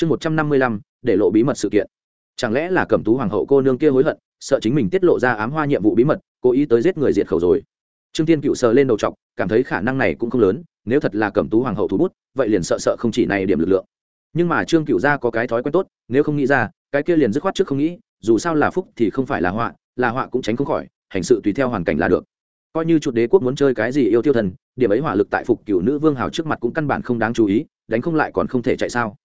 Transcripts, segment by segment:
chương một trăm năm mươi lăm, để lộ bí mật sự kiện. Chẳng lẽ là cẩm tú hoàng hậu cô nương kia hối hận, sợ chính mình tiết lộ ra ám hoa nhiệm vụ bí mật, cố ý tới giết người diệt khẩu rồi? Trương tiên cựu sờ lên đầu t cảm thấy khả năng này cũng không lớn, nếu thật là cẩm tú hoàng hậu thú bút, vậy liền sợ sợ không chỉ này điểm lực lượng. Nhưng mà trương cựu gia có cái thói quen tốt, nếu không nghĩ ra, cái kia liền dứt khoát trước không nghĩ, dù sao là phúc thì không phải là họa là họa cũng tránh không khỏi, hành sự tùy theo hoàn cảnh là được. Coi như chuột đế quốc muốn chơi cái gì yêu tiêu thần, điểm ấy hỏa lực tại phục cựu nữ vương hào trước mặt cũng căn bản không đáng chú ý, đánh không lại còn không thể chạy sao?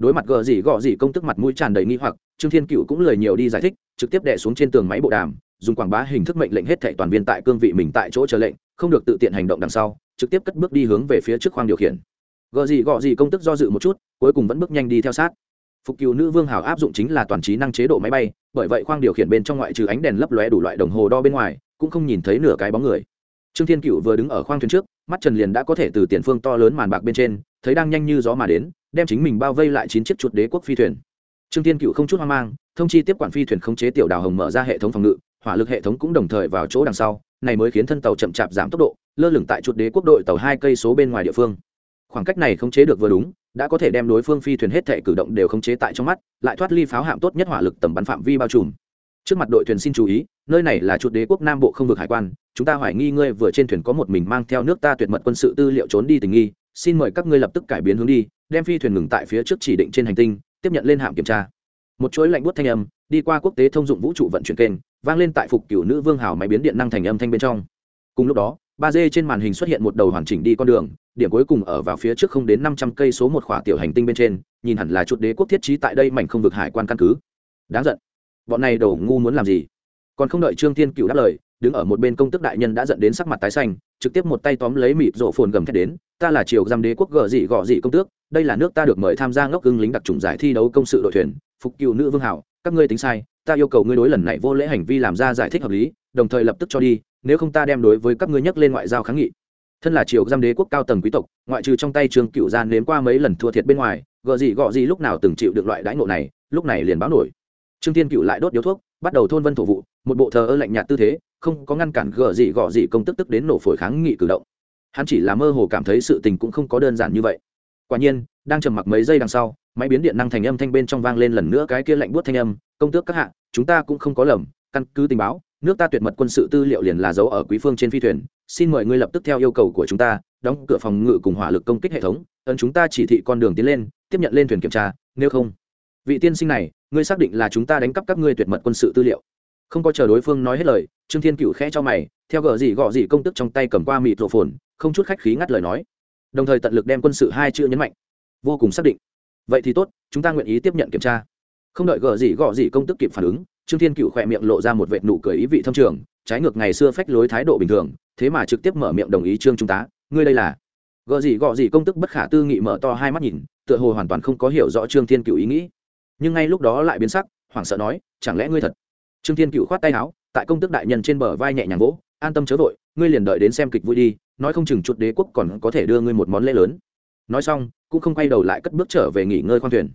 Đối mặt gờ gì gọ gì công tức mặt mũi tràn đầy nghi hoặc, trương thiên cựu cũng lời nhiều đi giải thích, trực tiếp đè xuống trên tường máy bộ đàm, dùng quảng bá hình thức mệnh lệnh hết thảy toàn viên tại cương vị mình tại chỗ chờ lệnh, không được tự tiện hành động đằng sau, trực tiếp cất bước đi hướng về phía trước khoang điều khiển. Gợ gì gọ gì công tức do dự một chút, cuối cùng vẫn bước nhanh đi theo sát. Phục cựu nữ vương hảo áp dụng chính là toàn trí năng chế độ máy bay, bởi vậy khoang điều khiển bên trong ngoại trừ ánh đèn lấp lóe đủ loại đồng hồ đo bên ngoài, cũng không nhìn thấy nửa cái bóng người. Trương thiên cựu vừa đứng ở khoang thuyền trước, mắt trần liền đã có thể từ tiền phương to lớn màn bạc bên trên, thấy đang nhanh như gió mà đến đem chính mình bao vây lại chín chiếc chuột đế quốc phi thuyền. Trương thiên cựu không chút hoang mang, thông chi tiếp quản phi thuyền khống chế tiểu đào hồng mở ra hệ thống phòng ngự, hỏa lực hệ thống cũng đồng thời vào chỗ đằng sau, này mới khiến thân tàu chậm chạp giảm tốc độ, lơ lửng tại chuột đế quốc đội tàu hai cây số bên ngoài địa phương. Khoảng cách này khống chế được vừa đúng, đã có thể đem đối phương phi thuyền hết thể cử động đều khống chế tại trong mắt, lại thoát ly pháo hạm tốt nhất hỏa lực tầm bắn phạm vi bao trùm. Trước mặt đội thuyền xin chú ý, nơi này là chuột đế quốc nam bộ không vực hải quan, chúng ta hoài nghi ngươi vừa trên thuyền có một mình mang theo nước ta tuyệt mật quân sự tư liệu trốn đi tình nghi, xin mời các ngươi lập tức cải biến hướng đi đem phi thuyền ngừng tại phía trước chỉ định trên hành tinh, tiếp nhận lên hạm kiểm tra. Một chuỗi lạnh buốt thanh âm, đi qua quốc tế thông dụng vũ trụ vận chuyển kênh, vang lên tại phục cửu nữ vương hào máy biến điện năng thành âm thanh bên trong. Cùng lúc đó, ba d trên màn hình xuất hiện một đầu hoàn chỉnh đi con đường, điểm cuối cùng ở vào phía trước không đến năm trăm cây số một khỏa tiểu hành tinh bên trên, nhìn hẳn là chuột đế quốc thiết trí tại đây mảnh không vực hải quan căn cứ. Đáng giận. Bọn này đầu ngu muốn làm gì? Còn không đợi trương thiên cựu đáp lời, đứng ở một bên công tức đại nhân đã dẫn đến sắc mặt tái xanh, trực tiếp một tay tóm lấy mịp rổ phồn gầm thét đến, ta là triều giam đế quốc gờ dị gọ dị công tước đây là nước ta được mời tham gia ngốc ưng lính đặc trùng giải thi đấu công sự đội thuyền, phục cựu nữ vương hảo, các ngươi tính sai, ta yêu cầu ngươi đối lần này vô lễ hành vi làm ra giải thích hợp lý, đồng thời lập tức cho đi, nếu không ta đem đối với các ngươi nhắc lên ngoại giao kháng nghị. Thân là triều giam đế quốc cao tầng quý tộc, ngoại trừ trong tay trường cựu gian nếm qua mấy lần thua thiệt bên ngoài, gợ gì gọ gì lúc nào từng chịu được loại đãi ngộ này, lúc này liền báo nổi. Trương tiên cựu lại đốt điếu thuốc, bắt đầu thôn vân thổ vụ, một bộ thờ ơ lạnh nhạt tư thế, không có ngăn cản gợ gì gọ gì công tức tức đến nổ phổi kháng nghị cử động. Hắn chỉ là mơ hồ cảm thấy sự tình cũng không có đơn giản như vậy quả nhiên, đang trầm mặc mấy giây đằng sau, máy biến điện năng thành âm thanh bên trong vang lên lần nữa cái kia lạnh buốt thanh âm, công tước các hạ, chúng ta cũng không có lầm, căn cứ tình báo, nước ta tuyệt mật quân sự tư liệu liền là giấu ở quý phương trên phi thuyền, xin mời ngươi lập tức theo yêu cầu của chúng ta, đóng cửa phòng ngự cùng hỏa lực công kích hệ thống, ấn chúng ta chỉ thị con đường tiến lên, tiếp nhận lên thuyền kiểm tra, nếu không. Vị tiên sinh này, ngươi xác định là chúng ta đánh cắp các ngươi tuyệt mật quân sự tư liệu. Không có chờ đối phương nói hết lời, trương thiên cựu khẽ cho mày, theo gờ gì gọ gì công tức trong tay cầm qua mịt rộ phồn, không chút khách khí ngắt lời nói đồng thời tận lực đem quân sự hai chữ nhấn mạnh. Vô cùng xác định. Vậy thì tốt, chúng ta nguyện ý tiếp nhận kiểm tra. Không đợi gờ gì gọ gì công tức kịp phản ứng, trương thiên cựu khỏe miệng lộ ra một vệt nụ cười ý vị thâm trường, trái ngược ngày xưa phách lối thái độ bình thường, thế mà trực tiếp mở miệng đồng ý trương trung tá, ngươi đây là? Gợ gì gọ gì công tức bất khả tư nghị mở to hai mắt nhìn, tựa hồ hoàn toàn không có hiểu rõ trương thiên cựu ý nghĩ. Nhưng ngay lúc đó lại biến sắc, hoảng sợ nói, chẳng lẽ ngươi thật? Trương thiên cựu khoát tay áo, tại công tức đại nhân trên bờ vai nhẹ nhàng vỗ, an tâm chớ vội, ngươi liền đợi đến xem kịch vui đi nói không chừng chuột đế quốc còn có thể đưa ngươi một món lễ lớn. Nói xong, cũng không quay đầu lại cất bước trở về nghỉ ngơi khoang thuyền.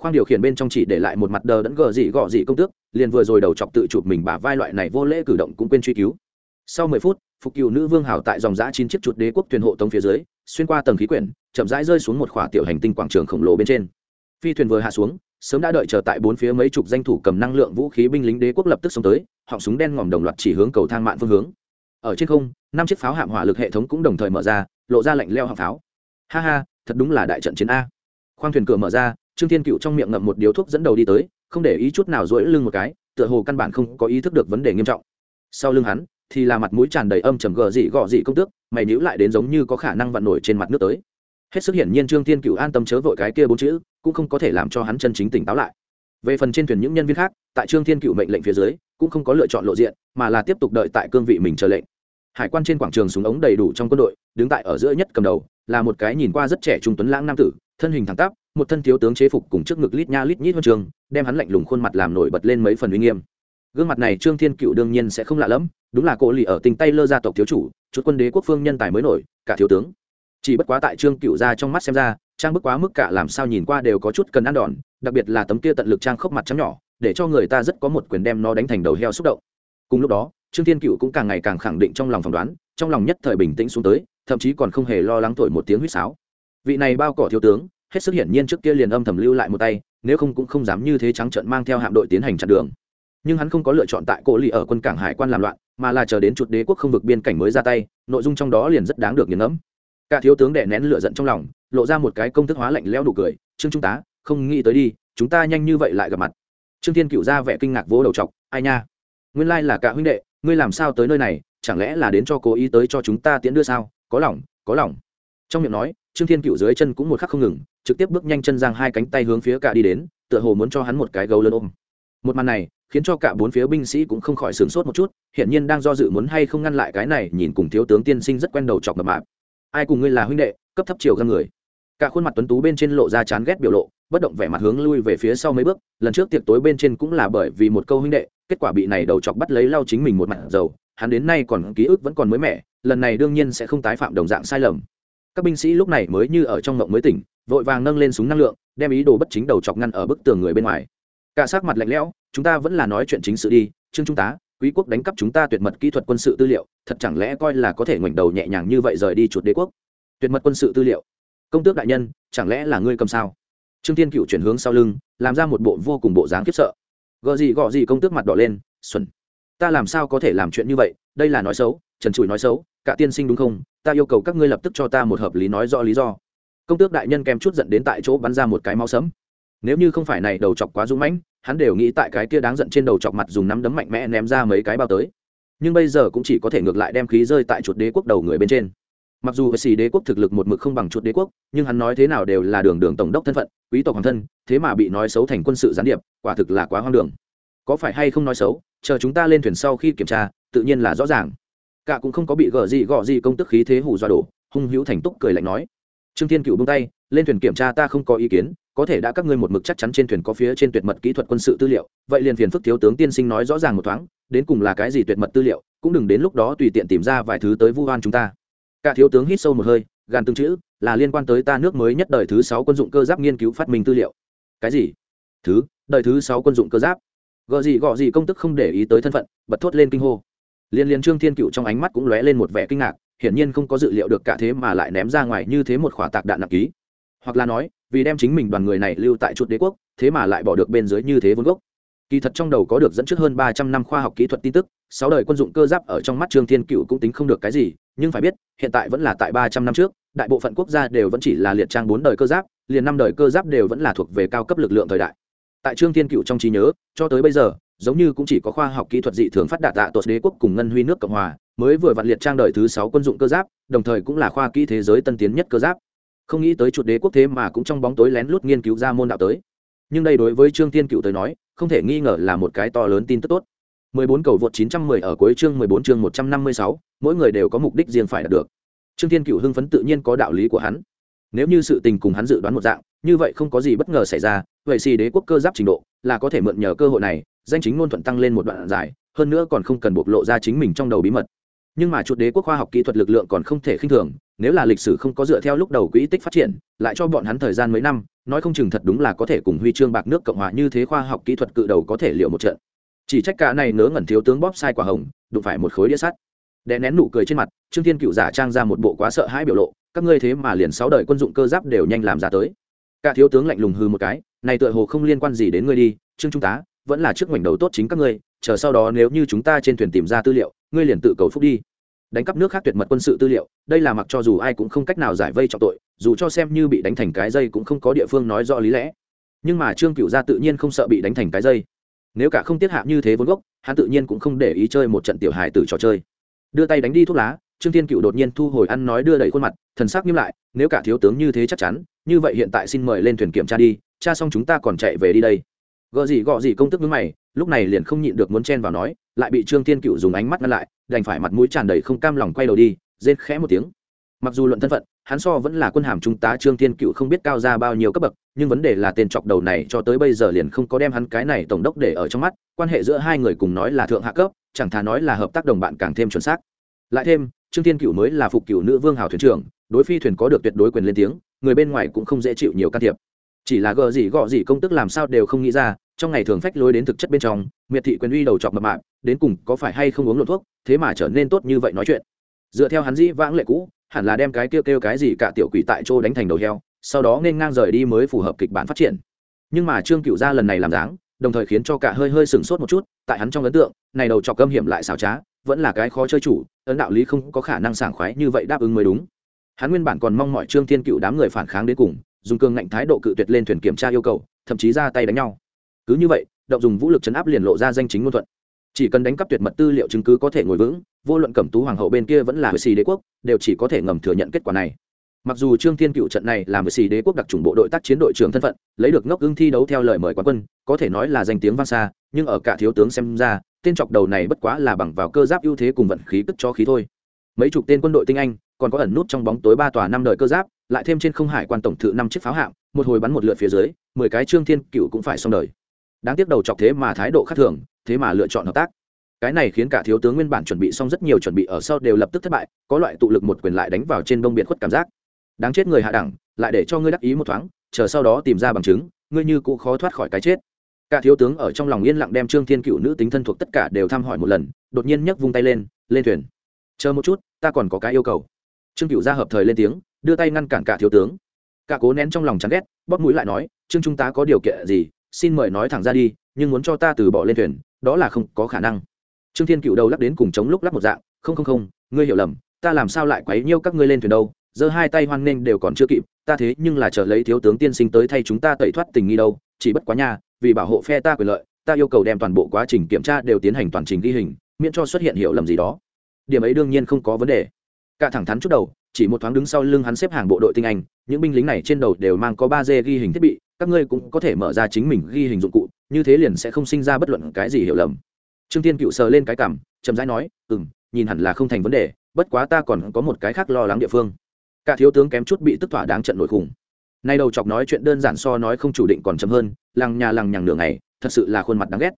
Khoang điều khiển bên trong chỉ để lại một mặt đờ đẫn gờ dị gọ dị công tước, liền vừa rồi đầu chọc tự chụp mình bả vai loại này vô lễ cử động cũng quên truy cứu. Sau mười phút, phục cựu nữ vương hảo tại dòng giã chín chiếc chuột đế quốc thuyền hộ tống phía dưới, xuyên qua tầng khí quyển, chậm rãi rơi xuống một khỏa tiểu hành tinh quảng trường khổng lồ bên trên. Phi thuyền vừa hạ xuống, sớm đã đợi chờ tại bốn phía mấy chục danh thủ cầm năng lượng vũ khí binh lính đế quốc lập tức xông tới, họng súng đen ngòm đồng loạt chỉ hướng cầu thang mạn phương hướng ở trên không, năm chiếc pháo hạm hỏa lực hệ thống cũng đồng thời mở ra, lộ ra lạnh leo hạng pháo. Ha ha, thật đúng là đại trận chiến a. Khoang thuyền cửa mở ra, trương thiên cựu trong miệng ngậm một điếu thuốc dẫn đầu đi tới, không để ý chút nào rỗi lưng một cái, tựa hồ căn bản không có ý thức được vấn đề nghiêm trọng. Sau lưng hắn, thì là mặt mũi tràn đầy âm trầm gờ dị gọ dị công tước, mày nhữ lại đến giống như có khả năng vặn nổi trên mặt nước tới. Hết sức hiển nhiên trương thiên cựu an tâm chớ vội cái kia bốn chữ, cũng không có thể làm cho hắn chân chính tỉnh táo lại. Về phần trên thuyền những nhân viên khác, tại trương thiên cựu mệnh lệnh phía dưới, cũng không có lựa chọn lộ diện, mà là tiếp tục đợi tại cương vị mình chờ lệnh hải quan trên quảng trường súng ống đầy đủ trong quân đội, đứng tại ở giữa nhất cầm đầu, là một cái nhìn qua rất trẻ trung tuấn lãng nam tử, thân hình thẳng tắp, một thân thiếu tướng chế phục cùng trước ngực lít nha lít nhít huân trường, đem hắn lạnh lùng khuôn mặt làm nổi bật lên mấy phần uy nghiêm. Gương mặt này trương thiên cựu đương nhiên sẽ không lạ lẫm, đúng là cô lì ở tình tay lơ gia tộc thiếu chủ, chút quân đế quốc phương nhân tài mới nổi, cả thiếu tướng. Chỉ bất quá tại trương cựu ra trong mắt xem ra, trang bức quá mức cả làm sao nhìn qua đều có chút cần ăn đòn, đặc biệt là tấm kia tận lực trang khốc mặt trắng nhỏ, để cho người ta rất có một quyền đem nó đánh thành đầu heo xúc động. Cùng lúc đó trương thiên cựu cũng càng ngày càng khẳng định trong lòng phỏng đoán, trong lòng nhất thời bình tĩnh xuống tới, thậm chí còn không hề lo lắng thổi một tiếng huýt sáo. Vị này bao cỏ thiếu tướng, hết sức hiển nhiên trước kia liền âm thầm lưu lại một tay, nếu không cũng không dám như thế trắng trợn mang theo hạm đội tiến hành chặn đường. Nhưng hắn không có lựa chọn tại cổ lì ở quân cảng hải quan làm loạn, mà là chờ đến chuột đế quốc không vực biên cảnh mới ra tay, nội dung trong đó liền rất đáng được nghiền ngẫm. Cả thiếu tướng đệ nén lửa giận trong lòng, lộ ra một cái công thức hóa lạnh lẽo đủ cười, trương trung tá, không nghĩ tới đi, chúng ta nhanh như vậy lại gặp mặt. Trương thiên cựu ra vẻ kinh ngạc vỗ đầu chọc, ai nha, nguyên lai là cả huynh đệ ngươi làm sao tới nơi này, chẳng lẽ là đến cho cố ý tới cho chúng ta tiễn đưa sao? Có lòng có lòng. Trong miệng nói, trương thiên cựu dưới chân cũng một khắc không ngừng, trực tiếp bước nhanh chân giang hai cánh tay hướng phía cả đi đến, tựa hồ muốn cho hắn một cái gấu lớn ôm. Một màn này, khiến cho cả bốn phía binh sĩ cũng không khỏi sửng sốt một chút hiện nhiên đang do dự muốn hay không ngăn lại cái này, nhìn cùng thiếu tướng tiên sinh rất quen đầu chọc mập mạp. Ai cùng ngươi là huynh đệ, cấp thấp chiều găng người. Cả khuôn mặt tuấn tú bên trên lộ ra chán ghét biểu lộ, bất động vẻ mặt hướng lui về phía sau mấy bước, lần trước tiệc tối bên trên cũng là bởi vì một câu huynh đệ kết quả bị này đầu chọc bắt lấy lau chính mình một mặt dầu, hắn đến nay còn ký ức vẫn còn mới mẻ, lần này đương nhiên sẽ không tái phạm đồng dạng sai lầm. Các binh sĩ lúc này mới như ở trong mộng mới tỉnh, vội vàng nâng lên súng năng lượng, đem ý đồ bất chính đầu chọc ngăn ở bức tường người bên ngoài. Cả sắc mặt lạnh lẽo, chúng ta vẫn là nói chuyện chính sự đi, trương trung tá, quý quốc đánh cắp chúng ta tuyệt mật kỹ thuật quân sự tư liệu, thật chẳng lẽ coi là có thể ngoảnh đầu nhẹ nhàng như vậy rời đi chuột đế quốc? Tuyệt mật quân sự tư liệu. Công tước đại nhân, chẳng lẽ là ngươi cầm sao? Trương thiên cựu chuyển hướng sau lưng, làm ra một bộ vô cùng bộ dáng khiếp sợ gợ gì gọ gì công tước mặt đỏ lên, xuẩn. Ta làm sao có thể làm chuyện như vậy? Đây là nói xấu, trần trụi nói xấu, cả tiên sinh đúng không? Ta yêu cầu các ngươi lập tức cho ta một hợp lý nói rõ lý do. Công tước đại nhân kèm chút giận đến tại chỗ bắn ra một cái máu sấm nếu như không phải này đầu chọc quá dũng mãnh, hắn đều nghĩ tại cái kia đáng giận trên đầu chọc mặt dùng nắm đấm mạnh mẽ ném ra mấy cái bao tới. Nhưng bây giờ cũng chỉ có thể ngược lại đem khí rơi tại chuột đế quốc đầu người bên trên mặc dù xì đế quốc thực lực một mực không bằng chuột đế quốc, nhưng hắn nói thế nào đều là đường đường tổng đốc thân phận, quý tộc hoàng thân, thế mà bị nói xấu thành quân sự gián điệp, quả thực là quá hoang đường. Có phải hay không nói xấu, chờ chúng ta lên thuyền sau khi kiểm tra, tự nhiên là rõ ràng. Cả cũng không có bị gở gì gọ gì công tức khí thế hù dọa đổ, hung hữu thành túc cười lạnh nói. Trương thiên cựu bông tay, lên thuyền kiểm tra ta không có ý kiến, có thể đã các ngươi một mực chắc chắn trên thuyền có phía trên tuyệt mật kỹ thuật quân sự tư liệu, vậy liền phiền phức thiếu tướng tiên sinh nói rõ ràng một thoáng, đến cùng là cái gì tuyệt mật tư liệu, cũng đừng đến lúc đó tùy tiện tìm ra vài thứ tới vu oan chúng ta cả thiếu tướng hít sâu một hơi, gàn từng chữ, là liên quan tới ta nước mới nhất đời thứ sáu quân dụng cơ giáp nghiên cứu phát minh tư liệu. Cái gì? Thứ, đời thứ sáu quân dụng cơ giáp? Gợ gì gọ gì công tức không để ý tới thân phận, bật thốt lên kinh hô. Liên liên trương thiên cựu trong ánh mắt cũng lóe lên một vẻ kinh ngạc, hiển nhiên không có dự liệu được cả thế mà lại ném ra ngoài như thế một khỏa tạc đạn nặng ký. Hoặc là nói, vì đem chính mình đoàn người này lưu tại chuột đế quốc, thế mà lại bỏ được bên dưới như thế vốn gốc. Kỳ thật trong đầu có được dẫn trước hơn ba trăm năm khoa học kỹ thuật tin tức, sáu đời quân dụng cơ giáp ở trong mắt trương thiên cựu cũng tính không được cái gì nhưng phải biết, hiện tại vẫn là tại ba trăm năm trước, đại bộ phận quốc gia đều vẫn chỉ là liệt trang bốn đời cơ giáp, liền năm đời cơ giáp đều vẫn là thuộc về cao cấp lực lượng thời đại. Tại trương thiên cựu trong trí nhớ, cho tới bây giờ, giống như cũng chỉ có khoa học kỹ thuật dị thường phát đạt tạ tuột đế quốc cùng ngân huy nước cộng hòa, mới vừa vặn liệt trang đời thứ sáu quân dụng cơ giáp, đồng thời cũng là khoa kỹ thế giới tân tiến nhất cơ giáp. Không nghĩ tới chuột đế quốc thế mà cũng trong bóng tối lén lút nghiên cứu ra môn đạo tới. Nhưng đây đối với trương thiên cựu tới nói, không thể nghi ngờ là một cái to lớn tin tức tốt. 14 cầu vượt 910 ở cuối chương 14 chương 156, mỗi người đều có mục đích riêng phải đạt được. Trương Thiên Cửu hưng phấn tự nhiên có đạo lý của hắn. Nếu như sự tình cùng hắn dự đoán một dạng, như vậy không có gì bất ngờ xảy ra, vậy xì đế quốc cơ giáp trình độ là có thể mượn nhờ cơ hội này, danh chính ngôn thuận tăng lên một đoạn dài, hơn nữa còn không cần bộc lộ ra chính mình trong đầu bí mật. Nhưng mà chuột đế quốc khoa học kỹ thuật lực lượng còn không thể khinh thường, nếu là lịch sử không có dựa theo lúc đầu quỹ tích phát triển, lại cho bọn hắn thời gian mấy năm, nói không chừng thật đúng là có thể cùng huy chương bạc nước cộng hòa như thế khoa học kỹ thuật cự đầu có thể liệu một trận chỉ trách cả này nớ ngẩn thiếu tướng bóp sai quả hồng, đụng phải một khối đĩa sắt. Đè nén nụ cười trên mặt, trương thiên cựu giả trang ra một bộ quá sợ hãi biểu lộ, các ngươi thế mà liền sáu đời quân dụng cơ giáp đều nhanh làm ra tới. Cả thiếu tướng lạnh lùng hư một cái, này tựa hồ không liên quan gì đến ngươi đi, trương trung tá, vẫn là trước ngoảnh đầu tốt chính các ngươi, chờ sau đó nếu như chúng ta trên thuyền tìm ra tư liệu, ngươi liền tự cầu phúc đi. Đánh cắp nước khác tuyệt mật quân sự tư liệu, đây là mặc cho dù ai cũng không cách nào giải vây trọng tội, dù cho xem như bị đánh thành cái dây cũng không có địa phương nói rõ lý lẽ. Nhưng mà trương cựu gia tự nhiên không sợ bị đánh thành cái dây nếu cả không tiết hạ như thế vốn gốc, hắn tự nhiên cũng không để ý chơi một trận tiểu hài tử trò chơi. Đưa tay đánh đi thuốc lá, trương thiên cựu đột nhiên thu hồi ăn nói đưa đẩy khuôn mặt, thần sắc nghiêm lại, nếu cả thiếu tướng như thế chắc chắn, như vậy hiện tại xin mời lên thuyền kiểm tra đi, cha xong chúng ta còn chạy về đi đây. Gợ gì gọ gì công tức với mày, lúc này liền không nhịn được muốn chen vào nói, lại bị trương thiên cựu dùng ánh mắt ngăn lại, đành phải mặt mũi tràn đầy không cam lòng quay đầu đi, rên khẽ một tiếng. Mặc dù luận thân phận hắn so vẫn là quân hàm trung tá trương thiên cựu không biết cao ra bao nhiêu cấp bậc, nhưng vấn đề là tên chọc đầu này cho tới bây giờ liền không có đem hắn cái này tổng đốc để ở trong mắt, quan hệ giữa hai người cùng nói là thượng hạ cấp, chẳng thà nói là hợp tác đồng bạn càng thêm chuẩn xác. Lại thêm, trương thiên cựu mới là phục cựu nữ vương hào thuyền trưởng, đối phi thuyền có được tuyệt đối quyền lên tiếng, người bên ngoài cũng không dễ chịu nhiều can thiệp. Chỉ là gờ gì gọ gì công tức làm sao đều không nghĩ ra, trong ngày thường phách lối đến thực chất bên trong, miệt thị quyền uy đầu chọc mập mạp, đến cùng có phải hay không uống lộn thuốc, thế mà trở nên tốt như vậy nói chuyện. Dựa theo hắn dĩ vãng lệ cũ hẳn là đem cái kêu kêu cái gì cả tiểu quỷ tại chỗ đánh thành đầu heo, sau đó nên ngang rời đi mới phù hợp kịch bản phát triển. Nhưng mà trương cựu gia lần này làm dáng, đồng thời khiến cho cả hơi hơi sừng sốt một chút, tại hắn trong ấn tượng, này đầu trọc câm hiểm lại xảo trá, vẫn là cái khó chơi chủ, ấn đạo lý không có khả năng sảng khoái như vậy đáp ứng mới đúng. Hắn nguyên bản còn mong mọi trương thiên cựu đám người phản kháng đến cùng, dùng cương ngạnh thái độ cự tuyệt lên thuyền kiểm tra yêu cầu, thậm chí ra tay đánh nhau. Cứ như vậy, động dùng vũ lực chấn áp liền lộ ra danh chính ngôn thuận chỉ cần đánh cắp tuyệt mật tư liệu chứng cứ có thể ngồi vững, vô luận cẩm tú hoàng hậu bên kia vẫn là vệ xì đế quốc, đều chỉ có thể ngầm thừa nhận kết quả này. Mặc dù trương thiên cựu trận này làm vệ xì đế quốc đặc trùng bộ đội tác chiến đội trưởng thân phận, lấy được ngốc ưng thi đấu theo lời mời quán quân, có thể nói là danh tiếng vang xa, nhưng ở cả thiếu tướng xem ra, tên chọc đầu này bất quá là bằng vào cơ giáp ưu thế cùng vận khí tức cho khí thôi. Mấy chục tên quân đội tinh anh, còn có ẩn nút trong bóng tối ba tòa năm đời cơ giáp, lại thêm trên không hải quan tổng thự năm chiếc pháo hạm một hồi bắn một lượt phía dưới, mười cái trương thiên cựu cũng phải xong đời. Đáng tiếc đầu chọc thế mà thái độ khác thường thế mà lựa chọn hợp tác. Cái này khiến cả thiếu tướng nguyên bản chuẩn bị xong rất nhiều chuẩn bị ở sau đều lập tức thất bại, có loại tụ lực một quyền lại đánh vào trên đông biển khuất cảm giác. Đáng chết người hạ đẳng, lại để cho ngươi đắc ý một thoáng, chờ sau đó tìm ra bằng chứng, ngươi như cũng khó thoát khỏi cái chết. Cả thiếu tướng ở trong lòng yên lặng đem trương thiên cựu nữ tính thân thuộc tất cả đều thăm hỏi một lần, đột nhiên nhấc vung tay lên lên thuyền. Chờ một chút, ta còn có cái yêu cầu. Trương cựu ra hợp thời lên tiếng, đưa tay ngăn cản cả thiếu tướng. Cả cố nén trong lòng chán ghét, bóp mũi lại nói, trương chúng ta có điều kiện gì, xin mời nói thẳng ra đi, nhưng muốn cho ta từ bỏ lên thuyền đó là không có khả năng. Trương thiên cựu đầu lắc đến cùng chống lúc lắc một dạng, không không không, ngươi hiểu lầm, ta làm sao lại quấy nhiêu các ngươi lên thuyền đâu, giơ hai tay hoan nghênh đều còn chưa kịp, ta thế nhưng là chờ lấy thiếu tướng tiên sinh tới thay chúng ta tẩy thoát tình nghi đâu, chỉ bất quá nha, vì bảo hộ phe ta quyền lợi, ta yêu cầu đem toàn bộ quá trình kiểm tra đều tiến hành toàn trình ghi hình, miễn cho xuất hiện hiểu lầm gì đó. Điểm ấy đương nhiên không có vấn đề. Cả thẳng thắn chút đầu, chỉ một thoáng đứng sau lưng hắn xếp hàng bộ đội tinh anh, những binh lính này trên đầu đều mang có ba d ghi hình thiết bị các ngươi cũng có thể mở ra chính mình ghi hình dụng cụ như thế liền sẽ không sinh ra bất luận cái gì hiểu lầm. Trương tiên cựu sờ lên cái cảm chậm rãi nói ừ m nhìn hẳn là không thành vấn đề bất quá ta còn có một cái khác lo lắng địa phương. Cả thiếu tướng kém chút bị tức thỏa đáng trận nổi khủng. Nay đầu chọc nói chuyện đơn giản so nói không chủ định còn chậm hơn lằng nhà lằng nhằng nửa ngày thật sự là khuôn mặt đáng ghét.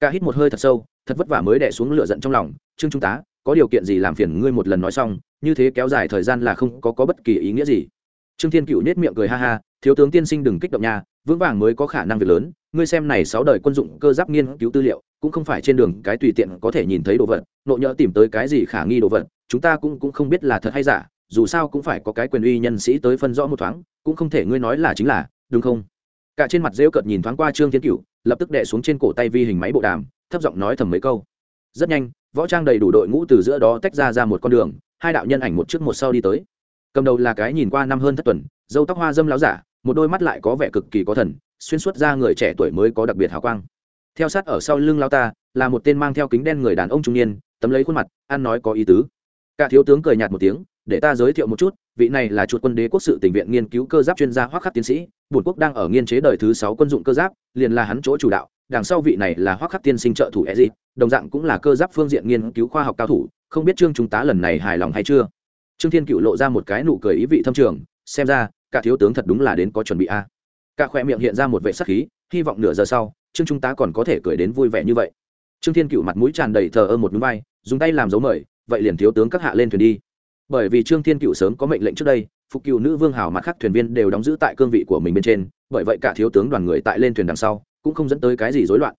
Cả hít một hơi thật sâu thật vất vả mới đẻ xuống lửa giận trong lòng trương trung tá có điều kiện gì làm phiền ngươi một lần nói xong như thế kéo dài thời gian là không có, có bất kỳ ý nghĩa gì. Trương thiên cựu nết miệng cười ha ha thiếu tướng tiên sinh đừng kích động nha, vững vàng mới có khả năng việc lớn. Ngươi xem này sáu đời quân dụng cơ giáp nghiên cứu tư liệu, cũng không phải trên đường cái tùy tiện có thể nhìn thấy đồ vật, nộ nhỡ tìm tới cái gì khả nghi đồ vật, chúng ta cũng cũng không biết là thật hay giả, dù sao cũng phải có cái quyền uy nhân sĩ tới phân rõ một thoáng, cũng không thể ngươi nói là chính là, đúng không? Cả trên mặt rêu cợt nhìn thoáng qua trương thiên cửu, lập tức đệ xuống trên cổ tay vi hình máy bộ đàm, thấp giọng nói thầm mấy câu. Rất nhanh, võ trang đầy đủ đội ngũ từ giữa đó tách ra ra một con đường, hai đạo nhân ảnh một trước một sau đi tới. Cầm đầu là cái nhìn qua năm hơn thất tuần dâu tóc hoa dâm láo giả một đôi mắt lại có vẻ cực kỳ có thần, xuyên suốt ra người trẻ tuổi mới có đặc biệt hào quang. Theo sát ở sau lưng lao ta, là một tên mang theo kính đen người đàn ông trung niên, tấm lấy khuôn mặt, ăn nói có ý tứ. Cả thiếu tướng cười nhạt một tiếng, để ta giới thiệu một chút, vị này là chuột quân đế quốc sự tình viện nghiên cứu cơ giáp chuyên gia hoắc khắc tiến sĩ, bổn quốc đang ở nghiên chế đời thứ sáu quân dụng cơ giáp, liền là hắn chỗ chủ đạo, đằng sau vị này là hoắc khắc tiên sinh trợ thủ e đồng dạng cũng là cơ giáp phương diện nghiên cứu khoa học cao thủ, không biết trương chúng tá lần này hài lòng hay chưa? Trương thiên cựu lộ ra một cái nụ cười ý vị thâm trường, xem ra cả thiếu tướng thật đúng là đến có chuẩn bị a. Cả khoe miệng hiện ra một vệ sắc khí, hy vọng nửa giờ sau, trương chúng tá còn có thể cười đến vui vẻ như vậy. Trương thiên cựu mặt mũi tràn đầy thờ ơ một núi vai dùng tay làm dấu mời, vậy liền thiếu tướng các hạ lên thuyền đi. Bởi vì trương thiên cựu sớm có mệnh lệnh trước đây, phục cựu nữ vương hào mặt khác thuyền viên đều đóng giữ tại cương vị của mình bên trên, bởi vậy cả thiếu tướng đoàn người tại lên thuyền đằng sau, cũng không dẫn tới cái gì rối loạn.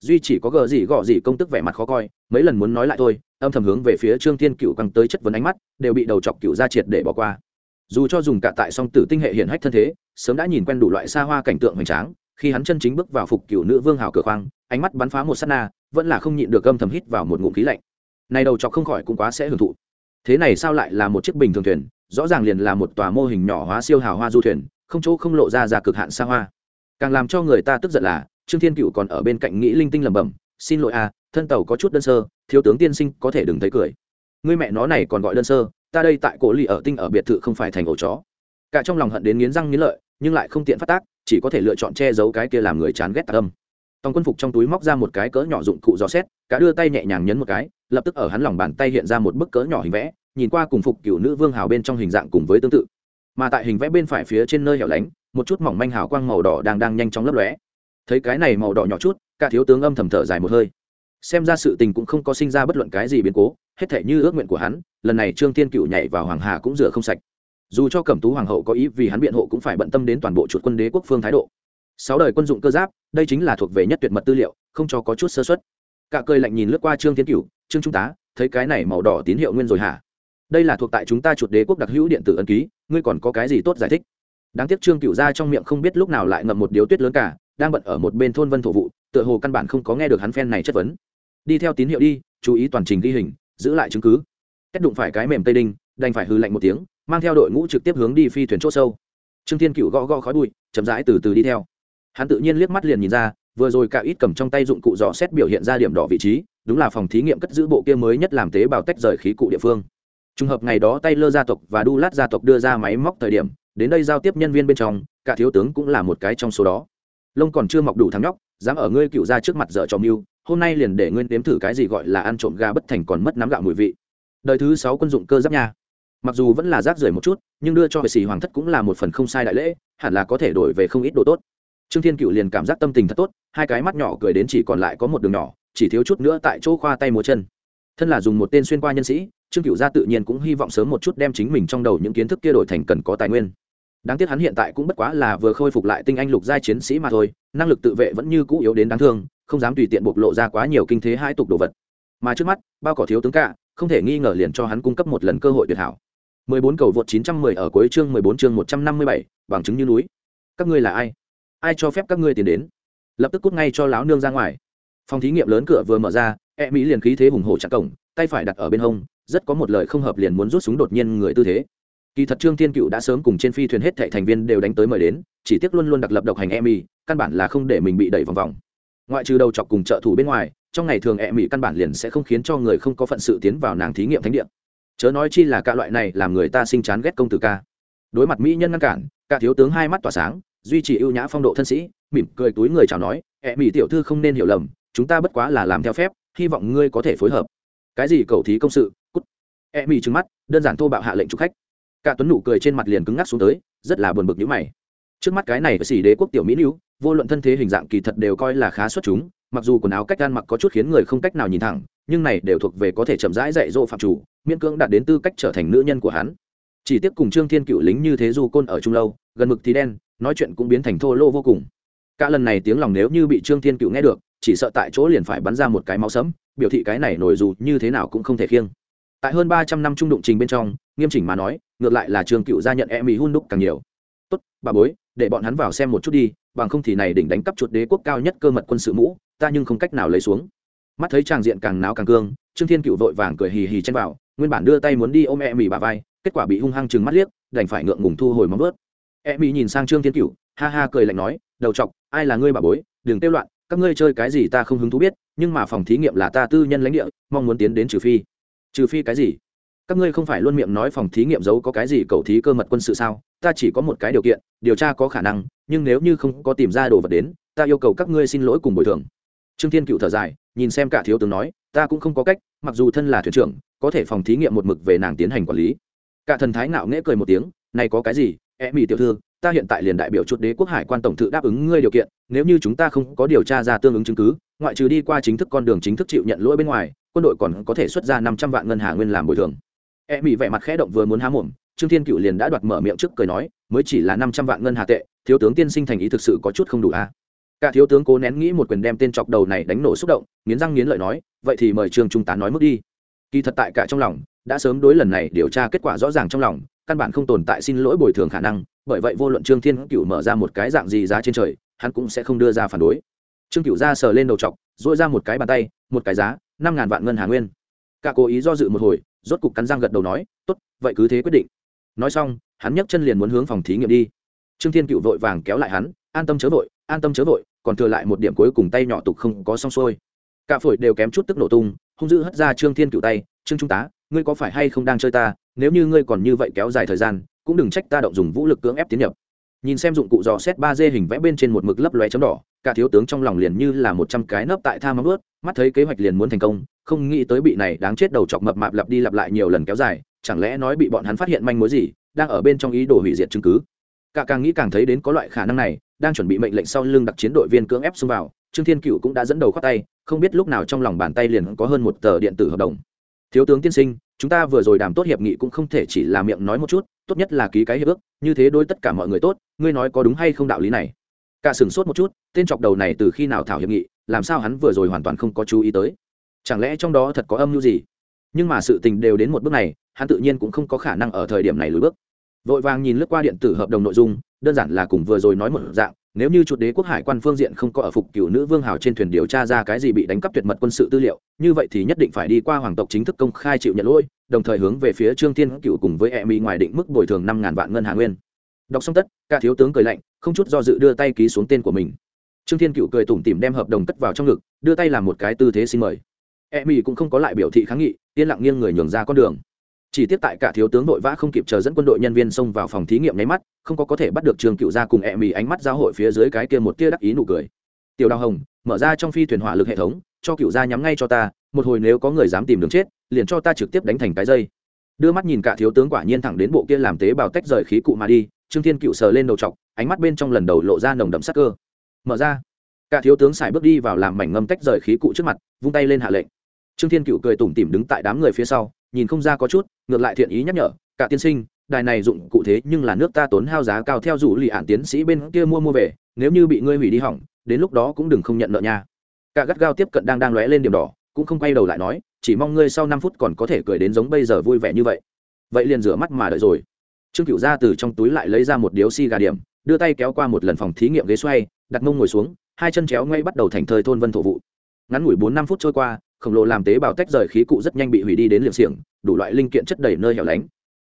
Duy chỉ có gờ gì gọ gì công tức vẻ mặt khó coi, mấy lần muốn nói lại thôi, âm thầm hướng về phía trương thiên cựu căng tới chất vấn ánh mắt, đều bị đầu chọc cựu ra triệt để bỏ qua dù cho dùng cả tại song tử tinh hệ hiện hách thân thế, sớm đã nhìn quen đủ loại xa hoa cảnh tượng hoành tráng, khi hắn chân chính bước vào phục cựu nữ vương hào cửa khoang, ánh mắt bắn phá một s á t na, vẫn là không nhịn được âm thầm hít vào một ngụm khí lạnh. Này đầu chọc không khỏi cũng quá sẽ hưởng thụ. Thế này sao lại là một chiếc bình thường thuyền, rõ ràng liền là một tòa mô hình nhỏ hóa siêu hào hoa du thuyền, không chỗ không lộ ra ra cực hạn xa hoa. Càng làm cho người ta tức giận là, trương thiên cựu còn ở bên cạnh nghĩ linh tinh lẩm bẩm, xin lỗi à thân tàu có chút đơn sơ, thiếu tướng tiên sinh có thể đừng thấy cười. Người mẹ nó này còn gọi đơn sơ ta đây tại cổ lì ở tinh ở biệt thự không phải thành ổ chó. Cả trong lòng hận đến nghiến răng nghiến lợi, nhưng lại không tiện phát tác, chỉ có thể lựa chọn che giấu cái kia làm người chán ghét tạc âm. Tòng quân phục trong túi móc ra một cái cỡ nhỏ dụng cụ dò xét, cả đưa tay nhẹ nhàng nhấn một cái, lập tức ở hắn lòng bàn tay hiện ra một bức cỡ nhỏ hình vẽ, nhìn qua cùng phục cựu nữ vương hào bên trong hình dạng cùng với tương tự. Mà tại hình vẽ bên phải phía trên nơi hẻo lánh, một chút mỏng manh hào quang màu đỏ đang đang nhanh chóng lấp lóe. Thấy cái này màu đỏ nhỏ chút, cả thiếu tướng âm thầm thở dài một hơi xem ra sự tình cũng không có sinh ra bất luận cái gì biến cố, hết thể như ước nguyện của hắn, lần này trương thiên cựu nhảy vào hoàng hà cũng rửa không sạch. Dù cho cẩm tú hoàng hậu có ý vì hắn biện hộ cũng phải bận tâm đến toàn bộ chuột quân đế quốc phương thái độ. Sáu đời quân dụng cơ giáp, đây chính là thuộc về nhất tuyệt mật tư liệu, không cho có chút sơ xuất cả cười lạnh nhìn lướt qua trương thiên cửu, trương trung tá, thấy cái này màu đỏ tín hiệu nguyên rồi hả? Đây là thuộc tại chúng ta chuột đế quốc đặc hữu điện tử ân ký, ngươi còn có cái gì tốt giải thích? Đáng tiếc trương cựu ra trong miệng không biết lúc nào lại ngậm một điếu tuyết lớn cả, đang bận ở một bên thôn vân thổ vụ, tựa hồ căn bản không có nghe được hắn phen này chất vấn đi theo tín hiệu đi, chú ý toàn trình ghi hình, giữ lại chứng cứ. Kết đụng phải cái mềm tây đinh, đành phải hư lạnh một tiếng, mang theo đội ngũ trực tiếp hướng đi phi thuyền c h ỗ sâu. Trương thiên cựu gõ gõ khói bụi, chậm rãi từ từ đi theo. Hắn tự nhiên liếc mắt liền nhìn ra, vừa rồi cả ít cầm trong tay dụng cụ dò xét biểu hiện ra điểm đỏ vị trí, đúng là phòng thí nghiệm cất giữ bộ kia mới nhất làm tế bào tách rời khí cụ địa phương. Trùng hợp ngày đó tay lơ gia tộc và đu lát gia tộc đưa ra máy móc thời điểm, đến đây giao tiếp nhân viên bên trong, cả thiếu tướng cũng là một cái trong số đó. Lông còn chưa mọc đủ thắng nhóc, dám ở ngươi cựu ra trước mặt dở trò mưu hôm nay liền để nguyên nếm thử cái gì gọi là ăn trộm gà bất thành còn mất nắm gạo mùi vị. Đời thứ sáu quân dụng cơ giáp nha. Mặc dù vẫn là rác rưởi một chút, nhưng đưa cho vệ sĩ hoàng thất cũng là một phần không sai đại lễ, hẳn là có thể đổi về không ít đồ tốt. Trương thiên cựu liền cảm giác tâm tình thật tốt, hai cái mắt nhỏ cười đến chỉ còn lại có một đường nhỏ, chỉ thiếu chút nữa tại chỗ khoa tay múa chân. Thân là dùng một tên xuyên qua nhân sĩ, trương cựu gia tự nhiên cũng hy vọng sớm một chút đem chính mình trong đầu những kiến thức kia đổi thành cần có tài nguyên. Đáng tiếc hắn hiện tại cũng bất quá là vừa khôi phục lại tinh anh lục giai chiến sĩ mà thôi, năng lực tự vệ vẫn như cũ yếu đến đáng thương không dám tùy tiện bộc lộ ra quá nhiều kinh thế hai tục đồ vật. Mà trước mắt bao cỏ thiếu tướng cả không thể nghi ngờ liền cho hắn cung cấp một lần cơ hội tuyệt hảo. 14 cầu vượt 910 ở cuối chương 14 chương 157, bằng chứng như núi. Các ngươi là ai? Ai cho phép các ngươi tiến đến? Lập tức cút ngay cho lão nương ra ngoài. Phòng thí nghiệm lớn cửa vừa mở ra e mỹ liền khí thế hùng hổ chặn cổng tay phải đặt ở bên hông rất có một lời không hợp liền muốn rút súng đột nhiên người tư thế. Kỳ thật trương thiên cựu đã sớm cùng trên phi thuyền hết thảy thành viên đều đánh tới mời đến chỉ tiếc luôn luôn đặc lập độc hành e mỹ căn bản là không để mình bị đẩy vòng vòng ngoại trừ đầu chọc cùng trợ thủ bên ngoài, trong ngày thường e mỹ căn bản liền sẽ không khiến cho người không có phận sự tiến vào nàng thí nghiệm thánh địa. Chớ nói chi là cả loại này làm người ta sinh chán ghét công tử ca. Đối mặt mỹ nhân ngăn cản, cả thiếu tướng hai mắt tỏa sáng, duy trì ưu nhã phong độ thân sĩ, mỉm cười túi người chào nói, ẹ mỹ tiểu thư không nên hiểu lầm, chúng ta bất quá là làm theo phép, hy vọng ngươi có thể phối hợp. Cái gì cầu thí công sự? Cút. Ẹ mỹ trừng mắt, đơn giản thô bạo hạ lệnh chụp khách. Cả tuấn nụ cười trên mặt liền cứng ngắc xuống tới, rất là buồn bực nhữ mày trước mắt cái này xỉ đế quốc tiểu mỹ nữ, vô luận thân thế hình dạng kỳ thật đều coi là khá xuất chúng, mặc dù quần áo cách gan mặc có chút khiến người không cách nào nhìn thẳng, nhưng này đều thuộc về có thể chậm rãi dạy dỗ phạm chủ, miễn cưỡng đạt đến tư cách trở thành nữ nhân của hắn. Chỉ tiếc cùng trương thiên cựu lính như thế du côn ở trung lâu, gần mực thì đen, nói chuyện cũng biến thành thô lô vô cùng. Cả lần này tiếng lòng nếu như bị trương thiên cựu nghe được, chỉ sợ tại chỗ liền phải bắn ra một cái máu sấm biểu thị cái này nổi dù như thế nào cũng không thể khiêng. Tại hơn ba trăm năm trung đụng trình bên trong, nghiêm chỉnh mà nói, ngược lại là trương cựu gia nhận e mỹ hun đúc càng nhiều. Tốt, bà bối để bọn hắn vào xem một chút đi, bằng không thì này đỉnh đánh cắp chuột đế quốc cao nhất cơ mật quân sự mũ, ta nhưng không cách nào lấy xuống. Mắt thấy tràng diện càng náo càng cương, trương thiên cựu vội vàng cười hì hì chen vào, nguyên bản đưa tay muốn đi ôm e mỹ bà vai, kết quả bị hung hăng chừng mắt liếc, đành phải ngượng ngùng thu hồi móng vớt e mỹ nhìn sang trương thiên cựu ha ha cười lạnh nói, đầu chọc, ai là ngươi bà bối, đừng tiêu loạn, các ngươi chơi cái gì ta không hứng thú biết, nhưng mà phòng thí nghiệm là ta tư nhân lãnh địa, mong muốn tiến đến trừ phi. Trừ phi cái gì? Các ngươi không phải luôn miệng nói phòng thí nghiệm giấu có cái gì cầu thí cơ mật quân sự sao? Ta chỉ có một cái điều kiện, điều tra có khả năng, nhưng nếu như không có tìm ra đồ vật đến, ta yêu cầu các ngươi xin lỗi cùng bồi thường. Trương thiên cựu thở dài, nhìn xem cả thiếu tướng nói, ta cũng không có cách, mặc dù thân là thuyền trưởng, có thể phòng thí nghiệm một mực về nàng tiến hành quản lý. Cả thần thái nạo nghễ cười một tiếng, này có cái gì? E mỹ tiểu thư, ta hiện tại liền đại biểu chuột đế quốc hải quan tổng thự đáp ứng ngươi điều kiện, nếu như chúng ta không có điều tra ra tương ứng chứng cứ, ngoại trừ đi qua chính thức con đường chính thức chịu nhận lỗi bên ngoài, quân đội còn có thể xuất ra năm trăm vạn ngân hà nguyên làm bồi thường e mỹ vẻ mặt khẽ động vừa muốn há mồm, trương thiên cựu liền đã đoạt mở miệng trước cười nói, mới chỉ là năm trăm vạn ngân hà tệ, thiếu tướng tiên sinh thành ý thực sự có chút không đủ a à? cả thiếu tướng cố nén nghĩ một quyền đem tên chọc đầu này đánh nổ xúc động, nghiến răng nghiến lợi nói, vậy thì mời trương trung tá nói mức đi. Kỳ thật tại cả trong lòng, đã sớm đối lần này điều tra kết quả rõ ràng trong lòng, căn bản không tồn tại xin lỗi bồi thường khả năng, bởi vậy vô luận trương thiên cựu mở ra một cái dạng gì giá trên trời, hắn cũng sẽ không đưa ra phản đối. Trương cựu ra sờ lên đầu chọc dội ra một cái bàn tay, một cái giá, năm ngàn vạn ngân hà nguyên. Cả cố ý do dự một hồi rốt cục cắn răng gật đầu nói, tốt, vậy cứ thế quyết định. Nói xong, hắn nhấc chân liền muốn hướng phòng thí nghiệm đi. Trương thiên cựu vội vàng kéo lại hắn, an tâm chớ vội, an tâm chớ vội, còn thừa lại một điểm cuối cùng tay nhỏ tục không có xong xuôi. Cả phổi đều kém chút tức nổ tung, hung dữ hất ra trương thiên cựu tay, trương trung tá, ngươi có phải hay không đang chơi ta? Nếu như ngươi còn như vậy kéo dài thời gian, cũng đừng trách ta động dùng vũ lực cưỡng ép tiến nhập. Nhìn xem dụng cụ dò xét ba d hình vẽ bên trên một mực lấp lóe chấm đỏ cả thiếu tướng trong lòng liền như là một trăm cái nấp tại tha móng ướt mắt thấy kế hoạch liền muốn thành công, không nghĩ tới bị này đáng chết đầu chọc mập mạp lặp đi lặp lại nhiều lần kéo dài, chẳng lẽ nói bị bọn hắn phát hiện manh mối gì, đang ở bên trong ý đồ hủy diệt chứng cứ. Cả càng nghĩ càng thấy đến có loại khả năng này, đang chuẩn bị mệnh lệnh sau lưng đặc chiến đội viên cưỡng ép xông vào, trương thiên cựu cũng đã dẫn đầu khoác tay, không biết lúc nào trong lòng bàn tay liền có hơn một tờ điện tử hợp đồng. Thiếu tướng tiên sinh, chúng ta vừa rồi đàm tốt hiệp nghị cũng không thể chỉ là miệng nói một chút, tốt nhất là ký cái hiệp ước, như thế đối tất cả mọi người tốt, ngươi nói có đúng hay không đạo lý này? Cả sửng sốt một chút, tên chọc đầu này từ khi nào thảo hiệp nghị, làm sao hắn vừa rồi hoàn toàn không có chú ý tới? Chẳng lẽ trong đó thật có âm mưu gì? Nhưng mà sự tình đều đến một bước này, hắn tự nhiên cũng không có khả năng ở thời điểm này lùi bước. Vội vàng nhìn lướt qua điện tử hợp đồng nội dung, đơn giản là cùng vừa rồi nói một dạng, nếu như chuột đế quốc hải quan phương diện không có ở phục cựu nữ vương hào trên thuyền điều tra ra cái gì bị đánh cắp tuyệt mật quân sự tư liệu, như vậy thì nhất định phải đi qua hoàng tộc chính thức công khai chịu nhận lỗi, đồng thời hướng về phía trương thiên cựu cùng với e mỹ ngoài định mức bồi thường năm ngàn vạn ngân hà nguyên. Đọc xong tất, cả thiếu tướng cười lạnh không chút do dự đưa tay ký xuống tên của mình. Trương thiên cựu cười tủm tỉm đem hợp đồng cất vào trong ngực, đưa tay làm một cái tư thế xin mời. E mỹ cũng không có lại biểu thị kháng nghị, yên lặng nghiêng người nhường ra con đường. Chỉ tiếp tại cả thiếu tướng nội vã không kịp chờ dẫn quân đội nhân viên xông vào phòng thí nghiệm nháy mắt, không có có thể bắt được trương cựu ra cùng e mì ánh mắt giao hội phía dưới cái kia một tia đắc ý nụ cười. Tiểu đào hồng, mở ra trong phi thuyền hỏa lực hệ thống, cho cựu ra nhắm ngay cho ta, một hồi nếu có người dám tìm đường chết, liền cho ta trực tiếp đánh thành cái dây đưa mắt nhìn cả thiếu tướng quả nhiên thẳng đến bộ kia làm tế bào tách rời khí cụ mà đi, trương thiên cựu sờ lên đầu chọc, ánh mắt bên trong lần đầu lộ ra nồng đậm sắc cơ. Mở ra. Cả thiếu tướng xài bước đi vào làm mảnh ngâm tách rời khí cụ trước mặt, vung tay lên hạ lệnh. Trương thiên cựu cười tủm tỉm đứng tại đám người phía sau, nhìn không ra có chút, ngược lại thiện ý nhắc nhở, cả tiên sinh, đài này dụng cụ thế nhưng là nước ta tốn hao giá cao theo dụ lì ạn tiến sĩ bên kia mua mua về, nếu như bị ngươi hủy đi hỏng, đến lúc đó cũng đừng không nhận nợ nha. Cả gắt gao tiếp cận đang đang lóe lên điểm đỏ, cũng không quay đầu lại nói chỉ mong ngươi sau năm phút còn có thể cười đến giống bây giờ vui vẻ như vậy. Vậy liền rửa mắt mà đợi rồi. Trương cựu ra từ trong túi lại lấy ra một điếu xi gà điểm, đưa tay kéo qua một lần phòng thí nghiệm ghế xoay, đặt mông ngồi xuống, hai chân chéo ngay bắt đầu thành thời thôn vân thổ vụ. Ngắn ngủi bốn năm phút trôi qua, khổng lồ làm tế bào tách rời khí cụ rất nhanh bị hủy đi đến liệm xiềng, đủ loại linh kiện chất đầy nơi hẻo lánh.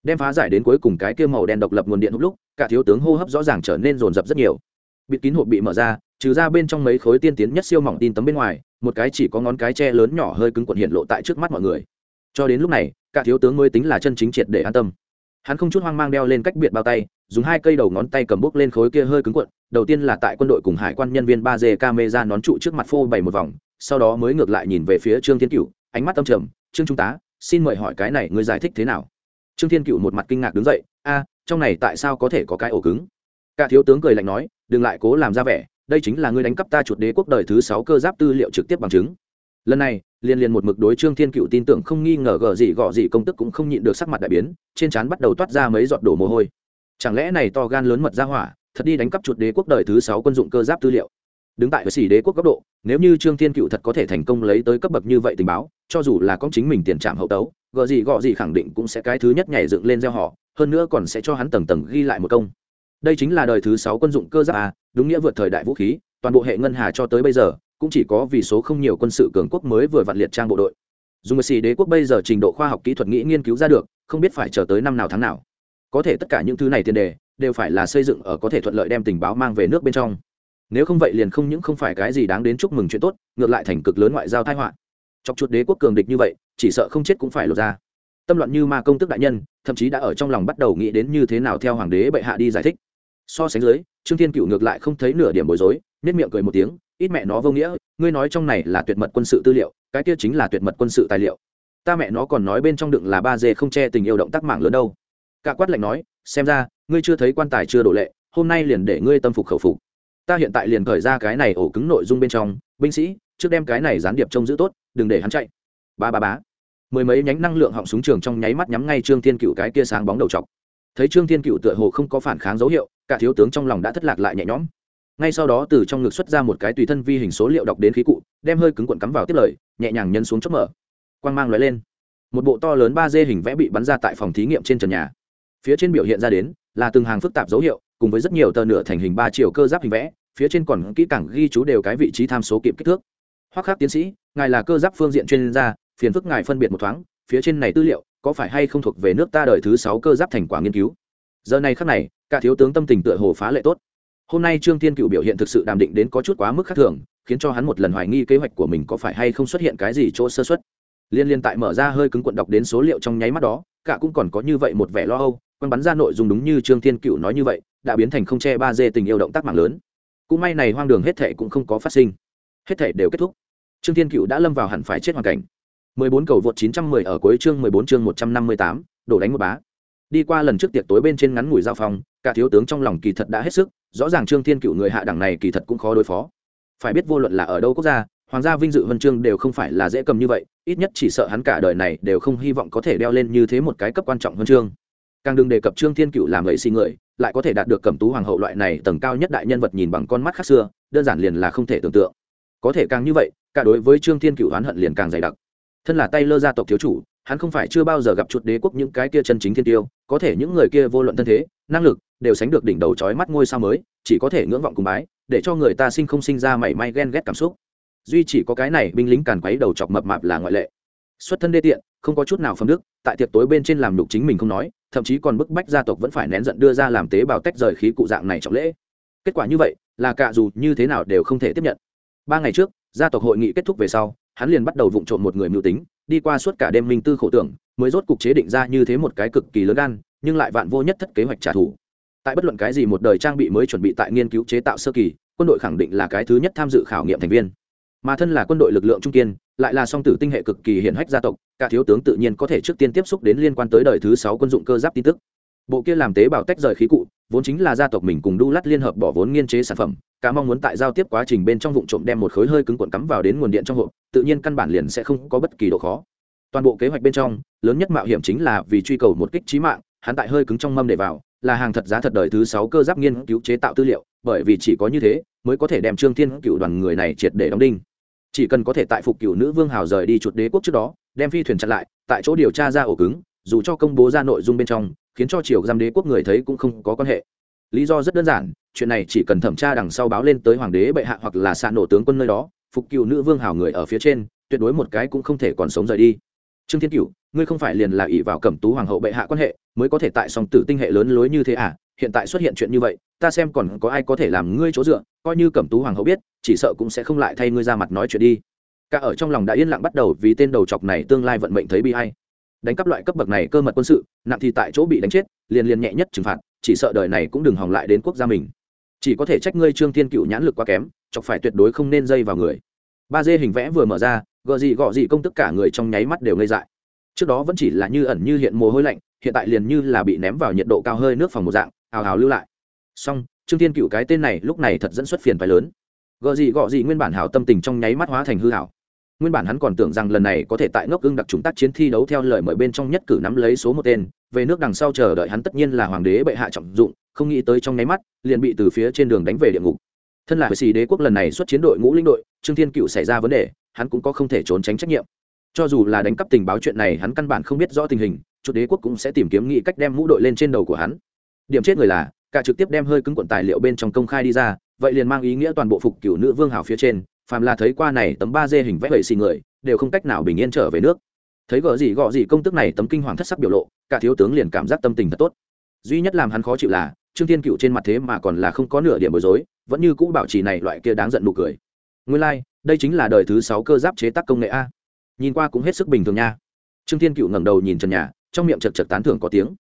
Đem phá giải đến cuối cùng cái kia màu đen độc lập nguồn điện lúc lúc cả thiếu tướng hô hấp rõ ràng trở nên rồn rập rất nhiều. Bịt kín hộp bị mở ra trừ ra bên trong mấy khối tiên tiến nhất siêu mỏng tin tấm bên ngoài, một cái chỉ có ngón cái tre lớn nhỏ hơi cứng quận hiện lộ tại trước mắt mọi người. Cho đến lúc này, cả thiếu tướng mới tính là chân chính triệt để an tâm. Hắn không chút hoang mang đeo lên cách biệt bao tay, dùng hai cây đầu ngón tay cầm bút lên khối kia hơi cứng quận đầu tiên là tại quân đội cùng hải quan nhân viên ba d camera nón trụ trước mặt phô bày một vòng, sau đó mới ngược lại nhìn về phía trương thiên cựu ánh mắt tâm trầm, trương trung tá, xin mời hỏi cái này ngươi giải thích thế nào? Trương thiên cựu một mặt kinh ngạc đứng dậy, a, trong này tại sao có thể có cái ổ cứng? Cả thiếu tướng cười lạnh nói, đừng lại cố làm ra vẻ đây chính là ngươi đánh cắp ta chuột đế quốc đời thứ sáu cơ giáp tư liệu trực tiếp bằng chứng. Lần này liên liên một mực đối trương thiên cựu tin tưởng không nghi ngờ gờ gì gọ gì công tức cũng không nhịn được sắc mặt đại biến, trên trán bắt đầu toát ra mấy giọt đổ mồ hôi. Chẳng lẽ này to gan lớn mật ra hỏa, thật đi đánh cắp chuột đế quốc đời thứ sáu quân dụng cơ giáp tư liệu? Đứng tại với xỉ đế quốc cấp độ, nếu như trương thiên cựu thật có thể thành công lấy tới cấp bậc như vậy tình báo, cho dù là con chính mình tiền trạm hậu tấu gợ gì gọ gì khẳng định cũng sẽ cái thứ nhất nhảy dựng lên gieo họ, hơn nữa còn sẽ cho hắn tầng tầng ghi lại một công đây chính là đời thứ sáu quân dụng cơ giáp à đúng nghĩa vượt thời đại vũ khí, toàn bộ hệ ngân hà cho tới bây giờ, cũng chỉ có vì số không nhiều quân sự cường quốc mới vừa vặn liệt trang bộ đội. Dùng một xì đế quốc bây giờ trình độ khoa học kỹ thuật nghĩ nghiên cứu ra được, không biết phải chờ tới năm nào tháng nào. Có thể tất cả những thứ này tiền đề, đều phải là xây dựng ở có thể thuận lợi đem tình báo mang về nước bên trong. Nếu không vậy liền không những không phải cái gì đáng đến chúc mừng chuyện tốt, ngược lại thành cực lớn ngoại giao thái họa. Chọc chuột đế quốc cường địch như vậy, chỉ sợ không chết cũng phải lột ra. Tâm loạn như ma công tức đại nhân, thậm chí đã ở trong lòng bắt đầu nghĩ đến như thế nào theo hoàng đế bệ hạ đi giải thích so sánh dưới, trương thiên cựu ngược lại không thấy nửa điểm bối rối nết miệng cười một tiếng, ít mẹ nó vô nghĩa, ngươi nói trong này là tuyệt mật quân sự tư liệu, cái kia chính là tuyệt mật quân sự tài liệu. Ta mẹ nó còn nói bên trong đựng là ba dê không che tình yêu động tác mạng lớn đâu. Cả quát lạnh nói, xem ra, ngươi chưa thấy quan tài chưa đổ lệ, hôm nay liền để ngươi tâm phục khẩu phục. Ta hiện tại liền khởi ra cái này ổ cứng nội dung bên trong, binh sĩ, trước đem cái này gián điệp trông giữ tốt, đừng để hắn chạy. Ba ba bá mười mấy nhánh năng lượng họng súng trường trong nháy mắt nhắm ngay trương thiên cựu cái kia sáng bóng đầu chọc thấy trương thiên cựu tựa hồ không có phản kháng dấu hiệu cả thiếu tướng trong lòng đã thất lạc lại nhẹ nhõm ngay sau đó từ trong ngực xuất ra một cái tùy thân vi hình số liệu đọc đến khí cụ đem hơi cứng cuộn cắm vào tiếp lời nhẹ nhàng nhân xuống chớp mở quang mang lóe lên một bộ to lớn ba d hình vẽ bị bắn ra tại phòng thí nghiệm trên trần nhà phía trên biểu hiện ra đến là từng hàng phức tạp dấu hiệu cùng với rất nhiều tờ nửa thành hình ba chiều cơ giáp hình vẽ phía trên còn kỹ càng ghi chú đều cái vị trí tham số kịp kích thước hoắc khác tiến sĩ ngài là cơ giáp phương diện chuyên gia phiền phức ngài phân biệt một thoáng phía trên này tư liệu có phải hay không thuộc về nước ta đời thứ sáu cơ giáp thành quả nghiên cứu? Giờ này khắc này, cả thiếu tướng tâm tình tựa hồ phá lệ tốt. Hôm nay trương thiên cựu biểu hiện thực sự đàm định đến có chút quá mức khác thường, khiến cho hắn một lần hoài nghi kế hoạch của mình có phải hay không xuất hiện cái gì chỗ sơ xuất liên liên tại mở ra hơi cứng quận đọc đến số liệu trong nháy mắt đó, cả cũng còn có như vậy một vẻ lo âu quăng bắn ra nội dung đúng như trương thiên cựu nói như vậy, đã biến thành không che ba dê tình yêu động tác mạng lớn. Cũng may này hoang đường hết thể cũng không có phát sinh. Hết thể đều kết thúc. Trương thiên cựu đã lâm vào hẳn phải chết hoàn cảnh. 14 cầu vượt 910 ở cuối chương 14 chương 158, đổ đánh một bá. Đi qua lần trước tiệc tối bên trên ngắn ngủi giao phòng, cả thiếu tướng trong lòng kỳ thật đã hết sức rõ ràng trương thiên cựu người hạ đẳng này kỳ thật cũng khó đối phó. Phải biết vô luận là ở đâu quốc gia hoàng gia vinh dự huân chương đều không phải là dễ cầm như vậy ít nhất chỉ sợ hắn cả đời này đều không hy vọng có thể đeo lên như thế một cái cấp quan trọng huân chương. Càng đừng đề cập trương thiên cựu làm lợi xì người lại có thể đạt được cẩm tú hoàng hậu loại này tầng cao nhất đại nhân vật nhìn bằng con mắt khác xưa đơn giản liền là không thể tưởng tượng. Có thể càng như vậy cả đối với trương thiên cựu oán hận liền càng dày đặc thân là tay lơ gia tộc thiếu chủ, hắn không phải chưa bao giờ gặp chuột đế quốc những cái kia chân chính thiên tiêu, có thể những người kia vô luận thân thế, năng lực, đều sánh được đỉnh đầu trói mắt ngôi sao mới, chỉ có thể ngưỡng vọng cùng bái, để cho người ta sinh không sinh ra mảy may ghen ghét cảm xúc. Duy chỉ có cái này, binh lính càn quấy đầu chọc mập mạp là ngoại lệ. Xuất thân đê tiện, không có chút nào phẩm đức, tại tiệc tối bên trên làm đục chính mình không nói, thậm chí còn bức bách gia tộc vẫn phải nén giận đưa ra làm tế bào tách rời khí cụ dạng này trọng lễ. Kết quả như vậy, là cả dù như thế nào đều không thể tiếp nhận. Ba ngày trước, gia tộc hội nghị kết thúc về sau hắn liền bắt đầu vụng trộm một người mưu tính, đi qua suốt cả đêm minh tư khổ tưởng, mới rốt cục chế định ra như thế một cái cực kỳ lớn gan, nhưng lại vạn vô nhất thất kế hoạch trả thù. Tại bất luận cái gì một đời trang bị mới chuẩn bị tại nghiên cứu chế tạo sơ kỳ, quân đội khẳng định là cái thứ nhất tham dự khảo nghiệm thành viên. Mà thân là quân đội lực lượng trung kiên, lại là song tử tinh hệ cực kỳ hiển hách gia tộc, cả thiếu tướng tự nhiên có thể trước tiên tiếp xúc đến liên quan tới đời thứ sáu quân dụng cơ giáp tin tức. Bộ kia làm tế bào tách rời khí cụ, vốn chính là gia tộc mình cùng đu lắt liên hợp bỏ vốn nghiên chế sản phẩm cả mong muốn tại giao tiếp quá trình bên trong vụ trộm đem một khối hơi cứng cuộn cắm vào đến nguồn điện trong hộp, tự nhiên căn bản liền sẽ không có bất kỳ độ khó. Toàn bộ kế hoạch bên trong, lớn nhất mạo hiểm chính là vì truy cầu một kích trí mạng, hắn tại hơi cứng trong mâm để vào, là hàng thật giá thật đời thứ sáu cơ giáp nghiên cứu chế tạo tư liệu, bởi vì chỉ có như thế, mới có thể đem trương thiên cựu đoàn người này triệt để đóng đinh. Chỉ cần có thể tại phục cựu nữ vương hào rời đi chuột đế quốc trước đó, đem phi thuyền chặn lại, tại chỗ điều tra ra ổ cứng, dù cho công bố ra nội dung bên trong, khiến cho triều giam đế quốc người thấy cũng không có quan hệ lý do rất đơn giản, chuyện này chỉ cần thẩm tra đằng sau báo lên tới hoàng đế bệ hạ hoặc là xạ nổ tướng quân nơi đó, phục cựu nữ vương hào người ở phía trên, tuyệt đối một cái cũng không thể còn sống rời đi. Trương thiên cựu ngươi không phải liền là ỷ vào cẩm tú hoàng hậu bệ hạ quan hệ, mới có thể tại song tử tinh hệ lớn lối như thế à? Hiện tại xuất hiện chuyện như vậy, ta xem còn có ai có thể làm ngươi chỗ dựa, coi như cẩm tú hoàng hậu biết, chỉ sợ cũng sẽ không lại thay ngươi ra mặt nói chuyện đi. Cả ở trong lòng đã yên lặng bắt đầu vì tên đầu chọc này tương lai vận mệnh thấy bi hay đánh cắp loại cấp bậc này cơ mật quân sự, nặng thì tại chỗ bị đánh chết, liền liền nhẹ nhất trừng phạt chỉ sợ đời này cũng đừng hòng lại đến quốc gia mình. Chỉ có thể trách ngươi trương thiên cựu nhãn lực quá kém, chọc phải tuyệt đối không nên dây vào người. Ba dê hình vẽ vừa mở ra gợ gì gọ gì công tức cả người trong nháy mắt đều ngây dại. Trước đó vẫn chỉ là như ẩn như hiện mồ hôi lạnh, hiện tại liền như là bị ném vào nhiệt độ cao hơi nước phòng một dạng, hào hào lưu lại. Song trương thiên cựu cái tên này lúc này thật dẫn xuất phiền phải lớn. Gợ gì gọ gì nguyên bản hảo tâm tình trong nháy mắt hóa thành hư hảo nguyên bản hắn còn tưởng rằng lần này có thể tại ngốc ưng đặc trùng tác chiến thi đấu theo lời mời bên trong nhất cử nắm lấy số một tên về nước đằng sau chờ đợi hắn tất nhiên là hoàng đế bệ hạ trọng dụng, không nghĩ tới trong nháy mắt, liền bị từ phía trên đường đánh về địa ngục. Thân là sĩ đế quốc lần này xuất chiến đội ngũ linh đội, trương thiên cựu xảy ra vấn đề, hắn cũng có không thể trốn tránh trách nhiệm. Cho dù là đánh cắp tình báo chuyện này, hắn căn bản không biết rõ tình hình, chủ đế quốc cũng sẽ tìm kiếm nghĩ cách đem mũ đội lên trên đầu của hắn. Điểm chết người là, cả trực tiếp đem hơi cứng quận tài liệu bên trong công khai đi ra, vậy liền mang ý nghĩa toàn bộ phục cửu nữ vương hảo phía trên, phàm là thấy qua này tấm ba d hình vẽ vậy xì người, đều không cách nào bình yên trở về nước. Thấy gỡ gì gọ gì công tức này, tấm kinh hoàng thất sắc biểu lộ cả thiếu tướng liền cảm giác tâm tình thật tốt. Duy nhất làm hắn khó chịu là trương thiên cựu trên mặt thế mà còn là không có nửa điểm bối rối vẫn như cũ bảo trì này loại kia đáng giận nụ cười. Nguyên lai、like, đây chính là đời thứ sáu cơ giáp chế tác công nghệ a. Nhìn qua cũng hết sức bình thường nha. Trương thiên cựu ngẩng đầu nhìn trần nhà trong miệng chật chật tán thưởng có tiếng.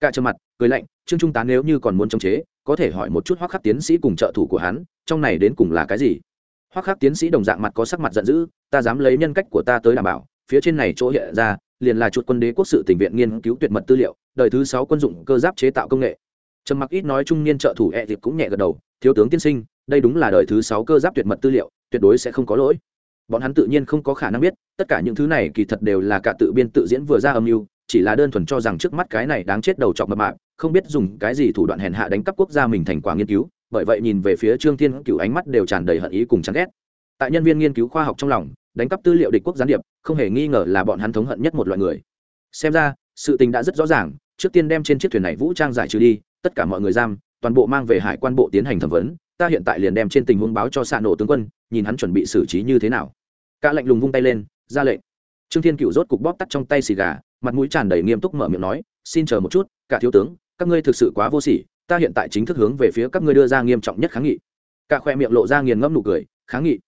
Cả trơ mặt cười lạnh trương trung tán nếu như còn muốn chống chế có thể hỏi một chút hoắc khắc tiến sĩ cùng trợ thủ của hắn trong này đến cùng là cái gì? Hoắc khắc tiến sĩ đồng dạng mặt có sắc mặt giận dữ ta dám lấy nhân cách của ta tới đảm bảo phía trên này chỗ hiện ra liền là chuột quân đế quốc sự tình viện nghiên cứu tuyệt mật tư liệu, đời thứ sáu quân dụng cơ giáp chế tạo công nghệ. Trầm mặc ít nói trung niên trợ thủ e dịp cũng nhẹ gật đầu, thiếu tướng tiên sinh, đây đúng là đời thứ sáu cơ giáp tuyệt mật tư liệu, tuyệt đối sẽ không có lỗi. Bọn hắn tự nhiên không có khả năng biết, tất cả những thứ này kỳ thật đều là cả tự biên tự diễn vừa ra âm mưu, chỉ là đơn thuần cho rằng trước mắt cái này đáng chết đầu chọc mập mạp, không biết dùng cái gì thủ đoạn hèn hạ đánh cắp quốc gia mình thành quả nghiên cứu, bởi vậy nhìn về phía trương thiên cựu ánh mắt đều tràn đầy hận ý cùng chán ghét. Tại nhân viên nghiên cứu khoa học trong lòng đánh cắp tư liệu địch quốc gián điệp, không hề nghi ngờ là bọn hắn thống hận nhất một loại người. Xem ra, sự tình đã rất rõ ràng, trước tiên đem trên chiếc thuyền này vũ trang giải trừ đi, tất cả mọi người giam, toàn bộ mang về hải quan bộ tiến hành thẩm vấn, ta hiện tại liền đem trên tình huống báo cho xạ nổ tướng quân, nhìn hắn chuẩn bị xử trí như thế nào. Cả lạnh lùng vung tay lên, ra lệnh. Trương thiên cựu rốt cục bóp tắt trong tay xì gà, mặt mũi tràn đầy nghiêm túc mở miệng nói, xin chờ một chút, cả thiếu tướng, các ngươi thực sự quá vô sỉ, ta hiện tại chính thức hướng về phía các ngươi đưa ra nghiêm trọng nhất kháng nghị. Cả khoe miệng lộ ra nghiền ngẫm nụ cười, kháng nghị.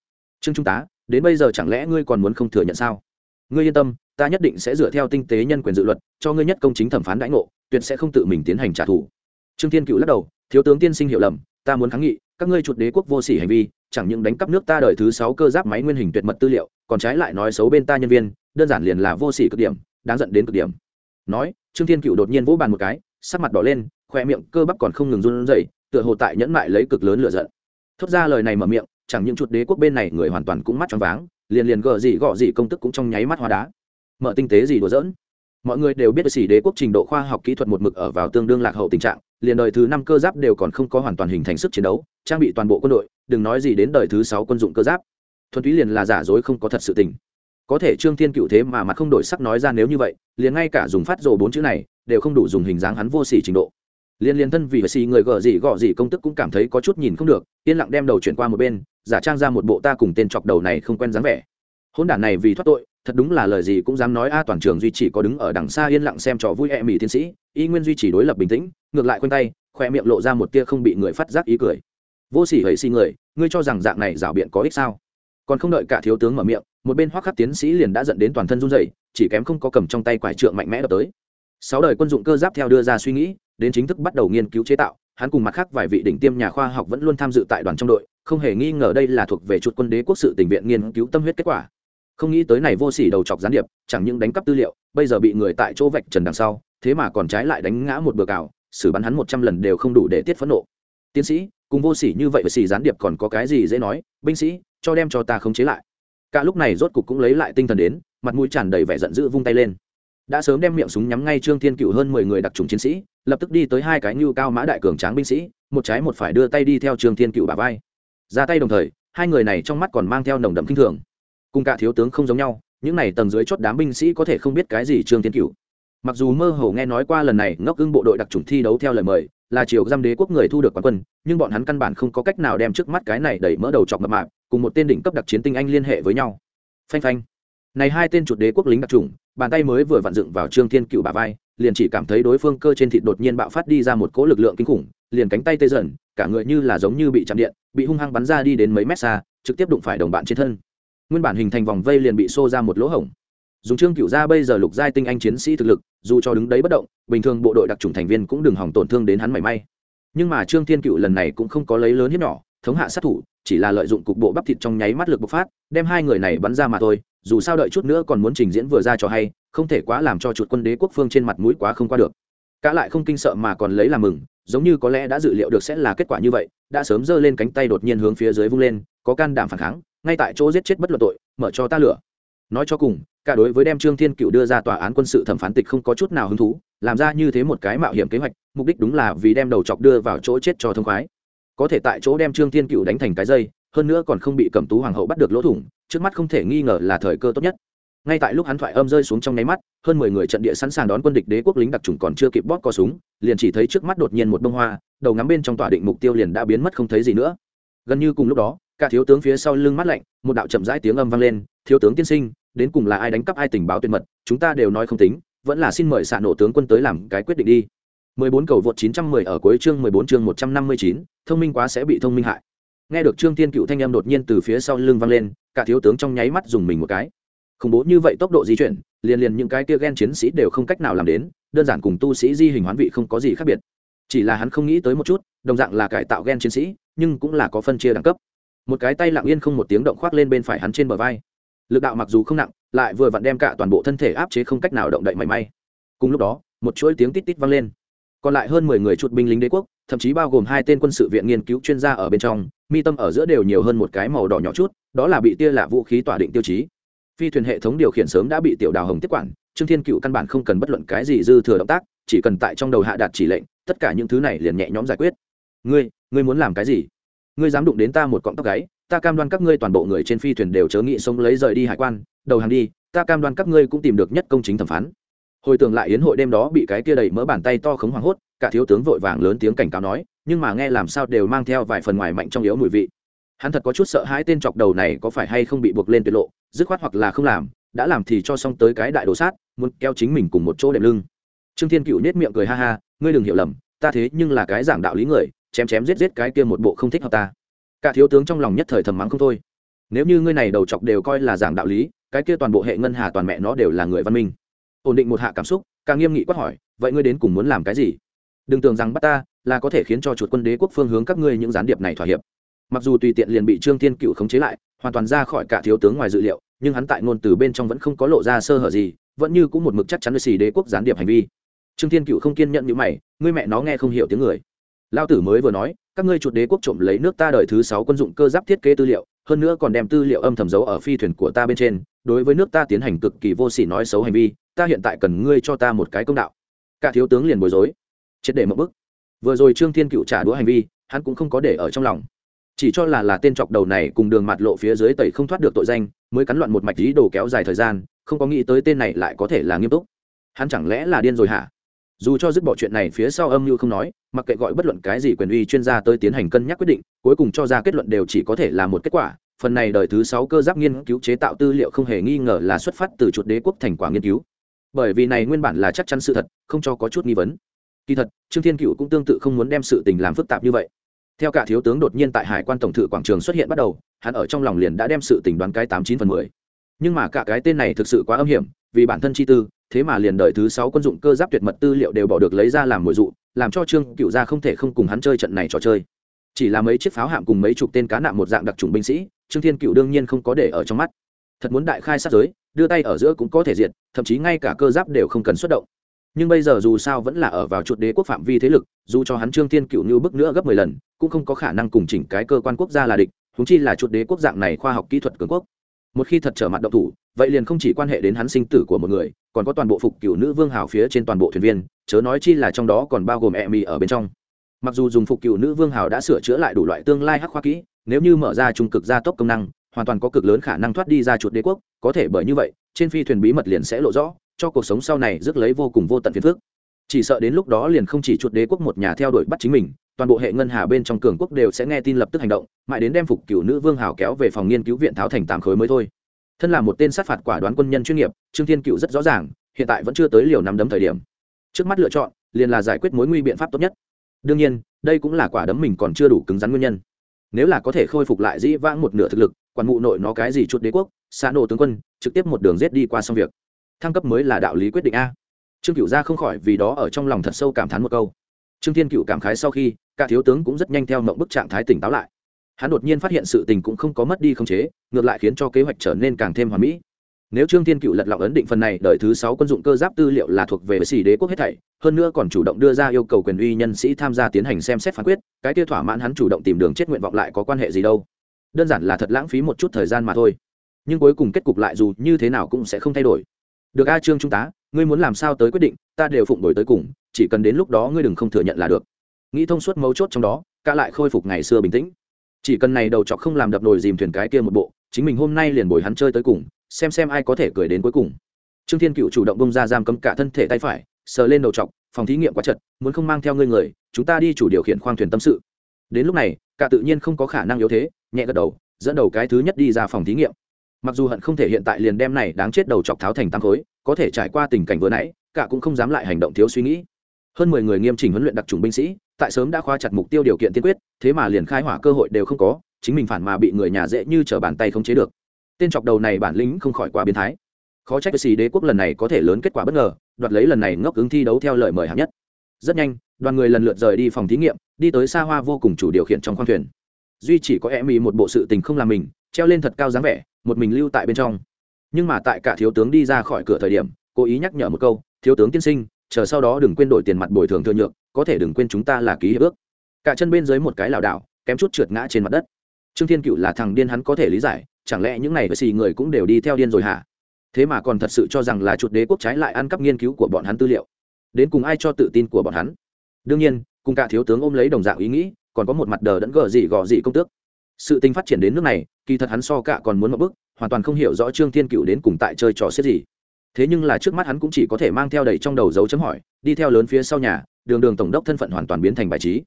Trương trung tá đến bây giờ chẳng lẽ ngươi còn muốn không thừa nhận sao? Ngươi yên tâm, ta nhất định sẽ dựa theo tinh tế nhân quyền dự luật, cho ngươi nhất công chính thẩm phán đãi ngộ, tuyệt sẽ không tự mình tiến hành trả thù. Trương thiên cựu lắc đầu, thiếu tướng tiên sinh hiểu lầm, ta muốn kháng nghị, các ngươi chuột đế quốc vô sỉ hành vi, chẳng những đánh cắp nước ta đời thứ sáu cơ giáp máy nguyên hình tuyệt mật tư liệu, còn trái lại nói xấu bên ta nhân viên, đơn giản liền là vô sỉ cực điểm, đáng giận đến cực điểm. Nói, trương thiên cựu đột nhiên vỗ bàn một cái, sắc mặt đỏ lên, khoe miệng cơ bắp còn không ngừng run rẩy, tựa hồ tại nhẫn mại lấy cực lớn lửa giận. Thốt ra lời này mở miệng chẳng những chuột đế quốc bên này người hoàn toàn cũng mắt choáng váng, liền liền gờ gì gọ gì công tức cũng trong nháy mắt hóa đá. Mở tinh tế gì đùa giỡn. Mọi người đều biết xỉ đế quốc trình độ khoa học kỹ thuật một mực ở vào tương đương lạc hậu tình trạng, liền đời thứ năm cơ giáp đều còn không có hoàn toàn hình thành sức chiến đấu, trang bị toàn bộ quân đội, đừng nói gì đến đời thứ sáu quân dụng cơ giáp. Thuần túy liền là giả dối không có thật sự tình. Có thể trương thiên cựu thế mà mặt không đổi sắc nói ra nếu như vậy, liền ngay cả dùng phát rồ bốn chữ này, đều không đủ dùng hình dáng hắn vô sỉ trình độ liên liên thân vì xì người gờ gì gọ gì công tức cũng cảm thấy có chút nhìn không được, yên lặng đem đầu chuyển qua một bên, giả trang ra một bộ ta cùng tên chọc đầu này không quen dáng vẻ. Hôn đản này vì thoát tội, thật đúng là lời gì cũng dám nói a, toàn trường duy chỉ có đứng ở đằng xa yên lặng xem trò vui e mỹ tiến sĩ, y nguyên duy chỉ đối lập bình tĩnh, ngược lại quanh tay, khoe miệng lộ ra một tia không bị người phát giác ý cười. Vô sỉ hầy xì người, ngươi cho rằng dạng này rảo biện có ích sao? Còn không đợi cả thiếu tướng mở miệng, một bên hoắc khắc tiến sĩ liền đã dẫn đến toàn thân run rẩy, chỉ kém không có cầm trong tay quải trượng mạnh mẽ đập tới. Sáu đời quân dụng cơ giáp theo đưa ra suy nghĩ đến chính thức bắt đầu nghiên cứu chế tạo, hắn cùng mặt khác vài vị đỉnh tiêm nhà khoa học vẫn luôn tham dự tại đoàn trong đội, không hề nghi ngờ đây là thuộc về chuột quân đế quốc sự tình viện nghiên cứu tâm huyết kết quả. Không nghĩ tới này vô sỉ đầu chọc gián điệp, chẳng những đánh cắp tư liệu, bây giờ bị người tại chỗ vạch trần đằng sau, thế mà còn trái lại đánh ngã một bờ cào, xử bắn hắn một trăm lần đều không đủ để tiết phẫn nộ. Tiến sĩ, cùng vô sỉ như vậy và sỉ gián điệp còn có cái gì dễ nói, binh sĩ, cho đem cho ta khống chế lại. Cả lúc này rốt cục cũng lấy lại tinh thần đến, mặt mũi tràn đầy vẻ giận dữ vung tay lên đã sớm đem miệng súng nhắm ngay trương thiên cựu hơn mười người đặc trùng chiến sĩ, lập tức đi tới hai cái như cao mã đại cường tráng binh sĩ, một trái một phải đưa tay đi theo trương thiên cựu bà vai. Ra tay đồng thời, hai người này trong mắt còn mang theo nồng đậm kinh thường. Cùng cả thiếu tướng không giống nhau, những này tầng dưới chốt đám binh sĩ có thể không biết cái gì trương thiên cựu mặc dù mơ hồ nghe nói qua lần này ngốc ưng bộ đội đặc trùng thi đấu theo lời mời, là triều giam đế quốc người thu được quán quân, nhưng bọn hắn căn bản không có cách nào đem trước mắt cái này đẩy mỡ đầu chọc mập mạp, cùng một tên đỉnh cấp đặc chiến tinh anh liên hệ với nhau. Phanh phanh. Này hai tên chuột đế quốc lính đặc trùng bàn tay mới vừa vặn dựng vào trương thiên cựu bà vai, liền chỉ cảm thấy đối phương cơ trên thịt đột nhiên bạo phát đi ra một cỗ lực lượng kinh khủng, liền cánh tay tê dần, cả người như là giống như bị chạm điện, bị hung hăng bắn ra đi đến mấy mét xa, trực tiếp đụng phải đồng bạn trên thân. Nguyên bản hình thành vòng vây liền bị xô ra một lỗ hổng. Dùng trương cựu ra bây giờ lục giai tinh anh chiến sĩ thực lực, dù cho đứng đấy bất động, bình thường bộ đội đặc trùng thành viên cũng đừng hỏng tổn thương đến hắn mảy may. Nhưng mà trương thiên cựu lần này cũng không có lấy lớn hiếp nhỏ, thống hạ sát thủ, chỉ là lợi dụng cục bộ bắp thịt trong nháy mắt lực bộc phát, đem hai người này bắn ra mà thôi dù sao đợi chút nữa còn muốn trình diễn vừa ra cho hay, không thể quá làm cho chuột quân đế quốc phương trên mặt mũi quá không qua được. Cả lại không kinh sợ mà còn lấy làm mừng, giống như có lẽ đã dự liệu được sẽ là kết quả như vậy, đã sớm giơ lên cánh tay đột nhiên hướng phía dưới vung lên, có can đảm phản kháng, ngay tại chỗ giết chết bất luận tội, mở cho ta lửa. Nói cho cùng, cả đối với đem trương thiên cựu đưa ra tòa án quân sự thẩm phán tịch không có chút nào hứng thú, làm ra như thế một cái mạo hiểm kế hoạch, mục đích đúng là vì đem đầu chọc đưa vào chỗ chết cho thông khoái. Có thể tại chỗ đem trương thiên cựu đánh thành cái dây, hơn nữa còn không bị cẩm tú hoàng hậu bắt được lỗ thủng trước mắt không thể nghi ngờ là thời cơ tốt nhất. Ngay tại lúc hắn thoại âm rơi xuống trong nháy mắt hơn mười người trận địa sẵn sàng đón quân địch đế quốc lính đặc trùng còn chưa kịp bóp co súng liền chỉ thấy trước mắt đột nhiên một bông hoa đầu ngắm bên trong tòa định mục tiêu liền đã biến mất không thấy gì nữa. Gần như cùng lúc đó cả thiếu tướng phía sau lưng mắt lạnh một đạo chậm rãi tiếng âm vang lên thiếu tướng tiên sinh đến cùng là ai đánh cắp ai tình báo tuyệt mật chúng ta đều nói không tính vẫn là xin mời xạ nổ tướng quân tới làm cái quyết định đi. 14 cầu vượt 910 ở cuối chương 14 chương 159, thông minh quá sẽ bị thông minh hại. Nghe được Trương Thiên Cựu thanh âm đột nhiên từ phía sau lưng vang lên, cả thiếu tướng trong nháy mắt dùng mình một cái. khủng bố như vậy tốc độ di chuyển, liền liền những cái kia gen chiến sĩ đều không cách nào làm đến, đơn giản cùng tu sĩ di hình hoán vị không có gì khác biệt. Chỉ là hắn không nghĩ tới một chút, đồng dạng là cải tạo gen chiến sĩ, nhưng cũng là có phân chia đẳng cấp. Một cái tay lặng yên không một tiếng động khoác lên bên phải hắn trên bờ vai. Lực đạo mặc dù không nặng, lại vừa vặn đem cả toàn bộ thân thể áp chế không cách nào động đậy mảy may. Cùng lúc đó, một chuỗi tiếng tít tít vang lên còn lại hơn mười người chuột binh lính đế quốc thậm chí bao gồm hai tên quân sự viện nghiên cứu chuyên gia ở bên trong mi tâm ở giữa đều nhiều hơn một cái màu đỏ nhỏ chút, đó là bị tia lạ vũ khí tỏa định tiêu chí. Phi thuyền hệ thống điều khiển sớm đã bị tiểu đào hồng tiếp quản, trương thiên cựu căn bản không cần bất luận cái gì dư thừa động tác, chỉ cần tại trong đầu hạ đạt chỉ lệnh, tất cả những thứ này liền nhẹ nhõm giải quyết. Ngươi ngươi muốn làm cái gì? Ngươi dám đụng đến ta một cọng tóc gáy, ta cam đoan các ngươi toàn bộ người trên phi thuyền đều chớ nghị sống lấy rời đi hải quan, đầu hàng đi, ta cam đoan các ngươi cũng tìm được nhất công chính thẩm phán. Hồi tưởng lại yến hội đêm đó bị cái kia đầy mỡ bàn tay to khống hoảng hốt, cả thiếu tướng vội vàng lớn tiếng cảnh cáo nói nhưng mà nghe làm sao đều mang theo vài phần ngoài mạnh trong yếu mùi vị. Hắn thật có chút sợ hãi tên chọc đầu này có phải hay không bị buộc lên tuyệt lộ, dứt khoát hoặc là không làm, đã làm thì cho xong tới cái đại đồ sát, muốn keo chính mình cùng một chỗ đệm lưng. Trương thiên cựu nết miệng cười ha ha, ngươi đừng hiểu lầm, ta thế nhưng là cái giảng đạo lý người, chém chém giết giết cái kia một bộ không thích hợp ta. Cả thiếu tướng trong lòng nhất thời thầm mắng không thôi. Nếu như ngươi này đầu chọc đều coi là giảng đạo lý, cái kia toàn bộ hệ ngân hà toàn mẹ nó đều là người văn minh. Ổn định một hạ cảm xúc càng nghiêm nghị quát hỏi, vậy ngươi đến cùng muốn làm cái gì? Đừng tưởng rằng bắt ta là có thể khiến cho chuột quân đế quốc phương hướng các ngươi những gián điệp này thỏa hiệp. Mặc dù tùy tiện liền bị trương thiên cựu khống chế lại, hoàn toàn ra khỏi cả thiếu tướng ngoài dự liệu, nhưng hắn tại ngôn từ bên trong vẫn không có lộ ra sơ hở gì, vẫn như cũng một mực chắc chắn với xì đế quốc gián điệp hành vi. Trương thiên cựu không kiên nhận như mày, ngươi mẹ nó nghe không hiểu tiếng người. Lao tử mới vừa nói, các ngươi chuột đế quốc trộm lấy nước ta đời thứ sáu quân dụng cơ giáp thiết kế tư liệu, hơn nữa còn đem tư liệu âm thầm giấu ở phi thuyền của ta bên trên, đối với nước ta tiến hành cực kỳ vô sỉ nói xấu hành vi, ta hiện tại cần ngươi cho ta một cái công đạo. Cả thiếu tướng liền bối rối triệt để một bức. Vừa rồi trương thiên cựu trả đũa hành vi, hắn cũng không có để ở trong lòng. Chỉ cho là là tên chọc đầu này cùng đường mặt lộ phía dưới tẩy không thoát được tội danh, mới cắn loạn một mạch ý đồ kéo dài thời gian, không có nghĩ tới tên này lại có thể là nghiêm túc. Hắn chẳng lẽ là điên rồi hả? Dù cho dứt bỏ chuyện này phía sau âm mưu không nói, mặc kệ gọi bất luận cái gì quyền uy chuyên gia tới tiến hành cân nhắc quyết định, cuối cùng cho ra kết luận đều chỉ có thể là một kết quả. Phần này đời thứ sáu cơ giáp nghiên cứu chế tạo tư liệu không hề nghi ngờ là xuất phát từ chuột đế quốc thành quả nghiên cứu. Bởi vì này nguyên bản là chắc chắn sự thật, không cho có chút nghi vấn kỳ thật, trương thiên cựu cũng tương tự không muốn đem sự tình làm phức tạp như vậy. Theo cả thiếu tướng đột nhiên tại hải quan tổng thự quảng trường xuất hiện bắt đầu, hắn ở trong lòng liền đã đem sự tình đoán cái tám chín phần mười. Nhưng mà cả cái tên này thực sự quá âm hiểm, vì bản thân chi tư, thế mà liền đợi thứ sáu quân dụng cơ giáp tuyệt mật tư liệu đều bỏ được lấy ra làm mồi dụ, làm cho trương cựu gia không thể không cùng hắn chơi trận này trò chơi. Chỉ là mấy chiếc pháo hạm cùng mấy chục tên cá nạm một dạng đặc trùng binh sĩ, trương thiên cựu đương nhiên không có để ở trong mắt. Thật muốn đại khai sát giới, đưa tay ở giữa cũng có thể diệt, thậm chí ngay cả cơ giáp đều không cần xuất động nhưng bây giờ dù sao vẫn là ở vào chuột đế quốc phạm vi thế lực, dù cho hắn trương thiên cựu như bức nữa gấp mười lần, cũng không có khả năng cùng chỉnh cái cơ quan quốc gia là địch húng chi là chuột đế quốc dạng này khoa học kỹ thuật cường quốc. Một khi thật trở mặt động thủ, vậy liền không chỉ quan hệ đến hắn sinh tử của một người, còn có toàn bộ phục cựu nữ vương hào phía trên toàn bộ thuyền viên, chớ nói chi là trong đó còn bao gồm e mì ở bên trong. Mặc dù dùng phục cựu nữ vương hào đã sửa chữa lại đủ loại tương lai hắc khoa kỹ, nếu như mở ra trung cực gia tốc công năng, hoàn toàn có cực lớn khả năng thoát đi ra chuột đế quốc, có thể bởi như vậy, trên phi thuyền bí mật liền sẽ lộ rõ cho cuộc sống sau này rước lấy vô cùng vô tận phiền phức. Chỉ sợ đến lúc đó liền không chỉ chuột đế quốc một nhà theo đuổi bắt chính mình, toàn bộ hệ ngân hà bên trong cường quốc đều sẽ nghe tin lập tức hành động, mãi đến đem phục cựu nữ vương hào kéo về phòng nghiên cứu viện tháo thành tám khối mới thôi. Thân là một tên sát phạt quả đoán quân nhân chuyên nghiệp, trương thiên cựu rất rõ ràng, hiện tại vẫn chưa tới liều nắm đấm thời điểm. Trước mắt lựa chọn, liền là giải quyết mối nguy biện pháp tốt nhất. Đương nhiên, đây cũng là quả đấm mình còn chưa đủ cứng rắn nguyên nhân. Nếu là có thể khôi phục lại dĩ vãng một nửa thực lực, quản mụ nội nó cái gì chuột đế quốc, xã nổ tướng quân, trực tiếp một đường rết đi qua xong việc thăng cấp mới là đạo lý quyết định a. Trương cựu ra không khỏi vì đó ở trong lòng thật sâu cảm thán một câu. Trương thiên cựu cảm khái sau khi, cả thiếu tướng cũng rất nhanh theo mộng bức trạng thái tỉnh táo lại. Hắn đột nhiên phát hiện sự tình cũng không có mất đi khống chế, ngược lại khiến cho kế hoạch trở nên càng thêm hoàn mỹ. Nếu trương thiên cựu lật lọng ấn định phần này, đợi thứ sáu quân dụng cơ giáp tư liệu là thuộc về xì đế quốc hết thảy, hơn nữa còn chủ động đưa ra yêu cầu quyền uy nhân sĩ tham gia tiến hành xem xét phán quyết, cái kia thỏa mãn hắn chủ động tìm đường chết nguyện vọng lại có quan hệ gì đâu. Đơn giản là thật lãng phí một chút thời gian mà thôi. Nhưng cuối cùng kết cục lại dù như thế nào cũng sẽ không thay đổi được a trương trung tá, ngươi muốn làm sao tới quyết định, ta đều phụng đổi tới cùng, chỉ cần đến lúc đó ngươi đừng không thừa nhận là được. Nghĩ thông suốt mấu chốt trong đó ca lại khôi phục ngày xưa bình tĩnh. Chỉ cần này đầu chọc không làm đập nồi dìm thuyền cái kia một bộ, chính mình hôm nay liền bồi hắn chơi tới cùng, xem xem ai có thể cười đến cuối cùng. Trương thiên cựu chủ động bông ra giam cấm cả thân thể tay phải, sờ lên đầu chọc, phòng thí nghiệm quá chật, muốn không mang theo ngươi người, chúng ta đi chủ điều khiển khoang thuyền tâm sự. Đến lúc này, cả tự nhiên không có khả năng yếu thế, nhẹ gật đầu, dẫn đầu cái thứ nhất đi ra phòng thí nghiệm mặc dù hận không thể hiện tại liền đem này đáng chết đầu chọc tháo thành tăng khối, có thể trải qua tình cảnh vừa nãy, cả cũng không dám lại hành động thiếu suy nghĩ. Hơn mười người nghiêm chỉnh huấn luyện đặc trùng binh sĩ, tại sớm đã khóa chặt mục tiêu điều kiện tiên quyết, thế mà liền khai hỏa cơ hội đều không có, chính mình phản mà bị người nhà dễ như trở bàn tay không chế được. Tên chọc đầu này bản lĩnh không khỏi quá biến thái. Khó trách xì đế quốc lần này có thể lớn kết quả bất ngờ, đoạt lấy lần này ngốc ứng thi đấu theo lời mời hạng nhất. Rất nhanh, đoàn người lần lượt rời đi phòng thí nghiệm, đi tới xa hoa vô cùng chủ điều khiển trong khoang thuyền. Duy chỉ có em ý một bộ sự tình không làm mình, treo lên thật cao dáng vẻ một mình lưu tại bên trong. Nhưng mà tại cả thiếu tướng đi ra khỏi cửa thời điểm, cố ý nhắc nhở một câu, thiếu tướng tiên sinh, chờ sau đó đừng quên đổi tiền mặt bồi thường thừa nhượng, có thể đừng quên chúng ta là ký hiệp ước. Cả chân bên dưới một cái lảo đảo, kém chút trượt ngã trên mặt đất. Trương thiên cựu là thằng điên hắn có thể lý giải, chẳng lẽ những này xì người cũng đều đi theo điên rồi hả? Thế mà còn thật sự cho rằng là chuột đế quốc trái lại ăn cắp nghiên cứu của bọn hắn tư liệu. Đến cùng ai cho tự tin của bọn hắn? Đương nhiên, cùng cả thiếu tướng ôm lấy đồng dạng ý nghĩ, còn có một mặt đờ đẫn gờ gì gò gì công tước sự tình phát triển đến nước này kỳ thật hắn so cả còn muốn một bước, hoàn toàn không hiểu rõ trương thiên cựu đến cùng tại chơi trò xếp gì. Thế nhưng là trước mắt hắn cũng chỉ có thể mang theo đầy trong đầu dấu chấm hỏi đi theo lớn phía sau nhà đường đường tổng đốc thân phận hoàn toàn biến thành bài trí.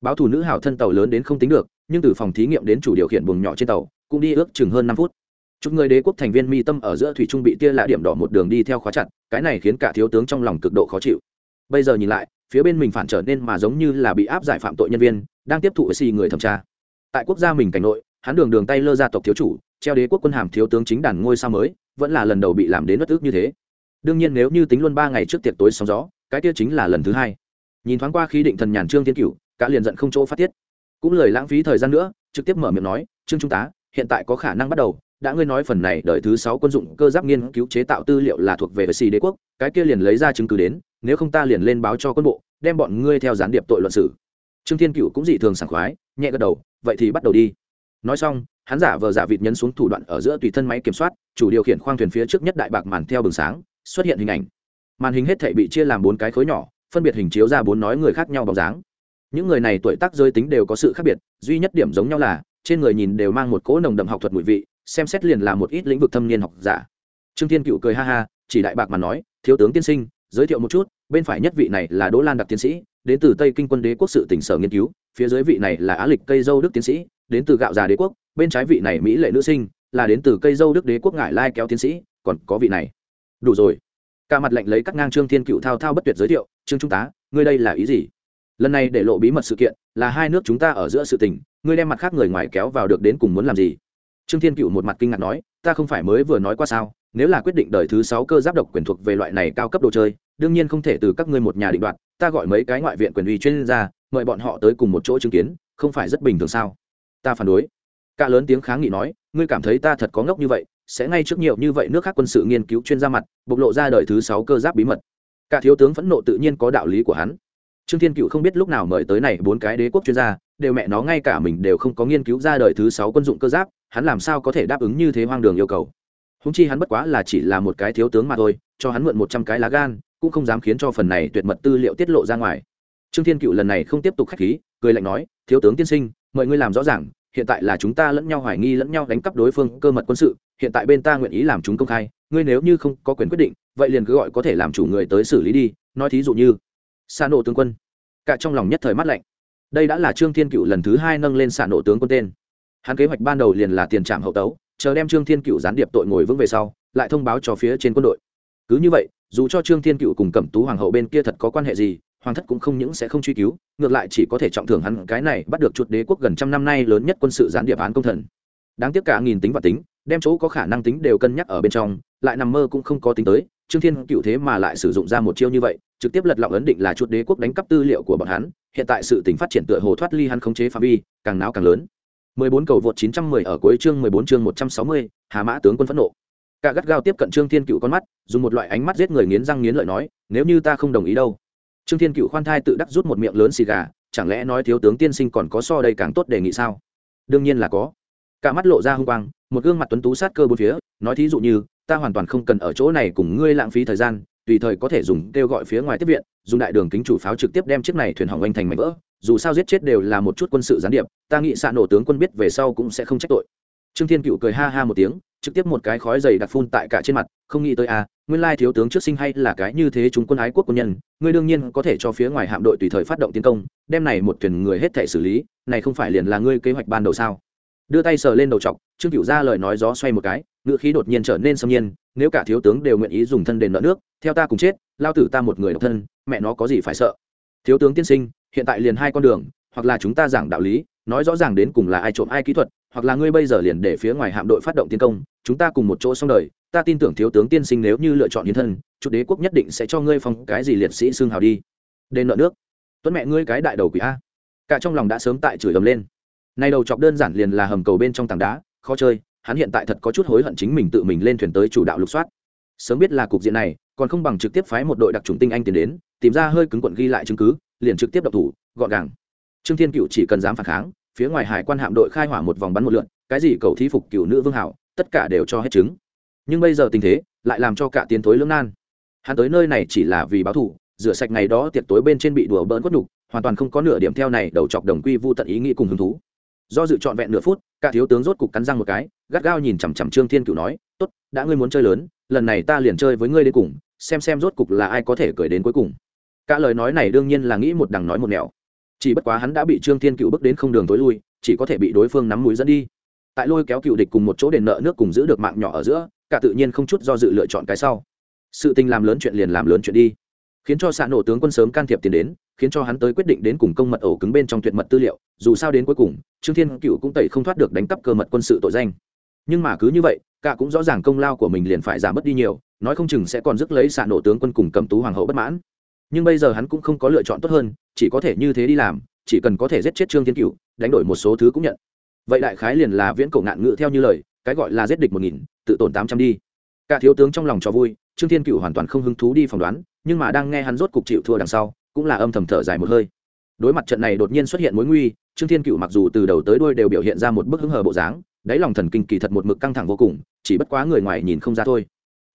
Báo thủ nữ hào thân tàu lớn đến không tính được nhưng từ phòng thí nghiệm đến chủ điều khiển buồng nhỏ trên tàu cũng đi ước chừng hơn năm phút. Chục người đế quốc thành viên mi tâm ở giữa thủy trung bị tia lạ điểm đỏ một đường đi theo khóa chặt cái này khiến cả thiếu tướng trong lòng cực độ khó chịu. Bây giờ nhìn lại phía bên mình phản trở nên mà giống như là bị áp giải phạm tội nhân viên đang tiếp thụ xì người thẩm tra tại quốc gia mình cảnh nội, hắn đường đường tay lơ gia tộc thiếu chủ, treo đế quốc quân hàm thiếu tướng chính đàn ngôi sao mới, vẫn là lần đầu bị làm đến bất ước như thế. Đương nhiên nếu như tính luôn ba ngày trước tiệc tối sóng gió, cái kia chính là lần thứ hai. Nhìn thoáng qua khí định thần nhàn trương thiên cửu, cả liền giận không chỗ phát tiết. Cũng lời lãng phí thời gian nữa, trực tiếp mở miệng nói, trương trung tá, hiện tại có khả năng bắt đầu, đã ngươi nói phần này đợi thứ sáu quân dụng cơ giáp nghiên cứu chế tạo tư liệu là thuộc về xì đế quốc, cái kia liền lấy ra chứng cứ đến, nếu không ta liền lên báo cho quân bộ, đem bọn ngươi theo gián điệp tội luận xử. Trương thiên cựu cũng dị thường sảng khoái, nhẹ gật đầu vậy thì bắt đầu đi. Nói xong, hắn giả vờ giả vịt nhấn xuống thủ đoạn ở giữa tùy thân máy kiểm soát, chủ điều khiển khoang thuyền phía trước nhất đại bạc màn theo bừng sáng, xuất hiện hình ảnh. Màn hình hết thể bị chia làm bốn cái khối nhỏ, phân biệt hình chiếu ra bốn nói người khác nhau bóng dáng. Những người này tuổi tác giới tính đều có sự khác biệt, duy nhất điểm giống nhau là, trên người nhìn đều mang một cỗ nồng đậm học thuật mùi vị, xem xét liền là một ít lĩnh vực thâm niên học giả. Trương thiên cựu cười ha ha, chỉ đại bạc mà nói, thiếu tướng tiên sinh, giới thiệu một chút, bên phải nhất vị này là đỗ lan đặc tiến sĩ đến từ tây kinh quân đế quốc sự tỉnh sở nghiên cứu, phía dưới vị này là á lịch cây dâu đức tiến sĩ, đến từ gạo già đế quốc, bên trái vị này mỹ lệ nữ sinh, là đến từ cây dâu đức đế quốc ngải lai kéo tiến sĩ, còn có vị này. Đủ rồi. Cả mặt lệnh lấy cắt ngang trương thiên cựu thao thao bất tuyệt giới thiệu, trương trung tá, ngươi đây là ý gì? Lần này để lộ bí mật sự kiện, là hai nước chúng ta ở giữa sự tình, ngươi đem mặt khác người ngoài kéo vào được đến cùng muốn làm gì? Trương thiên cựu một mặt kinh ngạc nói, ta không phải mới vừa nói qua sao? Nếu là quyết định đời thứ sáu cơ giáp độc quyền thuộc về loại này cao cấp đồ chơi đương nhiên không thể từ các ngươi một nhà định đoạt, ta gọi mấy cái ngoại viện quyền uy chuyên gia, mời bọn họ tới cùng một chỗ chứng kiến, không phải rất bình thường sao? Ta phản đối. Cả lớn tiếng kháng nghị nói, ngươi cảm thấy ta thật có ngốc như vậy, sẽ ngay trước nhiều như vậy nước khác quân sự nghiên cứu chuyên gia mặt, bộc lộ ra đời thứ sáu cơ giáp bí mật. Cả thiếu tướng phẫn nộ tự nhiên có đạo lý của hắn. Trương thiên cựu không biết lúc nào mời tới này bốn cái đế quốc chuyên gia, đều mẹ nó ngay cả mình đều không có nghiên cứu ra đời thứ sáu quân dụng cơ giáp, hắn làm sao có thể đáp ứng như thế hoang đường yêu cầu? Húng chi hắn bất quá là chỉ là một cái thiếu tướng mà thôi, cho hắn mượn một trăm cái lá gan cũng không dám khiến cho phần này tuyệt mật tư liệu tiết lộ ra ngoài. Trương thiên cựu lần này không tiếp tục k h á c h khí, cười lạnh nói, thiếu tướng tiên sinh mời ngươi làm rõ ràng, hiện tại là chúng ta lẫn nhau hoài nghi lẫn nhau đánh cắp đối phương cơ mật quân sự, hiện tại bên ta nguyện ý làm chúng công khai, ngươi nếu như không có quyền quyết định, vậy liền cứ gọi có thể làm chủ người tới xử lý đi, nói thí dụ như. Xa nộ tướng quân. Cả trong lòng nhất thời mắt lạnh. Đây đã là trương thiên cựu lần thứ hai nâng lên xạ nộ tướng quân tên. Hắn kế hoạch ban đầu liền là tiền trạm hậu tấu, chờ đem trương thiên cựu gián điệp tội ngồi vững về sau, lại thông báo cho phía trên quân đội. Cứ như vậy dù cho trương thiên cựu cùng cẩm tú hoàng hậu bên kia thật có quan hệ gì hoàng thất cũng không những sẽ không truy cứu ngược lại chỉ có thể trọng thưởng hắn cái này bắt được chuột đế quốc gần trăm năm nay lớn nhất quân sự gián điệp án công thần đáng tiếc cả nghìn tính và tính đem chỗ có khả năng tính đều cân nhắc ở bên trong lại nằm mơ cũng không có tính tới trương thiên cựu thế mà lại sử dụng ra một chiêu như vậy trực tiếp lật lọng ấn định là chuột đế quốc đánh cắp tư liệu của bọn hắn hiện tại sự tính phát triển tựa hồ thoát ly hắn khống chế phạm vi càng náo càng lớn 14 cầu vượt 910 ở cuối chương 14 chương 160, Hà Mã tướng quân phẫn nộ. Cả gắt gao tiếp cận Trương Thiên Cựu con mắt, dùng một loại ánh mắt giết người nghiến răng nghiến lợi nói, nếu như ta không đồng ý đâu. Trương Thiên Cựu khoan thai tự đắc rút một miệng lớn xì gà, chẳng lẽ nói thiếu tướng tiên sinh còn có so đây càng tốt đề nghị sao? Đương nhiên là có. Cả mắt lộ ra hung quang, một gương mặt tuấn tú sát cơ bốn phía, nói thí dụ như, ta hoàn toàn không cần ở chỗ này cùng ngươi lãng phí thời gian, tùy thời có thể dùng kêu gọi phía ngoài tiếp viện, dùng đại đường kính chủ pháo trực tiếp đem chiếc này thuyền hỏng anh thành mảnh vỡ, dù sao giết chết đều là một chút quân sự gián điệp ta nghĩ xạ nổ tướng quân biết về sau cũng sẽ không trách tội trương thiên cựu cười ha ha một tiếng, trực tiếp một cái khói dày đặt phun tại cả trên mặt, không nghĩ tới à nguyên lai thiếu tướng trước sinh hay là cái như thế chúng quân ái quốc quân nhân, ngươi đương nhiên có thể cho phía ngoài hạm đội tùy thời phát động tiến công, đem này một thuyền người hết thể xử lý, này không phải liền là ngươi kế hoạch ban đầu sao? Đưa tay sờ lên đầu chọc, trương cựu ra lời nói gió xoay một cái, ngữ khí đột nhiên trở nên xâm nhiên, nếu cả thiếu tướng đều nguyện ý dùng thân đền nợ nước, theo ta cùng chết, lao tử ta một người độc thân, mẹ nó có gì phải sợ? Thiếu tướng tiên sinh, hiện tại liền hai con đường, hoặc là chúng ta giảng đạo lý, nói rõ ràng đến cùng là ai trộm ai kỹ thuật hoặc là ngươi bây giờ liền để phía ngoài hạm đội phát động tiến công, chúng ta cùng một chỗ xong đời, ta tin tưởng thiếu tướng tiên sinh nếu như lựa chọn hiến thân, chủ đế quốc nhất định sẽ cho ngươi phong cái gì liệt sĩ xương hào đi. Đền nợ nước. Tuấn mẹ ngươi cái đại đầu quỷ a. Cả trong lòng đã sớm tại chửi ầm lên. Nay đầu chọc đơn giản liền là hầm cầu bên trong tảng đá, khó chơi, hắn hiện tại thật có chút hối hận chính mình tự mình lên thuyền tới chủ đạo lục soát. Sớm biết là cục diện này, còn không bằng trực tiếp phái một đội đặc trùng tinh anh tiến đến, tìm ra hơi cứng quận ghi lại chứng cứ, liền trực tiếp đập thủ, gọn gàng. Trương thiên cựu chỉ cần dám phản kháng phía ngoài hải quan hạm đội khai hỏa một vòng bắn một lượn, cái gì cầu thí phục cựu nữ vương hảo, tất cả đều cho hết chứng. Nhưng bây giờ tình thế lại làm cho cả tiến thối lưỡng nan. Hắn tới nơi này chỉ là vì báo thù, rửa sạch ngày đó tiệc tối bên trên bị đùa bỡn quất đục hoàn toàn không có nửa điểm theo này đầu chọc đồng quy vu tận ý nghĩ cùng hứng thú. Do dự trọn vẹn nửa phút, cả thiếu tướng rốt cục cắn răng một cái, gắt gao nhìn chằm chằm trương thiên cựu nói, tốt, đã ngươi muốn chơi lớn, lần này ta liền chơi với ngươi đến cùng, xem xem rốt cục là ai có thể cười đến cuối cùng. Cả lời nói này đương nhiên là nghĩ một đằng nói một nẻo chỉ bất quá hắn đã bị trương thiên cựu bước đến không đường tối lui, chỉ có thể bị đối phương nắm mũi dẫn đi. Tại lôi kéo cựu địch cùng một chỗ đền nợ nước cùng giữ được mạng nhỏ ở giữa, cả tự nhiên không chút do dự lựa chọn cái sau. Sự tình làm lớn chuyện liền làm lớn chuyện đi. Khiến cho xạ nổ tướng quân sớm can thiệp tiền đến, khiến cho hắn tới quyết định đến cùng công mật ổ cứng bên trong tuyệt mật tư liệu, dù sao đến cuối cùng, trương thiên cựu cũng tẩy không thoát được đánh cắp cơ mật quân sự tội danh. Nhưng mà cứ như vậy, cả cũng rõ ràng công lao của mình liền phải giảm mất đi nhiều, nói không chừng sẽ còn rước lấy xạ nổ tướng quân cùng cầm tú hoàng hậu bất mãn nhưng bây giờ hắn cũng không có lựa chọn tốt hơn, chỉ có thể như thế đi làm, chỉ cần có thể giết chết trương thiên cựu đánh đổi một số thứ cũng nhận. Vậy đại khái liền là viễn cổ ngạn ngự theo như lời, cái gọi là giết địch một nghìn, tự tổn tám trăm đi. Cả thiếu tướng trong lòng cho vui, trương thiên cựu hoàn toàn không hứng thú đi phỏng đoán, nhưng mà đang nghe hắn rốt cục chịu thua đằng sau, cũng là âm thầm thở dài một hơi. Đối mặt trận này đột nhiên xuất hiện mối nguy, trương thiên cựu mặc dù từ đầu tới đuôi đều biểu hiện ra một bức hứng hờ bộ dáng, đáy lòng thần kinh kỳ thật một mực căng thẳng vô cùng, chỉ bất quá người ngoài nhìn không ra thôi.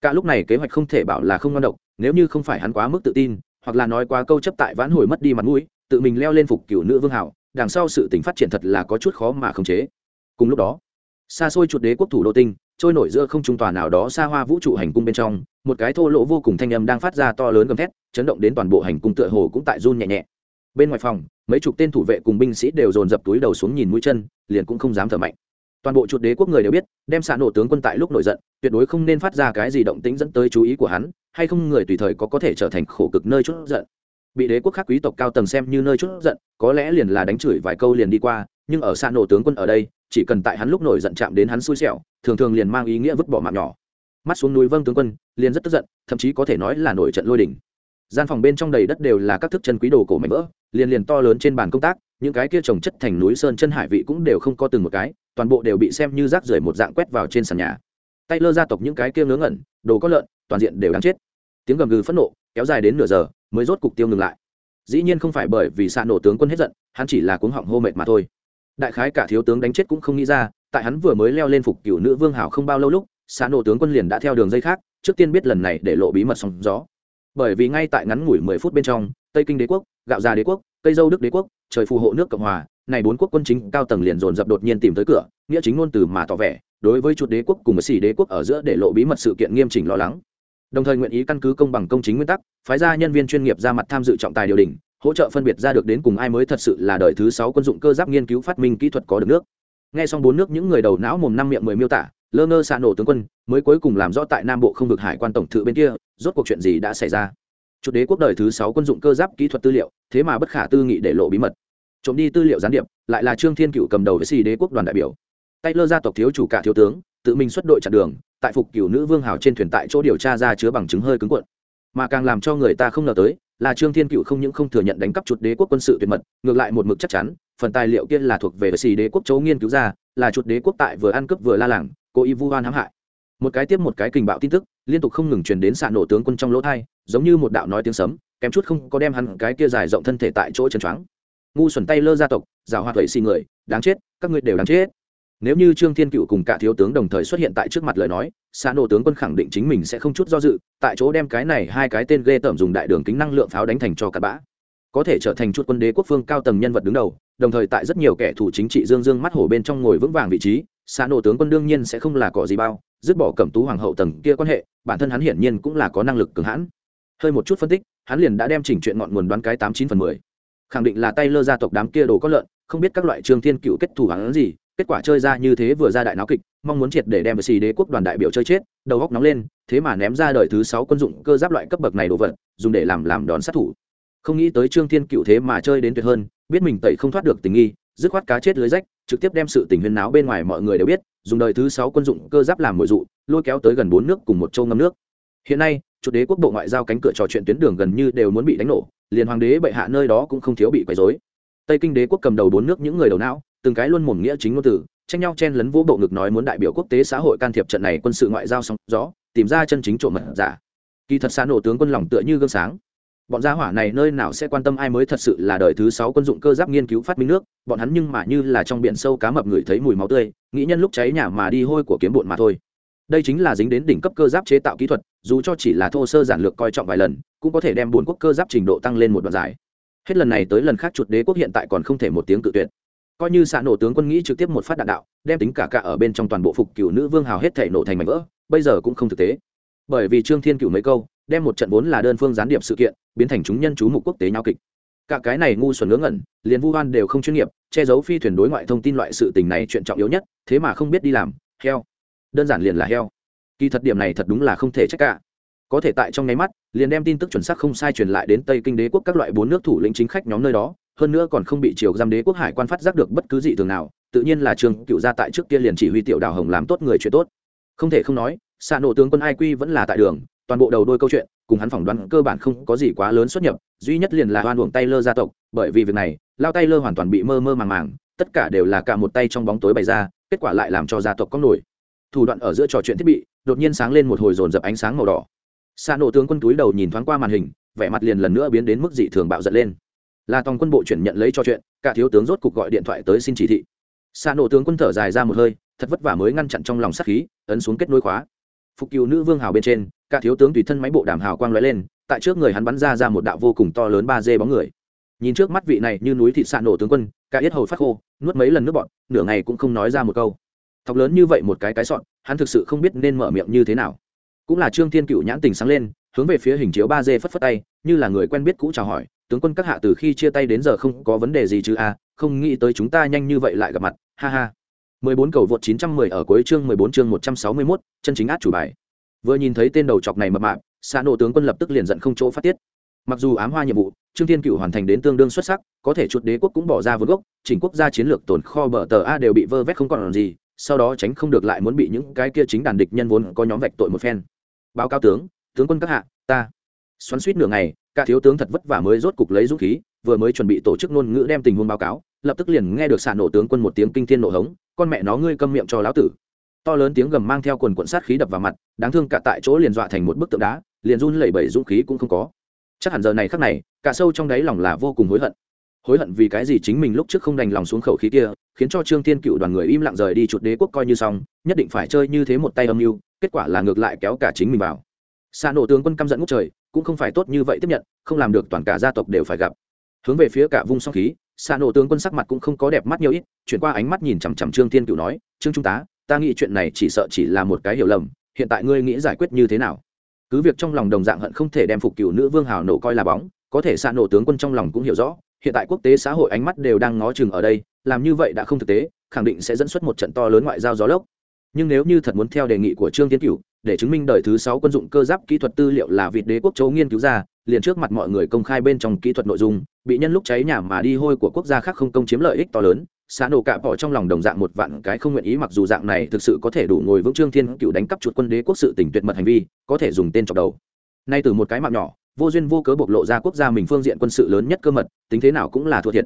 Cả lúc này kế hoạch không thể bảo là không ngon độc, nếu như không phải hắn quá mức tự tin hoặc là nói quá câu chấp tại vãn hồi mất đi mặt mũi, tự mình leo lên phục cửu nữ vương hảo, đằng sau sự tình phát triển thật là có chút khó mà khống chế. Cùng lúc đó, xa xôi chuột đế quốc thủ đô tinh, trôi nổi giữa không trung tòa nào đó xa hoa vũ trụ hành cung bên trong, một cái thô lỗ vô cùng thanh âm đang phát ra to lớn gầm thét, chấn động đến toàn bộ hành cung tựa hồ cũng tại run nhẹ nhẹ. Bên ngoài phòng, mấy chục tên thủ vệ cùng binh sĩ đều dồn dập túi đầu xuống nhìn mũi chân, liền cũng không dám thở mạnh. Toàn bộ chuột đế quốc người đều biết, đem xạ nổ tướng quân tại lúc nổi giận, tuyệt đối không nên phát ra cái gì động tĩnh dẫn tới chú ý của hắn hay không người tùy thời có có thể trở thành khổ cực nơi chút giận. Bị đế quốc khác quý tộc cao tầng xem như nơi chút giận, có lẽ liền là đánh chửi vài câu liền đi qua, nhưng ở xa nổ tướng quân ở đây, chỉ cần tại hắn lúc nổi giận chạm đến hắn xui xẻo, thường thường liền mang ý nghĩa vứt bỏ mạng nhỏ. Mắt xuống núi vâng tướng quân, liền rất tức giận, thậm chí có thể nói là nổi trận lôi đình. gian phòng bên trong đầy đất đều là các thức chân quý đồ cổ mảnh vỡ, liền liền to lớn trên bàn công tác, những cái kia trồng chất thành núi sơn chân hải vị cũng đều không có từng một cái, toàn bộ đều bị xem như rác rưởi một dạng quét vào trên sàn nhà. Tay lơ gia tộc những cái kia ngớ ngẩn, đồ có lợn toàn diện đều đáng chết. Tiếng gầm gừ phẫn nộ kéo dài đến nửa giờ mới rốt cục tiêu ngừng lại. Dĩ nhiên không phải bởi vì xạ nổ tướng quân hết giận, hắn chỉ là cuống họng hô mệt mà thôi. Đại khái cả thiếu tướng đánh chết cũng không nghĩ ra, tại hắn vừa mới leo lên phục cựu nữ vương hảo không bao lâu lúc, xạ nổ tướng quân liền đã theo đường dây khác, trước tiên biết lần này để lộ bí mật sóng gió. Bởi vì ngay tại ngắn ngủi mười phút bên trong, tây kinh đế quốc, gạo già đế quốc, tây dâu đức đế quốc, trời phù hộ nước cộng hòa, này bốn quốc quân chính cao tầng liền dồn dập đột nhiên tìm tới cửa, nghĩa chính ngôn từ mà tỏ vẻ, đối với chuột đế quốc cùng một xì đế quốc ở giữa để lộ bí mật sự kiện nghiêm chỉnh lo lắng đồng thời nguyện ý căn cứ công bằng công chính nguyên tắc, phái ra nhân viên chuyên nghiệp ra mặt tham dự trọng tài điều đình, hỗ trợ phân biệt ra được đến cùng ai mới thật sự là đời thứ sáu quân dụng cơ giáp nghiên cứu phát minh kỹ thuật có được nước. Nghe xong bốn nước những người đầu não mồm năm miệng mười miêu tả, lơ ngơ xạ nổ tướng quân mới cuối cùng làm rõ tại nam bộ không vực hải quan tổng thự bên kia, rốt cuộc chuyện gì đã xảy ra. Chuột đế quốc đời thứ sáu quân dụng cơ giáp kỹ thuật tư liệu, thế mà bất khả tư nghị để lộ bí mật. Trộm đi tư liệu gián điệp, lại là trương thiên cựu cầm đầu với xì đế quốc đoàn đại biểu. Tay lơ gia tộc thiếu chủ cả thiếu tướng, tự mình xuất đội chặn đường tại phục cửu nữ vương hào trên thuyền tại chỗ điều tra ra chứa bằng chứng hơi cứng cuộn. Mà càng làm cho người ta không ngờ tới, là trương thiên cựu không những không thừa nhận đánh cắp chuột đế quốc quân sự tuyệt mật, ngược lại một mực chắc chắn, phần tài liệu kia là thuộc về xì đế quốc châu nghiên cứu ra, là chuột đế quốc tại vừa ăn cướp vừa la làng, cố ý vu oan hãm hại. Một cái tiếp một cái kình bạo tin tức, liên tục không ngừng truyền đến xạ nổ tướng quân trong lỗ thai, giống như một đạo nói tiếng sấm, kém chút không có đem hắn cái kia dài rộng thân thể tại chỗ chân choáng. Ngu xuẩn tay lơ gia tộc giả hoa thuẩy xì người, đáng chết, các ngươi đều đáng chết nếu như trương thiên cựu cùng cả thiếu tướng đồng thời xuất hiện tại trước mặt lời nói xa nổ tướng quân khẳng định chính mình sẽ không chút do dự, tại chỗ đem cái này hai cái tên ghê tởm dùng đại đường kính năng lượng pháo đánh thành cho cặn bã. Có thể trở thành chút quân đế quốc phương cao tầng nhân vật đứng đầu, đồng thời tại rất nhiều kẻ thù chính trị dương dương mắt hổ bên trong ngồi vững vàng vị trí xa nổ tướng quân đương nhiên sẽ không là cỏ gì bao, dứt bỏ cẩm tú hoàng hậu tầng kia quan hệ, bản thân hắn hiển nhiên cũng là có năng lực cường hãn. Hơi một chút phân tích, hắn liền đã đem chỉnh chuyện ngọn nguồn đoán cái tám chín phần mười. Khẳng định là tay lơ gia tộc đám kia đồ có lợn, không biết các loại trương thiên cựu kết thù hắn gì kết quả chơi ra như thế vừa ra đại náo kịch, mong muốn triệt để đem xì đế quốc đoàn đại biểu chơi chết, đầu góc nóng lên, thế mà ném ra đời thứ sáu quân dụng cơ giáp loại cấp bậc này đồ vật, dùng để làm làm đón sát thủ. Không nghĩ tới trương thiên cựu thế mà chơi đến tuyệt hơn, biết mình tẩy không thoát được tình nghi, dứt khoát cá chết lưới rách, trực tiếp đem sự tình huyên náo bên ngoài mọi người đều biết, dùng đời thứ sáu quân dụng cơ giáp làm mồi dụ, lôi kéo tới gần bốn nước cùng một châu ngâm nước. Hiện nay, chủ đế quốc bộ ngoại giao cánh cửa trò chuyện tuyến đường gần như đều muốn bị đánh nổ, liền hoàng đế bệ hạ nơi đó cũng không thiếu bị quấy rối. Tây kinh đế quốc cầm đầu bốn nước những người đầu não từng cái luôn mồm nghĩa chính ngôn từ, tranh nhau chen lấn vỗ bộ ngực nói muốn đại biểu quốc tế xã hội can thiệp trận này quân sự ngoại giao song rõ tìm ra chân chính trộm mật giả. Kỳ thật xa nổ tướng quân lòng tựa như gương sáng. Bọn gia hỏa này nơi nào sẽ quan tâm ai mới thật sự là đời thứ sáu quân dụng cơ giáp nghiên cứu phát minh nước, bọn hắn nhưng mà như là trong biển sâu cá mập người thấy mùi máu tươi, nghĩ nhân lúc cháy nhà mà đi hôi của kiếm bụn mà thôi. Đây chính là dính đến đỉnh cấp cơ giáp chế tạo kỹ thuật, dù cho chỉ là thô sơ giản lược coi trọng vài lần, cũng có thể đem buồn quốc cơ giáp trình độ tăng lên một đoạn dài. Hết lần này tới lần khác chuột đế quốc hiện tại còn không thể một tiếng cự tuyệt coi như xạ nổ tướng quân nghĩ trực tiếp một phát đạn đạo, đem tính cả cả ở bên trong toàn bộ phục cựu nữ vương hào hết thể nổ thành mảnh vỡ, bây giờ cũng không thực tế. Bởi vì trương thiên cựu mấy câu, đem một trận vốn là đơn phương gián điệp sự kiện, biến thành chúng nhân chú mục quốc tế nhau kịch. Cả cái này ngu xuẩn ngớ ngẩn, liền vu hoan đều không chuyên nghiệp, che giấu phi thuyền đối ngoại thông tin loại sự tình này chuyện trọng yếu nhất, thế mà không biết đi làm, heo. Đơn giản liền là heo. Kỳ thật điểm này thật đúng là không thể trách cả. Có thể tại trong nháy mắt, liền đem tin tức chuẩn xác không sai truyền lại đến tây kinh đế quốc các loại bốn nước thủ lĩnh chính khách nhóm nơi đó hơn nữa còn không bị triều giam đế quốc hải quan phát giác được bất cứ gì thường nào, tự nhiên là trường cựu gia tại trước kia liền chỉ huy tiểu đào hồng làm tốt người chuyện tốt. Không thể không nói xạ nổ tướng quân ai quy vẫn là tại đường, toàn bộ đầu đôi câu chuyện, cùng hắn phỏng đoán cơ bản không có gì quá lớn xuất nhập, duy nhất liền là hoan uổng tay lơ gia tộc, bởi vì việc này, lao tay lơ hoàn toàn bị mơ mơ màng màng, tất cả đều là cả một tay trong bóng tối bày ra, kết quả lại làm cho gia tộc có nổi. Thủ đoạn ở giữa trò chuyện thiết bị, đột nhiên sáng lên một hồi dồn dập ánh sáng màu đỏ. Xa nổ tướng quân túi đầu nhìn thoáng qua màn hình, vẻ mặt liền lần nữa biến đến mức dị thường bạo giận lên là tòng quân bộ chuyển nhận lấy cho chuyện, cả thiếu tướng rốt cục gọi điện thoại tới xin chỉ thị. Xa nổ tướng quân thở dài ra một hơi, thật vất vả mới ngăn chặn trong lòng sát khí, ấn xuống kết nối khóa. Phục cựu nữ vương hào bên trên, cả thiếu tướng tùy thân máy bộ đàm hào quang lóe lên, tại trước người hắn bắn ra ra một đạo vô cùng to lớn ba dê bóng người. Nhìn trước mắt vị này như núi thị xạ nổ tướng quân, cả yết hầu phát khô, nuốt mấy lần nước bọn nửa ngày cũng không nói ra một câu. Thọc lớn như vậy một cái cái sọn hắn thực sự không biết nên mở miệng như thế nào. Cũng là trương thiên cựu nhãn tình sáng lên, hướng về phía hình chiếu ba dê phất phất tay, như là người quen biết cũ chào hỏi tướng quân các hạ từ khi chia tay đến giờ không có vấn đề gì chứ a không nghĩ tới chúng ta nhanh như vậy lại gặp mặt ha ha. 14 cầu vượt 910 ở cuối chương 14 chương 161, chân chính át chủ bài. Vừa nhìn thấy tên đầu chọc này mập mạp xa nộ tướng quân lập tức liền giận không chỗ phát tiết. Mặc dù ám hoa nhiệm vụ trương thiên cựu hoàn thành đến tương đương xuất sắc có thể chuột đế quốc cũng bỏ ra vốn gốc chỉnh quốc gia chiến lược tồn kho bờ tờ a đều bị vơ vét không còn gì sau đó tránh không được lại muốn bị những cái kia chính đàn địch nhân vốn có nhóm vạch tội một phen. Báo cáo tướng tướng quân các hạ ta. Xoắn suýt nửa ngày cả thiếu tướng thật vất vả mới rốt cục lấy dũng khí, vừa mới chuẩn bị tổ chức ngôn ngữ đem tình huống báo cáo, lập tức liền nghe được xạ nổ tướng quân một tiếng kinh thiên nổ hống, con mẹ nó ngươi câm miệng cho lão tử. To lớn tiếng gầm mang theo quần quận sát khí đập vào mặt, đáng thương cả tại chỗ liền dọa thành một bức tượng đá, liền run lẩy bẩy dũng khí cũng không có. Chắc hẳn giờ này khắc này, cả sâu trong đáy lòng là vô cùng hối hận. Hối hận vì cái gì chính mình lúc trước không đành lòng xuống khẩu khí kia, khiến cho trương thiên cựu đoàn người im lặng rời đi chuột đế quốc coi như xong, nhất định phải chơi như thế một tay âm mưu, kết quả là ngược lại kéo cả chính mình vào. Xa nổ tướng quân căm giận ngút trời cũng không phải tốt như vậy tiếp nhận, không làm được toàn cả gia tộc đều phải gặp. Hướng về phía cả vung song khí xa nổ tướng quân sắc mặt cũng không có đẹp mắt nhiều ít, chuyển qua ánh mắt nhìn chằm chằm trương thiên cựu nói, trương trung tá, ta nghĩ chuyện này chỉ sợ chỉ là một cái hiểu lầm, hiện tại ngươi nghĩ giải quyết như thế nào? Cứ việc trong lòng đồng dạng hận không thể đem phục cựu nữ vương hào nổ coi là bóng, có thể xa nổ tướng quân trong lòng cũng hiểu rõ, hiện tại quốc tế xã hội ánh mắt đều đang ngó chừng ở đây, làm như vậy đã không thực tế, khẳng định sẽ dẫn xuất một trận to lớn ngoại giao gió lốc. Nhưng nếu như thật muốn theo đề nghị của trương tiến cửu để chứng minh đời thứ sáu quân dụng cơ giáp kỹ thuật tư liệu là vịt đế quốc châu nghiên cứu ra, liền trước mặt mọi người công khai bên trong kỹ thuật nội dung, bị nhân lúc cháy nhà mà đi hôi của quốc gia khác không công chiếm lợi ích to lớn, xã nổ cạ bỏ trong lòng đồng dạng một vạn cái không nguyện ý mặc dù dạng này thực sự có thể đủ ngồi vững trương thiên cựu đánh cắp chuột quân đế quốc sự tỉnh tuyệt mật hành vi, có thể dùng tên chọc đầu. Nay từ một cái mạng nhỏ, vô duyên vô cớ bộc lộ ra quốc gia mình phương diện quân sự lớn nhất cơ mật, tính thế nào cũng là thua thiệt.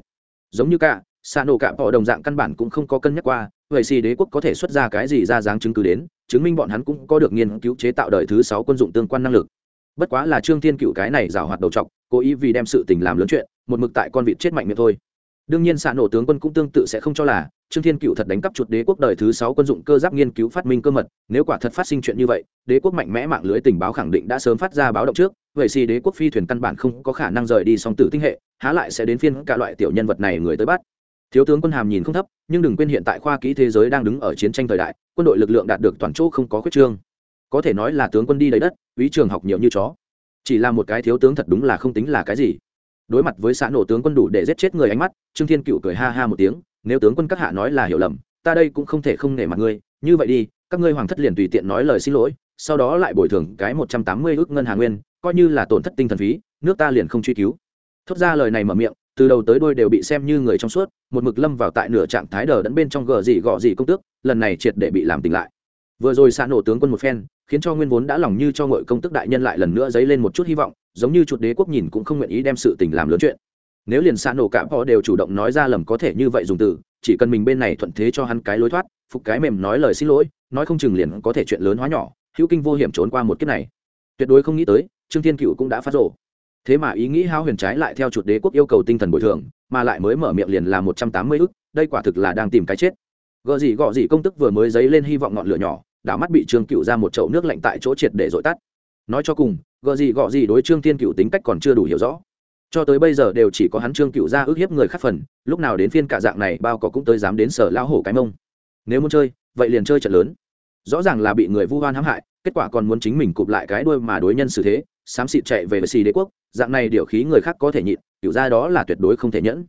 Giống như cả xa nổ cả bỏ đồng dạng căn bản cũng không có cân nhắc qua, vậy xì đế quốc có thể xuất ra cái gì ra dáng chứng cứ đến, chứng minh bọn hắn cũng có được nghiên cứu chế tạo đời thứ sáu quân dụng tương quan năng lực. Bất quá là trương thiên cựu cái này rào hoạt đầu trọc cố ý vì đem sự tình làm lớn chuyện, một mực tại con vịt chết mạnh miệng thôi. Đương nhiên xạ nổ tướng quân cũng tương tự sẽ không cho là, trương thiên cựu thật đánh cắp chuột đế quốc đời thứ sáu quân dụng cơ giáp nghiên cứu phát minh cơ mật, nếu quả thật phát sinh chuyện như vậy, đế quốc mạnh mẽ mạng lưới tình báo khẳng định đã sớm phát ra báo động trước, vậy xì đế quốc phi thuyền căn bản không có khả năng rời đi song tử tinh hệ, há lại sẽ đến phiên cả loại tiểu nhân vật này người tới bắt thiếu tướng quân hàm nhìn không thấp, nhưng đừng quên hiện tại khoa kỹ thế giới đang đứng ở chiến tranh thời đại, quân đội lực lượng đạt được toàn chỗ không có khuyết trương. Có thể nói là tướng quân đi lấy đất, ý trường học nhiều như chó. Chỉ là một cái thiếu tướng thật đúng là không tính là cái gì. Đối mặt với xã nổ tướng quân đủ để giết chết người ánh mắt, trương thiên cựu cười ha ha một tiếng, nếu tướng quân các hạ nói là hiểu lầm, ta đây cũng không thể không nể mặt ngươi. Như vậy đi, các ngươi hoàng thất liền tùy tiện nói lời xin lỗi, sau đó lại bồi thường cái một trăm tám mươi ước ngân hàng nguyên, coi như là tổn thất tinh thần phí, nước ta liền không truy cứu. Thốt ra lời này mở miệng từ đầu tới đôi đều bị xem như người trong suốt, một mực lâm vào tại nửa trạng thái đờ đẫn bên trong gờ gì gọ gì công tước, lần này triệt để bị làm tỉnh lại. Vừa rồi xã nổ tướng quân một phen, khiến cho nguyên vốn đã lòng như cho ngội công tức đại nhân lại lần nữa dấy lên một chút hy vọng, giống như chuột đế quốc nhìn cũng không nguyện ý đem sự tình làm lớn chuyện. Nếu liền xã nổ cả họ đều chủ động nói ra lầm có thể như vậy dùng từ, chỉ cần mình bên này thuận thế cho hắn cái lối thoát, phục cái mềm nói lời xin lỗi, nói không chừng liền có thể chuyện lớn hóa nhỏ, hữu kinh vô hiểm trốn qua một kiếp này. Tuyệt đối không nghĩ tới, trương thiên cựu cũng đã phát rổ thế mà ý nghĩ hao huyền trái lại theo chuột đế quốc yêu cầu tinh thần bồi thường, mà lại mới mở miệng liền là một trăm tám mươi ức, đây quả thực là đang tìm cái chết. Gợ gì gọ gì công tức vừa mới dấy lên hy vọng ngọn lửa nhỏ, đảo mắt bị trương cựu ra một chậu nước lạnh tại chỗ triệt để dội tắt. Nói cho cùng gợ gì gọ gì đối trương thiên cựu tính cách còn chưa đủ hiểu rõ. Cho tới bây giờ đều chỉ có hắn trương cựu ra ức hiếp người khác phần, lúc nào đến phiên cả dạng này bao có cũng tới dám đến sở lao hổ cái mông. Nếu muốn chơi, vậy liền chơi trận lớn. Rõ ràng là bị người vu hoan hãm hại kết quả còn muốn chính mình cụp lại cái đuôi mà đối nhân xử thế, xám xịt chạy về với xì đế quốc, dạng này điều khí người khác có thể nhịn, kiểu ra đó là tuyệt đối không thể nhẫn.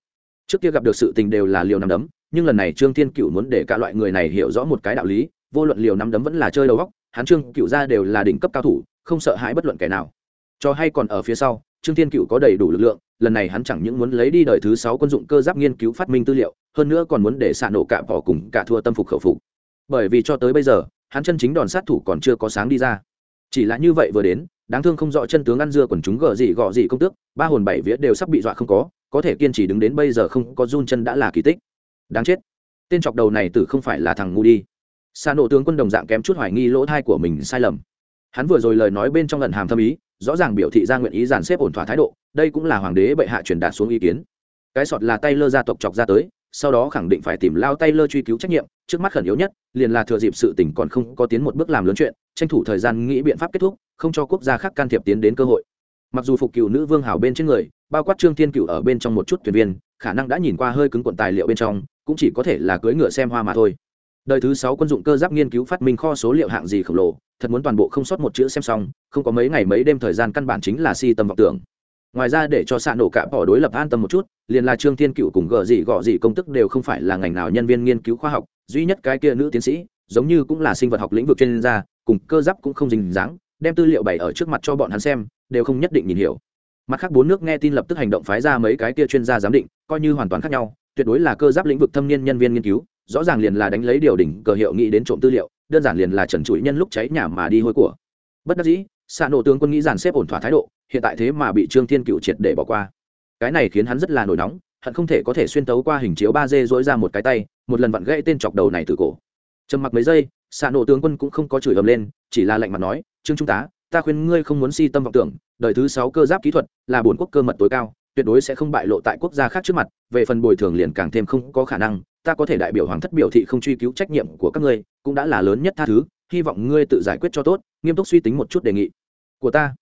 Trước kia gặp được sự tình đều là liều nằm đấm, nhưng lần này trương thiên cựu muốn để cả loại người này hiểu rõ một cái đạo lý, vô luận liều nắm đấm vẫn là chơi đầu góc, hắn trương cựu ra đều là đỉnh cấp cao thủ, không sợ hãi bất luận kẻ nào. Cho hay còn ở phía sau, trương thiên cựu có đầy đủ lực lượng, lần này hắn chẳng những muốn lấy đi đời thứ sáu quân dụng cơ giáp nghiên cứu phát minh tư liệu, hơn nữa còn muốn để xạ nổ cả bỏ cùng cả thua tâm phục khẩu phục. Bởi vì cho tới bây giờ hắn chân chính đòn sát thủ còn chưa có sáng đi ra. Chỉ là như vậy vừa đến, đáng thương không rõ chân tướng ăn dưa quần chúng gờ gì gọ gì công tước, ba hồn bảy vía đều sắp bị dọa không có có thể kiên trì đứng đến bây giờ không có run chân đã là kỳ tích. Đáng chết. Tên chọc đầu này tử không phải là thằng ngu đi. Xa nổ tướng quân đồng dạng kém chút hoài nghi lỗ thai của mình sai lầm. Hắn vừa rồi lời nói bên trong lần hàm thâm ý, rõ ràng biểu thị ra nguyện ý dàn xếp ổn thỏa thái độ, đây cũng là hoàng đế bệ hạ truyền đạt xuống ý kiến. Cái sọt là tay lơ gia tộc chọc ra tới sau đó khẳng định phải tìm lao tay lơ truy cứu trách nhiệm, trước mắt khẩn yếu nhất, liền là thừa dịp sự tỉnh còn không có tiến một bước làm lớn chuyện, tranh thủ thời gian nghĩ biện pháp kết thúc, không cho quốc gia khác can thiệp tiến đến cơ hội. Mặc dù phục cựu nữ vương hảo bên trên người, bao quát trương thiên cựu ở bên trong một chút thuyền viên, khả năng đã nhìn qua hơi cứng cuộn tài liệu bên trong, cũng chỉ có thể là cưỡi ngựa xem hoa mà thôi. Đời thứ sáu quân dụng cơ giáp nghiên cứu phát minh kho số liệu hạng gì khổng lồ, thật muốn toàn bộ không sót một chữ xem xong, không có mấy ngày mấy đêm thời gian căn bản chính là si tâm vọng tưởng ngoài ra để cho xạ nổ cả bỏ đối lập an tâm một chút, liền là trương thiên cựu cùng gờ gì gọ gì công tức đều không phải là ngành nào nhân viên nghiên cứu khoa học, duy nhất cái kia nữ tiến sĩ, giống như cũng là sinh vật học lĩnh vực chuyên gia, cùng cơ giáp cũng không rình dáng, đem tư liệu bày ở trước mặt cho bọn hắn xem, đều không nhất định nhìn hiểu. Mặt khác bốn nước nghe tin lập tức hành động phái ra mấy cái kia chuyên gia giám định, coi như hoàn toàn khác nhau, tuyệt đối là cơ giáp lĩnh vực thâm niên nhân viên nghiên cứu, rõ ràng liền là đánh lấy điều đỉnh cờ hiệu nghĩ đến trộm tư liệu, đơn giản liền là trần trụi nhân lúc cháy nhà mà đi hôi của. Bất đắc dĩ, xạ nổ tướng quân nghĩ dàn xếp ổn thỏa thái độ hiện tại thế mà bị trương thiên cựu triệt để bỏ qua. Cái này khiến hắn rất là nổi nóng, hận không thể có thể xuyên tấu qua hình chiếu ba d dỗi ra một cái tay, một lần vặn gãy tên chọc đầu này từ cổ. Trầm mặc mấy giây xạ nổ tướng quân cũng không có chửi ầm lên, chỉ là lạnh mặt nói, trương trung tá, ta khuyên ngươi không muốn si tâm vọng tưởng, đời thứ sáu cơ giáp kỹ thuật là bổn quốc cơ mật tối cao, tuyệt đối sẽ không bại lộ tại quốc gia khác trước mặt, về phần bồi thường liền càng thêm không có khả năng, ta có thể đại biểu hoàng thất biểu thị không truy cứu trách nhiệm của các ngươi, cũng đã là lớn nhất tha thứ, hy vọng ngươi tự giải quyết cho tốt, nghiêm túc suy tính một chút đề nghị của ta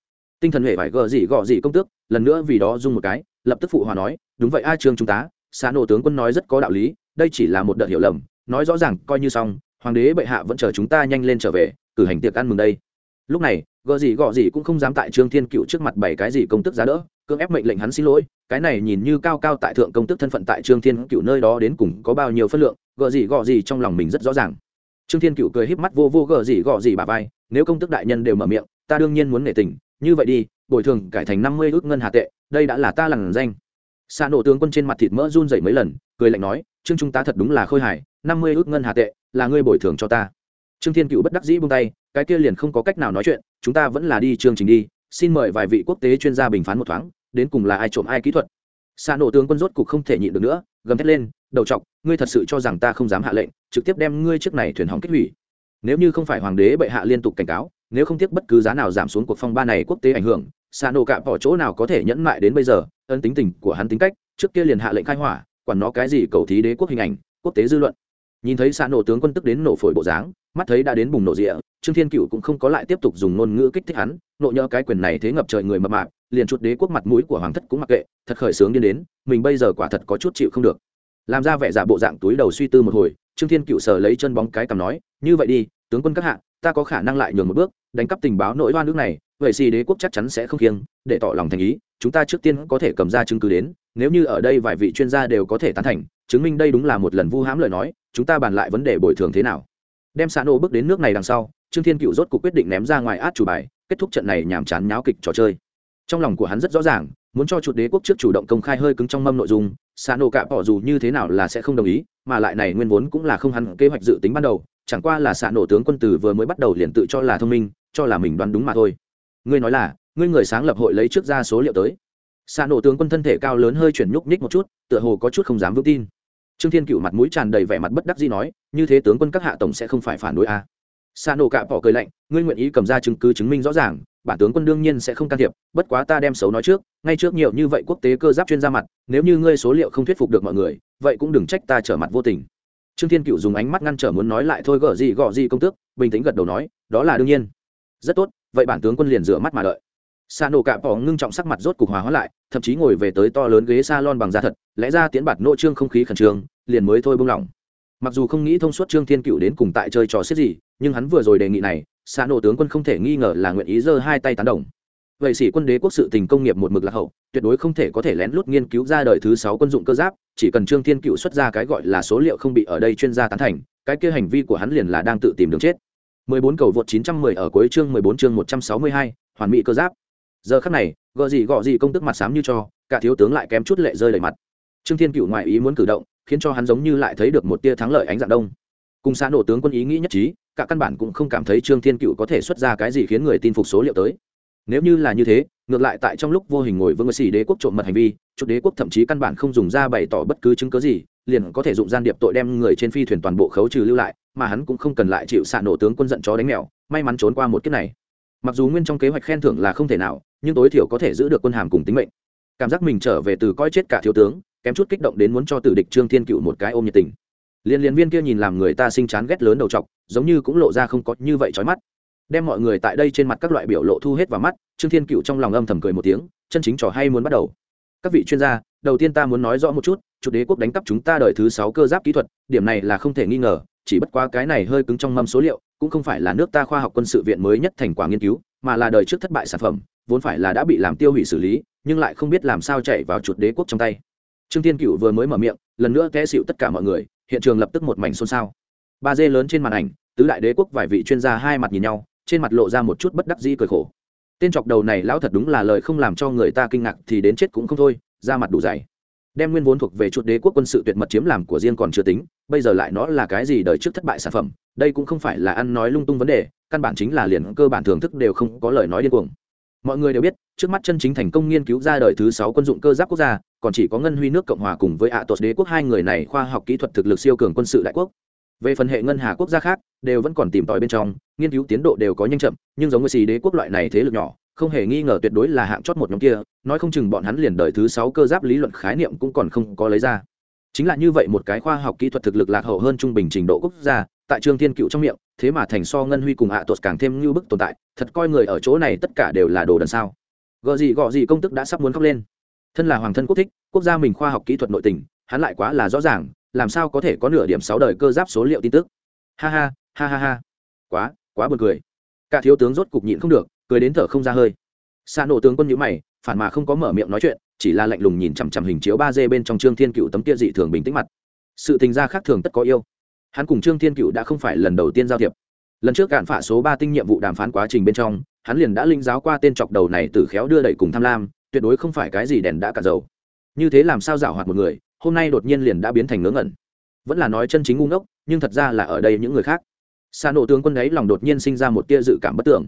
tinh thần hệ phải gờ gì gọ gì công tước, lần nữa vì đó dung một cái, lập tức phụ hòa nói, đúng vậy a trương trung tá xã nổ tướng quân nói rất có đạo lý, đây chỉ là một đợt hiểu lầm, nói rõ ràng coi như xong, hoàng đế bệ hạ vẫn chờ chúng ta nhanh lên trở về, cử hành tiệc ăn mừng đây. Lúc này gợ gì gọ gì cũng không dám tại trương thiên cựu trước mặt bảy cái gì công tức giá đỡ, cưỡng ép mệnh lệnh hắn xin lỗi, cái này nhìn như cao cao tại thượng công tức thân phận tại trương thiên cựu nơi đó đến cùng có bao nhiêu phân lượng gợ gì gọ gì trong lòng mình rất rõ ràng. Trương thiên cựu cười híp mắt vô vô gợ gì gọ gì bà vai, nếu công tức đại nhân đều mở miệng, ta đương nhiên muốn nể tình như vậy đi, bồi thường cải thành năm mươi ước ngân hà tệ, đây đã là ta lằn danh. Xa nổ tướng quân trên mặt thịt mỡ run dậy mấy lần, cười lạnh nói, trương chúng ta thật đúng là khôi hài, năm mươi ước ngân hà tệ là ngươi bồi thường cho ta. Trương thiên cựu bất đắc dĩ buông tay, cái kia liền không có cách nào nói chuyện, chúng ta vẫn là đi chương trình đi, xin mời vài vị quốc tế chuyên gia bình phán một thoáng, đến cùng là ai trộm ai kỹ thuật. Xa nổ tướng quân rốt cục không thể nhịn được nữa, gầm thét lên, đầu chọc, ngươi thật sự cho rằng ta không dám hạ lệnh, trực tiếp đem ngươi trước này thuyền hỏng kích hủy. Nếu như không phải hoàng đế bệ hạ liên tục cảnh cáo nếu không tiếc bất cứ giá nào giảm xuống cuộc phong ba này quốc tế ảnh hưởng xa nổ cạm bỏ chỗ nào có thể nhẫn mại đến bây giờ, ân tính tình của hắn tính cách, trước kia liền hạ lệnh khai hỏa, quản nó cái gì cầu thí đế quốc hình ảnh, quốc tế dư luận. Nhìn thấy xa nổ tướng quân tức đến nổ phổi bộ dáng, mắt thấy đã đến bùng nổ rịa, trương thiên cựu cũng không có lại tiếp tục dùng ngôn ngữ kích thích hắn, nộ nhỡ cái quyền này thế ngập trời người mập mạp, liền chuột đế quốc mặt mũi của hoàng thất cũng mặc kệ, thật khởi sướng điên đến, mình bây giờ quả thật có chút chịu không được. Làm ra vẻ giả bộ dạng túi đầu suy tư một hồi, trương thiên cựu sờ lấy chân bóng cái cầm nói, như vậy đi, tướng quân các hạ ta có khả năng lại nhường một bước, đánh cắp tình báo nội oan nước này, vậy xì đế quốc chắc chắn sẽ không kiêng, để tỏ lòng thành ý, chúng ta trước tiên có thể cầm ra chứng cứ đến, nếu như ở đây vài vị chuyên gia đều có thể tán thành, chứng minh đây đúng là một lần vu hãm lời nói, chúng ta bàn lại vấn đề bồi thường thế nào. Đem xã nô bước đến nước này đằng sau, trương thiên cựu rốt cuộc quyết định ném ra ngoài át chủ bài, kết thúc trận này nhàm chán nháo kịch trò chơi. Trong lòng của hắn rất rõ ràng, muốn cho chuột đế quốc trước chủ động công khai hơi cứng trong mâm nội dung xã nô cạ bỏ dù như thế nào là sẽ không đồng ý, mà lại này nguyên vốn cũng là không hắn kế hoạch dự tính ban đầu chẳng qua là xạ nổ tướng quân tử vừa mới bắt đầu liền tự cho là thông minh, cho là mình đoán đúng mà thôi. Ngươi nói là, ngươi người sáng lập hội lấy trước ra số liệu tới. Xạ nổ tướng quân thân thể cao lớn hơi chuyển nhúc nhích một chút, tựa hồ có chút không dám vững tin. Trương thiên cựu mặt mũi tràn đầy vẻ mặt bất đắc dĩ nói, như thế tướng quân các hạ tổng sẽ không phải phản đối a à. xa nổ cạ bỏ cười lạnh, ngươi nguyện ý cầm ra chứng cứ chứng minh rõ ràng, bản tướng quân đương nhiên sẽ không can thiệp, bất quá ta đem xấu nói trước, ngay trước nhiều như vậy quốc tế cơ giáp chuyên ra mặt, nếu như ngươi số liệu không thuyết phục được mọi người, vậy cũng đừng trách ta trở mặt vô tình trương thiên cựu dùng ánh mắt ngăn trở muốn nói lại thôi, gở gì, gọ gì công tước, bình tĩnh gật đầu nói, đó là đương nhiên. Rất tốt, vậy bản tướng quân liền rửa mắt mà đợi. Sa nổ cạp bỏ ngưng trọng sắc mặt rốt cục hòa hóa lại, thậm chí ngồi về tới to lớn ghế s a lon bằng da thật, lẽ ra tiến bạt nội trương không khí khẩn trương, liền mới thôi buông lỏng. Mặc dù không nghĩ thông suốt trương thiên cựu đến cùng tại chơi trò xếp gì, nhưng hắn vừa rồi đề nghị này, sa nổ tướng quân không thể nghi ngờ là nguyện ý giơ hai tay tán đồng vậy sĩ quân đế quốc sự tình công nghiệp một mực lạc hậu tuyệt đối không thể có thể lén lút nghiên cứu ra đời thứ sáu quân dụng cơ giáp chỉ cần trương thiên cựu xuất ra cái gọi là số liệu không bị ở đây chuyên gia tán thành cái kia hành vi của hắn liền là đang tự tìm đường chết. 14 cầu vượt 910 ở cuối chương 14 chương 162, hoàn mỹ cơ giáp. Giờ khắc này gợ gì gọ gì công tức mặt sám như cho cả thiếu tướng lại kém chút lệ rơi đầy mặt. Trương thiên cựu ngoại ý muốn cử động khiến cho hắn giống như lại thấy được một tia thắng lợi ánh dạng đông. Cùng xã nổ tướng quân ý nghĩ nhất trí cả căn bản cũng không cảm thấy trương thiên cựu có thể xuất ra cái gì khiến người tin phục số liệu tới nếu như là như thế, ngược lại tại trong lúc vô hình ngồi vương xỉ đế quốc trộm mật hành vi chút đế quốc thậm chí căn bản không dùng ra bày tỏ bất cứ chứng cớ gì, liền có thể dụng gian điệp tội đem người trên phi thuyền toàn bộ khấu trừ lưu lại, mà hắn cũng không cần lại chịu xạ nổ tướng quân giận chó đánh mèo, may mắn trốn qua một kiếp này. Mặc dù nguyên trong kế hoạch khen thưởng là không thể nào, nhưng tối thiểu có thể giữ được quân hàm cùng tính mệnh. Cảm giác mình trở về từ coi chết cả thiếu tướng, kém chút kích động đến muốn cho tử địch trương thiên cựu một cái ôm nhiệt tình. Liên liên viên kia nhìn làm người ta sinh chán ghét lớn đầu t giống như cũng lộ ra không có như vậy trói mắt đem mọi người tại đây trên mặt các loại biểu lộ thu hết vào mắt, trương thiên cựu trong lòng âm thầm cười một tiếng, chân chính trò hay muốn bắt đầu. Các vị chuyên gia, đầu tiên ta muốn nói rõ một chút chuột đế quốc đánh cắp chúng ta đời thứ sáu cơ giáp kỹ thuật, điểm này là không thể nghi ngờ, chỉ bất quá cái này hơi cứng trong mâm số liệu, cũng không phải là nước ta khoa học quân sự viện mới nhất thành quả nghiên cứu, mà là đời trước thất bại sản phẩm, vốn phải là đã bị làm tiêu hủy xử lý, nhưng lại không biết làm sao chạy vào chuột đế quốc trong tay. Trương tiên cựu vừa mới mở miệng, lần nữa té xịu tất cả mọi người, hiện trường lập tức một mảnh xôn xao. Ba dê lớn trên màn ảnh, tứ đại đế quốc vài vị chuyên gia hai mặt nhìn nhau trên mặt lộ ra một chút bất đắc dĩ cười khổ. Tên chọc đầu này lão thật đúng là lời không làm cho người ta kinh ngạc, thì đến chết cũng không thôi, ra mặt đủ dày. Đem nguyên vốn thuộc về chuột đế quốc quân sự tuyệt mật chiếm làm của riêng còn chưa tính, bây giờ lại nó là cái gì đời trước thất bại sản phẩm, đây cũng không phải là ăn nói lung tung vấn đề, căn bản chính là liền cơ bản thưởng thức đều không có lời nói điên cuồng. Mọi người đều biết, trước mắt chân chính thành công nghiên cứu ra đời thứ sáu quân dụng cơ giáp quốc gia, còn chỉ có ngân huy nước cộng hòa cùng với ạ tuột đế quốc hai người này khoa học kỹ thuật thực lực siêu cường quân sự đại quốc về phần hệ ngân hà quốc gia khác, đều vẫn còn tìm tòi bên trong, nghiên cứu tiến độ đều có nhanh chậm, nhưng giống với xì đế quốc loại này thế lực nhỏ, không hề nghi ngờ tuyệt đối là hạng chót một nhóm kia, nói không chừng bọn hắn liền đời thứ sáu cơ giáp lý luận khái niệm cũng còn không có lấy ra. Chính là như vậy một cái khoa học kỹ thuật thực lực lạc hậu hơn trung bình trình độ quốc gia, tại trương thiên cựu trong miệng, thế mà thành so ngân huy cùng ạ tuột càng thêm như bức tồn tại, thật coi người ở chỗ này tất cả đều là đồ đần sao. Gợ gì gọ gì công tức đã sắp muốn khóc lên. Thân là hoàng thân quốc thích, quốc gia mình khoa học kỹ thuật nội tình, hắn lại quá là rõ ràng làm sao có thể có nửa điểm sáu đời cơ giáp số liệu tin tức? Ha ha ha ha ha. Quá quá buồn cười. Cả thiếu tướng rốt cục nhịn không được, cười đến thở không ra hơi. Xa nổ tướng quân nhữ mày, phản mà không có mở miệng nói chuyện, chỉ là lạnh lùng nhìn chằm chằm hình chiếu ba d bên trong trương thiên cựu tấm kia dị thường bình tĩnh mặt. Sự tình gia khác thường tất có yêu. Hắn cùng trương thiên cựu đã không phải lần đầu tiên giao thiệp. Lần trước cạn phả số ba tinh nhiệm vụ đàm phán quá trình bên trong, hắn liền đã linh giáo qua tên chọc đầu này từ khéo đưa đẩy cùng tham lam, tuyệt đối không phải cái gì đèn đã cả dầu. Như thế làm sao giảo hoạt một người hôm nay đột nhiên liền đã biến thành ngớ ngẩn. Vẫn là nói chân chính ngu ngốc, nhưng thật ra là ở đây những người khác. Xa nổ tướng quân ấy lòng đột nhiên sinh ra một tia dự cảm bất tưởng.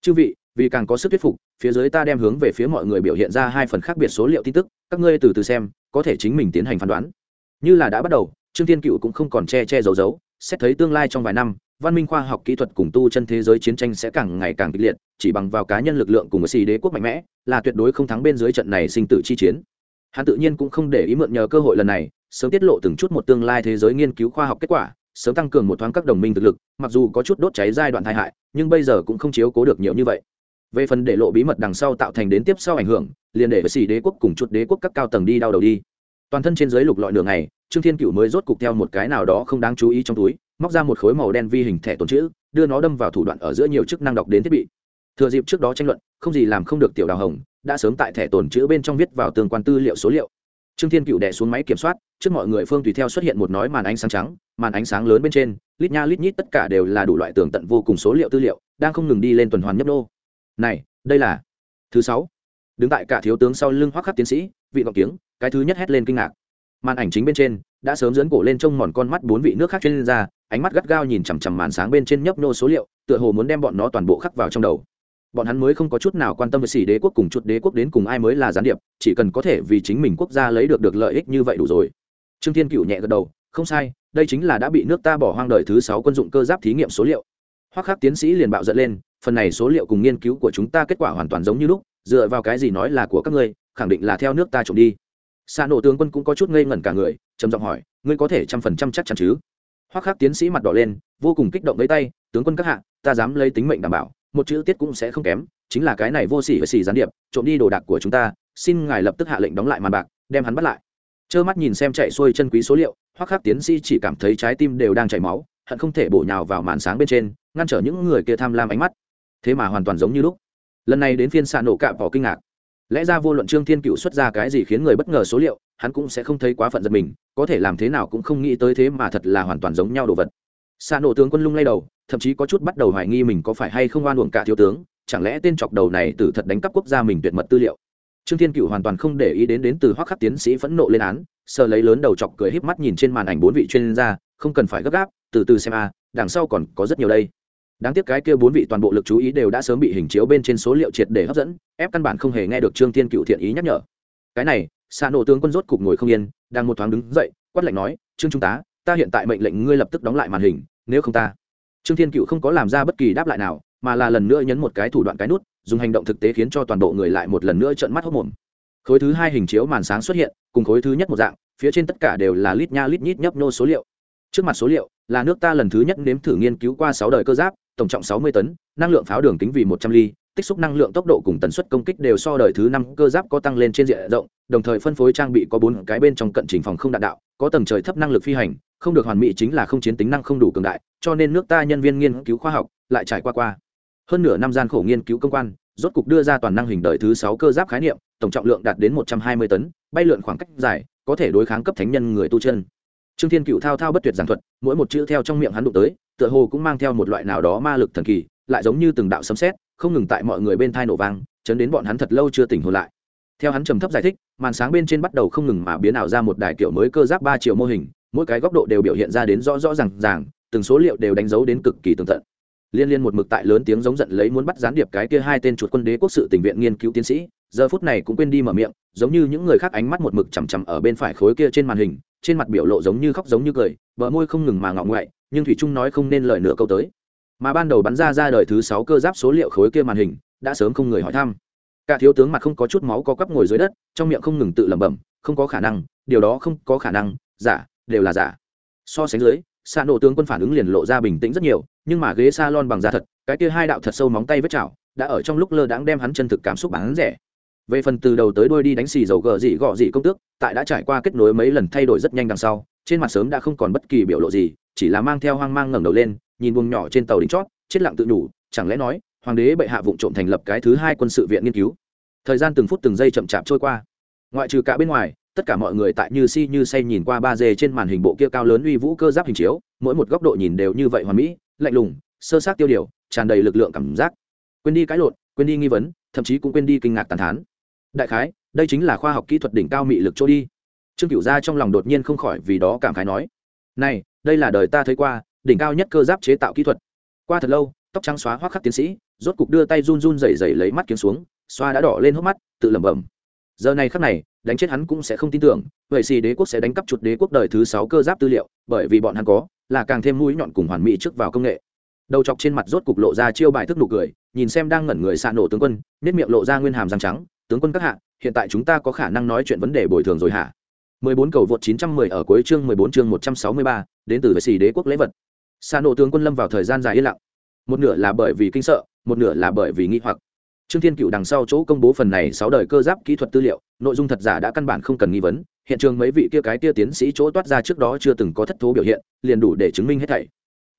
Chư vị, vì càng có sức thuyết phục, phía dưới ta đem hướng về phía mọi người biểu hiện ra hai phần khác biệt số liệu tin tức, các ngươi từ từ xem, có thể chính mình tiến hành phán đoán. Như là đã bắt đầu, trương thiên cựu cũng không còn che che giấu giấu, xét thấy tương lai trong vài năm, văn minh khoa học kỹ thuật cùng tu chân thế giới chiến tranh sẽ càng ngày càng kịch liệt, chỉ bằng vào cá nhân lực lượng cùng với xì đế quốc mạnh mẽ, là tuyệt đối không thắng bên dưới trận này sinh tử chi chiến hắn tự nhiên cũng không để ý mượn nhờ cơ hội lần này, sớm tiết lộ từng chút một tương lai thế giới nghiên cứu khoa học kết quả, sớm tăng cường một thoáng các đồng minh thực lực, mặc dù có chút đốt cháy giai đoạn tai hại, nhưng bây giờ cũng không chiếu cố được nhiều như vậy. Về phần để lộ bí mật đằng sau tạo thành đến tiếp sau ảnh hưởng, liền để với xì đế quốc cùng chút đế quốc các cao tầng đi đau đầu đi. Toàn thân trên dưới lục lọi đường này trương thiên cựu mới rốt cục theo một cái nào đó không đáng chú ý trong túi, móc ra một khối màu đen vi hình thẻ tồn chữ, đưa nó đâm vào thủ đoạn ở giữa nhiều chức năng đọc đến thiết bị. Thừa dịp trước đó tranh luận, không gì làm không được tiểu đào hồng đã sớm tại thẻ tồn chữ bên trong viết vào tương quan tư liệu số liệu. Trương thiên cựu đẻ xuống máy kiểm soát trước mọi người phương tùy theo xuất hiện một nói màn ánh sáng trắng màn ánh sáng lớn bên trên lít nha lít nhít tất cả đều là đủ loại tường tận vô cùng số liệu tư liệu đang không ngừng đi lên tuần hoàn nhấp nô. Này đây là thứ sáu. Đứng tại cả thiếu tướng sau lưng hoắc khắc tiến sĩ vị ngọc tiếng cái thứ nhất hét lên kinh ngạc. Màn ảnh chính bên trên đã sớm dẫn cổ lên trông mòn con mắt bốn vị nước khác chuyên ra, ánh mắt gắt gao nhìn chằm chằm màn sáng bên trên nhấp nô số liệu tựa hồ muốn đem bọn nó toàn bộ khắc vào trong đầu bọn hắn mới không có chút nào quan tâm với xỉ đế quốc cùng chút đế quốc đến cùng ai mới là gián điệp, chỉ cần có thể vì chính mình quốc gia lấy được được lợi ích như vậy đủ rồi. Trương thiên cựu nhẹ gật đầu, không sai, đây chính là đã bị nước ta bỏ hoang đời thứ sáu quân dụng cơ giáp thí nghiệm số liệu. Hoắc khắc tiến sĩ liền bạo dẫn lên, phần này số liệu cùng nghiên cứu của chúng ta kết quả hoàn toàn giống như lúc, dựa vào cái gì nói là của các ngươi, khẳng định là theo nước ta trộm đi. Xa nổ tướng quân cũng có chút ngây ngẩn cả người, trầm giọng hỏi, ngươi có thể trăm phần trăm chắc chắn chứ? Hoắc khắc tiến sĩ mặt đỏ lên, vô cùng kích động lấy tay, tướng quân các hạ, ta dám lấy tính mệnh đảm bảo một chữ tiết cũng sẽ không kém, chính là cái này vô sỉ và sỉ gián điệp, trộm đi đồ đạc của chúng ta, xin ngài lập tức hạ lệnh đóng lại màn bạc, đem hắn bắt lại. Trơ mắt nhìn xem chạy xuôi chân quý số liệu, hoắc khắc tiến sĩ chỉ cảm thấy trái tim đều đang chảy máu, hận không thể bổ nhào vào màn sáng bên trên, ngăn trở những người kia tham lam ánh mắt. Thế mà hoàn toàn giống như lúc. Lần này đến phiên xạ nổ cạm bỏ kinh ngạc. Lẽ ra vô luận trương thiên cựu xuất ra cái gì khiến người bất ngờ số liệu, hắn cũng sẽ không thấy quá phận giật mình, có thể làm thế nào cũng không nghĩ tới thế mà thật là hoàn toàn giống nhau đồ vật. Xạ nổ tướng quân lung lay đầu thậm chí có chút bắt đầu hoài nghi mình có phải hay không oan uổng cả thiếu tướng, chẳng lẽ tên chọc đầu này từ thật đánh cắp quốc gia mình tuyệt mật tư liệu? Trương thiên cựu hoàn toàn không để ý đến đến từ hoắc khắc tiến sĩ phẫn nộ lên án, sờ lấy lớn đầu chọc cười híp mắt nhìn trên màn ảnh bốn vị chuyên gia, không cần phải gấp gáp, từ từ xem a, đằng sau còn có rất nhiều đây. Đáng tiếc cái kia bốn vị toàn bộ lực chú ý đều đã sớm bị hình chiếu bên trên số liệu triệt để hấp dẫn, ép căn bản không hề nghe được trương thiên cựu thiện ý nhắc nhở. Cái này xa nổ tướng quân rốt cục ngồi không yên, đang một thoáng đứng dậy, quát lạnh nói, trương trung tá, ta hiện tại mệnh lệnh ngươi lập tức đóng lại màn hình, nếu không ta trương thiên cựu không có làm ra bất kỳ đáp lại nào, mà là lần nữa nhấn một cái thủ đoạn cái nút, dùng hành động thực tế khiến cho toàn bộ người lại một lần nữa trợn mắt hốc mồm khối thứ hai hình chiếu màn sáng xuất hiện, cùng khối thứ nhất một dạng, phía trên tất cả đều là lít nha lít nhít nhấp nô số liệu. Trước mặt số liệu, là nước ta lần thứ nhất nếm thử nghiên cứu qua sáu đời cơ giáp, tổng trọng sáu mươi tấn, năng lượng pháo đường kính vì một trăm ly, tích xúc năng lượng tốc độ cùng tần suất công kích đều so đời thứ năm cơ giáp có tăng lên trên diện rộng, đồng thời phân phối trang bị có bốn cái bên trong cận trình phòng không đạn đạo, có tầng trời thấp năng lực phi hành không được hoàn mỹ chính là không chiến tính năng không đủ cường đại, cho nên nước ta nhân viên nghiên cứu khoa học lại trải qua qua. Hơn nửa năm gian khổ nghiên cứu công quan, rốt cục đưa ra toàn năng hình đời thứ sáu cơ giáp khái niệm, tổng trọng lượng đạt đến một trăm hai mươi tấn, bay lượn khoảng cách dài, có thể đối kháng cấp thánh nhân người tu chân. Trương thiên cựu thao thao bất tuyệt giảng thuật, mỗi một chữ theo trong miệng hắn đụng tới, tựa hồ cũng mang theo một loại nào đó ma lực thần kỳ, lại giống như từng đạo sấm sét, không ngừng tại mọi người bên thai nổ vang, chấn đến bọn hắn thật lâu chưa tỉnh hồn lại. Theo hắn trầm thấp giải thích, màn sáng bên trên bắt đầu không ngừng mà biến ảo ra một đài kiểu mới cơ giáp ba triệu mô hình mỗi cái góc độ đều biểu hiện ra đến rõ rõ r à n g ràng, từng số liệu đều đánh dấu đến cực kỳ tường tận. Liên liên một mực tại lớn tiếng giống giận lấy muốn bắt gián điệp cái kia hai tên chuột quân đế quốc sự tình viện nghiên cứu tiến sĩ, giờ phút này cũng quên đi mở miệng, giống như những người khác ánh mắt một mực chằm chằm ở bên phải khối kia trên màn hình, trên mặt biểu lộ giống như khóc giống như cười, bờ môi không ngừng mà ngọng ngoại, nhưng thủy trung nói không nên lời nửa câu tới. Mà ban đầu bắn ra ra đời thứ sáu cơ giáp số liệu khối kia màn hình, đã sớm không người hỏi thăm. Cả thiếu tướng mặt không có chút máu có cắp ngồi dưới đất, trong miệng không ngừng tự lẩm bẩm, không có khả năng, điều đó không có khả năng, giả đều là giả. So sánh dưới xa nổ tướng quân phản ứng liền lộ ra bình tĩnh rất nhiều, nhưng mà ghế s a lon bằng da thật, cái kia hai đạo thật sâu móng tay vết chảo, đã ở trong lúc lơ đãng đem hắn chân thực cảm xúc bán rẻ. Về phần từ đầu tới đuôi đi đánh xì dầu gờ dị gọ dị công tước, tại đã trải qua kết nối mấy lần thay đổi rất nhanh đằng sau, trên mặt sớm đã không còn bất kỳ biểu lộ gì, chỉ là mang theo hoang mang ngẩng đầu lên, nhìn buông nhỏ trên tàu đính chót, chết lặng tự nhủ, chẳng lẽ nói, hoàng đế bệ hạ vụng trộm thành lập cái thứ hai quân sự viện nghiên cứu. Thời gian từng phút từng giây chậm chạp trôi qua. Ngoại trừ cả bên ngoài tất cả mọi người tại như si như say nhìn qua ba d trên màn hình bộ kia cao lớn uy vũ cơ giáp hình chiếu, mỗi một góc độ nhìn đều như vậy hoàn mỹ, lạnh lùng, sơ sát tiêu điều, tràn đầy lực lượng cảm giác. Quên đi cái lộn, quên đi nghi vấn, thậm chí cũng quên đi kinh ngạc tàn thán. Đại khái, đây chính là khoa học kỹ thuật đỉnh cao mị lực trôi đi. Trương cửu gia trong lòng đột nhiên không khỏi vì đó cảm khái nói, này, đây là đời ta thấy qua, đỉnh cao nhất cơ giáp chế tạo kỹ thuật. Qua thật lâu, tóc trắng xóa hoắc khắc tiến sĩ, rốt cục đưa tay run run rẩy rẩy lấy mắt kiếm xuống xoa đã đỏ lên hốc mắt, tự lẩm bẩm giờ này khắc này đánh chết hắn cũng sẽ không tin tưởng vậy xì đế quốc sẽ đánh cắp chuột đế quốc đời thứ sáu cơ giáp tư liệu bởi vì bọn hắn có là càng thêm mũi nhọn cùng hoàn mỹ trước vào công nghệ đầu chọc trên mặt rốt cục lộ ra chiêu bài thức nụ cười nhìn xem đang ngẩn người xạ nổ tướng quân nết miệng lộ ra nguyên hàm răng trắng tướng quân các hạ hiện tại chúng ta có khả năng nói chuyện vấn đề bồi thường rồi hả 14 cầu vượt 910 ở cuối chương 14 chương 163, đến từ vệ sĩ đế quốc lễ vật. Sa nổ tướng quân lâm vào thời gian dài yên lặng. Một nửa là bởi vì kinh sợ, một nửa là bởi vì nghi hoặc. Trương Thiên Cựu đằng sau chỗ công bố phần này sáu đời cơ giáp kỹ thuật tư liệu, nội dung thật giả đã căn bản không cần nghi vấn, hiện trường mấy vị kia cái kia tiến sĩ chỗ toát ra trước đó chưa từng có thất thố biểu hiện, liền đủ để chứng minh hết thảy.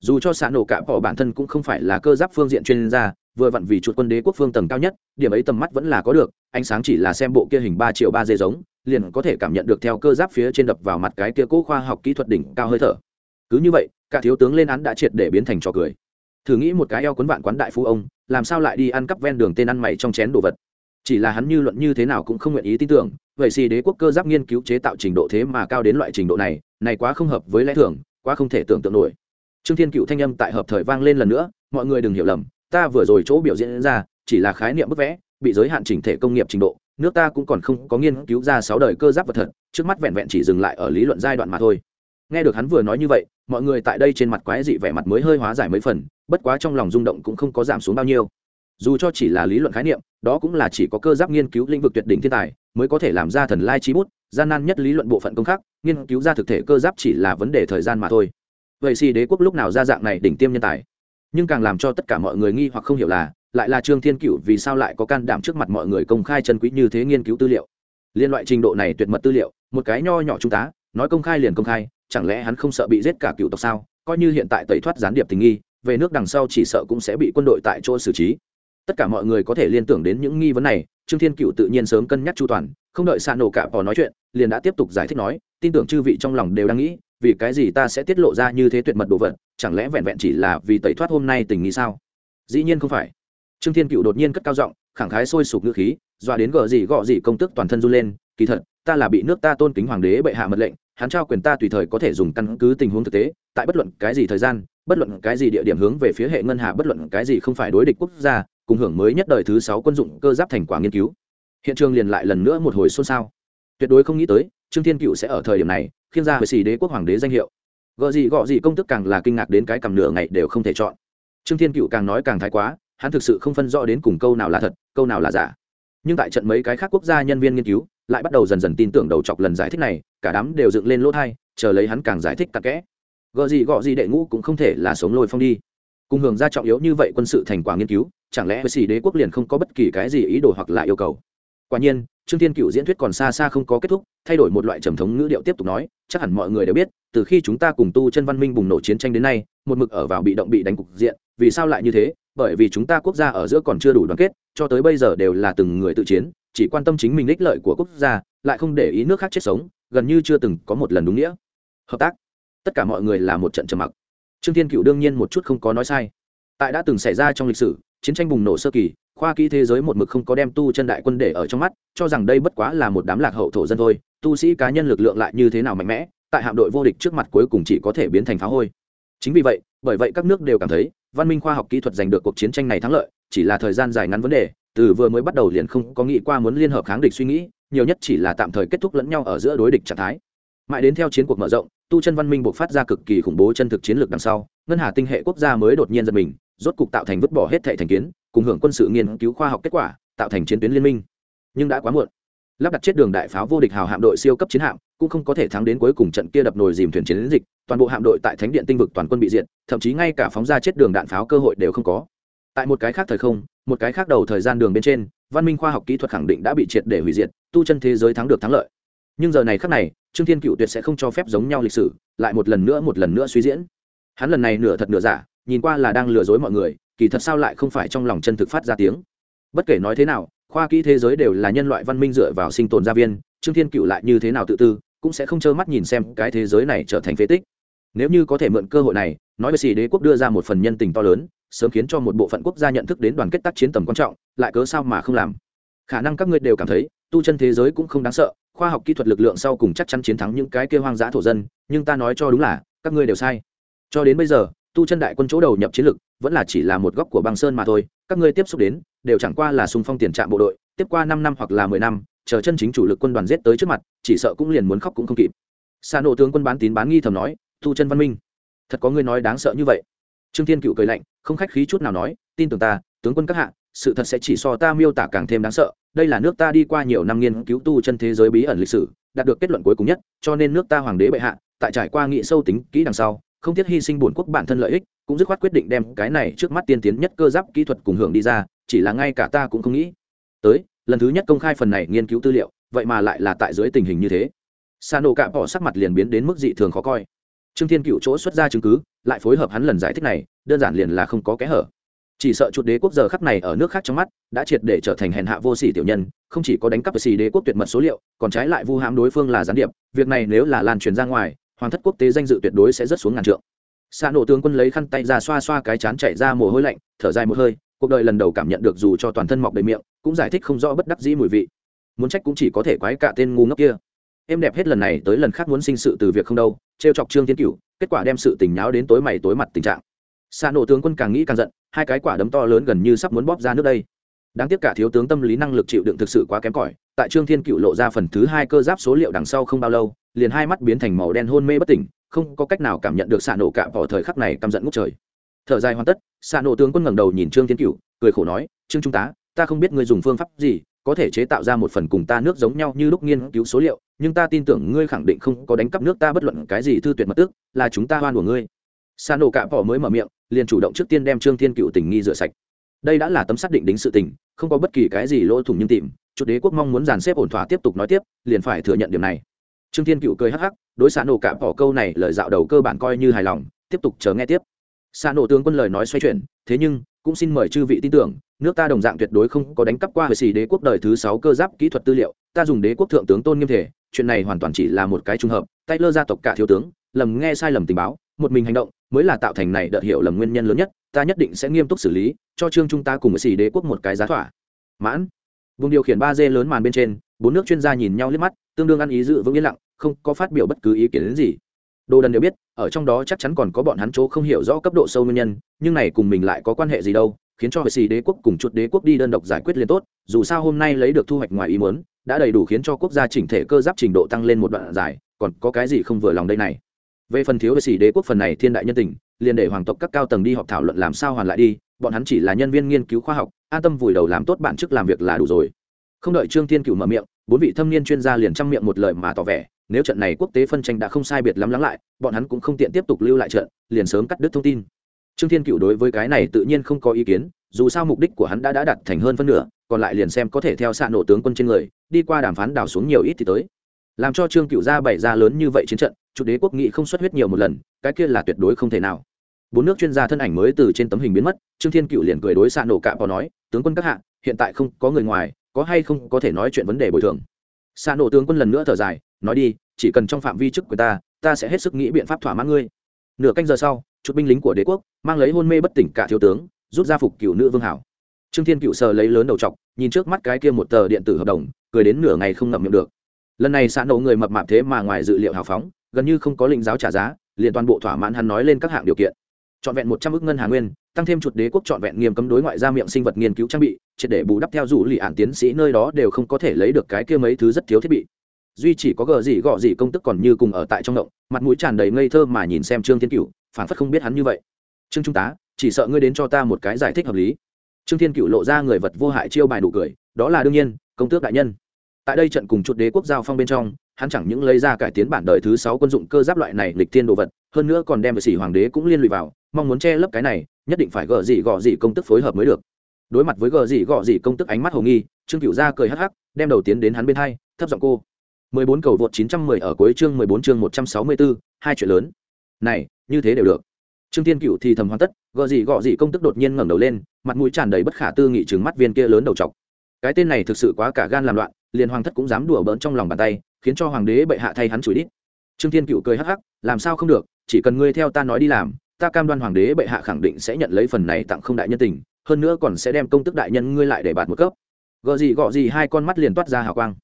Dù cho xạ nổ cả bỏ bản thân cũng không phải là cơ giáp phương diện chuyên gia, vừa vặn vì chuột quân đế quốc phương tầng cao nhất, điểm ấy tầm mắt vẫn là có được, ánh sáng chỉ là xem bộ kia hình ba triệu ba dây giống, liền có thể cảm nhận được theo cơ giáp phía trên đập vào mặt cái kia cố khoa học kỹ thuật đỉnh cao hơi thở. Cứ như vậy, cả thiếu tướng lên án đã triệt để biến thành trò cười thử nghĩ một cái eo cuốn vạn quán đại phú ông, làm sao lại đi ăn cắp ven đường tên ăn mày trong chén đồ vật? Chỉ là hắn như luận như thế nào cũng không nguyện ý tin tưởng, vậy xì đế quốc cơ giáp nghiên cứu chế tạo trình độ thế mà cao đến loại trình độ này này quá không hợp với lẽ thường, quá không thể tưởng tượng nổi. Trương thiên cựu thanh âm tại hợp thời vang lên lần nữa, mọi người đừng hiểu lầm, ta vừa rồi chỗ biểu diễn ra, chỉ là khái niệm bức vẽ, bị giới hạn chỉnh thể công nghiệp trình độ, nước ta cũng còn không có nghiên cứu ra sáu đời cơ giáp vật thật, trước mắt vẹn vẹn chỉ dừng lại ở lý luận giai đoạn mà thôi nghe được hắn vừa nói như vậy, mọi người tại đây trên mặt quái dị vẻ mặt mới hơi hóa giải mấy phần, bất quá trong lòng rung động cũng không có giảm xuống bao nhiêu. Dù cho chỉ là lý luận khái niệm, đó cũng là chỉ có cơ giáp nghiên cứu lĩnh vực tuyệt đỉnh thiên tài, mới có thể làm ra thần lai trí bút, gian nan nhất lý luận bộ phận công khác, nghiên cứu ra thực thể cơ giáp chỉ là vấn đề thời gian mà thôi. Vậy xì đế quốc lúc nào ra dạng này đỉnh tiêm nhân tài? Nhưng càng làm cho tất cả mọi người nghi hoặc không hiểu là, lại là trương thiên cựu vì sao lại có can đảm trước mặt mọi người công khai chân quý như thế nghiên cứu tư liệu? Liên loại trình độ này tuyệt mật tư liệu, một cái nho nhỏ trung tá, nói công khai liền công khai chẳng lẽ hắn không sợ bị giết cả cựu tộc sao? Coi như hiện tại tẩy thoát gián điệp tình nghi, về nước đằng sau chỉ sợ cũng sẽ bị quân đội tại chỗ xử trí. Tất cả mọi người có thể liên tưởng đến những nghi vấn này, trương thiên cựu tự nhiên sớm cân nhắc chu toàn, không đợi xa nổ cả bỏ nói chuyện, liền đã tiếp tục giải thích nói, tin tưởng chư vị trong lòng đều đang nghĩ, vì cái gì ta sẽ tiết lộ ra như thế tuyệt mật đồ vật, chẳng lẽ vẹn vẹn chỉ là vì tẩy thoát hôm nay tình nghi sao? Dĩ nhiên không phải. Trương thiên cựu đột nhiên cất cao giọng, khẳng khái sôi sục ngữ khí, dọa đến gờ gì gọ gì công tức toàn thân run lên, kỳ thật, ta là bị nước ta tôn kính hoàng đế bệ hạ mật lệnh hắn trao quyền ta tùy thời có thể dùng căn cứ tình huống thực tế, tại bất luận cái gì thời gian, bất luận cái gì địa điểm hướng về phía hệ ngân hà, bất luận cái gì không phải đối địch quốc gia, cùng hưởng mới nhất đời thứ sáu quân dụng cơ giáp thành quả nghiên cứu. Hiện trường liền lại lần nữa một hồi xôn xao. Tuyệt đối không nghĩ tới, trương thiên cựu sẽ ở thời điểm này khiêm ra với xì đế quốc hoàng đế danh hiệu. Gợ gì gọ gì công tức càng là kinh ngạc đến cái cầm nửa ngày đều không thể chọn. Trương thiên cựu càng nói càng thái quá, hắn thực sự không phân rõ đến cùng câu nào là thật, câu nào là giả. Nhưng tại trận mấy cái khác quốc gia nhân viên nghiên cứu lại bắt đầu dần dần tin tưởng đầu chọc lần giải thích này, cả đám đều dựng lên lỗ thai, chờ lấy hắn càng giải thích cặn kẽ. Gợ gì gọ gì đệ ngũ cũng không thể là sống lôi phong đi. Cùng hưởng ra trọng yếu như vậy quân sự thành quả nghiên cứu, chẳng lẽ với xì đế quốc liền không có bất kỳ cái gì ý đồ hoặc là yêu cầu? Quả nhiên, trương thiên cựu diễn thuyết còn xa xa không có kết thúc, thay đổi một loại trầm thống ngữ điệu tiếp tục nói, chắc hẳn mọi người đều biết, từ khi chúng ta cùng tu chân văn minh bùng nổ chiến tranh đến nay, một mực ở vào bị động bị đánh cục diện. Vì sao lại như thế? Bởi vì chúng ta quốc gia ở giữa còn chưa đủ đoàn kết, cho tới bây giờ đều là từng người tự chiến chỉ quan tâm chính mình ích lợi của quốc gia, lại không để ý nước khác chết sống, gần như chưa từng có một lần đúng nghĩa. Hợp tác. Tất cả mọi người là một trận trầm mặc. Trương thiên cựu đương nhiên một chút không có nói sai. Tại đã từng xảy ra trong lịch sử, chiến tranh bùng nổ sơ kỳ, khoa kỹ thế giới một mực không có đem tu chân đại quân để ở trong mắt, cho rằng đây bất quá là một đám lạc hậu thổ dân thôi, tu sĩ cá nhân lực lượng lại như thế nào mạnh mẽ, tại hạm đội vô địch trước mặt cuối cùng chỉ có thể biến thành phá hôi. Chính vì vậy, bởi vậy các nước đều cảm thấy, văn minh khoa học kỹ thuật giành được cuộc chiến tranh này thắng lợi, chỉ là thời gian dài ngắn vấn đề từ vừa mới bắt đầu liền không có nghĩ qua muốn liên hợp kháng địch suy nghĩ, nhiều nhất chỉ là tạm thời kết thúc lẫn nhau ở giữa đối địch trạng thái. Mãi đến theo chiến cuộc mở rộng, tu chân văn minh buộc phát ra cực kỳ khủng bố chân thực chiến lược đằng sau, ngân hà tinh hệ quốc gia mới đột nhiên giật mình, rốt cục tạo thành vứt bỏ hết thệ thành kiến, cùng hưởng quân sự nghiên cứu khoa học kết quả, tạo thành chiến tuyến liên minh. Nhưng đã quá muộn. Lắp đặt chết đường đại pháo vô địch hào hạm đội siêu cấp chiến hạm, cũng không có thể thắng đến cuối cùng trận kia đập nồi dìm thuyền chiến dịch, toàn bộ hạm đội tại thánh điện tinh vực toàn quân bị diệt, thậm chí ngay cả phóng ra chết đường đạn pháo cơ hội đều không có. Tại một cái khác thời không một cái khác đầu thời gian đường bên trên, văn minh khoa học kỹ thuật khẳng định đã bị triệt để hủy diệt, tu chân thế giới thắng được thắng lợi. Nhưng giờ này khác này, trương thiên cựu tuyệt sẽ không cho phép giống nhau lịch sử, lại một lần nữa một lần nữa suy diễn. Hắn lần này nửa thật nửa giả, nhìn qua là đang lừa dối mọi người, kỳ thật sao lại không phải trong lòng chân thực phát ra tiếng. Bất kể nói thế nào, khoa kỹ thế giới đều là nhân loại văn minh dựa vào sinh tồn gia viên, trương thiên cựu lại như thế nào tự tư, cũng sẽ không trơ mắt nhìn xem cái thế giới này trở thành phế tích. Nếu như có thể mượn cơ hội này, nói về xì đế quốc đưa ra một phần nhân tình to lớn sớm khiến cho một bộ phận quốc gia nhận thức đến đoàn kết tác chiến tầm quan trọng, lại cớ sao mà không làm? Khả năng các ngươi đều cảm thấy, tu chân thế giới cũng không đáng sợ, khoa học kỹ thuật lực lượng sau cùng chắc chắn chiến thắng những cái kia hoang dã thổ dân, nhưng ta nói cho đúng là, các ngươi đều sai. Cho đến bây giờ, tu chân đại quân chỗ đầu nhập chiến lực, vẫn là chỉ là một góc của băng sơn mà thôi, các ngươi tiếp xúc đến, đều chẳng qua là xung phong tiền trạm bộ đội, tiếp qua năm năm hoặc là mười năm, chờ chân chính chủ lực quân đoàn giết tới trước mặt, chỉ sợ cũng liền muốn khóc cũng không kịp. Xa nộ tướng quân bán tín bán nghi thầm nói, tu chân văn minh. Thật có người nói đáng sợ như vậy trương thiên cựu cười lạnh, không khách khí chút nào nói, tin tưởng ta, tướng quân các hạ, sự thật sẽ chỉ so ta miêu tả càng thêm đáng sợ. Đây là nước ta đi qua nhiều năm nghiên cứu tu chân thế giới bí ẩn lịch sử, đạt được kết luận cuối cùng nhất, cho nên nước ta hoàng đế bệ hạ, tại trải qua nghị sâu tính kỹ đằng sau, không thiết hy sinh bổn quốc bản thân lợi ích, cũng dứt khoát quyết định đem cái này trước mắt tiên tiến nhất cơ giáp kỹ thuật cùng hưởng đi ra, chỉ là ngay cả ta cũng không nghĩ tới, lần thứ nhất công khai phần này nghiên cứu tư liệu, vậy mà lại là tại dưới tình hình như thế. Sa nổ cạm bỏ sắc mặt liền biến đến mức dị thường khó coi. Trương thiên cựu chỗ xuất ra chứng cứ lại phối hợp hắn lần giải thích này, đơn giản liền là không có kẽ hở. Chỉ sợ chuột đế quốc giờ khắp này ở nước khác trong mắt, đã triệt để trở thành hèn hạ vô sỉ tiểu nhân, không chỉ có đánh cắp xì đế quốc tuyệt mật số liệu, còn trái lại vu hãm đối phương là gián điệp, việc này nếu là lan truyền ra ngoài, hoàng thất quốc tế danh dự tuyệt đối sẽ rất xuống ngàn trượng. Xa nổ tướng quân lấy khăn tay ra xoa xoa cái chán chạy ra mồ hôi lạnh, thở dài một hơi, cuộc đời lần đầu cảm nhận được dù cho toàn thân mọc đầy miệng, cũng giải thích không rõ bất đắc dĩ mùi vị. Muốn trách cũng chỉ có thể quái cả tên ngu ngốc kia em đẹp hết lần này tới lần khác muốn sinh sự từ việc không đâu, trêu chọc trương tiến cửu, kết quả đem sự tình nháo đến tối mày tối mặt tình trạng. Xa nổ tướng quân càng nghĩ càng giận, hai cái quả đấm to lớn gần như sắp muốn bóp ra nước đây. Đáng tiếc cả thiếu tướng tâm lý năng lực chịu đựng thực sự quá kém cỏi, tại trương thiên cựu lộ ra phần thứ hai cơ giáp số liệu đằng sau không bao lâu, liền hai mắt biến thành màu đen hôn mê bất tỉnh, không có cách nào cảm nhận được xạ nổ cạm vào thời khắc này căm giận ngút trời. Thở dài hoàn tất xạ nổ tướng quân ngẩng đầu nhìn trương thiên cựu cười khổ nói, trương trung tá, ta không biết ngươi dùng phương pháp gì, có thể chế tạo ra một phần cùng ta nước giống nhau như lúc nghiên cứu số liệu nhưng ta tin tưởng ngươi khẳng định không có đánh cắp nước ta bất luận cái gì thư tuyệt mật tức là chúng ta hoan của ngươi. Sa nổ cạ bỏ mới mở miệng, liền chủ động trước tiên đem trương thiên cựu tình nghi rửa sạch. Đây đã là tấm xác định đính sự tình, không có bất kỳ cái gì lỗ thủng nhưng tìm chủ đế quốc mong muốn dàn xếp ổn thỏa tiếp tục nói tiếp, liền phải thừa nhận điểm này. Trương thiên cựu cười hắc hắc, đối xạ nổ cạm bỏ câu này lời dạo đầu cơ bản coi như hài lòng, tiếp tục chờ nghe tiếp. Xạ nổ tướng quân lời nói xoay chuyển, thế nhưng, cũng xin mời chư vị tin tưởng nước ta đồng dạng tuyệt đối không có đánh cắp qua hệ xì đế quốc đời thứ sáu cơ giáp kỹ thuật tư liệu, ta dùng đế quốc thượng tướng tôn nghiêm thể, chuyện này hoàn toàn chỉ là một cái trùng hợp tay lơ gia tộc cả thiếu tướng, lầm nghe sai lầm tình báo, một mình hành động mới là tạo thành này đợt hiểu lầm nguyên nhân lớn nhất, ta nhất định sẽ nghiêm túc xử lý, cho trương chúng ta cùng với xì đế quốc một cái giá thỏa. Mãn. Vùng điều khiển ba d lớn màn bên trên, bốn nước chuyên gia nhìn nhau liếc mắt, tương đương ăn ý dự vững yên lặng, không có phát biểu bất cứ ý kiến đến gì. Đồ đần đều biết, ở trong đó chắc chắn còn có bọn hắn chỗ không hiểu rõ cấp độ sâu nguyên nhân, nhưng này cùng mình lại có quan hệ gì đâu khiến cho hệ sĩ đế quốc cùng chuột đế quốc đi đơn độc giải quyết liền tốt, dù sao hôm nay lấy được thu hoạch ngoài ý muốn, đã đầy đủ khiến cho quốc gia chỉnh thể cơ giáp trình độ tăng lên một đoạn dài, còn có cái gì không vừa lòng đây này? Về phần thiếu hệ sĩ đế quốc phần này thiên đại nhân tình, liền để hoàng tộc các cao tầng đi họp thảo luận làm sao hoàn lại đi, bọn hắn chỉ là nhân viên nghiên cứu khoa học, an tâm vùi đầu làm tốt bản chức làm việc là đủ rồi. Không đợi trương thiên cựu mở miệng, bốn vị thâm niên chuyên gia liền chăm miệng một lời mà tỏ vẻ, nếu trận này quốc tế phân tranh đã không sai biệt lắm lắng lại, bọn hắn cũng không tiện tiếp tục lưu lại trận, liền sớm cắt đứt thông tin trương thiên cựu đối với cái này tự nhiên không có ý kiến, dù sao mục đích của hắn đã đã đặt thành hơn phân nửa, còn lại liền xem có thể theo xạ nổ tướng quân trên người, đi qua đàm phán đào xuống nhiều ít thì tới. Làm cho trương cựu gia bày ra lớn như vậy chiến trận, chủ đế quốc nghị không xuất huyết nhiều một lần, cái kia là tuyệt đối không thể nào. Bốn nước chuyên gia thân ảnh mới từ trên tấm hình biến mất, trương thiên cựu liền cười đối xạ nổ cạ vào nói, tướng quân các hạ, hiện tại không có người ngoài, có hay không có thể nói chuyện vấn đề bồi thường? Xạ nổ tướng quân lần nữa thở dài, nói đi, chỉ cần trong phạm vi chức của ta ta sẽ hết sức nghĩ biện pháp thỏa mãn ngươi. Nửa canh giờ sau chút binh lính của đế quốc, mang lấy hôn mê bất tỉnh cả thiếu tướng, rút ra phục cựu nữ vương hảo. Trương thiên cựu sờ lấy lớn đầu t nhìn trước mắt cái kia một tờ điện tử hợp đồng, cười đến nửa ngày không ngậm miệng được. Lần này xã nổ người mập mạp thế mà ngoài dự liệu hào phóng, gần như không có lĩnh giáo trả giá, liền toàn bộ thỏa mãn hắn nói lên các hạng điều kiện. Trọn vẹn một trăm ước ngân hà nguyên, tăng thêm chuột đế quốc trọn vẹn nghiêm cấm đối ngoại ra miệng sinh vật nghiên cứu trang bị, triệt để bù đắp theo dù lì ạn tiến sĩ nơi đó đều không có thể lấy được cái kia mấy thứ rất thiếu thiết bị. Duy chỉ có gờ gì gọ gì công tức còn như cùng ở tại trong động, mặt mũi tràn đầy ngây thơ mà nhìn xem trương thiên cựu phản phất không biết hắn như vậy. Trương trung tá chỉ sợ ngươi đến cho ta một cái giải thích hợp lý. Trương thiên cựu lộ ra người vật vô hại chiêu bài đủ cười đó là đương nhiên công tước đại nhân. Tại đây trận cùng chuột đế quốc giao phong bên trong hắn chẳng những lấy ra cải tiến bản đời thứ sáu quân dụng cơ giáp loại này lịch tiên đồ vật hơn nữa còn đem về sĩ hoàng đế cũng liên lụy vào mong muốn che lấp cái này nhất định phải gờ gì gọ gì công tức phối hợp mới được. Đối mặt với gờ gì gọ gì công tức ánh mắt hồ nghi trương cựu ra cười hắc hắc đem đầu tiến đến hắn bên hai thấp giọng cô. 14 cầu vượt 910 ở cuối chương 14 chương 164, hai chuyện lớn. Này như thế đều được. Trương tiên cựu thì thầm hoàn tất gợ gì gọ gì công tức đột nhiên ngẩng đầu lên, mặt mũi tràn đầy bất khả tư nghị trừng mắt viên kia lớn đầu chọc. cái tên này thực sự quá cả gan làm loạn, liền hoàng thất cũng dám đùa bỡn trong lòng bàn tay, khiến cho hoàng đế bệ hạ thay hắn chửi đít. Trương tiên cựu cười hắc hắc, làm sao không được, chỉ cần ngươi theo ta nói đi làm, ta cam đoan hoàng đế bệ hạ khẳng định sẽ nhận lấy phần này tặng không đại nhân tình, hơn nữa còn sẽ đem công tức đại nhân ngươi lại để bạt một cấp. Gợ gì gọ gì hai con mắt liền toát ra hào quang.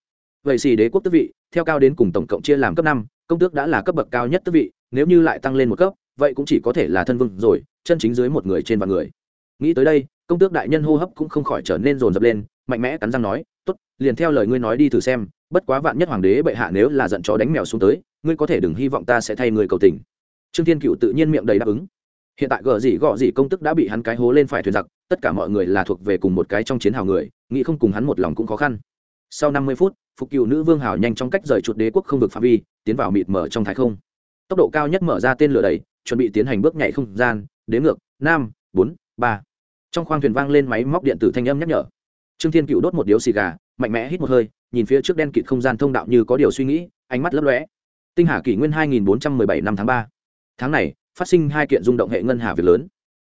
Vậy xì đế quốc tước vị, theo cao đến cùng tổng cộng chia làm cấp năm, công tước đã là cấp bậc cao nhất tước vị nếu như lại tăng lên một cấp, vậy cũng chỉ có thể là thân vương rồi, chân chính dưới một người trên vạn người. Nghĩ tới đây, công tước đại nhân hô hấp cũng không khỏi trở nên rồn rập lên, mạnh mẽ cắn răng nói, tốt, liền theo lời ngươi nói đi thử xem, bất quá vạn nhất hoàng đế bệ hạ nếu là giận chó đánh mèo xuống tới, ngươi có thể đừng hy vọng ta sẽ thay người cầu tình. Trương thiên cựu tự nhiên miệng đầy đáp ứng. Hiện tại gờ gì gọ gì công tức đã bị hắn cái hố lên phải thuyền giặc, tất cả mọi người là thuộc về cùng một cái trong chiến hào người, nghĩ không cùng hắn một lòng cũng khó khăn. Sau năm mươi phút, phục cựu nữ vương hào nhanh trong cách rời chuột đế quốc không vực phạm vi, tiến vào mịt mở trong thái không tốc độ cao nhất mở ra tên lửa đẩy, chuẩn bị tiến hành bước nhảy không gian đến ngược năm bốn ba. Trong khoang thuyền vang lên máy móc điện tử thanh âm nhắc nhở. Trương thiên cựu đốt một điếu xì gà mạnh mẽ hít một hơi nhìn phía trước đen kịt không gian thông đạo như có điều suy nghĩ ánh mắt lấp lóe. Tinh hà kỷ nguyên 2417 năm tháng ba. Tháng này phát sinh hai kiện rung động hệ ngân hà việc lớn.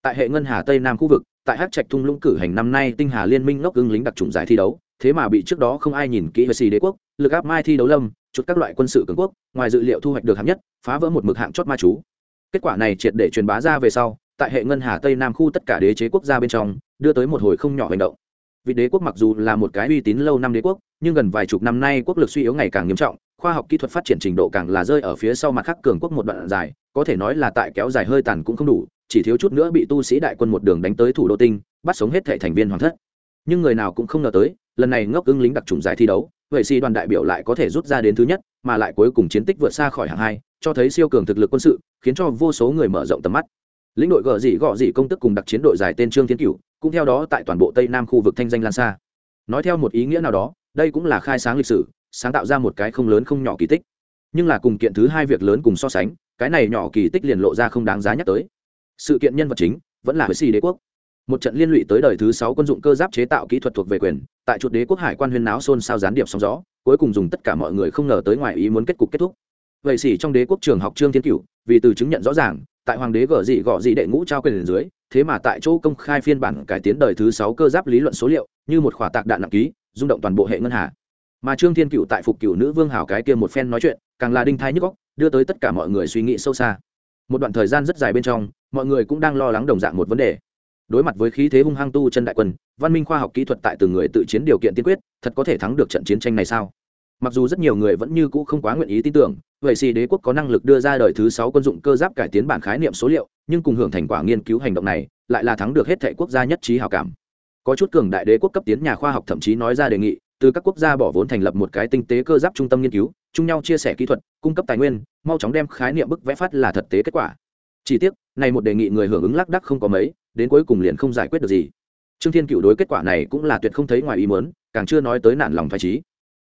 Tại hệ ngân hà tây nam khu vực tại hát trạch thung lũng cử hành năm nay tinh hà liên minh ngốc ưng lính đặc trùng giải thi đấu thế mà bị trước đó không ai nhìn kỹ về xì đế quốc lực áp mai thi đấu lâm chút các loại quân sự cường quốc, ngoài dự liệu thu hoạch được hạng nhất, phá vỡ một mực hạng chót ma chú. Kết quả này triệt để truyền bá ra về sau, tại hệ ngân hà tây nam khu tất cả đế chế quốc gia bên trong, đưa tới một hồi không nhỏ hành động. Vị đế quốc mặc dù là một cái uy tín lâu năm đế quốc, nhưng gần vài chục năm nay quốc lực suy yếu ngày càng nghiêm trọng, khoa học kỹ thuật phát triển trình độ càng là rơi ở phía sau mặt khác cường quốc một đoạn dài, có thể nói là tại kéo dài hơi tàn cũng không đủ, chỉ thiếu chút nữa bị tu sĩ đại quân một đường đánh tới thủ đô tinh, bắt sống hết thể thành viên hoàng thất. Nhưng người nào cũng không ngờ tới lần này ngốc ưng lính đặc trùng giải thi đấu vậy si đoàn đại biểu lại có thể rút ra đến thứ nhất, mà lại cuối cùng chiến tích vượt xa khỏi hạng hai, cho thấy siêu cường thực lực quân sự, khiến cho vô số người mở rộng tầm mắt. Lĩnh đội gợ dị gọ dị công tức cùng đặc chiến đội giải tên trương tiến cửu, cũng theo đó tại toàn bộ tây nam khu vực thanh danh lan xa. Nói theo một ý nghĩa nào đó, đây cũng là khai sáng lịch sử, sáng tạo ra một cái không lớn không nhỏ kỳ tích. Nhưng là cùng kiện thứ hai việc lớn cùng so sánh, cái này nhỏ kỳ tích liền lộ ra không đáng giá nhắc tới. Sự kiện nhân vật chính vẫn là với si đế quốc một trận liên lụy tới đời thứ sáu quân dụng cơ giáp chế tạo kỹ thuật thuộc về quyền, tại chuột đế quốc hải quan huyên náo xôn xao gián điệp sóng gió, cuối cùng dùng tất cả mọi người không ngờ tới ngoài ý muốn kết cục kết thúc. Vậy xỉ trong đế quốc trường học trương thiên cửu, vì từ chứng nhận rõ ràng, tại hoàng đế gở dị gọ dị đệ ngũ trao quyền dưới, thế mà tại chỗ công khai phiên bản cải tiến đời thứ sáu cơ giáp lý luận số liệu, như một khỏa tạc đạn nặng ký, rung động toàn bộ hệ ngân hà. Mà trương thiên cựu tại phục cựu nữ vương hào cái kia một phen nói chuyện, càng là đinh thai nhức góc đưa tới tất cả mọi người suy nghĩ sâu xa. Một đoạn thời gian rất dài bên trong, mọi người cũng đang lo lắng đồng dạng một vấn đề đối mặt với khí thế hung hăng tu chân đại quân, văn minh khoa học kỹ thuật tại từng người tự chiến điều kiện tiên quyết, thật có thể thắng được trận chiến tranh này sao? Mặc dù rất nhiều người vẫn như cũ không quá nguyện ý tin tưởng, vậy xì đế quốc có năng lực đưa ra đời thứ sáu quân dụng cơ giáp cải tiến bản khái niệm số liệu, nhưng cùng hưởng thành quả nghiên cứu hành động này, lại là thắng được hết thể quốc gia nhất trí hào cảm. Có chút cường đại đế quốc cấp tiến nhà khoa học thậm chí nói ra đề nghị, từ các quốc gia bỏ vốn thành lập một cái tinh tế cơ giáp trung tâm nghiên cứu, chung nhau chia sẻ kỹ thuật, cung cấp tài nguyên, mau chóng đem khái niệm bức vẽ phát là thật tế kết quả. Chỉ tiếc, này một đề nghị người hưởng ứng lác đắc không có mấy đến cuối cùng liền không giải quyết được gì. Trương thiên cựu đối kết quả này cũng là tuyệt không thấy ngoài ý mớn càng chưa nói tới nản lòng phải trí.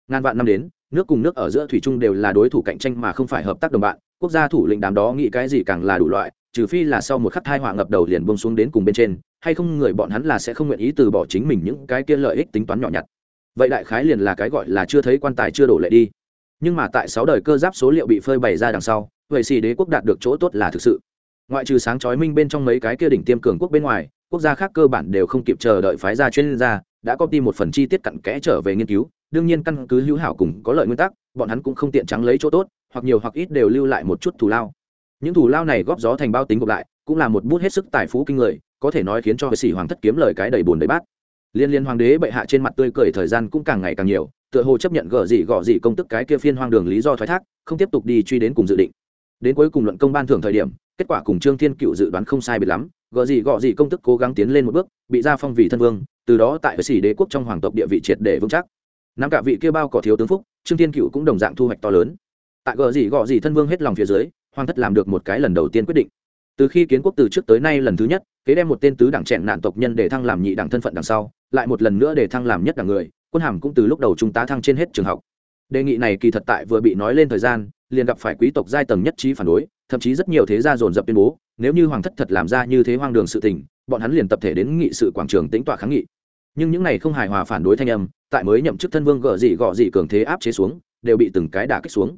Ngàn vạn năm đến, nước cùng nước ở giữa thủy chung đều là đối thủ cạnh tranh mà không phải hợp tác đồng bạn, quốc gia thủ lĩnh đám đó nghĩ cái gì càng là đủ loại, trừ phi là sau một khắc thai họa ngập đầu liền bông xuống đến cùng bên trên, hay không người bọn hắn là sẽ không nguyện ý từ bỏ chính mình những cái kia lợi ích tính toán nhỏ nhặt. Vậy đại khái liền là cái gọi là chưa thấy quan tài chưa đổ lệ đi. Nhưng mà tại sáu đời cơ giáp số liệu bị phơi bày ra đằng sau, vậy xì đế quốc đạt được chỗ tốt là thực sự ngoại trừ sáng chói minh bên trong mấy cái kia đỉnh tiêm cường quốc bên ngoài, quốc gia khác cơ bản đều không kịp chờ đợi phái ra chuyên gia, đã copy một phần chi tiết cặn kẽ trở về nghiên cứu. Đương nhiên căn cứ hữu hảo cùng có lợi nguyên tắc, bọn hắn cũng không tiện trắng lấy chỗ tốt, hoặc nhiều hoặc ít đều lưu lại một chút thù lao. Những thù lao này góp gió thành bao tính gộp lại, cũng là một bút hết sức tài phú kinh người, có thể nói khiến cho sĩ hoàng thất kiếm lời cái đầy bùn đầy bát. Liên liên hoàng đế bệ hạ trên mặt tươi cười thời gian cũng càng ngày càng nhiều, tựa hồ chấp nhận gở gì gọ gì công tức cái kia phiên hoang đường lý do thoái thác, không tiếp tục đi truy đến cùng dự định. Đến cuối cùng luận công ban thưởng thời điểm kết quả cùng trương thiên cựu dự đoán không sai biệt lắm, gợ gì gọ gì công tức cố gắng tiến lên một bước, bị ra phong vì thân vương, từ đó tại sĩ đế quốc trong hoàng tộc địa vị triệt để vững chắc. Năm cả vị kia bao cỏ thiếu tướng phúc, trương thiên cựu cũng đồng dạng thu hoạch to lớn. Tại gợ gì gọ gì thân vương hết lòng phía dưới, hoàng thất làm được một cái lần đầu tiên quyết định. Từ khi kiến quốc từ trước tới nay lần thứ nhất, kế đem một tên tứ đảng trẻn nạn tộc nhân để thăng làm nhị đảng thân phận đằng sau, lại một lần nữa để thăng làm nhất đảng người, quân hàm cũng từ lúc đầu chúng tá thăng trên hết trường học. Đề nghị này kỳ thật tại vừa bị nói lên thời gian liền gặp phải quý tộc giai tầng nhất trí phản đối, thậm chí rất nhiều thế gia dồn dập tuyên bố, nếu như hoàng thất thật làm ra như thế hoang đường sự tình, bọn hắn liền tập thể đến nghị sự quảng trường tính tọa kháng nghị. Nhưng những này không hài hòa phản đối thanh âm, tại mới nhậm chức thân vương gợ dị gọ dị cường thế áp chế xuống, đều bị từng cái đả kích xuống.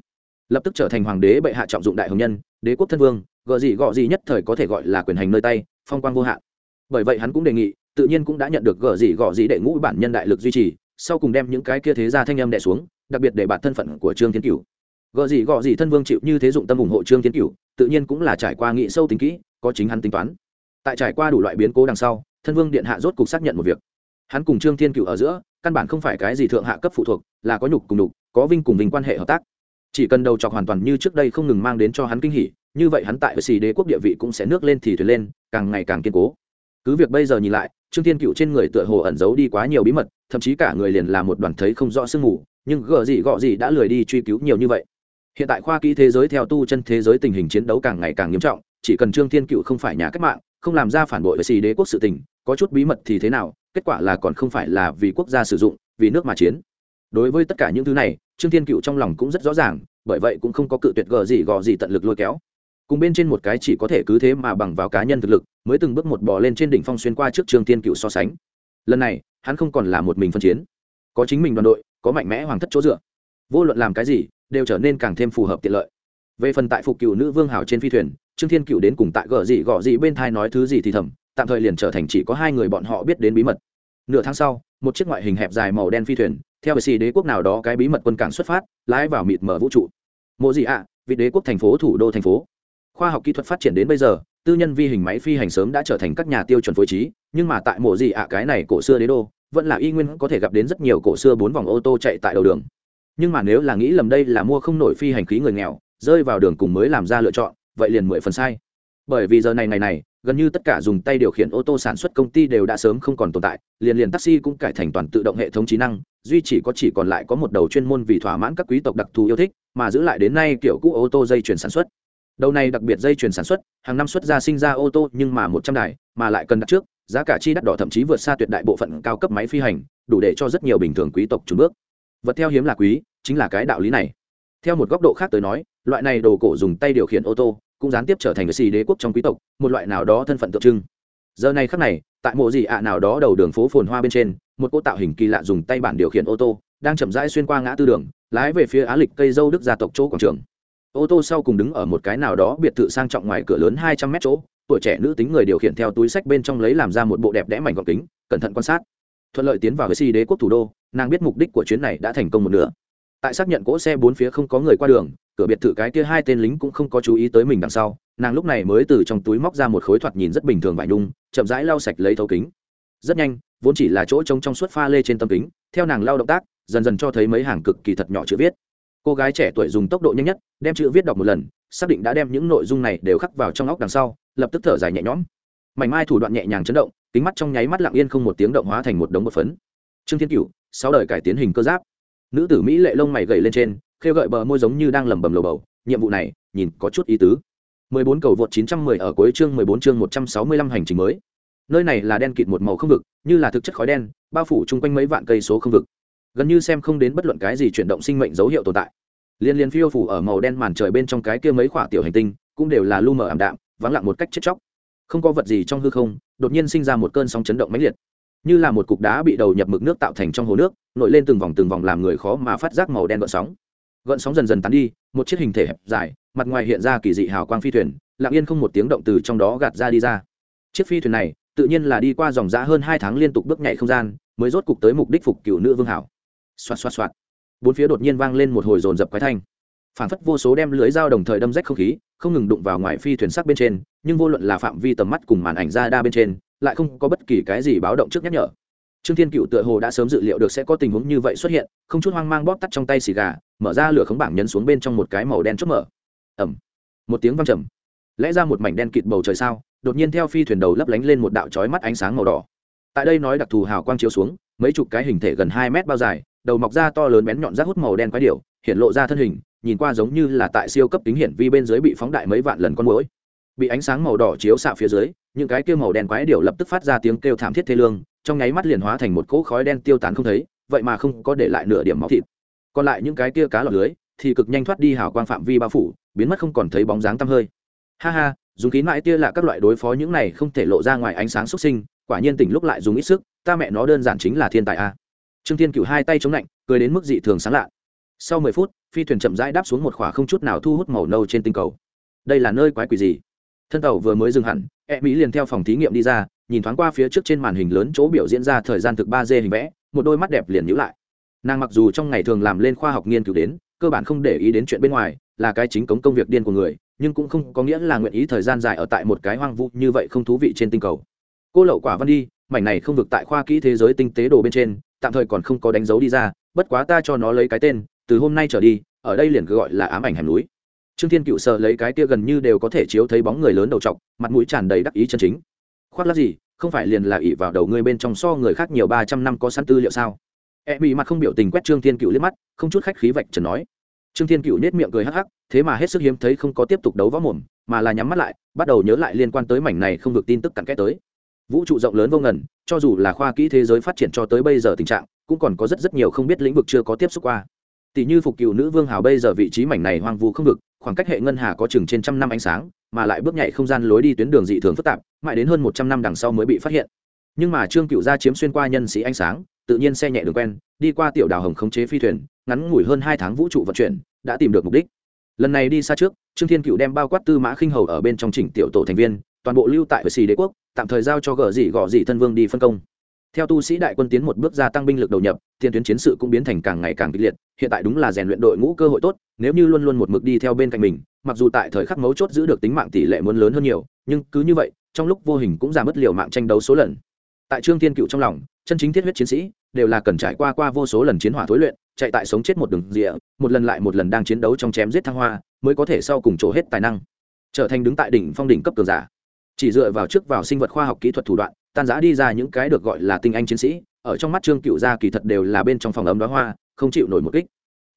Lập tức trở thành hoàng đế bệ hạ trọng dụng đại hồng nhân, đế quốc thân vương, gợ dị gọ dị nhất thời có thể gọi là quyền hành nơi tay, phong quang vô hạn. Bởi vậy hắn cũng đề nghị, tự nhiên cũng đã nhận được gợ dị gọ dị đệ ngũ bản nhân đại lực duy trì, sau cùng đem những cái kia thế ra thanh âm đẻ xuống, đặc biệt để bạt thân phận của trương thiên cửu gợ gì gọ gì thân vương chịu như thế dụng tâm ủng hộ trương thiên cửu, tự nhiên cũng là trải qua nghị sâu tính kỹ, có chính hắn tính toán. Tại trải qua đủ loại biến cố đằng sau, thân vương điện hạ rốt cục xác nhận một việc. Hắn cùng trương thiên cửu ở giữa, căn bản không phải cái gì thượng hạ cấp phụ thuộc, là có nhục cùng nhục có vinh cùng vinh quan hệ hợp tác. Chỉ cần đầu chọc hoàn toàn như trước đây không ngừng mang đến cho hắn kinh hỉ, như vậy hắn tại xì đế quốc địa vị cũng sẽ nước lên thì thuyền lên, càng ngày càng kiên cố. Cứ việc bây giờ nhìn lại, trương thiên cựu trên người tựa hồ ẩn giấu đi quá nhiều bí mật, thậm chí cả người liền là một đoàn thấy không rõ sương mù, nhưng gờ gì gọ gì đã lười đi truy cứu nhiều như vậy hiện tại khoa kỹ thế giới theo tu chân thế giới tình hình chiến đấu càng ngày càng nghiêm trọng, chỉ cần trương thiên cựu không phải nhà cách mạng, không làm ra phản bội với xì đế quốc sự tình, có chút bí mật thì thế nào, kết quả là còn không phải là vì quốc gia sử dụng, vì nước mà chiến. Đối với tất cả những thứ này, trương thiên cựu trong lòng cũng rất rõ ràng, bởi vậy cũng không có cự tuyệt gờ gì gò gì tận lực lôi kéo. Cùng bên trên một cái chỉ có thể cứ thế mà bằng vào cá nhân thực lực, mới từng bước một bò lên trên đỉnh phong xuyên qua trước trương thiên cựu so sánh. Lần này, hắn không còn là một mình phân chiến. Có chính mình đoàn đội, có mạnh mẽ hoàng thất chỗ dựa. Vô luận làm cái gì đều trở nên càng thêm phù hợp tiện lợi. Về phần tại phục cựu nữ vương hào trên phi thuyền trương thiên cựu đến cùng tại gờ gì gọ gì bên thai nói thứ gì thì thầm tạm thời liền trở thành chỉ có hai người bọn họ biết đến bí mật. Nửa tháng sau một chiếc ngoại hình hẹp dài màu đen phi thuyền theo vệ xì đế quốc nào đó cái bí mật quân cảng xuất phát lái vào mịt mở vũ trụ. Mộ gì ạ à, vị đế quốc thành phố thủ đô thành phố. Khoa học kỹ thuật phát triển đến bây giờ tư nhân vi hình máy phi hành sớm đã trở thành các nhà tiêu chuẩn phối trí nhưng mà tại mộ gì ạ cái này cổ xưa đế đô vẫn là y nguyên có thể gặp đến rất nhiều cổ xưa bốn vòng ô tô chạy tại đầu đường nhưng mà nếu là nghĩ lầm đây là mua không nổi phi hành khí người nghèo, rơi vào đường cùng mới làm ra lựa chọn, vậy liền mười phần sai. Bởi vì giờ này này này, gần như tất cả dùng tay điều khiển ô tô sản xuất công ty đều đã sớm không còn tồn tại, liền liền taxi cũng cải thành toàn tự động hệ thống trí năng, duy chỉ có chỉ còn lại có một đầu chuyên môn vì thỏa mãn các quý tộc đặc thù yêu thích, mà giữ lại đến nay kiểu cũ ô tô dây chuyển sản xuất. Đầu này đặc biệt dây chuyển sản xuất, hàng năm xuất ra sinh ra ô tô nhưng mà một trăm đài, mà lại cần đặt trước, giá cả chi đắt đỏ thậm chí vượt xa tuyệt đại bộ phận cao cấp máy phi hành, đủ để cho rất nhiều bình thường quý tộc trùn bước. Vật theo hiếm là quý chính là cái đạo lý này. Theo một góc độ khác tới nói, loại này đồ cổ dùng tay điều khiển ô tô, cũng gián tiếp trở thành xì đế quốc trong quý tộc, một loại nào đó thân phận tượng trưng. Giờ này khác này, tại mộ gì ạ nào đó đầu đường phố phồn hoa bên trên, một cô tạo hình kỳ lạ dùng tay bản điều khiển ô tô, đang chậm rãi xuyên qua ngã tư đường, lái về phía á lịch cây dâu đức gia tộc chỗ quảng trường. Ô tô sau cùng đứng ở một cái nào đó biệt thự sang trọng ngoài cửa lớn hai trăm mét chỗ, tuổi trẻ nữ tính người điều khiển theo túi sách bên trong lấy làm ra một bộ đẹp đẽ mảnh gọc kính, cẩn thận quan sát. Thuận lợi tiến vào với si đế quốc thủ đô, nàng biết mục đích của chuyến này đã thành công một nửa tại xác nhận cỗ xe bốn phía không có người qua đường, cửa biệt thự cái kia hai tên lính cũng không có chú ý tới mình đằng sau, nàng lúc này mới từ trong túi móc ra một khối thoạt nhìn rất bình thường vải nhung, chậm rãi lau sạch lấy thấu kính. Rất nhanh, vốn chỉ là chỗ trống trong suốt pha lê trên tâm kính, theo nàng lau động tác, dần dần cho thấy mấy hàng cực kỳ thật nhỏ chữ viết. Cô gái trẻ tuổi dùng tốc độ nhanh nhất, đem chữ viết đọc một lần, xác định đã đem những nội dung này đều khắc vào trong óc đằng sau, lập tức thở dài nhẹ nhõm. Mảnh mai thủ đoạn nhẹ nhàng chấn động, kính mắt trong nháy mắt lặng yên không một tiếng động hóa thành một đống một phấn. Trương thiên cửu, sáu đời cải tiến hình cơ giáp nữ tử mỹ lệ lông mày gầy lên trên, khêu gợi bờ môi giống như đang lẩm bẩm lầu bầu. Nhiệm vụ này, nhìn có chút ý tứ. 14 cầu vượt 910 ở cuối chương 14 chương 165 hành trình mới. Nơi này là đen kịt một màu không vực, như là thực chất khói đen, bao phủ chung quanh mấy vạn cây số không vực. Gần như xem không đến bất luận cái gì chuyển động sinh mệnh dấu hiệu tồn tại. Liên liên phiêu phủ ở màu đen màn trời bên trong cái kia mấy khoả tiểu hành tinh, cũng đều là lu mờ ảm đạm, vắng lặng một cách chết chóc. Không có vật gì trong hư không, đột nhiên sinh ra một cơn sóng chấn động mãnh liệt như là một cục đá bị đầu nhập mực nước tạo thành trong hồ nước, nổi lên từng vòng từng vòng làm người khó mà phát giác màu đen gợn sóng. Gợn sóng dần dần tán đi, một chiếc hình thể hẹp dài, mặt ngoài hiện ra kỳ dị hào quang phi thuyền, lặng yên không một tiếng động từ trong đó gạt ra đi ra. Chiếc phi thuyền này, tự nhiên là đi qua dòng giã hơn hai tháng liên tục bước nhảy không gian, mới rốt cục tới mục đích phục cựu nữ vương hảo. Xoạt xoạt xoạt. Bốn phía đột nhiên vang lên một hồi rồn rập quái thanh. Phản phất vô số đem lưới dao đồng thời đâm rách không khí, không ngừng đụng vào ngoài phi thuyền sắc bên trên, nhưng vô luận là phạm vi tầm mắt cùng màn ảnh ra đa bên trên lại không có bất kỳ cái gì báo động trước nhắc nhở. Trương thiên cựu tựa hồ đã sớm dự liệu được sẽ có tình huống như vậy xuất hiện, không chút hoang mang bóp tắt trong tay xì gà, mở ra lửa khống bảng nhấn xuống bên trong một cái màu đen chớp mở. Ẩm một tiếng văng trầm. Lẽ ra một mảnh đen kịt bầu trời sao, đột nhiên theo phi thuyền đầu lấp lánh lên một đạo chói mắt ánh sáng màu đỏ. Tại đây nói đặc thù hào quang chiếu xuống, mấy chục cái hình thể gần hai mét bao dài, đầu mọc ra to lớn bén nhọn rác hút màu đen quái điệu hiện lộ ra thân hình, nhìn qua giống như là tại siêu cấp tính hiển vi bên dưới bị phóng đại mấy vạn lần con mũi bị ánh sáng màu đỏ chiếu xạ phía dưới, những cái kêu màu đen quái điểu lập tức phát ra tiếng kêu thảm thiết thê lương, trong nháy mắt liền hóa thành một cỗ khói đen tiêu tán không thấy, vậy mà không có để lại nửa điểm máu thịt. Còn lại những cái kia cá lọt lưới thì cực nhanh thoát đi hào quang phạm vi bao phủ, biến mất không còn thấy bóng dáng tăm hơi. Ha ha, dùng khí mãi tia là các loại đối phó những này không thể lộ ra ngoài ánh sáng xuất sinh, quả nhiên tỉnh lúc lại dùng ít sức, ta mẹ nó đơn giản chính là thiên tài a. Trương thiên cựu hai tay chống lạnh, cười đến mức dị thường sáng lạ. Sau mười phút, phi thuyền chậm rãi đáp xuống một khỏa không chút nào thu hút màu nâu trên tinh cầu. Đây là nơi quái quỷ gì? Thân tàu vừa mới dừng hẳn e mỹ liền theo phòng thí nghiệm đi ra, nhìn thoáng qua phía trước trên màn hình lớn chỗ biểu diễn ra thời gian thực ba d hình vẽ, một đôi mắt đẹp liền nhữ lại. Nàng mặc dù trong ngày thường làm lên khoa học nghiên cứu đến, cơ bản không để ý đến chuyện bên ngoài, là cái chính cống công việc điên của người, nhưng cũng không có nghĩa là nguyện ý thời gian dài ở tại một cái hoang vu như vậy không thú vị trên tinh cầu. Cô lậu quả văn đi, mảnh này không vực tại khoa kỹ thế giới tinh tế đồ bên trên, tạm thời còn không có đánh dấu đi ra, bất quá ta cho nó lấy cái tên, từ hôm nay trở đi, ở đây liền cứ gọi là ám ảnh hẻm núi trương thiên cựu sợ lấy cái kia gần như đều có thể chiếu thấy bóng người lớn đầu t mặt mũi tràn đầy đắc ý chân chính. Khoác lắc gì, không phải liền là ỉ vào đầu ngươi bên trong so người khác nhiều ba trăm năm có sẵn tư liệu sao? E bị mặt không biểu tình quét trương thiên cựu liếc mắt, không chút khách khí vạch trần nói. Trương thiên cựu nết miệng cười hắc hắc, thế mà hết sức hiếm thấy không có tiếp tục đấu võ mồm, mà là nhắm mắt lại, bắt đầu nhớ lại liên quan tới mảnh này không được tin tức cặn kẽ tới. Vũ trụ rộng lớn vô ngần, cho dù là khoa kỹ thế giới phát triển cho tới bây giờ tình trạng, cũng còn có rất rất nhiều không biết lĩnh vực chưa có tiếp xúc qua. Tỷ như phục cựu nữ vương hào bây giờ vị trí mảnh này hoang vu không vực khoảng cách hệ ngân hà có chừng trên trăm năm ánh sáng, mà lại bước nhảy không gian lối đi tuyến đường dị thường phức tạp, mãi đến hơn một trăm năm đằng sau mới bị phát hiện. Nhưng mà trương cựu gia chiếm xuyên qua nhân sĩ ánh sáng, tự nhiên xe nhẹ đường quen, đi qua tiểu đào hồng khống chế phi thuyền, ngắn ngủi hơn hai tháng vũ trụ vận chuyển, đã tìm được mục đích. Lần này đi xa trước, trương thiên cựu đem bao quát tư mã khinh hầu ở bên trong chỉnh tiểu tổ thành viên, toàn bộ lưu tại với xì đế quốc, tạm thời giao cho gờ dị gọ dị thân vương đi phân công theo tu sĩ đại quân tiến một bước gia tăng binh lực đầu nhập, tiền tuyến chiến sự cũng biến thành càng ngày càng kịch liệt, hiện tại đúng là rèn luyện đội ngũ cơ hội tốt, nếu như luôn luôn một mực đi theo bên cạnh mình, mặc dù tại thời khắc mấu chốt giữ được tính mạng tỷ lệ muốn lớn hơn nhiều, nhưng cứ như vậy, trong lúc vô hình cũng giảm mất liều mạng tranh đấu số lần. Tại trương thiên cựu trong lòng, chân chính thiết huyết chiến sĩ đều là cần trải qua qua vô số lần chiến hỏa thối luyện, chạy tại sống chết một đường rìa, một lần lại một lần đang chiến đấu trong chém giết thăng hoa, mới có thể sau cùng trổ hết tài năng. Trở thành đứng tại đỉnh phong đỉnh cấp cường giả. Chỉ dựa vào trước vào sinh vật khoa học kỹ thuật thủ đoạn tan giã đi ra những cái được gọi là tinh anh chiến sĩ, ở trong mắt trương cựu gia kỳ thật đều là bên trong phòng ấm đoá hoa, không chịu nổi một kích.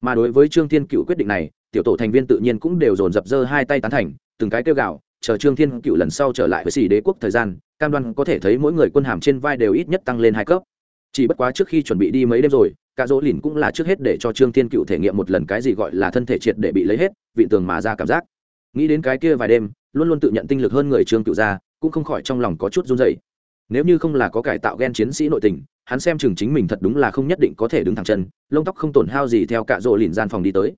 Mà đối với trương thiên cựu quyết định này, tiểu tổ thành viên tự nhiên cũng đều dồn dập dơ hai tay tán thành, từng cái kêu gạo chờ trương thiên cựu lần sau trở lại với xỉ đế quốc thời gian, cam đoan có thể thấy mỗi người quân hàm trên vai đều ít nhất tăng lên hai cấp. Chỉ bất quá trước khi chuẩn bị đi mấy đêm rồi, cả dỗ lìn cũng là trước hết để cho trương thiên cựu thể nghiệm một lần cái gì gọi là thân thể triệt để bị lấy hết, vị tường mà ra cảm giác. Nghĩ đến cái kia vài đêm, luôn luôn tự nhận tinh lực hơn người trương cựu gia, cũng không khỏi trong lòng có chút run dậy nếu như không là có cải tạo gen chiến sĩ nội tình, hắn xem chừng chính mình thật đúng là không nhất định có thể đứng thẳng chân, lông tóc không tổn hao gì theo cạ rỗ lìn gian phòng đi tới.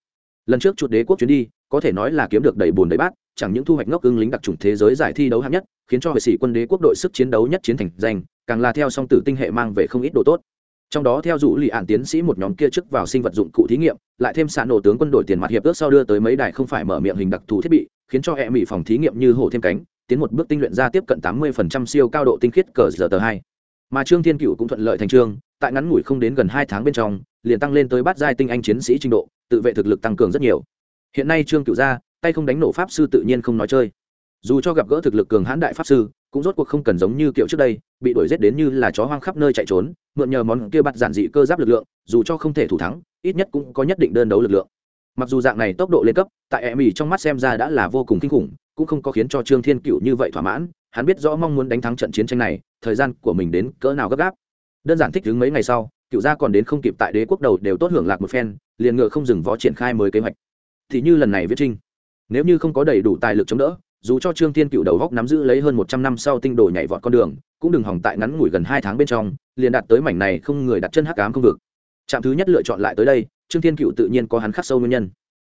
Lần trước chuột đế quốc chuyến đi, có thể nói là kiếm được đầy bùn đầy bát, chẳng những thu hoạch ngốc ưng lính đặc trùng thế giới giải thi đấu hạng nhất, khiến cho vệ sĩ quân đế quốc đội sức chiến đấu nhất chiến thành danh, càng là theo song tử tinh hệ mang về không ít đồ tốt. Trong đó theo dụ lì ạn tiến sĩ một nhóm kia chức vào sinh vật dụng cụ thí nghiệm, lại thêm xạ nổ tướng quân đội tiền mặt hiệp ước sau đưa tới mấy đài không phải mở miệng hình đặc thù thiết bị, khiến cho hệ mỹ phòng thí nghiệm như hổ thêm cánh tiến một bước tinh luyện ra tiếp cận tám mươi siêu cao độ tinh khiết cờ giờ tờ hai. Mà trương thiên cựu cũng thuận lợi thành trương, tại ngắn ngủi không đến gần hai tháng bên trong, liền tăng lên tới bát giai tinh anh chiến sĩ trình độ, tự vệ thực lực tăng cường rất nhiều. Hiện nay trương cựu gia tay không đánh nổ pháp sư tự nhiên không nói chơi. Dù cho gặp gỡ thực lực cường hãn đại pháp sư, cũng rốt cuộc không cần giống như kiểu trước đây, bị đuổi giết đến như là chó hoang khắp nơi chạy trốn, mượn nhờ món kia bắt giản dị cơ giáp lực lượng, dù cho không thể thủ thắng, ít nhất cũng có nhất định đơn đấu lực lượng mặc dù dạng này tốc độ lên cấp, tại em ỉ trong mắt xem ra đã là vô cùng kinh khủng, cũng không có khiến cho trương thiên cựu như vậy thỏa mãn, hắn biết rõ mong muốn đánh thắng trận chiến tranh này, thời gian của mình đến cỡ nào gấp gáp. Đơn giản thích đứng mấy ngày sau cựu gia còn đến không kịp tại đế quốc đầu đều tốt hưởng lạc một phen, liền ngựa không dừng võ triển khai mới kế hoạch. Thì như lần này viết trinh, nếu như không có đầy đủ tài lực chống đỡ, dù cho trương thiên cựu đầu góc nắm giữ lấy hơn một trăm năm sau tinh đồ nhảy vọt con đường, cũng đừng hỏng tại ngắn ngủi gần hai tháng bên trong, liền đạt tới mảnh này không người đặt chân hắc ám không vực. Trạm thứ nhất lựa chọn lại tới đây trương thiên cựu tự nhiên có hắn khắc sâu nguyên nhân.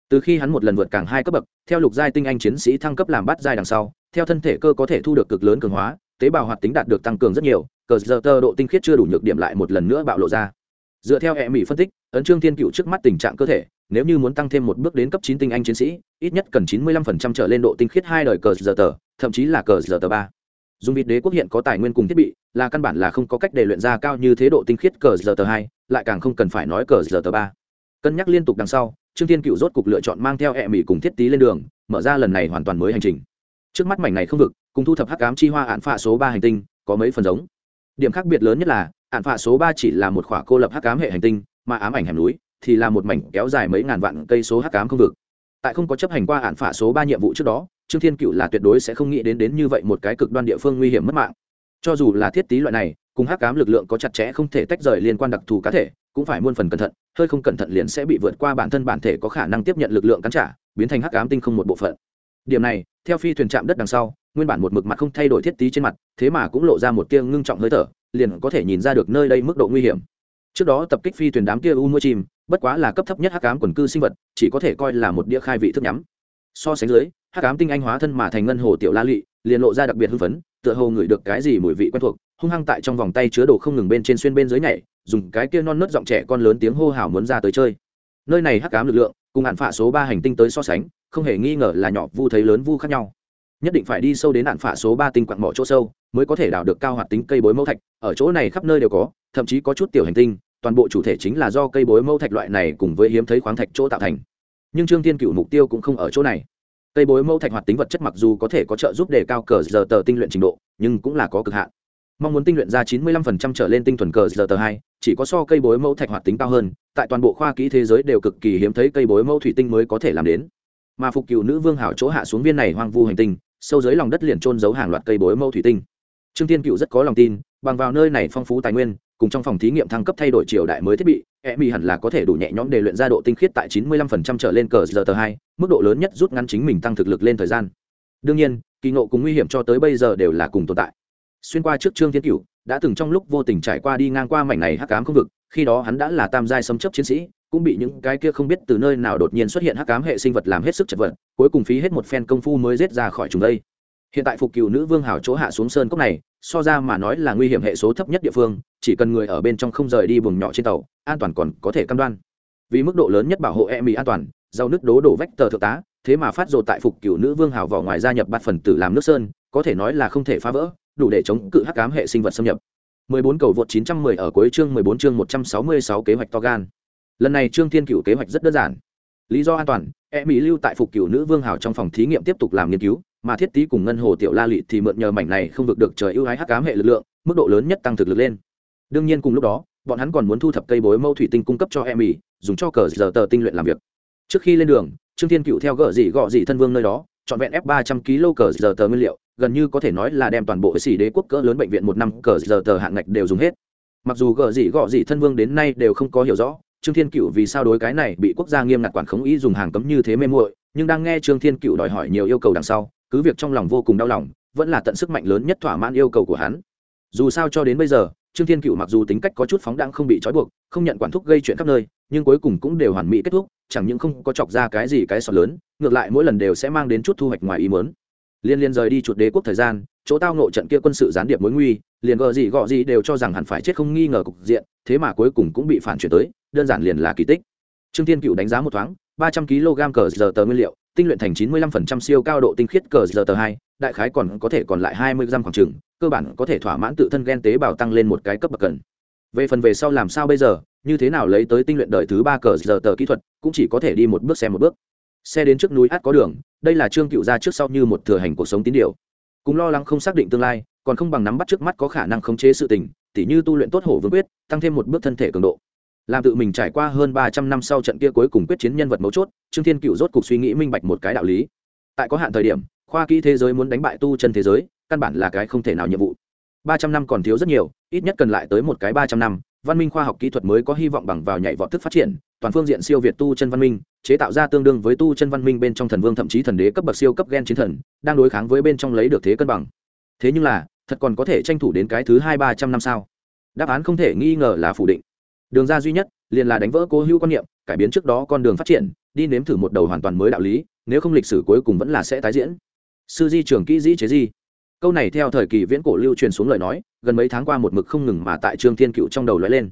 Từ khi hắn một lần vượt càng hai cấp bậc, theo lục giai tinh anh chiến sĩ thăng cấp làm bắt giai đằng sau, theo thân thể cơ có thể thu được cực lớn cường hóa, tế bào hoạt tính đạt được tăng cường rất nhiều, cờ giờ tơ độ tinh khiết chưa đủ nhược điểm lại một lần nữa bạo lộ ra. Dựa theo hệ mỹ phân tích, ấn trương thiên cựu trước mắt tình trạng cơ thể, nếu như muốn tăng thêm một bước đến cấp chín tinh anh chiến sĩ, ít nhất cần chín mươi lăm phần trăm trở lên độ tinh khiết hai đời cờ giờ tờ thậm chí là cờ giờ tờ ba. Dùng vịt đế quốc hiện có tài nguyên cùng thiết bị, là căn bản là không có cách để luyện ra cao như thế độ tinh khiết cờ giờ tờ hai, lại càng không cần phải nói cờ giờ tờ ba cân nhắc liên tục đằng sau, trương thiên cựu rốt cục lựa chọn mang theo hẹ mỹ cùng thiết tý lên đường, mở ra lần này hoàn toàn mới hành trình. Trước mắt mảnh này không vực, cùng thu thập hắc ám chi hoa ạn phạ số ba hành tinh, có mấy phần giống. Điểm khác biệt lớn nhất là ạn phạ số ba chỉ là một khỏa cô lập hắc ám hệ hành tinh, mà ám ảnh hẻm núi thì là một mảnh kéo dài mấy ngàn vạn cây số hắc ám không vực. Tại không có chấp hành qua ạn phạ số ba nhiệm vụ trước đó, trương thiên cựu là tuyệt đối sẽ không nghĩ đến đến như vậy một cái cực đoan địa phương nguy hiểm mất mạng. Cho dù là thiết tý loại này, cùng hắc ám lực lượng có chặt chẽ không thể tách rời liên quan đặc thù cá thể cũng phải muôn phần cẩn thận, hơi không cẩn thận liền sẽ bị vượt qua bản thân bản thể có khả năng tiếp nhận lực lượng cắn trả, biến thành hắc ám tinh không một bộ phận. Điểm này, theo phi thuyền chạm đất đằng sau, nguyên bản một mực mặt không thay đổi thiết tí trên mặt, thế mà cũng lộ ra một tia ngưng trọng hơi thở, liền có thể nhìn ra được nơi đây mức độ nguy hiểm. Trước đó tập kích phi thuyền đám kia u mua chim, bất quá là cấp thấp nhất hắc ám quần cư sinh vật, chỉ có thể coi là một đĩa khai vị thức nhắm. So sánh dưới, hắc ám tinh anh hóa thân mà thành ngân hồ tiểu la lị, liền lộ ra đặc biệt hưng phấn, tựa hồ ngửi được cái gì mùi vị quen thuộc hung hăng tại trong vòng tay chứa đồ không ngừng bên trên xuyên bên dưới nhảy, dùng cái kia non nớt giọng trẻ con lớn tiếng hô hào muốn ra tới chơi. Nơi này hắc ám lực lượng, cùng hạn phạ số ba hành tinh tới so sánh, không hề nghi ngờ là nhỏ vu thấy lớn vu khác nhau. Nhất định phải đi sâu đến nạn phạ số ba tinh quặng mỏ chỗ sâu, mới có thể đào được cao hoạt tính cây bối mẫu thạch, ở chỗ này khắp nơi đều có, thậm chí có chút tiểu hành tinh, toàn bộ chủ thể chính là do cây bối mẫu thạch loại này cùng với hiếm thấy khoáng thạch chỗ tạo thành. Nhưng trương thiên cựu mục tiêu cũng không ở chỗ này. Cây bối mẫu thạch hoạt tính vật chất mặc dù có thể có trợ giúp đề cao cờ giờ tờ tinh luyện trình độ, nhưng cũng là có cực hạn mong muốn tinh luyện ra 95% trở lên tinh thuần cờ giờ tờ hai, chỉ có so cây bối mẫu thạch hoạt tính cao hơn, tại toàn bộ khoa kỹ thế giới đều cực kỳ hiếm thấy cây bối mẫu thủy tinh mới có thể làm đến. Mà phục cựu nữ vương hảo chỗ hạ xuống viên này hoang vu hành tinh, sâu dưới lòng đất liền trôn giấu hàng loạt cây bối mẫu thủy tinh. Trương thiên cựu rất có lòng tin, bằng vào nơi này phong phú tài nguyên, cùng trong phòng thí nghiệm thăng cấp thay đổi triều đại mới thiết bị e hẳn là có thể đủ nhẹ nhõm để luyện ra độ tinh khiết tại 95% trở lên cờ giờ tờ hai, mức độ lớn nhất rút ngắn chính mình tăng thực lực lên thời gian. Đương nhiên, kỳ ngộ cùng nguy hiểm cho tới bây giờ đều là cùng tồn tại xuyên qua trước trương thiên cửu, đã từng trong lúc vô tình trải qua đi ngang qua mảnh này hắc cám không vực khi đó hắn đã là tam giai sấm chấp chiến sĩ cũng bị những cái kia không biết từ nơi nào đột nhiên xuất hiện hắc cám hệ sinh vật làm hết sức chật vật cuối cùng phí hết một phen công phu mới rết ra khỏi chúng đây. Hiện tại phục cựu nữ vương hảo chỗ hạ xuống sơn cốc này so ra mà nói là nguy hiểm hệ số thấp nhất địa phương chỉ cần người ở bên trong không rời đi buồng nhỏ trên tàu an toàn còn có thể cam đoan. Vì mức độ lớn nhất bảo hộ e mỹ an toàn rau nước đố đổ vách tờ thượng tá thế mà phát rồ tại phục cựu nữ vương hảo vỏ ngoài gia nhập bát phần tử làm nước sơn có thể nói là không thể phá vỡ đủ để chống cự hắc ám hệ sinh vật xâm nhập. 14 cầu vượt 910 ở cuối chương 14 chương 166 kế hoạch to gan. Lần này trương thiên cựu kế hoạch rất đơn giản. Lý do an toàn e mỹ lưu tại phục cựu nữ vương hào trong phòng thí nghiệm tiếp tục làm nghiên cứu, mà thiết tý cùng ngân hồ tiểu la lị thì mượn nhờ mảnh này không vượt được trời ưu ái hắc ám hệ lực lượng, mức độ lớn nhất tăng thực lực lên. Đương nhiên cùng lúc đó, bọn hắn còn muốn thu thập cây bối mâu thủy tinh cung cấp cho e mỹ dùng cho cờ giờ tờ tinh luyện làm việc. Trước khi lên đường, trương thiên cựu theo gợ dị gọ dị thân vương nơi đó chọn vẹn ép ba trăm kg cờ giờ tờ nguyên liệu gần như có thể nói là đem toàn bộ xỉ đế quốc cỡ lớn bệnh viện một năm cờ giờ tờ hạng ngạch đều dùng hết. Mặc dù gờ gì gọ gì thân vương đến nay đều không có hiểu rõ, trương thiên cựu vì sao đối cái này bị quốc gia nghiêm ngặt quản khống ý dùng hàng cấm như thế mê muội, nhưng đang nghe trương thiên cựu đòi hỏi nhiều yêu cầu đằng sau, cứ việc trong lòng vô cùng đau lòng, vẫn là tận sức mạnh lớn nhất thỏa mãn yêu cầu của hắn. Dù sao cho đến bây giờ, trương thiên cựu mặc dù tính cách có chút phóng đãng không bị trói buộc, không nhận quản thúc gây chuyện khắp nơi, nhưng cuối cùng cũng đều hoàn mỹ kết thúc, chẳng những không có chọc ra cái gì cái sọt lớn, ngược lại mỗi lần đều sẽ mang đến chút thu hoạch ngoài ý mớn liên liên rời đi chuột đế quốc thời gian, chỗ tao nộ trận kia quân sự gián điệp mối nguy, liền gờ gì gọ gì đều cho rằng hẳn phải chết không nghi ngờ cục diện, thế mà cuối cùng cũng bị phản chuyển tới, đơn giản liền là kỳ tích. Trương thiên cựu đánh giá một thoáng, ba trăm kg cờ giờ tờ nguyên liệu, tinh luyện thành chín mươi lăm phần trăm siêu cao độ tinh khiết cờ giờ tờ hai, đại khái còn có thể còn lại hai mươi gram khoảng trừng cơ bản có thể thỏa mãn tự thân gen tế bào tăng lên một cái cấp bậc cần. Về phần về sau làm sao bây giờ, như thế nào lấy tới tinh luyện đời thứ ba cờ giờ tờ kỹ thuật, cũng chỉ có thể đi một bước xem một bước. Xe đến trước núi át có đường đây là trương cựu ra trước sau như một thừa hành cuộc sống tín điều. Cùng lo lắng không xác định tương lai, còn không bằng nắm bắt trước mắt có khả năng khống chế sự tình, tỉ như tu luyện tốt hổ vương quyết, tăng thêm một bước thân thể cường độ. Làm tự mình trải qua hơn ba trăm năm sau trận kia cuối cùng quyết chiến nhân vật mấu chốt, trương thiên cựu rốt cuộc suy nghĩ minh bạch một cái đạo lý. Tại có hạn thời điểm, khoa kỹ thế giới muốn đánh bại tu chân thế giới, căn bản là cái không thể nào nhiệm vụ. Ba trăm năm còn thiếu rất nhiều, ít nhất cần lại tới một cái ba trăm năm, văn minh khoa học kỹ thuật mới có hy vọng bằng vào nhảy vọt thức phát triển toàn phương diện siêu việt tu chân văn minh, chế tạo ra tương đương với tu chân văn minh bên trong thần vương thậm chí thần đế cấp bậc siêu cấp gen chiến thần, đang đối kháng với bên trong lấy được thế cân bằng. Thế nhưng là, thật còn có thể tranh thủ đến cái thứ hai ba trăm năm sao? Đáp án không thể nghi ngờ là phủ định. Đường ra duy nhất, liền là đánh vỡ cố hữu quan niệm, cải biến trước đó con đường phát triển, đi nếm thử một đầu hoàn toàn mới đạo lý, nếu không lịch sử cuối cùng vẫn là sẽ tái diễn. Sư di trường kỹ dĩ chế di. Câu này theo thời kỳ viễn cổ lưu truyền xuống lời nói, gần mấy tháng qua một mực không ngừng mà tại trương thiên cựu trong đầu lóe lên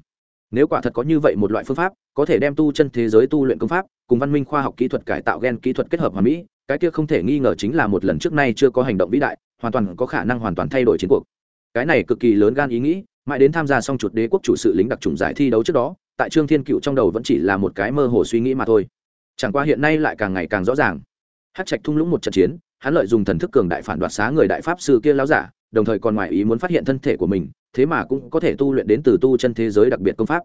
nếu quả thật có như vậy một loại phương pháp, có thể đem tu chân thế giới tu luyện công pháp, cùng văn minh khoa học kỹ thuật cải tạo gen kỹ thuật kết hợp hòa mỹ, cái kia không thể nghi ngờ chính là một lần trước nay chưa có hành động vĩ đại, hoàn toàn có khả năng hoàn toàn thay đổi chiến cuộc. Cái này cực kỳ lớn gan ý nghĩ, mãi đến tham gia xong chuột đế quốc chủ sự lính đặc trùng giải thi đấu trước đó, tại trương thiên cựu trong đầu vẫn chỉ là một cái mơ hồ suy nghĩ mà thôi. Chẳng qua hiện nay lại càng ngày càng rõ ràng. Hát trạch thung lũng một trận chiến, hắn lợi dùng thần thức cường đại phản đoạt xá người đại pháp sư kia láo giả, đồng thời còn ngoài ý muốn phát hiện thân thể của mình thế mà cũng có thể tu luyện đến từ tu chân thế giới đặc biệt công pháp.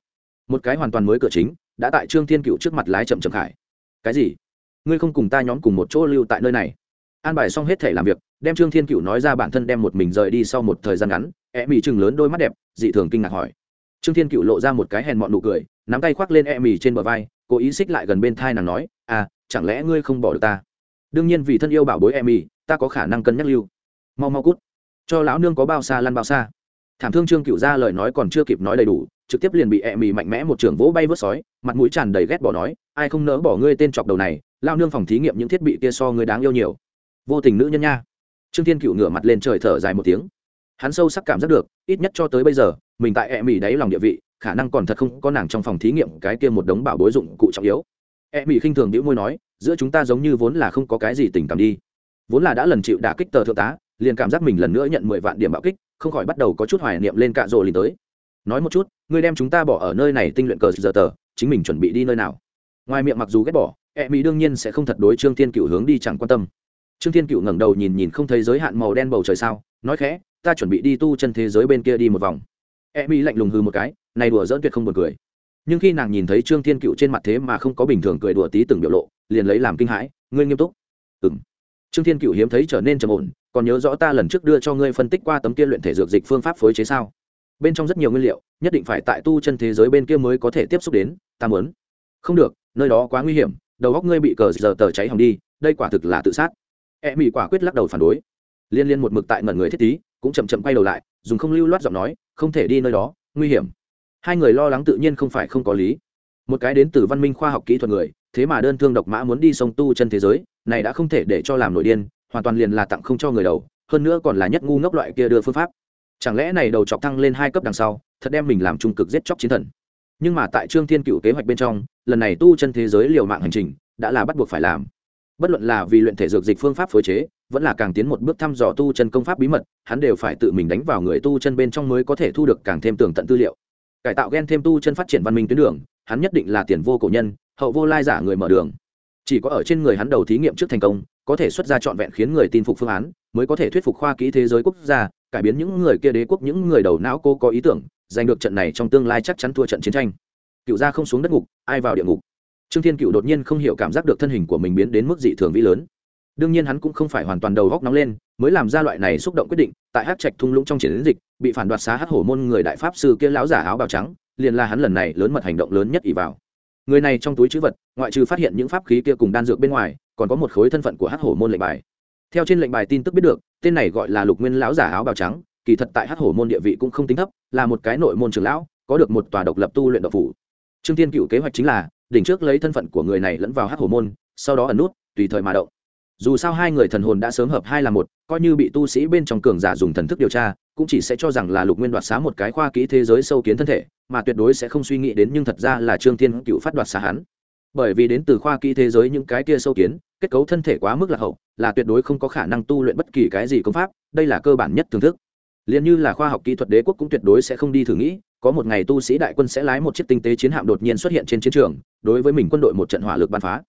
Một cái hoàn toàn mới cửa chính, đã tại trương thiên cựu trước mặt lái chậm chậm khải. Cái gì? Ngươi không cùng ta nhóm cùng một chỗ lưu tại nơi này? An bài xong hết thể làm việc, đem trương thiên cựu nói ra bản thân đem một mình rời đi sau một thời gian ngắn e mì chừng lớn đôi mắt đẹp, dị thường kinh ngạc hỏi. Trương thiên cựu lộ ra một cái hèn mọn nụ cười, nắm tay khoác lên e mì trên bờ vai, cố ý xích lại gần bên thai nàng nói à chẳng lẽ ngươi không bỏ được ta? Đương nhiên vì thân yêu bảo bối e mì, ta có khả năng cân nhắc lưu. Mau mau cút, cho lão nương có bao xa lăn bao xa thảm thương trương cựu ra lời nói còn chưa kịp nói đầy đủ, trực tiếp liền bị e mì mạnh mẽ một trường vỗ bay vớt sói, mặt mũi tràn đầy ghét bỏ nói, ai không nỡ bỏ ngươi tên chọc đầu này, lao nương phòng thí nghiệm những thiết bị kia so ngươi đáng yêu nhiều. Vô tình nữ nhân nha. Trương thiên cựu ngửa mặt lên trời thở dài một tiếng. Hắn sâu sắc cảm giác được, ít nhất cho tới bây giờ, mình tại e mì đáy lòng địa vị, khả năng còn thật không có nàng trong phòng thí nghiệm cái kia một đống bảo bối dụng cụ trọng yếu. E mì khinh thường đĩu môi nói, giữa chúng ta giống như vốn là không có cái gì tình cảm đi. Vốn là đã lần chịu đả kích tờ thượng tá, liền cảm giác mình lần nữa nhận mười vạn điểm bạo kích không khỏi bắt đầu có chút hoài niệm lên cạ rồ lìn tới. Nói một chút, ngươi đem chúng ta bỏ ở nơi này tinh luyện cờ giờ tờ, chính mình chuẩn bị đi nơi nào? Ngoài miệng mặc dù ghét bỏ e mỹ đương nhiên sẽ không thật đối trương thiên cựu hướng đi chẳng quan tâm. Trương thiên cựu ngẩng đầu nhìn nhìn không thấy giới hạn màu đen bầu trời sao, nói khẽ, ta chuẩn bị đi tu chân thế giới bên kia đi một vòng. E mỹ lạnh lùng hư một cái, này đùa dỡn tuyệt không buồn cười. Nhưng khi nàng nhìn thấy trương thiên cựu trên mặt thế mà không có bình thường cười đùa tí từng biểu lộ, liền lấy làm kinh hãi, ngươi nghiêm túc. Ừ m trương thiên cựu hiếm thấy trở nên trầm ổn còn nhớ rõ ta lần trước đưa cho ngươi phân tích qua tấm kia luyện thể dược dịch phương pháp phối chế sao? Bên trong rất nhiều nguyên liệu, nhất định phải tại tu chân thế giới bên kia mới có thể tiếp xúc đến, ta muốn. Không được, nơi đó quá nguy hiểm, đầu góc ngươi bị cờ giờ tờ cháy hỏng đi, đây quả thực là tự sát. E mỹ quả quyết lắc đầu phản đối. Liên liên một mực tại ngẩn người thiết tí, cũng chậm chậm quay đầu lại, dùng không lưu loát giọng nói, không thể đi nơi đó, nguy hiểm. Hai người lo lắng tự nhiên không phải không có lý. Một cái đến từ văn minh khoa học kỹ thuật người, thế mà đơn thương độc mã muốn đi sông tu chân thế giới, này đã không thể để cho làm nội điên hoàn toàn liền là tặng không cho người đầu, hơn nữa còn là nhất ngu ngốc loại kia đưa phương pháp. Chẳng lẽ này đầu chọc thăng lên hai cấp đằng sau, thật đem mình làm trung cực giết chóc chiến thần? Nhưng mà tại trương thiên cựu kế hoạch bên trong, lần này tu chân thế giới liều mạng hành trình, đã là bắt buộc phải làm. Bất luận là vì luyện thể dược dịch phương pháp phối chế, vẫn là càng tiến một bước thăm dò tu chân công pháp bí mật, hắn đều phải tự mình đánh vào người tu chân bên trong mới có thể thu được càng thêm tường tận tư liệu. Cải tạo gen thêm tu chân phát triển văn minh tuyến đường, hắn nhất định là tiền vô cổ nhân, hậu vô lai giả người mở đường chỉ có ở trên người hắn đầu thí nghiệm trước thành công, có thể xuất ra trọn vẹn khiến người tin phục phương án, mới có thể thuyết phục khoa kỹ thế giới quốc gia, cải biến những người kia đế quốc, những người đầu não cô có ý tưởng, giành được trận này trong tương lai chắc chắn thua trận chiến tranh. Cựu gia không xuống đất ngục, ai vào địa ngục? Trương thiên cựu đột nhiên không hiểu cảm giác được thân hình của mình biến đến mức dị thường vĩ lớn. Đương nhiên hắn cũng không phải hoàn toàn đầu góc nóng lên, mới làm ra loại này xúc động quyết định, tại hát trạch thung lũng trong chiến dịch, bị phản đoạt xá hát hổ môn người đại pháp sư kia lão giả áo bào trắng, liền là hắn lần này lớn mật hành động lớn nhất ỷ vào người này trong túi chữ vật, ngoại trừ phát hiện những pháp khí kia cùng đan dược bên ngoài, còn có một khối thân phận của hát hổ môn lệnh bài. Theo trên lệnh bài tin tức biết được, tên này gọi là lục nguyên lão giả áo bào trắng, kỳ thật tại hát hổ môn địa vị cũng không tính thấp, là một cái nội môn trường lão, có được một tòa độc lập tu luyện độc phủ. Trương tiên cựu kế hoạch chính là, đỉnh trước lấy thân phận của người này lẫn vào hát hổ môn, sau đó ẩn nút, tùy thời mà động. Dù sao hai người thần hồn đã sớm hợp hai là một, coi như bị tu sĩ bên trong cường giả dùng thần thức điều tra, cũng chỉ sẽ cho rằng là lục nguyên đoạt xá một cái khoa kỹ thế giới sâu kiến thân thể mà tuyệt đối sẽ không suy nghĩ đến nhưng thật ra là trương thiên cựu phát đoạt xa hắn. Bởi vì đến từ khoa kỹ thế giới những cái kia sâu kiến, kết cấu thân thể quá mức là hậu, là tuyệt đối không có khả năng tu luyện bất kỳ cái gì công pháp, đây là cơ bản nhất thưởng thức. Liền như là khoa học kỹ thuật đế quốc cũng tuyệt đối sẽ không đi thử nghĩ, có một ngày tu sĩ đại quân sẽ lái một chiếc tinh tế chiến hạm đột nhiên xuất hiện trên chiến trường, đối với mình quân đội một trận hỏa lực bắn phá.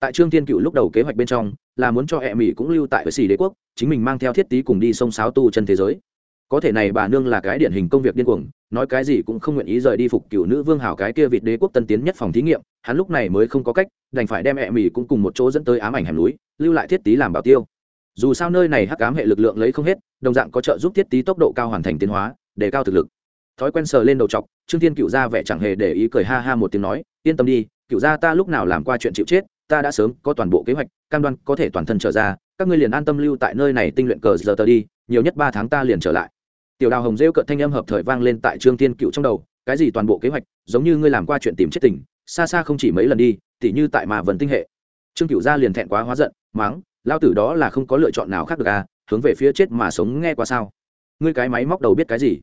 Tại trương thiên cựu lúc đầu kế hoạch bên trong, là muốn cho hệ mỹ cũng lưu tại với xì đế quốc, chính mình mang theo thiết tý cùng đi sông sáo tu chân thế giới có thể này bà nương là cái điển hình công việc điên cuồng, nói cái gì cũng không nguyện ý rời đi phục cựu nữ vương hảo cái kia vịt đế quốc tân tiến nhất phòng thí nghiệm, hắn lúc này mới không có cách, đành phải đem mẹ mì cũng cùng một chỗ dẫn tới ám ảnh hẻm núi, lưu lại thiết tý làm bảo tiêu. Dù sao nơi này hắc ám hệ lực lượng lấy không hết, đồng dạng có trợ giúp thiết tý tốc độ cao hoàn thành tiến hóa, để cao thực lực. Thói quen sờ lên đầu chọc, trương thiên cựu ra vẻ chẳng hề để ý cười ha ha một tiếng nói, yên tâm đi cựu gia ta lúc nào làm qua chuyện chịu chết, ta đã sớm có toàn bộ kế hoạch, cam đoan có thể toàn thân trở ra, các ngươi liền an tâm lưu tại nơi này tinh luyện cờ giờ tờ đi, nhiều nhất ba tháng ta liền trở lại tiểu đào hồng rêu cợt thanh âm hợp thời vang lên tại trương tiên cựu trong đầu, cái gì toàn bộ kế hoạch, giống như ngươi làm qua chuyện tìm chết tỉnh xa xa không chỉ mấy lần đi, tỉ như tại mà vần tinh hệ. Trương cựu gia liền thẹn quá hóa giận máng lao tử đó là không có lựa chọn nào khác được à hướng về phía chết mà sống nghe qua sao? Ngươi cái máy móc đầu biết cái gì?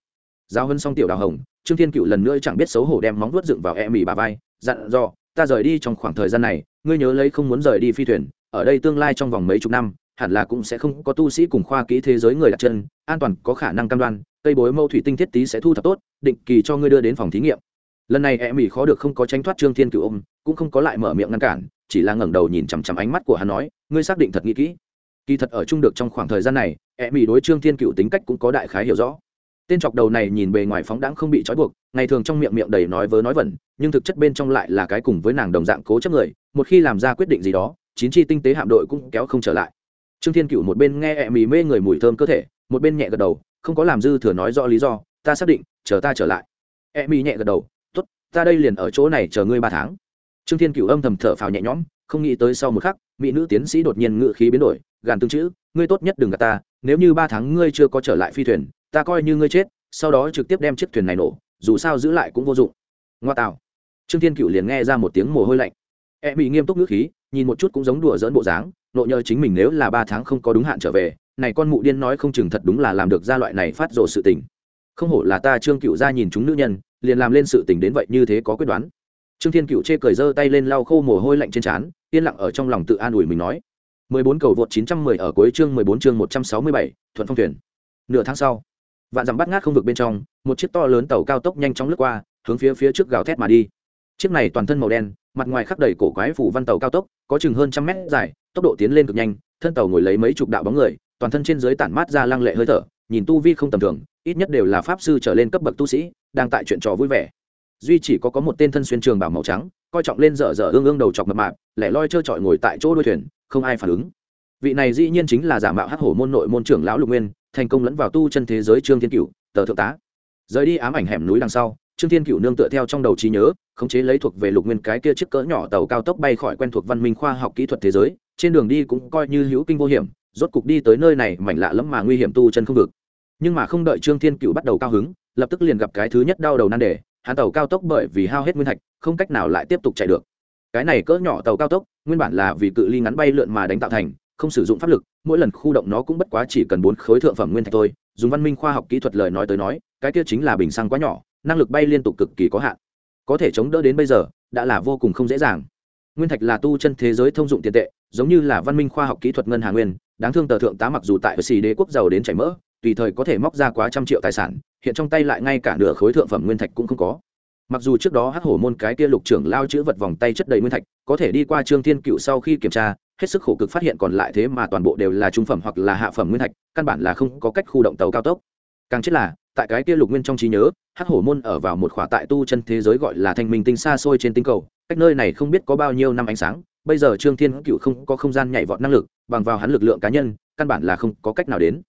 Giao hân xong tiểu đào hồng, trương thiên cựu lần nữa chẳng biết xấu hổ đem móng vuốt dựng vào e mì bà vai, dặn dò, ta rời đi trong khoảng thời gian này, ngươi nhớ lấy không muốn rời đi phi thuyền, ở đây tương lai trong vòng mấy chục năm hẳn là cũng sẽ không có tu sĩ cùng khoa kỹ thế giới người đặt chân, an toàn có khả năng cam đoan, cây bối mâu thủy tinh thiết tý sẽ thu thập tốt, định kỳ cho ngươi đưa đến phòng thí nghiệm. Lần này e mỹ khó được không có tránh thoát trương thiên cựu ôm, cũng không có lại mở miệng ngăn cản, chỉ là ngẩng đầu nhìn chằm chằm ánh mắt của hắn nói, ngươi xác định thật nghĩ kỹ. Kỳ thật ở chung được trong khoảng thời gian này e mỹ đối trương thiên cựu tính cách cũng có đại khái hiểu rõ. Tên chọc đầu này nhìn bề ngoài phóng đãng không bị trói buộc, ngày thường trong miệng miệng đầy nói vớ nói vẩn, nhưng thực chất bên trong lại là cái cùng với nàng đồng dạng cố chấp người, một khi làm ra quyết định gì đó, chín chi tinh tế hạm đội cũng kéo không trở lại trương thiên cựu một bên nghe ẹ mì mê người mùi thơm cơ thể, một bên nhẹ gật đầu, không có làm dư thừa nói rõ lý do, ta xác định, chờ ta trở lại. Ẹ mì nhẹ gật đầu t ố t ta đây liền ở chỗ này chờ ngươi ba tháng. Trương thiên cựu âm thầm thở phào nhẹ nhõm, không nghĩ tới sau một khắc, mỹ nữ tiến sĩ đột nhiên ngự khí biến đổi, gàn tương chữ, ngươi tốt nhất đừng gạt ta, nếu như ba tháng ngươi chưa có trở lại phi thuyền, ta coi như ngươi chết, sau đó trực tiếp đem chiếc thuyền này nổ, dù sao giữ lại cũng vô dụng. Ngoa tạo. Trương thiên cựu liền nghe ra một tiếng mồ hôi lạnh. E bị nghiêm túc ngữ khí, nhìn một chút cũng giống đùa dỡn bộ dáng nộ nhờ chính mình nếu là ba tháng không có đúng hạn trở về này con mụ điên nói không chừng thật đúng là làm được ra loại này phát rồ sự tình. Không hổ là ta trương cựu ra nhìn chúng nữ nhân liền làm lên sự tình đến vậy như thế có quyết đoán. Trương thiên cựu chê cười giơ tay lên lau khô mồ hôi lạnh trên trán yên lặng ở trong lòng tự an ủi mình nói. 14 cầu vượt 910 ở cuối chương 14 chương 167, thuận phong thuyền. Nửa tháng sau vạn dặm bắt ngát không vực bên trong một chiếc to lớn tàu cao tốc nhanh chóng lướt qua hướng phía phía trước gào thét mà đi. Chiếc này toàn thân màu đen mặt ngoài khắc đầy cổ quái phủ văn tàu cao tốc có chừng hơn trăm mét dài tốc độ tiến lên cực nhanh, thân tàu ngồi lấy mấy chục đạo bóng người, toàn thân trên dưới tản mát ra lăng lệ hơi thở, nhìn tu vi không tầm thường, ít nhất đều là pháp sư trở lên cấp bậc tu sĩ, đang tại chuyện trò vui vẻ. Duy chỉ có có một tên thân xuyên trường bảo màu trắng, coi trọng lên dở dở ương ương đầu chọc mập mạp, lẻ loi trơ trọi ngồi tại chỗ đuôi thuyền, không ai phản ứng. Vị này dĩ nhiên chính là giả mạo hắc hổ môn nội môn trưởng lão lục nguyên, thành công lẫn vào tu chân thế giới trương thiên cựu tờ thượng tá. Rời đi ám ảnh hẻm núi đằng sau, trương thiên cựu nương tựa theo trong đầu trí nhớ, khống chế lấy thuộc về lục nguyên cái kia chiếc cỡ nhỏ tàu cao tốc bay khỏi quen thuộc văn minh khoa học kỹ thuật thế giới trên đường đi cũng coi như hữu kinh vô hiểm, rốt cục đi tới nơi này mảnh lạ lẫm mà nguy hiểm tu chân không vực. Nhưng mà không đợi trương thiên cựu bắt đầu cao hứng, lập tức liền gặp cái thứ nhất đau đầu nan đề, hắn tàu cao tốc bởi vì hao hết nguyên thạch, không cách nào lại tiếp tục chạy được. Cái này cỡ nhỏ tàu cao tốc, nguyên bản là vì cự ly ngắn bay lượn mà đánh tạo thành, không sử dụng pháp lực, mỗi lần khu động nó cũng bất quá chỉ cần bốn khối thượng phẩm nguyên thạch thôi, dùng văn minh khoa học kỹ thuật lời nói tới nói, cái kia chính là bình xăng quá nhỏ, năng lực bay liên tục cực kỳ có hạn. Có thể chống đỡ đến bây giờ, đã là vô cùng không dễ dàng nguyên thạch là tu chân thế giới thông dụng tiền tệ, giống như là văn minh khoa học kỹ thuật ngân hàng nguyên, đáng thương tờ thượng tá mặc dù tại xì đế quốc giàu đến chảy mỡ, tùy thời có thể móc ra quá trăm triệu tài sản, hiện trong tay lại ngay cả nửa khối thượng phẩm nguyên thạch cũng không có. Mặc dù trước đó hắc hổ môn cái kia lục trưởng lao chữ vật vòng tay chất đầy nguyên thạch, có thể đi qua trương thiên cựu sau khi kiểm tra, hết sức khổ cực phát hiện còn lại thế mà toàn bộ đều là trung phẩm hoặc là hạ phẩm nguyên thạch, căn bản là không có cách khu động tàu cao tốc. Càng chết là, tại cái kia lục nguyên trong trí nhớ, hắc hổ môn ở vào một khỏa tại tu chân thế giới gọi là thanh minh tinh xa xôi trên tinh cầu cách nơi này không biết có bao nhiêu năm ánh sáng, bây giờ trương thiên cựu không có không gian nhảy vọt năng lực, bằng vào hắn lực lượng cá nhân, căn bản là không có cách nào đến.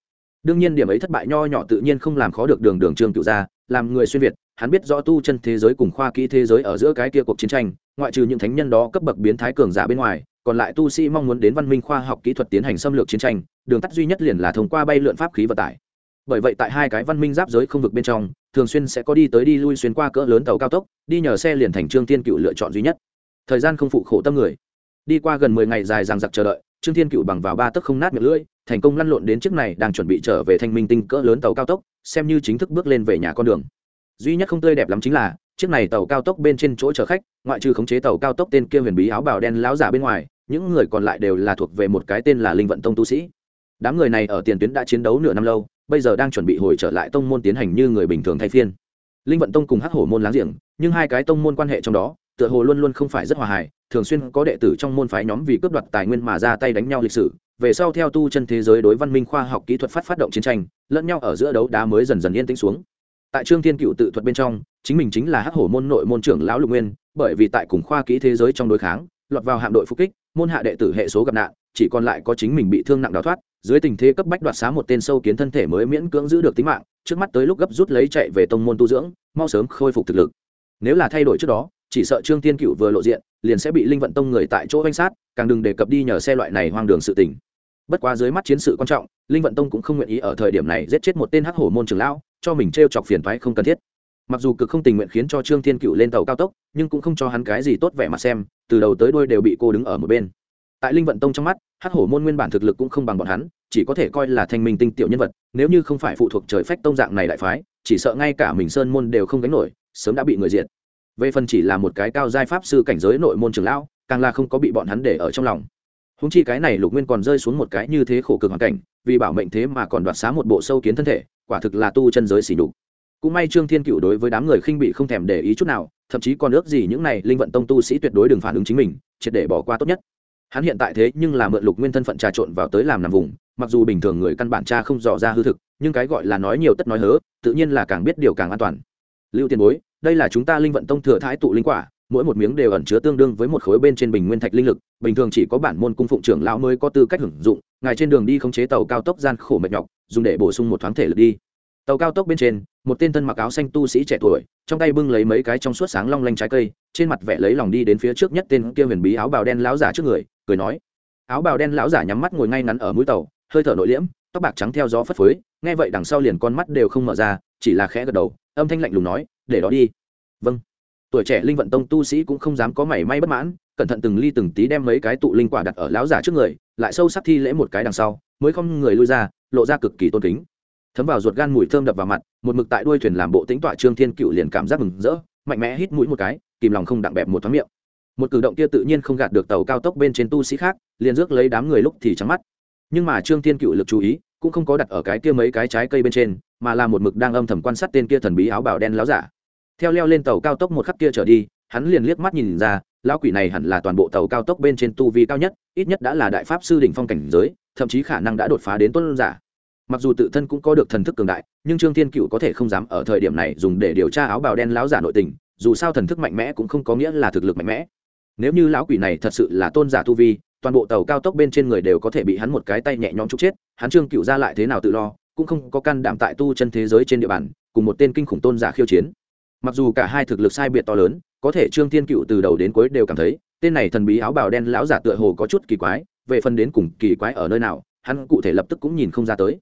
Đương nhiên điểm ấy thất bại nho nhỏ tự nhiên không làm khó được đường đường trương cựu ra, làm người xuyên việt, hắn biết rõ tu chân thế giới cùng khoa kỹ thế giới ở giữa cái kia cuộc chiến tranh, ngoại trừ những thánh nhân đó cấp bậc biến thái cường giả bên ngoài, còn lại tu sĩ mong muốn đến văn minh khoa học kỹ thuật tiến hành xâm lược chiến tranh, đường tắt duy nhất liền là thông qua bay lượn pháp khí vận tải bởi vậy tại hai cái văn minh giáp giới không vực bên trong, thường xuyên sẽ có đi tới đi lui xuyên qua cỡ lớn tàu cao tốc, đi nhờ xe liền thành trương thiên cựu lựa chọn duy nhất. Thời gian không phụ khổ tâm người. Đi qua gần mười ngày dài dằng giặc chờ đợi, trương thiên cựu bằng vào ba tấc không nát miệng lưỡi, thành công lăn lộn đến chiếc này đang chuẩn bị trở về thanh minh tinh cỡ lớn tàu cao tốc, xem như chính thức bước lên về nhà con đường. Duy nhất không tươi đẹp lắm chính là, chiếc này tàu cao tốc bên trên chỗ chở khách, ngoại trừ khống chế tàu cao tốc tên kia huyền bí áo bào đen láo giả bên ngoài, những người còn lại đều là thuộc về một cái tên là linh vận tông tu sĩ. Đám người này ở tiền tuyến đã chiến đấu nửa năm lâu bây giờ đang chuẩn bị hồi trở lại tông môn tiến hành như người bình thường thay phiên. Linh vận tông cùng hắc hổ môn láng giềng, nhưng hai cái tông môn quan hệ trong đó, tựa hồ luôn luôn không phải rất hòa hài, thường xuyên có đệ tử trong môn phái nhóm vì cướp đoạt tài nguyên mà ra tay đánh nhau lịch sử. Về sau theo tu chân thế giới đối văn minh khoa học kỹ thuật phát phát động chiến tranh, lẫn nhau ở giữa đấu đá mới dần dần yên tĩnh xuống. Tại trương thiên cựu tự thuật bên trong, chính mình chính là hắc hổ môn nội môn trưởng lão lục nguyên, bởi vì tại cùng khoa kỹ thế giới trong đối kháng, lọt vào hạm đội phục kích, môn hạ đệ tử hệ số gặp nạn, chỉ còn lại có chính mình bị thương nặng đào thoát dưới tình thế cấp bách đoạt xá một tên sâu kiến thân thể mới miễn cưỡng giữ được tính mạng, trước mắt tới lúc gấp rút lấy chạy về tông môn tu dưỡng, mau sớm khôi phục thực lực. Nếu là thay đổi trước đó, chỉ sợ trương tiên cựu vừa lộ diện, liền sẽ bị linh vận tông người tại chỗ oanh sát, càng đừng đề cập đi nhờ xe loại này hoang đường sự tình. Bất quá dưới mắt chiến sự quan trọng, linh vận tông cũng không nguyện ý ở thời điểm này giết chết một tên hắc hổ môn trường lão, cho mình t r e o chọc phiền thoái không cần thiết. Mặc dù cực không tình nguyện khiến cho trương thiên cựu lên tàu cao tốc, nhưng cũng không cho hắn cái gì tốt vẻ mặt xem, từ đầu tới đuôi đều bị cô đứng ở một bên tại linh vận tông trong mắt, hắc hổ môn nguyên bản thực lực cũng không bằng bọn hắn, chỉ có thể coi là thanh minh tinh tiểu nhân vật, nếu như không phải phụ thuộc trời phách tông dạng này đại phái, chỉ sợ ngay cả mình sơn môn đều không gánh nổi, sớm đã bị người diệt. Về phần chỉ là một cái cao giai pháp sư cảnh giới nội môn trường lão, càng là không có bị bọn hắn để ở trong lòng. Húng chi cái này lục nguyên còn rơi xuống một cái như thế khổ cực hoàn cảnh, vì bảo mệnh thế mà còn đoạt xá một bộ sâu kiến thân thể, quả thực là tu chân giới xỉ đục cũng may trương thiên cựu đối với đám người khinh bị không thèm để ý chút nào, thậm chí còn ước gì những này linh vận tông tu sĩ tuyệt đối đừng phản ứng chính mình, triệt để bỏ qua tốt nhất hắn hiện tại thế nhưng là mượn lục nguyên thân phận trà trộn vào tới làm nằm vùng, mặc dù bình thường người căn bản cha không dò ra hư thực, nhưng cái gọi là nói nhiều tất nói hớ, tự nhiên là càng biết điều càng an toàn. Lưu tiền bối, đây là chúng ta linh vận tông thừa thái tụ linh quả, mỗi một miếng đều ẩn chứa tương đương với một khối bên trên bình nguyên thạch linh lực, bình thường chỉ có bản môn cung phụng trưởng lão mới có tư cách hưởng dụng, ngài trên đường đi khống chế tàu cao tốc gian khổ mệt nhọc, dùng để bổ sung một thoáng thể lực đi. Tàu cao tốc bên trên, một tên thân mặc áo xanh tu sĩ trẻ tuổi, trong tay bưng lấy mấy cái trong suốt sáng long lanh trái cây, trên mặt vẻ lấy lòng đi đến phía trước nhất tên kia huyền bí áo bào đen lão giả trước người cười nói, áo bào đen lão giả nhắm mắt ngồi ngay ngắn ở mũi tàu, hơi thở nội liễm, tóc bạc trắng theo gió phất phới, nghe vậy đằng sau liền con mắt đều không mở ra, chỉ là khẽ gật đầu, âm thanh lạnh lùng nói, để đó đi. Vâng. Tuổi trẻ linh vận tông tu sĩ cũng không dám có mảy may bất mãn, cẩn thận từng ly từng tí đem mấy cái tụ linh quả đặt ở lão giả trước người, lại sâu sắc thi lễ một cái đằng sau, mới không người lui ra, lộ ra cực kỳ tôn kính. Thấm vào ruột gan mùi thơm đập vào mặt, một mực tại đuôi thuyền làm bộ tính tọa trương thiên cựu liền cảm giác mừng rỡ, mạnh mẽ hít mũi một cái, kìm lòng không đặng bẹp một thoáng miệng một cử động kia tự nhiên không gạt được tàu cao tốc bên trên tu sĩ khác, liền rước lấy đám người lúc thì trắng mắt. Nhưng mà trương thiên cựu lực chú ý, cũng không có đặt ở cái kia mấy cái trái cây bên trên, mà là một mực đang âm thầm quan sát tên kia thần bí áo bào đen láo giả. Theo leo lên tàu cao tốc một khắc kia trở đi, hắn liền liếc mắt nhìn ra, lão quỷ này hẳn là toàn bộ tàu cao tốc bên trên tu vi cao nhất, ít nhất đã là đại pháp sư đỉnh phong cảnh giới, thậm chí khả năng đã đột phá đến tuân giả. Mặc dù tự thân cũng có được thần thức cường đại, nhưng trương thiên cựu có thể không dám ở thời điểm này dùng để điều tra áo bào đen láo giả nội tình, dù sao thần thức mạnh mẽ cũng không có nghĩa là thực lực mạnh mẽ nếu như lão quỷ này thật sự là tôn giả tu vi, toàn bộ tàu cao tốc bên trên người đều có thể bị hắn một cái tay nhẹ nhõm trục chết, hắn trương cựu ra lại thế nào tự lo, cũng không có can đảm tại tu chân thế giới trên địa bàn, cùng một tên kinh khủng tôn giả khiêu chiến. Mặc dù cả hai thực lực sai biệt to lớn, có thể trương thiên cựu từ đầu đến cuối đều cảm thấy, tên này thần bí áo bào đen lão giả tựa hồ có chút kỳ quái, về phần đến cùng kỳ quái ở nơi nào, hắn cụ thể lập tức cũng nhìn không ra tới.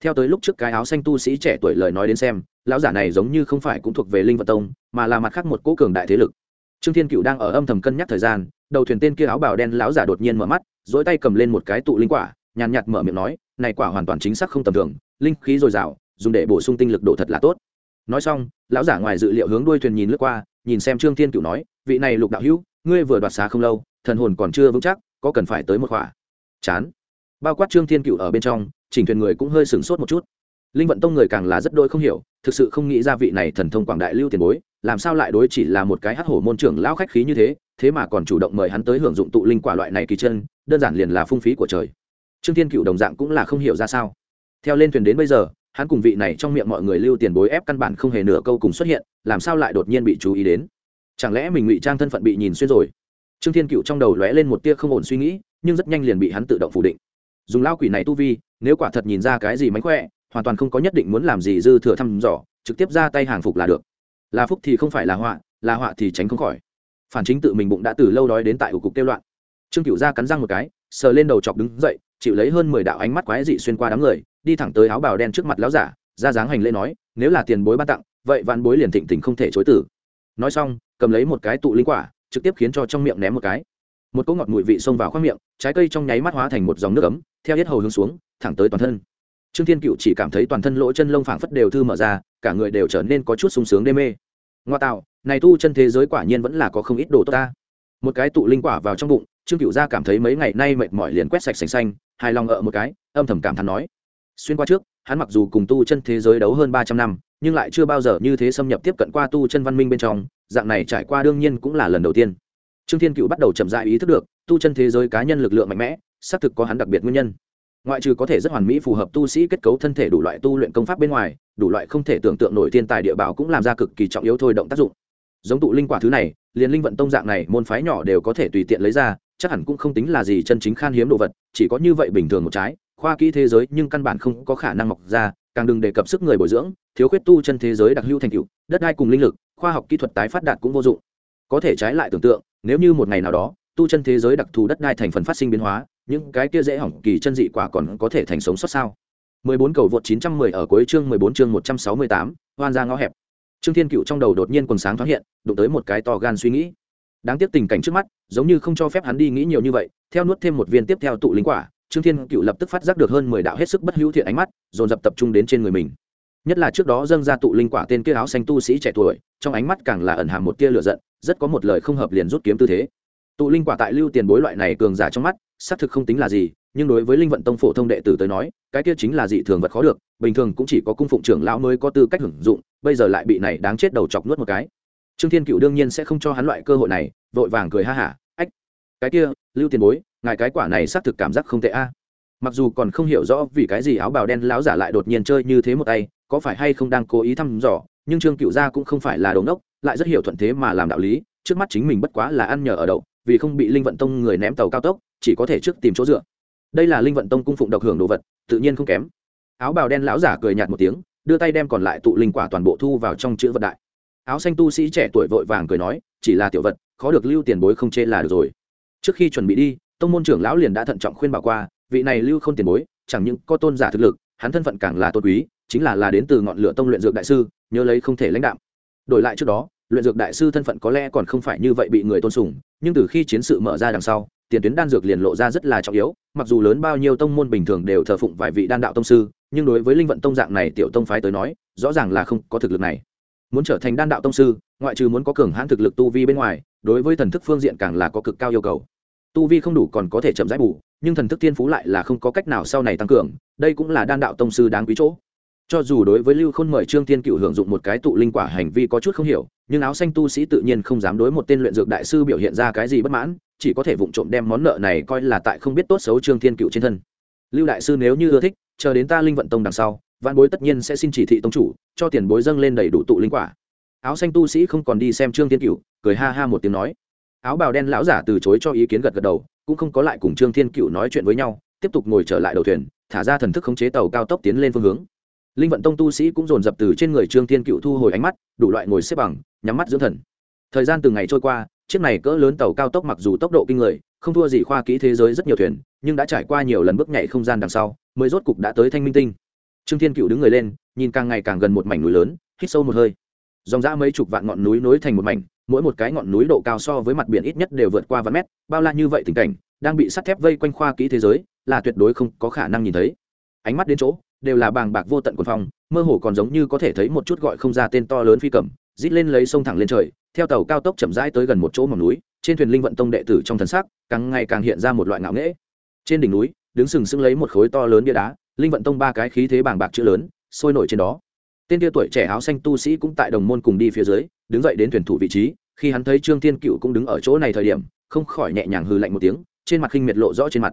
Theo tới lúc trước cái áo xanh tu sĩ trẻ tuổi lời nói đến xem, lão giả này giống như không phải cũng thuộc về linh vật tông, mà là mặt khác một cố cường đại thế lực trương thiên cựu đang ở âm thầm cân nhắc thời gian, đầu thuyền tên kia áo bào đen lão giả đột nhiên mở mắt dỗi tay cầm lên một cái tụ linh quả, nhàn nhạt mở miệng nói, này quả hoàn toàn chính xác không tầm thường, linh khí dồi dào, dùng để bổ sung tinh lực độ thật là tốt. Nói xong, lão giả ngoài dự liệu hướng đuôi thuyền nhìn lướt qua, nhìn xem trương thiên cựu nói, vị này lục đạo hữu, ngươi vừa đoạt xá không lâu, thần hồn còn chưa vững chắc, có cần phải tới một khỏa chán. Bao quát trương thiên cựu ở bên trong, chỉnh thuyền người cũng hơi sửng sốt một chút. Linh vận tông người càng là rất đôi không hiểu, thực sự không nghĩ ra vị này thần thông quảng đại lưu tiền bối làm sao lại đối chỉ là một cái hắc hổ môn trưởng lão khách khí như thế thế mà còn chủ động mời hắn tới hưởng dụng tụ linh quả loại này kỳ chân, đơn giản liền là phung phí của trời. Trương thiên cựu đồng dạng cũng là không hiểu ra sao. Theo lên thuyền đến bây giờ, hắn cùng vị này trong miệng mọi người lưu tiền bối ép căn bản không hề nửa câu cùng xuất hiện, làm sao lại đột nhiên bị chú ý đến? Chẳng lẽ mình ngụy trang thân phận bị nhìn xuyên rồi? Trương thiên cựu trong đầu lóe lên một tia không ổn suy nghĩ, nhưng rất nhanh liền bị hắn tự động phủ định. Dùng lao quỷ này tu vi, nếu quả thật nhìn ra cái gì mánh khỏe, hoàn toàn không có nhất định muốn làm gì dư thừa thăm dò, trực tiếp ra tay hàng phục là được là phúc thì không phải là họa là họa thì tránh không khỏi. Phản chính tự mình bụng đã từ lâu đói đến tại ổ cục tiêu loạn. Trương cựu ra cắn răng một cái, sờ lên đầu chọc đứng dậy, chịu lấy hơn mười đạo ánh mắt quái dị xuyên qua đám người, đi thẳng tới áo bào đen trước mặt lão giả, ra dáng hành lễ nói, nếu là tiền bối ban tặng, vậy vạn bối liền thịnh tình không thể chối tử nói xong, cầm lấy một cái tụ linh quả, trực tiếp khiến cho trong miệng ném một cái. Một cỗ ngọt mùi vị xông vào khoác miệng, trái cây trong nháy mắt hóa thành một dòng nước ấm, theo hết hầu hướng xuống, thẳng tới toàn thân. Trương thiên cựu chỉ cảm thấy toàn thân lỗ chân lông phảng phất đều thư mở ra, cả người đều trở nên có chút sung sướng đê mê ngoa tạo, này tu chân thế giới quả nhiên vẫn là có không ít đồ tốt ta. Một cái tụ linh quả vào trong bụng, trương cựu gia cảm thấy mấy ngày nay mệt mỏi liền quét sạch sành xanh, hài lòng ở một cái, âm thầm cảm thán nói. Xuyên qua trước, hắn mặc dù cùng tu chân thế giới đấu hơn ba trăm năm, nhưng lại chưa bao giờ như thế xâm nhập tiếp cận qua tu chân văn minh bên trong, dạng này trải qua đương nhiên cũng là lần đầu tiên. Trương thiên cựu bắt đầu chậm dại ý thức được, tu chân thế giới cá nhân lực lượng mạnh mẽ, xác thực có hắn đặc biệt nguyên nhân ngoại trừ có thể rất hoàn mỹ phù hợp tu sĩ kết cấu thân thể đủ loại tu luyện công pháp bên ngoài, đủ loại không thể tưởng tượng nổi thiên tài địa bảo cũng làm ra cực kỳ trọng yếu thôi động tác dụng. Giống tụ linh quả thứ này, liền linh vận tông dạng này môn phái nhỏ đều có thể tùy tiện lấy ra, chắc hẳn cũng không tính là gì chân chính khan hiếm đồ vật, chỉ có như vậy bình thường một trái, khoa kỹ thế giới nhưng căn bản không có khả năng mọc ra, càng đừng đề cập sức người bồi dưỡng, thiếu khuyết tu chân thế giới đặc hữu thành tựu, đất đai cùng linh lực, khoa học kỹ thuật tái phát đạt cũng vô dụng. Có thể trái lại tưởng tượng, nếu như một ngày nào đó, tu chân thế giới đặc thù đất đai thành phần phát sinh biến hóa những cái kia dễ hỏng kỳ chân dị quả còn có thể thành sống sót sao 14 cầu vượt 910 ở cuối chương 14 chương 168, hoan ra ngõ hẹp. Trương Thiên Cựu trong đầu đột nhiên quần sáng thoáng hiện, đụng tới một cái to gan suy nghĩ. Đáng tiếc tình cảnh trước mắt, giống như không cho phép hắn đi nghĩ nhiều như vậy, theo nuốt thêm một viên tiếp theo tụ linh quả, Trương Thiên Cựu lập tức phát giác được hơn 10 đạo hết sức bất hữu thiện ánh mắt, dồn dập tập trung đến trên người mình. Nhất là trước đó dâng ra tụ linh quả tên kia áo xanh tu sĩ trẻ tuổi, trong ánh mắt càng là ẩn hàm một tia lửa giận, rất có một lời không hợp liền rút kiếm tư thế. Tụ linh quả tại lưu tiền bối loại này cường giả trong mắt, xác thực không tính là gì, nhưng đối với linh vận tông phổ thông đệ tử tới nói cái kia chính là dị thường vật khó được bình thường cũng chỉ có cung phụng trưởng lão mới có tư cách hưởng dụng bây giờ lại bị này đáng chết đầu chọc nuốt một cái. Trương thiên cựu đương nhiên sẽ không cho hắn loại cơ hội này vội vàng cười ha hả ách cái kia lưu tiền bối ngài cái quả này xác thực cảm giác không tệ a. Mặc dù còn không hiểu rõ vì cái gì áo bào đen lão giả lại đột nhiên chơi như thế một tay có phải hay không đang cố ý thăm dò nhưng trương cựu gia cũng không phải là đống đốc lại rất hiểu thuận thế mà làm đạo lý trước mắt chính mình bất quá là ăn nhờ ở đậu vì không bị linh vận tông người ném tàu cao tốc, chỉ có thể trước tìm chỗ dựa. Đây là linh vận tông cung phụng độc hưởng đồ vật, tự nhiên không kém. Áo bào đen lão giả cười nhạt một tiếng, đưa tay đem còn lại tụ linh quả toàn bộ thu vào trong chữ vật đại. Áo xanh tu sĩ trẻ tuổi vội vàng cười nói, chỉ là tiểu vật, khó được lưu tiền bối không chê là được rồi. Trước khi chuẩn bị đi, tông môn trưởng lão liền đã thận trọng khuyên bảo qua, vị này lưu không tiền bối, chẳng những có tôn giả thực lực, hắn thân phận càng là tôn quý, chính là là đến từ ngọn lửa tông luyện dược đại sư, nhớ lấy không thể lãnh đạo đổi lại trước đó luyện dược đại sư thân phận có lẽ còn không phải như vậy bị người tôn sùng, nhưng từ khi chiến sự mở ra đằng sau, tiền tuyến đan dược liền lộ ra rất là trọng yếu, mặc dù lớn bao nhiêu tông môn bình thường đều thờ phụng vài vị đan đạo tông sư, nhưng đối với linh vận tông dạng này tiểu tông phái tới nói, rõ ràng là không có thực lực này. Muốn trở thành đan đạo tông sư, ngoại trừ muốn có cường hãn thực lực tu vi bên ngoài, đối với thần thức phương diện càng là có cực cao yêu cầu. Tu vi không đủ còn có thể chậm rãi bù, nhưng thần thức tiên phú lại là không có cách nào sau này tăng cường, đây cũng là đan đạo tông sư đáng quý chỗ cho dù đối với lưu khôn mời trương tiên cựu hưởng dụng một cái tụ linh quả hành vi có chút không hiểu, nhưng áo xanh tu sĩ tự nhiên không dám đối một tên luyện dược đại sư biểu hiện ra cái gì bất mãn, chỉ có thể vụng trộm đem món nợ này coi là tại không biết tốt xấu trương thiên cựu trên thân. Lưu đại sư nếu như ưa thích, chờ đến ta linh vận tông đằng sau văn bối tất nhiên sẽ xin chỉ thị tông chủ, cho tiền bối dâng lên đầy đủ tụ linh quả. Áo xanh tu sĩ không còn đi xem trương thiên cựu, cười ha ha một tiếng nói. Áo bào đen lão giả từ chối cho ý kiến gật gật đầu, cũng không có lại cùng trương thiên cựu nói chuyện với nhau, tiếp tục ngồi trở lại đầu thuyền, thả ra thần thức khống chế tàu cao tốc tiến lên phương hướng linh vận tông tu sĩ cũng dồn dập từ trên người trương thiên cựu thu hồi ánh mắt, đủ loại ngồi xếp bằng, nhắm mắt dưỡng thần. Thời gian từng ngày trôi qua, chiếc này cỡ lớn tàu cao tốc mặc dù tốc độ kinh người, không thua gì khoa kỹ thế giới rất nhiều thuyền, nhưng đã trải qua nhiều lần bước nhảy không gian đằng sau, mới rốt cục đã tới thanh minh tinh. Trương thiên cựu đứng người lên, nhìn càng ngày càng gần một mảnh núi lớn, hít sâu một hơi. Dòng ra mấy chục vạn ngọn núi nối thành một mảnh, mỗi một cái ngọn núi độ cao so với mặt biển ít nhất đều vượt qua vạn mét, bao la như vậy tình cảnh, đang bị sắt thép vây quanh khoa kỹ thế giới, là tuyệt đối không có khả năng nhìn thấy. Ánh mắt đến chỗ đều là bàng bạc vô tận quần phong, mơ hồ còn giống như có thể thấy một chút gọi không ra tên to lớn phi cầm, rít lên lấy sông thẳng lên trời, theo tàu cao tốc chậm rãi tới gần một chỗ mỏng núi, trên thuyền linh vận tông đệ tử trong thần sắc, càng ngày càng hiện ra một loại ngạo nghễ. Trên đỉnh núi, đứng sừng sững lấy một khối to lớn bia đá, linh vận tông ba cái khí thế bàng bạc chữ lớn, sôi nổi trên đó. Tên tia tuổi trẻ áo xanh tu sĩ cũng tại đồng môn cùng đi phía dưới, đứng dậy đến thuyền thủ vị trí, khi hắn thấy trương thiên cựu cũng đứng ở chỗ này thời điểm, không khỏi nhẹ nhàng hừ lạnh một tiếng, trên mặt khinh miệt lộ rõ trên mặt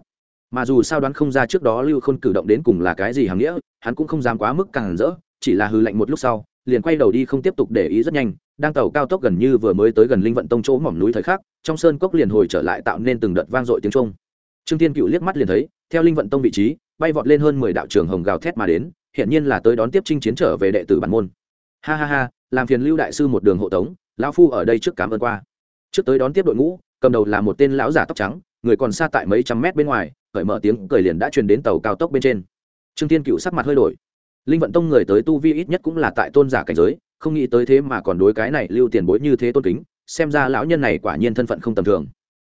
mà dù sao đoán không ra trước đó lưu khôn cử động đến cùng là cái gì hàm nghĩa, hắn cũng không dám quá mức càng rỡ, chỉ là hư lạnh một lúc sau, liền quay đầu đi không tiếp tục để ý rất nhanh, đang tàu cao tốc gần như vừa mới tới gần linh vận tông chỗ mỏm núi thời khắc, trong sơn cốc liền hồi trở lại tạo nên từng đợt vang dội tiếng trung trương tiên cựu liếc mắt liền thấy, theo linh vận tông vị trí, bay vọt lên hơn mười đạo trường hồng gào thét mà đến hiện nhiên là tới đón tiếp chinh chiến trở về đệ tử bản môn. Ha ha ha, làm phiền lưu đại sư một đường hộ tống, lão phu ở đây trước cảm ơn qua. Trước tới đón tiếp đội ngũ, cầm đầu là một tên lão giả tóc trắng, người còn xa tại mấy trăm mét bên ngoài cởi mở tiếng cười liền đã truyền đến tàu cao tốc bên trên. Trương Thiên cựu sắc mặt hơi đổi. Linh vận tông người tới tu vi ít nhất cũng là tại tôn giả cảnh giới, không nghĩ tới thế mà còn đối cái này lưu tiền bối như thế tôn kính, xem ra lão nhân này quả nhiên thân phận không tầm thường.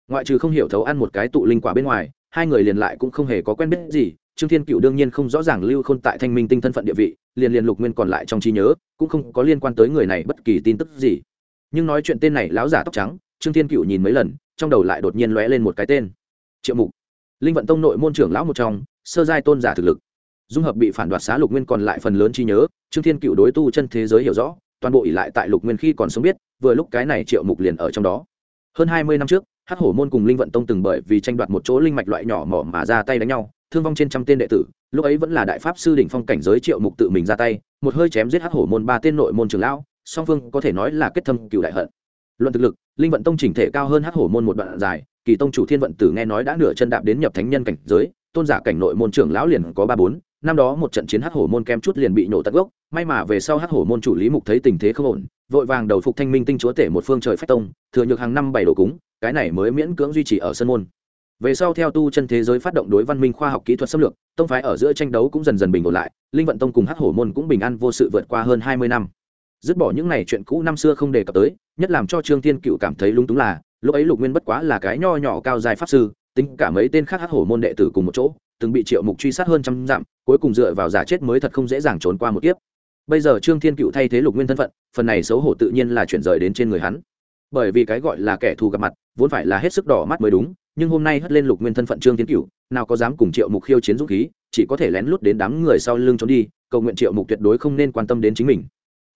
Ngoại trừ không hiểu thấu ăn một cái tụ linh quả bên ngoài, hai người liền lại cũng không hề có quen biết gì, trương thiên cựu đương nhiên không rõ ràng lưu khôn tại thanh minh tinh thân phận địa vị, liền liền lục nguyên còn lại trong trí nhớ, cũng không có liên quan tới người này bất kỳ tin tức gì. Nhưng nói chuyện tên này lão giả tóc trắng, trương thiên cựu nhìn mấy lần, trong đầu lại đột nhiên lóe lên một cái tên. Triệu mục linh vận tông nội môn trưởng lão một trong, sơ giai tôn giả thực lực. Dung hợp bị phản đoạt xá lục nguyên còn lại phần lớn trí nhớ, trương thiên cựu đối tu chân thế giới hiểu rõ, toàn bộ ỉ lại tại lục nguyên khi còn sống biết, vừa lúc cái này triệu mục liền ở trong đó. Hơn hai mươi năm trước, hắc hổ môn cùng linh vận tông từng bởi vì tranh đoạt một chỗ linh mạch loại nhỏ mỏ mà ra tay đánh nhau, thương vong trên trăm tên đệ tử, lúc ấy vẫn là đại pháp sư đỉnh phong cảnh giới triệu mục tự mình ra tay, một hơi chém giết hắc hổ môn ba tên nội môn trường lão, song phương có thể nói là kết thâm cựu đại hận. Luận thực lực, linh vận tông chỉnh thể cao hơn hắc hổ môn một đoạn dài kỳ tông chủ thiên vận tử nghe nói đã nửa chân đạp đến nhập thánh nhân cảnh giới, tôn giả cảnh nội môn trưởng lão liền có ba bốn, năm đó một trận chiến hắc hổ môn kem chút liền bị nổ tận gốc, may mà về sau hắc hổ môn chủ lý mục thấy tình thế không ổn, vội vàng đầu phục thanh minh tinh chúa tể một phương trời phách tông, thừa nhược hàng năm bảy đồ cúng, cái này mới miễn cưỡng duy trì ở sân môn. Về sau theo tu chân thế giới phát động đối văn minh khoa học kỹ thuật xâm lược, tông phái ở giữa tranh đấu cũng dần dần bình ổn lại, linh vận tông cùng hắc hổ môn cũng bình an vô sự vượt qua hơn hai mươi năm. Dứt bỏ những n à y chuyện cũ năm xưa không đề cập tới, nhất làm cho trương tiên cựu cảm thấy lung túng là lúc ấy lục nguyên bất quá là cái nho nhỏ cao dài pháp sư, tính cả mấy tên khác hắc hổ môn đệ tử cùng một chỗ, từng bị triệu mục truy sát hơn trăm dặm, cuối cùng dựa vào giả chết mới thật không dễ dàng trốn qua một kiếp. Bây giờ trương thiên cựu thay thế lục nguyên thân phận, phần này xấu hổ tự nhiên là chuyển rời đến trên người hắn. Bởi vì cái gọi là kẻ thù gặp mặt, vốn phải là hết sức đỏ mắt mới đúng, nhưng hôm nay hất lên lục nguyên thân phận trương thiên cựu, nào có dám cùng triệu mục khiêu chiến dũng khí, chỉ có thể lén lút đến đám người sau lưng trốn đi, cầu nguyện triệu mục tuyệt đối không nên quan tâm đến chính mình.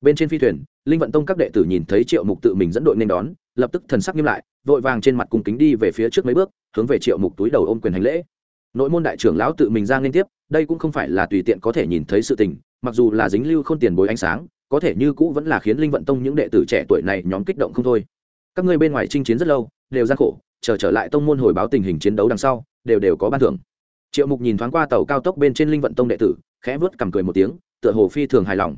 Bên trên phi thuyền, linh vận tông các đệ tử nhìn thấy triệu mục tự mình dẫn đội nên đón, lập tức thần sắc nghiêm lại vội vàng trên mặt cùng kính đi về phía trước mấy bước hướng về triệu mục túi đầu ôm quyền hành lễ. Nội môn đại trưởng lão tự mình ra liên tiếp đây cũng không phải là tùy tiện có thể nhìn thấy sự tình mặc dù là dính lưu không tiền bối ánh sáng có thể như cũ vẫn là khiến linh vận tông những đệ tử trẻ tuổi này nhóm kích động không thôi. Các ngươi bên ngoài chinh chiến rất lâu đều gian khổ chờ trở, trở lại tông môn hồi báo tình hình chiến đấu đằng sau đều đều có ban thưởng. Triệu mục nhìn thoáng qua tàu cao tốc bên trên linh vận tông đệ tử khẽ vớt cầm cười một tiếng tựa hồ phi thường hài lòng.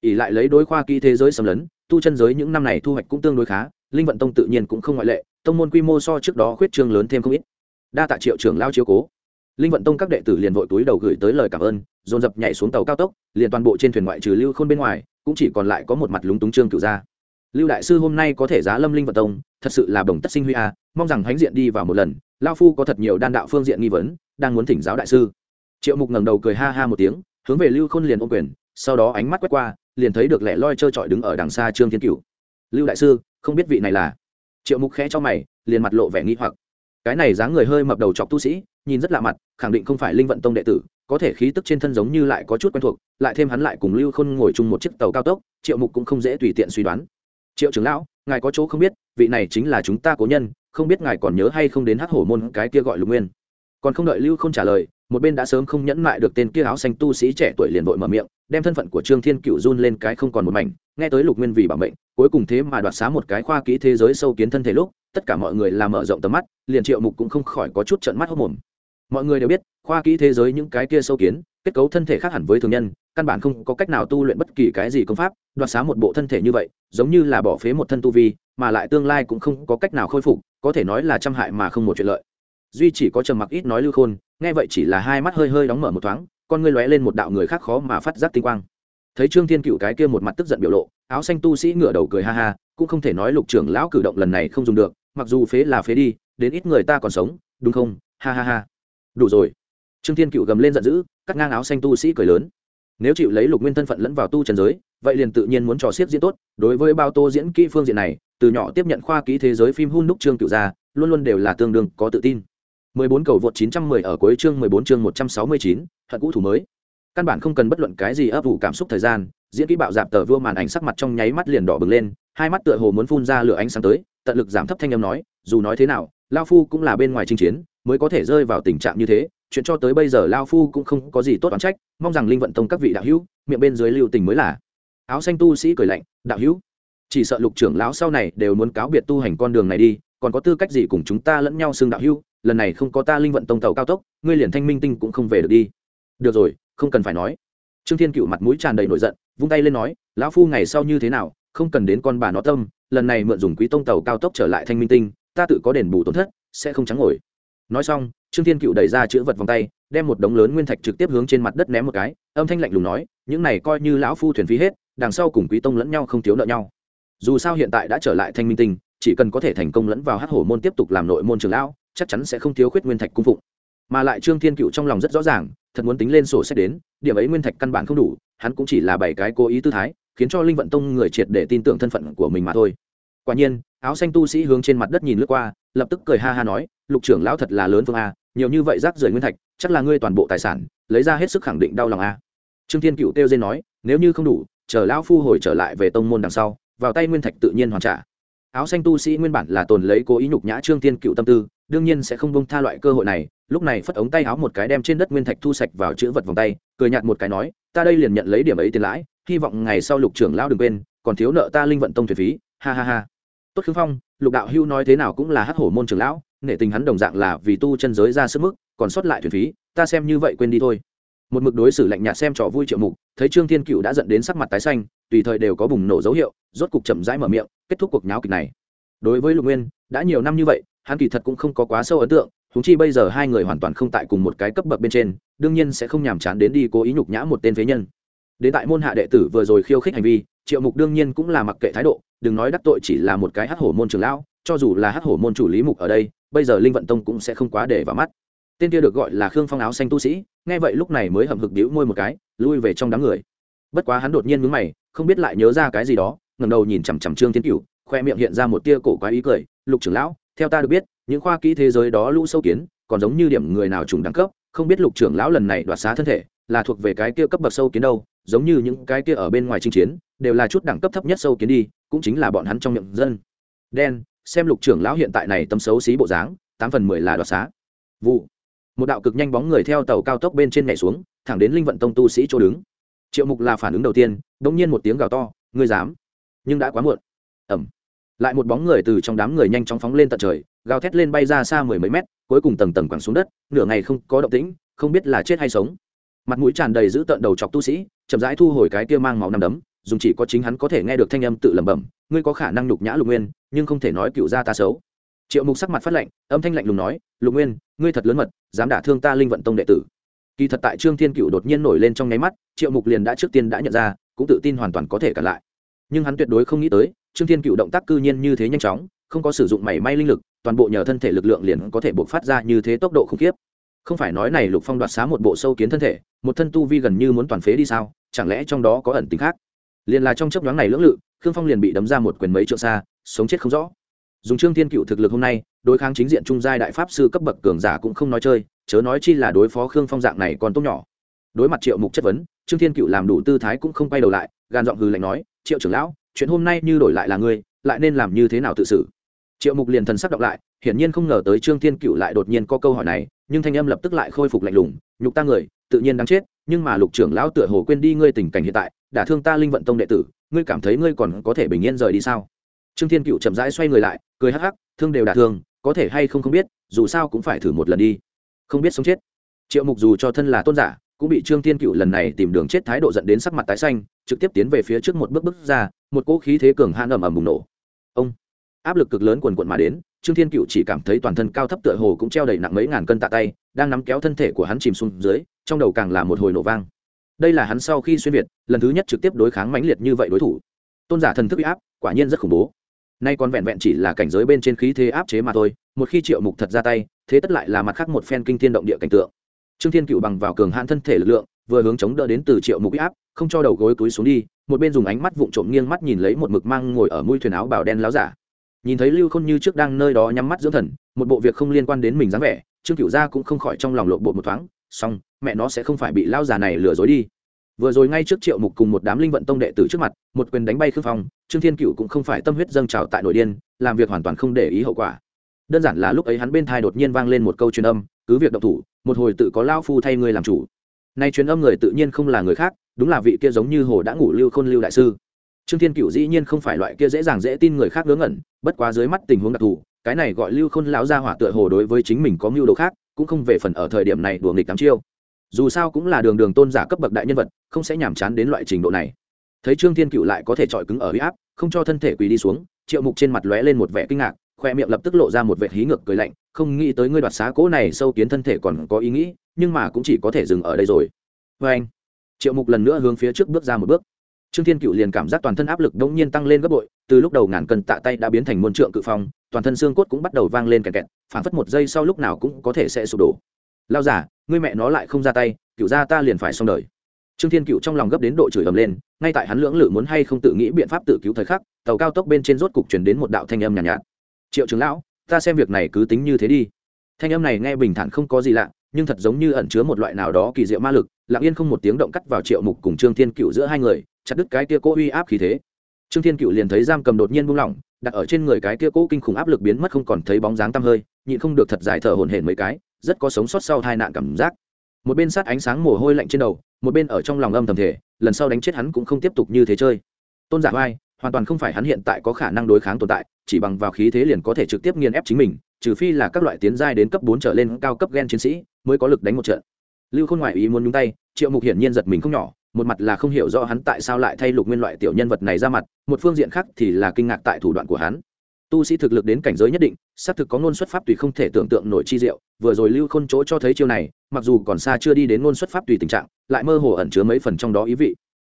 Ỉ lại lấy đối khoa kỹ thế giới xâm lấn tu chân giới những năm này thu hoạch cũng tương đối khá linh vận tông tự nhiên cũng không ngoại lệ, tông môn quy mô so trước đó khuyết trương lớn thêm không ít. Đa tạ triệu trưởng lao chiếu cố. Linh vận tông các đệ tử liền vội túi đầu gửi tới lời cảm ơn, dồn dập nhảy xuống tàu cao tốc, liền toàn bộ trên thuyền ngoại trừ lưu khôn bên ngoài, cũng chỉ còn lại có một mặt lúng túng trương cựu gia. Lưu đại sư hôm nay có thể giá lâm linh vận tông, thật sự là bồng tất sinh huy a, mong rằng hãnh diện đi vào một lần, lao phu có thật nhiều đan đạo phương diện nghi vấn, đang muốn thỉnh giáo đại sư. Triệu mục ngẩng đầu cười ha ha một tiếng, hướng về lưu khôn liền ôm quyền, sau đó ánh mắt quét qua, liền thấy được lẻ loi trơ trọi đứng ở đằng xa trương thiên cửu. Lưu đại sư không biết vị này là. Triệu mục khẽ cho mày, liền mặt lộ vẻ nghi hoặc. Cái này dáng người hơi mập đầu chọc tu sĩ, nhìn rất lạ mặt, khẳng định không phải linh vận tông đệ tử, có thể khí tức trên thân giống như lại có chút quen thuộc, lại thêm hắn lại cùng lưu khôn ngồi chung một chiếc tàu cao tốc, triệu mục cũng không dễ tùy tiện suy đoán. Triệu trưởng lão, ngài có chỗ không biết, vị này chính là chúng ta cố nhân, không biết ngài còn nhớ hay không đến hắc hổ môn cái kia gọi lục nguyên. Còn không đợi lưu không trả lời, một bên đã sớm không nhẫn mại được tên kia áo xanh tu sĩ trẻ tuổi liền vội mở miệng, đem thân phận của trương thiên cựu run lên cái không còn một mảnh nghe tới lục nguyên vì bảo mệnh, cuối cùng thế mà đoạt xá một cái khoa kỹ thế giới sâu kiến thân thể lúc, tất cả mọi người làm mở rộng tầm mắt, liền triệu mục cũng không khỏi có chút trận mắt hốc mồm. Mọi người đều biết, khoa kỹ thế giới những cái kia sâu kiến, kết cấu thân thể khác hẳn với thường nhân, căn bản không có cách nào tu luyện bất kỳ cái gì công pháp, đoạt xá một bộ thân thể như vậy, giống như là bỏ phế một thân tu vi, mà lại tương lai cũng không có cách nào khôi phục, có thể nói là trăm hại mà không một chuyện lợi. Duy chỉ có trầm mặc ít nói lưu khôn, nghe vậy chỉ là hai mắt hơi hơi đóng mở một thoáng, con ngươi lóe lên một đạo người khác khó mà phát giác tinh quang thấy trương thiên cựu cái kia một mặt tức giận biểu lộ áo xanh tu sĩ ngửa đầu cười ha ha cũng không thể nói lục trưởng lão cử động lần này không dùng được mặc dù phế là phế đi đến ít người ta còn sống đúng không? Ha ha ha. Đủ rồi. Trương thiên cựu gầm lên giận dữ cắt ngang áo xanh tu sĩ cười lớn. Nếu chịu lấy lục nguyên thân phận lẫn vào tu trần giới vậy liền tự nhiên muốn trò xiết diễn tốt đối với bao tô diễn kỹ phương diện này từ nhỏ tiếp nhận khoa kỹ thế giới phim hun đúc trương cựu gia luôn luôn đều là tương đương có tự tin. 14 cầu vượt 910 ở cuối chương 14 chương 169, hận cũ thủ mới. Căn bản không cần bất luận cái gì ấp ủ cảm xúc thời gian, diễn kỹ bạo dạp tờ vua màn ảnh sắc mặt trong nháy mắt liền đỏ bừng lên, hai mắt tựa hồ muốn phun ra lửa ánh sáng tới, tận lực giảm thấp thanh âm nói, dù nói thế nào, lao phu cũng là bên ngoài chinh chiến, mới có thể rơi vào tình trạng như thế, chuyện cho tới bây giờ lao phu cũng không có gì tốt oán trách, mong rằng linh vận tông các vị đạo hữu, miệng bên dưới lưu tình mới là. Áo xanh tu sĩ cười lạnh, đạo hữu, chỉ sợ lục trưởng lão sau này đều muốn cáo biệt tu hành con đường này đi, còn có tư cách gì cùng chúng ta lẫn nhau xưng đạo hữu, lần này không có ta linh vận tông tàu cao tốc ngươi liền thanh minh tinh cũng không về được đi được rồi không cần phải nói. Trương thiên cựu mặt mũi tràn đầy nổi giận, vung tay lên nói, lão phu ngày sau như thế nào, không cần đến con bà nó tâm, lần này mượn dùng quý tông tàu cao tốc trở lại thanh minh tinh, ta tự có đền bù tổn thất, sẽ không trắng ngồi. Nói xong, trương thiên cựu đẩy ra chữ vật vòng tay, đem một đống lớn nguyên thạch trực tiếp hướng trên mặt đất ném một cái, âm thanh lạnh lùng nói, những này coi như lão phu thuyền phí hết, đằng sau cùng quý tông lẫn nhau không thiếu nợ nhau. Dù sao hiện tại đã trở lại thanh minh tinh, chỉ cần có thể thành công lẫn vào hát hổ môn tiếp tục làm nội môn trường lão, chắc chắn sẽ không thiếu khuyết nguyên thạch cung phụng mà lại trương thiên cựu trong lòng rất rõ ràng, thật muốn tính lên sổ sách đến, điểm ấy nguyên thạch căn bản không đủ, hắn cũng chỉ là bảy cái cố ý tư thái, khiến cho linh vận tông người triệt để tin tưởng thân phận của mình mà thôi. Quả nhiên, áo xanh tu sĩ hướng trên mặt đất nhìn lướt qua, lập tức cười ha ha nói, lục trưởng lão thật là lớn phương a, nhiều như vậy rác rưởi nguyên thạch, chắc là ngươi toàn bộ tài sản, lấy ra hết sức khẳng định đau lòng a. Trương thiên cựu kêu dên nói, nếu như không đủ, chờ lão phu hồi trở lại về tông môn đằng sau, vào tay nguyên thạch tự nhiên hoàn trả. Áo xanh tu sĩ nguyên bản là tồn lấy cố ý nhục nhã trương thiên cựu tâm tư đương nhiên sẽ không bông tha loại cơ hội này, lúc này phất ống tay áo một cái đem trên đất nguyên thạch thu sạch vào chữ vật vòng tay, cười nhạt một cái nói, ta đây liền nhận lấy điểm ấy tiền lãi, hy vọng ngày sau lục trưởng lão đừng quên, còn thiếu nợ ta linh vận tông thuyền phí. Ha ha ha. Tốt khương phong, lục đạo hưu nói thế nào cũng là hắc hổ môn trưởng lão, nể tình hắn đồng dạng là vì tu chân giới ra sức mức, còn sót lại thuyền phí, ta xem như vậy quên đi thôi. Một mực đối xử lạnh nhạt xem trò vui triệu mục, thấy trương thiên cựu đã dẫn đến sắc mặt tái xanh, tùy thời đều có bùng nổ dấu hiệu, rốt cục chậm rãi mở miệng, kết thúc cuộc nháo kịch này. Đối với lục nguyên, đã nhiều năm như vậy hắn kỳ thật cũng không có quá sâu ấn tượng húng chi bây giờ hai người hoàn toàn không tại cùng một cái cấp bậc bên trên, đương nhiên sẽ không nhàm chán đến đi cố ý nhục nhã một tên phế nhân. Đến tại môn hạ đệ tử vừa rồi khiêu khích hành vi, triệu mục đương nhiên cũng là mặc kệ thái độ, đừng nói đắc tội chỉ là một cái hắc hổ môn trường lão, cho dù là hắc hổ môn chủ lý mục ở đây, bây giờ linh vận tông cũng sẽ không quá để vào mắt. Tên kia được gọi là khương phong áo xanh tu sĩ, nghe vậy lúc này mới hầm hực đĩu môi một cái, lui về trong đám người. Bất quá hắn đột nhiên mướn mày, không biết lại nhớ ra cái gì đó, ngẩng đầu nhìn chằm chằm trương tiến cửu, khoe miệng hiện ra một tia cổ quái ý cười, lục trưởng lão theo ta được biết, những khoa kỹ thế giới đó lũ sâu kiến, còn giống như điểm người nào trùng đẳng cấp, không biết lục trưởng lão lần này đoạt xá thân thể, là thuộc về cái kia cấp bậc sâu kiến đâu, giống như những cái kia ở bên ngoài chinh chiến, đều là chút đẳng cấp thấp nhất sâu kiến đi, cũng chính là bọn hắn trong miệng dân. Đen, xem lục trưởng lão hiện tại này tâm xấu xí bộ dáng, tám phần mười là đoạt xá. Vụ. Một đạo cực nhanh bóng người theo tàu cao tốc bên trên nhảy xuống, thẳng đến linh vận tông tu sĩ chỗ đứng. Triệu mục là phản ứng đầu tiên đ ỗ n g nhiên một tiếng gào to, ngươi dám? Nhưng đã quá muộn. Ẩm lại một bóng người từ trong đám người nhanh chóng phóng lên tận trời, gào thét lên bay ra xa mười mấy mét, cuối cùng tầng tầng quẳng xuống đất, nửa ngày không có động tĩnh, không biết là chết hay sống. Mặt mũi tràn đầy giữ tợn đầu chọc tu sĩ, chậm rãi thu hồi cái kia mang máu nằm đấm, dùng chỉ có chính hắn có thể nghe được thanh âm tự lẩm bẩm, ngươi có khả năng nhục nhã lục nguyên, nhưng không thể nói cựu gia ta xấu. Triệu mục sắc mặt phát lệnh âm thanh lạnh lùng nói, lục nguyên, ngươi thật lớn mật, dám đả thương ta linh vận tông đệ tử. Kỳ thật tại trương thiên cựu đột nhiên nổi lên trong nháy mắt, triệu mục liền đã trước tiên đã nhận ra, cũng tự tin hoàn toàn có thể cản lại. Nhưng hắn tuyệt đối không nghĩ tới trương thiên cựu động tác cư nhiên như thế nhanh chóng, không có sử dụng mảy may linh lực, toàn bộ nhờ thân thể lực lượng liền có thể buộc phát ra như thế tốc độ khủng khiếp. Không phải nói này lục phong đoạt xá một bộ sâu kiến thân thể, một thân tu vi gần như muốn toàn phế đi sao, chẳng lẽ trong đó có ẩn tính khác? Liền là trong chấp nhoáng này lưỡng lự, khương phong liền bị đấm ra một quyền mấy trượng xa, sống chết không rõ. Dùng trương thiên cựu thực lực hôm nay, đối kháng chính diện trung giai đại pháp sư cấp bậc cường giả cũng không nói chơi, chớ nói chi là đối phó khương phong dạng này còn tốt nhỏ. Đối mặt triệu mục chất vấn, trương thiên cựu làm đủ tư thái cũng không quay đầu lại, gan giọng hừ lạnh nói, triệu trưởng lão chuyện hôm nay như đổi lại là ngươi, lại nên làm như thế nào tự xử? Triệu mục liền thần sắc đọc lại, hiển nhiên không ngờ tới trương thiên cựu lại đột nhiên có câu hỏi này, nhưng thanh âm lập tức lại khôi phục lạnh lùng, nhục ta người, tự nhiên đáng chết, nhưng mà lục trưởng lão tựa hồ quên đi ngươi tình cảnh hiện tại đả thương ta linh vận tông đệ tử, ngươi cảm thấy ngươi còn có thể bình yên rời đi sao? Trương thiên cựu chậm rãi xoay người lại, cười hắc hắc, thương đều đả thương, có thể hay không không biết, dù sao cũng phải thử một lần đi. Không biết sống chết. Triệu mục dù cho thân là tôn giả, cũng bị trương thiên cựu lần này tìm đường chết thái độ dẫn đến sắc mặt tái xanh, trực tiếp tiến về phía trước một bước bước ra một cỗ khí thế cường hãn ầm ầm bùng nổ. Ông, áp lực cực lớn quần quận mà đến, trương thiên cựu chỉ cảm thấy toàn thân cao thấp tựa hồ cũng treo đầy nặng mấy ngàn cân tạ tay, đang nắm kéo thân thể của hắn chìm xuống dưới, trong đầu càng là một hồi nổ vang. Đây là hắn sau khi xuyên việt, lần thứ nhất trực tiếp đối kháng mãnh liệt như vậy đối thủ. Tôn giả thần thức bị áp, quả nhiên rất khủng bố. Nay còn vẹn vẹn chỉ là cảnh giới bên trên khí thế áp chế mà thôi, một khi triệu mục thật ra tay, thế tất lại là mặt khác một phen kinh thiên động địa cảnh tượng. Trương thiên cựu bằng vào cường hãn thân thể lực lượng vừa hướng chống đỡ đến từ triệu mục áp, không cho đầu gối túi xuống đi, một bên dùng ánh mắt vụng trộm nghiêng mắt nhìn lấy một mực mang ngồi ở mũi thuyền áo bào đen láo giả. Nhìn thấy lưu khôn như trước đang nơi đó nhắm mắt dưỡng thần, một bộ việc không liên quan đến mình dáng vẻ, trương cựu gia cũng không khỏi trong lòng lộn bộ một thoáng, xong, mẹ nó sẽ không phải bị lao già này lừa dối đi. Vừa rồi ngay trước triệu mục cùng một đám linh vận tông đệ tử trước mặt, một quyền đánh bay khương phong, trương thiên cựu cũng không phải tâm huyết dâng trào tại nội điên, làm việc hoàn toàn không để ý hậu quả. Đơn giản là lúc ấy hắn bên thai đột nhiên vang lên một câu truyền âm, cứ việc động thủ, một hồi tự có lao phu thay ngươi làm chủ nay truyền âm người tự nhiên không là người khác, đúng là vị kia giống như hồ đã ngủ lưu khôn lưu đại sư. Trương thiên cựu dĩ nhiên không phải loại kia dễ dàng dễ tin người khác ngớ ngẩn, bất quá dưới mắt tình huống đặc thù, cái này gọi lưu khôn lão gia hỏa tựa hồ đối với chính mình có mưu đồ khác, cũng không về phần ở thời điểm này đùa nghịch tám chiêu. Dù sao cũng là đường đường tôn giả cấp bậc đại nhân vật, không sẽ nhàm chán đến loại trình độ này. Thấy trương thiên cựu lại có thể chọi cứng ở huy áp, không cho thân thể quỳ đi xuống, triệu mục trên mặt lóe lên một vẻ kinh ngạc khoe miệng lập tức lộ ra một vẻ hí ngược cười lạnh không nghĩ tới ngươi đoạt xá cỗ này sâu kiến thân thể còn có ý nghĩ nhưng mà cũng chỉ có thể dừng ở đây rồi. Vê anh triệu mục lần nữa hướng phía trước bước ra một bước. Trương thiên cựu liền cảm giác toàn thân áp lực đống nhiên tăng lên gấp bội từ lúc đầu ngàn cân tạ tay đã biến thành môn trượng cự phong toàn thân xương cốt cũng bắt đầu vang lên kẹt kẹt phản phất một giây sau lúc nào cũng có thể sẽ sụp đổ. Lao giả ngươi mẹ nó lại không ra tay cựu ra ta liền phải xong đời. Trương thiên cựu trong lòng gấp đến độ chửi ầm lên ngay tại hắn lưỡng lự muốn hay không tự nghĩ biện pháp tự cứu thời khắc tàu cao tốc bên trên rốt cục chuyển đến một đạo thanh âm nhàn nhạt, nhạt triệu trưởng lão, ta xem việc này cứ tính như thế đi. Thanh âm này nghe bình thản không có gì lạ, nhưng thật giống như ẩn chứa một loại nào đó kỳ diệu ma lực, lặng yên không một tiếng động cắt vào triệu mục cùng trương thiên cựu giữa hai người, chặt đứt cái kia cố uy áp khí thế. Trương thiên cựu liền thấy giam cầm đột nhiên buông lỏng, đặt ở trên người cái kia cố kinh khủng áp lực biến mất không còn thấy bóng dáng tăm hơi, nhịn không được thật giải thở hổn hển mấy cái, rất có sống sót sau tai nạn cảm giác. Một bên sát ánh sáng mồ hôi lạnh trên đầu, một bên ở trong lòng âm thầm thể lần sau đánh chết hắn cũng không tiếp tục như thế chơi. Tôn giả vai hoàn toàn không phải hắn hiện tại có khả năng đối kháng tồn tại, chỉ bằng vào khí thế liền có thể trực tiếp nghiền ép chính mình, trừ phi là các loại tiến giai đến cấp bốn trở lên cao cấp gen chiến sĩ mới có lực đánh một trận. Lưu khôn ngoại ý muốn nhúng tay, triệu mục hiển nhiên giật mình không nhỏ, một mặt là không hiểu rõ hắn tại sao lại thay lục nguyên loại tiểu nhân vật này ra mặt, một phương diện khác thì là kinh ngạc tại thủ đoạn của hắn. Tu sĩ thực lực đến cảnh giới nhất định, xác thực có ngôn xuất pháp tùy không thể tưởng tượng nổi chi diệu, vừa rồi lưu khôn chỗ cho thấy chiêu này, mặc dù còn xa chưa đi đến ngôn xuất pháp tùy tình trạng, lại mơ hồ ẩn chứa mấy phần trong đó ý vị.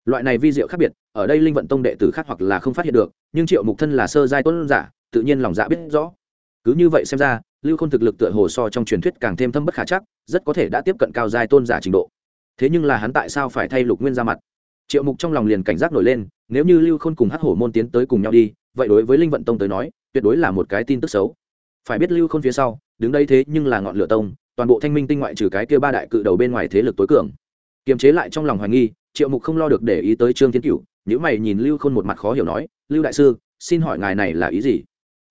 Loại này vi diệu khác biệt ở đây linh vận tông đệ tử khác hoặc là không phát hiện được, nhưng triệu mục thân là sơ giai tuấn giả, tự nhiên lòng dạ biết rõ. Cứ như vậy xem ra, lưu khôn thực lực tựa hồ so trong truyền thuyết càng thêm thâm bất khả chắc, rất có thể đã tiếp cận cao giai tôn giả trình độ. Thế nhưng là hắn tại sao phải thay lục nguyên ra mặt? Triệu mục trong lòng liền cảnh giác nổi lên, nếu như lưu khôn cùng hắc hổ môn tiến tới cùng nhau đi, vậy đối với linh vận tông tới nói, tuyệt đối là một cái tin tức xấu. Phải biết lưu khôn phía sau, đứng đây thế nhưng là ngọn lửa tông, toàn bộ thanh minh tinh ngoại trừ cái kia ba đại cự đầu bên ngoài thế lực tối cường. Kiềm chế lại trong lòng hoài nghi, triệu mục không lo được để ý tới trương thiên cửu nếu mày nhìn lưu khôn một mặt khó hiểu nói, lưu đại sư, xin hỏi ngài này là ý gì?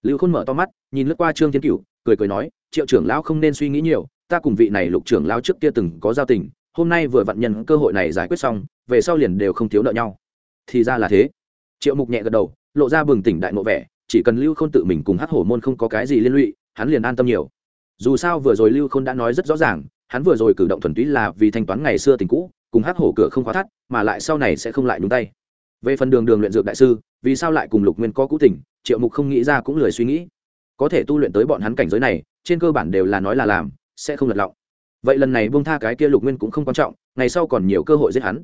Lưu khôn mở to mắt, nhìn lướt qua trương thiên cựu cười cười nói, triệu trưởng lão không nên suy nghĩ nhiều, ta cùng vị này lục trưởng lão trước kia từng có giao tình, hôm nay vừa vặn nhân cơ hội này giải quyết xong, về sau liền đều không thiếu nợ nhau. Thì ra là thế. Triệu mục nhẹ gật đầu, lộ ra bừng tỉnh đại ngộ vẻ, chỉ cần lưu khôn tự mình cùng hắc hổ môn không có cái gì liên lụy, hắn liền an tâm nhiều. Dù sao vừa rồi lưu khôn đã nói rất rõ ràng, hắn vừa rồi cử động thuần túy là vì thanh toán ngày xưa tình cũ, cùng hắc hổ cửa không khóa thắt, mà lại sau này sẽ không lại đúng tay về phần đường đường luyện dược đại sư vì sao lại cùng lục nguyên có cũ tình triệu mục không nghĩ ra cũng lười suy nghĩ. Có thể tu luyện tới bọn hắn cảnh giới này trên cơ bản đều là nói là làm sẽ không lật lọng. Vậy lần này buông tha cái kia lục nguyên cũng không quan trọng ngày sau còn nhiều cơ hội giết hắn.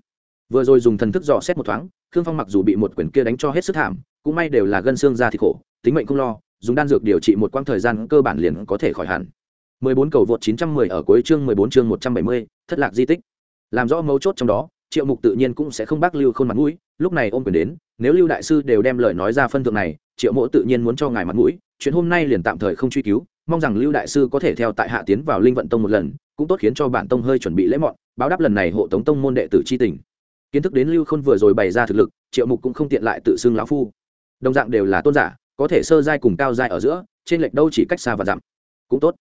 Vừa rồi dùng thần thức dò xét một thoáng khương phong mặc dù bị một quyển kia đánh cho hết sức thảm cũng may đều là gân xương ra thì khổ tính mệnh không lo dùng đan dược điều trị một quãng thời gian cơ bản liền có thể khỏi hẳn. 14 cầu vượt 910 ở cuối chương 14 chương 170, thất lạc di tích. Làm rõ mấu chốt trong đó triệu mục tự nhiên cũng sẽ không bác lưu khôn mặt mũi lúc này ôm quyền đến, nếu lưu đại sư đều đem lời nói ra phân thượng này, triệu mộ tự nhiên muốn cho ngài mặt mũi, chuyện hôm nay liền tạm thời không truy cứu, mong rằng lưu đại sư có thể theo tại hạ tiến vào linh vận tông một lần, cũng tốt khiến cho bản tông hơi chuẩn bị lễ mọn, báo đáp lần này hộ tống tông môn đệ tử c h i tình. Kiến thức đến lưu khôn vừa rồi bày ra thực lực, triệu mục cũng không tiện lại tự xưng lão phu. Đồng dạng đều là tôn giả, có thể sơ giai cùng cao giai ở giữa, trên lệch đâu chỉ cách xa và dặm. Cũng tốt.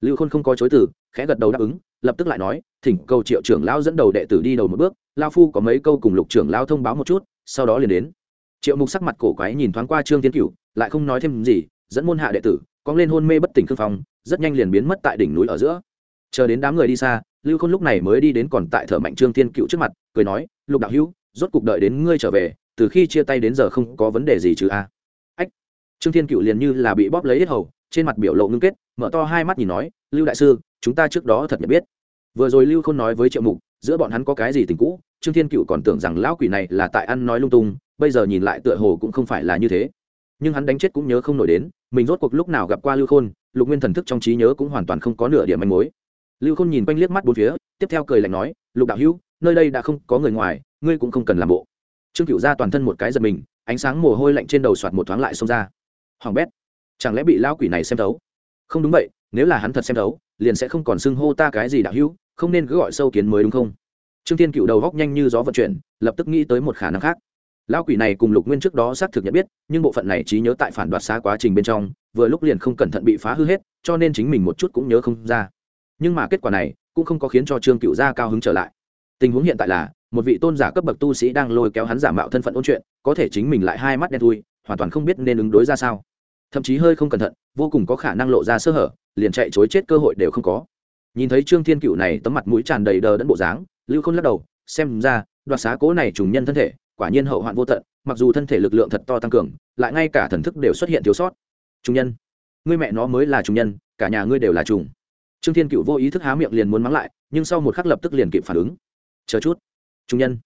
Lưu khôn không có chối từ khẽ gật đầu đáp ứng, lập tức lại nói, thỉnh cầu triệu trưởng lão dẫn đầu đệ tử đi đầu một bước lao phu có mấy câu cùng lục trưởng lão thông báo một chút, sau đó liền đến. Triệu mục sắc mặt cổ quái nhìn thoáng qua trương tiến cửu, lại không nói thêm gì, dẫn môn hạ đệ tử cóng lên hôn mê bất tỉnh khương phong, rất nhanh liền biến mất tại đỉnh núi ở giữa. Chờ đến đám người đi xa, lưu khôn lúc này mới đi đến còn tại thở mạnh trương tiên cựu trước mặt, cười nói, lục đạo hữu, rốt cuộc đợi đến ngươi trở về, từ khi chia tay đến giờ không có vấn đề gì chứ a ách, trương thiên cựu liền như là bị bóp lấy hết hầu, trên mặt biểu lộ ngưng kết, mở to hai mắt nhìn nói, lưu đại sư chúng ta trước đó thật nhận biết. Vừa rồi lưu khôn nói với triệu mục, giữa bọn hắn có cái gì tình cũ, trương thiên cựu còn tưởng rằng lão quỷ này là tại ăn nói lung tung, bây giờ nhìn lại tựa hồ cũng không phải là như thế. Nhưng hắn đánh chết cũng nhớ không nổi đến, mình rốt cuộc lúc nào gặp qua lưu khôn, lục nguyên thần thức trong trí nhớ cũng hoàn toàn không có nửa điểm manh mối. Lưu khôn nhìn quanh liếc mắt bốn phía, tiếp theo cười lạnh nói, lục đạo hữu, nơi đây đã không có người ngoài, ngươi cũng không cần làm bộ. Trương cựu ra toàn thân một cái giật mình, ánh sáng mồ hôi lạnh trên đầu soạt một thoáng lại xông ra. Hoàng bét, chẳng lẽ bị lão quỷ này xem thấu? Không đúng vậy, nếu là hắn thật xem thấu liền sẽ không còn xưng hô ta cái gì đạo hữu, không nên cứ gọi sâu kiến mới đúng không? Trương thiên cựu đầu góc nhanh như gió vận chuyển, lập tức nghĩ tới một khả năng khác. Lao quỷ này cùng lục nguyên trước đó xác thực nhận biết, nhưng bộ phận này trí nhớ tại phản đoạt xa quá trình bên trong, vừa lúc liền không cẩn thận bị phá hư hết, cho nên chính mình một chút cũng nhớ không ra. Nhưng mà kết quả này, cũng không có khiến cho trương cựu gia cao hứng trở lại. Tình huống hiện tại là, một vị tôn giả cấp bậc tu sĩ đang lôi kéo hắn giả mạo thân phận ôn chuyện, có thể chính mình lại hai mắt đen thui, hoàn toàn không biết nên ứng đối ra sao. Thậm chí hơi không cẩn thận, vô cùng có khả năng lộ ra sơ hở liền chạy chối chết cơ hội đều không có. Nhìn thấy trương thiên cựu này tấm mặt mũi tràn đầy đờ đẫn bộ dáng, lưu khôn lắc đầu, xem ra, đoạt xá cố này trùng nhân thân thể, quả nhiên hậu hoạn vô tận, mặc dù thân thể lực lượng thật to tăng cường, lại ngay cả thần thức đều xuất hiện thiếu sót. Trùng nhân, ngươi mẹ nó mới là trùng nhân, cả nhà ngươi đều là trùng. Trương thiên cựu vô ý thức há miệng liền muốn mắng lại, nhưng sau một khắc lập tức liền kịp phản ứng. Chờ chút, trùng nhân.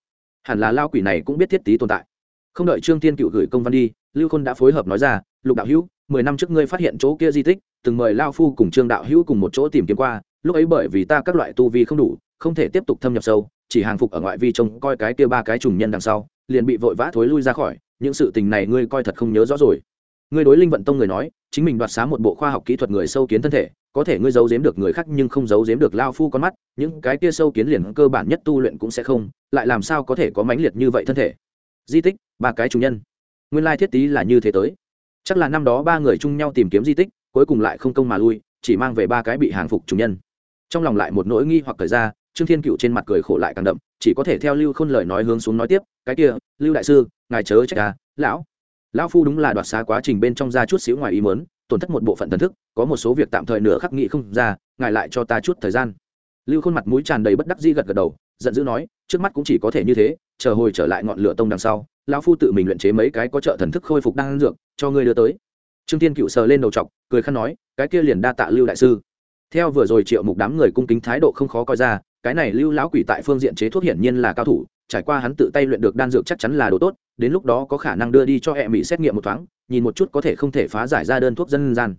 Hẳn là lao quỷ này cũng biết thiết tí tồn tại. Không đợi trương thiên cựu gửi công văn đi, lưu khôn đã phối hợp nói ra, lục đạo hữu mười năm trước ngươi phát hiện chỗ kia di tích, từng mời lao phu cùng trương đạo hữu cùng một chỗ tìm kiếm qua, lúc ấy bởi vì ta các loại tu vi không đủ, không thể tiếp tục thâm nhập sâu, chỉ hàng phục ở ngoại vi trông coi cái kia ba cái trùng nhân đằng sau, liền bị vội vã thối lui ra khỏi, những sự tình này ngươi coi thật không nhớ rõ rồi. Ngươi đối linh vận tông người nói, chính mình đoạt xá một bộ khoa học kỹ thuật người sâu kiến thân thể, có thể ngươi giấu giếm được người khác nhưng không giấu giếm được lao phu con mắt, những cái kia sâu kiến liền cơ bản nhất tu luyện cũng sẽ không, lại làm sao có thể có mãnh liệt như vậy thân thể? Di tích, ba cái trùng nhân. Nguyên lai thiết tý là như thế tới chắc là năm đó ba người chung nhau tìm kiếm di tích, cuối cùng lại không công mà lui, chỉ mang về ba cái bị hàng phục chủ nhân. Trong lòng lại một nỗi nghi hoặc thời ra, trương thiên cựu trên mặt cười khổ lại càng đậm, chỉ có thể theo lưu khôn lời nói hướng xuống nói tiếp, cái kia, lưu đại sư, ngài chớ trách ta, lão. Lão phu đúng là đoạt xá quá trình bên trong ra chút xíu ngoài ý mớn tổn thất một bộ phận thần thức, có một số việc tạm thời nửa khắc nghị không ra, ngài lại cho ta chút thời gian. Lưu khôn mặt mũi tràn đầy bất đắc dĩ gật gật đầu, giận dữ nói, trước mắt cũng chỉ có thể như thế, chờ hồi trở lại ngọn lửa tông đằng sau lão phu tự mình luyện chế mấy cái có trợ thần thức khôi phục đang dược, cho ngươi đưa tới. Trương tiên cựu sờ lên đầu chọc, cười khăn nói, cái kia liền đa tạ lưu đại sư. Theo vừa rồi triệu mục đám người cung kính thái độ không khó coi ra, cái này lưu lão quỷ tại phương diện chế thuốc hiển nhiên là cao thủ, trải qua hắn tự tay luyện được đan dược chắc chắn là đồ tốt, đến lúc đó có khả năng đưa đi cho hệ mỹ xét nghiệm một thoáng, nhìn một chút có thể không thể phá giải ra đơn thuốc dân gian.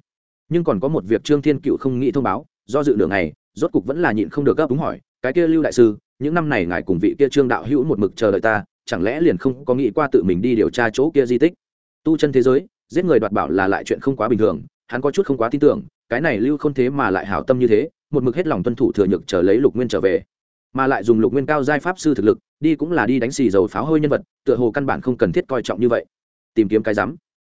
Nhưng còn có một việc trương thiên cựu không nghĩ thông báo, do dự đường này rốt cục vẫn là nhịn không được gấp đúng hỏi, cái kia lưu đại sư, những năm này ngài cùng vị kia trương đạo hữu một mực chờ đợi ta chẳng lẽ liền không có nghĩ qua tự mình đi điều tra chỗ kia di tích? Tu chân thế giới, giết người đoạt bảo là lại chuyện không quá bình thường, hắn có chút không quá tin tưởng, cái này lưu không thế mà lại hảo tâm như thế, một mực hết lòng tuân thủ thừa nhược chờ lấy lục nguyên trở về. Mà lại dùng lục nguyên cao giai pháp sư thực lực, đi cũng là đi đánh xì dầu pháo hơi nhân vật, tựa hồ căn bản không cần thiết coi trọng như vậy. Tìm kiếm cái rắm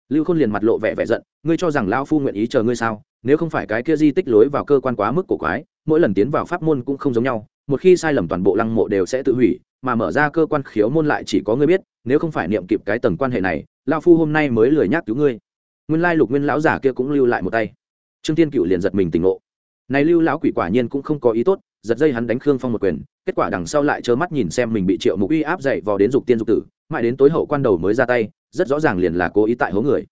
lưu khôn liền mặt lộ vẻ vẻ giận, ngươi cho rằng lao phu nguyện ý chờ ngươi sao? Nếu không phải cái kia di tích lối vào cơ quan quá mức cổ quái, mỗi lần tiến vào pháp môn cũng không giống nhau, một khi sai lầm toàn bộ lăng mộ đều sẽ tự hủy mà mở ra cơ quan khiếu môn lại chỉ có ngươi biết, nếu không phải niệm kịp cái tầng quan hệ này lao phu hôm nay mới lười nhắc cứu ngươi. Nguyên lai lục nguyên lão giả kia cũng lưu lại một tay. Trương tiên cựu liền giật mình tỉnh ngộ. Này lưu lão quỷ quả nhiên cũng không có ý tốt, giật dây hắn đánh khương phong một quyền, kết quả đằng sau lại trơ mắt nhìn xem mình bị triệu mục uy áp dậy vào đến dục tiên dục tử, mãi đến tối hậu quan đầu mới ra tay, rất rõ ràng liền là cố ý tại hố người.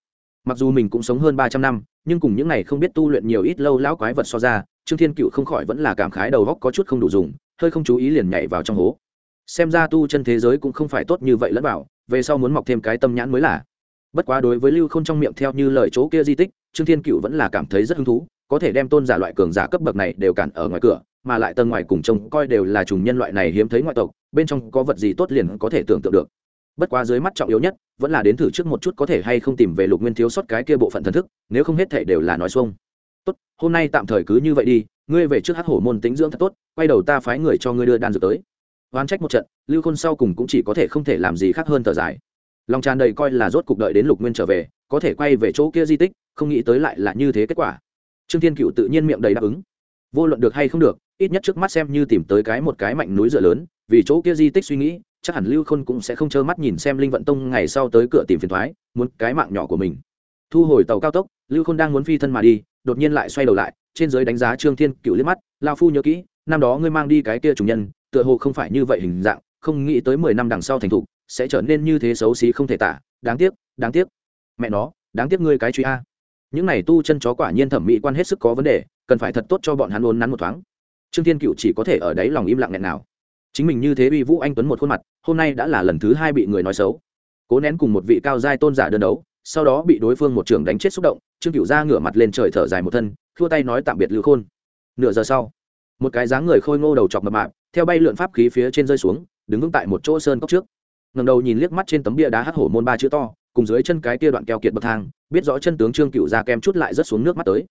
Mặc dù mình cũng sống hơn ba trăm năm, nhưng cùng những này không biết tu luyện nhiều ít lâu lão quái vật so ra, trương thiên cựu không khỏi vẫn là cảm khái đầu góc có chút không đủ dùng, hơi không chú ý liền nhảy vào trong hố xem ra tu chân thế giới cũng không phải tốt như vậy lẫn bảo về sau muốn mọc thêm cái tâm nhãn mới là. Bất quá đối với lưu k h ô n trong miệng theo như lời chỗ kia di tích, trương thiên cựu vẫn là cảm thấy rất hứng thú, có thể đem tôn giả loại cường giả cấp bậc này đều cản ở ngoài cửa, mà lại tầng ngoài cùng trông coi đều là trùng nhân loại này hiếm thấy ngoại tộc, bên trong có vật gì tốt liền có thể tưởng tượng được. Bất quá dưới mắt trọng yếu nhất, vẫn là đến thử trước một chút có thể hay không tìm về lục nguyên thiếu sót cái kia bộ phận thần thức, nếu không hết thể đều là nói xuông. Tốt, hôm nay tạm thời cứ như vậy đi, ngươi về trước hát hổ môn tính dưỡng thật tốt, quay đầu ta phái người cho ngươi đưa đan dược tới oan trách một trận, lưu khôn sau cùng cũng chỉ có thể không thể làm gì khác hơn thở dài. Lòng tràn đầy coi là rốt cục đợi đến lục nguyên trở về, có thể quay về chỗ kia di tích, không nghĩ tới lại là như thế kết quả. Trương thiên cựu tự nhiên miệng đầy đáp ứng. Vô luận được hay không được, ít nhất trước mắt xem như tìm tới cái một cái mạnh núi dựa lớn, vì chỗ kia di tích suy nghĩ, chắc hẳn lưu khôn cũng sẽ không trơ mắt nhìn xem linh vận tông ngày sau tới cửa tìm phiền thoái, muốn cái mạng nhỏ của mình. Thu hồi tàu cao tốc, lưu khôn đang muốn phi thân mà đi, đột nhiên lại xoay đầu lại, trên giới đánh giá trương thiên cựu liếc mắt lao phu nhớ kỹ, năm đó ngươi mang đi cái kia chủ nhân tựa hồ không phải như vậy hình dạng, không nghĩ tới mười năm đằng sau thành thục, sẽ trở nên như thế xấu xí không thể tả. Đáng tiếc đáng tiếc. Mẹ nó, đáng tiếc ngươi cái truy a. Những này tu chân chó quả nhiên thẩm mỹ quan hết sức có vấn đề, cần phải thật tốt cho bọn hắn ôn nắn một thoáng. Trương thiên cựu chỉ có thể ở đấy lòng im lặng nghẹn nào. Chính mình như thế uy vũ anh tuấn một khuôn mặt, hôm nay đã là lần thứ hai bị người nói xấu. Cố nén cùng một vị cao giai tôn giả đơn đấu, sau đó bị đối phương một trường đánh chết xúc động, trương cựu ra ngửa mặt lên trời thở dài một thân thua tay nói tạm biệt lưu khôn. Nửa giờ sau một cái dáng người khôi ngô đầu chọc mập mạp, theo bay lượn pháp khí phía trên rơi xuống, đứng vững tại một chỗ sơn cốc trước. Ngầm đầu nhìn liếc mắt trên tấm bia đá hắc hổ môn ba chữ to, cùng dưới chân cái kia đoạn keo kiệt bậc thang, biết rõ chân tướng trương cựu ra kem chút lại rất xuống nước mắt tới.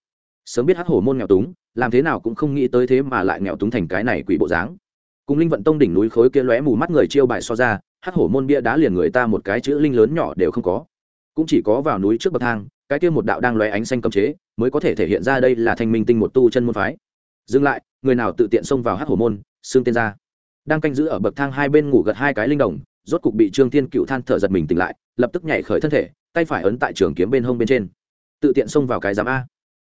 Sớm biết hắc hổ môn nghèo túng, làm thế nào cũng không nghĩ tới thế mà lại nghèo túng thành cái này quỷ bộ dáng. Cùng linh vận tông đỉnh núi khối kia lóe mù mắt người chiêu bài so ra, hắc hổ môn bia đá liền người ta một cái chữ linh lớn nhỏ đều không có. Cũng chỉ có vào núi trước bậc thang, cái kia một đạo đang lóe ánh xanh cấm chế, mới có thể thể hiện ra đây là thanh minh tinh một tu chân môn phái. Dừng lại người nào tự tiện xông vào hát hổ môn, xương tên ra. Đang canh giữ ở bậc thang hai bên ngủ gật hai cái linh đồng, rốt cục bị trương thiên cựu than thở giật mình tỉnh lại, lập tức nhảy khởi thân thể, tay phải ấn tại trường kiếm bên hông bên trên. Tự tiện xông vào cái giám a.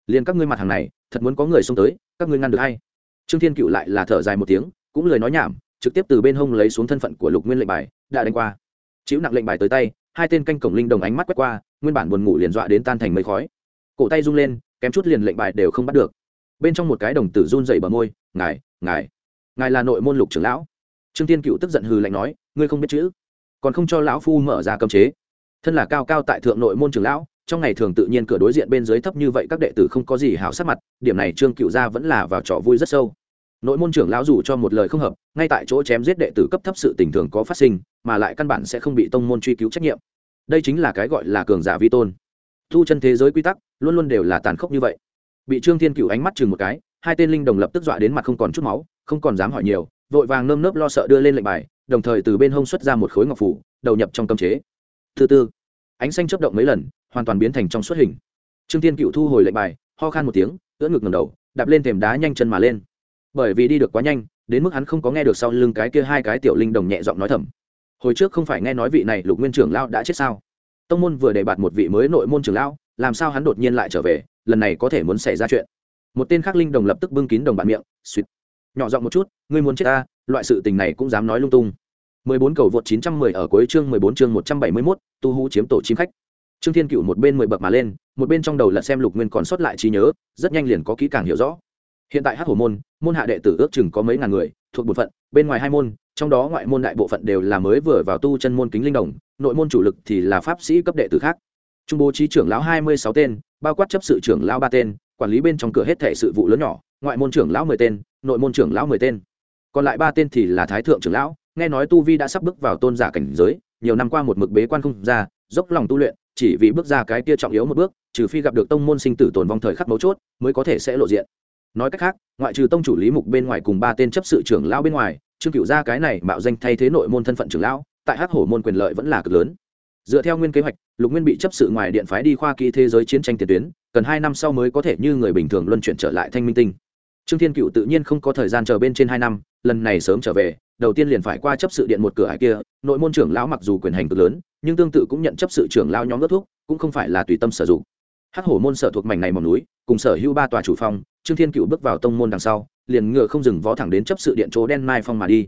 Liền các ngươi mặt hàng này, thật muốn có người xông tới, các ngươi ngăn được hay? Trương thiên cựu lại là thở dài một tiếng, cũng lời nói nhảm, trực tiếp từ bên hông lấy xuống thân phận của lục nguyên lệnh bài, đã đánh qua. Chịu nặng lệnh bài tới tay, hai tên canh cổng linh đồng ánh mắt quét qua, nguyên bản buồn ngủ liền dọa đến tan thành mây khói. Cổ tay rung lên, kém chút liền lệnh bài đều không bắt được bên trong một cái đồng tử run dậy bờ môi, ngài ngài ngài là nội môn lục trưởng lão. Trương tiên cựu tức giận hừ lạnh nói, ngươi không biết chữ, còn không cho lão phu mở ra cơm chế. Thân là cao cao tại thượng nội môn trưởng lão, trong ngày thường tự nhiên cửa đối diện bên dưới thấp như vậy các đệ tử không có gì hảo sắc mặt, điểm này trương cựu gia vẫn là vào trò vui rất sâu. Nội môn trưởng lão dù cho một lời không hợp, ngay tại chỗ chém giết đệ tử cấp thấp sự tình thường có phát sinh, mà lại căn bản sẽ không bị tông môn truy cứu trách nhiệm. Đây chính là cái gọi là cường giả vi tôn. Thu chân thế giới quy tắc, luôn luôn đều là tàn khốc như vậy bị trương thiên cựu ánh mắt chừng một cái, hai tên linh đồng lập tức dọa đến mặt không còn chút máu, không còn dám hỏi nhiều, vội vàng nơm nớp lo sợ đưa lên lệnh bài, đồng thời từ bên hông xuất ra một khối ngọc phủ, đầu nhập trong cơm chế. Thứ tư, ánh xanh chấp động mấy lần, hoàn toàn biến thành trong xuất hình. Trương thiên cựu thu hồi lệnh bài, ho khan một tiếng, ưỡn ngực ngầm đầu, đạp lên thềm đá nhanh chân mà lên. Bởi vì đi được quá nhanh, đến mức hắn không có nghe được sau lưng cái kia hai cái tiểu linh đồng nhẹ giọng nói thầm. Hồi trước không phải nghe nói vị này lục nguyên trưởng lao đã chết sao? Tông môn vừa đề bạt một vị mới nội môn trưởng lão, làm sao hắn đột nhiên lại trở về? Lần này có thể muốn xảy ra chuyện. Một tên khác linh đồng lập tức bưng kín đồng bạn miệng suýt. Nhỏ giọng một chút ngươi muốn chết ta loại sự tình này cũng dám nói lung tung. 14 cầu vượt 910 ở cuối chương 14 chương 171, tu hú chiếm tổ chim khách. Trương thiên cựu một bên mười bậc mà lên một bên trong đầu lật xem lục nguyên còn sót lại trí nhớ rất nhanh liền có kỹ càng hiểu rõ. Hiện tại hát hổ môn môn hạ đệ tử ước chừng có mấy ngàn người thuộc bộ phận bên ngoài hai môn trong đó ngoại môn đại bộ phận đều là mới vừa vào tu chân môn kính linh đồng nội môn chủ lực thì là pháp sĩ cấp đệ tử khác. Trung bố trí trưởng lão hai mươi sáu tên bao quát chấp sự trưởng lão ba tên, quản lý bên trong cửa hết thể sự vụ lớn nhỏ, ngoại môn trưởng lão mười tên, nội môn trưởng lão mười tên. Còn lại ba tên thì là thái thượng trưởng lão, nghe nói tu vi đã sắp bước vào tôn giả cảnh giới, nhiều năm qua một mực bế quan không ra, dốc lòng tu luyện, chỉ vì bước ra cái kia trọng yếu một bước, trừ phi gặp được tông môn sinh tử tồn vong thời khắc mấu chốt, mới có thể sẽ lộ diện. Nói cách khác, ngoại trừ tông chủ lý mục bên ngoài cùng ba tên chấp sự trưởng lão bên ngoài, trương cựu ra cái này mạo danh thay thế nội môn thân phận trưởng lão, tại hắc hổ môn quyền lợi vẫn là cực lớn dựa theo nguyên kế hoạch, lục nguyên bị chấp sự ngoài điện phái đi khoa kỹ thế giới chiến tranh tiền tuyến, cần hai năm sau mới có thể như người bình thường luân chuyển trở lại thanh minh tinh. Trương thiên cựu tự nhiên không có thời gian chờ bên trên hai năm, lần này sớm trở về, đầu tiên liền phải qua chấp sự điện một cửa hải kia, nội môn trưởng lão mặc dù quyền hành cực lớn, nhưng tương tự cũng nhận chấp sự trưởng lão nhóm ước thuốc cũng không phải là tùy tâm sử dụng. Hắc hổ môn sở thuộc mảnh này mỏm núi, cùng sở hữu ba tòa chủ phong trương thiên cựu bước vào tông môn đằng sau, liền ngựa không dừng vó thẳng đến chấp sự điện chỗ đen mai phong mà đi.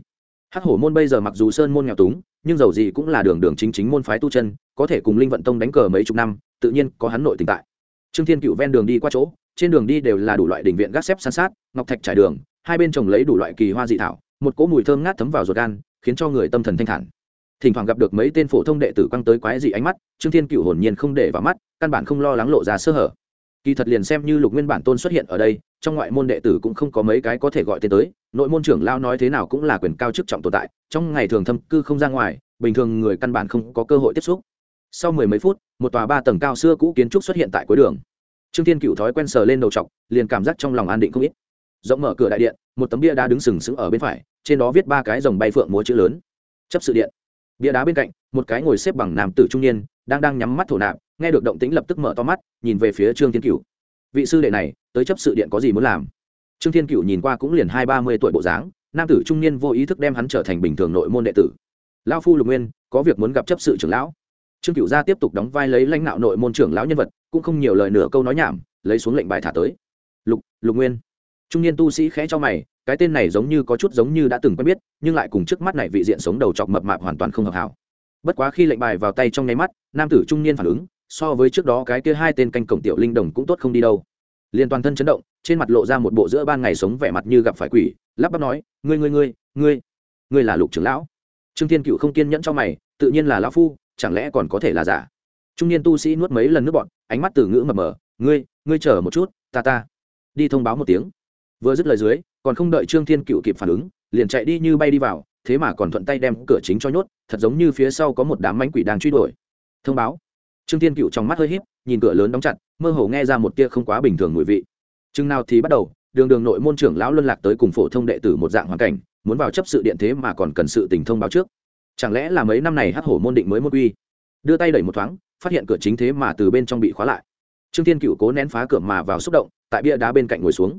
Hắc hổ môn bây giờ mặc dù sơn môn nghèo túng nhưng dầu gì cũng là đường đường chính chính môn phái tu chân, có thể cùng linh vận tông đánh cờ mấy chục năm, tự nhiên có hắn nội tình tại. Trương thiên cựu ven đường đi qua chỗ, trên đường đi đều là đủ loại đình viện gác xếp san sát, ngọc thạch trải đường, hai bên trồng lấy đủ loại kỳ hoa dị thảo, một cỗ mùi thơm ngát thấm vào ruột gan, khiến cho người tâm thần thanh thản. Thỉnh thoảng gặp được mấy tên phổ thông đệ tử quăng tới quái dị ánh mắt, trương thiên cựu hồn nhiên không để vào mắt, căn bản không lo lắng lộ ra sơ hở. Kỳ thật liền xem như lục nguyên bản tôn xuất hiện ở đây, trong ngoại môn đệ tử cũng không có mấy cái có thể gọi tên tới nội môn trưởng lao nói thế nào cũng là quyền cao chức trọng tồn tại, trong ngày thường thâm cư không ra ngoài, bình thường người căn bản không có cơ hội tiếp xúc. Sau mười mấy phút, một tòa ba tầng cao xưa cũ kiến trúc xuất hiện tại cuối đường. Trương thiên cựu thói quen sờ lên đầu t liền cảm giác trong lòng an định không ít. Rộng mở cửa đại điện, một tấm bia đá đứng sừng sững ở bên phải, trên đó viết ba cái dòng bay phượng múa chữ lớn. Chấp sự điện. Bia đá bên cạnh, một cái ngồi xếp bằng nam tử trung niên, đang đang nhắm mắt thổ nạp, nghe được động tĩnh lập tức mở to mắt, nhìn về phía trương thiên cửu. Vị sư đệ này, tới chấp sự điện có gì muốn làm? Trương thiên cửu nhìn qua cũng liền hai ba mươi tuổi bộ dáng, nam tử trung niên vô ý thức đem hắn trở thành bình thường nội môn đệ tử. Lao phu lục nguyên, có việc muốn gặp chấp sự trưởng lão. Trương cửu gia tiếp tục đóng vai lấy lãnh đạo nội môn trưởng lão nhân vật, cũng không nhiều lời nửa câu nói nhảm, lấy xuống lệnh bài thả tới. Lục lục nguyên. Trung niên tu sĩ khẽ cho mày, cái tên này giống như có chút giống như đã từng quen biết, nhưng lại cùng trước mắt này vị diện sống đầu chọc mập mạp hoàn toàn không hợp hảo. Bất quá khi lệnh bài vào tay trong nháy mắt, nam tử trung niên phản ứng, so với trước đó cái kia hai tên canh cổng tiểu linh đồng cũng tốt không đi đâu liên toàn thân chấn động, trên mặt lộ ra một bộ giữa ban ngày sống vẻ mặt như gặp phải quỷ, lắp bắp nói, ngươi ngươi ngươi ngươi ngươi là lục trưởng lão. Trương thiên cựu không kiên nhẫn cho mày, tự nhiên là lão phu, chẳng lẽ còn có thể là giả? Trung niên tu sĩ nuốt mấy lần nước bọn ánh mắt từ ngữ mập mờ, ngươi ngươi chờ một chút, ta ta. Đi thông báo một tiếng. Vừa dứt lời dưới, còn không đợi trương thiên cựu kịp phản ứng, liền chạy đi như bay đi vào, thế mà còn thuận tay đem cửa chính cho nhốt, thật giống như phía sau có một đám mánh quỷ đang truy đuổi. Thông báo. Trương thiên cựu trong mắt hơi h í p nhìn cửa lớn đóng chặt, mơ hồ nghe ra một tia không quá bình thường mùi vị. Chừng nào thì bắt đầu, đường đường nội môn trưởng lão luân lạc tới cùng phổ thông đệ tử một dạng hoàn cảnh, muốn vào chấp sự điện thế mà còn cần sự tình thông báo trước. Chẳng lẽ là mấy năm này hát hổ môn định mới môn uy đưa tay đẩy một thoáng, phát hiện cửa chính thế mà từ bên trong bị khóa lại. Trương thiên cựu cố nén phá cửa mà vào xúc động, tại bia đá bên cạnh ngồi xuống.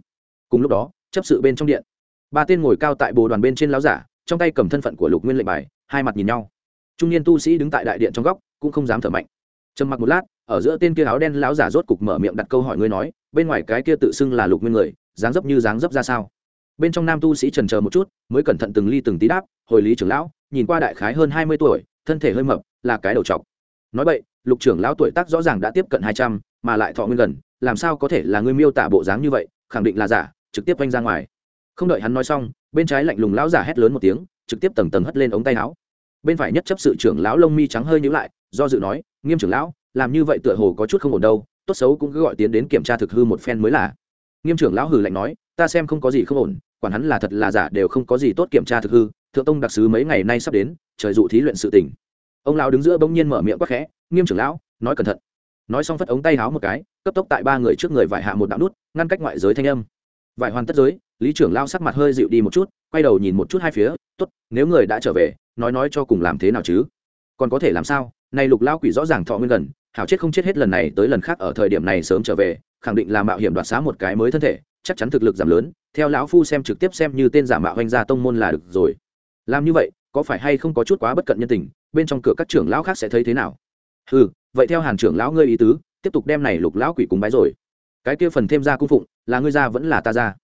Cùng lúc đó, chấp sự bên trong điện, ba tên ngồi cao tại bồ đoàn bên trên láo giả, trong tay cầm thân phận của lục nguyên lệnh bài, hai mặt nhìn nhau. Trung niên tu sĩ đứng tại đại điện trong góc, cũng không dám thở mạnh. Trầm mặc một lát ở giữa tên kia áo đen lão giả rốt cục mở miệng đặt câu hỏi ngươi nói, bên ngoài cái kia tự xưng là lục nguyên người, dáng dấp như dáng dấp ra sao? Bên trong nam tu sĩ trần chờ một chút, mới cẩn thận từng ly từng tí đáp, hồi lý trưởng lão, nhìn qua đại khái hơn hai mươi tuổi, thân thể hơi mập, là cái đầu trọc. Nói vậy, lục trưởng lão tuổi tác rõ ràng đã tiếp cận hai trăm, mà lại thọ nguyên gần, làm sao có thể là ngươi miêu tả bộ dáng như vậy, khẳng định là giả, trực tiếp vanh ra ngoài. Không đợi hắn nói xong, bên trái lạnh lùng lão giả hét lớn một tiếng, trực tiếp tầng tầng hất lên ống tay áo. Bên phải nhất chấp sự trưởng lão lông mi trắng hơi nhíu lại, do dự nói, nghiêm trưởng lão làm như vậy tựa hồ có chút không ổn đâu, tốt xấu cũng cứ gọi tiến đến kiểm tra thực hư một phen mới là. Nghiêm trưởng lão hừ lạnh nói, ta xem không có gì không ổn, quản hắn là thật là giả đều không có gì tốt kiểm tra thực hư, thượng tông đặc sứ mấy ngày nay sắp đến, trời dụ thí luyện sự tình. Ông lão đứng giữa bỗng nhiên mở miệng quắc khẽ, nghiêm trưởng lão, nói cẩn thận. Nói xong phất ống tay háo một cái, cấp tốc tại ba người trước người vải hạ một đạo nút, ngăn cách ngoại giới thanh âm. Vải hoàn tất giới, lý trưởng lao sắc mặt hơi dịu đi một chút, quay đầu nhìn một chút hai phía t ố t nếu người đã trở về, nói nói cho cùng làm thế nào chứ? Còn có thể làm sao? Nay lục lao quỷ rõ ràng thọ nguyên gần hảo chết không chết hết lần này tới lần khác ở thời điểm này sớm trở về, khẳng định là mạo hiểm đoạt xá một cái mới thân thể, chắc chắn thực lực giảm lớn, theo lão phu xem trực tiếp xem như tên giả mạo hoành gia tông môn là được rồi. Làm như vậy, có phải hay không có chút quá bất cận nhân tình, bên trong cửa các trưởng lão khác sẽ thấy thế nào? Ừ vậy theo hàn trưởng lão ngươi ý tứ, tiếp tục đem này lục lão quỷ cúng bái rồi. Cái kia phần thêm ra cung phụng, là ngươi ra vẫn là ta ra.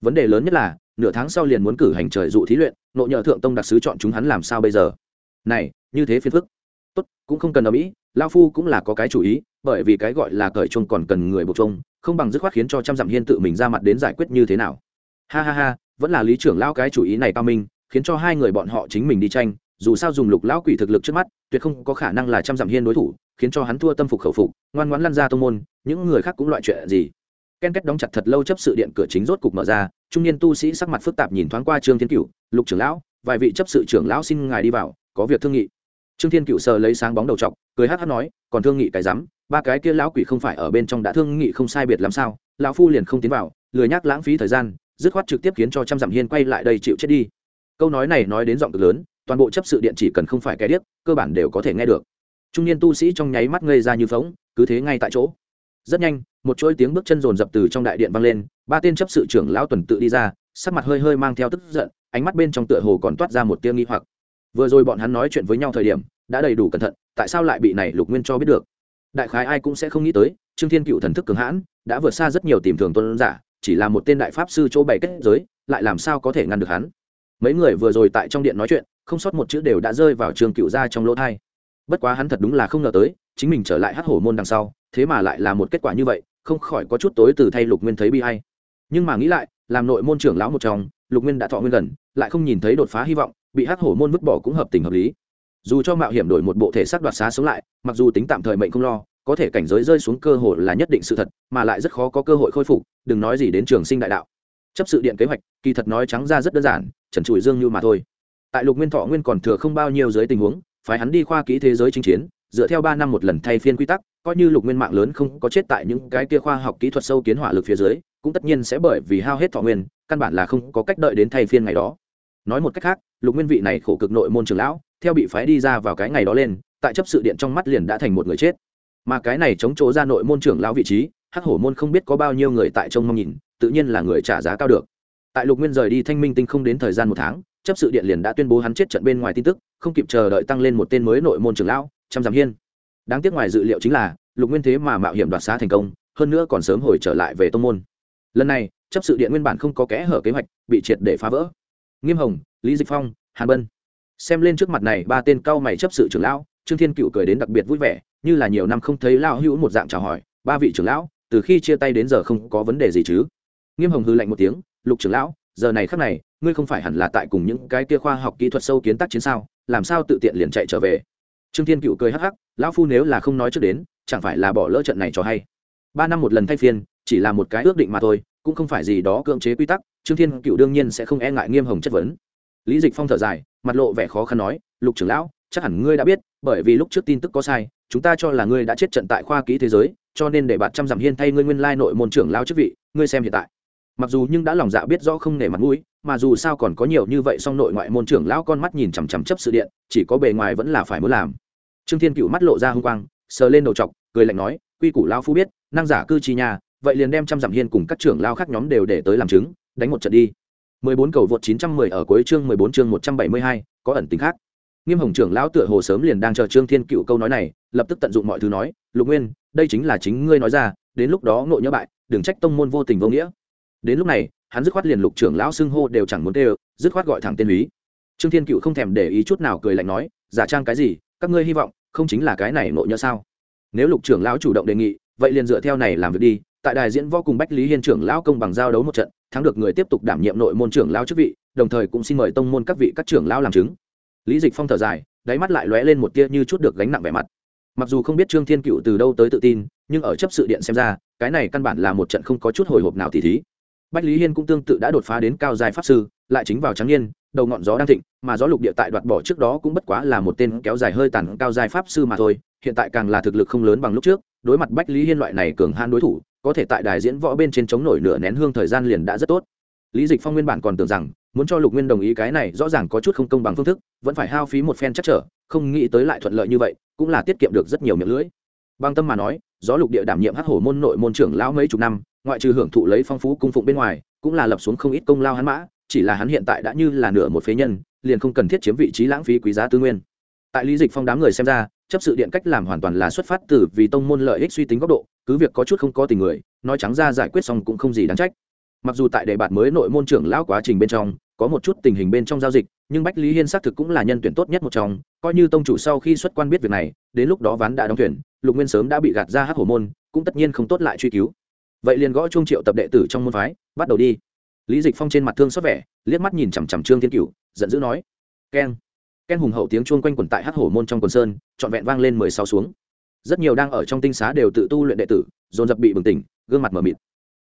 Vấn đề lớn nhất là, nửa tháng sau liền muốn cử hành trời dụ thí luyện nộ nhờ thượng tông đặc sứ chọn chúng hắn làm sao bây giờ? Này, như thế phiền phức. Tốt, cũng không cần ở mỹ lao phu cũng là có cái chủ ý, bởi vì cái gọi là cởi chung còn cần người buộc chung không bằng dứt khoát khiến cho trăm dặm hiên tự mình ra mặt đến giải quyết như thế nào. Ha ha ha, vẫn là lý trưởng lao cái chủ ý này cao minh, khiến cho hai người bọn họ chính mình đi tranh, dù sao dùng lục lão quỷ thực lực trước mắt, tuyệt không có khả năng là trăm dặm hiên đối thủ, khiến cho hắn thua tâm phục khẩu phục, ngoan ngoãn lăn ra tô môn, những người khác cũng loại chuyện gì. Ken kết đóng chặt thật lâu chấp sự điện cửa chính rốt cục mở ra, trung niên tu sĩ sắc mặt phức tạp nhìn thoáng qua trương thiên cửu, lục trưởng lão, vài vị chấp sự trưởng lão xin ngài đi vào, có việc thương nghị trương thiên Cựu sờ lấy sáng bóng đầu t cười hát hát nói, còn thương nghị cái rắm, ba cái kia lão quỷ không phải ở bên trong đã thương nghị không sai biệt làm sao? Lão phu liền không tiến vào, lười nhác lãng phí thời gian, dứt khoát trực tiếp khiến cho trăm dặm hiên quay lại đây chịu chết đi. Câu nói này nói đến giọng cực lớn, toàn bộ chấp sự điện chỉ cần không phải cái điếc, cơ bản đều có thể nghe được. Trung niên tu sĩ trong nháy mắt ngây ra như phóng cứ thế ngay tại chỗ. Rất nhanh, một chuỗi tiếng bước chân rồn rập từ trong đại điện vang lên, ba tên chấp sự trưởng lão tuần tự đi ra, sắc mặt hơi hơi mang theo tức giận, ánh mắt bên trong tựa hồ còn toát ra một tia nghi hoặc vừa rồi bọn hắn nói chuyện với nhau thời điểm, đã đầy đủ cẩn thận, tại sao lại bị này lục nguyên cho biết được? Đại khái ai cũng sẽ không nghĩ tới, trương thiên cựu thần thức cường hãn, đã vượt xa rất nhiều tìm thường tuân giả, chỉ là một tên đại pháp sư chỗ bày kết giới, lại làm sao có thể ngăn được hắn? Mấy người vừa rồi tại trong điện nói chuyện, không sót một chữ đều đã rơi vào trường cựu ra trong lỗ thai. Bất quá hắn thật đúng là không ngờ tới, chính mình trở lại hát hổ môn đằng sau, thế mà lại là một kết quả như vậy, không khỏi có chút tối từ thay lục nguyên thấy bi hay nhưng mà nghĩ lại, làm nội môn trưởng lão một trong, lục nguyên đã thọ nguyên gần, lại không nhìn thấy đột phá hy vọng bị hắc hổ môn vứt bỏ cũng hợp tình hợp lý. Dù cho mạo hiểm đổi một bộ thể xác đoạt xá sống lại, mặc dù tính tạm thời mệnh không lo, có thể cảnh giới rơi xuống cơ hội là nhất định sự thật, mà lại rất khó có cơ hội khôi phục, đừng nói gì đến trường sinh đại đạo. Chấp sự điện kế hoạch, kỳ thật nói trắng ra rất đơn giản, trần trụi dương như mà thôi. Tại lục nguyên thọ nguyên còn thừa không bao nhiêu dưới tình huống phải hắn đi khoa kỹ thế giới chinh chiến, dựa theo ba năm một lần thay phiên quy tắc, coi như lục nguyên mạng lớn không có chết tại những cái kia khoa học kỹ thuật sâu kiến hỏa lực phía dưới, cũng tất nhiên sẽ bởi vì hao hết thọ nguyên, căn bản là không có cách đợi đến thay phiên ngày đó nói một cách khác, lục nguyên vị này khổ cực nội môn trường lão, theo bị phái đi ra vào cái ngày đó lên, tại chấp sự điện trong mắt liền đã thành một người chết. Mà cái này chống chỗ ra nội môn trưởng lão vị trí, hắc hổ môn không biết có bao nhiêu người tại trông mong nhìn, tự nhiên là người trả giá cao được. Tại lục nguyên rời đi thanh minh tinh không đến thời gian một tháng, chấp sự điện liền đã tuyên bố hắn chết trận bên ngoài tin tức, không kịp chờ đợi tăng lên một tên mới nội môn trưởng lão, trăm giảm hiên. Đáng tiếc ngoài dự liệu chính là, lục nguyên thế mà mạo hiểm đoạt xá thành công, hơn nữa còn sớm hồi trở lại về tô môn. Lần này, chấp sự điện nguyên bản không có kẽ hở kế hoạch, bị triệt để phá vỡ nghiêm hồng, lý dịch phong, hàn bân. Xem lên trước mặt này, ba tên cao mày chấp sự trưởng lão, trương thiên cựu cười đến đặc biệt vui vẻ, như là nhiều năm không thấy lão hữu một dạng chào hỏi, ba vị trưởng lão, từ khi chia tay đến giờ không có vấn đề gì chứ? Nghiêm hồng hư lạnh một tiếng, lục trưởng lão, giờ này khác này, ngươi không phải hẳn là tại cùng những cái kia khoa học kỹ thuật sâu kiến tác chiến sao? Làm sao tự tiện liền chạy trở về? Trương thiên cựu cười hắc hắc, lão phu nếu là không nói trước đến, chẳng phải là bỏ lỡ trận này cho hay. Ba năm một lần thay phiên, chỉ là một cái ước định mà thôi cũng không phải gì đó cưỡng chế quy tắc, trương thiên cựu đương nhiên sẽ không e ngại nghiêm hồng chất vấn. Lý dịch phong thở dài, mặt lộ vẻ khó khăn nói, lục trưởng lão, chắc hẳn ngươi đã biết, bởi vì lúc trước tin tức có sai, chúng ta cho là ngươi đã chết trận tại khoa ký thế giới, cho nên để bạn trăm dặm hiên thay ngươi nguyên lai nội môn trưởng lão chức vị, ngươi xem hiện tại. Mặc dù nhưng đã lòng dạ biết rõ không nể mặt mũi, mà dù sao còn có nhiều như vậy song nội ngoại môn trưởng lão con mắt nhìn chằm chằm chấp sự điện, chỉ có bề ngoài vẫn là phải muốn làm. Trương thiên cựu mắt lộ ra h u n g quang, sờ lên đầu t cười lạnh nói, quy củ lao phu biết, năng giả cư chi nhà vậy liền đem trăm dặm hiên cùng các trưởng lao khác nhóm đều để tới làm chứng đánh một trận đi. 14 cầu vượt 910 ở cuối chương 14 chương 172, có ẩn tính khác. Nghiêm hồng trưởng lão tựa hồ sớm liền đang chờ trương thiên cựu câu nói này lập tức tận dụng mọi thứ nói lục nguyên đây chính là chính ngươi nói ra đến lúc đó ngộ nhớ bại đừng trách tông môn vô tình vô nghĩa. Đến lúc này hắn dứt khoát liền lục trưởng lão xưng hô đều chẳng muốn đều dứt khoát gọi thẳng tên lý trương thiên cựu không thèm để ý chút nào cười lạnh nói giả trang cái gì các ngươi hy vọng không chính là cái này ngộ nhớ sao? Nếu lục trưởng lão chủ động đề nghị vậy liền dựa theo này làm việc đi tại đài diễn võ cùng bách lý hiên trưởng lão công bằng giao đấu một trận, thắng được người tiếp tục đảm nhiệm nội môn trưởng lão chức vị, đồng thời cũng xin mời tông môn các vị các trưởng lão làm chứng. Lý dịch phong thở dài, đáy mắt lại lóe lên một tia như chút được gánh nặng vẻ mặt. Mặc dù không biết trương thiên cựu từ đâu tới tự tin, nhưng ở chấp sự điện xem ra, cái này căn bản là một trận không có chút hồi hộp nào thì thí. Bách lý hiên cũng tương tự đã đột phá đến cao dài pháp sư, lại chính vào trắng niên, đầu ngọn gió đang thịnh, mà gió lục địa tại đoạt bỏ trước đó cũng bất quá là một tên kéo dài hơi tàn cao dài pháp sư mà thôi, hiện tại càng là thực lực không lớn bằng lúc trước, đối mặt bách lý hiên loại này cường han đối thủ có thể tại đài diễn võ bên trên chống nổi nửa nén hương thời gian liền đã rất tốt. Lý dịch phong nguyên bản còn tưởng rằng, muốn cho lục nguyên đồng ý cái này, rõ ràng có chút không công bằng phương thức, vẫn phải hao phí một phen chắc trở, không nghĩ tới lại thuận lợi như vậy, cũng là tiết kiệm được rất nhiều miệng lưỡi. Bằng tâm mà nói, gió lục địa đảm nhiệm hắc hổ môn nội môn trưởng lão mấy chục năm, ngoại trừ hưởng thụ lấy phong phú cung phụng bên ngoài, cũng là lập xuống không ít công lao hắn mã, chỉ là hắn hiện tại đã như là nửa một phế nhân, liền không cần thiết chiếm vị trí lãng phí quý giá tư nguyên. Tại lý dịch phong đám người xem ra, chấp sự điện cách làm hoàn toàn là xuất phát từ vì tông môn lợi ích suy tính góc độ cứ việc có chút không có tình người, nói trắng ra giải quyết xong cũng không gì đáng trách. Mặc dù tại đề bạt mới nội môn trưởng lão quá trình bên trong, có một chút tình hình bên trong giao dịch, nhưng bách lý hiên xác thực cũng là nhân tuyển tốt nhất một trong, coi như tông chủ sau khi xuất quan biết việc này, đến lúc đó ván đã đóng tuyển lục nguyên sớm đã bị gạt ra hát hổ môn, cũng tất nhiên không tốt lại truy cứu. Vậy liền gõ chuông triệu tập đệ tử trong môn phái, bắt đầu đi. Lý dịch phong trên mặt thương xót vẻ, liếc mắt nhìn chằm chằm trương thiên cửu, giận dữ nói, keng. Keng hùng hậu tiếng chuông quanh quẩn tại hát hổ môn trong quần sơn, trọn vẹn vang lên mười sáu xuống rất nhiều đang ở trong tinh xá đều tự tu luyện đệ tử, dồn dập bị bừng tỉnh, gương mặt mờ mịt.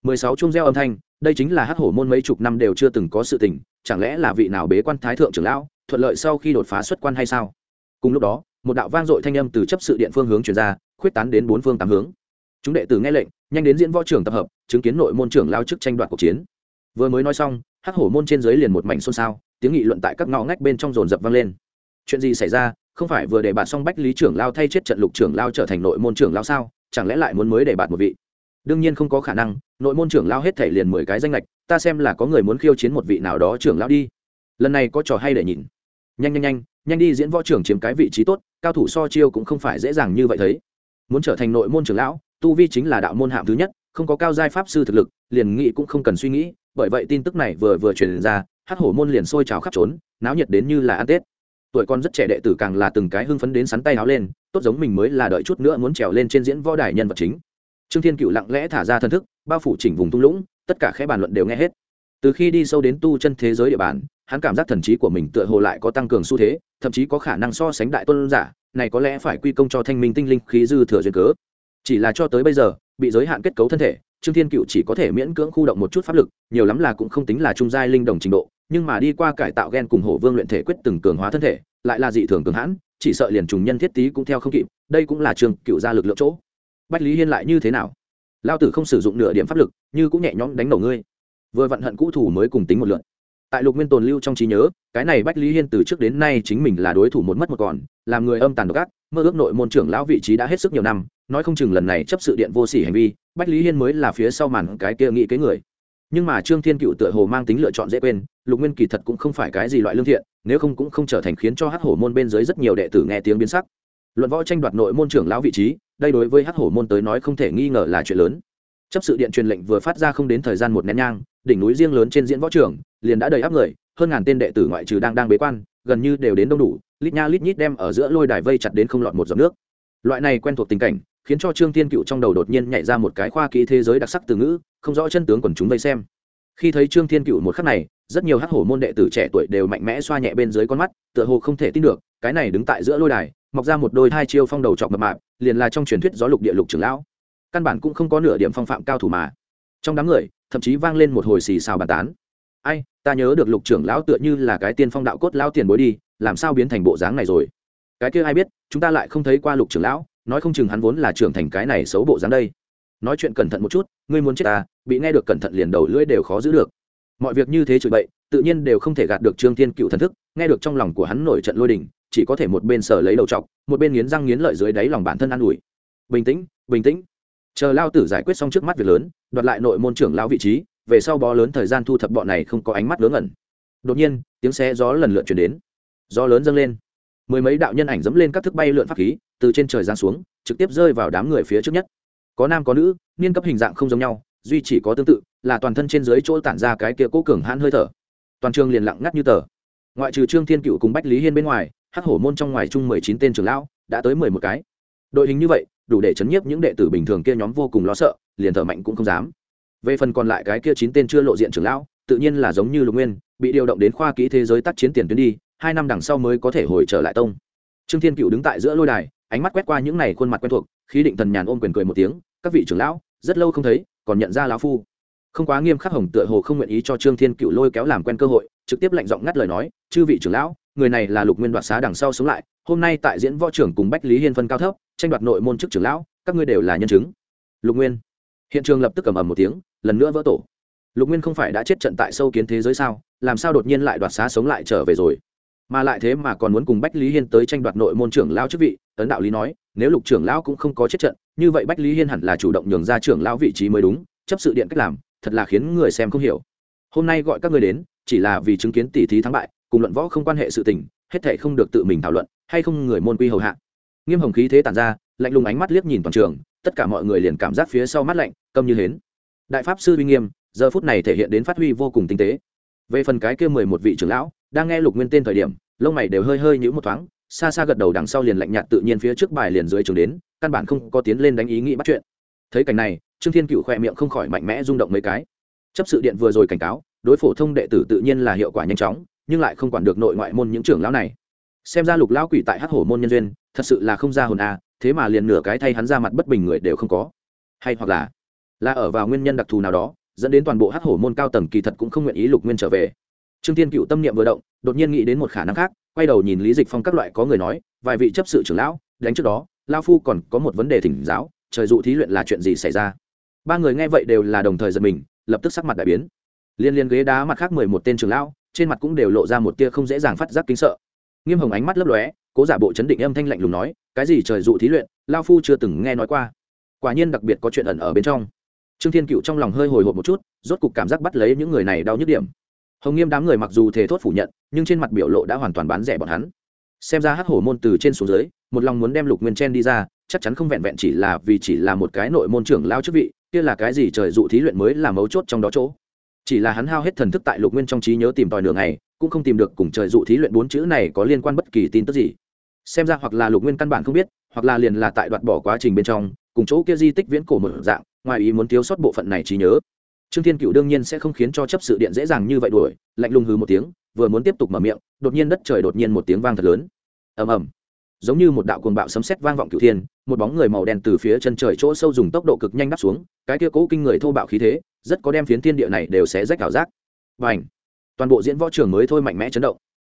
Mười sáu chung reo âm thanh, đây chính là hát hổ môn mấy chục năm đều chưa từng có sự tình, chẳng lẽ là vị nào bế quan thái thượng trưởng lão, thuận lợi sau khi đột phá xuất quan hay sao? Cùng lúc đó, một đạo vang dội thanh âm từ chấp sự điện phương hướng chuyển ra, khuyết tán đến bốn phương tám hướng. Chúng đệ tử nghe lệnh, nhanh đến diễn võ trưởng tập hợp, chứng kiến nội môn trưởng lao chức tranh đoạt cuộc chiến. Vừa mới nói xong, hắc hổ môn trên dưới liền một mảnh xôn xao, tiếng nghị luận tại các ngõ ngách bên trong rồn rập vang lên. Chuyện gì xảy ra không phải vừa để bạt xong bách lý trưởng lao thay chết trận lục trưởng lao trở thành nội môn trưởng lao sao? Chẳng lẽ lại muốn mới để bạt một vị? Đương nhiên không có khả năng, nội môn trưởng lao hết thể liền mười cái danh lệch ta xem là có người muốn khiêu chiến một vị nào đó trưởng lao đi. Lần này có trò hay để nhìn. Nhanh nhanh nhanh nhanh đi diễn võ trưởng chiếm cái vị trí tốt, cao thủ so chiêu cũng không phải dễ dàng như vậy thấy. Muốn trở thành nội môn trưởng lão, tu vi chính là đạo môn hạng thứ nhất, không có cao giai pháp sư thực lực, liền nghị cũng không cần suy nghĩ, bởi vậy tin tức này vừa vừa truyền ra hát hổ môn liền sôi trào khắp trốn, náo nhiệt đến như là ăn tết tuổi con rất trẻ đệ tử càng là từng cái hưng phấn đến sắn tay áo lên, tốt giống mình mới là đợi chút nữa muốn trèo lên trên diễn võ đài nhân vật chính. Trương thiên cựu lặng lẽ thả ra thân thức, bao phủ chỉnh vùng thung lũng, tất cả khẽ bàn luận đều nghe hết. Từ khi đi sâu đến tu chân thế giới địa bàn, hắn cảm giác thần trí của mình tựa hồ lại có tăng cường xu thế, thậm chí có khả năng so sánh đại tôn giả, này có lẽ phải quy công cho thanh minh tinh linh khí dư thừa duyên cớ. Chỉ là cho tới bây giờ, bị giới hạn kết cấu thân thể, trương thiên cựu chỉ có thể miễn cưỡng khu động một chút pháp lực, nhiều lắm là cũng không tính là trung giai linh đồng trình độ nhưng mà đi qua cải tạo gen cùng hổ vương luyện thể quyết từng cường hóa thân thể, lại là dị thường cường hãn, chỉ sợ liền trùng nhân thiết tý cũng theo không kịp, đây cũng là trường cựu ra lực lượng chỗ. Bách lý hiên lại như thế nào? Lao tử không sử dụng nửa điểm pháp lực, như cũng nhẹ nhõm đánh đầu ngươi. Vừa vận hận cũ thủ mới cùng tính một lượt tại lục nguyên tồn lưu trong trí nhớ, cái này bách lý hiên từ trước đến nay chính mình là đối thủ một mất một còn, làm người âm tàn độc ác, mơ ước nội môn trưởng lão vị trí đã hết sức nhiều năm, nói không chừng lần này chấp sự điện vô sỉ hành vi, bách lý hiên mới là phía sau màn cái kia nghĩ cái người nhưng mà trương thiên cựu tựa hồ mang tính lựa chọn dễ quên, lục nguyên kỳ thật cũng không phải cái gì loại lương thiện, nếu không cũng không trở thành khiến cho hát hổ môn bên dưới rất nhiều đệ tử nghe tiếng biến sắc. Luận võ tranh đoạt nội môn trưởng lão vị trí, đây đối với hát hổ môn tới nói không thể nghi ngờ là chuyện lớn. Chấp sự điện truyền lệnh vừa phát ra không đến thời gian một nén nhang, đỉnh núi riêng lớn trên diễn võ trường, liền đã đầy áp người, hơn ngàn tên đệ tử ngoại trừ đang đang bế quan, gần như đều đến đông đủ, lít nha lít nhít đem ở giữa lôi đài vây chặt đến không lọt một giọt nước. Loại này quen thuộc tình cảnh khiến cho trương tiên cựu trong đầu đột nhiên nhảy ra một cái khoa kỹ thế giới đặc sắc từ ngữ, không rõ chân tướng quần chúng vây xem. Khi thấy trương thiên cựu một khắc này, rất nhiều hắc hổ môn đệ tử trẻ tuổi đều mạnh mẽ xoa nhẹ bên dưới con mắt, tựa hồ không thể tin được, cái này đứng tại giữa lôi đài, mọc ra một đôi hai chiêu phong đầu chọc mập mạp, liền là trong truyền thuyết gió lục địa lục trưởng lão. Căn bản cũng không có nửa điểm phong phạm cao thủ mà. Trong đám người, thậm chí vang lên một hồi xì xào bàn tán. Ai, ta nhớ được lục trưởng lão tựa như là cái tiên phong đạo cốt lão tiền bối đi, làm sao biến thành bộ dáng này rồi? Cái kia ai biết, chúng ta lại không thấy qua lục trưởng lão nói không chừng hắn vốn là trưởng thành cái này xấu bộ dáng đây. Nói chuyện cẩn thận một chút, ngươi muốn chết ta bị nghe được cẩn thận liền đầu lưỡi đều khó giữ được. Mọi việc như thế chửi bậy, tự nhiên đều không thể gạt được trương thiên cựu thần thức, nghe được trong lòng của hắn nổi trận lôi đình, chỉ có thể một bên sờ lấy đầu trọc, một bên nghiến răng nghiến lợi dưới đáy lòng bản thân an ủi. Bình tĩnh bình tĩnh. Chờ lao tử giải quyết xong trước mắt việc lớn, đoạt lại nội môn trưởng lao vị trí, về sau bó lớn thời gian thu thập bọn này không có ánh mắt lớn ẩn đột nhiên, tiếng xe gió lần lượt chuyển đến. Gió lớn dâng lên mười mấy đạo nhân ảnh dẫm lên các thức bay lượn pháp khí, từ trên trời giáng xuống, trực tiếp rơi vào đám người phía trước nhất. Có nam có nữ, niên cấp hình dạng không giống nhau, duy chỉ có tương tự, là toàn thân trên dưới chỗ tản ra cái kia cố cường hãn hơi thở. Toàn trường liền lặng ngắt như tờ. Ngoại trừ trương thiên cựu cùng bách lý hiên bên ngoài, hắc hổ môn trong ngoài chung mười chín tên trưởng lão đã tới mười một cái. Đội hình như vậy, đủ để chấn nhiếp những đệ tử bình thường kia nhóm vô cùng lo sợ, liền thở mạnh cũng không dám. Về phần còn lại cái kia chín tên chưa lộ diện trưởng lão, tự nhiên là giống như lục nguyên, bị điều động đến khoa kỹ thế giới tác chiến tiền tuyến đi hai năm đằng sau mới có thể hồi trở lại tông. Trương thiên cựu đứng tại giữa lôi đài, ánh mắt quét qua những này khuôn mặt quen thuộc, khí định thần nhàn ôm quyền cười một tiếng, các vị trưởng lão, rất lâu không thấy, còn nhận ra lão phu. Không quá nghiêm khắc hồng tựa hồ không nguyện ý cho trương thiên cựu lôi kéo làm quen cơ hội, trực tiếp lạnh giọng ngắt lời nói, chư vị trưởng lão, người này là lục nguyên đoạt xá đằng sau sống lại, hôm nay tại diễn võ trưởng cùng bách lý hiên phân cao thấp, tranh đoạt nội môn chức trưởng lão, các ngươi đều là nhân chứng. Lục nguyên. Hiện trường lập tức cầm ầm một tiếng, lần nữa vỡ tổ. Lục nguyên không phải đã chết trận tại sâu kiến thế giới sao, làm sao đột nhiên lại đoạt xá sống lại trở về rồi? Mà lại thế mà còn muốn cùng bách lý hiên tới tranh đoạt nội môn trưởng lão chức vị ấn đạo lý nói, nếu lục trưởng lão cũng không có chết trận, như vậy bách lý hiên hẳn là chủ động nhường ra trưởng lão vị trí mới đúng, chấp sự điện cách làm, thật là khiến người xem không hiểu. Hôm nay gọi các người đến, chỉ là vì chứng kiến tỷ thí thắng bại, cùng luận võ không quan hệ sự tình, hết thể không được tự mình thảo luận, hay không người môn quy hầu hạ. Nghiêm hồng khí thế tản ra, lạnh lùng ánh mắt liếc nhìn toàn trường, tất cả mọi người liền cảm giác phía sau mắt lạnh, câm như hến. Đại pháp sư uy nghiêm, giờ phút này thể hiện đến phát huy vô cùng tinh tế. Về phần cái kia mười một vị trưởng lão, đang nghe lục nguyên tên thời điểm lông mày đều hơi hơi nhũ một thoáng, xa xa gật đầu đằng sau liền lạnh nhạt tự nhiên phía trước bài liền dưới trường đến, căn bản không có tiến lên đánh ý nghĩ bắt chuyện. Thấy cảnh này, trương thiên cựu khoe miệng không khỏi mạnh mẽ rung động mấy cái. Chấp sự điện vừa rồi cảnh cáo, đối phổ thông đệ tử tự nhiên là hiệu quả nhanh chóng, nhưng lại không quản được nội ngoại môn những trưởng lão này. Xem ra lục lão quỷ tại hắc hổ môn nhân duyên, thật sự là không ra hồn à thế mà liền nửa cái thay hắn ra mặt bất bình người đều không có. Hay hoặc là là ở vào nguyên nhân đặc thù nào đó, dẫn đến toàn bộ hắc hổ môn cao tầng kỳ thật cũng không nguyện ý lục nguyên trở về trương tiên cựu tâm niệm vừa động, đột nhiên nghĩ đến một khả năng khác, quay đầu nhìn lý dịch phong các loại có người nói, vài vị chấp sự trưởng lão, đánh trước đó lao phu còn có một vấn đề thỉnh giáo, trời dụ thí luyện là chuyện gì xảy ra? Ba người nghe vậy đều là đồng thời giật mình, lập tức sắc mặt đại biến. Liên liên ghế đá mặt khác mười một tên trưởng lão, trên mặt cũng đều lộ ra một tia không dễ dàng phát giác kính sợ. Nghiêm hồng ánh mắt lấp lóe, cố giả bộ chấn định âm thanh lạnh lùng nói, cái gì trời dụ thí luyện lao phu chưa từng nghe nói qua. Quả nhiên đặc biệt có chuyện ẩn ở bên trong. Trương thiên cựu trong lòng hơi hồi hộp một chút, rốt cục cảm giác bắt lấy những người này đau nhức điểm hồng nghiêm đám người mặc dù thề thốt phủ nhận, nhưng trên mặt biểu lộ đã hoàn toàn bán rẻ bọn hắn. Xem ra hắc hổ môn từ trên xuống dưới, một lòng muốn đem lục nguyên chen đi ra, chắc chắn không vẹn vẹn chỉ là vì chỉ là một cái nội môn trưởng lao chức vị, kia là cái gì trời dụ thí luyện mới là mấu chốt trong đó chỗ. Chỉ là hắn hao hết thần thức tại lục nguyên trong trí nhớ tìm tòi nửa ngày, cũng không tìm được cùng trời dụ thí luyện bốn chữ này có liên quan bất kỳ tin tức gì. Xem ra hoặc là lục nguyên căn bản không biết, hoặc là liền là tại đoạt bỏ quá trình bên trong, cùng chỗ kia di tích viễn cổ một dạng, ngoài ý muốn thiếu sót bộ phận này trí nhớ trương thiên cựu đương nhiên sẽ không khiến cho chấp sự điện dễ dàng như vậy đuổi, lạnh lùng hừ một tiếng, vừa muốn tiếp tục mở miệng, đột nhiên đất trời đột nhiên một tiếng vang thật lớn. Ầm ầm. Giống như một đạo cuồng bạo sấm sét vang vọng cửu thiên, một bóng người màu đen từ phía chân trời chỗ sâu dùng tốc độ cực nhanh đáp xuống, cái kia cố kinh người thô bạo khí thế, rất có đem phiến thiên địa này đều sẽ rách ảo giác. Và ảnh toàn bộ diễn võ trường mới thôi mạnh mẽ chấn động.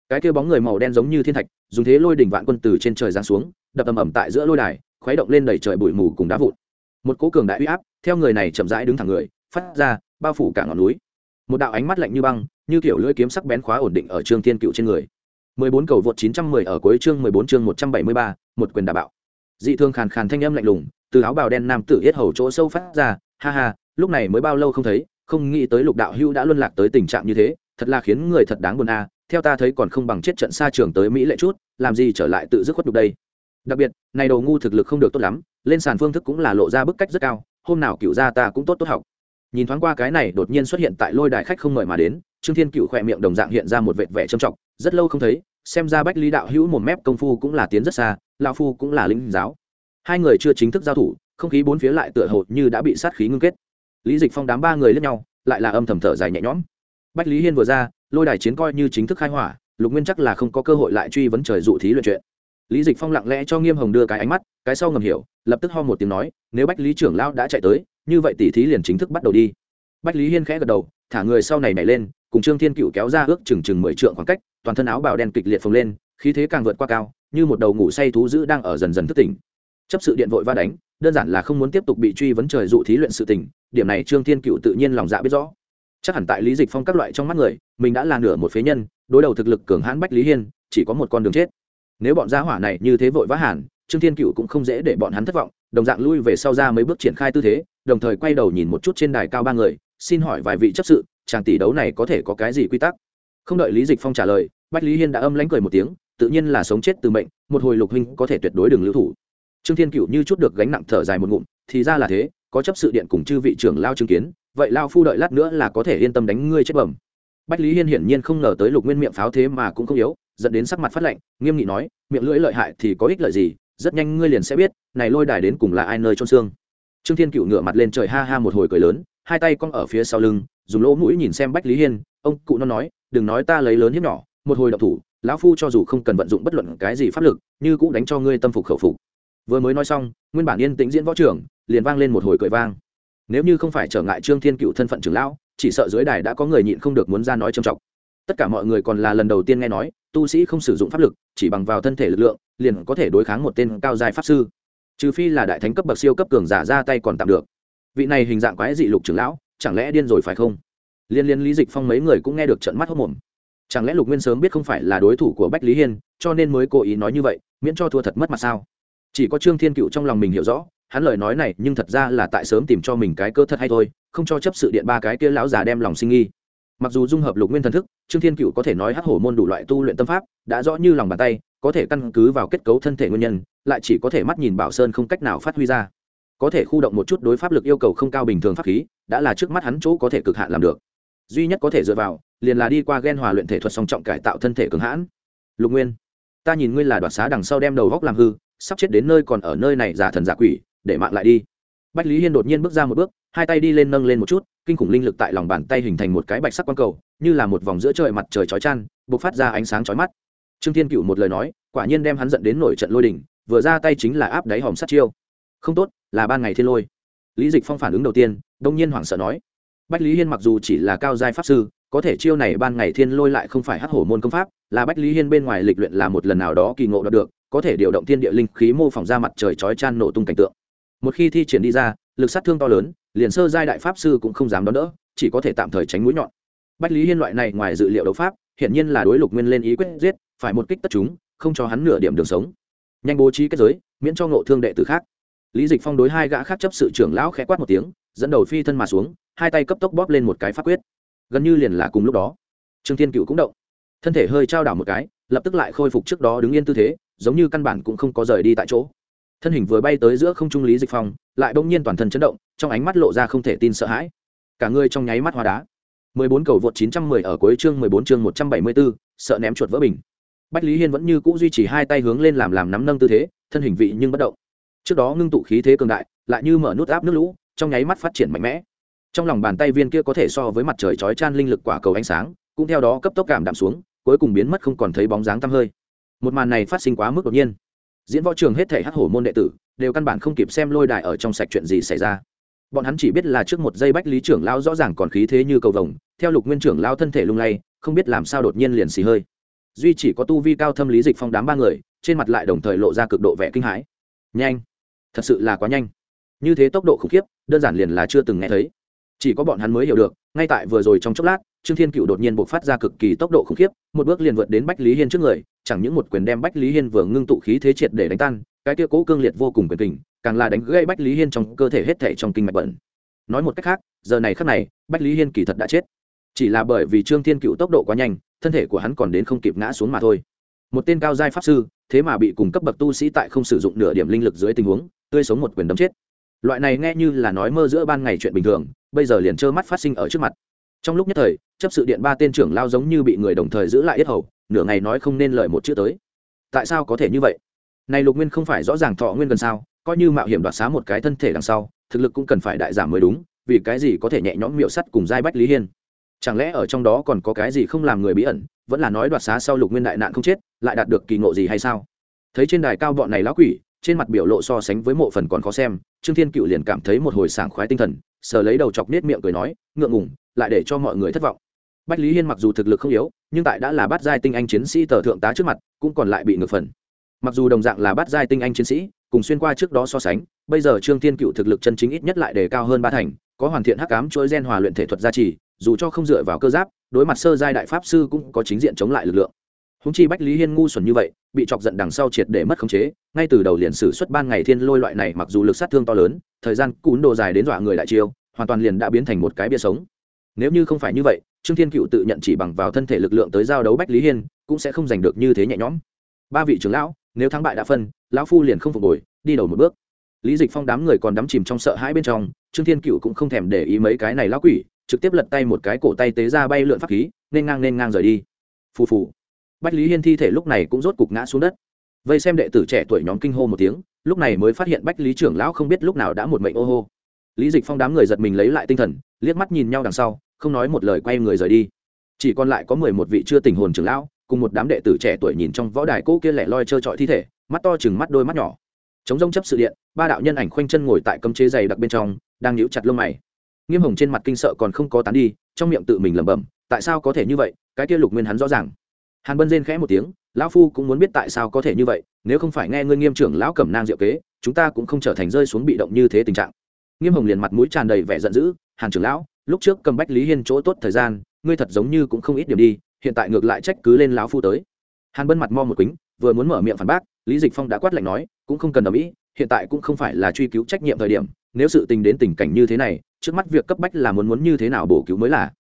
Cái kia bóng người màu đen giống như thiên thạch, dùng thế lôi đỉnh vạn quân từ trên trời giáng xuống, đập ầm ầm tại giữa lôi đài, khuấy động lên đầy trời bụi mù cùng đá vụn. Một cố cường đại uy áp, theo người này chậm rãi đứng thẳng người, phát ra bao phủ cả ngọn núi. Một đạo ánh mắt lạnh như băng như kiểu lưỡi kiếm sắc bén khóa ổn định ở trương thiên cựu trên người. 14 cầu vượt 910 ở cuối chương 14 chương 173, một quyền đả bạo. Dị thương khàn khàn thanh âm lạnh lùng từ áo bào đen nam tử yết hầu chỗ sâu phát ra ha ha lúc này mới bao lâu không thấy không nghĩ tới lục đạo hưu đã luân lạc tới tình trạng như thế thật là khiến người thật đáng buồn a theo ta thấy còn không bằng chết trận xa trường tới mỹ lệ chút làm gì trở lại tự dứt khuất đục đây. Đặc biệt này đầu ngu thực lực không được tốt lắm lên sàn phương thức cũng là lộ ra bức cách rất cao hôm nào cựu gia ta cũng tốt tốt học nhìn thoáng qua cái này đột nhiên xuất hiện tại lôi đài khách không mời mà đến, trương thiên cựu khỏe miệng đồng dạng hiện ra một vệt vẻ trầm trọng, rất lâu không thấy, xem ra bách lý đạo hữu một mép công phu cũng là tiến rất xa lao phu cũng là linh giáo. Hai người chưa chính thức giao thủ, không khí bốn phía lại tựa hồ như đã bị sát khí ngưng kết. Lý dịch phong đám ba người lẫn nhau, lại là âm thầm thở dài nhẹ nhõm. Bách lý hiên vừa ra, lôi đài chiến coi như chính thức khai hỏa, lục nguyên chắc là không có cơ hội lại truy vấn trời dụ thí luyện chuyện. Lý dịch phong lặng lẽ cho nghiêm hồng đưa cái ánh mắt, cái sau ngầm hiểu, lập tức ho một tiếng nói, nếu bách lý trưởng lão đã chạy tới như vậy tỷ thí liền chính thức bắt đầu đi. Bách lý hiên khẽ gật đầu, thả người sau này nhảy lên, cùng trương thiên cựu kéo ra ước chừng chừng mười trượng khoảng cách, toàn thân áo bào đen kịch liệt phồng lên, khí thế càng vượt qua cao, như một đầu ngủ say thú dữ đang ở dần dần thức tỉnh. Chấp sự điện vội va đánh, đơn giản là không muốn tiếp tục bị truy vấn trời dụ thí luyện sự tình, điểm này trương thiên cựu tự nhiên lòng dạ biết rõ. Chắc hẳn tại lý dịch phong các loại trong mắt người, mình đã là nửa một phế nhân, đối đầu thực lực cường hãn bách lý hiên, chỉ có một con đường chết. Nếu bọn gia hỏa này như thế vội vã hẳn, trương thiên cựu cũng không dễ để bọn hắn thất vọng đồng dạng lui về sau ra mấy bước triển khai tư thế, đồng thời quay đầu nhìn một chút trên đài cao ba người, xin hỏi vài vị chấp sự, chàng tỷ đấu này có thể có cái gì quy tắc? Không đợi lý dịch phong trả lời, bách lý hiên đã âm lánh cười một tiếng, tự nhiên là sống chết từ mệnh, một hồi lục huynh có thể tuyệt đối đừng lưu thủ. Trương thiên cựu như chút được gánh nặng thở dài một ngụm, thì ra là thế, có chấp sự điện cùng chư vị trưởng lao chứng kiến, vậy lao phu đợi lát nữa là có thể yên tâm đánh ngươi chết bẩm. Bách lý hiên hiển nhiên không ngờ tới lục nguyên miệng pháo thế mà cũng không yếu, dẫn đến sắc mặt phát lạnh, nghiêm nghị nói, miệng lưỡi lợi hại thì có ích lợi gì rất nhanh ngươi liền sẽ biết, này lôi đài đến cùng là ai nơi trôn xương. Trương thiên cựu ngửa mặt lên trời ha ha một hồi cười lớn, hai tay cong ở phía sau lưng, dùng lỗ mũi nhìn xem bách lý hiên, ông cụ nó nói, đừng nói ta lấy lớn hiếp nhỏ, một hồi đậu thủ, lão phu cho dù không cần vận dụng bất luận cái gì pháp lực, như cũng đánh cho ngươi tâm phục khẩu phục. Vừa mới nói xong, nguyên bản yên tĩnh diễn võ trưởng, liền vang lên một hồi cười vang. Nếu như không phải trở ngại trương thiên cựu thân phận trưởng lão, chỉ sợ dưới đài đã có người nhịn không được muốn ra nói trầm trọng tất cả mọi người còn là lần đầu tiên nghe nói, tu sĩ không sử dụng pháp lực, chỉ bằng vào thân thể lực lượng liền có thể đối kháng một tên cao giai pháp sư. Trừ phi là đại thánh cấp bậc siêu cấp cường giả ra tay còn tạm được. Vị này hình dạng quái dị lục trưởng lão, chẳng lẽ điên rồi phải không? Liên liên lý dịch phong mấy người cũng nghe được trận mắt hốc mồm chẳng lẽ lục nguyên sớm biết không phải là đối thủ của bách lý hiên, cho nên mới cố ý nói như vậy, miễn cho thua thật mất mặt sao? Chỉ có trương thiên cựu trong lòng mình hiểu rõ, hắn lời nói này nhưng thật ra là tại sớm tìm cho mình cái cơ thật hay thôi, không cho chấp sự điện ba cái kia lão già đem lòng sinh nghi. Mặc dù dung hợp lục nguyên thần thức, trương thiên cựu có thể nói hắc hổ môn đủ loại tu luyện tâm pháp, đã rõ như lòng bàn tay có thể căn cứ vào kết cấu thân thể nguyên nhân, lại chỉ có thể mắt nhìn bảo sơn không cách nào phát huy ra. Có thể khu động một chút đối pháp lực yêu cầu không cao bình thường pháp khí, đã là trước mắt hắn chỗ có thể cực hạn làm được. Duy nhất có thể dựa vào, liền là đi qua ghen hòa luyện thể thuật song trọng cải tạo thân thể cường hãn. Lục nguyên, ta nhìn ngươi là đoạt xá đằng sau đem đầu góc làm hư, sắp chết đến nơi còn ở nơi này giả thần giả quỷ, để mạng lại đi. Bách lý hiên đột nhiên bước ra một bước, hai tay đi lên nâng lên một chút, kinh khủng linh lực tại lòng bàn tay hình thành một cái bạch sắc quang cầu, như là một vòng giữa trời mặt trời chói chăn b ộ c phát ra ánh sáng chói mắt trương thiên cựu một lời nói, quả nhiên đem hắn dẫn đến nổi trận lôi đình, vừa ra tay chính là áp đáy hòm sát chiêu. Không tốt, là ban ngày thiên lôi. Lý dịch phong phản ứng đầu tiên, đông nhiên hoảng sợ nói, bách lý hiên mặc dù chỉ là cao giai pháp sư, có thể chiêu này ban ngày thiên lôi lại không phải hắc hổ môn công pháp, là bách lý hiên bên ngoài lịch luyện là một lần nào đó kỳ ngộ đạt được, có thể điều động thiên địa linh khí mô phỏng ra mặt trời chói chan nổ tung cảnh tượng. Một khi thi triển đi ra, lực sát thương to lớn, liền sơ giai đại pháp sư cũng không dám đón đỡ, chỉ có thể tạm thời tránh mũi nhọn. Bách lý hiên loại này ngoài dự liệu đấu pháp, hiển nhiên là đối lục nguyên lên ý quyết giết phải một kích tất chúng không cho hắn nửa điểm đường sống. Nhanh bố trí kết giới miễn cho ngộ thương đệ tử khác. Lý dịch phong đối hai gã khác chấp sự trưởng lão khẽ quát một tiếng dẫn đầu phi thân mà xuống hai tay cấp tốc bóp lên một cái pháp quyết. Gần như liền là cùng lúc đó. Trương thiên cựu cũng động. Thân thể hơi trao đảo một cái lập tức lại khôi phục trước đó đứng yên tư thế giống như căn bản cũng không có rời đi tại chỗ. Thân hình vừa bay tới giữa không trung lý dịch phong lại bỗng nhiên toàn thân chấn động trong ánh mắt lộ ra không thể tin sợ hãi. Cả người trong nháy mắt hoa đá. 14 cầu vượt 910 ở cuối chương 14 chương 174, sợ ném chuột vỡ bình bách lý hiên vẫn như cũ duy trì hai tay hướng lên làm làm nắm nâng tư thế, thân hình vị nhưng bất động. Trước đó ngưng tụ khí thế cường đại, lại như mở nút áp nước lũ, trong nháy mắt phát triển mạnh mẽ. Trong lòng bàn tay viên kia có thể so với mặt trời chói chan linh lực quả cầu ánh sáng, cũng theo đó cấp tốc cảm đạm xuống, cuối cùng biến mất không còn thấy bóng dáng tăm hơi. Một màn này phát sinh quá mức đột nhiên. Diễn võ trường hết thể hắc hổ môn đệ tử, đều căn bản không kịp xem lôi đài ở trong sạch chuyện gì xảy ra. Bọn hắn chỉ biết là trước một giây bách lý trưởng lao rõ ràng còn khí thế như cầu vồng, theo lục nguyên trưởng lao thân thể lung lay, không biết làm sao đột nhiên liền xì hơi duy chỉ có tu vi cao thâm lý dịch phong đám ba người, trên mặt lại đồng thời lộ ra cực độ vẻ kinh hãi. Nhanh! Thật sự là quá nhanh. Như thế tốc độ khủng khiếp, đơn giản liền là chưa từng nghe thấy. Chỉ có bọn hắn mới hiểu được, ngay tại vừa rồi trong chốc lát, trương thiên cựu đột nhiên buộc phát ra cực kỳ tốc độ khủng khiếp, một bước liền vượt đến bách lý hiên trước người, chẳng những một quyền đem bách lý hiên vừa ngưng tụ khí thế triệt để đánh tan, cái kia cố cương liệt vô cùng quyền tình càng là đánh gây bách lý hiên trong cơ thể hết thể trong kinh mạch bẩn. Nói một cách khác, giờ này khắc này, bách lý hiên kỳ thật đã chết. Chỉ là bởi vì trương thiên cựu tốc độ quá nhanh thân thể của hắn còn đến không kịp ngã xuống mà thôi. Một tên cao giai pháp sư, thế mà bị cùng cấp bậc tu sĩ tại không sử dụng nửa điểm linh lực dưới tình huống, tươi sống một quyền đấm chết. Loại này nghe như là nói mơ giữa ban ngày chuyện bình thường, bây giờ liền trơ mắt phát sinh ở trước mặt. Trong lúc nhất thời, chấp sự điện ba tên trưởng lao giống như bị người đồng thời giữ lại yết hầu, nửa ngày nói không nên lời một chữ tới. Tại sao có thể như vậy? Này lục nguyên không phải rõ ràng thọ nguyên gần sao, coi như mạo hiểm đoạt xá một cái thân thể đằng sau, thực lực cũng cần phải đại giảm mới đúng, vì cái gì có thể nhẹ nhõm miệu sắt cùng giai bách lý hiên? Chẳng lẽ ở trong đó còn có cái gì không làm người bí ẩn, vẫn là nói đoạt xá sau lục nguyên đại nạn không chết, lại đạt được kỳ ngộ gì hay sao? Thấy trên đài cao bọn này lão quỷ, trên mặt biểu lộ so sánh với mộ phần còn khó xem, trương thiên cựu liền cảm thấy một hồi sảng khoái tinh thần, sờ lấy đầu chọc nết miệng cười nói, ngượng ngùng, lại để cho mọi người thất vọng. Bách lý hiên mặc dù thực lực không yếu, nhưng tại đã là bát giai tinh anh chiến sĩ tờ thượng tá trước mặt, cũng còn lại bị ngược phần. Mặc dù đồng dạng là bát giai tinh anh chiến sĩ, cùng xuyên qua trước đó so sánh, bây giờ trương thiên cựu thực lực chân chính ít nhất lại đề cao hơn ba thành, có hoàn thiện hắc cám chuỗi gen hòa luyện thể thuật gia trì dù cho không dựa vào cơ giáp, đối mặt sơ giai đại pháp sư cũng có chính diện chống lại lực lượng. Húng chi bách lý hiên ngu xuẩn như vậy, bị chọc giận đằng sau triệt để mất khống chế, ngay từ đầu liền sử xuất ban ngày thiên lôi loại này mặc dù lực sát thương to lớn, thời gian cún đồ dài đến dọa người đại chiêu, hoàn toàn liền đã biến thành một cái bia sống. Nếu như không phải như vậy, trương thiên cựu tự nhận chỉ bằng vào thân thể lực lượng tới giao đấu bách lý hiên, cũng sẽ không giành được như thế nhẹ nhõm. Ba vị trưởng lão, nếu thắng bại đã phân, lão phu liền không phục hồi, đi đầu một bước. Lý dịch phong đám người còn đắm chìm trong sợ hãi bên trong, trương thiên cựu cũng không thèm để ý mấy cái này lão quỷ trực tiếp lật tay một cái cổ tay tế ra bay lượn pháp khí, nên ngang nên ngang rời đi. Phù phù. Bách lý hiên thi thể lúc này cũng rốt cục ngã xuống đất. Vây xem đệ tử trẻ tuổi nhóm kinh hô một tiếng, lúc này mới phát hiện bách lý trưởng lão không biết lúc nào đã một mệnh ô hô. Lý dịch phong đám người giật mình lấy lại tinh thần, liếc mắt nhìn nhau đằng sau, không nói một lời quay người rời đi. Chỉ còn lại có mười một vị chưa tình hồn trưởng lão, cùng một đám đệ tử trẻ tuổi nhìn trong võ đài cỗ kia lẻ loi trơ trọi thi thể, mắt to chừng mắt đôi mắt nhỏ. Chống rông chấp sự điện, ba đạo nhân ảnh khoanh chân ngồi tại cấm chế dày đặc bên trong, đang nhíu chặt lông mày nghiêm hồng trên mặt kinh sợ còn không có tán đi, trong miệng tự mình lẩm bẩm, tại sao có thể như vậy, cái kia lục nguyên hắn rõ ràng. Hàn bân rên khẽ một tiếng, lão phu cũng muốn biết tại sao có thể như vậy, nếu không phải nghe ngươi nghiêm trưởng lão cẩm nang diệu kế, chúng ta cũng không trở thành rơi xuống bị động như thế tình trạng. Nghiêm hồng liền mặt mũi tràn đầy vẻ giận dữ, hàn trưởng lão, lúc trước cầm bách lý hiên chỗ tốt thời gian, ngươi thật giống như cũng không ít điểm đi, hiện tại ngược lại trách cứ lên lão phu tới. Hàn bân mặt mo một kính vừa muốn mở miệng phản bác, lý dịch phong đã quát lạnh nói, cũng không cần ở mỹ hiện tại cũng không phải là truy cứu trách nhiệm thời điểm nếu sự tình đến tình cảnh như thế này, trước mắt việc cấp bách là muốn muốn như thế nào bổ cứu mới là.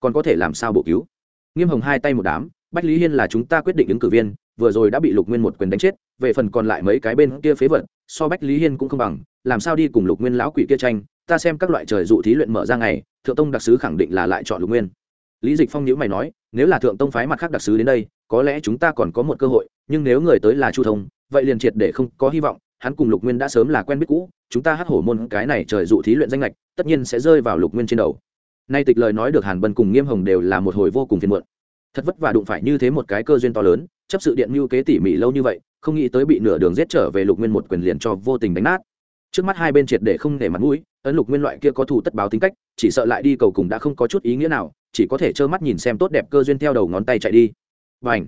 Còn có thể làm sao bổ cứu? Nghiêm hồng hai tay một đám, bách lý hiên là chúng ta quyết định ứng cử viên, vừa rồi đã bị lục nguyên một quyền đánh chết, về phần còn lại mấy cái bên kia phế vật, so bách lý hiên cũng không bằng, làm sao đi cùng lục nguyên lão quỷ kia tranh, ta xem các loại trời dụ thí luyện mở ra ngày, thượng tông đặc sứ khẳng định là lại chọn lục nguyên. Lý dịch phong nhữ mày nói, nếu là thượng tông phái mặt khác đặc sứ đến đây, có lẽ chúng ta còn có một cơ hội, nhưng nếu người tới là chu thông, vậy liền triệt để không có hy vọng hắn cùng lục nguyên đã sớm là quen biết cũ, chúng ta hát hổ môn cái này trời dụ thí luyện danh lệch, tất nhiên sẽ rơi vào lục nguyên trên đầu. Nay tịch lời nói được hàn bân cùng nghiêm hồng đều là một hồi vô cùng phiền muộn. Thật vất vả đụng phải như thế một cái cơ duyên to lớn, chấp sự điện mưu kế tỉ mỉ lâu như vậy, không nghĩ tới bị nửa đường giết trở về lục nguyên một quyền liền cho vô tình đánh nát. Trước mắt hai bên triệt để không để mặt mũi, ấn lục nguyên loại kia có thù tất báo tính cách, chỉ sợ lại đi cầu cùng đã không có chút ý nghĩa nào, chỉ có thể trơ mắt nhìn xem tốt đẹp cơ duyên theo đầu ngón tay chạy đi. Và ảnh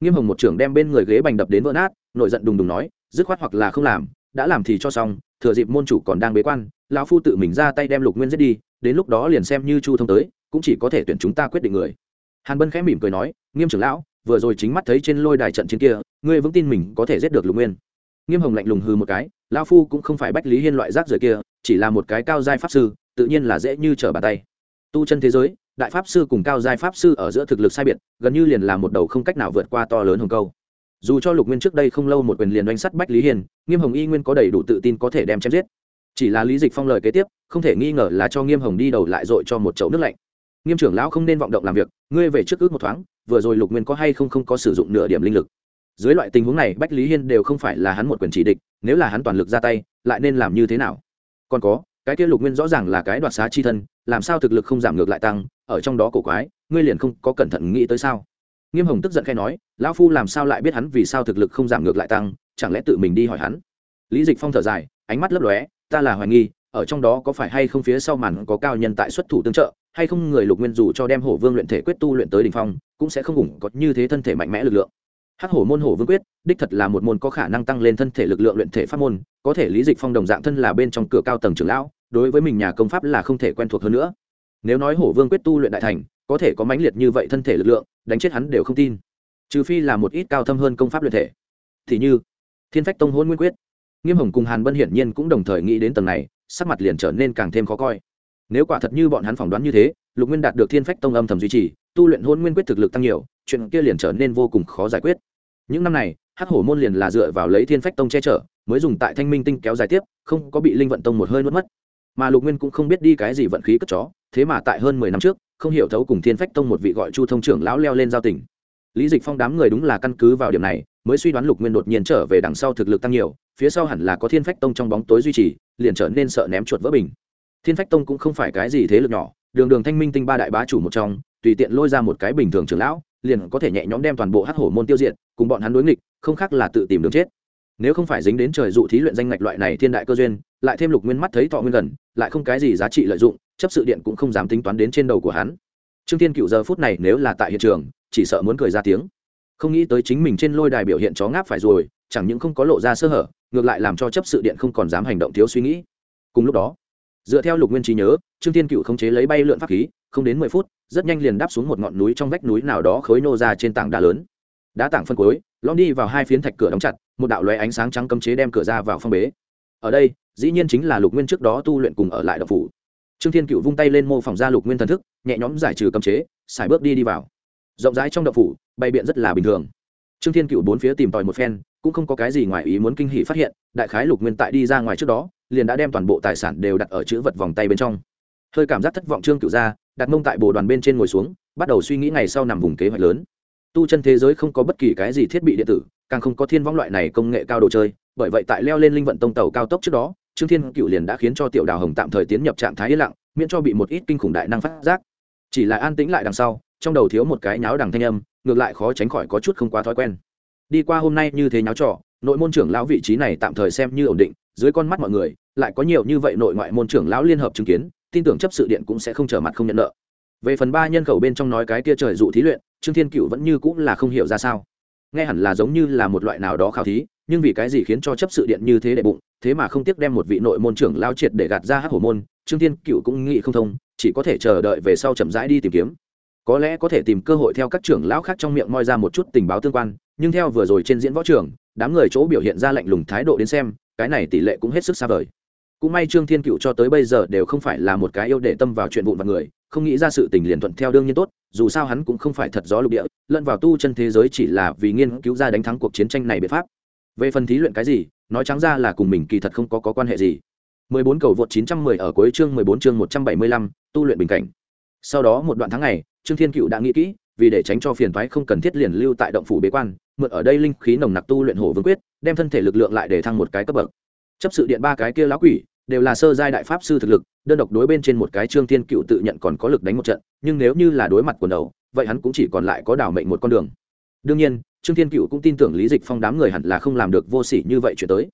nghiêm hồng một trưởng đem bên người ghế bành đập đến vỡ nát, nội giận đùng đùng nói dứt khoát hoặc là không làm, đã làm thì cho xong, thừa dịp môn chủ còn đang bế quan, lão phu tự mình ra tay đem lục nguyên giết đi, đến lúc đó liền xem như chu thông tới, cũng chỉ có thể tuyển chúng ta quyết định người. Hàn bân khẽ mỉm cười nói, nghiêm trưởng lão, vừa rồi chính mắt thấy trên lôi đài trận chiến kia, ngươi vững tin mình có thể giết được lục nguyên. Nghiêm hồng lạnh lùng hư một cái, lão phu cũng không phải bách lý hiên loại rác rưởi kia, chỉ là một cái cao giai pháp sư, tự nhiên là dễ như trở bàn tay. Tu chân thế giới, đại pháp sư cùng cao giai pháp sư ở giữa thực lực sai biệt, gần như liền là một đầu không cách nào vượt qua to lớn hồng câu dù cho lục nguyên trước đây không lâu một quyền liền đánh sắt bách lý hiền, nghiêm hồng y nguyên có đầy đủ tự tin có thể đem chém giết. Chỉ là lý dịch phong lời kế tiếp, không thể nghi ngờ là cho nghiêm hồng đi đầu lại dội cho một chậu nước lạnh. Nghiêm trưởng lão không nên vọng động làm việc, ngươi về trước ước một thoáng, vừa rồi lục nguyên có hay không không có sử dụng nửa điểm linh lực. Dưới loại tình huống này, bách lý hiên đều không phải là hắn một quyền chỉ địch, nếu là hắn toàn lực ra tay, lại nên làm như thế nào? Còn có, cái kia lục nguyên rõ ràng là cái đoạt xá chi thân, làm sao thực lực không giảm ngược lại tăng, ở trong đó cổ quái, ngươi liền không có cẩn thận nghĩ tới sao? Nghiêm hồng tức giận khai nói, lão phu làm sao lại biết hắn vì sao thực lực không giảm ngược lại tăng, chẳng lẽ tự mình đi hỏi hắn? Lý dịch phong thở dài, ánh mắt lấp lóe, ta là hoài nghi, ở trong đó có phải hay không phía sau màn có cao nhân tại xuất thủ tương trợ, hay không người lục nguyên dù cho đem hổ vương luyện thể quyết tu luyện tới đỉnh phong, cũng sẽ không ủng có như thế thân thể mạnh mẽ lực lượng. Hắc hổ môn hổ vương quyết, đích thật là một môn có khả năng tăng lên thân thể lực lượng luyện thể pháp môn, có thể lý dịch phong đồng dạng thân là bên trong cửa cao tầng trưởng lão, đối với mình nhà công pháp là không thể quen thuộc hơn nữa. Nếu nói hổ vương quyết tu luyện đại thành có thể có mãnh liệt như vậy thân thể lực lượng, đánh chết hắn đều không tin. Trừ phi là một ít cao thâm hơn công pháp luyện thể. Thì như, thiên phách tông hôn nguyên quyết. Nghiêm hồng cùng hàn bân hiển nhiên cũng đồng thời nghĩ đến tầng này, sắc mặt liền trở nên càng thêm khó coi. Nếu quả thật như bọn hắn phỏng đoán như thế, lục nguyên đạt được thiên phách tông âm thầm duy trì, tu luyện hôn nguyên quyết thực lực tăng nhiều, chuyện kia liền trở nên vô cùng khó giải quyết. Những năm này, hắc hổ môn liền là dựa vào lấy thiên phách tông che chở, mới dùng tại thanh minh tinh kéo dài tiếp, không có bị linh vận tông một hơi nuốt mất. Mà lục nguyên cũng không biết đi cái gì vận khí cất chó, thế mà tại hơn mười năm trước không hiểu thấu cùng thiên phách tông một vị gọi chu thông trưởng lão leo lên giao tỉnh lý dịch phong đám người đúng là căn cứ vào điểm này, mới suy đoán lục nguyên đột nhiên trở về đằng sau thực lực tăng nhiều, phía sau hẳn là có thiên phách tông trong bóng tối duy trì, liền trở nên sợ ném chuột vỡ bình. Thiên phách tông cũng không phải cái gì thế lực nhỏ, đường đường thanh minh tinh ba đại bá chủ một trong, tùy tiện lôi ra một cái bình thường trưởng lão, liền có thể nhẹ nhõm đem toàn bộ hắc hổ môn tiêu diệt, cùng bọn hắn đối nghịch, không khác là tự tìm đường chết. Nếu không phải dính đến trời dụ thí luyện danh ngạch loại này thiên đại cơ duyên, lại thêm lục nguyên mắt thấy thọ nguyên gần, lại không cái gì giá trị lợi dụng chấp sự điện cũng không dám tính toán đến trên đầu của hắn. Trương thiên cựu giờ phút này nếu là tại hiện trường, chỉ sợ muốn cười ra tiếng. Không nghĩ tới chính mình trên lôi đài biểu hiện chó ngáp phải rồi, chẳng những không có lộ ra sơ hở, ngược lại làm cho chấp sự điện không còn dám hành động thiếu suy nghĩ. Cùng lúc đó, dựa theo lục nguyên trí nhớ, trương thiên cựu khống chế lấy bay lượn pháp khí, không đến mười phút, rất nhanh liền đáp xuống một ngọn núi trong vách núi nào đó khối nô ra trên tảng đá lớn. Đá tảng phân cối lom đi vào hai phiến thạch cửa đóng chặt, một đạo lóe ánh sáng trắng cấm chế đem cửa ra vào phong bế. Ở đây, dĩ nhiên chính là lục nguyên trước đó tu luyện cùng ở lại đậu phủ trương thiên cựu vung tay lên mô phỏng ra lục nguyên thần thức, nhẹ nhõm giải trừ cấm chế, xài bước đi đi vào. Rộng rãi trong đậu phủ, bày biện rất là bình thường. Trương thiên cựu bốn phía tìm tòi một phen, cũng không có cái gì ngoài ý muốn kinh hỷ phát hiện, đại khái lục nguyên tại đi ra ngoài trước đó, liền đã đem toàn bộ tài sản đều đặt ở chữ vật vòng tay bên trong. Hơi cảm giác thất vọng trương cựu ra, đặt mông tại bồ đoàn bên trên ngồi xuống, bắt đầu suy nghĩ ngày sau nằm vùng kế hoạch lớn. Tu chân thế giới không có bất kỳ cái gì thiết bị điện tử, càng không có thiên võng loại này công nghệ cao đồ chơi, bởi vậy tại leo lên linh vận tông tàu cao tốc trước đó trương thiên cựu liền đã khiến cho tiểu đào hồng tạm thời tiến nhập trạng thái yên lặng, miễn cho bị một ít kinh khủng đại năng phát giác. Chỉ là an tĩnh lại đằng sau, trong đầu thiếu một cái nháo đằng thanh âm, ngược lại khó tránh khỏi có chút không quá thói quen. Đi qua hôm nay như thế nháo trò, nội môn trưởng lão vị trí này tạm thời xem như ổn định, dưới con mắt mọi người, lại có nhiều như vậy nội ngoại môn trưởng lão liên hợp chứng kiến, tin tưởng chấp sự điện cũng sẽ không trở mặt không nhận nợ. Về phần ba nhân khẩu bên trong nói cái kia trời dụ thí luyện, trương thiên cựu vẫn như cũng là không hiểu ra sao. Nghe hẳn là giống như là một loại nào đó khảo thí, nhưng vì cái gì khiến cho chấp sự điện như thế đệ bụng thế mà không tiếc đem một vị nội môn trưởng lao triệt để gạt ra hát hổ môn, trương thiên cựu cũng nghĩ không thông, chỉ có thể chờ đợi về sau chậm rãi đi tìm kiếm. Có lẽ có thể tìm cơ hội theo các trưởng lão khác trong miệng moi ra một chút tình báo tương quan, nhưng theo vừa rồi trên diễn võ trường, đám người chỗ biểu hiện ra lạnh lùng thái độ đến xem, cái này tỷ lệ cũng hết sức xa vời. Cũng may trương thiên cựu cho tới bây giờ đều không phải là một cái yêu để tâm vào chuyện vụn vặt người, không nghĩ ra sự tình liền thuận theo đương nhiên tốt, dù sao hắn cũng không phải thật gió lục địa, lẫn vào tu chân thế giới chỉ là vì nghiên cứu ra đánh thắng cuộc chiến tranh này biện pháp về phần thí luyện cái gì nói trắng ra là cùng mình kỳ thật không có, có quan hệ gì 14 cầu vượt 910 ở cuối chương 14 chương 175, tu luyện bình cảnh. Sau đó một đoạn tháng ngày, Trương Thiên Cựu đã nghĩ kỹ, vì để tránh cho phiền toái không cần thiết liền lưu tại động phủ bế quan, mượn ở đây linh khí nồng nặc tu luyện hổ vương quyết, đem thân thể lực lượng lại để thăng một cái cấp bậc. Chấp sự điện ba cái kia lão quỷ, đều là sơ giai đại pháp sư thực lực, đơn độc đối bên trên một cái Trương Thiên Cựu tự nhận còn có lực đánh một trận, nhưng nếu như là đối mặt quần đầu, vậy hắn cũng chỉ còn lại có đảo mệnh một con đường. Đương nhiên, Trương Thiên Cựu cũng tin tưởng Lý Dịch Phong đám người hẳn là không làm được vô sỉ như vậy chuyển tới.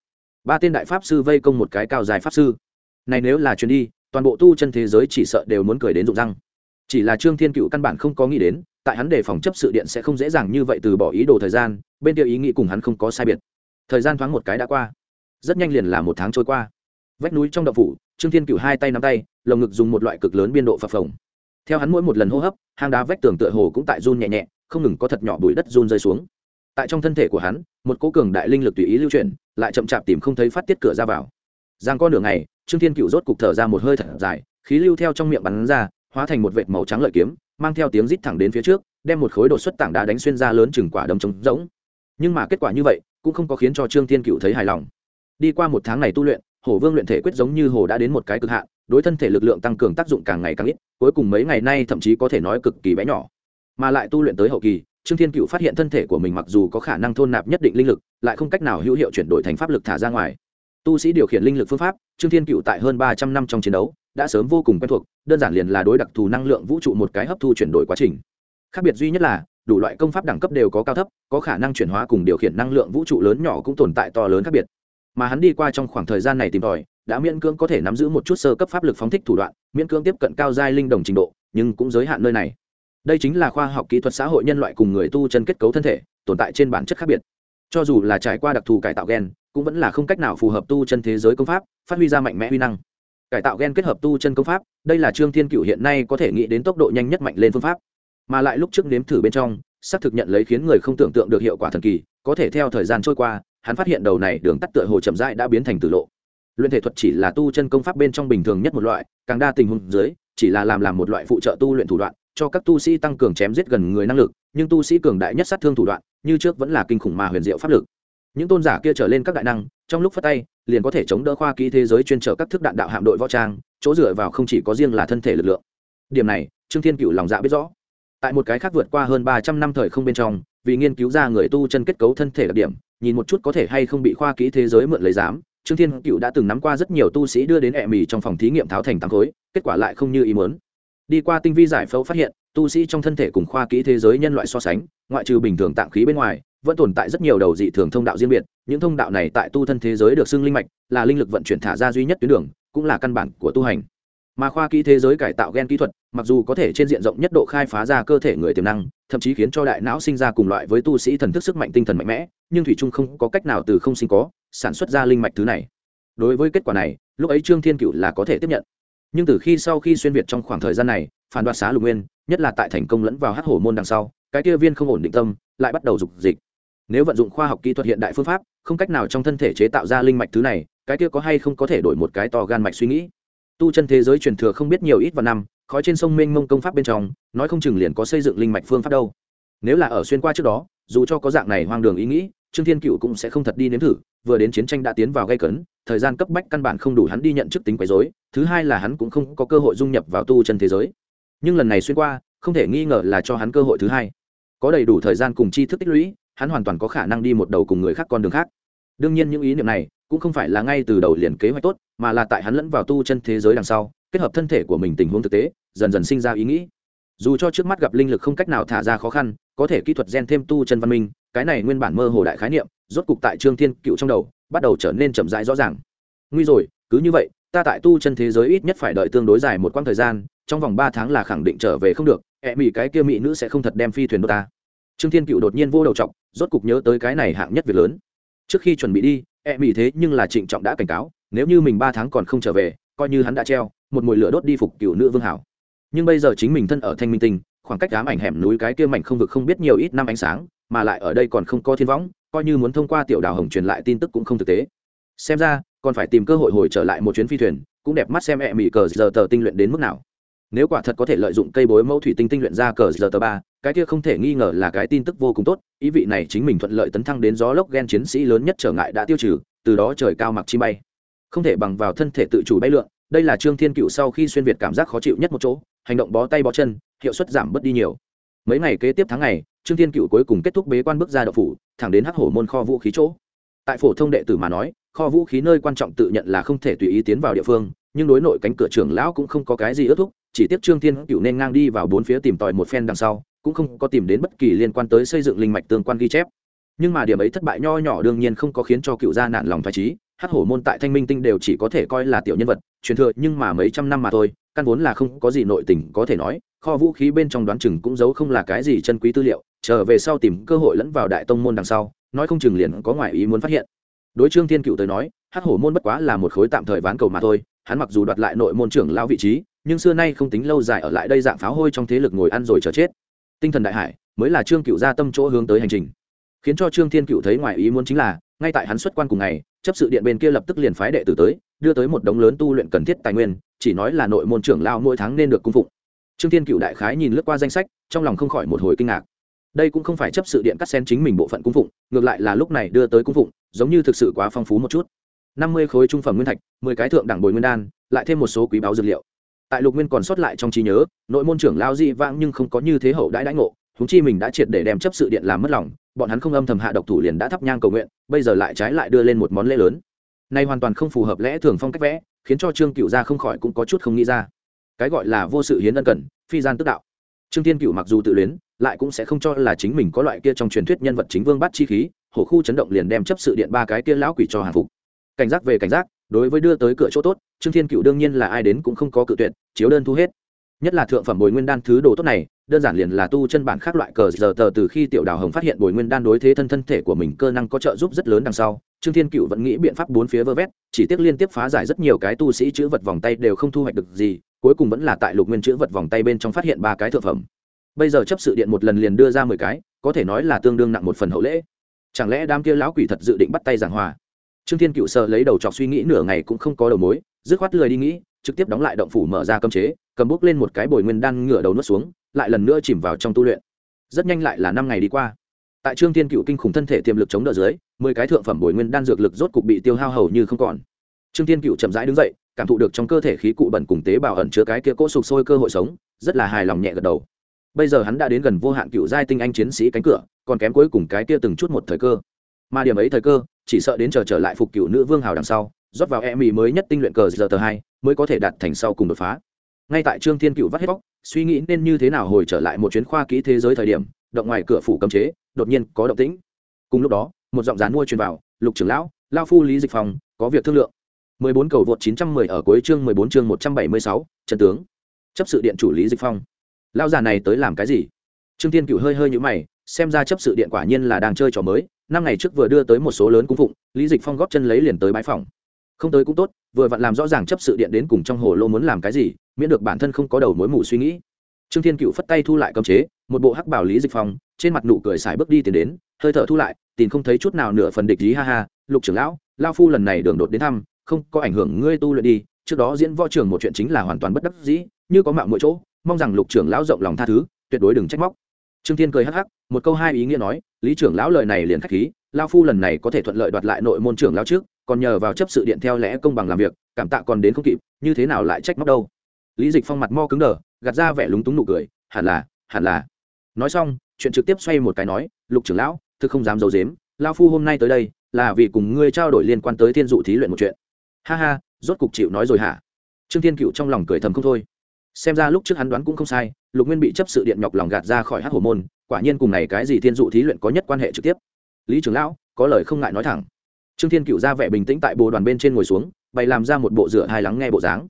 Ba tên đại pháp sư vây công một cái cao dài pháp sư. Này nếu là chuyến đi, toàn bộ tu chân thế giới chỉ sợ đều muốn cười đến rụng răng. Chỉ là trương thiên cựu căn bản không có nghĩ đến, tại hắn đề phòng chấp sự điện sẽ không dễ dàng như vậy từ bỏ ý đồ thời gian, bên kia ý nghĩ cùng hắn không có sai biệt. Thời gian thoáng một cái đã qua. Rất nhanh liền là một tháng trôi qua. Vách núi trong đậu phủ, trương thiên cựu hai tay nắm tay, lồng ngực dùng một loại cực lớn biên độ phập phồng. Theo hắn mỗi một lần hô hấp, hang đá vách tường tựa hồ cũng tại run nhẹ nhẹ, không ngừng có thật nhỏ bụi đất run rơi xuống tại trong thân thể của hắn, một cố cường đại linh lực tùy ý lưu chuyển, lại chậm chạp tìm không thấy phát tiết cửa ra vào. Giang con đường này trương thiên cựu rốt cục thở ra một hơi thở dài, khí lưu theo trong miệng bắn ra, hóa thành một vệt màu trắng lợi kiếm, mang theo tiếng rít thẳng đến phía trước, đem một khối đột xuất tảng đá đánh xuyên ra lớn chừng quả đấm trống rỗng. Nhưng mà kết quả như vậy, cũng không có khiến cho trương thiên cựu thấy hài lòng. Đi qua một tháng này tu luyện, hổ vương luyện thể quyết giống như hồ đã đến một cái cực hạn, đối thân thể lực lượng tăng cường tác dụng càng ngày càng ít, cuối cùng mấy ngày nay thậm chí có thể nói cực kỳ bé nhỏ. Mà lại tu luyện tới hậu kỳ trương thiên cựu phát hiện thân thể của mình mặc dù có khả năng thôn nạp nhất định linh lực, lại không cách nào hữu hiệu chuyển đổi thành pháp lực thả ra ngoài. Tu sĩ điều khiển linh lực phương pháp, trương thiên cựu tại hơn ba trăm năm trong chiến đấu, đã sớm vô cùng quen thuộc, đơn giản liền là đối đặc thù năng lượng vũ trụ một cái hấp thu chuyển đổi quá trình. Khác biệt duy nhất là, đủ loại công pháp đẳng cấp đều có cao thấp, có khả năng chuyển hóa cùng điều khiển năng lượng vũ trụ lớn nhỏ cũng tồn tại to lớn khác biệt. Mà hắn đi qua trong khoảng thời gian này tìm tòi, đã miễn cưỡng có thể nắm giữ một chút sơ cấp pháp lực phóng thích thủ đoạn, miễn cưỡng tiếp cận cao giai linh đồng trình độ, nhưng cũng giới hạn nơi này đây chính là khoa học kỹ thuật xã hội nhân loại cùng người tu chân kết cấu thân thể, tồn tại trên bản chất khác biệt. Cho dù là trải qua đặc thù cải tạo gen, cũng vẫn là không cách nào phù hợp tu chân thế giới công pháp, phát huy ra mạnh mẽ huy năng. Cải tạo gen kết hợp tu chân công pháp, đây là trương thiên cựu hiện nay có thể nghĩ đến tốc độ nhanh nhất mạnh lên phương pháp. Mà lại lúc trước nếm thử bên trong, xác thực nhận lấy khiến người không tưởng tượng được hiệu quả thần kỳ, có thể theo thời gian trôi qua, hắn phát hiện đầu này đường tắt tựa hồ chậm rãi đã biến thành tử lộ. Luyện thể thuật chỉ là tu chân công pháp bên trong bình thường nhất một loại, càng đa tình huống dưới, chỉ là làm làm một loại phụ trợ tu luyện thủ đoạn cho các tu sĩ tăng cường chém giết gần người năng lực, nhưng tu sĩ cường đại nhất sát thương thủ đoạn, như trước vẫn là kinh khủng mà huyền diệu pháp lực. Những tôn giả kia trở lên các đại năng, trong lúc phát tay, liền có thể chống đỡ khoa kỹ thế giới chuyên trở các thức đạn đạo hạm đội võ trang, chỗ dựa vào không chỉ có riêng là thân thể lực lượng. Điểm này, trương thiên cựu lòng dạ biết rõ. Tại một cái khác vượt qua hơn ba trăm năm thời không bên trong, vì nghiên cứu ra người tu chân kết cấu thân thể đặc điểm, nhìn một chút có thể hay không bị khoa kỹ thế giới mượn lấy giám, trương thiên cựu đã từng nắm qua rất nhiều tu sĩ đưa đến ẹ mì trong phòng thí nghiệm tháo thành tám khối, kết quả lại không như ý muốn đi qua tinh vi giải phẫu phát hiện, tu sĩ trong thân thể cùng khoa kỹ thế giới nhân loại so sánh, ngoại trừ bình thường tạng khí bên ngoài, vẫn tồn tại rất nhiều đầu dị thường thông đạo riêng biệt. Những thông đạo này tại tu thân thế giới được xưng linh mạch, là linh lực vận chuyển thả ra duy nhất tuyến đường, cũng là căn bản của tu hành. Mà khoa kỹ thế giới cải tạo gen kỹ thuật, mặc dù có thể trên diện rộng nhất độ khai phá ra cơ thể người tiềm năng, thậm chí khiến cho đại não sinh ra cùng loại với tu sĩ thần thức sức mạnh tinh thần mạnh mẽ, nhưng thủy trung không có cách nào từ không sinh có, sản xuất ra linh mạch thứ này. Đối với kết quả này, lúc ấy trương thiên cựu là có thể tiếp nhận nhưng từ khi sau khi xuyên việt trong khoảng thời gian này, phản đoạt xá lục nguyên, nhất là tại thành công lẫn vào hát hổ môn đằng sau, cái kia viên không ổn định tâm, lại bắt đầu dục dịch. Nếu vận dụng khoa học kỹ thuật hiện đại phương pháp, không cách nào trong thân thể chế tạo ra linh mạch thứ này, cái kia có hay không có thể đổi một cái to gan mạch suy nghĩ. Tu chân thế giới truyền thừa không biết nhiều ít và năm, khói trên sông mênh mông công pháp bên trong, nói không chừng liền có xây dựng linh mạch phương pháp đâu. Nếu là ở xuyên qua trước đó, dù cho có dạng này hoang đường ý nghĩ, trương thiên cựu cũng sẽ không thật đi nếm thử, vừa đến chiến tranh đã tiến vào gây cấn thời gian cấp bách căn bản không đủ hắn đi nhận chức tính quấy dối thứ hai là hắn cũng không có cơ hội dung nhập vào tu chân thế giới. Nhưng lần này xuyên qua, không thể nghi ngờ là cho hắn cơ hội thứ hai. Có đầy đủ thời gian cùng tri thức tích lũy, hắn hoàn toàn có khả năng đi một đầu cùng người khác con đường khác. Đương nhiên những ý niệm này cũng không phải là ngay từ đầu liền kế hoạch tốt, mà là tại hắn lẫn vào tu chân thế giới đằng sau, kết hợp thân thể của mình tình huống thực tế, dần dần sinh ra ý nghĩ. Dù cho trước mắt gặp linh lực không cách nào thả ra khó khăn, có thể kỹ thuật gen thêm tu chân văn minh, cái này nguyên bản mơ hồ đại khái niệm, rốt cục tại trương thiên cựu trong đầu bắt đầu trở nên chậm rãi rõ ràng. Nguy rồi, cứ như vậy, ta tại tu chân thế giới ít nhất phải đợi tương đối dài một quãng thời gian, trong vòng ba tháng là khẳng định trở về không được, ẹ mỹ cái kia mỹ nữ sẽ không thật đem phi thuyền đưa ta. Trương thiên cựu đột nhiên vô đầu trọng rốt cục nhớ tới cái này hạng nhất việc lớn. Trước khi chuẩn bị đi, ẹ mỹ thế nhưng là trịnh trọng đã cảnh cáo, nếu như mình ba tháng còn không trở về, coi như hắn đã treo, một mùi lửa đốt đi phục cựu nữ vương hảo. Nhưng bây giờ chính mình thân ở thanh minh tinh, khoảng cách ám ảnh hẻm núi cái kia mảnh không vực không biết nhiều ít năm ánh sáng mà lại ở đây còn không có thiên võng, coi như muốn thông qua tiểu đào hồng truyền lại tin tức cũng không thực tế. Xem ra, còn phải tìm cơ hội hồi trở lại một chuyến phi thuyền, cũng đẹp mắt xem ẹ mỹ cờ giờ tờ tinh luyện đến mức nào. Nếu quả thật có thể lợi dụng cây bối mẫu thủy tinh tinh luyện ra cờ giờ tờ ba, cái kia không thể nghi ngờ là cái tin tức vô cùng tốt, ý vị này chính mình thuận lợi tấn thăng đến gió lốc ghen chiến sĩ lớn nhất trở ngại đã tiêu trừ, từ đó trời cao mặc chi bay. Không thể bằng vào thân thể tự chủ bay lượn, đây là trương thiên cựu sau khi xuyên việt cảm giác khó chịu nhất một chỗ, hành động bó tay bó chân, hiệu suất giảm bớt đi nhiều. Mấy ngày kế tiếp tháng ngày trương thiên cựu cuối cùng kết thúc bế quan bước ra đậu phủ, thẳng đến hắc hổ môn kho vũ khí chỗ. Tại phổ thông đệ tử mà nói, kho vũ khí nơi quan trọng tự nhận là không thể tùy ý tiến vào địa phương, nhưng đối nội cánh cửa trưởng lão cũng không có cái gì ước thúc, chỉ tiếc trương thiên cựu nên ngang đi vào bốn phía tìm tòi một phen đằng sau, cũng không có tìm đến bất kỳ liên quan tới xây dựng linh mạch tương quan ghi chép. Nhưng mà điểm ấy thất bại nho nhỏ đương nhiên không có khiến cho cựu gia nạn lòng phải trí, hắc hổ môn tại thanh minh tinh đều chỉ có thể coi là tiểu nhân vật, truyền thừa nhưng mà mấy trăm năm mà thôi, căn vốn là không có gì nội tình có thể nói, kho vũ khí bên trong đoán chừng cũng giấu không là cái gì chân quý tư liệu trở về sau tìm cơ hội lẫn vào đại tông môn đằng sau, nói không chừng liền có ngoại ý muốn phát hiện. Đối trương thiên cựu tới nói, hắc hổ môn bất quá là một khối tạm thời ván cầu mà thôi, hắn mặc dù đoạt lại nội môn trưởng lao vị trí, nhưng xưa nay không tính lâu dài ở lại đây dạng pháo hôi trong thế lực ngồi ăn rồi chờ chết. Tinh thần đại hải, mới là trương cựu gia tâm chỗ hướng tới hành trình. Khiến cho trương thiên cựu thấy ngoài ý muốn chính là, ngay tại hắn xuất quan cùng ngày, chấp sự điện bên kia lập tức liền phái đệ tử tới, đưa tới một đống lớn tu luyện cần thiết tài nguyên, chỉ nói là nội môn trưởng lao mỗi tháng nên được cung phụng. Trương thiên cựu đại khái nhìn lướt qua danh sách, trong lòng không khỏi một hồi kinh ngạc đây cũng không phải chấp sự điện cắt xen chính mình bộ phận cung phụng, ngược lại là lúc này đưa tới cung phụng, giống như thực sự quá phong phú một chút. Năm mươi khối trung phẩm nguyên thạch, mười cái thượng đẳng bồi nguyên đan, lại thêm một số quý báo dược liệu. Tại lục nguyên còn sót lại trong trí nhớ, nội môn trưởng lao dị vãng nhưng không có như thế hậu đãi đãi ngộ húng chi mình đã triệt để đem chấp sự điện làm mất lòng, bọn hắn không âm thầm hạ độc thủ liền đã thắp nhang cầu nguyện, bây giờ lại trái lại đưa lên một món lễ lớn. Nay hoàn toàn không phù hợp lẽ thường phong cách vẽ, khiến cho trương cựu gia không khỏi cũng có chút không nghĩ ra. Cái gọi là vô sự hiến ân cần, phi gian tức đạo. Trương thiên cựu mặc dù tự luyến lại cũng sẽ không cho là chính mình có loại kia trong truyền thuyết nhân vật chính vương bắt chi khí, hổ khu chấn động liền đem chấp sự điện ba cái kia lão quỷ cho hàng phục. Cảnh giác về cảnh giác, đối với đưa tới cửa chỗ tốt, trương thiên cựu đương nhiên là ai đến cũng không có cự tuyệt, chiếu đơn thu hết. Nhất là thượng phẩm bồi nguyên đan thứ đồ tốt này, đơn giản liền là tu chân bản khác loại cờ giờ tờ từ khi tiểu đào hồng phát hiện bồi nguyên đan đối thế thân thân thể của mình cơ năng có trợ giúp rất lớn đằng sau, trương thiên cựu vẫn nghĩ biện pháp bốn phía vơ vét, chỉ tiếc liên tiếp phá giải rất nhiều cái tu sĩ chữ vật vòng tay đều không thu hoạch được gì, cuối cùng vẫn là tại lục nguyên chữ vật vòng tay bên trong phát hiện ba cái thượng phẩm bây giờ chấp sự điện một lần liền đưa ra mười cái, có thể nói là tương đương nặng một phần hậu lễ. Chẳng lẽ đám kia lão quỷ thật dự định bắt tay giảng hòa? Trương thiên cựu sợ lấy đầu chọc suy nghĩ nửa ngày cũng không có đầu mối, dứt khoát lười đi nghĩ, trực tiếp đóng lại động phủ mở ra cơm chế, cầm bút lên một cái bồi nguyên đan ngửa đầu nuốt xuống, lại lần nữa chìm vào trong tu luyện. Rất nhanh lại là năm ngày đi qua. Tại trương thiên cựu kinh khủng thân thể tiềm lực chống đỡ dưới, mười cái thượng phẩm bồi nguyên đan dược lực rốt cục bị tiêu hao hầu như không còn. Trương thiên cựu chậm rãi đứng dậy, cảm thụ được trong cơ thể khí cụ bẩn cùng tế bào ẩn chứa cái kia cỗ sụp sôi cơ hội sống, rất là hài lòng nhẹ gật đầu bây giờ hắn đã đến gần vô hạn cựu giai tinh anh chiến sĩ cánh cửa còn kém cuối cùng cái kia từng chút một thời cơ. Mà điểm ấy thời cơ chỉ sợ đến chờ trở lại phục cựu nữ vương hào đằng sau rót vào e mì mới nhất tinh luyện cờ giờ tờ hai mới có thể đạt thành sau cùng đột phá. Ngay tại trương thiên cựu vắt hết bóc suy nghĩ nên như thế nào hồi trở lại một chuyến khoa kỹ thế giới thời điểm động ngoài cửa phủ cấm chế đột nhiên có động tĩnh. Cùng lúc đó một giọng dán mua truyền vào lục trưởng lão lao phu lý dịch phòng có việc thương lượng. 14 cầu vượt 910 ở cuối chương 14 chương 176, trận tướng. Chấp sự điện chủ lý dịch phong lao già này tới làm cái gì? Trương thiên cựu hơi hơi nhũ mày, xem ra chấp sự điện quả nhiên là đang chơi trò mới, năm ngày trước vừa đưa tới một số lớn cung phụng, lý dịch phong góp chân lấy liền tới bãi phòng. Không tới cũng tốt, vừa vặn làm rõ ràng chấp sự điện đến cùng trong hồ lô muốn làm cái gì, miễn được bản thân không có đầu mối mù suy nghĩ. Trương thiên cựu phất tay thu lại cấm chế, một bộ hắc bảo lý dịch phong, trên mặt nụ cười xài bước đi tiến đến, hơi thở thu lại, tìm không thấy chút nào nửa phần địch lý ha ha, lục trưởng lão lao phu lần này đường đột đến thăm, không có ảnh hưởng ngươi tu luyện đi, trước đó diễn võ trường một chuyện chính là hoàn toàn bất đắc dĩ, như có mạo mỗi chỗ mong rằng lục trưởng lão rộng lòng tha thứ, tuyệt đối đừng trách móc. Trương thiên cười hắc hắc, một câu hai ý nghĩa nói, lý trưởng lão lời này liền khách khí lao phu lần này có thể thuận lợi đoạt lại nội môn trưởng lão trước, còn nhờ vào chấp sự điện theo lẽ công bằng làm việc, cảm tạ còn đến không kịp, như thế nào lại trách móc đâu? Lý dịch phong mặt mo cứng đờ, gạt ra vẻ lúng túng nụ cười, hẳn là hẳn là. Nói xong, chuyện trực tiếp xoay một cái nói, lục trưởng lão, thực không dám d i ấ u dếm lao phu hôm nay tới đây, là vì cùng ngươi trao đổi liên quan tới thiên dụ thí luyện một chuyện. Ha ha, rốt cục chịu nói rồi hả? Trương thiên cựu trong lòng cười thầm không thôi xem ra lúc trước hắn đoán cũng không sai, lục nguyên bị chấp sự điện nhọc lòng gạt ra khỏi hát hồ môn, quả nhiên cùng này cái gì thiên dụ thí luyện có nhất quan hệ trực tiếp. Lý trưởng lão, có lời không ngại nói thẳng. Trương thiên cựu ra vẻ bình tĩnh tại bồ đoàn bên trên ngồi xuống, bày làm ra một bộ rửa hai lắng nghe bộ dáng.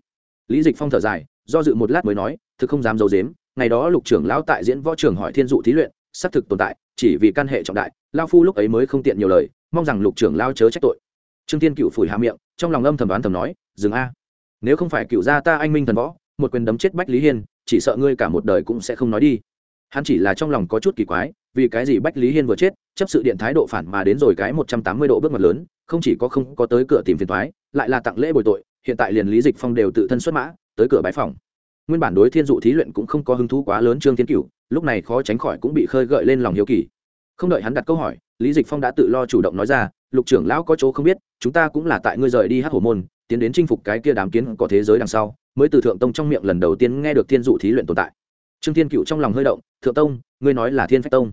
Lý dịch phong thở dài, do dự một lát mới nói, thực không dám d i ấ u dếm ngày đó lục trưởng lão tại diễn võ trường hỏi thiên dụ thí luyện, xác thực tồn tại, chỉ vì căn hệ trọng đại lao phu lúc ấy mới không tiện nhiều lời, mong rằng lục trưởng lao chớ trách tội. Trương thiên cựu phủi hạ miệng, trong lòng âm thầm đoán thầm nói, dừng a, nếu không phải cựu gia ta anh minh thần võ một quyền đấm chết bách lý hiên, chỉ sợ ngươi cả một đời cũng sẽ không nói đi. Hắn chỉ là trong lòng có chút kỳ quái, vì cái gì bách lý hiên vừa chết, chấp sự điện thái độ phản mà đến rồi cái một trăm tám mươi độ bước ngoặt lớn, không chỉ có không có tới cửa tìm phiền thoái lại là tặng lễ bồi tội, hiện tại liền lý dịch phong đều tự thân xuất mã, tới cửa bãi phòng. Nguyên bản đối thiên dụ thí luyện cũng không có hứng thú quá lớn trương thiên cửu, lúc này khó tránh khỏi cũng bị khơi gợi lên lòng hiếu kỳ. Không đợi hắn đặt câu hỏi, lý dịch phong đã tự lo chủ động nói ra, lục trưởng lão có chỗ không biết, chúng ta cũng là tại ngươi rời đi hát hổ môn, tiến đến chinh phục cái kia đám kiến có thế giới đằng sau mới từ thượng tông trong miệng lần đầu tiên nghe được thiên dụ thí luyện tồn tại. Trương thiên cựu trong lòng hơi động, thượng tông, ngươi nói là thiên phách tông.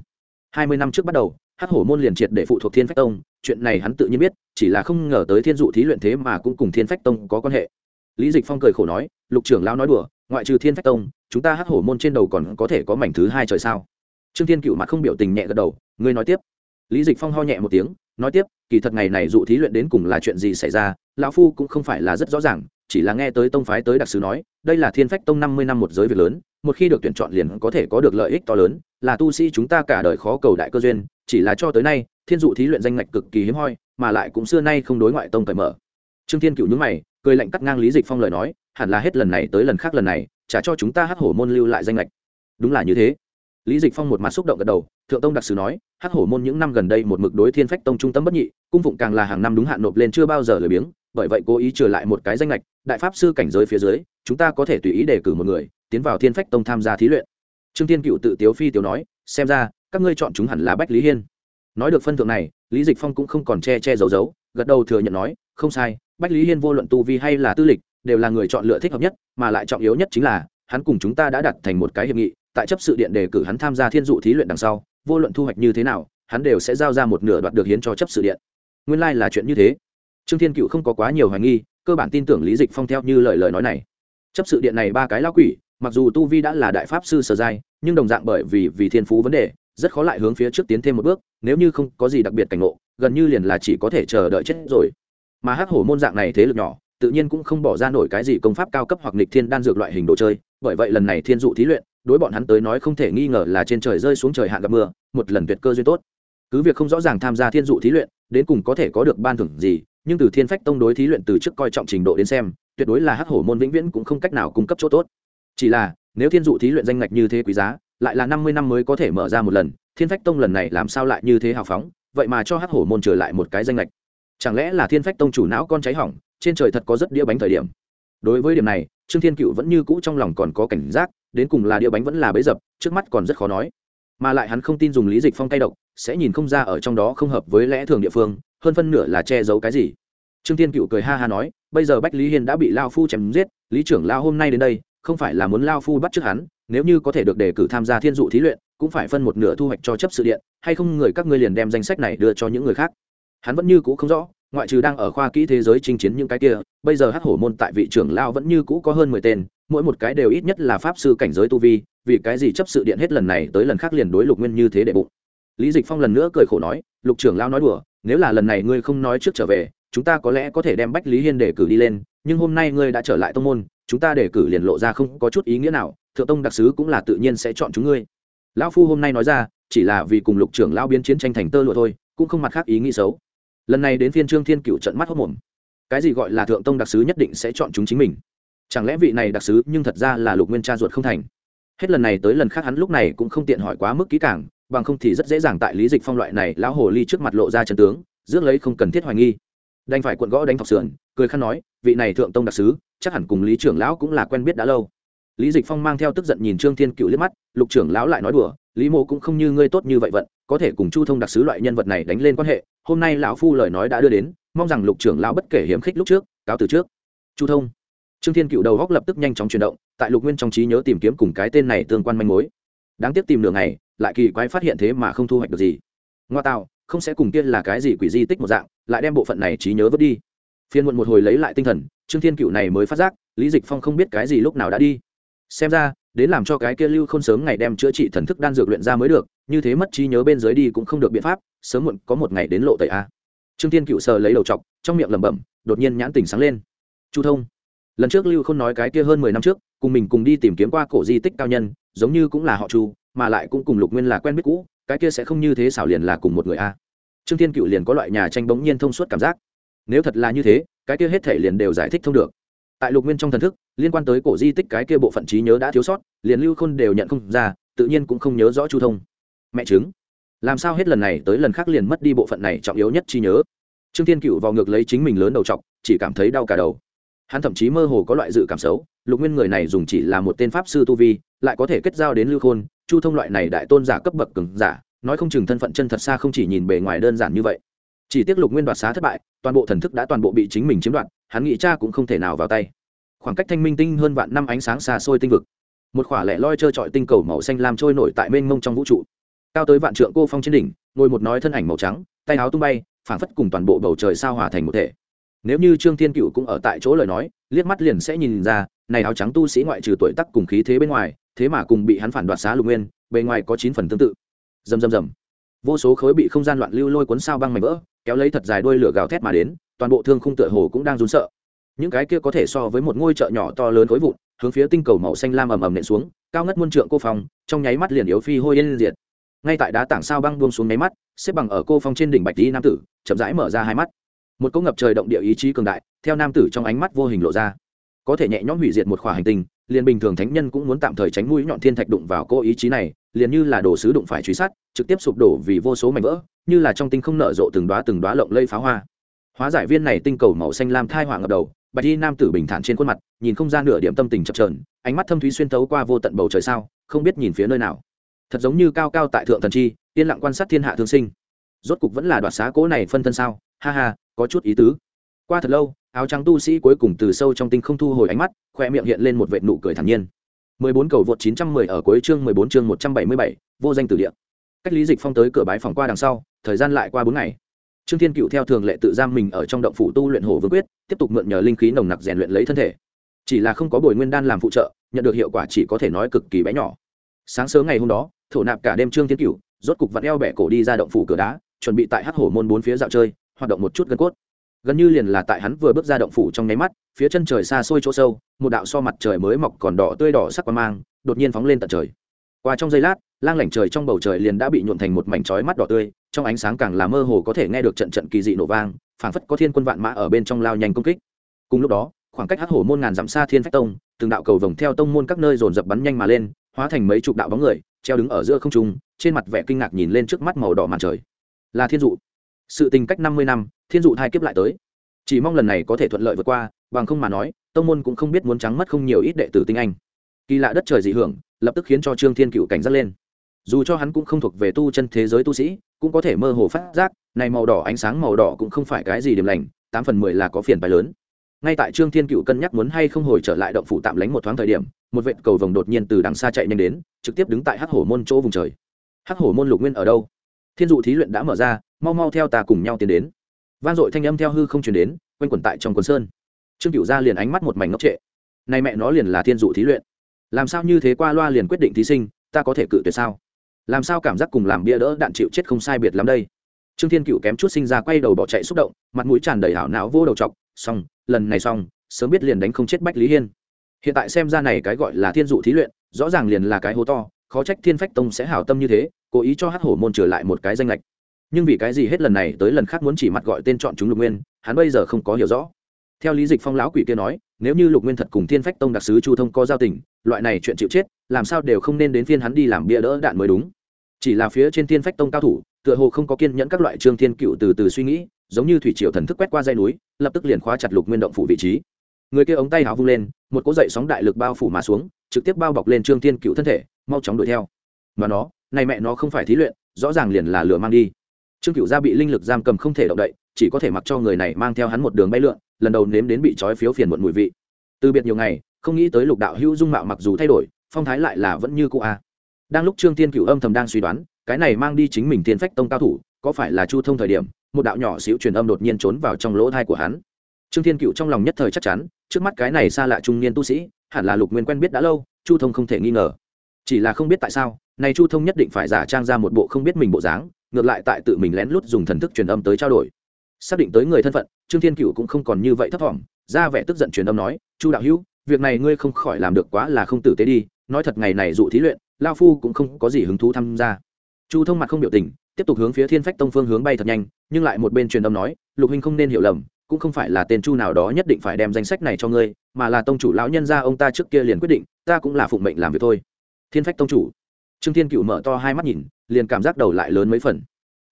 Hai mươi năm trước bắt đầu, hắc hổ môn liền triệt để phụ thuộc thiên phách tông, chuyện này hắn tự nhiên biết, chỉ là không ngờ tới thiên dụ thí luyện thế mà cũng cùng thiên phách tông có quan hệ. Lý dịch phong cười khổ nói, lục trưởng lão nói đùa, ngoại trừ thiên phách tông, chúng ta hắc hổ môn trên đầu còn có thể có mảnh thứ hai trời sao? Trương thiên cựu mặt không biểu tình nhẹ gật đầu, ngươi nói tiếp. Lý dịch phong ho nhẹ một tiếng, nói tiếp, kỳ thật ngày này dụ thí luyện đến cùng là chuyện gì xảy ra, lão phu cũng không phải là rất rõ ràng chỉ là nghe tới tông phái tới đặc sứ nói, đây là thiên phách tông năm mươi năm một giới việc lớn, một khi được tuyển chọn liền có thể có được lợi ích to lớn, là tu sĩ chúng ta cả đời khó cầu đại cơ duyên, chỉ là cho tới nay, thiên dụ thí luyện danh ngạch cực kỳ hiếm hoi, mà lại cũng xưa nay không đối ngoại tông cởi mở. Trương thiên cựu nhúng mày, cười lạnh cắt ngang lý dịch phong lời nói, hẳn là hết lần này tới lần khác lần này trả cho chúng ta hắc hổ môn lưu lại danh lệch đúng là như thế lý dịch phong một mặt xúc động gật đầu, thượng tông đặc sứ nói, hắc hổ môn những năm gần đây một mực đối thiên phách tông trung tâm bất nhị, cung phụng càng là hàng năm đúng hạn nộp lên chưa bao giờ lười biếng, bởi vậy cố ý trừ lại một cái danh lệch đại pháp sư cảnh giới phía dưới, chúng ta có thể tùy ý đề cử một người, tiến vào thiên phách tông tham gia thí luyện. Trương thiên cựu tự tiếu phi Tiểu nói, xem ra, các ngươi chọn chúng hẳn là bách lý hiên. Nói được phân thượng này, lý dịch phong cũng không còn che che giấu giấu, gật đầu thừa nhận nói, không sai, bách lý hiên vô luận tu vi hay là tư lịch, đều là người chọn lựa thích hợp nhất, mà lại trọng yếu nhất chính là, hắn cùng chúng ta đã đặt thành một cái hiệp nghị tại chấp sự điện đề cử hắn tham gia thiên dụ thí luyện đằng sau, vô luận thu hoạch như thế nào, hắn đều sẽ giao ra một nửa đoạt được hiến cho chấp sự điện. Nguyên lai、like、là chuyện như thế. Trương thiên cựu không có quá nhiều hoài nghi, cơ bản tin tưởng lý dịch phong theo như lời lời nói này. Chấp sự điện này ba cái lão quỷ, mặc dù tu vi đã là đại pháp sư sở giai, nhưng đồng dạng bởi vì vì thiên phú vấn đề, rất khó lại hướng phía trước tiến thêm một bước, nếu như không có gì đặc biệt cảnh ngộ, gần như liền là chỉ có thể chờ đợi chết rồi. Mà hắc hổ môn dạng này thế lực nhỏ, tự nhiên cũng không bỏ ra nổi cái gì công pháp cao cấp hoặc nịch thiên đan dược loại hình đồ chơi, bởi vậy lần này thiên dụ thí luyện đối bọn hắn tới nói không thể nghi ngờ là trên trời rơi xuống trời hạn gặp mưa, một lần tuyệt cơ duyên tốt. Cứ việc không rõ ràng tham gia thiên dụ thí luyện, đến cùng có thể có được ban thưởng gì, nhưng từ thiên phách tông đối thí luyện từ trước coi trọng trình độ đến xem, tuyệt đối là hắc hổ môn vĩnh viễn cũng không cách nào cung cấp chỗ tốt. Chỉ là, nếu thiên dụ thí luyện danh ngạch như thế quý giá, lại là năm mươi năm mới có thể mở ra một lần, thiên phách tông lần này làm sao lại như thế hào phóng, vậy mà cho hắc hổ môn trở lại một cái danh lệch chẳng lẽ là thiên phách tông chủ não con cháy hỏng, trên trời thật có rất đĩa bánh thời điểm? Đối với điểm này trương thiên cựu vẫn như cũ trong lòng còn có cảnh giác, đến cùng là đĩa bánh vẫn là bấy dập, trước mắt còn rất khó nói. Mà lại hắn không tin dùng lý dịch phong tay độc, sẽ nhìn không ra ở trong đó không hợp với lẽ thường địa phương, hơn phân nửa là che giấu cái gì. Trương thiên cựu cười ha ha nói, bây giờ bách lý hiên đã bị lao phu chém giết, lý trưởng lao hôm nay đến đây, không phải là muốn lao phu bắt trước hắn, nếu như có thể được đề cử tham gia thiên dụ thí luyện, cũng phải phân một nửa thu hoạch cho chấp sự điện, hay không người các ngươi liền đem danh sách này đưa cho những người khác. Hắn vẫn như cũ không rõ ngoại trừ đang ở khoa kỹ thế giới chinh chiến những cái kia, bây giờ hắc hổ môn tại vị trưởng lao vẫn như cũ có hơn mười tên, mỗi một cái đều ít nhất là pháp sư cảnh giới tu vi, vì cái gì chấp sự điện hết lần này tới lần khác liền đối lục nguyên như thế để bụng. Lý dịch phong lần nữa cười khổ nói, lục trưởng lao nói đùa, nếu là lần này ngươi không nói trước trở về, chúng ta có lẽ có thể đem bách lý hiên để cử đi lên, nhưng hôm nay ngươi đã trở lại tông môn, chúng ta để cử liền lộ ra không có chút ý nghĩa nào, thượng tông đặc sứ cũng là tự nhiên sẽ chọn chúng ngươi. Lão phu hôm nay nói ra, chỉ là vì cùng lục trưởng lao biến chiến tranh thành tơ lụa thôi, cũng không mặt khác ý nghĩ xấu lần này đến phiên trương thiên cựu trận mắt hốc mồm. Cái gì gọi là thượng tông đặc sứ nhất định sẽ chọn chúng chính mình? Chẳng lẽ vị này đặc sứ nhưng thật ra là lục nguyên cha ruột không thành? Hết lần này tới lần khác hắn lúc này cũng không tiện hỏi quá mức kỹ càng, bằng không thì rất dễ dàng tại lý dịch phong loại này lão hồ ly trước mặt lộ ra chân tướng, rước lấy không cần thiết hoài nghi. Đành phải cuộn gõ đánh thọc sườn, cười khăn nói, vị này thượng tông đặc sứ, chắc hẳn cùng lý trưởng lão cũng là quen biết đã lâu. Lý dịch phong mang theo tức giận nhìn trương thiên cựu liếc mắt, lục trưởng lão lại nói đùa, lý mộ cũng không như ngươi tốt như vậy vận, có thể cùng chu thông đặc sứ loại nhân vật này đánh lên quan hệ hôm nay lão phu lời nói đã đưa đến, mong rằng lục trưởng lão bất kể hiếm khích lúc trước, cáo từ trước. Chu thông. Trương thiên cựu đầu góc lập tức nhanh chóng chuyển động, tại lục nguyên trong trí nhớ tìm kiếm cùng cái tên này tương quan manh mối. Đáng tiếc tìm đường này lại kỳ quái phát hiện thế mà không thu hoạch được gì. Ngoa tạo, không sẽ cùng tiên là cái gì quỷ di tích một dạng, lại đem bộ phận này trí nhớ vứt đi. Phiên muộn một hồi lấy lại tinh thần, trương thiên cựu này mới phát giác, lý dịch phong không biết cái gì lúc nào đã đi. Xem ra, đến làm cho cái kia lưu không sớm ngày đem chữa trị thần thức đan dược luyện ra mới được như thế mất trí nhớ bên dưới đi cũng không được biện pháp, sớm muộn có một ngày đến lộ tẩy a. Trương thiên cựu sờ lấy đầu chọc, trong miệng lẩm bẩm, đột nhiên nhãn tỉnh sáng lên. Chu thông, lần trước lưu không nói cái kia hơn mười năm trước, cùng mình cùng đi tìm kiếm qua cổ di tích cao nhân, giống như cũng là họ chu, mà lại cũng cùng lục nguyên là quen biết cũ, cái kia sẽ không như thế xảo liền là cùng một người a. Trương thiên cựu liền có loại nhà tranh bỗng nhiên thông suốt cảm giác. Nếu thật là như thế, cái kia hết thể liền đều giải thích thông được. Tại lục nguyên trong thần thức, liên quan tới cổ di tích cái kia bộ phận trí nhớ đã thiếu sót, liền lưu khôn đều nhận không ra, tự nhiên cũng không nhớ rõ chu thông mẹ chứng làm sao hết lần này tới lần khác liền mất đi bộ phận này trọng yếu nhất chi nhớ. Trương thiên cựu vào ngược lấy chính mình lớn đầu t chỉ cảm thấy đau cả đầu. Hắn thậm chí mơ hồ có loại dự cảm xấu, lục nguyên người này dùng chỉ là một tên pháp sư tu vi, lại có thể kết giao đến lưu khôn, chu thông loại này đại tôn giả cấp bậc cứng giả, nói không chừng thân phận chân thật xa không chỉ nhìn bề ngoài đơn giản như vậy. Chỉ tiếc lục nguyên đoạt xá thất bại, toàn bộ thần thức đã toàn bộ bị chính mình chiếm đoạt, hắn nghĩ cha cũng không thể nào vào tay. Khoảng cách thanh minh tinh hơn vạn năm ánh sáng xa xôi tinh vực. Một khỏa lẻ loi trơ trọi tinh cầu màu xanh lam trôi nổi tại mênh mông trong vũ trụ cao tới vạn trượng cô phong trên đỉnh, ngồi một nói thân ảnh màu trắng, tay áo tung bay, phảng phất cùng toàn bộ bầu trời sao hòa thành một thể. Nếu như trương thiên cựu cũng ở tại chỗ lời nói, liếc mắt liền sẽ nhìn ra, này áo trắng tu sĩ ngoại trừ tuổi tắc cùng khí thế bên ngoài, thế mà cùng bị hắn phản đoạt xá lục nguyên, bề ngoài có chín phần tương tự. Dầm dầm dầm vô số khối bị không gian loạn lưu lôi cuốn sao băng mảnh vỡ, kéo lấy thật dài đuôi lửa gào thét mà đến, toàn bộ thương khung tựa hồ cũng đang run sợ. Những cái kia có thể so với một ngôi chợ nhỏ to lớn khối vụn, hướng phía tinh cầu màu xanh lam ầm ầm nện xuống, cao ngất muôn trượng cô phong, trong nháy mắt liền yếu phi hôi yên diệt ngay tại đá tảng sao băng buông xuống máy mắt, xếp bằng ở cô phong trên đỉnh bạch tí nam tử, chậm rãi mở ra hai mắt. Một cỗ ngập trời động địa ý chí cường đại, theo nam tử trong ánh mắt vô hình lộ ra. Có thể nhẹ nhõm hủy diệt một khỏa hành tinh, liền bình thường thánh nhân cũng muốn tạm thời tránh mũi nhọn thiên thạch đụng vào cô ý chí này, liền như là đồ sứ đụng phải truy sát, trực tiếp sụp đổ vì vô số mảnh vỡ, như là trong tinh không nở rộ từng đoá từng đoá lộng lây pháo hoa. Hóa giải viên này tinh cầu màu xanh lam thai hỏa ngập đầu, bạch y nam tử bình thản trên khuôn mặt, nhìn không ra nửa điểm tâm tình chập trờn ánh mắt thâm thúy xuyên thấu qua vô tận bầu trời sao, không biết nhìn phía nơi nào thật giống như cao cao tại thượng thần chi yên lặng quan sát thiên hạ thương sinh rốt cục vẫn là đoạt xá cố này phân thân sao ha ha có chút ý tứ qua thật lâu áo trắng tu sĩ cuối cùng từ sâu trong tinh không thu hồi ánh mắt khoe miệng hiện lên một vệt nụ cười thản nhiên 14 cầu vượt 910 ở cuối chương 14 chương 177, vô danh tử địa. Cách Lý Dịch Phong tới cửa bái phòng qua đằng sau, thời gian lại qua 4 ngày. Trương Thiên Cựu theo thường lệ tự giam mình ở trong động phủ tu luyện hổ vương quyết, tiếp tục mượn nhờ linh khí nồng nặc rèn luyện lấy thân thể. Chỉ là không có bồi nguyên đan làm phụ trợ, nhận được hiệu quả chỉ có thể nói cực kỳ bé nhỏ. Sáng sớm ngày hôm đó, thổ nạp cả đêm Trương Thiên cửu, rốt cục vặn eo bẻ cổ đi ra động phủ cửa đá, chuẩn bị tại Hắc Hổ môn bốn phía dạo chơi, hoạt động một chút gân cốt. Gần như liền là tại hắn vừa bước ra động phủ trong nháy mắt phía chân trời xa xôi chỗ sâu một đạo so mặt trời mới mọc còn đỏ tươi đỏ sắc quang mang đột nhiên phóng lên tận trời. Qua trong giây lát lang lảnh trời trong bầu trời liền đã bị nhuộn thành một mảnh chói mắt đỏ tươi trong ánh sáng càng là mơ hồ có thể nghe được trận trận kỳ dị nổ vang phảng phất có thiên quân vạn mã ở bên trong lao nhanh công kích. Cùng lúc đó khoảng cách hắc hổ môn ngàn dặm xa thiên phách tông từng đạo cầu vồng theo tông môn các nơi dồn dập bắn nhanh mà lên hóa thành mấy chục đạo bóng người treo đứng ở giữa không trung, trên mặt vẻ kinh ngạc nhìn lên trước mắt màu đỏ màn trời. Là thiên dụ. Sự tình cách năm mươi năm, thiên dụ hai kiếp lại tới. Chỉ mong lần này có thể thuận lợi vượt qua, bằng không mà nói, tông môn cũng không biết muốn trắng mất không nhiều ít đệ tử tinh anh. Kỳ lạ đất trời dị hưởng, lập tức khiến cho trương thiên cựu cảnh giác lên. Dù cho hắn cũng không thuộc về tu chân thế giới tu sĩ, cũng có thể mơ hồ phát giác, này màu đỏ ánh sáng màu đỏ cũng không phải cái gì điểm lành, tám phần mười là có phiền bài lớn. Ngay tại trương thiên cựu cân nhắc muốn hay không hồi trở lại động phủ tạm lánh một thoáng thời điểm một vệ cầu vồng đột nhiên từ đằng xa chạy nhanh đến, trực tiếp đứng tại hắc hổ môn chỗ vùng trời. Hắc hổ môn lục nguyên ở đâu? Thiên dụ thí luyện đã mở ra, mau mau theo ta cùng nhau tiến đến. Vang dội thanh âm theo hư không chuyển đến, quanh quẩn tại trong quần sơn. Trương cựu ra liền ánh mắt một mảnh ngốc trệ. Nay mẹ nó liền là thiên dụ thí luyện. Làm sao như thế qua loa liền quyết định thí sinh, ta có thể cự tuyệt sao? Làm sao cảm giác cùng làm bia đỡ đạn chịu chết không sai biệt lắm đây? Trương thiên cựu kém chút sinh ra quay đầu bỏ chạy xúc động, mặt mũi tràn đầy hảo não vô đầu t xong, lần này xong, sớm biết liền đánh không chết bách lý hiên hiện tại xem ra này cái gọi là thiên dụ thí luyện, rõ ràng liền là cái hố to, khó trách thiên phách tông sẽ hảo tâm như thế, cố ý cho hát hổ môn trở lại một cái danh lệch. Nhưng vì cái gì hết lần này tới lần khác muốn chỉ mặt gọi tên chọn chúng lục nguyên, hắn bây giờ không có hiểu rõ. Theo lý dịch phong lão quỷ kia nói, nếu như lục nguyên thật cùng thiên phách tông đặc sứ chu thông có giao tình, loại này chuyện chịu chết, làm sao đều không nên đến phiên hắn đi làm bia đỡ đạn mới đúng. Chỉ là phía trên thiên phách tông cao thủ, tựa hồ không có kiên nhẫn các loại trương thiên cựu từ từ suy nghĩ, giống như thủy triều thần thức quét qua dây núi, lập tức liền khóa chặt lục nguyên động phủ vị trí người kia ống tay hào vung lên, một cỗ dậy sóng đại lực bao phủ mà xuống, trực tiếp bao bọc lên trương thiên cựu thân thể, mau chóng đuổi theo. Mà nó, này mẹ nó không phải thí luyện, rõ ràng liền là lửa mang đi. Trương cựu gia bị linh lực giam cầm không thể động đậy, chỉ có thể mặc cho người này mang theo hắn một đường bay lượn, lần đầu nếm đến bị trói phiếu phiền muộn mùi vị. Từ biệt nhiều ngày, không nghĩ tới lục đạo hữu dung mạo mặc dù thay đổi, phong thái lại là vẫn như cũ a. Đang lúc trương thiên cựu âm thầm đang suy đoán, cái này mang đi chính mình tiên phách tông cao thủ, có phải là chu thông thời điểm, một đạo nhỏ xíu truyền âm đột nhiên trốn vào trong lỗ thai của hắn trương thiên cựu trong lòng nhất thời chắc chắn, trước mắt cái này xa lạ trung niên tu sĩ, hẳn là lục nguyên quen biết đã lâu, chu thông không thể nghi ngờ. Chỉ là không biết tại sao, này chu thông nhất định phải giả trang ra một bộ không biết mình bộ dáng, ngược lại tại tự mình lén lút dùng thần thức truyền âm tới trao đổi. Xác định tới người thân phận, trương thiên cựu cũng không còn như vậy thấp thỏm ra vẻ tức giận truyền âm nói, chu đạo hữu, việc này ngươi không khỏi làm được quá là không tử tế đi, nói thật ngày này dụ thí luyện lao phu cũng không có gì hứng thú tham gia. Chu thông mặt không biểu tình, tiếp tục hướng phía thiên phách tông phương hướng bay thật nhanh, nhưng lại một bên truyền âm nói, lục huynh không nên hiểu lầm cũng không phải là tên chu nào đó nhất định phải đem danh sách này cho ngươi, mà là tông chủ lão nhân gia ông ta trước kia liền quyết định, ta cũng là phụng mệnh làm việc thôi. Thiên phách tông chủ. Trương thiên cựu mở to hai mắt nhìn, liền cảm giác đầu lại lớn mấy phần.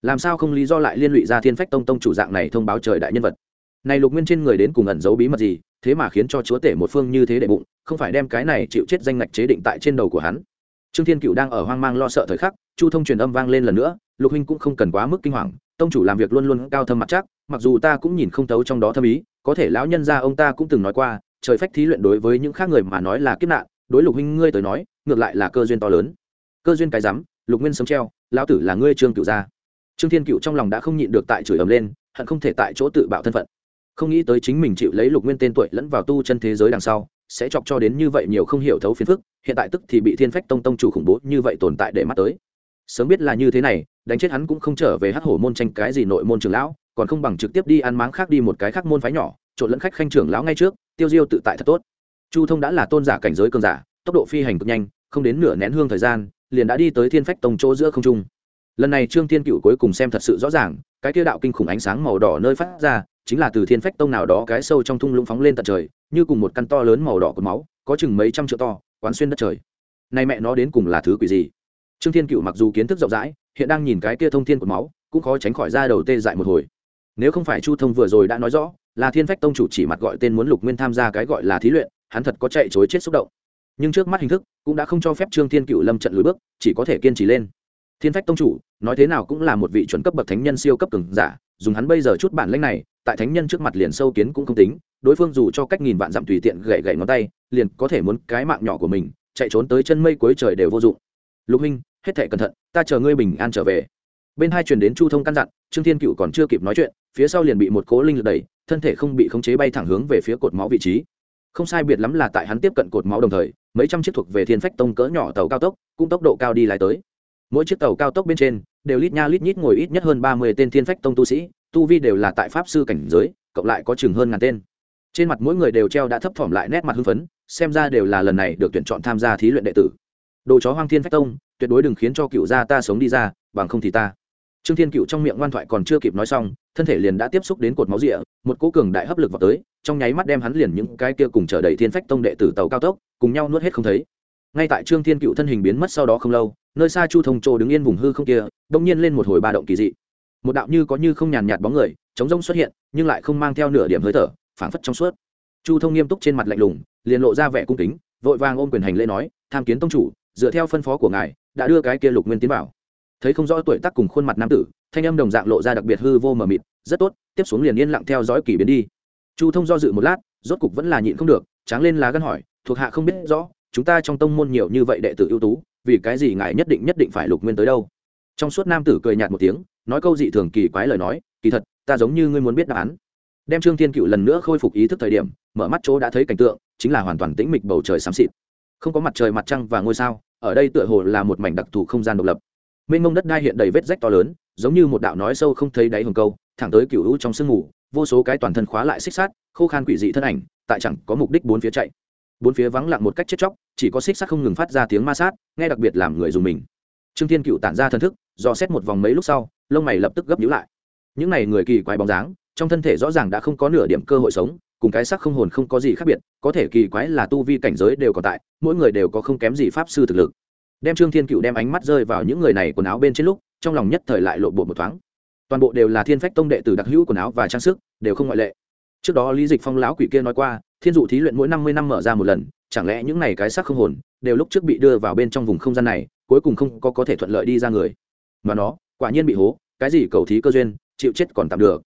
Làm sao không lý do lại liên lụy ra thiên phách tông tông chủ dạng này thông báo trời đại nhân vật? Này lục nguyên trên người đến cùng ẩn giấu bí mật gì, thế mà khiến cho chúa tể một phương như thế đệ bụng, không phải đem cái này chịu chết danh ngạch chế định tại trên đầu của hắn. Trương thiên cựu đang ở hoang mang lo sợ thời khắc, chu thông truyền âm vang lên lần nữa, lục huynh cũng không cần quá mức kinh hoàng, tông chủ làm việc luôn luôn cao thâm mặt chắc mặc dù ta cũng nhìn không tấu trong đó thâm ý, có thể lão nhân gia ông ta cũng từng nói qua, trời phách thí luyện đối với những khác người mà nói là kiếp nạn, đối lục huynh ngươi tới nói, ngược lại là cơ duyên to lớn. Cơ duyên cái rắm, lục nguyên sống treo, lão tử là ngươi trương cựu gia. Trương thiên cựu trong lòng đã không nhịn được tại chửi ầm lên, hận không thể tại chỗ tự bạo thân phận. Không nghĩ tới chính mình chịu lấy lục nguyên tên tuổi lẫn vào tu chân thế giới đằng sau, sẽ chọc cho đến như vậy nhiều không hiểu thấu phiền phức, hiện tại tức thì bị thiên phách tông tông chủ khủng bố như vậy tồn tại để mắt tới. Sớm biết là như thế này, đánh chết hắn cũng không trở về hát hổ môn tranh cái gì nội môn trường lão còn không bằng trực tiếp đi ăn máng khác đi một cái khác môn phái nhỏ, trộn lẫn khách khanh trưởng lão ngay trước, tiêu diêu tự tại thật tốt. Chu thông đã là tôn giả cảnh giới cường giả, tốc độ phi hành cực nhanh, không đến nửa nén hương thời gian, liền đã đi tới thiên phách tông chỗ giữa không trung. Lần này trương thiên cựu cuối cùng xem thật sự rõ ràng, cái tiêu đạo kinh khủng ánh sáng màu đỏ nơi phát ra, chính là từ thiên phách tông nào đó cái sâu trong thung lũng phóng lên tận trời, như cùng một căn to lớn màu đỏ của máu, có chừng mấy trăm triệu to, quán xuyên đất trời. Nay mẹ nó đến cùng là thứ quỷ gì? Trương thiên cựu mặc dù kiến thức rộng rãi, hiện đang nhìn cái kia thông thiên của máu, cũng khó tránh khỏi ra đầu tê dại một hồi nếu không phải chu thông vừa rồi đã nói rõ, là thiên phách tông chủ chỉ mặt gọi tên muốn lục nguyên tham gia cái gọi là thí luyện, hắn thật có chạy chối chết xúc động. Nhưng trước mắt hình thức cũng đã không cho phép trương thiên cựu lâm trận lùi bước, chỉ có thể kiên trì lên. Thiên phách tông chủ, nói thế nào cũng là một vị chuẩn cấp bậc thánh nhân siêu cấp cường giả, dùng hắn bây giờ chút bản lãnh này, tại thánh nhân trước mặt liền sâu kiến cũng không tính, đối phương dù cho cách nghìn vạn dặm tùy tiện gậy gậy ngón tay, liền có thể muốn cái mạng nhỏ của mình, chạy trốn tới chân mây cuối trời đều vô dụng. Lục huynh hết thể cẩn thận, ta chờ ngươi bình an trở về. Bên hai truyền đến chu thông căn dặn, trương thiên cựu còn chưa kịp nói chuyện phía sau liền bị một cố linh lực đẩy, thân thể không bị khống chế bay thẳng hướng về phía cột máu vị trí. Không sai biệt lắm là tại hắn tiếp cận cột máu đồng thời, mấy trăm chiếc thuộc về thiên phách tông cỡ nhỏ tàu cao tốc cũng tốc độ cao đi lại tới. Mỗi chiếc tàu cao tốc bên trên, đều lít nha lít nhít ngồi ít nhất hơn ba mươi tên thiên phách tông tu sĩ, tu vi đều là tại pháp sư cảnh giới, cộng lại có chừng hơn ngàn tên. Trên mặt mỗi người đều treo đã thấp thỏm lại nét mặt hưng phấn, xem ra đều là lần này được tuyển chọn tham gia thí luyện đệ tử. Đồ chó hoang thiên phách tông, tuyệt đối đừng khiến cho cựu gia ta sống đi ra, bằng không thì ta. Trương thiên cựu trong miệng ngoan thoại còn chưa kịp nói xong thân thể liền đã tiếp xúc đến cột máu rịa, một cố cường đại hấp lực vào tới, trong nháy mắt đem hắn liền những cái kia cùng chờ đầy thiên phách tông đệ tử tàu cao tốc, cùng nhau nuốt hết không thấy. Ngay tại trương thiên cựu thân hình biến mất sau đó không lâu, nơi xa chu thông trô đứng yên vùng hư không kia đông nhiên lên một hồi ba động kỳ dị. Một đạo như có như không nhàn nhạt bóng người, chống rông xuất hiện, nhưng lại không mang theo nửa điểm hơi thở, phảng phất trong suốt. Chu thông nghiêm túc trên mặt lạnh lùng, liền lộ ra vẻ cung kính, vội vàng ôm quyền hành lễ nói, tham kiến tông chủ, dựa theo phân phó của ngài, đã đưa cái kia lục nguyên tiến vào thấy không rõ tuổi tác cùng khuôn mặt nam tử, thanh âm đồng dạng lộ ra đặc biệt hư vô mờ mịt, rất tốt, tiếp xuống liền yên lặng theo dõi kỳ biến đi. Chu thông do dự một lát, rốt cục vẫn là nhịn không được, tráng lên lá gân hỏi, thuộc hạ không biết rõ, chúng ta trong tông môn nhiều như vậy đệ tử ưu tú, vì cái gì ngài nhất định nhất định phải lục nguyên tới đâu? Trong suốt nam tử cười nhạt một tiếng, nói câu dị thường kỳ quái lời nói, kỳ thật, ta giống như ngươi muốn biết đáp án. Đem trương thiên cựu lần nữa khôi phục ý thức thời điểm, mở mắt chỗ đã thấy cảnh tượng, chính là hoàn toàn tĩnh mịch bầu trời xám xịt. Không có mặt trời mặt trăng và ngôi sao, ở đây tựa hồ là một mảnh đặc thù không gian độc lập mênh mông đất đai hiện đầy vết rách to lớn, giống như một đạo nói sâu không thấy đáy hồng câu, thẳng tới cựu hữu trong sương mù, vô số cái toàn thân khóa lại xích sát khô khan quỷ dị thân ảnh, tại chẳng có mục đích bốn phía chạy. Bốn phía vắng lặng một cách chết chóc, chỉ có xích sát không ngừng phát ra tiếng ma sát, nghe đặc biệt làm người dùng mình. Trương thiên cựu tản ra thân thức do xét một vòng mấy lúc sau, lông mày lập tức gấp nhíu lại. Những này người kỳ quái bóng dáng, trong thân thể rõ ràng đã không có nửa điểm cơ hội sống, cùng cái sắc không hồn không có gì khác biệt, có thể kỳ quái là tu vi cảnh giới đều còn tại, mỗi người đều có không kém gì pháp sư thực lực đem trương thiên cựu đem ánh mắt rơi vào những người này quần áo bên trên lúc, trong lòng nhất thời lại lộ bộ một thoáng. Toàn bộ đều là thiên phách tông đệ từ đặc hữu quần áo và trang sức, đều không ngoại lệ. Trước đó lý dịch phong lão quỷ kia nói qua, thiên dụ thí luyện mỗi năm mươi năm mở ra một lần, chẳng lẽ những này cái xác không hồn, đều lúc trước bị đưa vào bên trong vùng không gian này, cuối cùng không có có thể thuận lợi đi ra người. Mà nó, quả nhiên bị hố, cái gì cầu thí cơ duyên, chịu chết còn tạm được.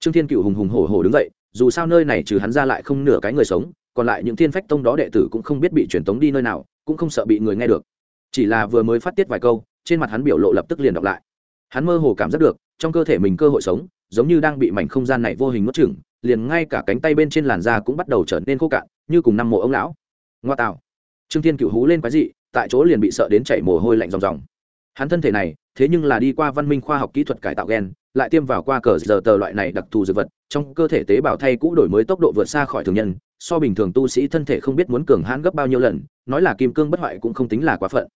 Trương thiên cựu hùng hùng hổ hổ đứng dậy, dù sao nơi này trừ hắn ra lại không nửa cái người sống, còn lại những thiên phách tông đó đệ tử cũng không biết bị truyền tống đi nơi nào, cũng không sợ bị người nghe được chỉ là vừa mới phát tiết vài câu, trên mặt hắn biểu lộ lập tức liền đọc lại. Hắn mơ hồ cảm giác được, trong cơ thể mình cơ hội sống, giống như đang bị mảnh không gian này vô hình nuốt chửng, liền ngay cả cánh tay bên trên làn da cũng bắt đầu trở nên khô cạn, như cùng năm mộ ông lão. Ngoa tạo. Trương thiên cựu hú lên quái dị, tại chỗ liền bị sợ đến chảy mồ hôi lạnh ròng ròng. Hắn thân thể này, thế nhưng là đi qua văn minh khoa học kỹ thuật cải tạo gen, lại tiêm vào qua cờ giờ tờ loại này đặc thù dược vật, trong cơ thể tế bào thay cũ đổi mới tốc độ vượt xa khỏi thường nhân, so bình thường tu sĩ thân thể không biết muốn cường hãn gấp bao nhiêu lần, nói là kim cương bất hoại cũng không tính là quá phận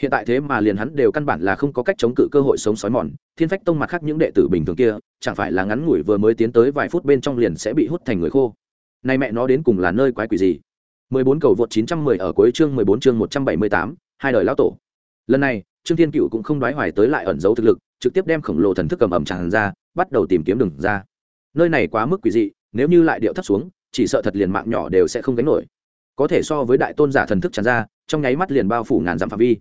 hiện tại thế mà liền hắn đều căn bản là không có cách chống cự cơ hội sống sói mòn thiên phách tông mặt khác những đệ tử bình thường kia chẳng phải là ngắn ngủi vừa mới tiến tới vài phút bên trong liền sẽ bị hút thành người khô. Nay mẹ nó đến cùng là nơi quái quỷ gì? 14 cầu vượt 910 ở cuối chương 14 chương 178, hai đời lão tổ. Lần này trương thiên cựu cũng không đoái hoài tới lại ẩn giấu thực lực trực tiếp đem khổng lồ thần thức cầm ẩm tràn ra bắt đầu tìm kiếm đường ra. Nơi này quá mức quỷ dị nếu như lại điệu thấp xuống chỉ sợ thật liền mạng nhỏ đều sẽ không gánh nổi. Có thể so với đại tôn giả thần thức tràn ra trong nháy mắt liền bao phủ ngàn dặm phạm vi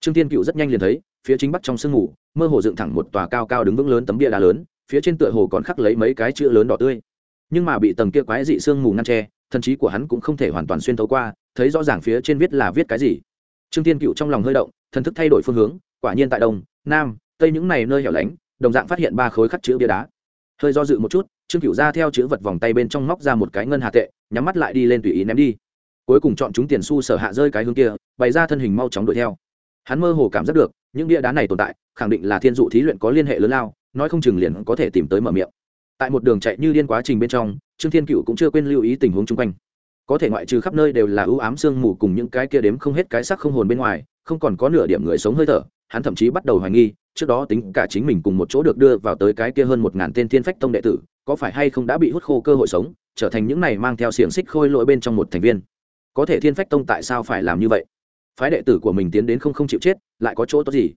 trương thiên cựu rất nhanh liền thấy, phía chính bắc trong sương mù, mơ hồ dựng thẳng một tòa cao cao đứng vững lớn tấm bia đá lớn, phía trên tựa hồ còn khắc lấy mấy cái chữ lớn đỏ tươi. Nhưng mà bị tầng kia quái dị sương mù ngăn tre thần trí của hắn cũng không thể hoàn toàn xuyên thấu qua, thấy rõ ràng phía trên viết là viết cái gì. Trương tiên cựu trong lòng hơi động, thần thức thay đổi phương hướng, quả nhiên tại đông, nam, tây những này nơi hẻo lánh, đồng dạng phát hiện ba khối khắc chữ bia đá. Hơi do dự một chút, trương cựu ra theo chữ vật vòng tay bên trong móc ra một cái ngân hà tệ, nhắm mắt lại đi lên tùy ý ném đi. Cuối cùng chọn chúng tiền xu sở hạ rơi cái hướng kia, bày ra thân hình mau chóng đuổi theo hắn mơ hồ cảm giác được, những bia đá này tồn tại, khẳng định là thiên dụ thí luyện có liên hệ lớn lao, nói không chừng liền có thể tìm tới mở miệng. Tại một đường chạy như điên quá trình bên trong, trương thiên cựu cũng chưa quên lưu ý tình huống chung quanh. Có thể ngoại trừ khắp nơi đều là ưu ám sương mù cùng những cái kia đếm không hết cái sắc không hồn bên ngoài, không còn có nửa điểm người sống hơi thở, hắn thậm chí bắt đầu hoài nghi, trước đó tính cả chính mình cùng một chỗ được đưa vào tới cái kia hơn một ngàn tên thiên phách tông đệ tử, có phải hay không đã bị hút khô cơ hội sống, trở thành những này mang theo xiềng xích khôi lỗi bên trong một thành viên. Có thể thiên phách tông tại sao phải làm như vậy? Phái đệ tử của mình tiến đến không không chịu chết, lại có chỗ tốt gì?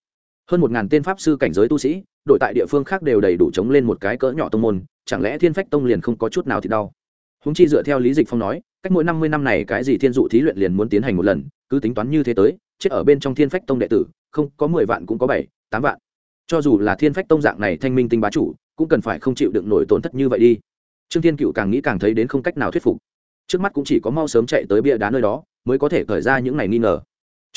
Hơn một ngàn tên pháp sư cảnh giới tu sĩ, đội tại địa phương khác đều đầy đủ chống lên một cái cỡ nhỏ tông môn, chẳng lẽ thiên phách tông liền không có chút nào thì đau? Húng chi dựa theo lý dịch phong nói, cách mỗi năm mươi năm này cái gì thiên dụ thí luyện liền muốn tiến hành một lần, cứ tính toán như thế tới, chết ở bên trong thiên phách tông đệ tử, không, có mười vạn cũng có bảy, tám vạn. Cho dù là thiên phách tông dạng này thanh minh tinh bá chủ, cũng cần phải không chịu đựng nổi tổn thất như vậy đi. Trương thiên cựu càng nghĩ càng thấy đến không cách nào thuyết phục. Trước mắt cũng chỉ có mau sớm chạy tới bia đá nơi đó, mới có thể khởi ra những ngày nghi ngờ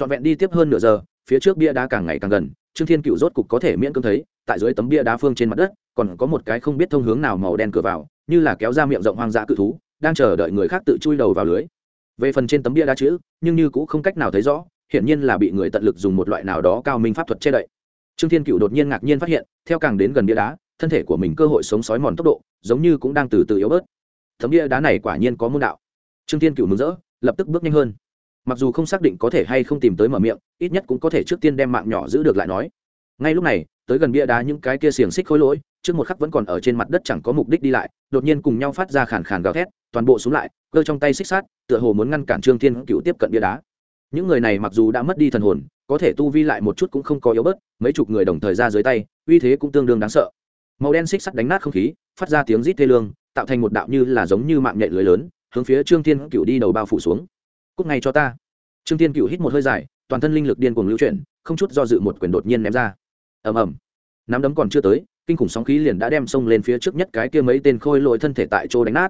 trọn vẹn đi tiếp hơn nửa giờ, phía trước bia đá càng ngày càng gần, trương thiên cựu rốt cục có thể miễn cưỡng thấy, tại dưới tấm bia đá phương trên mặt đất, còn có một cái không biết thông hướng nào màu đen cửa vào, như là kéo ra miệng rộng hoang dã cự thú, đang chờ đợi người khác tự chui đầu vào lưới. Về phần trên tấm bia đá chữ, nhưng như cũng không cách nào thấy rõ, hiển nhiên là bị người tận lực dùng một loại nào đó cao minh pháp thuật che đậy. Trương thiên cựu đột nhiên ngạc nhiên phát hiện, theo càng đến gần bia đá, thân thể của mình cơ hội sống sói mòn tốc độ, giống như cũng đang từ từ yếu bớt. Tấm bia đá này quả nhiên có môn đạo. Trương thiên cựu mừng rỡ, lập tức bước nhanh hơn mặc dù không xác định có thể hay không tìm tới mở miệng, ít nhất cũng có thể trước tiên đem mạng nhỏ giữ được lại nói. Ngay lúc này, tới gần bia đá những cái kia xiềng xích khối lỗi, trước một khắc vẫn còn ở trên mặt đất chẳng có mục đích đi lại, đột nhiên cùng nhau phát ra khàn khàn gào thét, toàn bộ xuống lại, cơ trong tay xích sát tựa hồ muốn ngăn cản trương thiên cựu tiếp cận bia đá. Những người này mặc dù đã mất đi thần hồn, có thể tu vi lại một chút cũng không có yếu bớt, mấy chục người đồng thời ra dưới tay, uy thế cũng tương đương đáng sợ. Màu đen xích sắt đánh nát không khí, phát ra tiếng rít thê lương, tạo thành một đạo như là giống như mạng nhện lưới lớn, hướng phía trương thiên cựu đi đầu bao phủ xuống cúc ngay cho ta. Trương thiên cựu hít một hơi dài, toàn thân linh lực điên cuồng lưu chuyển, không chút do dự một quyền đột nhiên ném ra. Ầm ầm. Nắm đấm còn chưa tới, kinh khủng sóng khí liền đã đem sông lên phía trước nhất cái kia mấy tên khôi lội thân thể tại chỗ đánh nát.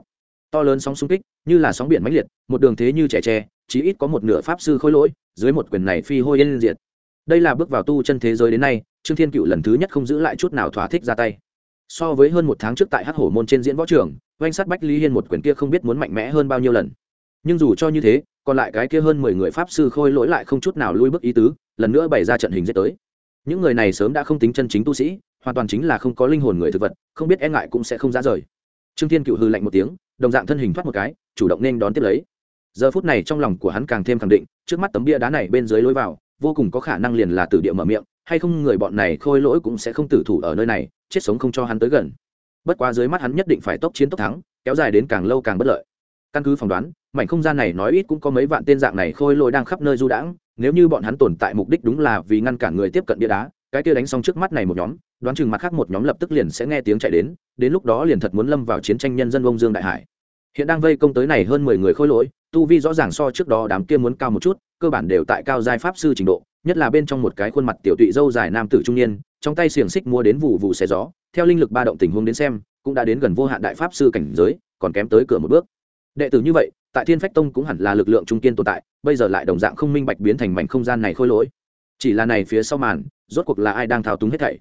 To lớn sóng xung kích, như là sóng biển mãnh liệt, một đường thế như trẻ tre, chí ít có một nửa pháp sư khôi lỗi, dưới một quyền này phi hôi yên diệt. Đây là bước vào tu chân thế giới đến nay, trương thiên cựu lần thứ nhất không giữ lại chút nào thỏa thích ra tay. So với hơn một tháng trước tại hắc hổ môn trên diễn võ trường, oanh sát bách lý hiên một quyền kia không biết muốn mạnh mẽ hơn bao nhiêu lần. Nhưng dù cho như thế còn lại cái kia hơn mười người pháp sư khôi lỗi lại không chút nào lui bước ý tứ, lần nữa bày ra trận hình dễ tới. Những người này sớm đã không tính chân chính tu sĩ, hoàn toàn chính là không có linh hồn người thực vật, không biết e ngại cũng sẽ không ra rời. Trương thiên cựu hư lạnh một tiếng, đồng dạng thân hình thoát một cái, chủ động nên đón tiếp lấy. Giờ phút này trong lòng của hắn càng thêm khẳng định, trước mắt tấm bia đá này bên dưới lối vào, vô cùng có khả năng liền là tử địa mở miệng, hay không người bọn này khôi lỗi cũng sẽ không tử thủ ở nơi này, chết sống không cho hắn tới gần. Bất quá dưới mắt hắn nhất định phải tốc chiến tốc thắng, kéo dài đến càng lâu càng bất lợi căn cứ phỏng đoán, mảnh không gian này nói ít cũng có mấy vạn tên dạng này khôi lỗi đang khắp nơi du đãng, nếu như bọn hắn tồn tại mục đích đúng là vì ngăn cản người tiếp cận bia đá, cái kia đánh xong trước mắt này một nhóm, đoán chừng mặt khác một nhóm lập tức liền sẽ nghe tiếng chạy đến đến lúc đó liền thật muốn lâm vào chiến tranh nhân dân ông dương đại hải. Hiện đang vây công tới này hơn mười người khôi lỗi, tu vi rõ ràng so trước đó đám kia muốn cao một chút, cơ bản đều tại cao giai pháp sư trình độ, nhất là bên trong một cái khuôn mặt tiểu tụy dâu dài nam tử trung niên, trong tay xiềng xích mua đến vụ vụ xé gió, theo linh lực ba động tình huống đến xem, cũng đã đến gần vô hạn đại pháp sư cảnh giới, còn kém tới cửa một bước đệ tử như vậy, tại thiên phách tông cũng hẳn là lực lượng trung kiên tồn tại, bây giờ lại đồng dạng không minh bạch biến thành mảnh không gian này khôi lỗi. Chỉ là này phía sau màn, rốt cuộc là ai đang thao túng hết thảy?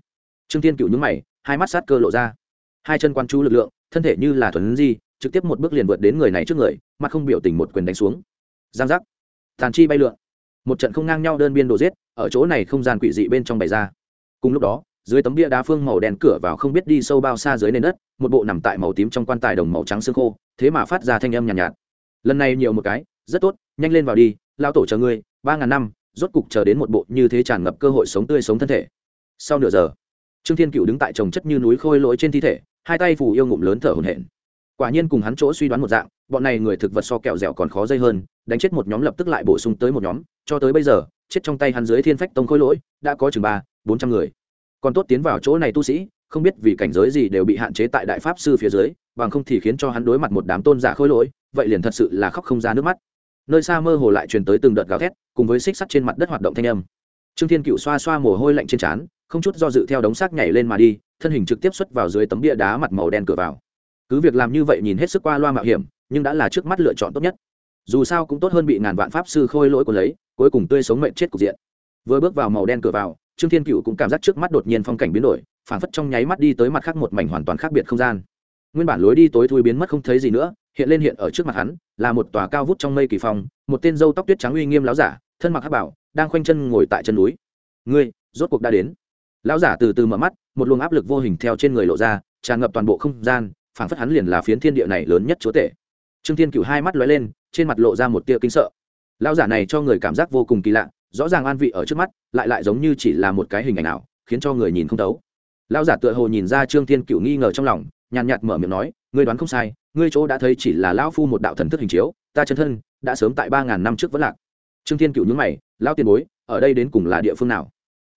Trương tiên cựu nhúng mày, hai mắt sát cơ lộ ra. Hai chân quan chú lực lượng, thân thể như là thuần di, trực tiếp một bước liền vượt đến người này trước người, mặt không biểu tình một quyền đánh xuống. Giang giác. Tàn chi bay lượn. Một trận không ngang nhau đơn biên đồ giết, ở chỗ này không gian quỷ dị bên trong bày ra. Cùng lúc đó, dưới tấm bia đá phương màu đen cửa vào không biết đi sâu bao xa dưới nền đất, một bộ nằm tại màu tím trong quan tài đồng màu trắng xương khô thế mà phát ra thanh âm nhàn nhạt, nhạt. Lần này nhiều một cái rất tốt nhanh lên vào đi lao tổ chờ ngươi ba ngàn năm rốt cục chờ đến một bộ như thế tràn ngập cơ hội sống tươi sống thân thể. Sau nửa giờ trương thiên cựu đứng tại trồng chất như núi khôi lỗi trên thi thể hai tay phù yêu ngụm lớn thở hổn hển. Quả nhiên cùng hắn chỗ suy đoán một dạng bọn này người thực vật so kẹo dẻo còn khó dây hơn đánh chết một nhóm lập tức lại bổ sung tới một nhóm cho tới bây giờ chết trong tay hắn dưới thiên phách tông khôi lỗi đã có chừng ba bốn trăm người. Còn tốt tiến vào chỗ này tu sĩ không biết vì cảnh giới gì đều bị hạn chế tại đại pháp sư phía dưới, bằng không thì khiến cho hắn đối mặt một đám tôn giả khôi lỗi, vậy liền thật sự là khóc không ra nước mắt. Nơi xa mơ hồ lại truyền tới từng đợt gào thét, cùng với xích sắt trên mặt đất hoạt động thanh âm. Trương thiên cựu xoa xoa mồ hôi lạnh trên trán, không chút do dự theo đống xác nhảy lên mà đi, thân hình trực tiếp xuất vào dưới tấm bia đá mặt màu đen cửa vào. Cứ việc làm như vậy nhìn hết sức qua loa mạo hiểm, nhưng đã là trước mắt lựa chọn tốt nhất. Dù sao cũng tốt hơn bị ngàn vạn pháp sư khôi lỗi của lấy, cuối cùng tươi sống mệnh chết cục diện. Vừa bước vào màu đen cửa vào, trương thiên cựu cũng cảm giác trước mắt đột nhiên phong cảnh biến đổi phảng phất trong nháy mắt đi tới mặt khác một mảnh hoàn toàn khác biệt không gian. Nguyên bản lối đi tối thui biến mất không thấy gì nữa, hiện lên hiện ở trước mặt hắn, là một tòa cao vút trong mây kỳ phong, một tên dâu tóc tuyết trắng uy nghiêm láo giả, thân mặc hát bảo, đang khoanh chân ngồi tại chân núi. Ngươi, rốt cuộc đã đến. Lão giả từ từ mở mắt, một luồng áp lực vô hình theo trên người lộ ra, tràn ngập toàn bộ không gian, phảng phất hắn liền là phiến thiên địa này lớn nhất chúa tể. Trương thiên cựu hai mắt lóe lên, trên mặt lộ ra một tia kinh sợ. Lão giả này cho người cảm giác vô cùng kỳ lạ, rõ ràng an vị ở trước mắt, lại lại giống như chỉ là một cái hình ảnh ảo khiến cho người nhìn không thấu lão giả tựa hồ nhìn ra trương thiên cựu nghi ngờ trong lòng, nhàn nhạt mở miệng nói, ngươi đoán không sai, ngươi chỗ đã thấy chỉ là lão phu một đạo thần thức hình chiếu, ta chân thân đã sớm tại ba ngàn năm trước vẫn lạc. Trương thiên cựu nhúng mày, lão tiền bối, ở đây đến cùng là địa phương nào?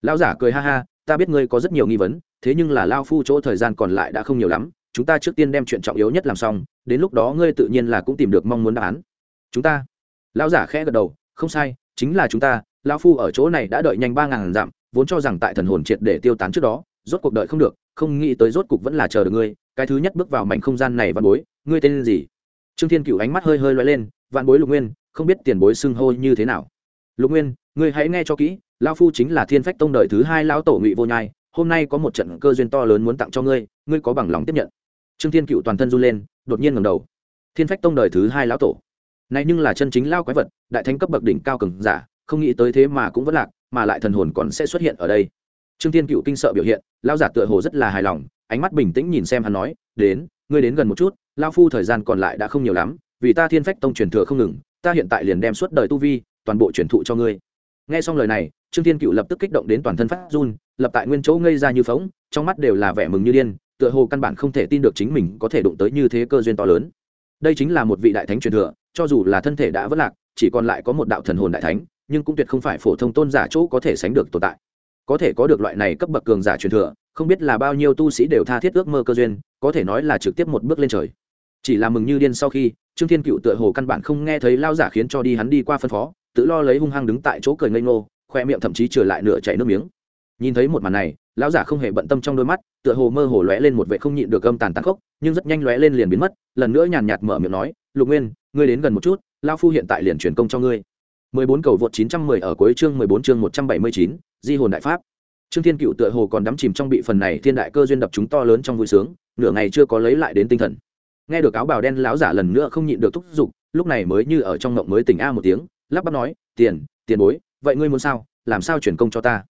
Lão giả cười ha ha, ta biết ngươi có rất nhiều nghi vấn, thế nhưng là lao phu chỗ thời gian còn lại đã không nhiều lắm, chúng ta trước tiên đem chuyện trọng yếu nhất làm xong, đến lúc đó ngươi tự nhiên là cũng tìm được mong muốn đáp án. Chúng ta? Lão giả khẽ gật đầu, không sai, chính là chúng ta, lão phu ở chỗ này đã đợi nhanh ba ngàn dặm, vốn cho rằng tại thần hồn triệt để tiêu tán trước đó rốt cuộc đợi không được, không nghĩ tới rốt cuộc vẫn là chờ được ngươi, cái thứ nhất bước vào mảnh không gian này văn bối, ngươi tên gì? Trương thiên cựu ánh mắt hơi hơi loay lên, vạn bối lục nguyên, không biết tiền bối xưng hô như thế nào. Lục nguyên, ngươi hãy nghe cho kỹ lao phu chính là thiên phách tông đời thứ hai lão tổ ngụy vô nhai, hôm nay có một trận cơ duyên to lớn muốn tặng cho ngươi ngươi có bằng lòng tiếp nhận. Trương thiên cựu toàn thân run lên, đột nhiên ngầm đầu. Thiên phách tông đời thứ hai lão tổ. Này nhưng là chân chính lao quái vật, đại thánh cấp bậc đỉnh cao cường giả, không nghĩ tới thế mà cũng vẫn lạc, mà lại thần hồn còn sẽ xuất hiện ở đây trương thiên cựu kinh sợ biểu hiện lao giả tựa hồ rất là hài lòng, ánh mắt bình tĩnh nhìn xem hắn nói, đến, ngươi đến gần một chút lao phu thời gian còn lại đã không nhiều lắm, vì ta thiên phách tông truyền thừa không ngừng, ta hiện tại liền đem suốt đời tu vi, toàn bộ truyền thụ cho ngươi. Nghe xong lời này, trương thiên cựu lập tức kích động đến toàn thân phát run, lập tại nguyên chỗ ngây ra như phóng trong mắt đều là vẻ mừng như điên, tựa hồ căn bản không thể tin được chính mình có thể đụng tới như thế cơ duyên to lớn. Đây chính là một vị đại thánh truyền thừa, cho dù là thân thể đã vất lạc, chỉ còn lại có một đạo thần hồn đại thánh, nhưng cũng tuyệt không phải phổ thông tôn giả chỗ có thể sánh được tồn tại có thể có được loại này cấp bậc cường giả truyền thừa, không biết là bao nhiêu tu sĩ đều tha thiết ước mơ cơ duyên, có thể nói là trực tiếp một bước lên trời. Chỉ là mừng như điên sau khi, trương thiên cựu tựa hồ căn bản không nghe thấy lao giả khiến cho đi hắn đi qua phân phó, tự lo lấy hung hăng đứng tại chỗ cười ngây ngô, khoe miệng thậm chí trở lại nửa chảy nước miếng. Nhìn thấy một màn này lão giả không hề bận tâm trong đôi mắt, tựa hồ mơ hồ lóe lên một vệ không nhịn được âm tàn tàn khốc, nhưng rất nhanh lóe lên liền biến mất, lần nữa nhàn nhạt mở miệng nói, lục nguyên, ngươi đến gần một chút lao phu hiện tại liền truyền công cho ngươi. 14 cầu vượt 910 ở cuối chương 14 chương 179, di hồn đại pháp. Trương thiên cựu tựa hồ còn đắm chìm trong bị phần này thiên đại cơ duyên đập chúng to lớn trong vui sướng nửa ngày chưa có lấy lại đến tinh thần. Nghe được áo bào đen lão giả lần nữa không nhịn được thúc giục lúc này mới như ở trong mộng mới tỉnh a một tiếng lắp bắp nói tiền tiền bối vậy ngươi muốn sao? Làm sao chuyển công cho ta?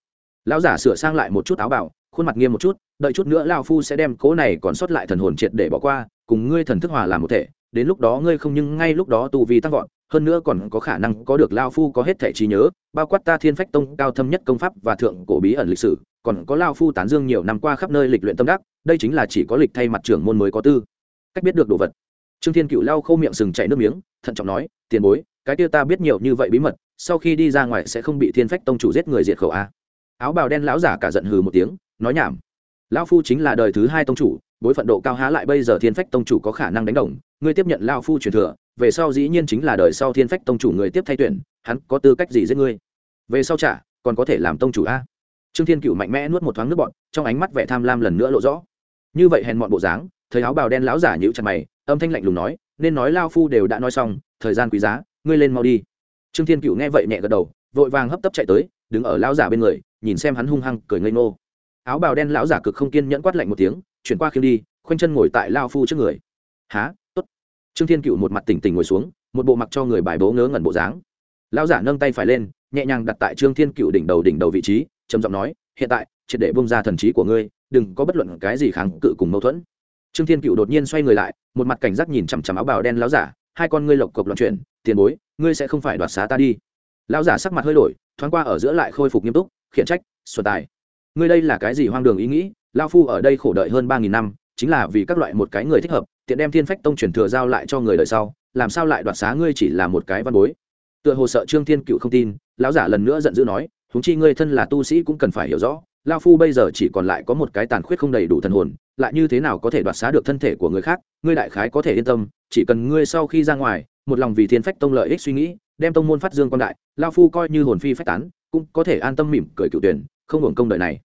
Lão giả sửa sang lại một chút áo bào khuôn mặt nghiêm một chút đợi chút nữa lão phu sẽ đem cố này còn sót lại thần hồn triệt để bỏ qua cùng ngươi thần thức hòa làm một thể đến lúc đó ngươi không nhưng ngay lúc đó tu vi tăng vọt hơn nữa còn có khả năng có được lao phu có hết thể trí nhớ, bao quát ta thiên phách tông cao thâm nhất công pháp và thượng cổ bí ẩn lịch sử, còn có lao phu tán dương nhiều năm qua khắp nơi lịch luyện tâm đắc, đây chính là chỉ có lịch thay mặt trưởng môn mới có tư. Cách biết được đồ vật. Trương thiên cựu lao khâu miệng sừng chảy nước miếng, thận trọng nói, tiền bối, cái kia ta biết nhiều như vậy bí mật, sau khi đi ra ngoài sẽ không bị thiên phách tông chủ giết người diệt khẩu a áo bào đen lão giả cả giận hừ một tiếng, nói nhảm, lao phu chính là đời thứ hai tông chủ, bối phận độ cao há lại bây giờ thiên phách tông chủ có khả năng đánh đồng, ngươi tiếp nhận lao phu truyền thừa về sau dĩ nhiên chính là đời sau thiên phách tông chủ người tiếp thay tuyển, hắn có tư cách gì giết ngươi? Về sau trả còn có thể làm tông chủ a? Trương thiên cựu mạnh mẽ nuốt một thoáng nước bọn trong ánh mắt vẻ tham lam lần nữa lộ rõ. Như vậy hèn mọn bộ dáng thấy áo bào đen lão giả nhíu chặt mày, âm thanh lạnh lùng nói, nên nói lao phu đều đã nói xong, thời gian quý giá, ngươi lên mau đi. Trương thiên cựu nghe vậy nhẹ gật đầu, vội vàng hấp tấp chạy tới, đứng ở lão giả bên người, nhìn xem hắn hung hăng cười ngây ngô. Áo bào đen lão giả cực không kiên nhẫn quát lạnh một tiếng, chuyển qua khiêng đi, khoanh chân ngồi tại lao phu trước người. Há trương thiên cựu một mặt tỉnh tỉnh ngồi xuống, một bộ mặc cho người bài bố ngớ ngẩn bộ dáng. Lão giả nâng tay phải lên, nhẹ nhàng đặt tại trương thiên cựu đỉnh đầu đỉnh đầu vị trí, trầm giọng nói, hiện tại, triệt để bông ra thần trí của ngươi, đừng có bất luận cái gì kháng cự cùng mâu thuẫn. Trương thiên cựu đột nhiên xoay người lại, một mặt cảnh giác nhìn chằm chằm áo bào đen lão giả, hai con ngươi lộc cộc loạn chuyển, tiền bối, ngươi sẽ không phải đoạt xá ta đi. Lão giả sắc mặt hơi đổi, thoáng qua ở giữa lại khôi phục nghiêm túc, khiển trách, xuân tài. Ngươi đây là cái gì hoang đường ý nghĩ? Lao phu ở đây khổ đợi hơn ba nghìn năm, chính là vì các loại một cái người thích hợp tiện đem thiên phách tông truyền thừa giao lại cho người đời sau, làm sao lại đoạt xá ngươi chỉ là một cái văn bối? Tựa hồ sợ trương thiên cựu không tin, lão giả lần nữa giận dữ nói húng chi ngươi thân là tu sĩ cũng cần phải hiểu rõ lao phu bây giờ chỉ còn lại có một cái tàn khuyết không đầy đủ thần hồn, lại như thế nào có thể đoạt xá được thân thể của người khác? Ngươi đại khái có thể yên tâm, chỉ cần ngươi sau khi ra ngoài, một lòng vì thiên phách tông lợi ích suy nghĩ, đem tông môn phát dương quan đại lao phu coi như hồn phi phách tán, cũng có thể an tâm mỉm cười cựu tuyển, không hưởng công đời này.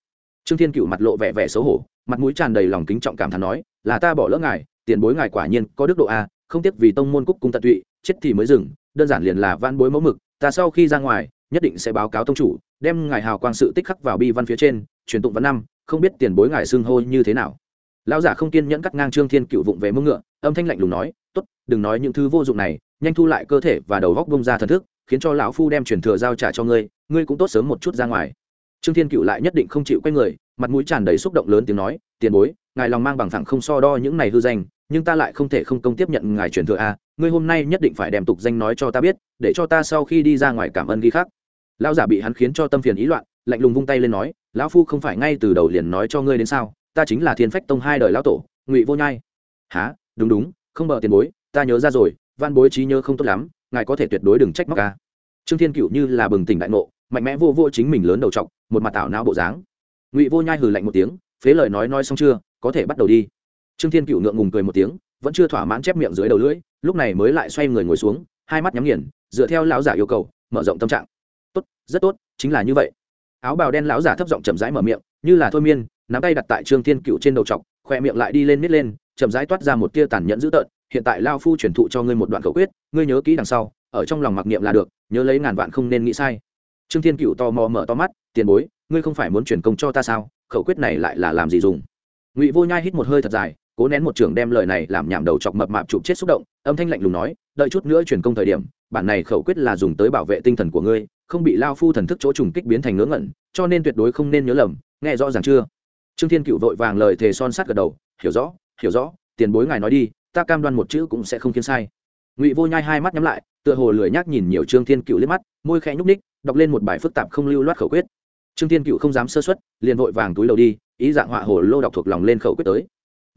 Trương thiên cựu mặt lộ vẻ vẻ xấu hổ, mặt mũi tràn đầy lòng kính trọng cảm thán nói, là ta bỏ lỡ ngài tiền bối ngài quả nhiên có đức độ a, không tiếc vì tông môn cúc cung tận tụy, chết thì mới dừng, đơn giản liền là van bối mẫu mực, ta sau khi ra ngoài, nhất định sẽ báo cáo tông chủ, đem ngài hào quang sự tích khắc vào bi văn phía trên, truyền tụng văn năm, không biết tiền bối ngài xưng hô như thế nào. Lão giả không kiên nhẫn cắt ngang trương thiên cựu vụng về mông ngựa, âm thanh lạnh lùng nói, tốt, đừng nói những thứ vô dụng này, nhanh thu lại cơ thể và đầu góc bông ra thần thức, khiến cho lão phu đem truyền thừa giao trả cho ngươi ngươi cũng tốt sớm một chút ra ngoài. Trương thiên cựu lại nhất định không chịu quay người, mặt mũi tràn đầy xúc động lớn tiếng nói, tiền bối, ngài lòng mang bằng thẳng không so đo những này hư danh nhưng ta lại không thể không công tiếp nhận ngài truyền thừa a, ngươi hôm nay nhất định phải đem tục danh nói cho ta biết, để cho ta sau khi đi ra ngoài cảm ơn ghi khác lão giả bị hắn khiến cho tâm phiền ý loạn, lạnh lùng vung tay lên nói, lão phu không phải ngay từ đầu liền nói cho ngươi đến sao, ta chính là thiên phách tông hai đời lão tổ, ngụy vô nhai. Há đúng đúng, không bờ tiền bối, ta nhớ ra rồi, văn bối trí nhớ không tốt lắm, ngài có thể tuyệt đối đừng trách móc ca trương thiên cựu như là bừng tỉnh đại ngộ, mạnh mẽ vô vô chính mình lớn đầu t một mặt tạo não bộ dáng. Ngụy vô nhai hừ lạnh một tiếng, phế lời nói nói xong chưa, có thể bắt đầu đi trương thiên cựu ngượng ngùng cười một tiếng, vẫn chưa thỏa mãn chép miệng dưới đầu lưỡi, lúc này mới lại xoay người ngồi xuống, hai mắt nhắm nghiền, dựa theo lão giả yêu cầu, mở rộng tâm trạng. Tốt, rất tốt, chính là như vậy. Áo bào đen lão giả thấp giọng chậm rãi mở miệng, như là thôi miên. Nắm tay đặt tại trương thiên cựu trên đầu t khoe miệng lại đi lên miết lên, chậm rãi toát ra một tia tàn nhẫn dữ tợn, hiện tại lao phu truyền thụ cho ngươi một đoạn khẩu quyết, ngươi nhớ kỹ đằng sau, ở trong lòng mặc niệm là được, nhớ lấy ngàn vạn không nên nghĩ sai. Trương thiên cựu tò mò mở to mắt, tiền bối, ngươi không phải muốn truyền công cho ta sao? Khẩu quyết này lại là làm gì dùng? Ngụy vô nhai hít một hơi thật dài cố nén một trưởng đem lời này làm nhảm đầu chọc mập mạp chụp chết xúc động, âm thanh lạnh lùng nói, đợi chút nữa truyền công thời điểm, bản này khẩu quyết là dùng tới bảo vệ tinh thần của ngươi, không bị lao phu thần thức chỗ trùng kích biến thành ngớ ngẩn, cho nên tuyệt đối không nên nhớ lầm, nghe rõ ràng chưa? Trương thiên cựu vội vàng lời thề son sát gật đầu, hiểu rõ hiểu rõ, tiền bối ngài nói đi, ta cam đoan một chữ cũng sẽ không khiến sai. Ngụy vô nhai hai mắt nhắm lại, tựa hồ lười nhác nhìn nhiều trương thiên cựu liếc mắt, môi khẽ nhúc ních đọc lên một bài phức tạp không lưu loát khẩu quyết. Trương thiên cựu không dám sơ xuất liền vội vàng túi đầu đi, ý dạng họa hồ lô đọc thuộc lòng lên khẩu quyết tới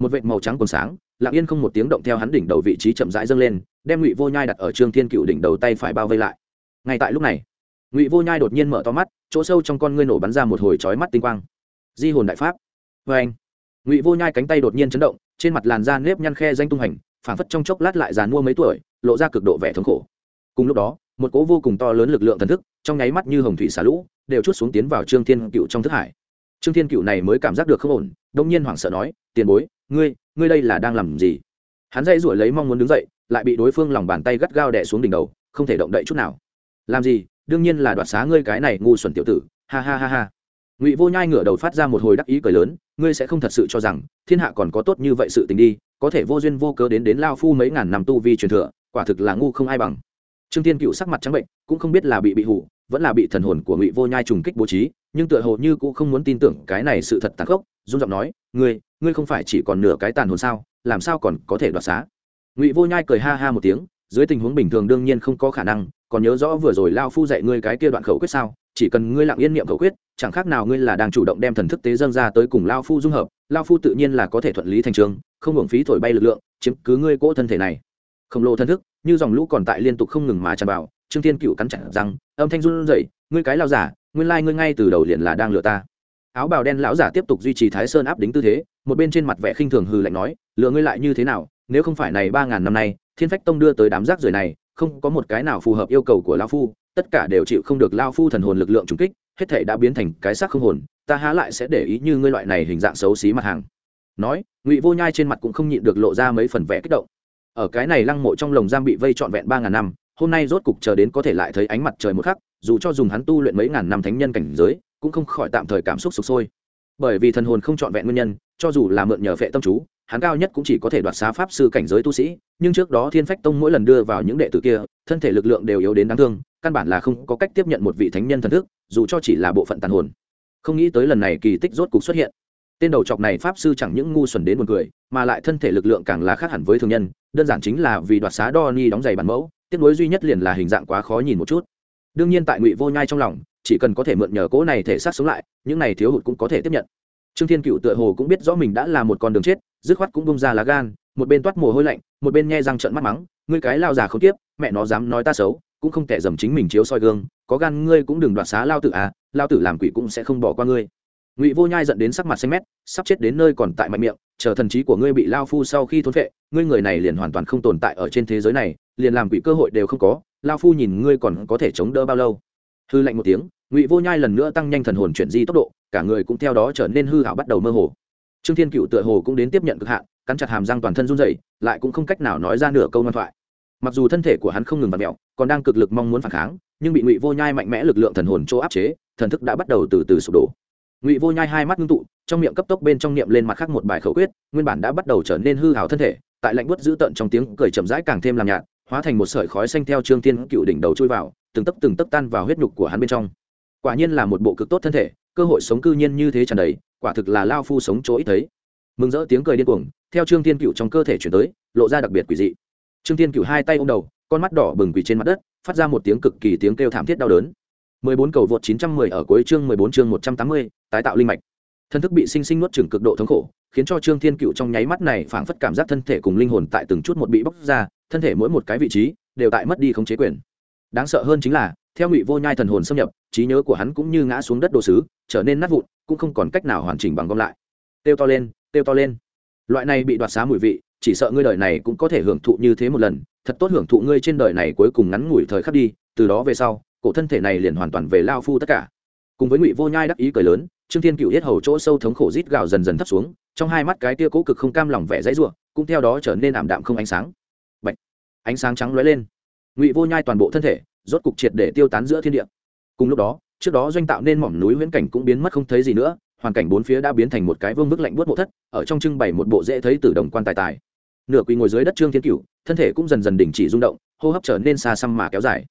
một vệt màu trắng còn sáng, lặng yên không một tiếng động theo hắn đỉnh đầu vị trí chậm rãi dâng lên, đem ngụy vô nhai đặt ở trương thiên cựu đỉnh đầu tay phải bao vây lại. Ngay tại lúc này, ngụy vô nhai đột nhiên mở to mắt, chỗ sâu trong con ngươi nổ bắn ra một hồi chói mắt tinh quang. Di hồn đại pháp. Vê anh, ngụy vô nhai cánh tay đột nhiên chấn động, trên mặt làn da nếp nhăn khe danh tung hành, phảng phất trong chốc lát lại dàn mua mấy tuổi, lộ ra cực độ vẻ thống khổ. Cùng lúc đó, một cố vô cùng to lớn lực lượng thần thức, trong nháy mắt như hồng thủy xả lũ, đều chút xuống tiến vào trương thiên cựu trong thức hải trương thiên cựu này mới cảm giác được không ổn, đông nhiên hoảng sợ nói, tiền bối, ngươi ngươi đây là đang làm gì? Hắn dây rủi lấy mong muốn đứng dậy, lại bị đối phương lòng bàn tay gắt gao đẻ xuống đỉnh đầu, không thể động đậy chút nào. Làm gì? Đương nhiên là đoạt xá ngươi cái này ngu xuẩn tiểu tử. Ha ha ha ha. Ngụy vô nhai ngửa đầu phát ra một hồi đắc ý cười lớn, ngươi sẽ không thật sự cho rằng thiên hạ còn có tốt như vậy sự tình đi, có thể vô duyên vô cớ đến đến lao phu mấy ngàn năm tu vi truyền thừa, quả thực là ngu không ai bằng. Trương tiên cựu sắc mặt trắng bệnh, cũng không biết là bị bị hủ, vẫn là bị thần hồn của ngụy vô nhai trùng kích bố trí nhưng tựa hồ như cũng không muốn tin tưởng cái này sự thật tàn khốc dung giọng nói, ngươi ngươi không phải chỉ còn nửa cái tàn hồn sao, làm sao còn có thể đoạt xá? Ngụy vô nhai cười ha ha một tiếng, dưới tình huống bình thường đương nhiên không có khả năng, còn nhớ rõ vừa rồi lao phu dạy ngươi cái kia đoạn khẩu quyết sao? Chỉ cần ngươi lặng yên niệm khẩu quyết, chẳng khác nào ngươi là đang chủ động đem thần thức tế dâng ra tới cùng lao phu dung hợp, lao phu tự nhiên là có thể thuận lý thành trường, không hưởng phí thổi bay lực lượng, chiếm cứ ngươi cỗ thân thể này. Khổng lồ thân thức, như dòng lũ còn tại liên tục không ngừng mà tràn vào, trương thiên cựu cắn chặt rằng âm thanh run rẩy, ngươi cái lao giả nguyên lai ngươi ngay từ đầu liền là đang lừa ta. Áo bào đen lão giả tiếp tục duy trì thái sơn áp đính tư thế, một bên trên mặt vẻ khinh thường hừ lạnh nói, lừa ngươi lại như thế nào? Nếu không phải này ba ngàn năm nay, thiên phách tông đưa tới đám rác rưởi này, không có một cái nào phù hợp yêu cầu của lao phu, tất cả đều chịu không được lao phu thần hồn lực lượng trùng kích, hết thể đã biến thành cái xác không hồn, ta há lại sẽ để ý như ngươi loại này hình dạng xấu xí mặt hàng. Nói, ngụy vô nhai trên mặt cũng không nhịn được lộ ra mấy phần vẽ kích động. Ở cái này lăng mộ trong lồng giam bị vây trọn vẹn ba ngàn năm, hôm nay rốt cục chờ đến có thể lại thấy ánh mặt trời một khắc dù cho dùng hắn tu luyện mấy ngàn năm thánh nhân cảnh giới, cũng không khỏi tạm thời cảm xúc sụp sôi. Bởi vì thần hồn không trọn vẹn nguyên nhân, cho dù là mượn nhờ phệ tâm chú, hắn cao nhất cũng chỉ có thể đoạt xá pháp sư cảnh giới tu sĩ, nhưng trước đó thiên phách tông mỗi lần đưa vào những đệ tử kia, thân thể lực lượng đều yếu đến đáng thương, căn bản là không có cách tiếp nhận một vị thánh nhân thần thức, dù cho chỉ là bộ phận tàn hồn. Không nghĩ tới lần này kỳ tích rốt cục xuất hiện. Tên đầu chọc này pháp sư chẳng những ngu xuẩn đến buồn cười, mà lại thân thể lực lượng càng là khác hẳn với thường nhân, đơn giản chính là vì đoạt xá đo ni đóng giày bản mẫu, tiếc nuối duy nhất liền là hình dạng quá khó nhìn một chút đương nhiên tại ngụy vô nhai trong lòng, chỉ cần có thể mượn nhờ cỗ này thể xác sống lại, những này thiếu hụt cũng có thể tiếp nhận. Trương thiên cựu tựa hồ cũng biết rõ mình đã là một con đường chết, dứt khoát cũng bông ra lá gan, một bên toát mồ hôi lạnh, một bên nghe răng trợn mắt mắng, ngươi cái lao già không tiếp mẹ nó dám nói ta xấu, cũng không thể dầm chính mình chiếu soi gương, có gan ngươi cũng đừng đoạt xá lao tử à lao tử làm quỷ cũng sẽ không bỏ qua ngươi. Ngụy vô nhai dẫn đến sắc mặt xanh mét, sắp chết đến nơi còn tại mạnh miệng, chờ thần trí của ngươi bị lao phu sau khi thốn vệ ngươi người này liền hoàn toàn không tồn tại ở trên thế giới này, liền làm quỷ cơ hội đều không có lao phu nhìn ngươi còn có thể chống đỡ bao lâu? Hư lạnh một tiếng, ngụy vô nhai lần nữa tăng nhanh thần hồn chuyển di tốc độ, cả người cũng theo đó trở nên hư hảo bắt đầu mơ hồ. Trương thiên cựu tựa hồ cũng đến tiếp nhận cực hạn, cắn chặt hàm răng toàn thân run dậy lại cũng không cách nào nói ra nửa câu ngoan thoại. Mặc dù thân thể của hắn không ngừng vặt mẹo còn đang cực lực mong muốn phản kháng, nhưng bị ngụy vô nhai mạnh mẽ lực lượng thần hồn chỗ áp chế, thần thức đã bắt đầu từ từ sụp đổ. Ngụy vô nhai hai mắt ngưng tụ, trong miệng cấp tốc bên trong niệm lên mặt khác một bài khẩu quyết, nguyên bản đã bắt đầu trở nên hư hào thân thể, tại lạnh bút dữ tợn trong tiếng cười chậm rãi càng thêm làm nhạt hóa thành một sợi khói xanh theo trương thiên cựu đỉnh đầu chui vào từng tấc từng tấc tan vào huyết nhục của hắn bên trong. Quả nhiên là một bộ cực tốt thân thể cơ hội sống cư nhiên như thế tràn đầy quả thực là lao phu sống chỗ ít thấy. Mừng rỡ tiếng cười điên cuồng theo trương thiên cựu trong cơ thể chuyển tới lộ ra đặc biệt quỷ dị. Trương thiên cựu hai tay ô m đầu con mắt đỏ bừng quỳ trên mặt đất phát ra một tiếng cực kỳ tiếng kêu thảm thiết đau đớn. 14 cầu vượt 910 ở cuối chương 14 chương 180, tái tạo linh mạch. Thân thức bị sinh sinh nuốt chửng cực độ thống khổ, khiến cho Trương Thiên Cựu trong nháy mắt này phảng phất cảm giác thân thể cùng linh hồn tại từng chút một bị bóc ra, thân thể mỗi một cái vị trí đều tại mất đi khống chế quyền. Đáng sợ hơn chính là, theo Ngụy Vô Nhai thần hồn xâm nhập, trí nhớ của hắn cũng như ngã xuống đất đồ sứ, trở nên nát vụn, cũng không còn cách nào hoàn chỉnh bằng gom lại. Tiêu to lên, tiêu to lên. Loại này bị đoạt xá mùi vị, chỉ sợ ngươi đời này cũng có thể hưởng thụ như thế một lần, thật tốt hưởng thụ ngươi trên đời này cuối cùng ngắn ngủi thời khắc đi, từ đó về sau, cổ thân thể này liền hoàn toàn về lao phu tất cả cùng với ngụy vô nhai đắc ý cười lớn trương thiên cựu hết hầu chỗ sâu thống khổ rít gào dần dần thấp xuống, trong hai mắt cái tia cố cực không cam lòng vẻ dãy ruộng cũng theo đó trở nên ảm đạm không ánh sáng. Bạch. ánh sáng trắng lóe lên. Ngụy vô nhai toàn bộ thân thể, rốt cục triệt để tiêu tán giữa thiên địa. Cùng lúc đó, trước đó doanh tạo nên mỏm núi huyễn cảnh cũng biến mất không thấy gì nữa, hoàn cảnh bốn phía đã biến thành một cái vương bức lạnh buốt mộ thất, ở trong trưng bày một bộ dễ thấy từ đồng quan tài tài. Nửa quỳ ngồi dưới đất trương thiên cựu thân thể cũng dần dần đình chỉ rung động, hô hấp trở nên xa xăm mà kéo dài.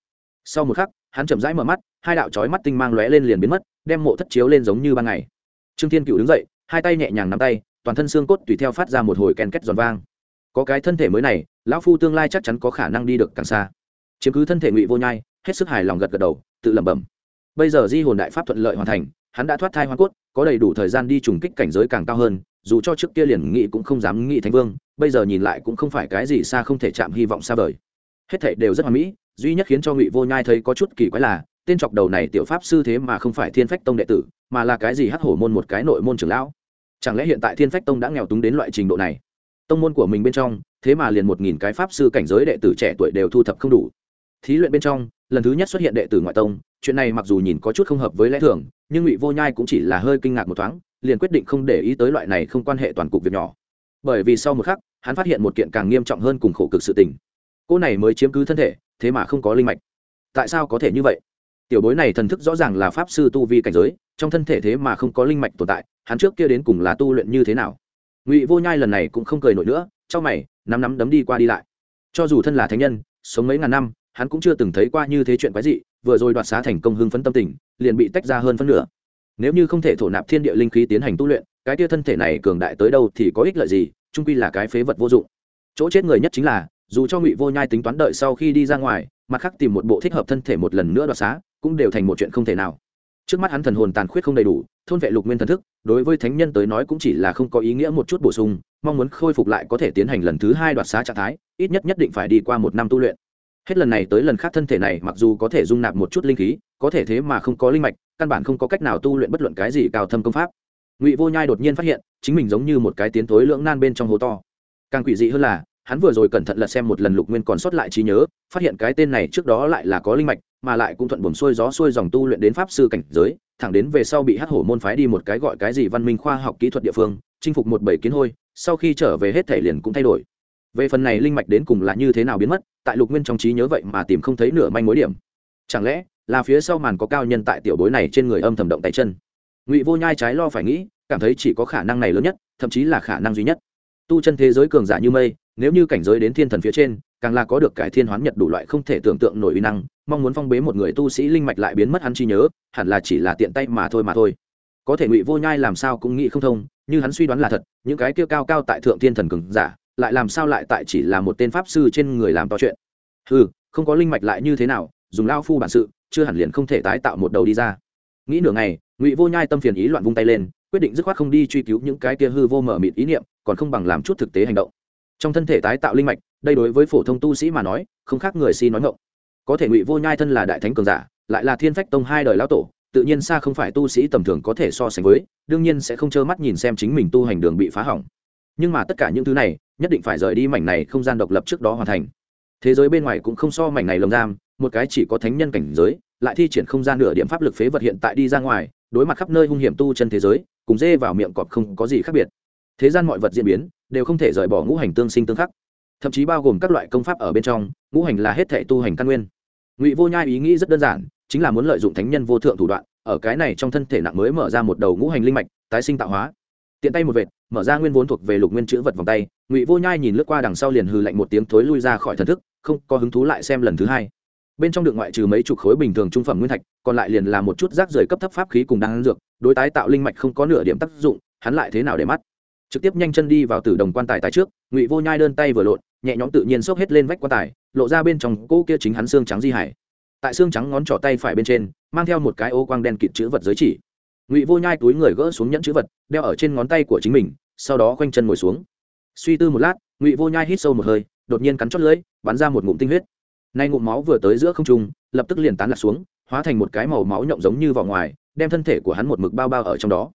Sau một khắc, hắn chậm rãi mở mắt hai đạo chói mắt tinh mang lóe lên liền biến mất, đem mộ thất chiếu lên giống như ban ngày. Trương thiên cựu đứng dậy, hai tay nhẹ nhàng nắm tay, toàn thân xương cốt tùy theo phát ra một hồi ken kết giòn vang. Có cái thân thể mới này, lão phu tương lai chắc chắn có khả năng đi được càng xa. Chiếm cứ thân thể ngụy vô nhai, hết sức hài lòng gật gật đầu, tự lẩm bẩm. Bây giờ di hồn đại pháp thuận lợi hoàn thành, hắn đã thoát thai hoa cốt, có đầy đủ thời gian đi trùng kích cảnh giới càng cao hơn, dù cho trước kia liền nghĩ cũng không dám nghĩ thánh vương, bây giờ nhìn lại cũng không phải cái gì xa không thể chạm hy vọng xa vời. Hết thảy đều rất hoàn mỹ, duy nhất khiến cho ngụy vô nhai thấy có chút kỳ quái là tên chọc đầu này tiểu pháp sư thế mà không phải thiên phách tông đệ tử, mà là cái gì hắc hổ môn một cái nội môn trưởng lão? Chẳng lẽ hiện tại thiên phách tông đã nghèo túng đến loại trình độ này? Tông môn của mình bên trong, thế mà liền một nghìn cái pháp sư cảnh giới đệ tử trẻ tuổi đều thu thập không đủ. Thí luyện bên trong, lần thứ nhất xuất hiện đệ tử ngoại tông, chuyện này mặc dù nhìn có chút không hợp với lẽ thường, nhưng ngụy vô nhai cũng chỉ là hơi kinh ngạc một thoáng, liền quyết định không để ý tới loại này không quan hệ toàn cục việc nhỏ. Bởi vì sau một khắc, hắn phát hiện một kiện càng nghiêm trọng hơn cùng khổ cực sự tình. Cô này mới chiếm cứ thân thể, thế mà không có linh mạch. Tại sao có thể như vậy? Tiểu bối này thần thức rõ ràng là pháp sư tu vi cảnh giới, trong thân thể thế mà không có linh mạch tồn tại, hắn trước kia đến cùng là tu luyện như thế nào? Ngụy vô nhai lần này cũng không cười nổi nữa trong mày, nắm nắm đấm đi qua đi lại. Cho dù thân là thánh nhân, sống mấy ngàn năm, hắn cũng chưa từng thấy qua như thế chuyện quái dị, vừa rồi đoạt xá thành công hưng phấn tâm tình, liền bị tách ra hơn phân nửa. Nếu như không thể thổ nạp thiên địa linh khí tiến hành tu luyện, cái tia thân thể này cường đại tới đâu thì có ích lợi gì trung quy là cái phế vật vô dụng. Chỗ chết người nhất chính là dù cho ngụy vô nhai tính toán đợi sau khi đi ra ngoài, mặt khác tìm một bộ thích hợp thân thể một lần nữa đoạt xá, cũng đều thành một chuyện không thể nào. Trước mắt hắn thần hồn tàn khuyết không đầy đủ, thôn vệ lục nguyên thần thức, đối với thánh nhân tới nói cũng chỉ là không có ý nghĩa một chút bổ sung, mong muốn khôi phục lại có thể tiến hành lần thứ hai đoạt xá trạng thái, ít nhất nhất định phải đi qua một năm tu luyện. Hết lần này tới lần khác thân thể này mặc dù có thể dung nạp một chút linh khí, có thể thế mà không có linh mạch, căn bản không có cách nào tu luyện bất luận cái gì cao thâm công pháp. Ngụy vô nhai đột nhiên phát hiện, chính mình giống như một cái tiến thối lưỡng nan bên trong hố to. Càng quỷ dị hơn là hắn vừa rồi cẩn thận lật xem một lần lục nguyên còn sót lại trí nhớ, phát hiện cái tên này trước đó lại là có linh mạch, mà lại cũng thuận buồm xuôi gió xuôi dòng tu luyện đến pháp sư cảnh giới, thẳng đến về sau bị hắc hổ môn phái đi một cái gọi cái gì văn minh khoa học kỹ thuật địa phương, chinh phục một bảy kiến hôi, sau khi trở về hết thể liền cũng thay đổi. Về phần này linh mạch đến cùng là như thế nào biến mất, tại lục nguyên trong trí nhớ vậy mà tìm không thấy nửa manh mối điểm. Chẳng lẽ là phía sau màn có cao nhân tại tiểu bối này trên người âm thầm động tay chân? Ngụy vô nhai trái lo phải nghĩ, cảm thấy chỉ có khả năng này lớn nhất, thậm chí là khả năng duy nhất. Tu chân thế giới cường giả như mây nếu như cảnh giới đến thiên thần phía trên, càng là có được cải thiên hoán nhật đủ loại không thể tưởng tượng nổi uy năng, mong muốn phong bế một người tu sĩ linh mạch lại biến mất hắn chi nhớ, hẳn là chỉ là tiện tay mà thôi mà thôi. Có thể ngụy vô nhai làm sao cũng nghĩ không thông, như hắn suy đoán là thật, những cái kia cao cao tại thượng thiên thần cường giả, lại làm sao lại tại chỉ là một tên pháp sư trên người làm to chuyện. Ừ không có linh mạch lại như thế nào, dùng lao phu bản sự, chưa hẳn liền không thể tái tạo một đầu đi ra. Nghĩ nửa ngày, ngụy vô nhai tâm phiền ý loạn vung tay lên, quyết định dứt khoát không đi truy cứu những cái kia hư vô mở mịt ý niệm, còn không bằng làm chút thực tế hành động trong thân thể tái tạo linh mạch, đây đối với phổ thông tu sĩ mà nói, không khác người si nói ngộng có thể ngụy vô nhai thân là đại thánh cường giả, lại là thiên phách tông hai đời lão tổ, tự nhiên xa không phải tu sĩ tầm thường có thể so sánh với, đương nhiên sẽ không trơ mắt nhìn xem chính mình tu hành đường bị phá hỏng. Nhưng mà tất cả những thứ này, nhất định phải rời đi mảnh này không gian độc lập trước đó hoàn thành. Thế giới bên ngoài cũng không so mảnh này lồng giam, một cái chỉ có thánh nhân cảnh giới, lại thi triển không gian nửa điểm pháp lực phế vật hiện tại đi ra ngoài, đối mặt khắp nơi hung hiểm tu chân thế giới, cùng dê vào miệng cọp không có gì khác biệt. Thế gian mọi vật diễn biến đều không thể rời bỏ ngũ hành tương sinh tương khắc. Thậm chí bao gồm các loại công pháp ở bên trong, ngũ hành là hết thể tu hành căn nguyên. Ngụy vô nhai ý nghĩ rất đơn giản, chính là muốn lợi dụng thánh nhân vô thượng thủ đoạn, ở cái này trong thân thể nặng mới mở ra một đầu ngũ hành linh mạch, tái sinh tạo hóa. Tiện tay một vệt, mở ra nguyên vốn thuộc về lục nguyên chữ vật vòng tay, ngụy vô nhai nhìn lướt qua đằng sau liền hư lạnh một tiếng thối lui ra khỏi thần thức, không có hứng thú lại xem lần thứ hai. Bên trong được ngoại trừ mấy chục khối bình thường trung phẩm nguyên thạch, còn lại liền là một chút rác rưởi cấp thấp pháp khí cùng đan dược, đối tái tạo linh mạch không có nửa điểm tác dụng, hắn lại thế nào để mắt? Trực tiếp nhanh chân đi vào tử đồng quan tài tài trước, ngụy vô nhai đơn tay vừa lộn, nhẹ nhõm tự nhiên xốc hết lên vách quan tài, lộ ra bên trong cỗ kia chính hắn xương trắng di hải. Tại xương trắng ngón trỏ tay phải bên trên, mang theo một cái ô quang đen kịt chữ vật giới chỉ. Ngụy vô nhai túi người gỡ xuống nhẫn chữ vật, đeo ở trên ngón tay của chính mình, sau đó khoanh chân ngồi xuống. Suy tư một lát, ngụy vô nhai hít sâu một hơi, đột nhiên cắn chót lưỡi, bắn ra một ngụm tinh huyết. Nay ngụm máu vừa tới giữa không trung, lập tức liền tán lạc xuống, hóa thành một cái màu máu nhộng giống như vỏ ngoài, đem thân thể của hắn một mực bao bao ở trong đó.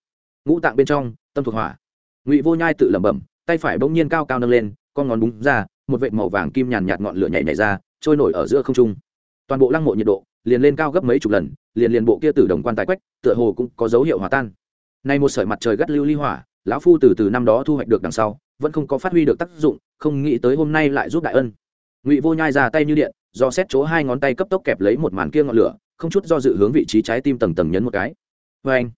Ngũ tạng bên trong, tâm thuộc hỏa ngụy vô nhai tự lẩm bẩm tay phải bỗng nhiên cao cao nâng lên con ngón búng ra một vệt màu vàng kim nhàn nhạt ngọn lửa nhảy nhảy ra trôi nổi ở giữa không trung toàn bộ lăng mộ nhiệt độ liền lên cao gấp mấy chục lần liền liền bộ kia từ đồng quan tài quách tựa hồ cũng có dấu hiệu hòa tan nay một sợi mặt trời gắt lưu ly hỏa lão phu từ từ năm đó thu hoạch được đằng sau vẫn không có phát huy được tác dụng không nghĩ tới hôm nay lại giúp đại ân ngụy vô nhai ra tay như điện do xét chỗ hai ngón tay cấp tốc kẹp lấy một màn kia ngọn lửa không chút do dự hướng vị trí trái tim tầng tầng nhấn một cái vê anh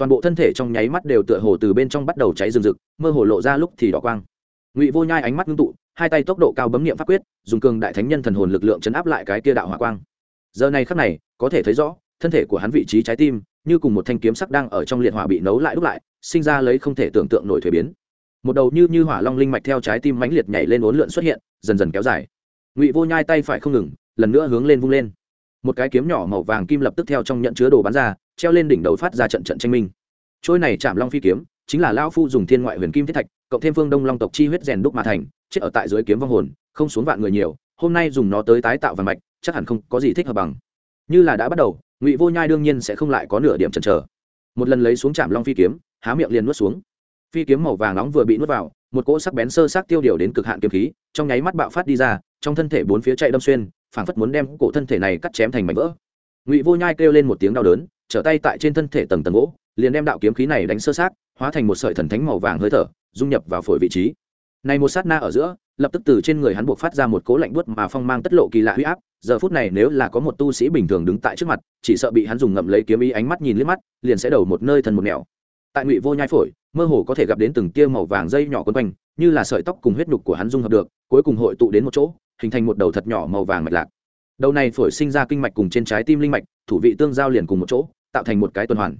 toàn bộ thân thể trong nháy mắt đều tựa hồ từ bên trong bắt đầu cháy rừng rực, mơ hồ lộ ra lúc thì đỏ quang. Ngụy vô nhai ánh mắt ngưng tụ, hai tay tốc độ cao bấm nghiệm pháp quyết, dùng cường đại thánh nhân thần hồn lực lượng chấn áp lại cái kia đạo hỏa quang. Giờ này khắc này, có thể thấy rõ, thân thể của hắn vị trí trái tim, như cùng một thanh kiếm sắc đang ở trong liệt hỏa bị nấu lại đúc lại, sinh ra lấy không thể tưởng tượng nổi thuế biến. Một đầu như như hỏa long linh mạch theo trái tim mãnh liệt nhảy lên uốn lượn xuất hiện, dần dần kéo dài. Ngụy vô nhai tay phải không ngừng, lần nữa hướng lên vung lên. Một cái kiếm nhỏ màu vàng kim lập tức theo trong nhận chứa đồ bắn ra treo lên đỉnh đầu phát ra trận trận tranh minh. Trôi này chạm long phi kiếm, chính là lao phu dùng thiên ngoại huyền kim thiết thạch, cộng thêm phương đông long tộc chi huyết rèn đúc mà thành, chết ở tại dưới kiếm vong hồn, không xuống vạn người nhiều, hôm nay dùng nó tới tái tạo vàng mạch, chắc hẳn không có gì thích hợp bằng. Như là đã bắt đầu, ngụy vô nhai đương nhiên sẽ không lại có nửa điểm chần chờ. Một lần lấy xuống chạm long phi kiếm, há miệng liền nuốt xuống. Phi kiếm màu vàng nóng vừa bị nuốt vào, một cỗ sắc bén sơ sắc tiêu điều đến cực hạn kiếm khí, trong nháy mắt bạo phát đi ra, trong thân thể bốn phía chạy đâm xuyên, phảng phất muốn đem cổ thân thể này cắt chém thành mảnh vỡ. Ngụy vô nhai kêu lên một tiếng đau đớn trở tay tại trên thân thể tầng tầng gỗ, liền đem đạo kiếm khí này đánh sơ sát, hóa thành một sợi thần thánh màu vàng hơi thở, dung nhập vào phổi vị trí. Này một sát na ở giữa, lập tức từ trên người hắn buộc phát ra một cỗ lạnh buốt mà phong mang tất lộ kỳ lạ huy áp, giờ phút này nếu là có một tu sĩ bình thường đứng tại trước mặt, chỉ sợ bị hắn dùng ngậm lấy kiếm ý ánh mắt nhìn liếc mắt, liền sẽ đầu một nơi thần một nẻo. Tại ngụy vô nhai phổi, mơ hồ có thể gặp đến từng tia màu vàng dây nhỏ quấn quanh, như là sợi tóc cùng huyết nhục của hắn dung hợp được, cuối cùng hội tụ đến một chỗ, hình thành một đầu thật nhỏ màu vàng mạch lạc. Đầu này phổi sinh ra kinh mạch cùng trên trái tim linh mạch, thủ vị tương giao liền cùng một chỗ tạo thành một cái tuần hoàn.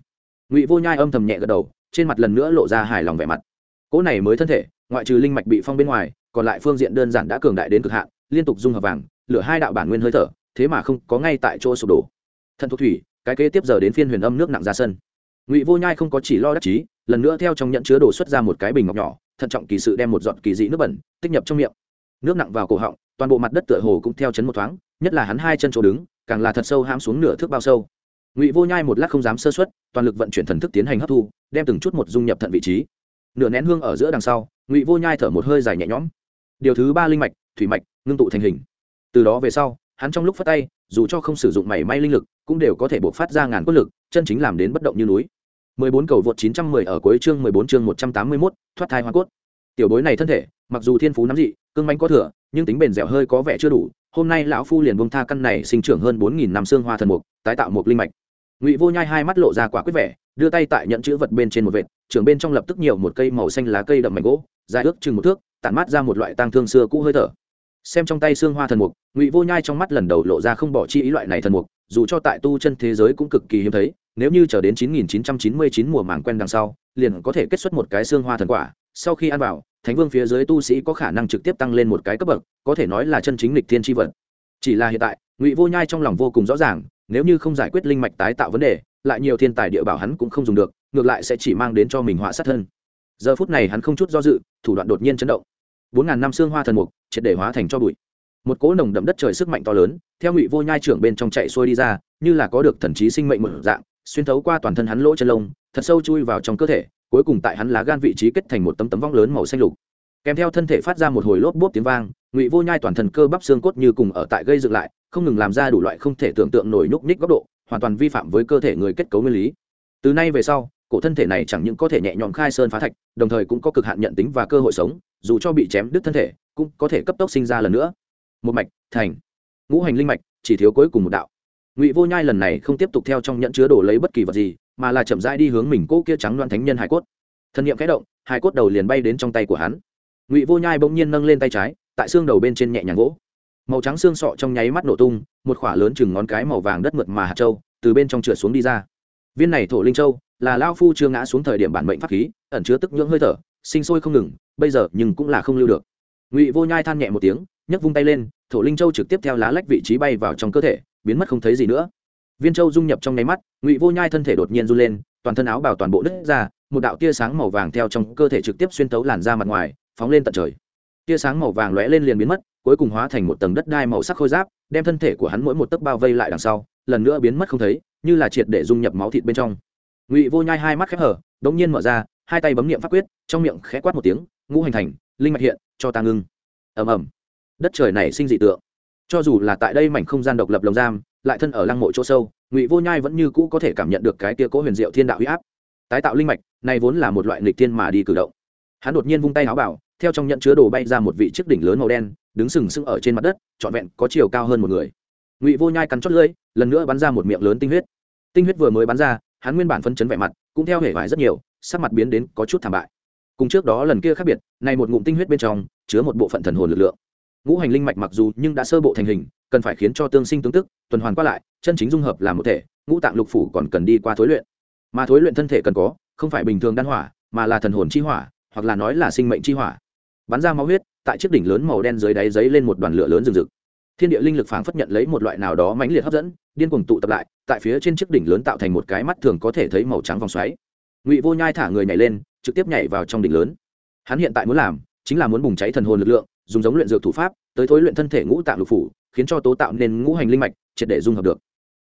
Ngụy vô nhai âm thầm nhẹ gật đầu, trên mặt lần nữa lộ ra hài lòng vẻ mặt. Cỗ này mới thân thể, ngoại trừ linh mạch bị phong bên ngoài, còn lại phương diện đơn giản đã cường đại đến cực hạn, liên tục dung hợp vàng, lửa hai đạo bản nguyên hơi thở, thế mà không có ngay tại chỗ sụp đổ. Thần thuộc thủy, cái kế tiếp giờ đến phiên huyền âm nước nặng ra sân. Ngụy vô nhai không có chỉ lo đắc chí, lần nữa theo trong nhận chứa đồ xuất ra một cái bình ngọc nhỏ, thận trọng kỳ sự đem một giọt kỳ dị nước bẩn, tích nhập trong miệng. Nước nặng vào cổ họng, toàn bộ mặt đất tựa hồ cũng theo chấn một thoáng, nhất là hắn hai chân chỗ đứng, càng là thật sâu hãm xuống nửa thước bao sâu ngụy vô nhai một lát không dám sơ xuất toàn lực vận chuyển thần thức tiến hành hấp thu đem từng chút một dung nhập thận vị trí nửa nén hương ở giữa đằng sau ngụy vô nhai thở một hơi dài nhẹ nhõm điều thứ ba linh mạch thủy mạch ngưng tụ thành hình từ đó về sau hắn trong lúc phát tay dù cho không sử dụng mảy may linh lực cũng đều có thể buộc phát ra ngàn quân lực chân chính làm đến bất động như núi 14 cầu vượt 910 ở cuối chương 14 chương 181, thoát thai hoa cốt. Tiểu bối này thân thể, mặc dù thiên phú nắm dị, cương mãnh có thừa, nhưng tính bền dẻo hơi có vẻ chưa đủ. Hôm nay lão phu liền buông tha căn này sinh trưởng hơn 4000 năm xương hoa thần mục, tái tạo một linh mạch. Ngụy Vô Nhai hai mắt lộ ra quả quyết vẻ, đưa tay tại nhận chữ vật bên trên một vệt, trường bên trong lập tức nhiều một cây màu xanh lá cây đậm mảnh gỗ, dài ước chừng một thước, tản mát ra một loại tang thương xưa cũ hơi thở. Xem trong tay xương hoa thần mục, Ngụy Vô Nhai trong mắt lần đầu lộ ra không bỏ chi ý loại này thần mục, dù cho tại tu chân thế giới cũng cực kỳ hiếm thấy, nếu như chờ đến 9999 mùa màng quen đằng sau, liền có thể kết xuất một cái xương hoa thần quả, sau khi ăn vào, Thánh Vương phía dưới tu sĩ có khả năng trực tiếp tăng lên một cái cấp bậc, có thể nói là chân chính lịch thiên chi vật. Chỉ là hiện tại, Ngụy Vô Nhai trong lòng vô cùng rõ ràng, nếu như không giải quyết linh mạch tái tạo vấn đề, lại nhiều thiên tài địa bảo hắn cũng không dùng được, ngược lại sẽ chỉ mang đến cho mình họa sát thân. Giờ phút này hắn không chút do dự, thủ đoạn đột nhiên chấn động. 4000 năm xương hoa thần mục, triệt để hóa thành cho bụi một cỗ nồng đậm đất trời sức mạnh to lớn theo ngụy vô nhai trưởng bên trong chạy xuôi đi ra như là có được thần trí sinh mệnh một dạng xuyên thấu qua toàn thân hắn lỗ chân lông thật sâu chui vào trong cơ thể cuối cùng tại hắn lá gan vị trí kết thành một tấm tấm vong lớn màu xanh lục kèm theo thân thể phát ra một hồi lốp bốp tiếng vang ngụy vô nhai toàn thân cơ bắp xương cốt như cùng ở tại gây dựng lại không ngừng làm ra đủ loại không thể tưởng tượng nổi nhúc nhích góc độ, hoàn toàn vi phạm với cơ thể người kết cấu nguyên lý. Từ nay về sau, cổ thân thể này chẳng những có thể nhẹ nhõm khai sơn phá thạch, đồng thời cũng có cực hạn nhận tính và cơ hội sống, dù cho bị chém đứt thân thể, cũng có thể cấp tốc sinh ra lần nữa. Một mạch, thành. Ngũ hành linh mạch, chỉ thiếu cuối cùng một đạo. Ngụy vô nhai lần này không tiếp tục theo trong nhận chứa đồ lấy bất kỳ vật gì, mà là chậm rãi đi hướng mình cỗ kia trắng loan thánh nhân hải cốt. Thân nhiệm kẽ động, hải cốt đầu liền bay đến trong tay của hắn. Ngụy vô nhai bỗng nhiên nâng lên tay trái, tại xương đầu bên trên nhẹ nhàng gỗ màu trắng xương sọ trong nháy mắt nổ tung, một khỏa lớn chừng ngón cái màu vàng đất mượt mà hạt châu, từ bên trong trượt xuống đi ra. Viên này thổ linh châu là lao phu chưa ngã xuống thời điểm bản mệnh pháp khí, ẩn chứa tức nhưỡng hơi thở, sinh sôi không ngừng, bây giờ nhưng cũng là không lưu được. Ngụy vô nhai than nhẹ một tiếng, nhấc vung tay lên, thổ linh châu trực tiếp theo lá lách vị trí bay vào trong cơ thể, biến mất không thấy gì nữa. Viên châu dung nhập trong nháy mắt, ngụy vô nhai thân thể đột nhiên run lên, toàn thân áo bào toàn bộ đứt ra, một đạo tia sáng màu vàng theo trong cơ thể trực tiếp xuyên tấu làn ra mặt ngoài, phóng lên tận trời. Tia sáng màu vàng lóe lên liền biến mất cuối cùng hóa thành một tầng đất đai màu sắc khôi giáp, đem thân thể của hắn mỗi một tấc bao vây lại đằng sau, lần nữa biến mất không thấy, như là triệt để dung nhập máu thịt bên trong. Ngụy vô nhai hai mắt khép hở đ ỗ n g nhiên mở ra, hai tay bấm n i ệ m pháp quyết, trong miệng khẽ quát một tiếng, ngũ hành thành, linh mạch hiện, cho ta ngưng. Ầm ầm. Đất trời này sinh dị tượng. Cho dù là tại đây mảnh không gian độc lập lồng giam, lại thân ở lăng mộ chỗ sâu, ngụy vô nhai vẫn như cũ có thể cảm nhận được cái tia cố huyền diệu thiên đạo huy áp. Tái tạo linh mạch, này vốn là một loại nghịch thiên mà đi cử động. Hắn đột nhiên vung tay áo bảo, theo trong nhận chứa đồ bay ra một vị chiếc đỉnh lớn màu đen đứng sừng sững ở trên mặt đất, trọn vẹn có chiều cao hơn một người. Ngụy vô nhai cắn chót lưỡi, lần nữa bắn ra một miệng lớn tinh huyết. Tinh huyết vừa mới bắn ra, hắn nguyên bản phân chấn vẻ mặt, cũng theo hệ vải rất nhiều, sắc mặt biến đến có chút thảm bại. Cùng trước đó lần kia khác biệt, này một ngụm tinh huyết bên trong, chứa một bộ phận thần hồn lực lượng. Ngũ hành linh mạch mặc dù nhưng đã sơ bộ thành hình, cần phải khiến cho tương sinh tương tức, tuần hoàn qua lại, chân chính dung hợp làm một thể, ngũ tạng lục phủ còn cần đi qua thối luyện. Mà thối luyện thân thể cần có, không phải bình thường đan hỏa, mà là thần hồn chi hỏa, hoặc là nói là sinh mệnh chi hỏa. Bắn ra máu huyết tại chiếc đỉnh lớn màu đen dưới đáy giấy lên một đoàn lửa lớn rừng rực. Thiên địa linh lực phảng phất nhận lấy một loại nào đó mãnh liệt hấp dẫn, điên cuồng tụ tập lại, tại phía trên chiếc đỉnh lớn tạo thành một cái mắt thường có thể thấy màu trắng vòng xoáy. Ngụy vô nhai thả người nhảy lên, trực tiếp nhảy vào trong đỉnh lớn. Hắn hiện tại muốn làm chính là muốn bùng cháy thần hồn lực lượng, dùng giống luyện dược thủ pháp, tới thối luyện thân thể ngũ tạng lục phủ, khiến cho tố tạo nên ngũ hành linh mạch, triệt để dung hợp được.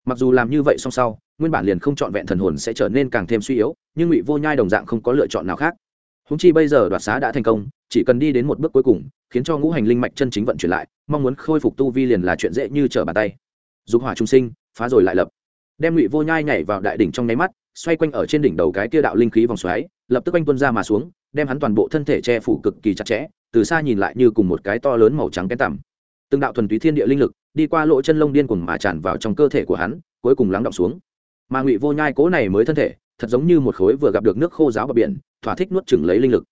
Mặc dù làm như vậy song sau, nguyên bản liền không trọn vẹn thần hồn sẽ trở nên càng thêm suy yếu, nhưng ngụy vô nhai đồng dạng không có lựa chọn nào khác húng chi bây giờ đoạt xá đã thành công, chỉ cần đi đến một bước cuối cùng, khiến cho ngũ hành linh mạch chân chính vận chuyển lại, mong muốn khôi phục tu vi liền là chuyện dễ như trở bàn tay. Dục hỏa trung sinh, phá rồi lại lập. Đem ngụy vô nhai nhảy vào đại đỉnh trong nháy mắt, xoay quanh ở trên đỉnh đầu cái kia đạo linh khí vòng xoáy, lập tức anh tuân ra mà xuống, đem hắn toàn bộ thân thể che phủ cực kỳ chặt chẽ, từ xa nhìn lại như cùng một cái to lớn màu trắng kén tằm. Từng đạo thuần túy thiên địa linh lực, đi qua lỗ chân lông điên cuồng mà tràn vào trong cơ thể của hắn, cuối cùng lắng động xuống. Mà ngụy vô nhai cố này mới thân thể thật giống như một khối vừa gặp được nước khô giáo bờ biển, thỏa thích nuốt chừng lấy linh lực.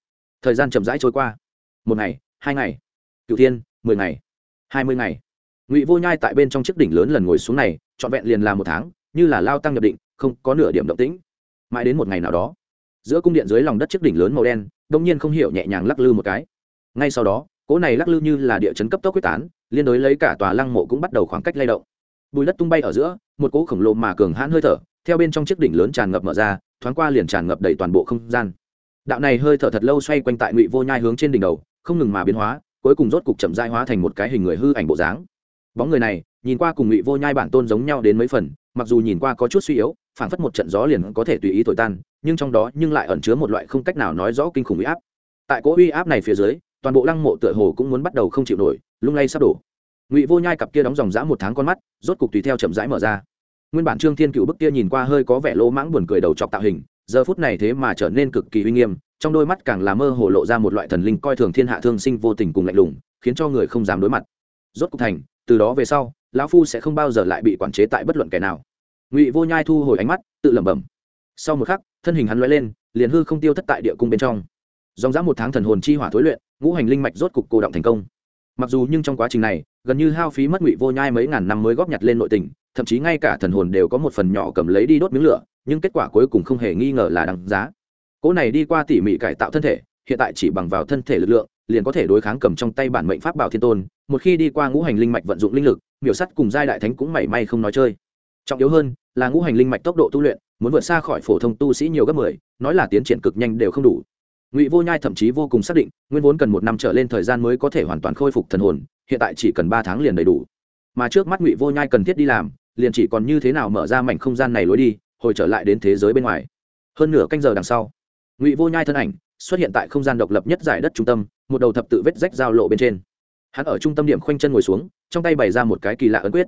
Thời gian chậm rãi trôi qua. Một ngày, hai ngày. Cựu thiên, mười ngày. Hai mươi ngày. Ngụy vô nhai tại bên trong chiếc đỉnh lớn lần ngồi xuống này, trọn vẹn liền là một tháng, như là lao tăng nhập định, không có nửa điểm động tĩnh. Mãi đến một ngày nào đó, giữa cung điện dưới lòng đất chiếc đỉnh lớn màu đen, đông nhiên không hiểu nhẹ nhàng lắc lư một cái. Ngay sau đó, cỗ này lắc lư như là địa chấn cấp tốc quyết tán, liên đối lấy cả tòa lăng mộ cũng bắt đầu khoảng cách lay động. Bùi đất tung bay ở giữa, một cỗ khổng lồ mà cường hãn hơi thở theo bên trong chiếc đỉnh lớn tràn ngập mở ra, thoáng qua liền tràn ngập đầy toàn bộ không gian. Đạo này hơi thở thật lâu xoay quanh tại ngụy vô nhai hướng trên đỉnh đầu, không ngừng mà biến hóa, cuối cùng rốt cục chậm dai hóa thành một cái hình người hư ảnh bộ dáng. Bóng người này, nhìn qua cùng ngụy vô nhai bản tôn giống nhau đến mấy phần, mặc dù nhìn qua có chút suy yếu, phảng phất một trận gió liền có thể tùy ý thổi tan, nhưng trong đó nhưng lại ẩn chứa một loại không cách nào nói rõ kinh khủng uy áp. Tại cỗ uy áp này phía dưới, toàn bộ lăng mộ tựa hồ cũng muốn bắt đầu không chịu nổi, lung lay sắp đổ. Ngụy vô nhai cặp kia đóng dòng dã một tháng con mắt, rốt cục tùy theo chậm rãi mở ra nguyên bản trương thiên cựu bức kia nhìn qua hơi có vẻ lỗ mãng buồn cười đầu chọc tạo hình, giờ phút này thế mà trở nên cực kỳ uy nghiêm, trong đôi mắt càng là mơ hồ lộ ra một loại thần linh coi thường thiên hạ thương sinh vô tình cùng lạnh lùng, khiến cho người không dám đối mặt. Rốt cục thành, từ đó về sau, lão phu sẽ không bao giờ lại bị quản chế tại bất luận kẻ nào. Ngụy vô nhai thu hồi ánh mắt, tự lẩm bẩm. Sau một khắc, thân hình hắn lóe lên, liền hư không tiêu thất tại địa cung bên trong. Dòng dã một tháng thần hồn chi hỏa thối luyện, ngũ hành linh mạch rốt cục cô động thành công. Mặc dù nhưng trong quá trình này, gần như hao phí mất ngụy vô nhai mấy ngàn năm mới góp nhặt lên nội tình thậm chí ngay cả thần hồn đều có một phần nhỏ cầm lấy đi đốt miếng lửa, nhưng kết quả cuối cùng không hề nghi ngờ là đằng giá. Cỗ này đi qua tỉ mỉ cải tạo thân thể, hiện tại chỉ bằng vào thân thể lực lượng, liền có thể đối kháng cầm trong tay bản mệnh pháp bảo thiên tôn, một khi đi qua ngũ hành linh mạch vận dụng linh lực, miểu sắt cùng giai đại thánh cũng mảy may không nói chơi. Trọng yếu hơn, là ngũ hành linh mạch tốc độ tu luyện, muốn vượt xa khỏi phổ thông tu sĩ nhiều gấp mười, nói là tiến triển cực nhanh đều không đủ. Ngụy vô nhai thậm chí vô cùng xác định, nguyên vốn cần một năm trở lên thời gian mới có thể hoàn toàn khôi phục thần hồn, hiện tại chỉ cần ba tháng liền đầy đủ. Mà trước mắt ngụy vô nhai cần thiết đi làm liền chỉ còn như thế nào mở ra mảnh không gian này lối đi, hồi trở lại đến thế giới bên ngoài. Hơn nửa canh giờ đằng sau, ngụy vô nhai thân ảnh xuất hiện tại không gian độc lập nhất giải đất trung tâm, một đầu thập tự vết rách giao lộ bên trên. Hắn ở trung tâm điểm khoanh chân ngồi xuống, trong tay bày ra một cái kỳ lạ ấn quyết.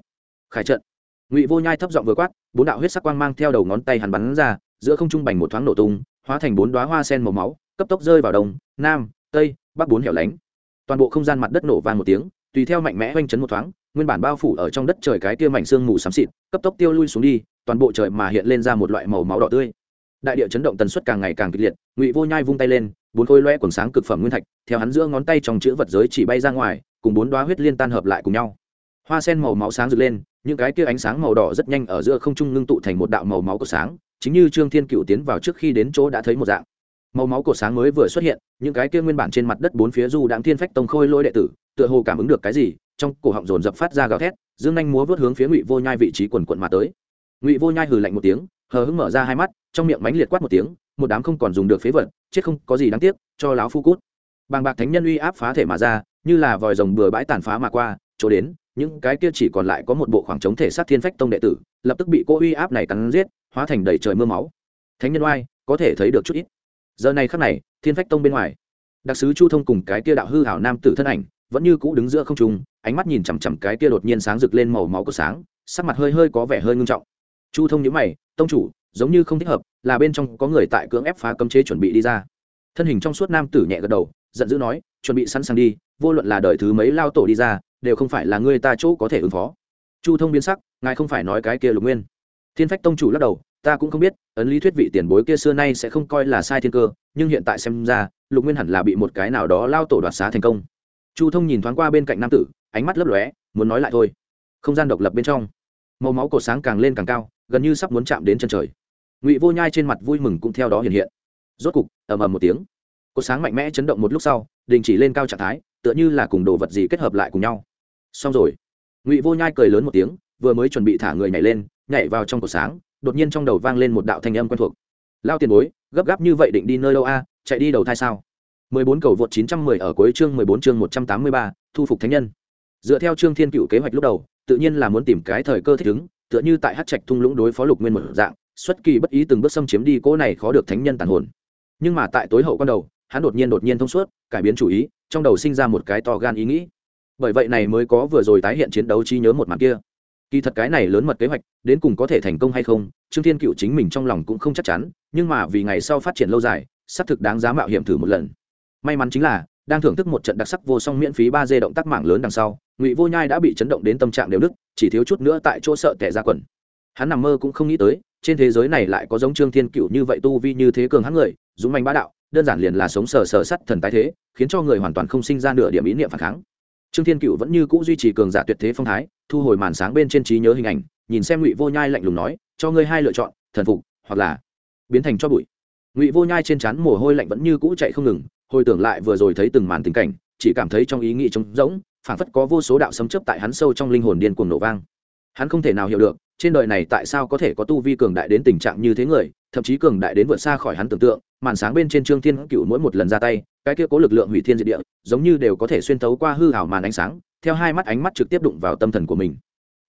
Khải trận. Ngụy vô nhai thấp giọng vừa quát, bốn đạo huyết sắc quang mang theo đầu ngón tay hắn bắn ra, giữa không trung bành một thoáng nổ tung, hóa thành bốn đoá hoa sen màu máu, cấp tốc rơi vào đông, nam, tây, bắc bốn hẻo lánh. Toàn bộ không gian mặt đất nổ vang một tiếng, tùy theo mạnh mẽ oanh chấn một thoáng nguyên bản bao phủ ở trong đất trời cái kia mảnh xương mù xám xịt, cấp tốc tiêu lui xuống đi, toàn bộ trời mà hiện lên ra một loại màu máu đỏ tươi. Đại địa chấn động tần suất càng ngày càng kịch liệt, ngụy vô nhai vung tay lên, bốn khối loe quần sáng cực phẩm nguyên thạch, theo hắn giữa ngón tay trong chữ vật giới chỉ bay ra ngoài, cùng bốn đoá huyết liên tan hợp lại cùng nhau. Hoa sen màu máu sáng rực lên, những cái kia ánh sáng màu đỏ rất nhanh ở giữa không trung ngưng tụ thành một đạo màu máu của sáng, chính như trương thiên cựu tiến vào trước khi đến chỗ đã thấy một dạng. Màu máu của sáng mới vừa xuất hiện, những cái kia nguyên bản trên mặt đất bốn phía du đãng thiên phách tông khôi lôi đệ tử, tựa hồ cảm ứng được cái gì trong cổ họng dồn dập phát ra gào thét, dương nhanh múa vớt hướng phía ngụy vô nhai vị trí quần quận mà tới. Ngụy vô nhai hừ lạnh một tiếng, hờ hững mở ra hai mắt, trong miệng mánh liệt quát một tiếng, một đám không còn dùng được phế vật, chết không có gì đáng tiếc, cho láo phu cút. Bàng bạc thánh nhân uy áp phá thể mà ra, như là vòi rồng bừa bãi tàn phá mà qua, chỗ đến, những cái kia chỉ còn lại có một bộ khoảng trống thể sát thiên phách tông đệ tử, lập tức bị cô uy áp này cắn giết, hóa thành đầy trời mưa máu. Thánh nhân oai, có thể thấy được chút ít. Giờ này khắc này, thiên phách tông bên ngoài, đặc sứ chu thông cùng cái kia đạo hư hảo nam tử thân ảnh vẫn như cũ đứng giữa không trung, ánh mắt nhìn chằm chằm cái kia đột nhiên sáng rực lên màu máu của sáng, sắc mặt hơi hơi có vẻ hơi ngưng trọng. Chu thông nhíu mày, tông chủ, giống như không thích hợp, là bên trong có người tại cưỡng ép phá cấm chế chuẩn bị đi ra. Thân hình trong suốt nam tử nhẹ gật đầu, giận dữ nói, chuẩn bị sẵn sàng đi, vô luận là đời thứ mấy lao tổ đi ra, đều không phải là người ta chỗ có thể ứng phó. Chu thông biến sắc, ngài không phải nói cái kia lục nguyên. Thiên phách tông chủ lắc đầu, ta cũng không biết, ấn lý thuyết vị tiền bối kia xưa nay sẽ không coi là sai thiên cơ, nhưng hiện tại xem ra, lục nguyên hẳn là bị một cái nào đó lao tổ đoạt xá thành công chu thông nhìn thoáng qua bên cạnh nam tử, ánh mắt lấp lóe, muốn nói lại thôi. Không gian độc lập bên trong, màu máu cột sáng càng lên càng cao, gần như sắp muốn chạm đến chân trời. Ngụy vô nhai trên mặt vui mừng cũng theo đó hiện hiện. Rốt cục, ầm ầm một tiếng cột sáng mạnh mẽ chấn động một lúc sau, đình chỉ lên cao trạng thái, tựa như là cùng đồ vật gì kết hợp lại cùng nhau. Xong rồi, ngụy vô nhai cười lớn một tiếng, vừa mới chuẩn bị thả người nhảy lên, nhảy vào trong cột sáng, đột nhiên trong đầu vang lên một đạo thanh âm quen thuộc. Lao tiền bối, gấp gáp như vậy định đi nơi đâu a? Chạy đi đầu thai sao? 14 cầu vượt 910 ở cuối chương 14 chương 183, thu phục thánh nhân. Dựa theo trương thiên cựu kế hoạch lúc đầu tự nhiên là muốn tìm cái thời cơ thích ứng tựa như tại Hắc trạch thung lũng đối phó lục nguyên một dạng xuất kỳ bất ý từng bước xâm chiếm đi cỗ này khó được thánh nhân tàn hồn. Nhưng mà tại tối hậu quan đầu hắn đột nhiên đột nhiên thông suốt cải biến chủ ý trong đầu sinh ra một cái to gan ý nghĩ. Bởi vậy này mới có vừa rồi tái hiện chiến đấu chi nhớ một màn kia. Kỳ thật cái này lớn mật kế hoạch đến cùng có thể thành công hay không trương thiên cựu chính mình trong lòng cũng không chắc chắn nhưng mà vì ngày sau phát triển lâu dài xác thực đáng giá mạo hiểm thử một lần may mắn chính là, đang thưởng thức một trận đặc sắc vô song miễn phí ba d động tác mạng lớn đằng sau, ngụy vô nhai đã bị chấn động đến tâm trạng đều đức chỉ thiếu chút nữa tại chỗ sợ tẻ ra quần. Hắn nằm mơ cũng không nghĩ tới, trên thế giới này lại có giống trương thiên cựu như vậy tu vi như thế cường hắn người, dũng manh bá đạo, đơn giản liền là sống sờ sờ sắt thần tái thế, khiến cho người hoàn toàn không sinh ra nửa điểm ý niệm phản kháng. Trương thiên cựu vẫn như c ũ duy trì cường giả tuyệt thế phong thái, thu hồi màn sáng bên trên trí nhớ hình ảnh, nhìn xem ngụy vô nhai lạnh lùng nói, cho ngươi hai lựa chọn, thần phục hoặc là biến thành cho bụi ngụy vô nhai trên trán mồ hôi lạnh vẫn như cũ chạy không ngừng, hồi tưởng lại vừa rồi thấy từng màn tình cảnh, chỉ cảm thấy trong ý nghĩ trống rỗng, phảng phất có vô số đạo sấm chấp tại hắn sâu trong linh hồn điên cuồng nổ vang. Hắn không thể nào hiểu được, trên đời này tại sao có thể có tu vi cường đại đến tình trạng như thế người, thậm chí cường đại đến vượt xa khỏi hắn tưởng tượng, màn sáng bên trên trương thiên cựu mỗi một lần ra tay, cái kia cố lực lượng hủy thiên diệt địa, giống như đều có thể xuyên tấu qua hư hảo màn ánh sáng, theo hai mắt ánh mắt trực tiếp đụng vào tâm thần của mình.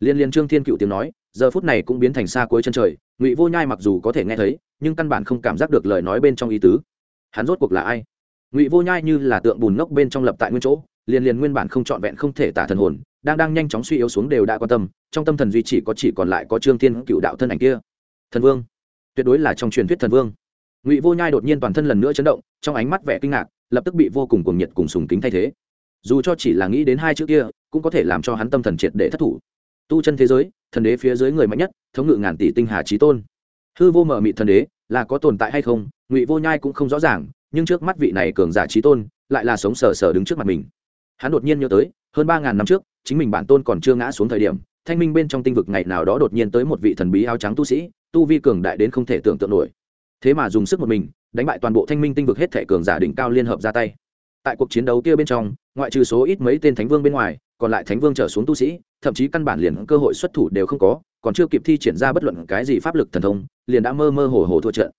Liên liên trương thiên cựu tiếng nói giờ phút này cũng biến thành xa cuối chân trời, ngụy vô nhai mặc dù có thể nghe thấy, nhưng căn bản không cảm giác được lời nói bên trong ý tứ. Hắn rốt cuộc là ai? Ngụy vô nhai như là tượng bùn ngốc bên trong lập tại nguyên chỗ, liền liền nguyên bản không trọn vẹn không thể tả thần hồn, đang đang nhanh chóng suy yếu xuống đều đã quan tâm, trong tâm thần duy chỉ có chỉ còn lại có trương thiên cựu đạo thân ảnh kia. Thần vương. Tuyệt đối là trong truyền thuyết thần vương. Ngụy vô nhai đột nhiên toàn thân lần nữa chấn động, trong ánh mắt vẻ kinh ngạc, lập tức bị vô cùng cuồng nhiệt cùng sùng kính thay thế. Dù cho chỉ là nghĩ đến hai chữ kia, cũng có thể làm cho hắn tâm thần triệt để thất thủ. Tu chân thế giới thần đế phía dưới người mạnh nhất, thống ngự ngàn tỷ tinh hà trí tôn. Hư vô mở mị thần đế, là có tồn tại hay không, ngụy vô nhai cũng không rõ ràng, nhưng trước mắt vị này cường giả trí tôn, lại là sống sờ sờ đứng trước mặt mình. Hắn đột nhiên nhớ tới, hơn ba ngàn năm trước, chính mình bản tôn còn chưa ngã xuống thời điểm, thanh minh bên trong tinh vực ngày nào đó đột nhiên tới một vị thần bí áo trắng tu sĩ, tu vi cường đại đến không thể tưởng tượng nổi. Thế mà dùng sức một mình, đánh bại toàn bộ thanh minh tinh vực hết thể cường giả đỉnh cao liên hợp ra tay. Tại cuộc chiến đấu kia bên trong, ngoại trừ số ít mấy tên thánh vương bên ngoài còn lại thánh vương trở xuống tu sĩ, thậm chí căn bản liền cơ hội xuất thủ đều không có, còn chưa kịp thi triển ra bất luận cái gì pháp lực thần thông, liền đã mơ mơ hồ hồ thua trận.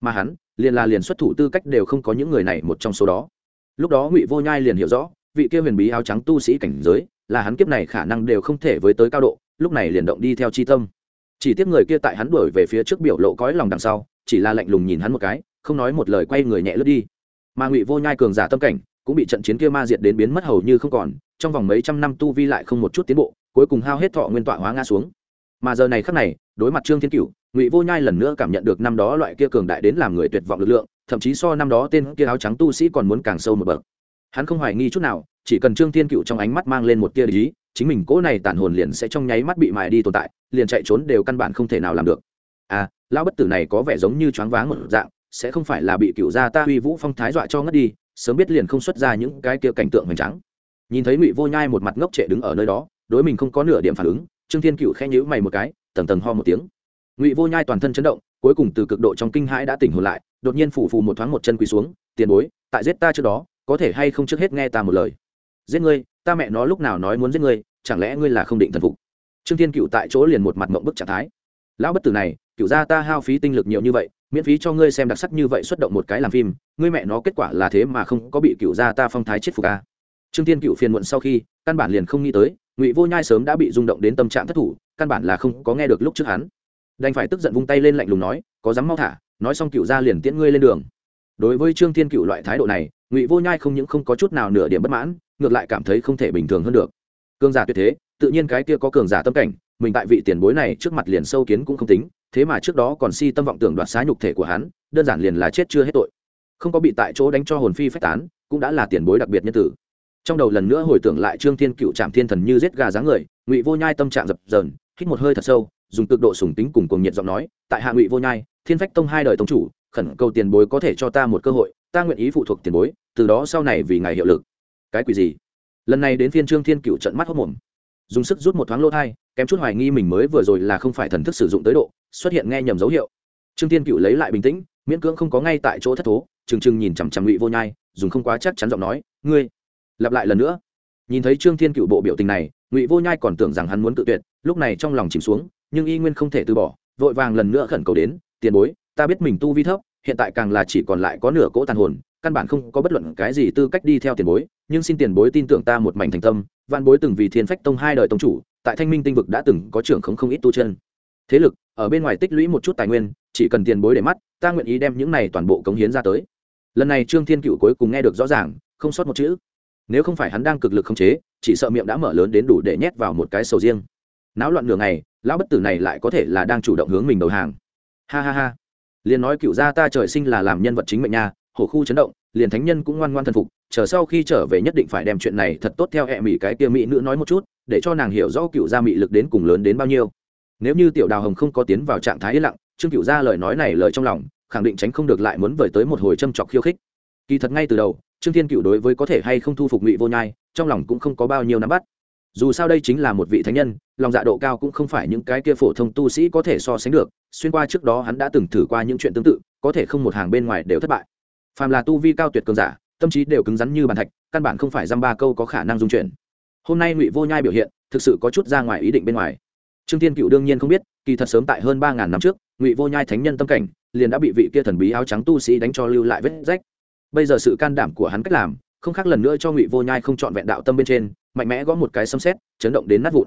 Mà hắn, liền là liền xuất thủ tư cách đều không có những người này một trong số đó. Lúc đó ngụy vô nhai liền hiểu rõ, vị kia huyền bí áo trắng tu sĩ cảnh giới, là hắn kiếp này khả năng đều không thể với tới cao độ, lúc này liền động đi theo chi tâm. Chỉ tiếc người kia tại hắn đuổi về phía trước biểu lộ cõi lòng đằng sau, chỉ là lạnh lùng nhìn hắn một cái, không nói một lời quay người nhẹ lướt đi. Mà ngụy vô nhai cường giả tâm cảnh cũng bị trận chiến kia ma diệt đến biến mất hầu như không còn, trong vòng mấy trăm năm tu vi lại không một chút tiến bộ, cuối cùng hao hết thọ nguyên tọa hóa ngã xuống. Mà giờ này khắc này, đối mặt trương thiên cựu ngụy vô nhai lần nữa cảm nhận được năm đó loại kia cường đại đến làm người tuyệt vọng lực lượng, thậm chí so năm đó tên kia áo trắng tu sĩ còn muốn càng sâu một bậc. Hắn không hoài nghi chút nào, chỉ cần trương thiên cựu trong ánh mắt mang lên một tia lý chính mình cỗ này tản hồn liền sẽ trong nháy mắt bị mài đi tồn tại, liền chạy trốn đều căn bản không thể nào làm được. À lão bất tử này có vẻ giống như choáng váng một dạng, sẽ không phải là bị cựu gia ta uy vũ phong thái dọa cho ngất đi sớm biết liền không xuất ra những cái kia cảnh tượng hoành trắng nhìn thấy ngụy vô nhai một mặt ngốc trệ đứng ở nơi đó, đối mình không có nửa điểm phản ứng, trương thiên cựu khẽ nhíu mày một cái, tầng tầng ho một tiếng. Ngụy vô nhai toàn thân chấn động, cuối cùng từ cực độ trong kinh hãi đã tỉnh hồn lại, đột nhiên phủ phù một thoáng một chân quỳ xuống, tiền bối, tại giết ta trước đó, có thể hay không trước hết nghe ta một lời? Giết ngươi, ta mẹ nó lúc nào nói muốn giết ngươi, chẳng lẽ ngươi là không định thần phục? Trương thiên cựu tại chỗ liền một mặt mộng bức trạng thái. Lão bất tử này cựu gia ta hao phí tinh lực nhiều như vậy miễn phí cho ngươi xem đặc sắc như vậy xuất động một cái làm phim, ngươi mẹ nó kết quả là thế mà không có bị cựu gia ta phong thái chết phục a trương thiên cựu phiền muộn sau khi, căn bản liền không nghĩ tới, ngụy vô nhai sớm đã bị rung động đến tâm trạng thất thủ, căn bản là không có nghe được lúc trước hắn. Đành phải tức giận vung tay lên lạnh lùng nói, có dám mau thả, nói xong cựu gia liền tiễn ngươi lên đường. Đối với trương thiên cựu loại thái độ này, ngụy vô nhai không những không có chút nào nửa điểm bất mãn, ngược lại cảm thấy không thể bình thường hơn được. Cường giả tuyệt thế, tự nhiên cái kia có cường giả tâm cảnh, mình tại vị tiền bối này trước mặt liền sâu kiến cũng không tính thế mà trước đó còn si tâm vọng tưởng đoạt xá nhục thể của hắn, đơn giản liền là chết chưa hết tội. Không có bị tại chỗ đánh cho hồn phi phách tán, cũng đã là tiền bối đặc biệt nhân tử. Trong đầu lần nữa hồi tưởng lại trương thiên cựu trạm thiên thần như giết gà dáng người, ngụy vô nhai tâm trạng dập dờn, hít một hơi thật sâu, dùng cực độ sùng tính cùng cuồng nhiệt giọng nói, tại hạ ngụy vô nhai, thiên phách tông hai đời tông chủ, khẩn cầu tiền bối có thể cho ta một cơ hội, ta nguyện ý phụ thuộc tiền bối, từ đó sau này vì ngài hiệu lực. Cái quỷ gì? Lần này đến phiên trương thiên cựu trận mắt hốc mồm. Dùng sức rút một thoáng lỗ thai, kém chút hoài nghi mình mới vừa rồi là không phải thần thức sử dụng tới độ xuất hiện nghe nhầm dấu hiệu. Trương thiên cựu lấy lại bình tĩnh, miễn cưỡng không có ngay tại chỗ thất thố, trừng trừng nhìn chằm chằm ngụy vô nhai, dùng không quá chắc chắn giọng nói, ngươi, lặp lại lần nữa. Nhìn thấy trương thiên cựu bộ biểu tình này, ngụy vô nhai còn tưởng rằng hắn muốn tự tuyệt, lúc này trong lòng chìm xuống, nhưng y nguyên không thể từ bỏ, vội vàng lần nữa khẩn cầu đến, tiền bối, ta biết mình tu vi thấp, hiện tại càng là chỉ còn lại có nửa cỗ tàn hồn, căn bản không có bất luận cái gì tư cách đi theo tiền bối, nhưng xin tiền bối tin tưởng ta một mảnh thành tâm văn bối từng vì thiên phách tông hai đời tông chủ, tại thanh minh tinh vực đã từng có trưởng không không ít tu chân. Thế lực ở bên ngoài tích lũy một chút tài nguyên, chỉ cần tiền bối để mắt, ta nguyện ý đem những này toàn bộ cống hiến ra tới. Lần này trương thiên cựu cuối cùng nghe được rõ ràng, không sót một chữ. Nếu không phải hắn đang cực lực khống chế, chỉ sợ miệng đã mở lớn đến đủ để nhét vào một cái sầu riêng. Náo loạn nửa ngày, lão bất tử này lại có thể là đang chủ động hướng mình đầu hàng. Ha ha ha. Liền nói cựu gia ta trời sinh là làm nhân vật chính mệnh nha, hổ khu chấn động, liền thánh nhân cũng ngoan ngoan thần phục, chờ sau khi trở về nhất định phải đem chuyện này thật tốt theo hẹ mỹ cái kia mỹ nữ nói một chút, để cho nàng hiểu rõ cựu gia mỹ lực đến cùng lớn đến bao nhiêu nếu như tiểu đào hồng không có tiến vào trạng thái yên lặng, trương cựu gia lời nói này lời trong lòng, khẳng định tránh không được lại muốn vời tới một hồi châm chọc khiêu khích. Kỳ thật ngay từ đầu, trương thiên cựu đối với có thể hay không thu phục ngụy vô nhai, trong lòng cũng không có bao nhiêu nắm bắt. Dù sao đây chính là một vị thánh nhân, lòng dạ độ cao cũng không phải những cái kia phổ thông tu sĩ có thể so sánh được, xuyên qua trước đó hắn đã từng thử qua những chuyện tương tự, có thể không một hàng bên ngoài đều thất bại. Phàm là tu vi cao tuyệt cường giả, tâm trí đều cứng rắn như bàn thạch, căn bản không phải dăm ba câu có khả năng dung chuyển. Hôm nay ngụy vô nhai biểu hiện, thực sự có chút ra ngoài ý định bên ngoài trương thiên cựu đương nhiên không biết kỳ thật sớm tại hơn ba ngàn năm trước ngụy vô nhai thánh nhân tâm cảnh liền đã bị vị kia thần bí áo trắng tu sĩ đánh cho lưu lại vết rách. Bây giờ sự can đảm của hắn cách làm không khác lần nữa cho ngụy vô nhai không chọn vẹn đạo tâm bên trên mạnh mẽ gõ một cái xâm xét chấn động đến nát vụn.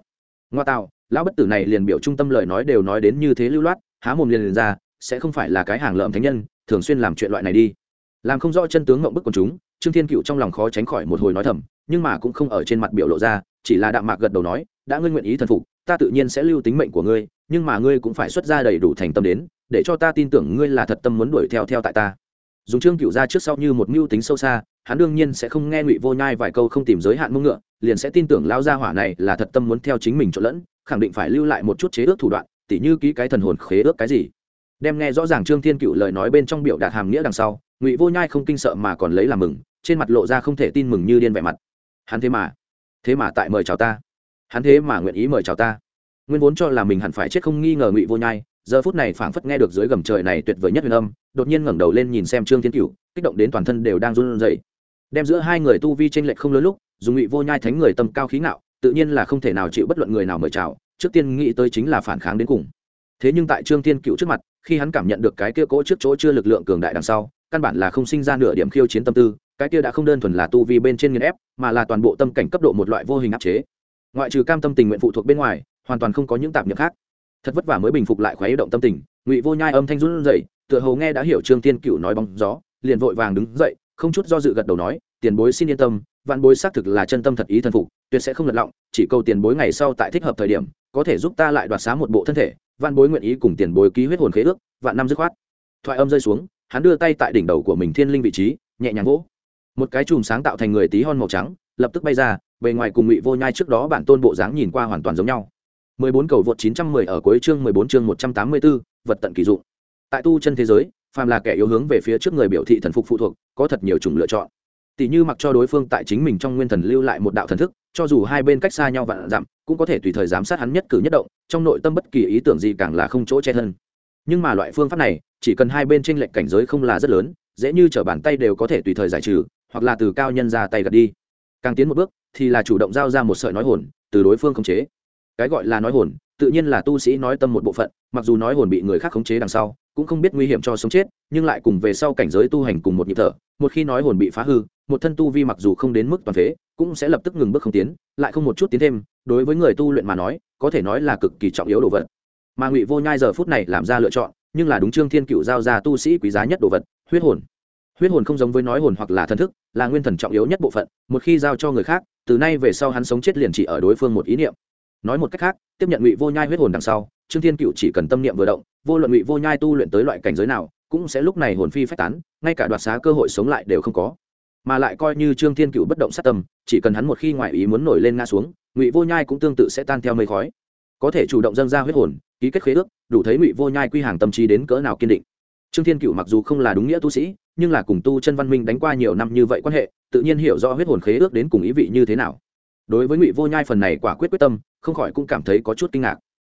Ngoa tạo lão bất tử này liền biểu trung tâm lời nói đều nói đến như thế lưu loát há mồm liền, liền ra sẽ không phải là cái hàng lợm thánh nhân thường xuyên làm chuyện loại này đi. Làm không rõ chân tướng ngộng bức của chúng trương thiên cựu trong lòng khó tránh khỏi một hồi nói thầm nhưng mà cũng không ở trên mặt biểu lộ ra chỉ là đạm mạc gật đầu nói đã ngươi nguyện ý thần phục ta tự nhiên sẽ lưu tính mệnh của ngươi, nhưng mà ngươi cũng phải xuất ra đầy đủ thành tâm đến, để cho ta tin tưởng ngươi là thật tâm muốn đuổi theo theo tại ta. Dùng trương cựu ra trước sau như một mưu tính sâu xa, hắn đương nhiên sẽ không nghe ngụy vô nhai vài câu không tìm giới hạn mông ngựa, liền sẽ tin tưởng lao gia hỏa này là thật tâm muốn theo chính mình trộn lẫn, khẳng định phải lưu lại một chút chế ước thủ đoạn, tỉ như ký cái thần hồn khế ước cái gì. Đem nghe rõ ràng trương thiên cựu lời nói bên trong biểu đạt hàm nghĩa đằng sau, ngụy vô nhai không kinh sợ mà còn lấy làm mừng, trên mặt lộ ra không thể tin mừng như điên vẻ mặt. Hắn thế mà thế mà tại mời chào ta hắn thế mà nguyện ý mời chào ta. Nguyên vốn cho là mình hẳn phải chết không nghi ngờ ngụy vô nhai giờ phút này phảng phất nghe được dưới gầm trời này tuyệt vời nhất huyền âm đột nhiên ngẩng đầu lên nhìn xem trương thiên Cửu, kích động đến toàn thân đều đang run rẩy. Đem giữa hai người tu vi trên lệch không lớn lúc dùng ngụy vô nhai thánh người tâm cao khí ngạo tự nhiên là không thể nào chịu bất luận người nào mời chào trước tiên nghĩ tới chính là phản kháng đến cùng. Thế nhưng tại trương thiên cựu trước mặt khi hắn cảm nhận được cái kia cỗ trước chỗ chưa lực lượng cường đại đằng sau căn bản là không sinh ra nửa điểm khiêu chiến tâm tư cái kia đã không đơn thuần là tu vi bên trên nghiền ép mà là toàn bộ tâm cảnh cấp độ một loại vô hình áp chế ngoại trừ cam tâm tình nguyện phụ thuộc bên ngoài, hoàn toàn không có những tạp nhược khác. Thật vất vả mới bình phục lại khóe động tâm tình, ngụy vô nhai âm thanh run rẩy, tựa hồ nghe đã hiểu trương tiên cựu nói bóng gió, liền vội vàng đứng dậy, không chút do dự gật đầu nói, tiền bối xin yên tâm, vạn bối xác thực là chân tâm thật ý thân phục, tuyệt sẽ không lật lọng, chỉ câu tiền bối ngày sau tại thích hợp thời điểm, có thể giúp ta lại đoạt xá một bộ thân thể, vạn bối nguyện ý cùng tiền bối ký huyết hồn khế ước, vạn năm dứt khoát. Thoại âm rơi xuống, hắn đưa tay tại đỉnh đầu của mình thiên linh vị trí, nhẹ nhàng vỗ. Một cái chùm sáng tạo thành người tí hon màu trắng, lập tức bay ra bề ngoài cùng ngụy vô nhai trước đó bản tôn bộ dáng nhìn qua hoàn toàn giống nhau 14 cầu vượt 910 ở cuối chương 14 chương 184, vật tận kỳ dụng. Tại tu chân thế giới, phàm là kẻ yếu hướng về phía trước người biểu thị thần phục phụ thuộc, có thật nhiều chủng lựa chọn. Tỷ như mặc cho đối phương tại chính mình trong nguyên thần lưu lại một đạo thần thức, cho dù hai bên cách xa nhau vạn dặm, cũng có thể tùy thời giám sát hắn nhất cử nhất động, trong nội tâm bất kỳ ý tưởng gì càng là không chỗ che thân. Nhưng mà loại phương pháp này, chỉ cần hai bên chênh lệch cảnh giới không là rất lớn, dễ như trở bàn tay đều có thể tùy thời giải trừ, hoặc là từ cao nhân ra tay gạt đi. Càng tiến một bước, thì là chủ động giao ra một sợi nói hồn, từ đối phương khống chế. Cái gọi là nói hồn, tự nhiên là tu sĩ nói tâm một bộ phận mặc dù nói hồn bị người khác khống chế đằng sau cũng không biết nguy hiểm cho sống chết nhưng lại cùng về sau cảnh giới tu hành cùng một nhịp thở một khi nói hồn bị phá hư một thân tu vi mặc dù không đến mức toàn phế cũng sẽ lập tức ngừng bước không tiến lại không một chút tiến thêm đối với người tu luyện mà nói có thể nói là cực kỳ trọng yếu đồ vật mà ngụy vô nhai giờ phút này làm ra lựa chọn nhưng là đúng trương thiên cựu giao ra tu sĩ quý giá nhất đồ vật huyết hồn huyết hồn không giống với nói hồn hoặc là thần thức là nguyên thần trọng yếu nhất bộ phận một khi giao cho người khác từ nay về sau hắn sống chết liền chỉ ở đối phương một ý niệm. Nói một cách khác, tiếp nhận ngụy vô nhai huyết hồn đằng sau, trương thiên cựu chỉ cần tâm niệm vừa động, vô luận ngụy vô nhai tu luyện tới loại cảnh giới nào, cũng sẽ lúc này hồn phi phách tán, ngay cả đoạt xá cơ hội sống lại đều không có. Mà lại coi như trương thiên cựu bất động sát tâm, chỉ cần hắn một khi ngoại ý muốn nổi lên ngã xuống, ngụy vô nhai cũng tương tự sẽ tan theo mây khói. Có thể chủ động dâng ra huyết hồn, ký kết khế ước, đủ thấy ngụy vô nhai quy hàng tâm trí đến cỡ nào kiên định. Trương thiên cựu mặc dù không là đúng nghĩa tu sĩ nhưng là cùng tu chân văn minh đánh qua nhiều năm như vậy quan hệ, tự nhiên hiểu rõ huyết hồn khế ước đến cùng ý vị như thế nào. Đối với ngụy vô nhai phần này quả quyết quyết tâm, không khỏi cũng cảm thấy có chút kinh ngạc.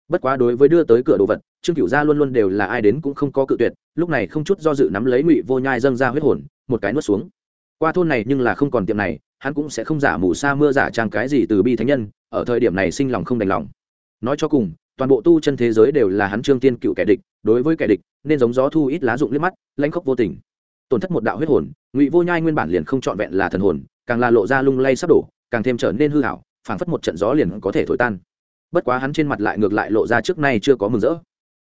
Bất quá đối với đưa tới cửa đồ vật, trương cửu gia luôn luôn đều là ai đến cũng không có cự tuyệt, lúc này không chút do dự nắm lấy ngụy vô nhai dâng ra huyết hồn, một cái nuốt xuống. Qua thôn này nhưng là không còn tiệm này, hắn cũng sẽ không giả mù sa mưa giả trang cái gì từ bi thánh nhân, ở thời điểm này sinh lòng không đành lòng. Nói cho cùng, toàn bộ tu chân thế giới đều là hắn trương tiên cựu kẻ địch, đối với kẻ địch, nên giống gió thu ít lá dụng liếc mắt, lãnh khốc vô tình tổn thất một đạo huyết hồn, ngụy vô nhai nguyên bản liền không trọn vẹn là thần hồn, càng là lộ ra lung lay sắp đổ, càng thêm trở nên hư hảo phảng phất một trận gió liền có thể thổi tan. Bất quá hắn trên mặt lại ngược lại lộ ra trước nay chưa có mừng rỡ.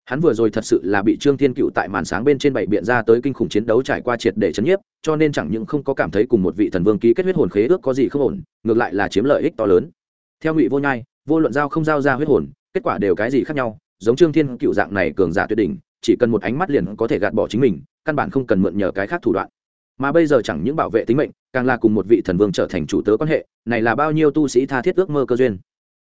Hắn vừa rồi thật sự là bị trương thiên cựu tại màn sáng bên trên bảy biện ra tới kinh khủng chiến đấu trải qua triệt để chấn nhiếp, cho nên chẳng những không có cảm thấy cùng một vị thần vương ký kết huyết hồn khế ước có gì không ổn, ngược lại là chiếm lợi ích to lớn. Theo ngụy vô nhai, vô luận giao không giao ra huyết hồn, kết quả đều cái gì khác nhau, giống trương thiên cựu dạng này cường giả tuyệt đỉnh, chỉ cần một ánh mắt liền có thể gạt bỏ chính mình căn bản không cần mượn nhờ cái khác thủ đoạn. Mà bây giờ chẳng những bảo vệ tính mệnh, càng là cùng một vị thần vương trở thành chủ tớ quan hệ, này là bao nhiêu tu sĩ tha thiết ước mơ cơ duyên.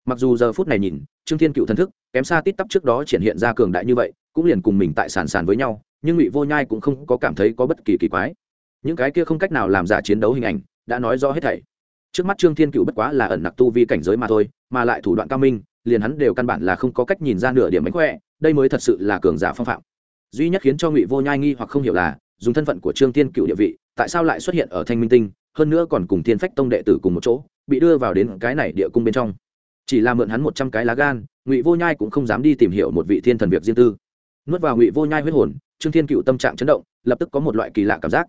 Mặc dù giờ phút này nhìn, trương thiên cựu thần thức, kém xa tít tắp trước đó triển hiện ra cường đại như vậy, cũng liền cùng mình tại sàn sàn với nhau, nhưng ngụy vô nhai cũng không có cảm thấy có bất kỳ kỳ quái. Những cái kia không cách nào làm giả chiến đấu hình ảnh, đã nói rõ hết thảy. Trước mắt trương thiên cựu bất quá là ẩn nặc tu vi cảnh giới mà thôi, mà lại thủ đoạn cao minh, liền hắn đều căn bản là không có cách nhìn ra nửa điểm mánh khỏe, đây mới thật sự là cường giả phong phạm duy nhất khiến cho ngụy vô nhai nghi hoặc không hiểu là dùng thân phận của trương thiên cựu địa vị, tại sao lại xuất hiện ở thanh minh tinh, hơn nữa còn cùng thiên phách tông đệ tử cùng một chỗ, bị đưa vào đến cái này địa cung bên trong. Chỉ là mượn hắn một trăm cái lá gan, ngụy vô nhai cũng không dám đi tìm hiểu một vị thiên thần việc riêng tư. Nuốt vào ngụy vô nhai huyết hồn, trương thiên cựu tâm trạng chấn động, lập tức có một loại kỳ lạ cảm giác.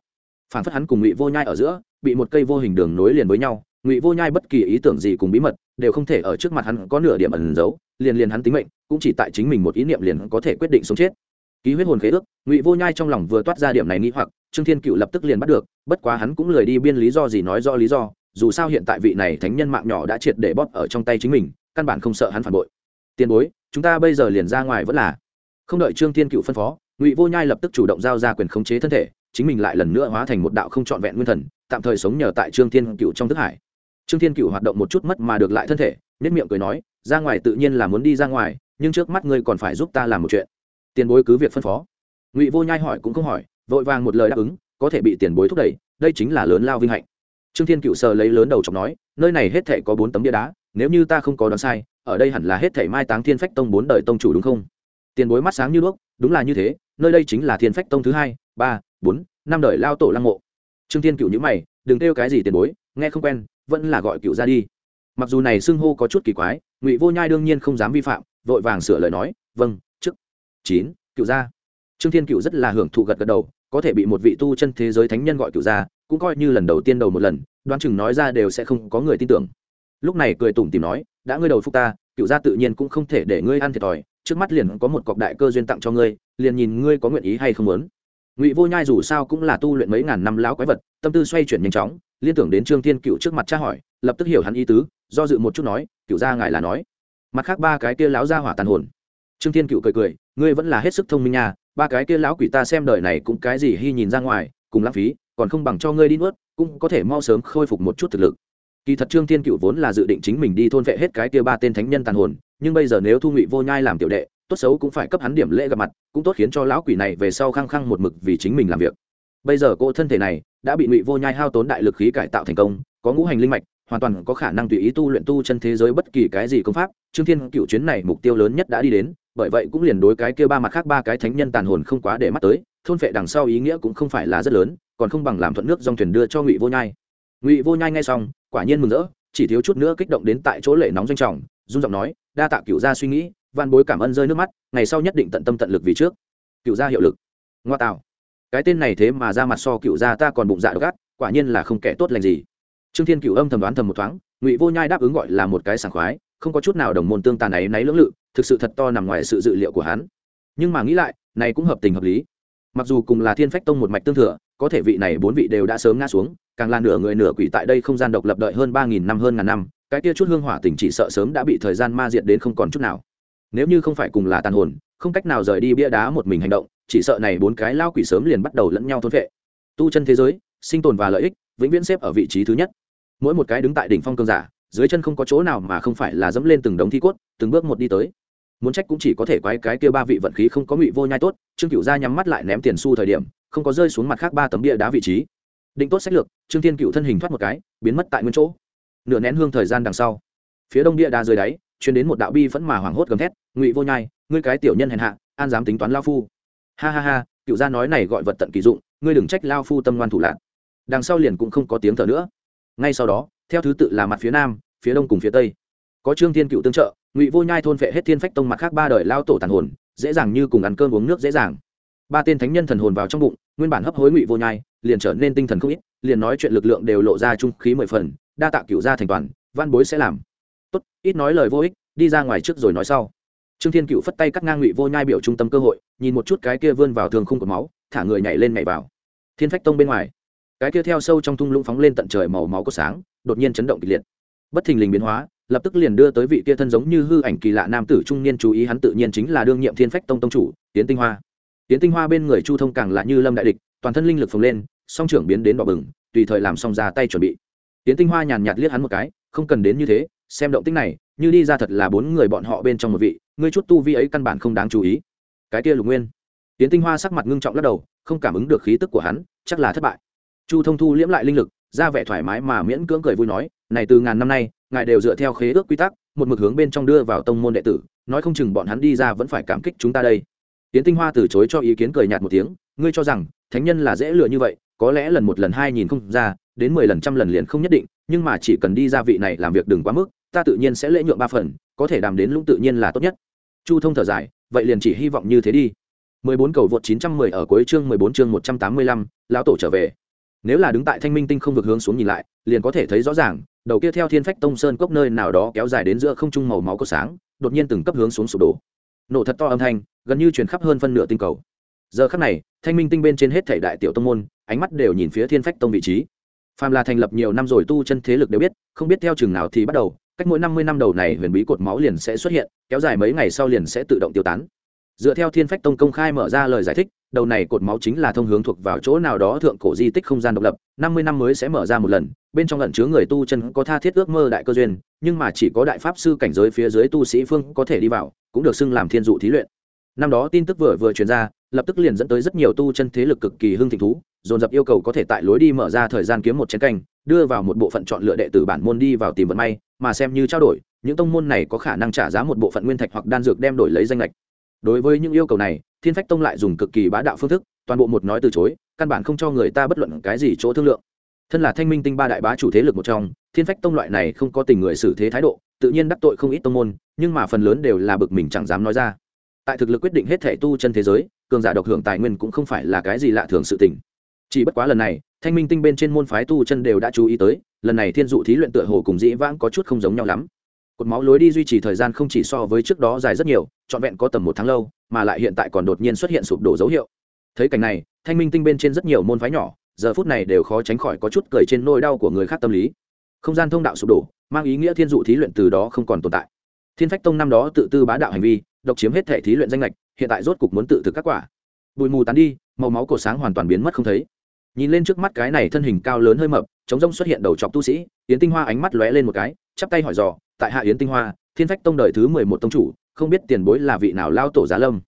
Phản phất hắn cùng ngụy vô nhai ở giữa, bị một cây vô hình đường nối liền với nhau, ngụy vô nhai bất kỳ ý tưởng gì cùng bí mật, đều không thể ở trước mặt hắn có nửa điểm ẩn giấu, liền liền hắn tính mệnh, cũng chỉ tại chính mình một ý niệm liền có thể quyết định sống chết ký huyết hồn khế ước, ngụy vô nhai trong lòng vừa toát ra điểm này nghĩ hoặc, trương thiên cựu lập tức liền bắt được, bất quá hắn cũng lười đi biên lý do gì nói do lý do, dù sao hiện tại vị này thánh nhân mạng nhỏ đã triệt để bóp ở trong tay chính mình, căn bản không sợ hắn phản bội. Tiền bối, chúng ta bây giờ liền ra ngoài vẫn là. Không đợi trương thiên cựu phân phó, ngụy vô nhai lập tức chủ động giao ra quyền khống chế thân thể, chính mình lại lần nữa hóa thành một đạo không trọn vẹn nguyên thần, tạm thời sống nhờ tại trương thiên cựu trong thức hải. Trương thiên cựu hoạt động một chút mất mà được lại thân thể nết miệng cười nói, ra ngoài tự nhiên là muốn đi ra ngoài, nhưng trước mắt ngươi còn phải giúp ta làm một chuyện tiền bối cứ việc phân phó. Ngụy vô nhai hỏi cũng không hỏi, vội vàng một lời đáp ứng, có thể bị tiền bối thúc đẩy, đây chính là lớn lao vinh hạnh. Trương thiên cựu sờ lấy lớn đầu chọc nói, nơi này hết thể có bốn tấm bia đá, nếu như ta không có đoán sai, ở đây hẳn là hết thể mai táng thiên phách tông bốn đời tông chủ đúng không? Tiền bối mắt sáng như đuốc, đúng là như thế, nơi đây chính là thiên phách tông thứ hai, ba, bốn, năm đời lao tổ lăng mộ. Trương thiên cựu nhữ mày, đừng kêu cái gì tiền bối, nghe không quen, vẫn là gọi cựu ra đi. Mặc dù này xưng hô có chút kỳ quái, ngụy vô nhai đương nhiên không dám vi phạm, vội vàng sửa lời nói vâng chín, cựu gia. Trương thiên cựu rất là hưởng thụ gật gật đầu, có thể bị một vị tu chân thế giới thánh nhân gọi cựu gia, cũng coi như lần đầu tiên đầu một lần, đoán chừng nói ra đều sẽ không có người tin tưởng. Lúc này cười tủm tìm nói, đã ngươi đầu phúc ta, cựu gia tự nhiên cũng không thể để ngươi ăn thiệt thòi, trước mắt liền có một cọc đại cơ duyên tặng cho ngươi, liền nhìn ngươi có nguyện ý hay không muốn. Ngụy vô nhai dù sao cũng là tu luyện mấy ngàn năm lão quái vật, tâm tư xoay chuyển nhanh chóng, liên tưởng đến trương thiên cựu trước mặt tra hỏi, lập tức hiểu hắn ý tứ, do dự một chút nói, cựu gia ngài là nói. Mặt khác ba cái kia lão gia hỏa tàn hồn. Trương thiên cựu cười cười ngươi vẫn là hết sức thông minh nha, ba cái kia lão quỷ ta xem đời này cũng cái gì hy nhìn ra ngoài, cùng lãng phí, còn không bằng cho ngươi đi nuốt, cũng có thể mau sớm khôi phục một chút thực lực. Kỳ thật trương thiên cựu vốn là dự định chính mình đi thôn vệ hết cái kia ba tên thánh nhân tàn hồn, nhưng bây giờ nếu thu ngụy vô nhai làm tiểu đệ, tốt xấu cũng phải cấp hắn điểm lễ gặp mặt, cũng tốt khiến cho lão quỷ này về sau khăng khăng một mực vì chính mình làm việc. Bây giờ cô thân thể này đã bị ngụy vô nhai hao tốn đại lực khí cải tạo thành công, có ngũ hành linh mạch, hoàn toàn có khả năng tùy ý tu luyện tu chân thế giới bất kỳ cái gì công pháp, trương thiên cựu chuyến này mục tiêu lớn nhất đã đi đến bởi vậy cũng liền đối cái kia ba mặt khác ba cái thánh nhân tàn hồn không quá để mắt tới, thôn phệ đằng sau ý nghĩa cũng không phải là rất lớn, còn không bằng làm thuận nước dòng thuyền đưa cho ngụy vô nhai. Ngụy vô nhai ngay xong, quả nhiên mừng rỡ, chỉ thiếu chút nữa kích động đến tại chỗ lệ nóng doanh trọng dung giọng nói, đa tạ cựu gia suy nghĩ van bối cảm ơn rơi nước mắt, ngày sau nhất định tận tâm tận lực vì trước. Cựu gia hiệu lực. Ngoa tạo. Cái tên này thế mà ra mặt so cựu gia ta còn bụng dạ gắt quả nhiên là không kẻ tốt lành gì. Trương thiên cựu âm thầm đoán thầm một thoáng, ngụy vô nhai đáp ứng gọi là một cái sảng khoái không có chút nào đồng môn tương tàn ấy náy lưỡng lự, thực sự thật to nằm ngoài sự dự liệu của hắn. Nhưng mà nghĩ lại, này cũng hợp tình hợp lý. Mặc dù cùng là thiên phách tông một mạch tương thừa, có thể vị này bốn vị đều đã sớm ngã xuống, càng là nửa người nửa quỷ tại đây không gian độc lập đợi hơn ba nghìn năm hơn ngàn năm, cái kia chút hương hỏa tình chỉ sợ sớm đã bị thời gian ma diệt đến không còn chút nào. Nếu như không phải cùng là tàn hồn, không cách nào rời đi bia đá một mình hành động, chỉ sợ này bốn cái lao quỷ sớm liền bắt đầu lẫn nhau thôn vệ. Tu chân thế giới, sinh tồn và lợi ích, vĩnh viễn xếp ở vị trí thứ nhất. Mỗi một cái đứng tại đỉnh phong cương giả dưới chân không có chỗ nào mà không phải là dẫm lên từng đống thi cốt, từng bước một đi tới. Muốn trách cũng chỉ có thể quái cái kia ba vị vận khí không có ngụy vô nhai tốt, trương cựu gia nhắm mắt lại ném tiền xu thời điểm, không có rơi xuống mặt khác ba tấm bia đá vị trí. Định tốt sách lược, trương thiên cựu thân hình thoát một cái, biến mất tại nguyên chỗ. Nửa nén hương thời gian đằng sau, phía đông bia đá dưới đáy chuyển đến một đạo bi vẫn mà hoảng hốt gầm thét, ngụy vô nhai, ngươi cái tiểu nhân hèn hạ, an dám tính toán lao phu. Ha ha ha cựu gia nói này gọi vật tận kỳ dụng, ngươi đừng trách lao phu tâm ngoan thủ lạc. Đằng sau liền cũng không có tiếng thở nữa. Ngay sau đó theo thứ tự là mặt phía nam, phía đông cùng phía tây. Có trương thiên cựu tương trợ, ngụy vô nhai thôn vệ hết thiên phách tông mặt khác ba đời lao tổ tàn hồn, dễ dàng như cùng ăn cơm uống nước dễ dàng. Ba tên thánh nhân thần hồn vào trong bụng, nguyên bản hấp hối ngụy vô nhai, liền trở nên tinh thần không ít, liền nói chuyện lực lượng đều lộ ra trung khí mười phần, đa tạ cựu gia thành toàn, văn bối sẽ làm. Tốt, ít nói lời vô ích, đi ra ngoài trước rồi nói sau. Trương thiên cựu phất tay cắt ngang ngụy vô nhai biểu trung tâm cơ hội, nhìn một chút cái kia vươn vào thường khung cột máu, thả người nhảy lên nhảy vào. Thiên phách tông bên ngoài, cái kia theo sâu trong thung lũng phóng lên tận trời màu máu có sáng đột nhiên chấn động kịch liệt. Bất thình lình biến hóa, lập tức liền đưa tới vị kia thân giống như hư ảnh kỳ lạ nam tử trung niên chú ý, hắn tự nhiên chính là đương nhiệm thiên phách tông tông chủ, tiến tinh hoa. Tiến tinh hoa bên người chu thông càng lạ như lâm đại địch, toàn thân linh lực phồng lên, song trưởng biến đến đỏ bừng, tùy thời làm xong ra tay chuẩn bị. Tiến tinh hoa nhàn nhạt liếc hắn một cái, không cần đến như thế, xem động tích này, như đi ra thật là bốn người bọn họ bên trong một vị, ngươi chút tu vi ấy căn bản không đáng chú ý. Cái kia lục nguyên. Tiến tinh hoa sắc mặt ngưng trọng lắc đầu, không cảm ứng được khí tức của hắn, chắc là thất bại. Chu thông thu liễm lại linh lực ra vẻ thoải mái mà miễn cưỡng cười vui nói này từ ngàn năm nay ngài đều dựa theo khế ước quy tắc một mực hướng bên trong đưa vào tông môn đệ tử nói không chừng bọn hắn đi ra vẫn phải cảm kích chúng ta đây. Tiến tinh hoa từ chối cho ý kiến cười nhạt một tiếng ngươi cho rằng thánh nhân là dễ lừa như vậy có lẽ lần một lần hai nhìn không ra đến mười lần trăm lần liền không nhất định nhưng mà chỉ cần đi ra vị này làm việc đừng quá mức ta tự nhiên sẽ lễ nhượng ba phần có thể đàm đến lũng tự nhiên là tốt nhất. Chu thông thở dài vậy liền chỉ hy vọng như thế đi. 14 cầu vượt 910 ở cuối chương 14 chương 185, lão tổ trở về. Nếu là đứng tại Thanh Minh Tinh không vực hướng xuống nhìn lại, liền có thể thấy rõ ràng, đầu kia theo Thiên Phách Tông Sơn cốc nơi nào đó kéo dài đến giữa không trung màu máu có sáng, đột nhiên từng cấp hướng xuống sụp đổ. Nổ thật to âm thanh, gần như truyền khắp hơn phân nửa tinh cầu. Giờ khắc này, Thanh Minh Tinh bên trên hết thảy đại tiểu tông môn, ánh mắt đều nhìn phía Thiên Phách Tông vị trí. Phàm là thành lập nhiều năm rồi tu chân thế lực đều biết, không biết theo chừng nào thì bắt đầu, cách mỗi 50 năm đầu này huyền bí cột máu liền sẽ xuất hiện, kéo dài mấy ngày sau liền sẽ tự động tiêu tán dựa theo thiên phách tông công khai mở ra lời giải thích đầu này cột máu chính là thông hướng thuộc vào chỗ nào đó thượng cổ di tích không gian độc lập, năm mươi năm mới sẽ mở ra một lần, bên trong lẩn chứa người tu chân có tha thiết ước mơ đại cơ duyên, nhưng mà chỉ có đại pháp sư cảnh giới phía dưới tu sĩ phương có thể đi vào, cũng được xưng làm thiên dụ thí luyện. Năm đó tin tức vừa vừa truyền ra, lập tức liền dẫn tới rất nhiều tu chân thế lực cực kỳ hưng thịnh thú, dồn dập yêu cầu có thể tại lối đi mở ra thời gian kiếm một chén canh, đưa vào một bộ phận chọn lựa đệ tử bản môn đi vào tìm vận may, mà xem như trao đổi, những tông môn này có khả năng trả giá một bộ phận nguyên thạch hoặc đan dược đem đổi lấy danh lệch. Đối với những yêu cầu này thiên phách tông lại dùng cực kỳ bá đạo phương thức, toàn bộ một nói từ chối, căn bản không cho người ta bất luận cái gì chỗ thương lượng. Thân là thanh minh tinh ba đại bá chủ thế lực một trong, thiên phách tông loại này không có tình người xử thế thái độ, tự nhiên đắc tội không ít tông môn, nhưng mà phần lớn đều là bực mình chẳng dám nói ra. Tại thực lực quyết định hết thể tu chân thế giới, cường giả độc hưởng tài nguyên cũng không phải là cái gì lạ thường sự tình. Chỉ bất quá lần này, thanh minh tinh bên trên môn phái tu chân đều đã chú ý tới, lần này thiên dụ thí luyện tựa hồ cùng dĩ vãng có chút không giống nhau lắm. Cột máu lối đi duy trì thời gian không chỉ so với trước đó dài rất nhiều, trọn vẹn có tầm một tháng lâu mà lại hiện tại còn đột nhiên xuất hiện sụp đổ dấu hiệu. Thấy cảnh này, thanh minh tinh bên trên rất nhiều môn phái nhỏ, giờ phút này đều khó tránh khỏi có chút cười trên nỗi đau của người khác tâm lý. Không gian thông đạo sụp đổ, mang ý nghĩa thiên dụ thí luyện từ đó không còn tồn tại. Thiên phách tông năm đó tự tư bá đạo hành vi, độc chiếm hết thể thí luyện danh lệch, hiện tại rốt cục muốn tự thực các quả. Bụi mù tán đi, màu máu cổ sáng hoàn toàn biến mất không thấy. Nhìn lên trước mắt cái này thân hình cao lớn hơi mập chống rông xuất hiện đầu chọc tu sĩ, yến tinh hoa ánh mắt lóe lên một cái, chắp tay hỏi dò, tại hạ yến tinh hoa, thiên phách tông đời thứ mười một tông chủ không biết tiền bối là vị nào lao tổ giá lâm.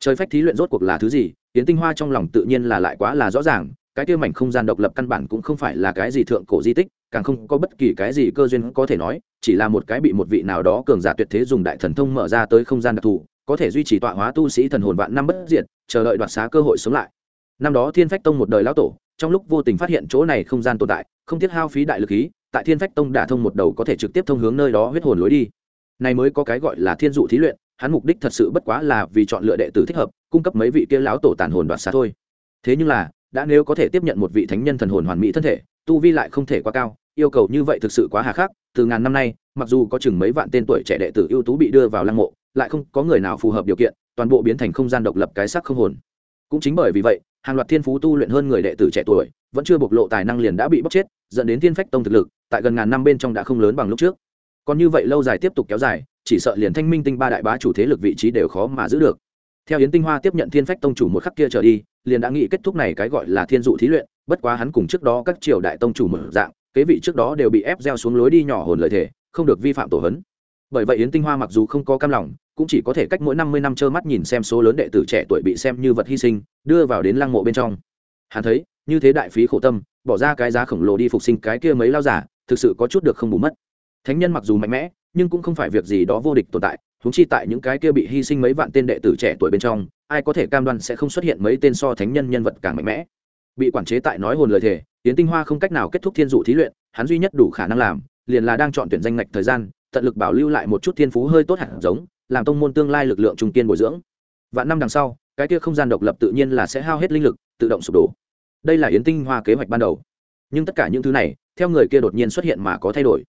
Trời phách thí luyện rốt cuộc là thứ gì tiến tinh hoa trong lòng tự nhiên là lại quá là rõ ràng, cái kia mảnh không gian độc lập căn bản cũng không phải là cái gì thượng cổ di tích, càng không có bất kỳ cái gì cơ duyên có thể nói, chỉ là một cái bị một vị nào đó cường giả tuyệt thế dùng đại thần thông mở ra tới không gian đặc thù, có thể duy trì tọa hóa tu sĩ thần hồn vạn năm bất diệt, chờ đợi đoạt xá cơ hội sống lại. Năm đó thiên phách tông một đời lão tổ, trong lúc vô tình phát hiện chỗ này không gian tồn tại, không thiết hao phí đại lực khí, tại thiên phách tông đả thông một đầu có thể trực tiếp thông hướng nơi đó huyết hồn lối đi này mới có cái gọi là thiên dụ thí luyện, hắn mục đích thật sự bất quá là vì chọn lựa đệ tử thích hợp, cung cấp mấy vị kia lão tổ tàn hồn đoạt xa thôi. Thế nhưng là, đã nếu có thể tiếp nhận một vị thánh nhân thần hồn hoàn mỹ thân thể, tu vi lại không thể quá cao, yêu cầu như vậy thực sự quá hà khắc, từ ngàn năm nay, mặc dù có chừng mấy vạn tên tuổi trẻ đệ tử ưu tú bị đưa vào lăng mộ, lại không có người nào phù hợp điều kiện, toàn bộ biến thành không gian độc lập cái sắc không hồn. Cũng chính bởi vì vậy, hàng loạt thiên phú tu luyện hơn người đệ tử trẻ tuổi, vẫn chưa bộc lộ tài năng liền đã bị bóc chết, dẫn đến thiên phách tông thực lực, tại gần ngàn năm bên trong đã không lớn bằng lúc trước còn như vậy lâu dài tiếp tục kéo dài, chỉ sợ liền thanh minh tinh ba đại bá chủ thế lực vị trí đều khó mà giữ được. Theo yến tinh hoa tiếp nhận thiên phách tông chủ một khắc kia trở đi, liền đã nghĩ kết thúc này cái gọi là thiên dụ thí luyện, bất quá hắn cùng trước đó các triều đại tông chủ mở dạng, kế vị trước đó đều bị ép gieo xuống lối đi nhỏ hồn lợi thể không được vi phạm tổ hấn. Bởi vậy yến tinh hoa mặc dù không có cam lòng, cũng chỉ có thể cách mỗi năm mươi năm trơ mắt nhìn xem số lớn đệ tử trẻ tuổi bị xem như vật hy sinh, đưa vào đến lăng mộ bên trong. Hắn thấy, như thế đại phí khổ tâm, bỏ ra cái giá khổng lồ đi phục sinh cái kia mấy lao giả, thực sự có chút được không bù mất thánh nhân mặc dù mạnh mẽ, nhưng cũng không phải việc gì đó vô địch tồn tại. Húng chi tại những cái kia bị hy sinh mấy vạn tên đệ tử trẻ tuổi bên trong, ai có thể cam đoan sẽ không xuất hiện mấy tên so thánh nhân nhân vật càng mạnh mẽ. Bị quản chế tại nói hồn lời thề tiến tinh hoa không cách nào kết thúc thiên dụ thí luyện, hắn duy nhất đủ khả năng làm, liền là đang chọn tuyển danh ngạch thời gian, tận lực bảo lưu lại một chút thiên phú hơi tốt hẳn giống, làm tông môn tương lai lực lượng trung kiên bồi dưỡng. Vạn năm đằng sau, cái kia không gian độc lập tự nhiên là sẽ hao hết linh lực, tự động sụp đổ. Đây là yến tinh hoa kế hoạch ban đầu. Nhưng tất cả những thứ này, theo người kia đột nhiên xuất hiện mà có thay đổi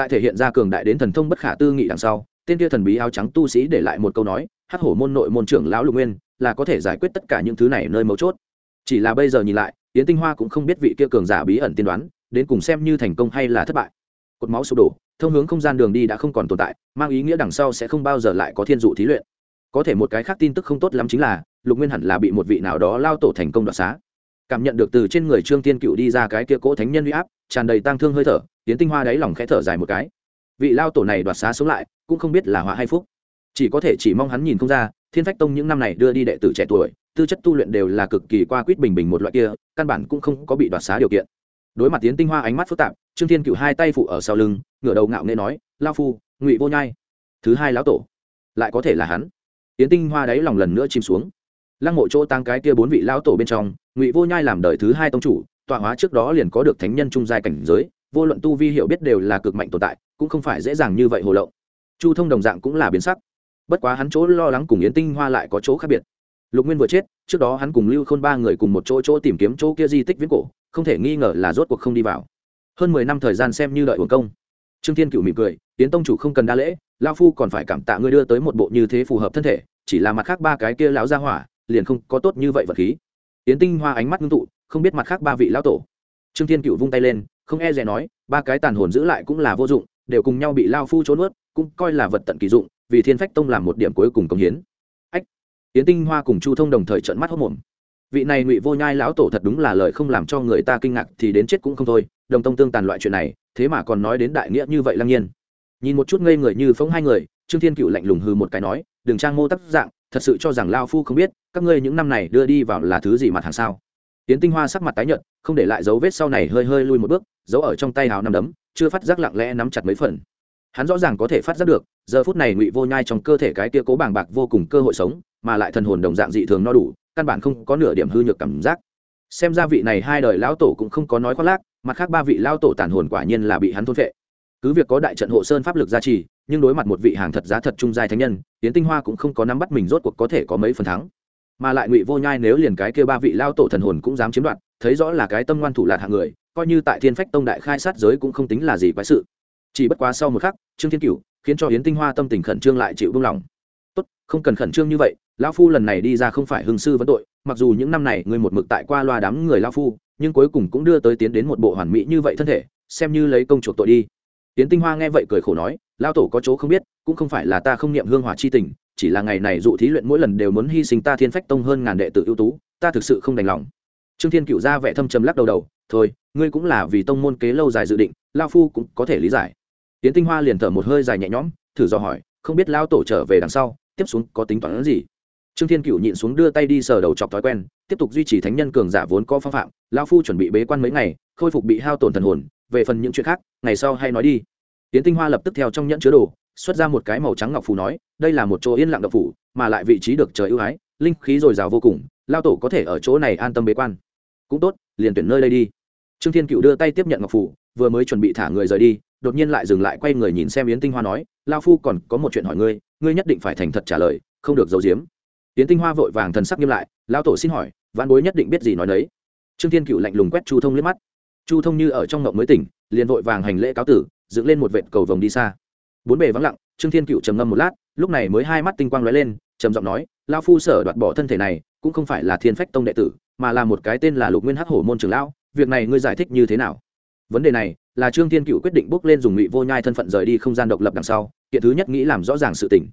tại thể hiện ra cường đại đến thần thông bất khả tư nghị đằng sau, tên kia thần bí áo trắng tu sĩ để lại một câu nói, hắc hổ môn nội môn trưởng lão lục nguyên, là có thể giải quyết tất cả những thứ này nơi mấu chốt. Chỉ là bây giờ nhìn lại, yến tinh hoa cũng không biết vị kia cường giả bí ẩn tiên đoán, đến cùng xem như thành công hay là thất bại. Cột máu sụp đổ, thông hướng không gian đường đi đã không còn tồn tại, mang ý nghĩa đằng sau sẽ không bao giờ lại có thiên dụ thí luyện. Có thể một cái khác tin tức không tốt lắm chính là, lục nguyên hẳn là bị một vị nào đó lao tổ thành công đoạt xá cảm nhận được từ trên người trương tiên cựu đi ra cái kia cỗ thánh nhân huy áp, tràn đầy tang thương hơi thở tiến tinh hoa đáy lòng khẽ thở dài một cái. Vị lao tổ này đoạt xá sống lại, cũng không biết là họa hay phúc. Chỉ có thể chỉ mong hắn nhìn không ra, thiên phách tông những năm này đưa đi đệ tử trẻ tuổi, tư chất tu luyện đều là cực kỳ qua quýt bình bình một loại kia, căn bản cũng không có bị đoạt xá điều kiện. Đối mặt tiến tinh hoa ánh mắt phức tạp, trương thiên cựu hai tay phụ ở sau lưng, ngửa đầu ngạo nghễ nói, lao phu, ngụy vô nhai. Thứ hai lão tổ, lại có thể là hắn. Tiến tinh hoa đáy lòng lần nữa chìm xuống. Lăng mộ chỗ tăng cái kia bốn vị lão tổ bên trong ngụy vô nhai làm đời thứ hai tông chủ, tọa hóa trước đó liền có được thánh nhân trung giai cảnh giới, vô luận tu vi hiểu biết đều là cực mạnh tồn tại, cũng không phải dễ dàng như vậy hồ lộng. Chu thông đồng dạng cũng là biến sắc. Bất quá hắn chỗ lo lắng cùng yến tinh hoa lại có chỗ khác biệt. Lục nguyên vừa chết, trước đó hắn cùng lưu khôn ba người cùng một chỗ chỗ tìm kiếm chỗ kia di tích viễn cổ, không thể nghi ngờ là rốt cuộc không đi vào. Hơn mười năm thời gian xem như đợi hồn công. Trương thiên cựu mỉm cười tiến tông chủ không cần đa lễ lao phu còn phải cảm tạ ngươi đưa tới một bộ như thế phù hợp thân thể, chỉ là mặt khác ba cái kia lão ra hỏa, liền không có tốt như vậy vật khí. Yến tinh hoa ánh mắt ngưng tụ, không biết mặt khác ba vị lão tổ. Trương thiên cựu vung tay lên, không e rè nói, ba cái tàn hồn giữ lại cũng là vô dụng, đều cùng nhau bị lao phu trốn ướt cũng coi là vật tận kỳ dụng, vì thiên phách tông làm một điểm cuối cùng công hiến. Ách. Yến tinh hoa cùng chu thông đồng thời trận mắt hốc mồm. Vị này ngụy vô nhai lão tổ thật đúng là lời không làm cho người ta kinh ngạc thì đến chết cũng không thôi, đồng tông tương tàn loại chuyện này, thế mà còn nói đến đại nghĩa như vậy lăng nhiên. Nhìn một chút ngây người như phóng hai người, trương thiên cựu lạnh lùng hư một cái nói, đừng trang mô tắc dạng thật sự cho rằng lao phu không biết, các ngươi những năm này đưa đi vào là thứ gì mặt hàng sao? Tiến tinh hoa sắc mặt tái nhợt, không để lại dấu vết sau này hơi hơi lui một bước, giấu ở trong tay hào nằm đấm, chưa phát giác lặng lẽ nắm chặt mấy phần. Hắn rõ ràng có thể phát giác được, giờ phút này ngụy vô nhai trong cơ thể cái kia cố bàng bạc vô cùng cơ hội sống, mà lại thần hồn đồng dạng dị thường no đủ, căn bản không có nửa điểm hư nhược cảm giác. Xem ra vị này hai đời lão tổ cũng không có nói khoác lác, mặt khác ba vị lão tổ tàn hồn quả nhiên là bị hắn thôn phệ. Cứ việc có đại trận hộ sơn pháp lực gia trì nhưng đối mặt một vị hàng thật giá thật trung giai thánh nhân tiến tinh hoa cũng không có nắm bắt mình rốt cuộc có thể có mấy phần thắng. Mà lại ngụy vô nhai nếu liền cái kia ba vị lao tổ thần hồn cũng dám chiếm đoạt, thấy rõ là cái tâm ngoan thủ lạt hạng người, coi như tại thiên phách tông đại khai sát giới cũng không tính là gì quái sự. Chỉ bất quá sau một khắc, trương thiên cửu khiến cho yến tinh hoa tâm tình khẩn trương lại chịu buông lòng. tốt, không cần khẩn trương như vậy, lão phu lần này đi ra không phải hưng sư vấn tội, mặc dù những năm này ngươi một mực tại qua loa đám người lão phu, nhưng cuối cùng cũng đưa tới tiến đến một bộ hoàn mỹ như vậy thân thể, xem như lấy công chuộc tội đi. Yến tinh hoa nghe vậy cười khổ nói lao tổ có chỗ không biết, cũng không phải là ta không niệm hương hỏa chi tình, chỉ là ngày này dụ thí luyện mỗi lần đều muốn hy sinh ta thiên phách tông hơn ngàn đệ tử ưu tú, ta thực sự không đành lòng. Trương thiên cựu ra vẻ thâm trầm lắc đầu đầu, thôi, ngươi cũng là vì tông môn kế lâu dài dự định, lao phu cũng có thể lý giải. Tiến tinh hoa liền thở một hơi dài nhẹ nhõm, thử dò hỏi, không biết lao tổ trở về đằng sau, tiếp xuống có tính toán gì? Trương thiên cựu nhịn xuống đưa tay đi sờ đầu chọc thói quen, tiếp tục duy trì thánh nhân cường giả vốn có phong phạm, lao phu chuẩn bị bế quan mấy ngày, khôi phục bị hao tổn thần hồn, về phần những chuyện khác, ngày sau hay nói đi tiến tinh hoa lập tức theo trong nhẫn chứa đồ, xuất ra một cái màu trắng ngọc phù nói, đây là một chỗ yên lặng độc phủ, mà lại vị trí được trời ưu ái, linh khí dồi dào vô cùng, lao tổ có thể ở chỗ này an tâm bế quan. Cũng tốt, liền tuyển nơi đây đi. Trương thiên cựu đưa tay tiếp nhận ngọc phủ vừa mới chuẩn bị thả người rời đi, đột nhiên lại dừng lại quay người nhìn xem yến tinh hoa nói, lao phu còn có một chuyện hỏi ngươi ngươi nhất định phải thành thật trả lời, không được giấu giếm. Yến tinh hoa vội vàng thần sắc nghiêm lại, lao tổ xin hỏi văn bối nhất định biết gì nói đấy? Trương thiên cựu lạnh lùng quét chu thông liếc mắt. Chu thông như ở trong ngộng mới tỉnh, liền vội vàng hành lễ cáo tử dựng lên một vệt cầu vồng đi xa. Bốn bề vắng lặng, trương thiên cựu trầm ngâm một lát, lúc này mới hai mắt tinh quang lóe lên, trầm giọng nói lao phu sở đoạt bỏ thân thể này, cũng không phải là thiên phách tông đệ tử, mà là một cái tên là lục nguyên hắc hổ môn trường lão, việc này ngươi giải thích như thế nào? Vấn đề này là trương thiên cựu quyết định bước lên dùng ngụy vô nhai thân phận rời đi không gian độc lập đằng sau, kiện thứ nhất nghĩ làm rõ ràng sự tình.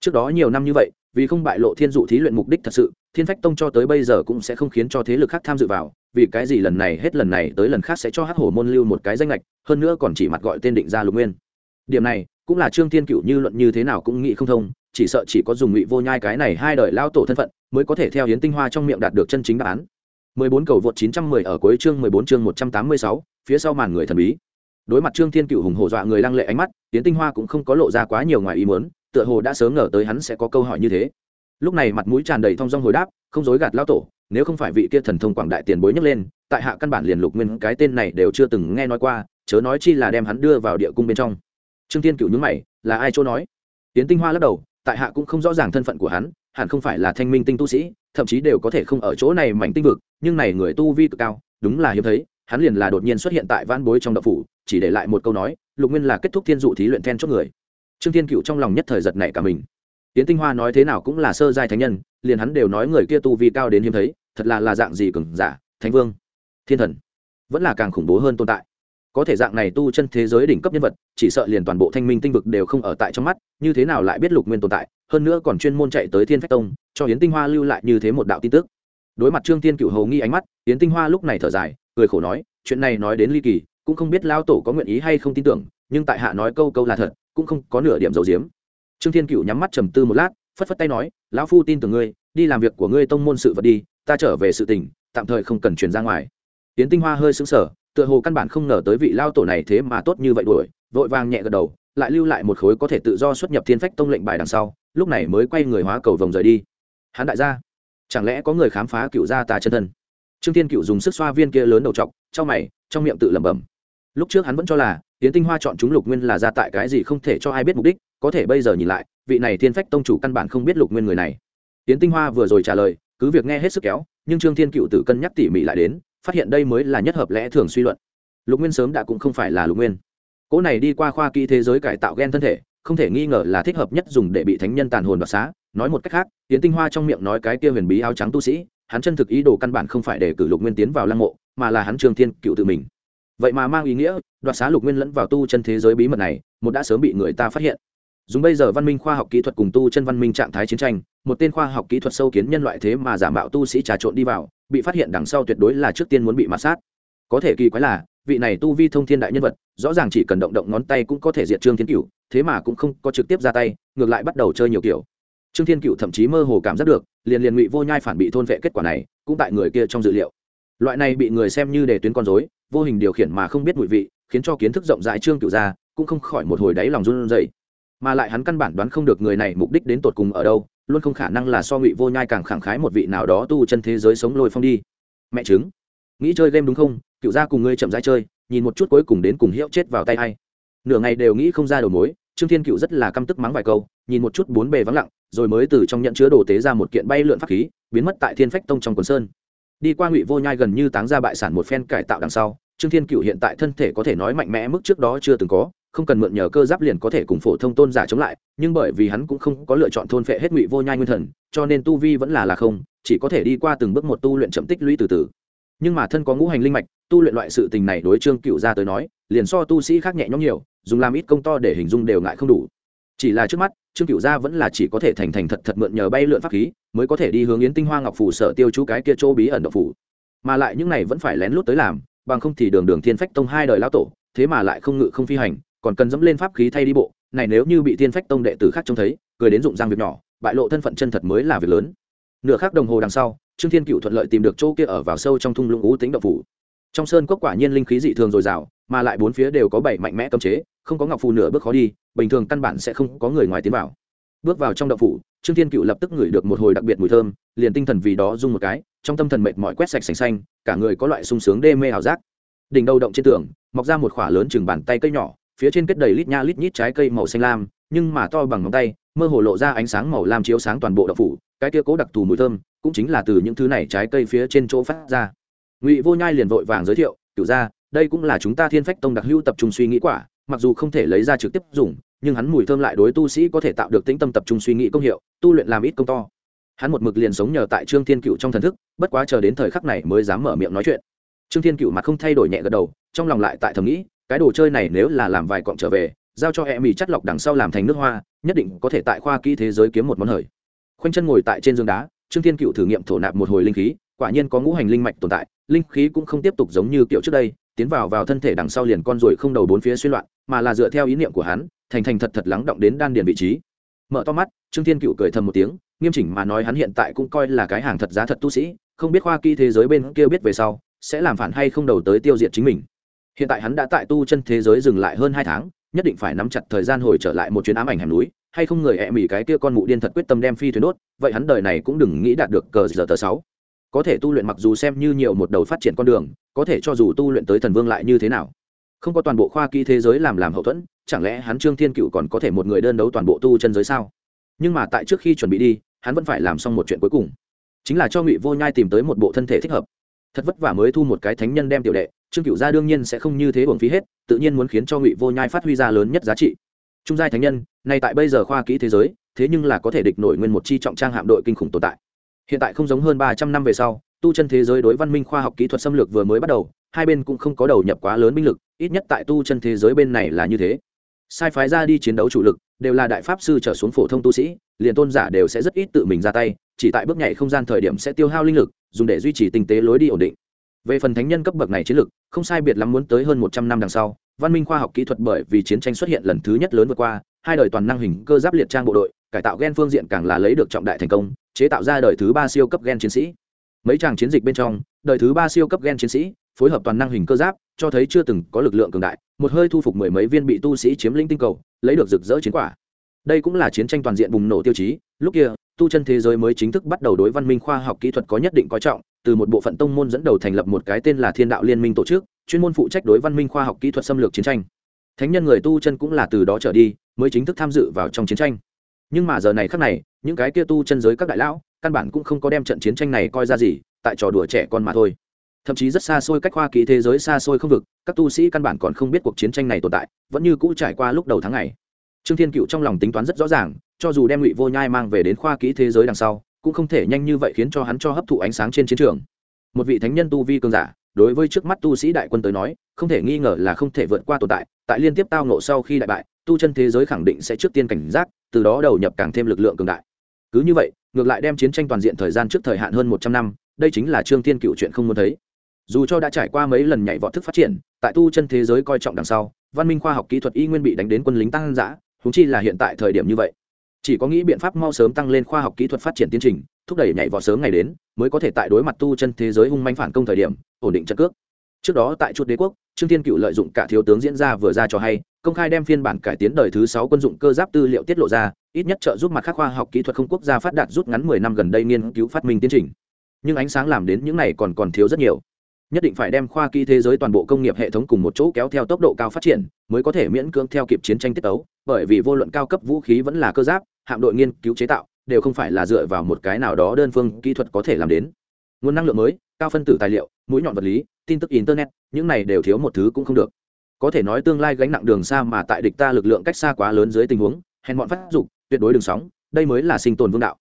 Trước đó nhiều năm như vậy, vì không bại lộ thiên dụ thí luyện mục đích thật sự, thiên phách tông cho tới bây giờ cũng sẽ không khiến cho thế lực khác tham dự vào vì cái gì lần này hết lần này tới lần khác sẽ cho hắc hổ môn lưu một cái danh lệch hơn nữa còn chỉ mặt gọi tên định ra lục nguyên. Điểm này cũng là trương thiên cựu như luận như thế nào cũng nghĩ không thông chỉ sợ chỉ có dùng ngụy vô nhai cái này hai đời lao tổ thân phận mới có thể theo hiến tinh hoa trong miệng đạt được chân chính đáp án. 14 cầu vượt 910 ở cuối chương 14 chương 186, phía sau màn người thần bí. Đối mặt trương thiên cựu hùng hổ dọa người lăng lệ ánh mắt Tiễn tinh hoa cũng không có lộ ra quá nhiều ngoài ý muốn tựa hồ đã sớm ngờ tới hắn sẽ có câu hỏi như thế. Lúc này mặt mũi tràn đầy thông dong hồi đáp không dối gạt lao tổ nếu không phải vị kia thần thông quảng đại tiền bối nhấc lên, tại hạ căn bản liền lục nguyên cái tên này đều chưa từng nghe nói qua, chớ nói chi là đem hắn đưa vào địa cung bên trong. Trương thiên cựu nhúng mày, là ai chỗ nói? Tiến tinh hoa lắc đầu, tại hạ cũng không rõ ràng thân phận của hắn, hẳn không phải là thanh minh tinh tu sĩ, thậm chí đều có thể không ở chỗ này mảnh tinh vực, nhưng này người tu vi cực cao, đúng là hiếm thấy, hắn liền là đột nhiên xuất hiện tại van bối trong đậu phủ, chỉ để lại một câu nói, lục nguyên là kết thúc thiên dụ thí luyện then chốt người. Trương thiên cựu trong lòng nhất thời giật này cả mình. Tiến tinh hoa nói thế nào cũng là sơ giai thánh nhân, liền hắn đều nói người kia tu vi cao đến hiếm thấy thật là là dạng gì cường giả, thánh vương, thiên thần, vẫn là càng khủng bố hơn tồn tại. Có thể dạng này tu chân thế giới đỉnh cấp nhân vật, chỉ sợ liền toàn bộ thanh minh tinh vực đều không ở tại trong mắt, như thế nào lại biết lục nguyên tồn tại, hơn nữa còn chuyên môn chạy tới thiên phách tông, cho yến tinh hoa lưu lại như thế một đạo tin tức. Đối mặt trương tiên cựu hầu nghi ánh mắt, yến tinh hoa lúc này thở dài, cười khổ nói, chuyện này nói đến ly kỳ, cũng không biết lao tổ có nguyện ý hay không tin tưởng, nhưng tại hạ nói câu câu là thật, cũng không có nửa điểm dầu diếm. Trương thiên cựu nhắm mắt trầm tư một lát, phất phất tay nói, lão phu tin tưởng ngươi đi làm việc của ngươi tông môn sự vật đi, ta trở về sự tình, tạm thời không cần truyền ra ngoài. Tiến tinh hoa hơi sững sờ, tựa hồ căn bản không ngờ tới vị lao tổ này thế mà tốt như vậy đuổi, vội vàng nhẹ gật đầu, lại lưu lại một khối có thể tự do xuất nhập thiên phách tông lệnh bài đằng sau, lúc này mới quay người hóa cầu vòng rời đi. Hắn đại gia, chẳng lẽ có người khám phá cựu gia tà chân thân? Trương thiên cựu dùng sức xoa viên kia lớn đầu t trong mày, trong miệng tự lẩm bẩm. Lúc trước hắn vẫn cho là tiến tinh hoa chọn chúng lục nguyên là ra tại cái gì không thể cho ai biết mục đích, có thể bây giờ nhìn lại, vị này thiên phách tông chủ căn bản không biết lục nguyên người này tiến tinh hoa vừa rồi trả lời, cứ việc nghe hết sức kéo, nhưng trương thiên cựu Tử cân nhắc tỉ mỉ lại đến, phát hiện đây mới là nhất hợp lẽ thường suy luận. Lục nguyên sớm đã cũng không phải là lục nguyên. Cỗ này đi qua khoa kỹ thế giới cải tạo g e n thân thể, không thể nghi ngờ là thích hợp nhất dùng để bị thánh nhân tàn hồn đoạt xá. Nói một cách khác tiến tinh hoa trong miệng nói cái kia huyền bí áo trắng tu sĩ, hắn chân thực ý đồ căn bản không phải để cử lục nguyên tiến vào lăng mộ, mà là hắn trương thiên cựu tự mình. Vậy mà mang ý nghĩa, đoạt xá lục nguyên lẫn vào tu chân thế giới bí mật này, một đã sớm bị người ta phát hiện dùng bây giờ văn minh khoa học kỹ thuật cùng tu chân văn minh trạng thái chiến tranh, một tên khoa học kỹ thuật sâu kiến nhân loại thế mà giả mạo tu sĩ trà trộn đi vào, bị phát hiện đằng sau tuyệt đối là trước tiên muốn bị mạt sát. Có thể kỳ quái là, vị này tu vi thông thiên đại nhân vật, rõ ràng chỉ cần động động ngón tay cũng có thể diệt trương thiên cựu thế mà cũng không có trực tiếp ra tay, ngược lại bắt đầu chơi nhiều kiểu. Trương thiên cựu thậm chí mơ hồ cảm giác được, liền liền ngụy vô nhai phản bị thôn vệ kết quả này, cũng tại người kia trong dự liệu. Loại này bị người xem như đề tuyến con dối vô hình điều khiển mà không biết mùi vị, khiến cho kiến thức rộng rãi trương cựu ra, cũng không khỏi một hồi đáy lòng run rẩy mà lại hắn căn bản đoán không được người này mục đích đến tột cùng ở đâu, luôn không khả năng là so ngụy vô nhai càng khẳng khái một vị nào đó tu chân thế giới sống lôi phong đi. Mẹ chứng nghĩ chơi game đúng không? Cựu ra cùng ngươi chậm rãi chơi, nhìn một chút cuối cùng đến cùng hiệu chết vào tay hay nửa ngày đều nghĩ không ra đầu mối, trương thiên cựu rất là căm tức mắng vài câu, nhìn một chút bốn bề vắng lặng, rồi mới từ trong nhận chứa đồ tế ra một kiện bay lượn pháp khí, biến mất tại thiên phách tông trong quần sơn. Đi qua ngụy vô nhai gần như táng ra bại sản một phen cải tạo đằng sau, trương thiên cựu hiện tại thân thể có thể nói mạnh mẽ mức trước đó chưa từng có không cần mượn nhờ cơ giáp liền có thể cùng phổ thông tôn giả chống lại, nhưng bởi vì hắn cũng không có lựa chọn thôn phệ hết ngụy vô nhai nguyên thần, cho nên tu vi vẫn là là không, chỉ có thể đi qua từng bước một tu luyện chậm tích lũy từ từ. Nhưng mà thân có ngũ hành linh mạch, tu luyện loại sự tình này đối trương cựu gia tới nói, liền so tu sĩ khác nhẹ nhõm nhiều, dùng làm ít công to để hình dung đều ngại không đủ. Chỉ là trước mắt, trương cựu gia vẫn là chỉ có thể thành thành thật thật mượn nhờ bay lượn pháp khí, mới có thể đi hướng yến tinh hoa ngọc phủ sở tiêu chú cái kia chỗ bí ẩn độc phủ. Mà lại những này vẫn phải lén lút tới làm, bằng không thì đường đường thiên phách tông hai đời lão tổ, thế mà lại không ngự không phi hành còn cần dẫm lên pháp khí thay đi bộ, này nếu như bị thiên phách tông đệ tử khác trông thấy, cười đến dụng răng việc nhỏ, bại lộ thân phận chân thật mới là việc lớn. Nửa khắc đồng hồ đằng sau, trương thiên cựu thuận lợi tìm được chỗ kia ở vào sâu trong thung lũng ú tính độc phủ. Trong sơn cốc quả nhiên linh khí dị thường dồi dào, mà lại bốn phía đều có bảy mạnh mẽ cấm chế, không có ngọc phù nửa bước khó đi, bình thường căn bản sẽ không có người ngoài tiến vào. Bước vào trong động phủ, trương thiên cựu lập tức ngửi được một hồi đặc biệt mùi thơm, liền tinh thần vì đó rung một cái, trong tâm thần mệt mỏi quét sạch sành xanh, cả người có loại sung sướng đê mê ảo giác. Đỉnh đầu động trên tường, mọc ra một khỏa lớn chừng bàn tay cây nhỏ phía trên kết đầy lít nha lít nhít trái cây màu xanh lam, nhưng mà to bằng ngón tay, mơ hồ lộ ra ánh sáng màu lam chiếu sáng toàn bộ đậu phủ. Cái kia cố đặc thù mùi thơm cũng chính là từ những thứ này trái cây phía trên chỗ phát ra. Ngụy vô nhai liền vội vàng giới thiệu kiểu ra đây cũng là chúng ta thiên phách tông đặc hữu tập trung suy nghĩ quả, mặc dù không thể lấy ra trực tiếp dùng, nhưng hắn mùi thơm lại đối tu sĩ có thể tạo được tĩnh tâm tập trung suy nghĩ công hiệu, tu luyện làm ít công to. Hắn một mực liền sống nhờ tại trương thiên cựu trong thần thức, bất quá chờ đến thời khắc này mới dám mở miệng nói chuyện. Trương thiên cựu mặt không thay đổi nhẹ gật đầu, trong lòng lại tại thầm nghĩ cái đồ chơi này nếu là làm vài cọng trở về, giao cho e mì chắt lọc đằng sau làm thành nước hoa, nhất định có thể tại khoa kỹ thế giới kiếm một món hời. Khoanh chân ngồi tại trên giường đá, trương thiên cựu thử nghiệm thổ nạp một hồi linh khí, quả nhiên có ngũ hành linh mạch tồn tại, linh khí cũng không tiếp tục giống như kiểu trước đây, tiến vào vào thân thể đằng sau liền con ruồi không đầu bốn phía xuyên loạn, mà là dựa theo ý niệm của hắn, thành thành thật thật lắng động đến đan điền vị trí. Mở to mắt, trương thiên cựu cười thầm một tiếng, nghiêm chỉnh mà nói hắn hiện tại cũng coi là cái hàng thật giá thật tu sĩ, không biết khoa kỹ thế giới bên kia biết về sau, sẽ làm phản hay không đầu tới tiêu diệt chính mình hiện tại hắn đã tại tu chân thế giới dừng lại hơn hai tháng, nhất định phải nắm chặt thời gian hồi trở lại một chuyến ám ảnh hẻm núi, hay không người ẹ mỉ cái kia con mụ điên thật quyết tâm đem phi thuyền đốt, vậy hắn đời này cũng đừng nghĩ đạt được cờ giờ tờ sáu. Có thể tu luyện mặc dù xem như nhiều một đầu phát triển con đường, có thể cho dù tu luyện tới thần vương lại như thế nào. Không có toàn bộ khoa kỹ thế giới làm làm hậu thuẫn, chẳng lẽ hắn trương thiên cựu còn có thể một người đơn đấu toàn bộ tu chân giới sao? Nhưng mà tại trước khi chuẩn bị đi, hắn vẫn phải làm xong một chuyện cuối cùng. Chính là cho ngụy vô nhai tìm tới một bộ thân thể thích hợp. Thật vất vả mới thu một cái thánh nhân đem tiểu đệ trương cựu gia đương nhiên sẽ không như thế uổng phí hết, tự nhiên muốn khiến cho ngụy vô nhai phát huy ra lớn nhất giá trị. Trung giai thánh nhân, nay tại bây giờ khoa kỹ thế giới, thế nhưng là có thể địch nổi nguyên một chi trọng trang hạm đội kinh khủng tồn tại. Hiện tại không giống hơn ba trăm năm về sau, tu chân thế giới đối văn minh khoa học kỹ thuật xâm lược vừa mới bắt đầu, hai bên cũng không có đầu nhập quá lớn binh lực, ít nhất tại tu chân thế giới bên này là như thế. Sai phái ra đi chiến đấu chủ lực, đều là đại pháp sư trở xuống phổ thông tu sĩ, liền tôn giả đều sẽ rất ít tự mình ra tay, chỉ tại bước nhảy không gian thời điểm sẽ tiêu hao linh lực, dùng để duy trì tinh tế lối đi ổn định về phần thánh nhân cấp bậc này chiến lược, không sai biệt lắm muốn tới hơn một trăm năm đằng sau. Văn minh khoa học kỹ thuật bởi vì chiến tranh xuất hiện lần thứ nhất lớn vượt qua, hai đời toàn năng hình cơ giáp liệt trang bộ đội, cải tạo gen phương diện càng là lấy được trọng đại thành công, chế tạo ra đời thứ ba siêu cấp gen chiến sĩ. Mấy tràng chiến dịch bên trong, đời thứ ba siêu cấp gen chiến sĩ, phối hợp toàn năng hình cơ giáp, cho thấy chưa từng có lực lượng cường đại, một hơi thu phục mười mấy viên bị tu sĩ chiếm lĩnh tinh cầu, lấy được rực rỡ chiến quả. Đây cũng là chiến tranh toàn diện bùng nổ tiêu chí, lúc kia, tu chân thế giới mới chính thức bắt đầu đối văn minh khoa học kỹ thuật có nhất định coi trọng từ một bộ phận tông môn dẫn đầu thành lập một cái tên là thiên đạo liên minh tổ chức, chuyên môn phụ trách đối văn minh khoa học kỹ thuật xâm lược chiến tranh. Thánh nhân người tu chân cũng là từ đó trở đi, mới chính thức tham dự vào trong chiến tranh. Nhưng mà giờ này khác này, những cái kia tu chân giới các đại lão, căn bản cũng không có đem trận chiến tranh này coi ra gì, tại trò đùa trẻ con mà thôi. Thậm chí rất xa xôi cách khoa Kỳ thế giới xa xôi không vực, các tu sĩ căn bản còn không biết cuộc chiến tranh này tồn tại, vẫn như cũ trải qua lúc đầu tháng ngày. Trương thiên cựu trong lòng tính toán rất rõ ràng, cho dù đem ngụy vô nhai mang về đến khoa kỹ thế giới đằng sau cũng không thể nhanh như vậy khiến cho hắn cho hấp thụ ánh sáng trên chiến trường. Một vị thánh nhân tu vi cường giả, đối với trước mắt tu sĩ đại quân tới nói, không thể nghi ngờ là không thể vượt qua tồn tại tại liên tiếp tao nộ sau khi đại bại, tu chân thế giới khẳng định sẽ trước tiên cảnh giác, từ đó đầu nhập càng thêm lực lượng cường đại. Cứ như vậy, ngược lại đem chiến tranh toàn diện thời gian trước thời hạn hơn một trăm năm, đây chính là trương tiên cựu chuyện không muốn thấy. Dù cho đã trải qua mấy lần nhảy vọt thức phát triển, tại tu chân thế giới coi trọng đằng sau, văn minh khoa học kỹ thuật y nguyên bị đánh đến quân lính tăng giã húng chi là hiện tại thời điểm như vậy chỉ có nghĩ biện pháp mau sớm tăng lên khoa học kỹ thuật phát triển tiến trình, thúc đẩy nhảy vọt sớm ngày đến, mới có thể tại đối mặt tu chân thế giới hung manh phản công thời điểm, ổn định trận cước. Trước đó tại chuột đế quốc, trương thiên cựu lợi dụng cả thiếu tướng diễn ra vừa ra cho hay, công khai đem phiên bản cải tiến đời thứ sáu quân dụng cơ giáp tư liệu tiết lộ ra, ít nhất trợ giúp mặt khác khoa học kỹ thuật không quốc gia phát đạt rút ngắn mười năm gần đây nghiên cứu phát minh tiến trình. Nhưng ánh sáng làm đến những này còn còn thiếu rất nhiều. Nhất định phải đem khoa kỹ thế giới toàn bộ công nghiệp hệ thống cùng một chỗ kéo theo tốc độ cao phát triển, mới có thể miễn cưỡng theo kịp chiến tranh tiết tấu, bởi vì vô luận cao cấp vũ khí vẫn là cơ giáp hạm đội nghiên cứu chế tạo đều không phải là dựa vào một cái nào đó đơn phương kỹ thuật có thể làm đến. Nguồn năng lượng mới cao phân tử tài liệu mũi nhọn vật lý tin tức internet những này đều thiếu một thứ cũng không được. Có thể nói tương lai gánh nặng đường xa mà tại địch ta lực lượng cách xa quá lớn dưới tình huống hèn bọn phát dục tuyệt đối đường sóng đây mới là sinh tồn vương đạo.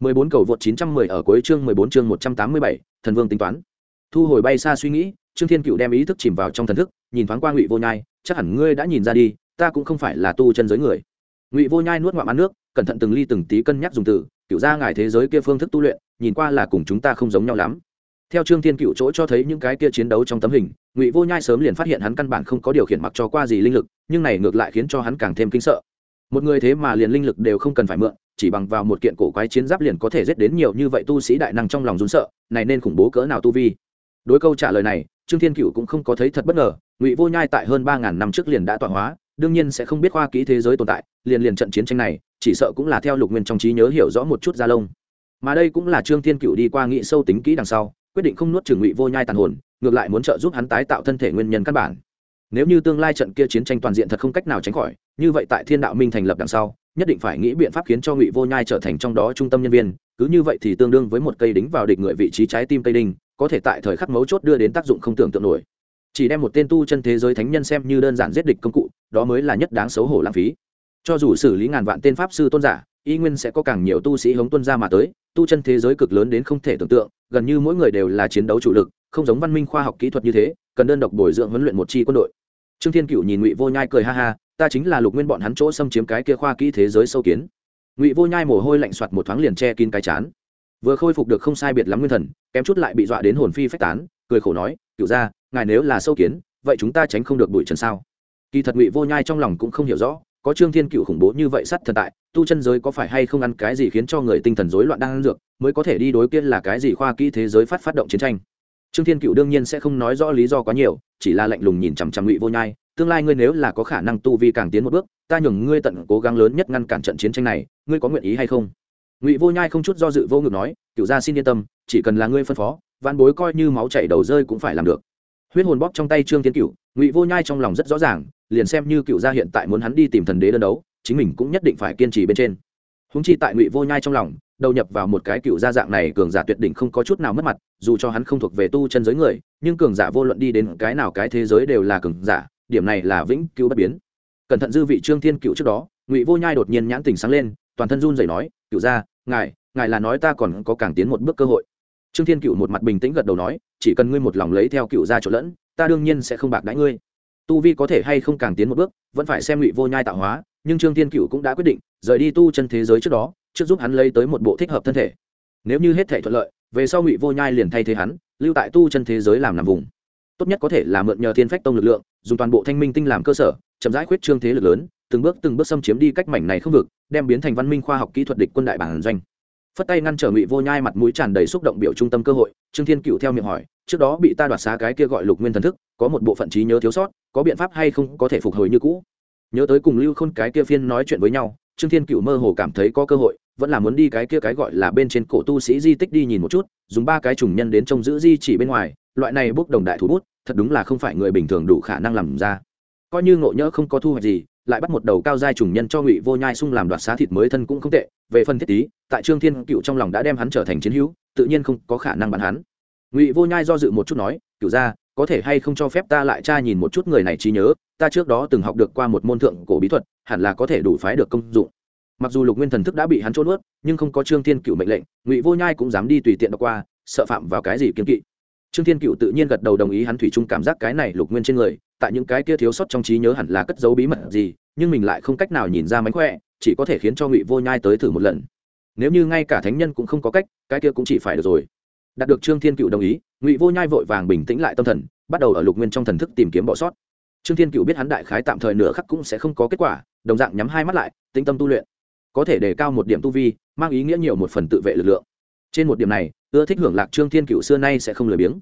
14 cầu vượt 910 ở cuối chương 14 chương 187, thần vương tính toán. Thu hồi bay xa suy nghĩ trương thiên cựu đem ý thức chìm vào trong thần thức nhìn thoáng qua ngụy vô nhai chắc hẳn ngươi đã nhìn ra đi ta cũng không phải là tu chân giới người. Ngụy vô nhai nuốt ngoạm ăn nước cẩn thận từng ly từng tí cân nhắc dùng từ, kiểu ra ngài thế giới kia phương thức tu luyện, nhìn qua là cùng chúng ta không giống nhau lắm. Theo trương thiên cựu chỗ cho thấy những cái kia chiến đấu trong tấm hình, ngụy vô nhai sớm liền phát hiện hắn căn bản không có điều khiển mặc cho qua gì linh lực, nhưng này ngược lại khiến cho hắn càng thêm kinh sợ. Một người thế mà liền linh lực đều không cần phải mượn, chỉ bằng vào một kiện cổ quái chiến giáp liền có thể giết đến nhiều như vậy tu sĩ đại năng trong lòng run sợ, này nên khủng bố cỡ nào tu vi? Đối câu trả lời này, trương thiên cựu cũng không có thấy thật bất ngờ, ngụy vô nhai tại hơn ba ngàn năm trước liền đã tọa hóa, đương nhiên sẽ không biết khoa kỹ thế giới tồn tại, liền liền trận chiến tranh này chỉ sợ cũng là theo lục nguyên trong trí nhớ hiểu rõ một chút gia lông. Mà đây cũng là trương thiên cựu đi qua nghị sâu tính kỹ đằng sau, quyết định không nuốt trừng ngụy vô nhai tàn hồn, ngược lại muốn trợ giúp hắn tái tạo thân thể nguyên nhân căn bản. Nếu như tương lai trận kia chiến tranh toàn diện thật không cách nào tránh khỏi, như vậy tại thiên đạo minh thành lập đằng sau, nhất định phải nghĩ biện pháp khiến cho ngụy vô nhai trở thành trong đó trung tâm nhân viên, cứ như vậy thì tương đương với một cây đính vào địch người vị trí trái tim cây đinh, có thể tại thời khắc mấu chốt đưa đến tác dụng không tưởng tượng nổi. Chỉ đem một tên tu chân thế giới thánh nhân xem như đơn giản giết địch công cụ, đó mới là nhất đáng xấu hổ lãng phí cho dù xử lý ngàn vạn tên pháp sư tôn giả, y nguyên sẽ có càng nhiều tu sĩ hống tuân ra mà tới, tu chân thế giới cực lớn đến không thể tưởng tượng, gần như mỗi người đều là chiến đấu chủ lực, không giống văn minh khoa học kỹ thuật như thế, cần đơn độc bồi dưỡng huấn luyện một chi quân đội. Trương thiên cựu nhìn ngụy vô nhai cười ha ha, ta chính là lục nguyên bọn hắn chỗ xâm chiếm cái kia khoa kỹ thế giới sâu kiến. Ngụy vô nhai mồ hôi lạnh soạt một thoáng liền che kín cái chán. Vừa khôi phục được không sai biệt lắm nguyên thần, kém chút lại bị dọa đến hồn phi phách tán, cười khổ nói cựu ra ngài nếu là sâu kiến, vậy chúng ta tránh không được bụi trần sao? Kỳ thật ngụy vô nhai trong lòng cũng không hiểu rõ có trương thiên cựu khủng bố như vậy sắt thần tại, tu chân giới có phải hay không ăn cái gì khiến cho người tinh thần rối loạn đang ăn dược, mới có thể đi đối kiên là cái gì khoa kỹ thế giới phát phát động chiến tranh? Trương thiên cựu đương nhiên sẽ không nói rõ lý do quá nhiều, chỉ là lạnh lùng nhìn chằm chằm ngụy vô nhai, tương lai ngươi nếu là có khả năng tu vi càng tiến một bước, ta nhường ngươi tận cố gắng lớn nhất ngăn cản trận chiến tranh này, ngươi có nguyện ý hay không? Ngụy vô nhai không chút do dự vô ngực nói, cựu gia xin yên tâm, chỉ cần là ngươi phân phó văn bối coi như máu chảy đầu rơi cũng phải làm được. Huyết hồn bóp trong tay trương thiên cựu, ngụy vô nhai trong lòng rất rõ ràng liền xem như cựu gia hiện tại muốn hắn đi tìm thần đế đơn đấu, chính mình cũng nhất định phải kiên trì bên trên. Húng chi tại ngụy vô nhai trong lòng, đầu nhập vào một cái cựu gia dạng này cường giả tuyệt đỉnh không có chút nào mất mặt, dù cho hắn không thuộc về tu chân giới người, nhưng cường giả vô luận đi đến cái nào cái thế giới đều là cường giả, điểm này là vĩnh cứu bất biến. Cẩn thận dư vị trương thiên cựu trước đó, ngụy vô nhai đột nhiên nhãn tình sáng lên, toàn thân run rẩy nói, cựu gia, ngài ngài là nói ta còn có càng tiến một bước cơ hội. Trương thiên cựu một mặt bình tĩnh gật đầu nói, chỉ cần ngươi một lòng lấy theo cựu gia chỗ lẫn, ta đương nhiên sẽ không bạc đãi ngươi tu vi có thể hay không càng tiến một bước, vẫn phải xem ngụy vô nhai tạo hóa, nhưng trương thiên cựu cũng đã quyết định, rời đi tu chân thế giới trước đó, trước giúp hắn lấy tới một bộ thích hợp thân thể. Nếu như hết thể thuận lợi, về sau ngụy vô nhai liền thay thế hắn, lưu tại tu chân thế giới làm nằm vùng. Tốt nhất có thể là mượn nhờ thiên phách tông lực lượng, dùng toàn bộ thanh minh tinh làm cơ sở, chậm rãi khuyết trương thế lực lớn, từng bước từng bước xâm chiếm đi cách mảnh này không vực, đem biến thành văn minh khoa học kỹ thuật địch quân đại bản doanh. Phất tay ngăn trở ngụy vô nhai mặt mũi tràn đầy xúc động biểu trung tâm cơ hội, trương thiên cựu theo miệng hỏi trước đó bị ta đoạt xá cái kia gọi lục nguyên thần thức, có một bộ phận trí nhớ thiếu sót, có biện pháp hay không có thể phục hồi như cũ. Nhớ tới cùng lưu khôn cái kia phiên nói chuyện với nhau, trương thiên cựu mơ hồ cảm thấy có cơ hội, vẫn là muốn đi cái kia cái gọi là bên trên cổ tu sĩ di tích đi nhìn một chút, dùng ba cái trùng nhân đến trông giữ di chỉ bên ngoài, loại này bốc đồng đại thủ bút, thật đúng là không phải người bình thường đủ khả năng làm ra. Coi như ngộ nhỡ không có thu hoạch gì, lại bắt một đầu cao giai trùng nhân cho ngụy vô nhai sung làm đoạt xá thịt mới thân cũng không tệ, về phần thiết tí tại trương thiên cựu trong lòng đã đem hắn trở thành chiến hữu, tự nhiên không có khả năng bắn hắn ngụy vô nhai do dự một chút nói cựu ra có thể hay không cho phép ta lại tra nhìn một chút người này trí nhớ ta trước đó từng học được qua một môn thượng cổ bí thuật hẳn là có thể đủ phái được công dụng mặc dù lục nguyên thần thức đã bị hắn trôn ướt nhưng không có trương thiên cựu mệnh lệnh ngụy vô nhai cũng dám đi tùy tiện đọc qua sợ phạm vào cái gì kiếm kỵ trương thiên cựu tự nhiên gật đầu đồng ý hắn thủy chung cảm giác cái này lục nguyên trên người tại những cái kia thiếu sót trong trí nhớ hẳn là cất giấu bí mật gì nhưng mình lại không cách nào nhìn ra mánh khỏe chỉ có thể khiến cho ngụy vô nhai tới thử một lần nếu như ngay cả thánh nhân cũng không có cách cái kia cũng chỉ phải được rồi đạt được trương thiên cựu đồng ý, ngụy vô nhai vội vàng bình tĩnh lại tâm thần, bắt đầu ở lục nguyên trong thần thức tìm kiếm bỏ sót. Trương thiên cựu biết hắn đại khái tạm thời nửa khắc cũng sẽ không có kết quả, đồng dạng nhắm hai mắt lại, tĩnh tâm tu luyện. Có thể đề cao một điểm tu vi, mang ý nghĩa nhiều một phần tự vệ lực lượng. Trên một điểm này, ưa thích hưởng lạc trương thiên cựu xưa nay sẽ không lười biếng.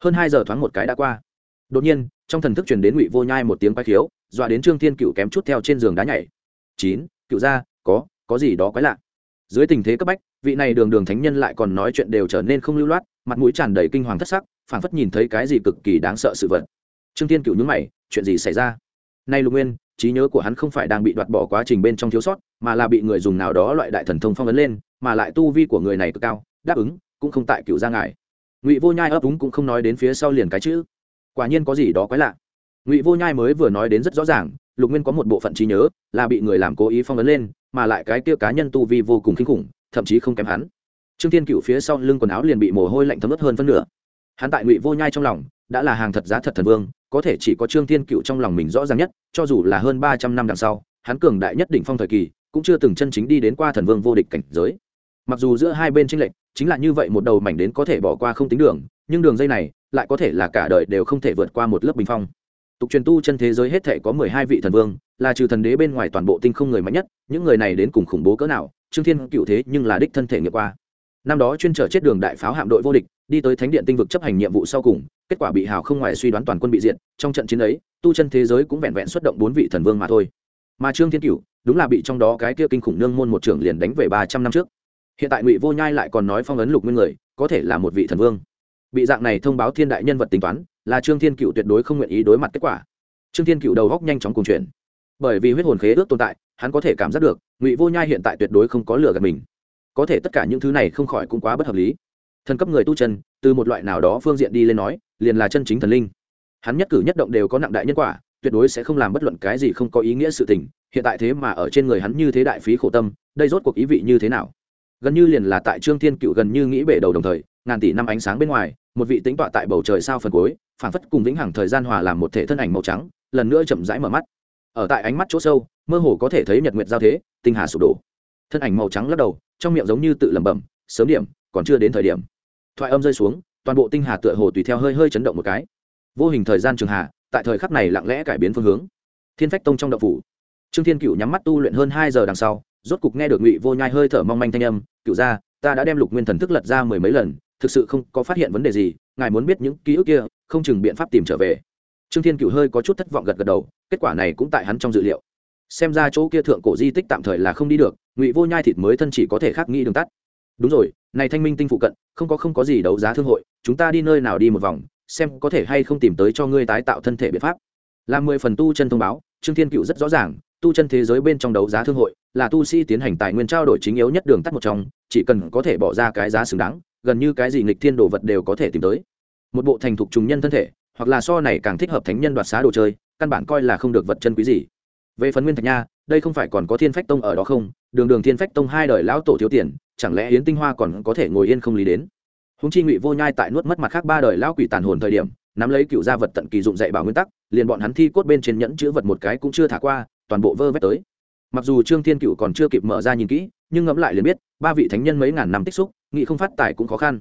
Hơn hai giờ thoáng một cái đã qua. Đột nhiên, trong thần thức truyền đến ngụy vô nhai một tiếng quái khiếu, dọa đến trương thiên cựu kém chút theo trên giường đá nhảy. Chín, cựu ra có có gì đó quái lạ. Dưới tình thế cấp bách vị này đường đường thánh nhân lại còn nói chuyện đều trở nên không lưu loát, mặt mũi tràn đầy kinh hoàng thất sắc, phảng phất nhìn thấy cái gì cực kỳ đáng sợ sự vật. Trương thiên cựu nhúng mày, chuyện gì xảy ra? Nay lục nguyên, trí nhớ của hắn không phải đang bị đoạt bỏ quá trình bên trong thiếu sót, mà là bị người dùng nào đó loại đại thần thông phong ấn lên, mà lại tu vi của người này cực cao, đáp ứng, cũng không tại cựu gia ngài ngụy vô nhai ấp úng cũng không nói đến phía sau liền cái chữ. Quả nhiên có gì đó quái lạ. Ngụy vô nhai mới vừa nói đến rất rõ ràng, lục nguyên có một bộ phận trí nhớ, là bị người làm cố ý phong ấn lên, mà lại cái kia cá nhân tu vi vô cùng kinh khủng thậm chí không kém hắn. Trương thiên cựu phía sau lưng quần áo liền bị mồ hôi lạnh thấm ướt hơn phân nửa. Hắn tại ngụy vô nhai trong lòng, đã là hàng thật giá thật thần vương, có thể chỉ có trương thiên cựu trong lòng mình rõ ràng nhất, cho dù là hơn ba trăm năm đằng sau, hắn cường đại nhất đỉnh phong thời kỳ, cũng chưa từng chân chính đi đến qua thần vương vô địch cảnh giới. Mặc dù giữa hai bên tranh lệch, chính là như vậy một đầu mảnh đến có thể bỏ qua không tính đường, nhưng đường dây này, lại có thể là cả đời đều không thể vượt qua một lớp bình phong. Tục truyền tu chân thế giới hết thể có mười hai vị thần vương, là trừ thần đế bên ngoài toàn bộ tinh không người mạnh nhất, những người này đến cùng khủng bố cỡ nào trương thiên cựu thế nhưng là đích thân thể nghiệm qua. Năm đó chuyên trở chết đường đại pháo hạm đội vô địch, đi tới thánh điện tinh vực chấp hành nhiệm vụ sau cùng, kết quả bị hào không ngoài suy đoán toàn quân bị diện trong trận chiến ấy, tu chân thế giới cũng vẹn vẹn xuất động bốn vị thần vương mà thôi. Mà trương thiên cựu đúng là bị trong đó cái kia kinh khủng nương môn một trưởng liền đánh về ba trăm năm trước. Hiện tại ngụy vô nhai lại còn nói phong ấn lục nguyên người, có thể là một vị thần vương. Bị dạng này thông báo thiên đại nhân vật tính toán, là trương thiên cựu tuyệt đối không nguyện ý đối mặt kết quả. Trương thiên cựu đầu góc nhanh chóng cùng chuyển. Bởi vì huyết hồn khế ước tồn tại hắn có thể cảm giác được, ngụy vô nhai hiện tại tuyệt đối không có lừa gạt mình. Có thể tất cả những thứ này không khỏi cũng quá bất hợp lý. Thần cấp người tu chân, từ một loại nào đó phương diện đi lên nói, liền là chân chính thần linh. Hắn nhất cử nhất động đều có nặng đại nhân quả, tuyệt đối sẽ không làm bất luận cái gì không có ý nghĩa sự tình, hiện tại thế mà ở trên người hắn như thế đại phí khổ tâm, đây rốt cuộc ý vị như thế nào? Gần như liền là tại trương thiên cựu gần như nghĩ bể đầu đồng thời, ngàn tỷ năm ánh sáng bên ngoài, một vị tính tọa tại bầu trời sao phần cuối, phảng phất cùng vĩnh hằng thời gian hòa làm một thể thân ảnh màu trắng, lần nữa chậm rãi mở mắt. Ở tại ánh mắt chỗ sâu mơ hồ có thể thấy nhật nguyệt giao thế, tinh hà sụp đổ. Thân ảnh màu trắng lắc đầu, trong miệng giống như tự lẩm bẩm, sớm điểm, còn chưa đến thời điểm. Thoại âm rơi xuống, toàn bộ tinh hà tựa hồ tùy theo hơi hơi chấn động một cái. Vô hình thời gian trường hà, tại thời khắc này lặng lẽ cải biến phương hướng. Thiên phách tông trong đậu phủ. Trương thiên cựu nhắm mắt tu luyện hơn hai giờ đằng sau, rốt cục nghe được ngụy vô nhai hơi thở mong manh thanh âm cựu ra ta đã đem lục nguyên thần thức lật ra mười mấy lần, thực sự không có phát hiện vấn đề gì, ngài muốn biết những ký ức kia, không chừng biện pháp tìm trở về. Trương thiên cựu hơi có chút thất vọng gật gật đầu, kết quả này cũng tại hắn trong dự liệu xem ra chỗ kia thượng cổ di tích tạm thời là không đi được, ngụy vô nhai thịt mới thân chỉ có thể khác nghĩ đường tắt. Đúng rồi, này thanh minh tinh phụ cận, không có không có gì đấu giá thương hội, chúng ta đi nơi nào đi một vòng, xem có thể hay không tìm tới cho ngươi tái tạo thân thể biện pháp. Làm mười phần tu chân thông báo, trương thiên cựu rất rõ ràng, tu chân thế giới bên trong đấu giá thương hội, là tu sĩ tiến hành tài nguyên trao đổi chính yếu nhất đường tắt một trong, chỉ cần có thể bỏ ra cái giá xứng đáng, gần như cái gì nghịch thiên đồ vật đều có thể tìm tới. Một bộ thành thục trùng nhân thân thể, hoặc là so này càng thích hợp thánh nhân đoạt xá đồ chơi, căn bản coi là không được vật chân quý gì về phần nguyên thạch nha, đây không phải còn có thiên phách tông ở đó không? Đường đường thiên phách tông hai đời lão tổ thiếu tiền, chẳng lẽ yến tinh hoa còn có thể ngồi yên không lý đến? Húng chi ngụy vô nhai tại nuốt mất mặt khác ba đời lão quỷ tàn hồn thời điểm, nắm lấy cựu gia vật tận kỳ dụng dạy bảo nguyên tắc, liền bọn hắn thi cốt bên trên nhẫn chữ vật một cái cũng chưa thả qua, toàn bộ vơ vét tới. Mặc dù trương thiên cựu còn chưa kịp mở ra nhìn kỹ, nhưng ngẫm lại liền biết, ba vị thánh nhân mấy ngàn năm tích xúc, nghị không phát tài cũng khó khăn.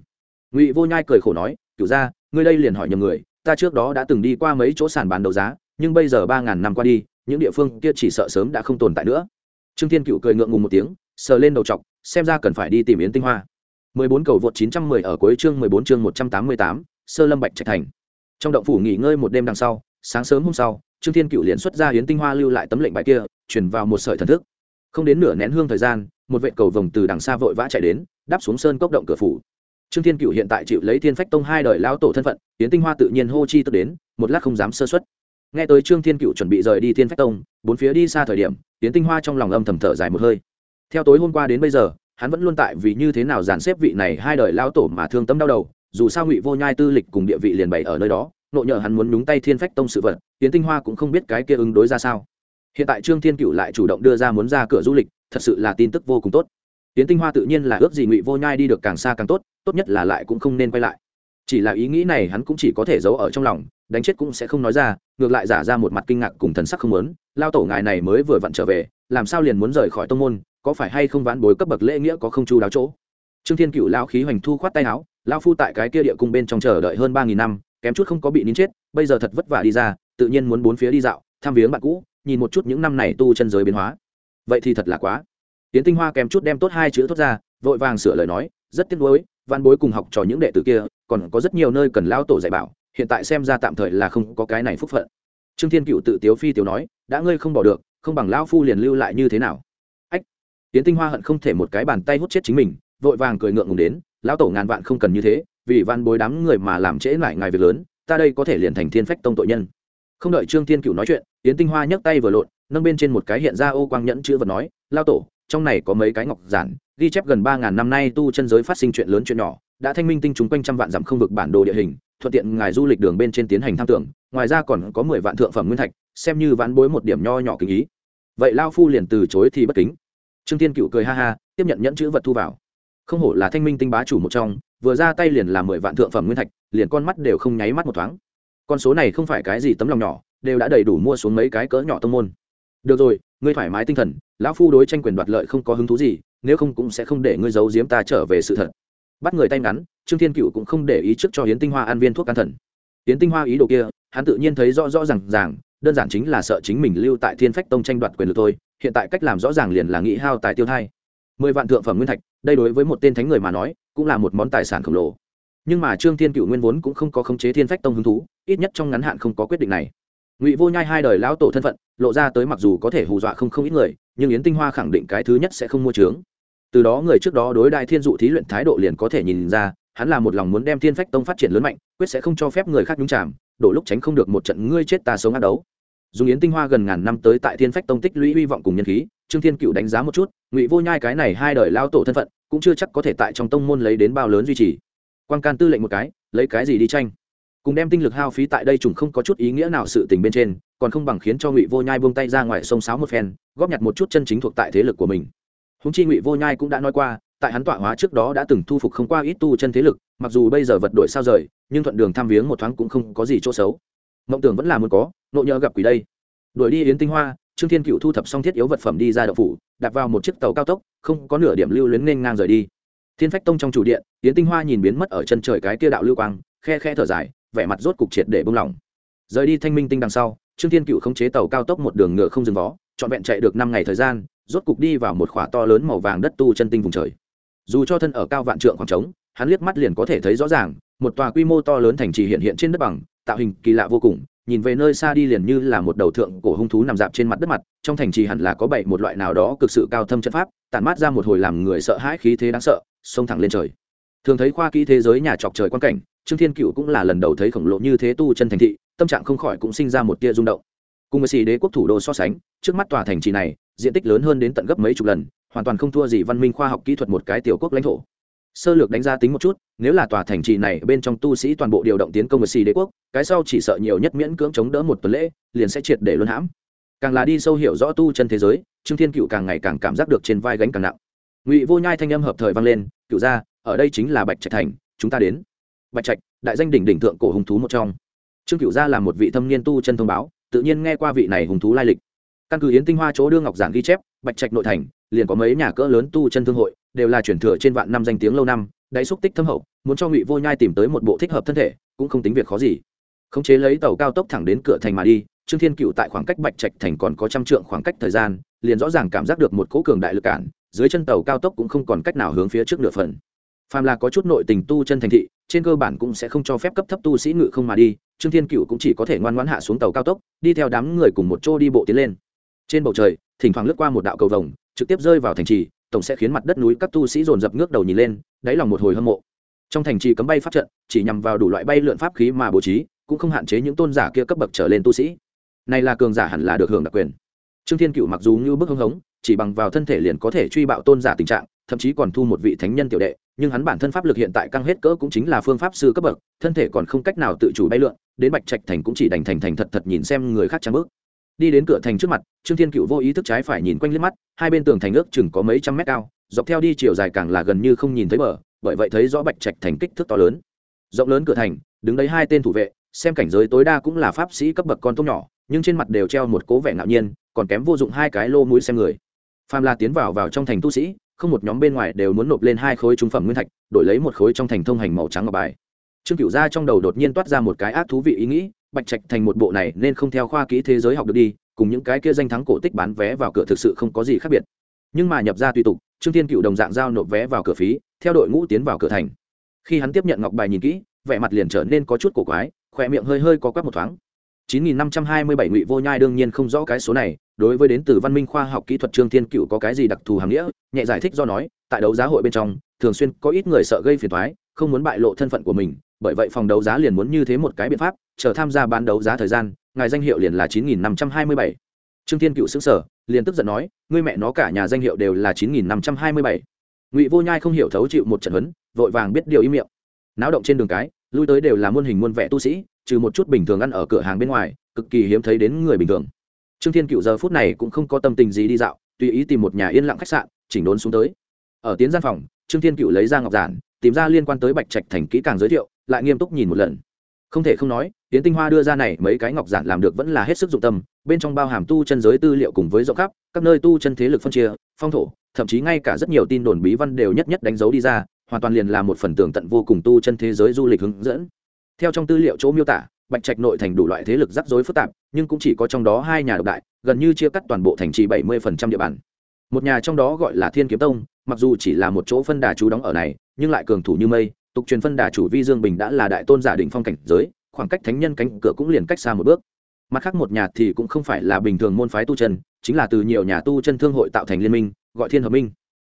Ngụy vô nhai cười khổ nói cựu gia, ngươi đây liền hỏi nhầm người, ta trước đó đã từng đi qua mấy chỗ sàn bán đấu giá, nhưng bây giờ ba ngàn năm qua đi những địa phương kia chỉ sợ sớm đã không tồn tại nữa trương thiên cựu cười ngượng ngùng một tiếng sờ lên đầu t xem ra cần phải đi tìm yến tinh hoa 14 cầu vượt 910 ở cuối chương 14 chương 188, Sơ Lâm Bạch Trạch Thành. Trong động phủ nghỉ ngơi một đêm đằng sau, sáng sớm hôm sau, Trương Thiên Cựu liền xuất ra yến tinh hoa lưu lại tấm lệnh bài kia, truyền vào một sợi thần thức. Không đến nửa nén hương thời gian, một vệ cầu vồng từ đằng xa vội vã chạy đến, đáp xuống sơn cốc động cửa phủ. Trương Thiên Cựu hiện tại chịu lấy Thiên Phách Tông hai đời lão tổ thân phận, yến tinh hoa tự nhiên hô chi tức đến, một lát không dám sơ suất. Nghe tới Trương Thiên Cựu chuẩn bị rời đi Thiên Phách Tông, bốn phía đi xa thời điểm, tiến tinh hoa trong lòng âm thầm thở dài một hơi. Theo tối hôm qua đến bây giờ, hắn vẫn luôn tại vì như thế nào dàn xếp vị này hai đời lao tổ mà thương tâm đau đầu dù sao ngụy vô nhai tư lịch cùng địa vị liền bày ở nơi đó nộ nhờ hắn muốn nhúng tay thiên phách tông sự vật tiến tinh hoa cũng không biết cái kia ứng đối ra sao. Hiện tại trương thiên cựu lại chủ động đưa ra muốn ra cửa du lịch thật sự là tin tức vô cùng tốt. Tiến tinh hoa tự nhiên là ước gì ngụy vô nhai đi được càng xa càng tốt tốt nhất là lại cũng không nên quay lại chỉ là ý nghĩ này hắn cũng chỉ có thể giấu ở trong lòng, đánh chết cũng sẽ không nói ra, ngược lại giả ra một mặt kinh ngạc cùng thần sắc không lớn lao tổ ngài này mới vừa vặn trở về, làm sao liền muốn rời khỏi tông môn, có phải hay không vãn bối cấp bậc lễ nghĩa có không chu đáo chỗ? Trương thiên cựu lao khí hoành thu khoát tay áo, lao phu tại cái kia địa cung bên trong chờ đợi hơn ba nghìn năm, kém chút không có bị nín chết, bây giờ thật vất vả đi ra, tự nhiên muốn bốn phía đi dạo, thăm viếng bạn cũ, nhìn một chút những năm này tu chân giới biến hóa. Vậy thì thật là quá. Tiến tinh hoa kém chút đem tốt hai chữ thốt ra, vội vàng sửa lời nói, rất tiếc nuối văn bối cùng học trò những đệ tử kia, còn có rất nhiều nơi cần lao tổ dạy bảo, hiện tại xem ra tạm thời là không có cái này phúc phận trương thiên cựu tự tiếu phi tiếu nói, đã ngươi không bỏ được, không bằng lao phu liền lưu lại như thế nào Ách! tiến tinh hoa hận không thể một cái bàn tay hút chết chính mình, vội vàng cười ngượng ngùng đến, lão tổ ngàn vạn không cần như thế, vì văn bối đám người mà làm trễ lại ngài việc lớn, ta đây có thể liền thành thiên phách tông tội nhân không đợi trương thiên cựu nói chuyện tiến tinh hoa nhấc tay vừa lộn, nâng bên trên một cái hiện ra ô quang nhẫn chữ vật nói lao tổ, trong này có mấy cái ngọc giản ghi chép gần ba ngàn năm nay tu chân giới phát sinh chuyện lớn chuyện nhỏ, đã thanh minh tinh chúng quanh trăm vạn dặm không vực bản đồ địa hình, thuận tiện ngài du lịch đường bên trên tiến hành tham tưởng, ngoài ra còn có mười vạn thượng phẩm nguyên thạch, xem như vãn bối một điểm nho nhỏ kinh ý. Vậy lao phu liền từ chối thì bất kính. Trương thiên cựu cười ha ha, tiếp nhận nhẫn chữ vật thu vào. Không hổ là thanh minh tinh bá chủ một trong, vừa ra tay liền là mười vạn thượng phẩm nguyên thạch, liền con mắt đều không nháy mắt một thoáng. Con số này không phải cái gì tấm lòng nhỏ, đều đã đầy đủ mua xuống mấy cái cỡ nhỏ tông môn. Được rồi, ngươi thoải mái tinh thần, lão phu đối tranh quyền đoạt lợi không có hứng thú gì nếu không cũng sẽ không để ngươi giấu giếm ta trở về sự thật. Bắt người tay ngắn, trương thiên cựu cũng không để ý trước cho hiến tinh hoa ăn viên thuốc can thần. Hiến tinh hoa ý đồ kia, hắn tự nhiên thấy rõ rõ r à n g ràng, đơn giản chính là sợ chính mình lưu tại thiên phách tông tranh đoạt quyền lực thôi, hiện tại cách làm rõ ràng liền là nghĩ hao tài tiêu thai. Mười vạn thượng phẩm nguyên thạch, đây đối với một tên thánh người mà nói, cũng là một món tài sản khổng lồ. Nhưng mà trương thiên cựu nguyên vốn cũng không có khống chế thiên phách tông hứng thú, ít nhất trong ngắn hạn không có quyết định này. Ngụy vô nhai hai đời lão tổ thân phận, lộ ra tới mặc dù có thể hù dọa không không ít người, nhưng yến tinh hoa khẳng định cái thứ nhất sẽ không mua trướng từ đó người trước đó đối đại thiên dụ thí luyện thái độ liền có thể nhìn ra, hắn là một lòng muốn đem thiên phách tông phát triển lớn mạnh, quyết sẽ không cho phép người khác nhúng chạm đổ lúc tránh không được một trận ngươi chết ta sống ác đấu. Dùng yến tinh hoa gần ngàn năm tới tại thiên phách tông tích lũy hy vọng cùng nhân khí, trương thiên cựu đánh giá một chút, ngụy vô nhai cái này hai đời lao tổ thân phận, cũng chưa chắc có thể tại trong tông môn lấy đến bao lớn duy trì. Quan can tư lệnh một cái, lấy cái gì đi tranh? Cùng đem tinh lực hao phí tại đây trùng không có chút ý nghĩa nào sự tình bên trên, còn không bằng khiến cho ngụy vô nhai buông tay ra ngoài sông sáo một phen, góp nhặt một chút chân chính thuộc tại thế lực của mình húng chi ngụy vô nhai cũng đã nói qua, tại hắn tọa hóa trước đó đã từng thu phục không qua ít tu chân thế lực, mặc dù bây giờ vật đổi sao rời, nhưng thuận đường tham viếng một thoáng cũng không có gì chỗ xấu. Mộng tưởng vẫn là muốn có, nộ nhờ gặp quỷ đây. Đuổi đi yến tinh hoa, trương thiên cựu thu thập xong thiết yếu vật phẩm đi ra đậu phủ đặt vào một chiếc tàu cao tốc, không có nửa điểm lưu luyến nên ngang rời đi. Thiên phách tông trong chủ điện, yến tinh hoa nhìn biến mất ở chân trời cái kia đạo lưu quang, khe khe thở dài, vẻ mặt rốt cục triệt để bông lỏng. Rời đi thanh minh tinh đằng sau, trương thiên cựu khống chế tàu cao tốc một đường ngựa không dừng vó, trọn vẹn chạy được năm ngày thời gian rốt cục đi vào một khỏa to lớn màu vàng đất tu chân tinh vùng trời. Dù cho thân ở cao vạn trượng khoảng trống, hắn liếc mắt liền có thể thấy rõ ràng, một tòa quy mô to lớn thành trì hiện hiện trên đất bằng, tạo hình kỳ lạ vô cùng, nhìn về nơi xa đi liền như là một đầu thượng cổ hung thú nằm dạp trên mặt đất mặt, trong thành trì hẳn là có bảy một loại nào đó cực sự cao thâm chất pháp, tản mát ra một hồi làm người sợ hãi khí thế đáng sợ, xông thẳng lên trời. Thường thấy khoa kỹ thế giới nhà chọc trời quan cảnh, trương thiên cựu cũng là lần đầu thấy khổng lồ như thế tu chân thành thị, tâm trạng không khỏi cũng sinh ra một tia rung động. Cùng với xì đế quốc thủ đô so sánh, trước mắt tòa thành trì này diện tích lớn hơn đến tận gấp mấy chục lần, hoàn toàn không thua gì văn minh khoa học kỹ thuật một cái tiểu quốc lãnh thổ. Sơ lược đánh giá tính một chút, nếu là tòa thành trì này bên trong tu sĩ toàn bộ điều động tiến công với xì đế quốc, cái sau chỉ sợ nhiều nhất miễn cưỡng chống đỡ một tuần lễ, liền sẽ triệt để luân hãm. Càng là đi sâu hiểu rõ tu chân thế giới, trương thiên cựu càng ngày càng cảm giác được trên vai gánh càng nặng. Ngụy vô nhai thanh âm hợp thời vang lên, cựu ra ở đây chính là bạch trạch thành, chúng ta đến. Bạch trạch, đại danh đỉnh đỉnh thượng cổ hùng thú một trong. Trương cựu gia là một vị thâm niên tu chân thông báo, tự nhiên nghe qua vị này hùng thú lai lịch căn cứ yến tinh hoa chỗ đưa ngọc giản ghi chép, bạch trạch nội thành, liền có mấy nhà cỡ lớn tu chân thương hội, đều là chuyển thừa trên vạn năm danh tiếng lâu năm, đáy xúc tích thâm hậu, muốn cho ngụy vô nhai tìm tới một bộ thích hợp thân thể, cũng không tính việc khó gì. Khống chế lấy tàu cao tốc thẳng đến cửa thành mà đi, trương thiên cựu tại khoảng cách bạch trạch thành còn có trăm trượng khoảng cách thời gian, liền rõ ràng cảm giác được một cỗ cường đại lực cản, dưới chân tàu cao tốc cũng không còn cách nào hướng phía trước nửa phần. Phàm là có chút nội tình tu chân thành thị, trên cơ bản cũng sẽ không cho phép cấp thấp tu sĩ ngự không mà đi, trương thiên cựu cũng chỉ có thể ngoan ngoãn hạ xuống tàu cao tốc, đi theo đám người cùng một chỗ đi bộ tiến lên trên bầu trời, thỉnh thoảng lướt qua một đạo cầu vồng, trực tiếp rơi vào thành trì, tổng sẽ khiến mặt đất núi các tu sĩ dồn dập ngước đầu nhìn lên, đáy lòng một hồi hâm mộ. Trong thành trì cấm bay pháp trận, chỉ nhằm vào đủ loại bay lượn pháp khí mà bố trí, cũng không hạn chế những tôn giả kia cấp bậc trở lên tu sĩ. Này là cường giả hẳn là được hưởng đặc quyền. Trương thiên cựu mặc dù như bức hưng hống, chỉ bằng vào thân thể liền có thể truy bạo tôn giả tình trạng, thậm chí còn thu một vị thánh nhân tiểu đệ, nhưng hắn bản thân pháp lực hiện tại căng hết cỡ cũng chính là phương pháp sư cấp bậc, thân thể còn không cách nào tự chủ bay lượn, đến bạch trạch thành cũng chỉ đành thành thành thật thật nhìn xem người khác trang bước đi đến cửa thành trước mặt, trương thiên cựu vô ý thức trái phải nhìn quanh liếc mắt, hai bên tường thành ước chừng có mấy trăm mét cao, dọc theo đi chiều dài càng là gần như không nhìn thấy bờ, bởi vậy thấy rõ bạch trạch thành kích thước to lớn. Rộng lớn cửa thành, đứng đấy hai tên thủ vệ, xem cảnh giới tối đa cũng là pháp sĩ cấp bậc con tôm nhỏ, nhưng trên mặt đều treo một cố vẻ ngạo nhiên, còn kém vô dụng hai cái lô mũi xem người. Phàm la tiến vào vào trong thành tu sĩ, không một nhóm bên ngoài đều muốn nộp lên hai khối trung phẩm nguyên thạch, đổi lấy một khối trong thành thông hành màu trắng ngọc bài. Trương cửu ra trong đầu đột nhiên toát ra một cái ác thú vị ý nghĩ bạch trạch thành một bộ này nên không theo khoa kỹ thế giới học được đi, cùng những cái kia danh thắng cổ tích bán vé vào cửa thực sự không có gì khác biệt. Nhưng mà nhập ra tùy tục, trương thiên cựu đồng dạng giao nộp vé vào cửa phí, theo đội ngũ tiến vào cửa thành. Khi hắn tiếp nhận ngọc bài nhìn kỹ, vẻ mặt liền trở nên có chút cổ quái khỏe miệng hơi hơi có quắc một thoáng. 9527 ngụy vô nhai đương nhiên không rõ cái số này, đối với đến từ văn minh khoa học kỹ thuật trương thiên cựu có cái gì đặc thù hàm nghĩa, nhẹ giải thích do nói, tại đấu giá hội bên trong, thường xuyên có ít người sợ gây phiền toái, không muốn bại lộ thân phận của mình bởi vậy phòng đấu giá liền muốn như thế một cái biện pháp, chờ tham gia bán đấu giá thời gian, ngài danh hiệu liền là 9527. trương thiên cựu xứng sở liền tức giận nói, ngươi mẹ nó cả nhà danh hiệu đều là 9527. ngụy vô nhai không hiểu thấu chịu một trận huấn, vội vàng biết điều ý miệng náo động trên đường cái, lui tới đều là muôn hình muôn vẻ tu sĩ, trừ một chút bình thường ăn ở cửa hàng bên ngoài, cực kỳ hiếm thấy đến người bình thường trương thiên cựu giờ phút này cũng không có tâm tình gì đi dạo, tùy ý tìm một nhà yên lặng khách sạn, chỉnh đốn xuống tới ở tiến gian phòng, trương thiên cựu lấy ra ngọc giản, tìm ra liên quan tới bạch trạch thành kỹ càng giới thiệu lại nghiêm túc nhìn một lần. Không thể không nói tiến tinh hoa đưa ra này mấy cái ngọc giản làm được vẫn là hết sức dụng tâm, bên trong bao hàm tu chân giới tư liệu cùng với rộng khắp, các nơi tu chân thế lực phân chia, phong thổ, thậm chí ngay cả rất nhiều tin đồn bí văn đều nhất nhất đánh dấu đi ra, hoàn toàn liền là một phần tường tận vô cùng tu chân thế giới du lịch hướng dẫn. Theo trong tư liệu chỗ miêu tả, bạch trạch nội thành đủ loại thế lực rắc rối phức tạp, nhưng cũng chỉ có trong đó hai nhà độc đại, gần như chia cắt toàn bộ thành trì bảy mươi địa bàn. Một nhà trong đó gọi là thiên kiếm tông, mặc dù chỉ là một chỗ phân đà chú đóng ở này, nhưng lại cường thủ như mây tục truyền phân đà chủ vi dương bình đã là đại tôn giả định phong cảnh giới, khoảng cách thánh nhân cánh cửa cũng liền cách xa một bước. Mặt khác một nhà thì cũng không phải là bình thường môn phái tu chân, chính là từ nhiều nhà tu chân thương hội tạo thành liên minh, gọi thiên hợp minh.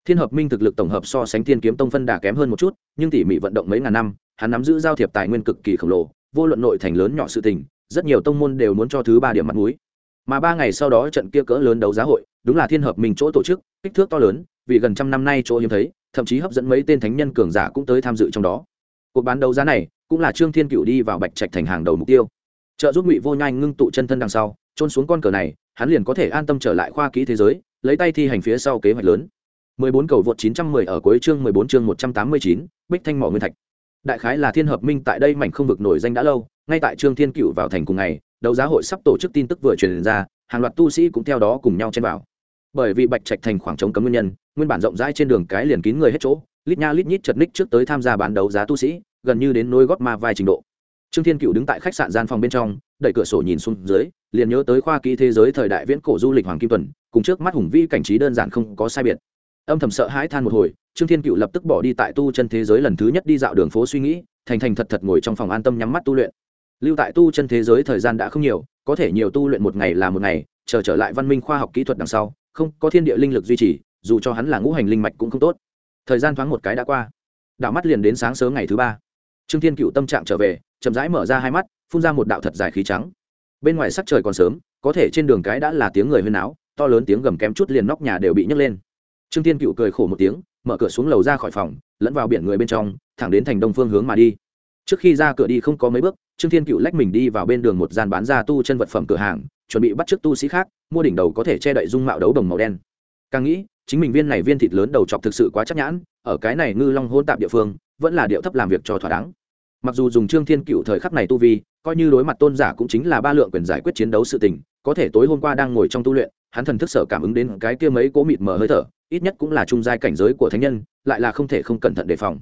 Thiên hợp minh thực lực tổng hợp so sánh thiên kiếm tông phân đà kém hơn một chút, nhưng tỉ mỉ vận động mấy ngàn năm, hắn nắm giữ giao thiệp tài nguyên cực kỳ khổng lồ, vô luận nội thành lớn nhỏ sự tình, rất nhiều tông môn đều muốn cho thứ ba điểm mặt mũi mà ba ngày sau đó trận kia cỡ lớn đấu giá hội đúng là thiên hợp minh chỗ tổ chức kích thước to lớn vì gần trăm năm nay chỗ hiếm thấy thậm chí hấp dẫn mấy tên thánh nhân cường giả cũng tới tham dự trong đó. Cuộc bán đấu giá này cũng là trương thiên cựu đi vào bạch trạch thành hàng đầu mục tiêu. Trợ giúp ngụy vô nhai ngưng tụ chân thân đằng sau trôn xuống con cờ này hắn liền có thể an tâm trở lại khoa kỹ thế giới lấy tay thi hành phía sau kế hoạch lớn. 14 cầu vượt 910 ở cuối chương 14 chương 189, Bích Thanh Mỏ Nguyên Thạch. Đại khái là Thiên Hợp Minh tại đây mảnh không vực nổi danh đã lâu, ngay tại Trương Thiên Cựu vào thành cùng ngày, đấu giá hội sắp tổ chức tin tức vừa truyền ra, hàng loạt tu sĩ cũng theo đó cùng nhau chen vào. Bởi vì Bạch Trạch thành khoảng trống cấm nguyên nhân, nguyên bản rộng rãi trên đường cái liền kín người hết chỗ, lít nha lít nhít chật ních trước tới tham gia bán đấu giá tu sĩ, gần như đến nối gót ma vai trình độ. Trương Thiên Cựu đứng tại khách sạn gian phòng bên trong, đẩy cửa sổ nhìn xuống dưới, liền nhớ tới khoa kỹ thế giới thời đại viễn cổ du lịch hoàng kim tuần, cùng trước mắt hùng vĩ cảnh trí đơn giản không có sai biệt âm thầm sợ hãi than một hồi trương thiên cựu lập tức bỏ đi tại tu chân thế giới lần thứ nhất đi dạo đường phố suy nghĩ thành thành thật thật ngồi trong phòng an tâm nhắm mắt tu luyện lưu tại tu chân thế giới thời gian đã không nhiều, có thể nhiều tu luyện một ngày là một ngày, chờ trở lại văn minh khoa học kỹ thuật đằng sau, không, có thiên địa linh lực duy trì, dù cho hắn là ngũ hành linh mạch cũng không tốt. Thời gian thoáng một cái đã qua. Đạo mắt liền đến sáng sớm ngày thứ ba. Trương thiên cựu tâm trạng trở về, chậm rãi mở ra hai mắt, phun ra một đạo thật dài khí trắng. Bên ngoài sắc trời còn sớm, có thể trên đường cái đã là tiếng người huyên áo, to lớn tiếng gầm kém chút liền nóc nhà đều bị nhấc lên. Trương thiên cựu cười khổ một tiếng, mở cửa xuống lầu ra khỏi phòng, lẫn vào biển người bên trong, thẳng đến thành đông phương hướng mà đi trước khi ra cửa đi không có mấy bước, trương thiên cựu lách mình đi vào bên đường một gian bán ra tu chân vật phẩm cửa hàng, chuẩn bị bắt t tu sĩ khác, mua đỉnh đầu có thể che đậy dung mạo đấu đồng màu đen. Càng nghĩ, chính mình viên này viên thịt lớn đầu chọc thực sự quá chắc nhãn, ở cái này ngư long hôn tạp địa phương, vẫn là điệu thấp làm việc cho thỏa đáng. Mặc dù dùng trương thiên cựu thời khắc này tu vi, coi như đối mặt tôn giả cũng chính là ba lượng quyền giải quyết chiến đấu sự tình, có thể tối hôm qua đang ngồi trong tu luyện, hắn thần thức sở cảm ứng đến cái kia mấy cố mịt mờ hơi thở, ít nhất cũng là trung giai cảnh giới của thánh nhân, lại là không thể không cẩn thận đề phòng.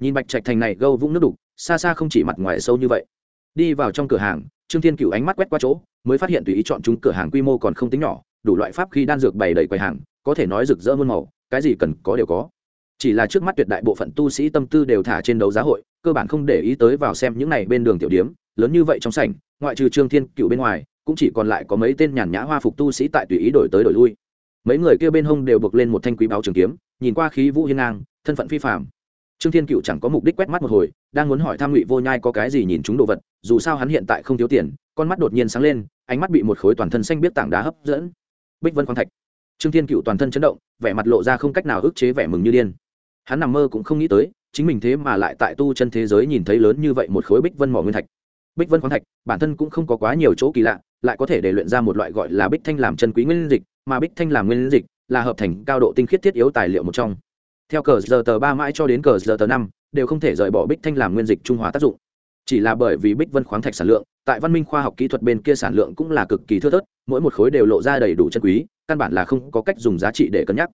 Nhìn bạch trạch thành này gâu vũng nước đục xa xa không chỉ mặt ngoài sâu như vậy. Đi vào trong cửa hàng, trương thiên cựu ánh mắt quét qua chỗ, mới phát hiện tùy ý chọn chúng cửa hàng quy mô còn không tính nhỏ, đủ loại pháp khi đan dược bày đầy quầy hàng, có thể nói rực rỡ muôn màu, cái gì cần có đều có. Chỉ là trước mắt tuyệt đại bộ phận tu sĩ tâm tư đều thả trên đấu giá hội, cơ bản không để ý tới vào xem những này bên đường tiểu điếm, lớn như vậy trong sảnh, ngoại trừ trương thiên cựu bên ngoài, cũng chỉ còn lại có mấy tên nhàn nhã hoa phục tu sĩ tại tùy ý đổi tới đổi lui. Mấy người kia bên hông đều buộc lên một thanh quý báo trường kiếm, nhìn qua khí vũ hiên ngang, thân phận phi phạm trương thiên cựu chẳng có mục đích quét mắt một hồi, đang muốn hỏi tham ngụy vô nhai có cái gì nhìn chúng đồ vật, dù sao hắn hiện tại không thiếu tiền, con mắt đột nhiên sáng lên, ánh mắt bị một khối toàn thân xanh biết tảng đá hấp dẫn. Bích vân khoáng thạch. Trương thiên cựu toàn thân chấn động, vẻ mặt lộ ra không cách nào ức chế vẻ mừng như điên. Hắn nằm mơ cũng không nghĩ tới, chính mình thế mà lại tại tu chân thế giới nhìn thấy lớn như vậy một khối bích vân mỏ nguyên thạch. Bích vân khoáng thạch, bản thân cũng không có quá nhiều chỗ kỳ lạ, lại có thể để luyện ra một loại gọi là bích thanh làm chân quý nguyên dịch, mà bích thanh làm nguyên dịch là hợp thành cao độ tinh khiết thiết yếu tài liệu một trong theo cờ giờ tờ ba mãi cho đến cờ giờ tờ năm, đều không thể rời bỏ bích thanh làm nguyên dịch trung hòa tác dụng. Chỉ là bởi vì bích vân khoáng thạch sản lượng, tại văn minh khoa học kỹ thuật bên kia sản lượng cũng là cực kỳ thưa thớt, mỗi một khối đều lộ ra đầy đủ chân quý, căn bản là không có cách dùng giá trị để cân nhắc.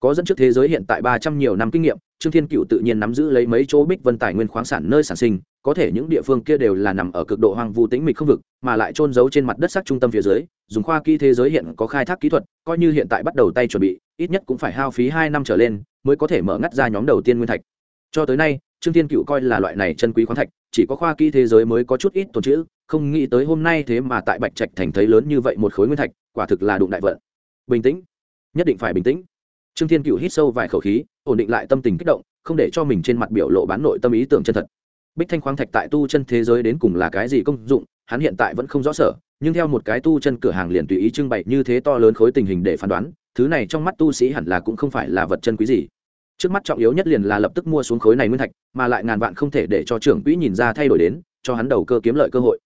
Có dẫn trước thế giới hiện tại ba trăm nhiều năm kinh nghiệm trương thiên cựu tự nhiên nắm giữ lấy mấy chỗ bích vân tài nguyên khoáng sản nơi sản sinh, có thể những địa phương kia đều là nằm ở cực độ hoang vu tĩnh mịch không vực, mà lại trôn giấu trên mặt đất sắc trung tâm phía dưới, dùng khoa kỹ thế giới hiện có khai thác kỹ thuật, coi như hiện tại bắt đầu tay chuẩn bị, ít nhất cũng phải hao phí hai năm trở lên mới có thể mở ngắt ra nhóm đầu tiên nguyên thạch. Cho tới nay, trương thiên cựu coi là loại này chân quý khoáng thạch, chỉ có khoa kỹ thế giới mới có chút ít tồn chữ không nghĩ tới hôm nay thế mà tại bạch trạch thành thấy lớn như vậy một khối nguyên thạch, quả thực là đụng đại vận. Bình tĩnh, nhất định phải bình tĩnh. Trương thiên cựu hít sâu vài khẩu khí ổn định lại tâm tình kích động, không để cho mình trên mặt biểu lộ bán nội tâm ý tưởng chân thật. Bích thanh khoáng thạch tại tu chân thế giới đến cùng là cái gì công dụng, hắn hiện tại vẫn không rõ sở, nhưng theo một cái tu chân cửa hàng liền tùy ý trưng bày như thế to lớn khối tình hình để phán đoán, thứ này trong mắt tu sĩ hẳn là cũng không phải là vật chân quý gì. Trước mắt trọng yếu nhất liền là lập tức mua xuống khối này nguyên thạch, mà lại ngàn vạn không thể để cho trưởng quỹ nhìn ra thay đổi đến, cho hắn đầu cơ kiếm lợi cơ hội.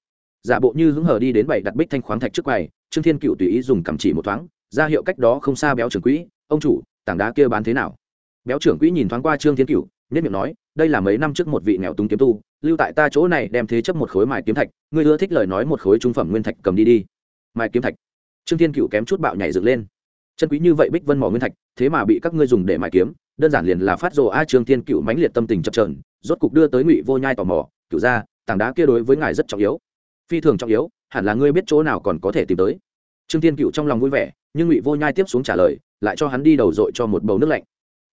Giả bộ như hứng hờ đi đến bảy đặt bích thanh khoáng thạch trước quầy, trương thiên cựu tùy ý dùng cầm chỉ một thoáng, ra hiệu cách đó không xa béo trưởng quỹ, ông chủ, tảng đá kia bán thế nào? Béo trưởng quỹ nhìn thoáng qua trương thiên cựu nhất miệng nói, đây là mấy năm trước một vị nghèo túng kiếm tu, lưu tại ta chỗ này đem thế chấp một khối mài kiếm thạch, ngươi ưa thích lời nói một khối trung phẩm nguyên thạch cầm đi đi. Mài kiếm thạch? Trương thiên cựu kém chút bạo nhảy dựng lên. Chân quý như vậy bích vân mỏ nguyên thạch, thế mà bị các ngươi dùng để mài kiếm, đơn giản liền là phát rồ a trương thiên cựu mãnh liệt tâm tình chập trờn rốt cục đưa tới ngụy vô nhai tò mò cựu ra tảng đá kia đối với ngài rất trọng yếu. Phi thường trọng yếu, hẳn là ngươi biết chỗ nào còn có thể tìm tới. Trương thiên cựu trong lòng vui vẻ, nhưng ngụy vô nhai tiếp xuống trả lời, lại cho hắn đi đầu dội cho một bầu nước lạnh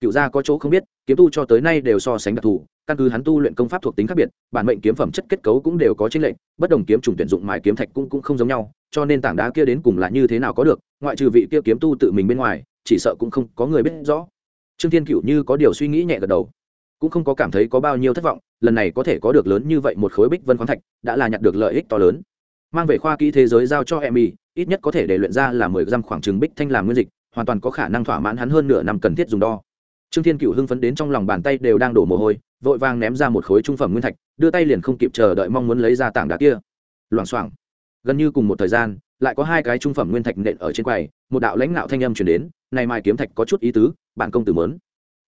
cựu gia có chỗ không biết kiếm tu cho tới nay đều so sánh đặc thù căn cứ hắn tu luyện công pháp thuộc tính khác biệt bản mệnh kiếm phẩm chất kết cấu cũng đều có chính lệnh bất đồng kiếm trùng tuyển dụng mài kiếm thạch cũng, cũng không giống nhau cho nên tảng đá kia đến cùng là như thế nào có được ngoại trừ vị kia kiếm tu tự mình bên ngoài chỉ sợ cũng không có người biết rõ. Trương thiên cựu như có điều suy nghĩ nhẹ gật đầu. Cũng không có cảm thấy có bao nhiêu thất vọng lần này có thể có được lớn như vậy một khối bích vân khoáng thạch đã là nhặt được lợi ích to lớn. Mang về khoa kỹ thế giới giao cho em ít nhất có thể để luyện ra là mười dăm khoảng trừng bích thanh làm nguyên dịch hoàn toàn có khả năng thỏa mãn hắn hơn nửa năm cần thiết dùng đo trương thiên cựu hưng phấn đến trong lòng bàn tay đều đang đổ mồ hôi, vội vàng ném ra một khối trung phẩm nguyên thạch, đưa tay liền không kịp chờ đợi mong muốn lấy ra tảng đá kia. Loảng xoảng. Gần như cùng một thời gian, lại có hai cái trung phẩm nguyên thạch nện ở trên quầy, một đạo lãnh đạo thanh âm chuyển đến, này mai kiếm thạch có chút ý tứ, bạn công tử mớn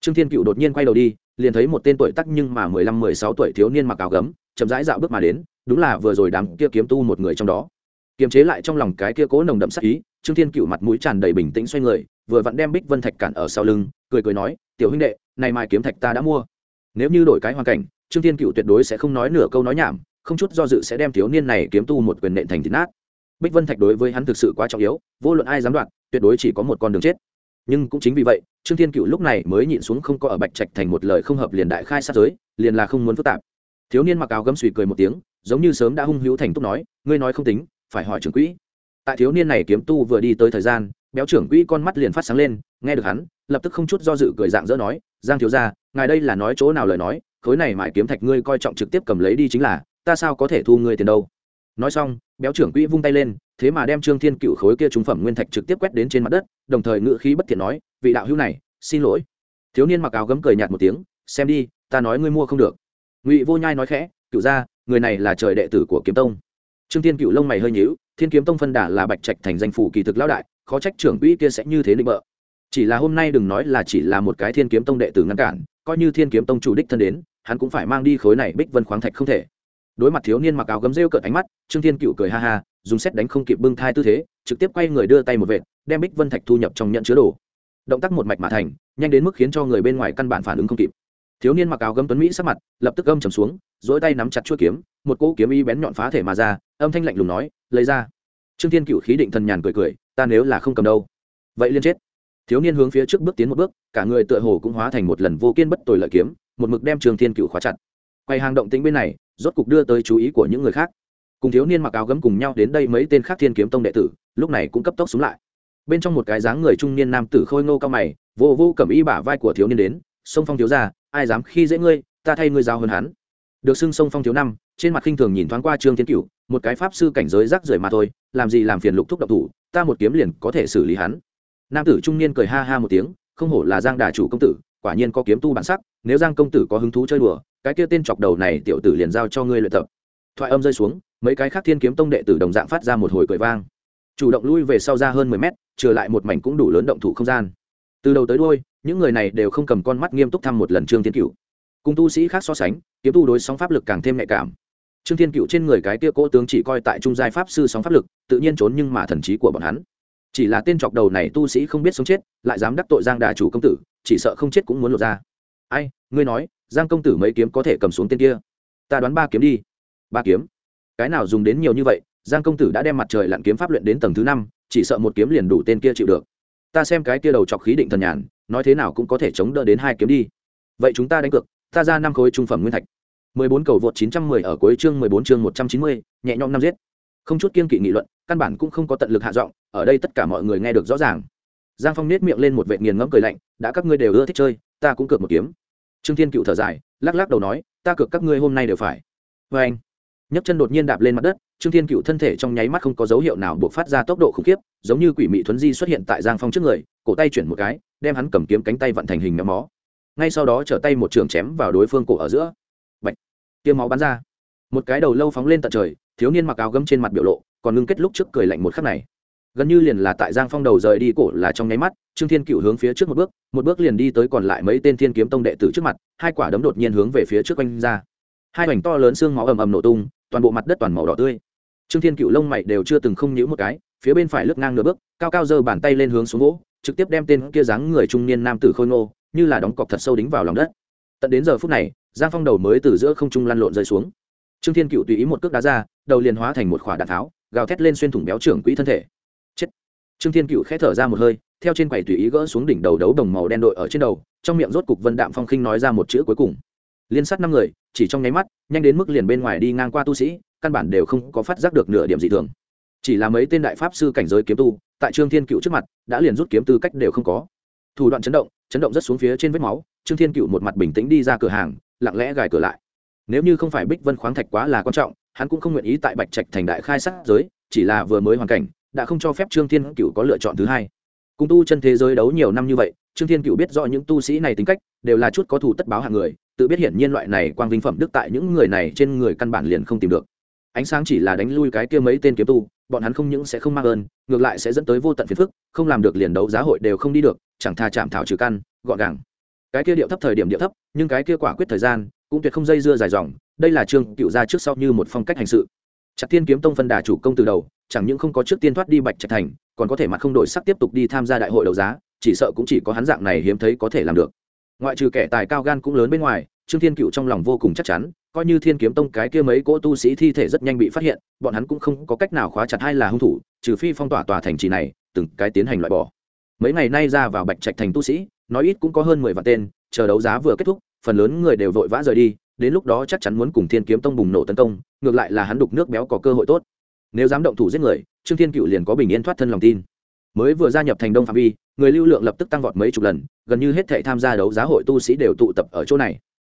trương thiên cựu đột nhiên quay đầu đi, liền thấy một tên tuổi tắc nhưng mà mười lăm mười sáu tuổi thiếu niên mặc áo gấm, chậm rãi dạo bước mà đến, đúng là vừa rồi đám kia kiếm tu một người trong đó. Kiềm chế lại trong lòng cái kia cố nồng đậm sắc ý, trương thiên cựu mặt mũi tràn đầy bình tĩnh xoay người, vừa vặn đem bích vân thạch cản ở sau lưng, cười cười nói tiểu huynh đệ, này mai kiếm thạch ta đã mua. Nếu như đổi cái hoàn cảnh, trương thiên cựu tuyệt đối sẽ không nói nửa câu nói nhảm, không chút do dự sẽ đem thiếu niên này kiếm tu một quyền nện thành thịt nát. Bích vân thạch đối với hắn thực sự quá trọng yếu, vô luận ai dám đoạt, tuyệt đối chỉ có một con đường chết. Nhưng cũng chính vì vậy, trương thiên cựu lúc này mới nhịn xuống không có ở bạch trạch thành một lời không hợp liền đại khai sát giới, liền là không muốn phức tạp. Thiếu niên mặc áo gấm suy cười một tiếng, giống như sớm đã hung hữu thành túc nói, ngươi nói không tính, phải hỏi trưởng quỹ. Tại thiếu niên này kiếm tu vừa đi tới thời gian, béo trưởng quỹ con mắt liền phát sáng lên nghe được hắn, lập tức không chút do dự cười dạng dỡ nói, giang thiếu gia, ngài đây là nói chỗ nào lời nói, khối này mãi kiếm thạch ngươi coi trọng trực tiếp cầm lấy đi chính là, ta sao có thể thu ngươi tiền đâu? Nói xong, béo trưởng quỹ vung tay lên, thế mà đem trương thiên cựu khối kia trúng phẩm nguyên thạch trực tiếp quét đến trên mặt đất, đồng thời ngự khí bất thiện nói, vị đạo hữu này, xin lỗi. Thiếu niên mặc áo gấm cười nhạt một tiếng, xem đi, ta nói ngươi mua không được. Ngụy vô nhai nói khẽ, cựu ra người này là trời đệ tử của kiếm tông. Trương thiên cựu lông mày hơi nhíu, thiên kiếm tông phân đà là bạch trạch thành danh phủ kỳ thực lão đại, khó trách trưởng quỹ kia sẽ như thế định bợ chỉ là hôm nay đừng nói là chỉ là một cái thiên kiếm tông đệ tử ngăn cản, coi như thiên kiếm tông chủ đích thân đến, hắn cũng phải mang đi khối này bích vân khoáng thạch không thể. Đối mặt thiếu niên mặc áo gấm rêu cợt ánh mắt, trương thiên cựu cười ha ha, dùng xét đánh không kịp bưng thai tư thế, trực tiếp quay người đưa tay một vệt, đem bích vân thạch thu nhập trong nhận chứa đồ. Động tác một mạch mà thành, nhanh đến mức khiến cho người bên ngoài căn bản phản ứng không kịp. Thiếu niên mặc áo gấm tuấn mỹ sắc mặt, lập tức gâm trầm xuống dỗi tay nắm chặt chuỗi kiếm, một cỗ kiếm y bén nhọn phá thể mà ra, âm thanh lạnh lùng nói, lấy ra. Trương thiên cựu khí định thần nhàn cười cười, ta nếu là không cầm đâu, vậy liên chết thiếu niên hướng phía trước bước tiến một bước, cả người tựa hồ cũng hóa thành một lần vô kiên bất tồi lợi kiếm, một mực đem trường thiên cựu khóa chặt. Quay hàng động tĩnh bên này, rốt cục đưa tới chú ý của những người khác. Cùng thiếu niên mặc áo gấm cùng nhau đến đây mấy tên khác thiên kiếm tông đệ tử, lúc này cũng cấp tốc xuống lại. Bên trong một cái dáng người trung niên nam tử khôi ngô cao mày, vô vô cầm y bả vai của thiếu niên đến, sông phong thiếu ra ai dám khi dễ ngươi, ta thay ngươi giao hơn hắn. Được xưng sông phong thiếu năm, trên mặt khinh thường nhìn thoáng qua trương thiên cửu một cái pháp sư cảnh giới rác rưởi mà thôi, làm gì làm phiền lục thúc độc thủ, ta một kiếm liền có thể xử lý hắn nam tử trung niên cười ha ha một tiếng, không hổ là giang đà chủ công tử, quả nhiên có kiếm tu bản sắc, nếu giang công tử có hứng thú chơi đùa, cái kia tên chọc đầu này tiểu tử liền giao cho ngươi luyện tập. Thoại âm rơi xuống, mấy cái khác thiên kiếm tông đệ tử đồng dạng phát ra một hồi cười vang. Chủ động lui về sau ra hơn mười mét trừ lại một mảnh cũng đủ lớn động thủ không gian. Từ đầu tới đôi những người này đều không cầm con mắt nghiêm túc thăm một lần trương thiên cựu cùng tu sĩ khác so sánh, kiếm tu đối sóng pháp lực càng thêm nhạy cảm. Trương thiên cựu trên người cái kia cỗ tướng chỉ coi tại trung giai pháp sư sóng pháp lực, tự nhiên trốn nhưng mà thần trí của bọn hắn chỉ là tên chọc đầu này tu sĩ không biết sống chết, lại dám đắc tội giang đà chủ công tử, chỉ sợ không chết cũng muốn lột ra ai, ngươi nói, giang công tử mấy kiếm có thể cầm xuống tên kia? Ta đoán ba kiếm đi. Ba kiếm? Cái nào dùng đến nhiều như vậy, giang công tử đã đem mặt trời lặn kiếm pháp luyện đến tầng thứ năm, chỉ sợ một kiếm liền đủ tên kia chịu được. Ta xem cái kia đầu chọc khí định thần nhàn, nói thế nào cũng có thể chống đỡ đến hai kiếm đi. Vậy chúng ta đánh cược, ta ra năm khối trung phẩm nguyên thạch. Mười bốn cầu vượt chín trăm mười ở cuối chương mười bốn chương một trăm chín mươi, nhẹ nhõm năm giết. Không chút kiên kỵ nghị luận, căn bản cũng không có tận lực hạ giọng ở đây tất cả mọi người nghe được rõ ràng. Giang phong nết miệng lên một vệ nghiền ngẫm cười lạnh, đã các ngươi đều ưa thích chơi, ta cũng cược một kiếm. Trương thiên cựu thở dài, lắc lắc đầu nói, ta cược các ngươi hôm nay đều phải. Vê anh, nhấc chân đột nhiên đạp lên mặt đất, trương thiên cựu thân thể trong nháy mắt không có dấu hiệu nào buộc phát ra tốc độ khủng khiếp, giống như quỷ mị thuấn di xuất hiện tại giang phong trước người, cổ tay chuyển một cái, đem hắn cầm kiếm cánh tay vận thành hình méo mó. Ngay sau đó trở tay một trường chém vào đối phương cổ ở giữa. Bạch. tiêm máu bắn ra. Một cái đầu lâu phóng lên tận trời, thiếu niên mặc áo gấm trên mặt biểu lộ, còn ngưng kết lúc trước cười lạnh một khắc này gần như liền là tại giang phong đầu rời đi cổ là trong nháy mắt, trương thiên cựu hướng phía trước một bước một bước liền đi tới còn lại mấy tên thiên kiếm tông đệ tử trước mặt, hai quả đấm đột nhiên hướng về phía trước quanh ra. Hai mảnh to lớn xương máu ầm ầm nổ tung, toàn bộ mặt đất toàn màu đỏ tươi. Trương thiên cựu lông mày đều chưa từng không nhữ một cái, phía bên phải lướt ngang nửa bước, cao cao giơ bàn tay lên hướng xuống gỗ, trực tiếp đem tên kia dáng người trung niên nam tử khôi ngô, như là đóng cọc thật sâu đính vào lòng đất. Tận đến giờ phút này, giang phong đầu mới từ giữa không trung lăn lộn rơi xuống. Trương thiên cựu tùy ý một cước đá ra, đầu liền hóa thành một khỏa đạn tháo, gào thét lên xuyên thủng béo trưởng quỹ thân thể trương thiên cựu khẽ thở ra một hơi, theo trên quầy tùy ý gỡ xuống đỉnh đầu đấu đồng màu đen đội ở trên đầu, trong miệng rốt cục vân đạm phong khinh nói ra một chữ cuối cùng. Liên sát năm người, chỉ trong nháy mắt, nhanh đến mức liền bên ngoài đi ngang qua tu sĩ, căn bản đều không có phát giác được nửa điểm gì thường. Chỉ là mấy tên đại pháp sư cảnh giới kiếm tu, tại trương thiên cựu trước mặt, đã liền rút kiếm tư cách đều không có. Thủ đoạn chấn động chấn động rất xuống phía trên vết máu, trương thiên cựu một mặt bình tĩnh đi ra cửa hàng, lặng lẽ gài cửa lại. Nếu như không phải bích vân khoáng thạch quá là quan trọng, hắn cũng không nguyện ý tại bạch trạch thành đại khai sát giới, chỉ là vừa mới hoàn cảnh đã không cho phép trương thiên cựu có lựa chọn thứ hai. Cùng tu chân thế giới đấu nhiều năm như vậy, trương thiên cựu biết rõ những tu sĩ này tính cách, đều là chút có thù tất báo hạng người, tự biết hiển nhiên loại này quang vinh phẩm đức tại những người này trên người căn bản liền không tìm được. Ánh sáng chỉ là đánh lui cái kia mấy tên kiếm tu, bọn hắn không những sẽ không mang ơn, ngược lại sẽ dẫn tới vô tận phiền phức, không làm được liền đấu giá hội đều không đi được, chẳng tha chạm thảo trừ căn, gọn gàng. Cái kia điệu thấp thời điểm điệu thấp, nhưng cái kia quả quyết thời gian, cũng tuyệt không dây dưa dài dòng, đây là trương cựu ra trước sau như một phong cách hành sự chặt Thiên kiếm tông phân đà chủ công từ đầu, chẳng những không có trước tiên thoát đi bạch trạch thành, còn có thể mặt không đổi sắc tiếp tục đi tham gia đại hội đấu giá, chỉ sợ cũng chỉ có hắn dạng này hiếm thấy có thể làm được. Ngoại trừ kẻ tài cao gan cũng lớn bên ngoài, trương thiên cựu trong lòng vô cùng chắc chắn, coi như thiên kiếm tông cái kia mấy cỗ tu sĩ thi thể rất nhanh bị phát hiện, bọn hắn cũng không có cách nào khóa chặt hay là hung thủ, trừ phi phong tỏa tòa thành trì này, từng cái tiến hành loại bỏ. Mấy ngày nay ra vào bạch trạch thành tu sĩ, nói ít cũng có hơn mười vạn tên, chờ đấu giá vừa kết thúc, phần lớn người đều vội vã rời đi đến lúc đó chắc chắn muốn cùng thiên kiếm tông bùng nổ tấn công, ngược lại là hắn đục nước béo có cơ hội tốt. Nếu dám động thủ giết người, trương thiên cựu liền có bình yên thoát thân lòng tin. Mới vừa gia nhập thành đông phạm vi, người lưu lượng lập tức tăng vọt mấy chục lần, gần như hết thảy tham gia đấu giá hội tu sĩ đều tụ tập ở chỗ này.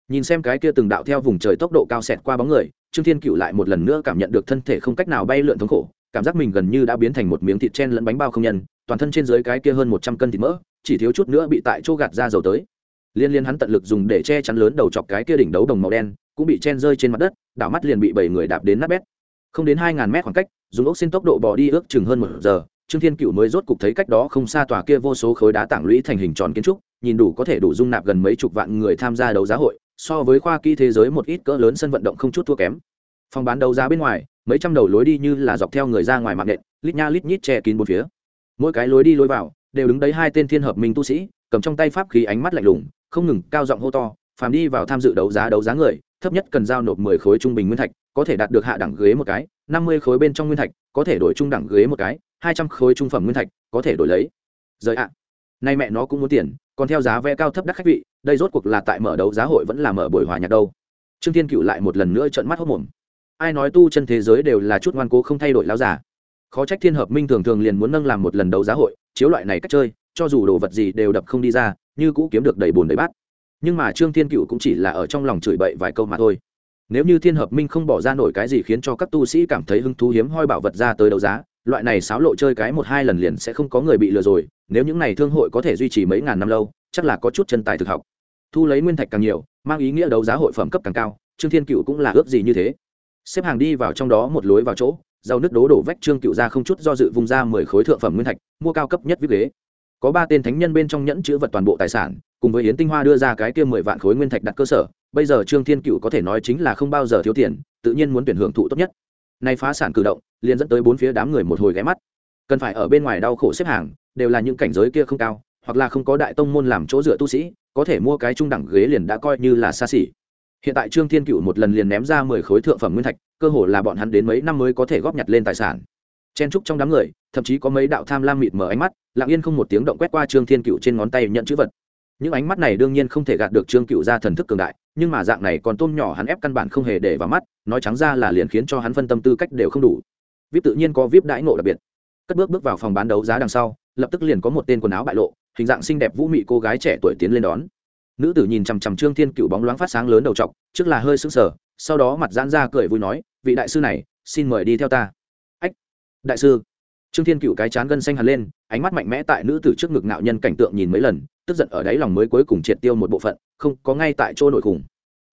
Nhìn xem cái kia từng đạo theo vùng trời tốc độ cao xẹt qua bóng người, trương thiên cựu lại một lần nữa cảm nhận được thân thể không cách nào bay lượn thống khổ, cảm giác mình gần như đã biến thành một miếng thịt chen lẫn bánh bao không nhân, toàn thân trên dưới cái kia hơn một trăm cân thịt mỡ, chỉ thiếu chút nữa bị tại chỗ gạt ra dầu tới liên liên hắn tận lực dùng để che chắn lớn đầu chọc cái kia đỉnh đấu đồng màu đen, cũng bị chen rơi trên mặt đất, đảo mắt liền bị bảy người đạp đến nát bét. Không đến hai ngàn mét khoảng cách, dùng ốc xin tốc độ bỏ đi ước chừng hơn một giờ, trương thiên cựu mới rốt cục thấy cách đó không xa tòa kia vô số khối đá tảng lũy thành hình tròn kiến trúc, nhìn đủ có thể đủ dung nạp gần mấy chục vạn người tham gia đấu giá hội, so với khoa kỹ thế giới một ít cỡ lớn sân vận động không chút thua kém. Phòng bán đấu giá bên ngoài, mấy trăm đầu lối đi như là dọc theo người ra ngoài mạng nện, lít nha lít nhít che kín bốn phía. Mỗi cái lối đi lối vào, đều đứng đấy hai tên thiên hợp minh tu sĩ, cầm trong tay pháp khí ánh mắt lạnh lùng không ngừng cao giọng hô to, phàm đi vào tham dự đấu giá đấu giá người, thấp nhất cần giao nộp mười khối trung bình nguyên thạch, có thể đạt được hạ đẳng ghế một cái, năm mươi khối bên trong nguyên thạch, có thể đổi trung đẳng ghế một cái, hai trăm khối trung phẩm nguyên thạch, có thể đổi lấy. Giới ạ. Nay mẹ nó cũng muốn tiền, còn theo giá vé cao thấp đắt khách vị, đây rốt cuộc là tại mở đấu giá hội vẫn là mở buổi hòa nhạc đâu. Trương thiên cựu lại một lần nữa trợn mắt hốc mồm. Ai nói tu chân thế giới đều là chút ngoan cố không thay đổi lao giả khó trách thiên hợp minh thường thường liền muốn nâng làm một lần đấu giá hội, chiếu loại này cách chơi, cho dù đồ vật gì đều đập không đi ra như cũ kiếm được đầy bùn đầy bát. Nhưng mà trương thiên cựu cũng chỉ là ở trong lòng chửi bậy vài câu mà thôi. Nếu như thiên hợp minh không bỏ ra nổi cái gì khiến cho các tu sĩ cảm thấy hứng thú hiếm hoi bảo vật ra tới đấu giá, loại này xáo lộ chơi cái một hai lần liền sẽ không có người bị lừa rồi, nếu những này thương hội có thể duy trì mấy ngàn năm lâu, chắc là có chút chân tài thực học. Thu lấy nguyên thạch càng nhiều, mang ý nghĩa đấu giá hội phẩm cấp càng cao, trương thiên cựu cũng là ước gì như thế. Xếp hàng đi vào trong đó một lối vào chỗ, rau nước đố đổ vách trương cựu ra không chút do dự vung ra mười khối thượng phẩm nguyên thạch, mua cao cấp nhất viết ghế có ba tên thánh nhân bên trong nhẫn chữ vật toàn bộ tài sản, cùng với yến tinh hoa đưa ra cái kia mười vạn khối nguyên thạch đặt cơ sở, bây giờ trương thiên cựu có thể nói chính là không bao giờ thiếu tiền, tự nhiên muốn tuyển hưởng thụ tốt nhất. Nay phá sản cử động, liền dẫn tới bốn phía đám người một hồi ghé mắt. Cần phải ở bên ngoài đau khổ xếp hàng, đều là những cảnh giới kia không cao, hoặc là không có đại tông môn làm chỗ dựa tu sĩ, có thể mua cái trung đẳng ghế liền đã coi như là xa xỉ. Hiện tại trương thiên cựu một lần liền ném ra mười khối thượng phẩm nguyên thạch, cơ hồ là bọn hắn đến mấy năm mới có thể góp nhặt lên tài sản chen trúc trong đám người, thậm chí có mấy đạo tham lam mịt mở ánh mắt, lặng yên không một tiếng động quét qua trương thiên cựu trên ngón tay nhận chữ vật. Những ánh mắt này đương nhiên không thể gạt được trương cựu ra thần thức cường đại, nhưng mà dạng này còn tôm nhỏ hắn ép căn bản không hề để vào mắt, nói trắng ra là liền khiến cho hắn phân tâm tư cách đều không đủ. Vip tự nhiên có vip đãi ngộ đặc biệt. Cất bước bước vào phòng bán đấu giá đằng sau, lập tức liền có một tên quần áo bại lộ, hình dạng xinh đẹp vũ mị cô gái trẻ tuổi tiến lên đón. Nữ tử nhìn chằm chằm trương thiên cựu bóng loáng phát sáng lớn đầu t trước là hơi sững sờ, sau đó mặt giãn ra cười vui nói, vị đại sư này, xin mời đi theo ta đại sư. Trương thiên cựu cái chán gân xanh hẳn lên, ánh mắt mạnh mẽ tại nữ tử trước ngực nạo nhân cảnh tượng nhìn mấy lần, tức giận ở đáy lòng mới cuối cùng triệt tiêu một bộ phận, không có ngay tại chỗ nội khủng.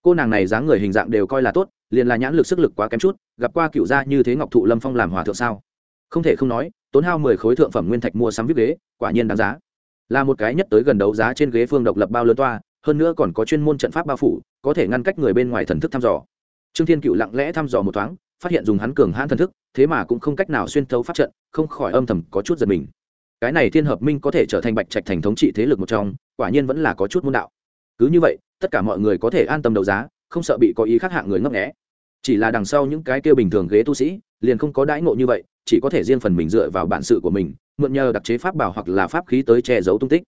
Cô nàng này dáng người hình dạng đều coi là tốt, liền là nhãn lực sức lực quá kém chút, gặp qua cựu gia như thế ngọc thụ lâm phong làm hòa thượng sao? Không thể không nói, tốn hao mười khối thượng phẩm nguyên thạch mua sắm vip ghế, quả nhiên đáng giá. Là một cái nhất tới gần đấu giá trên ghế phương độc lập bao lớn toa, hơn nữa còn có chuyên môn trận pháp bao phủ, có thể ngăn cách người bên ngoài thần thức thăm dò. Trương thiên cựu lặng lẽ thăm dò một thoáng phát hiện dùng hắn cường hãn thần thức, thế mà cũng không cách nào xuyên thấu pháp trận, không khỏi âm thầm có chút giật mình. Cái này thiên hợp minh có thể trở thành bạch trạch thành thống trị thế lực một trong, quả nhiên vẫn là có chút môn đạo. Cứ như vậy, tất cả mọi người có thể an tâm đấu giá, không sợ bị có ý khác hạng người ngấp nghẽ chỉ là đằng sau những cái kêu bình thường ghế tu sĩ, liền không có đãi ngộ như vậy, chỉ có thể riêng phần mình dựa vào bản sự của mình, mượn nhờ đặc chế pháp bảo hoặc là pháp khí tới che giấu tung tích.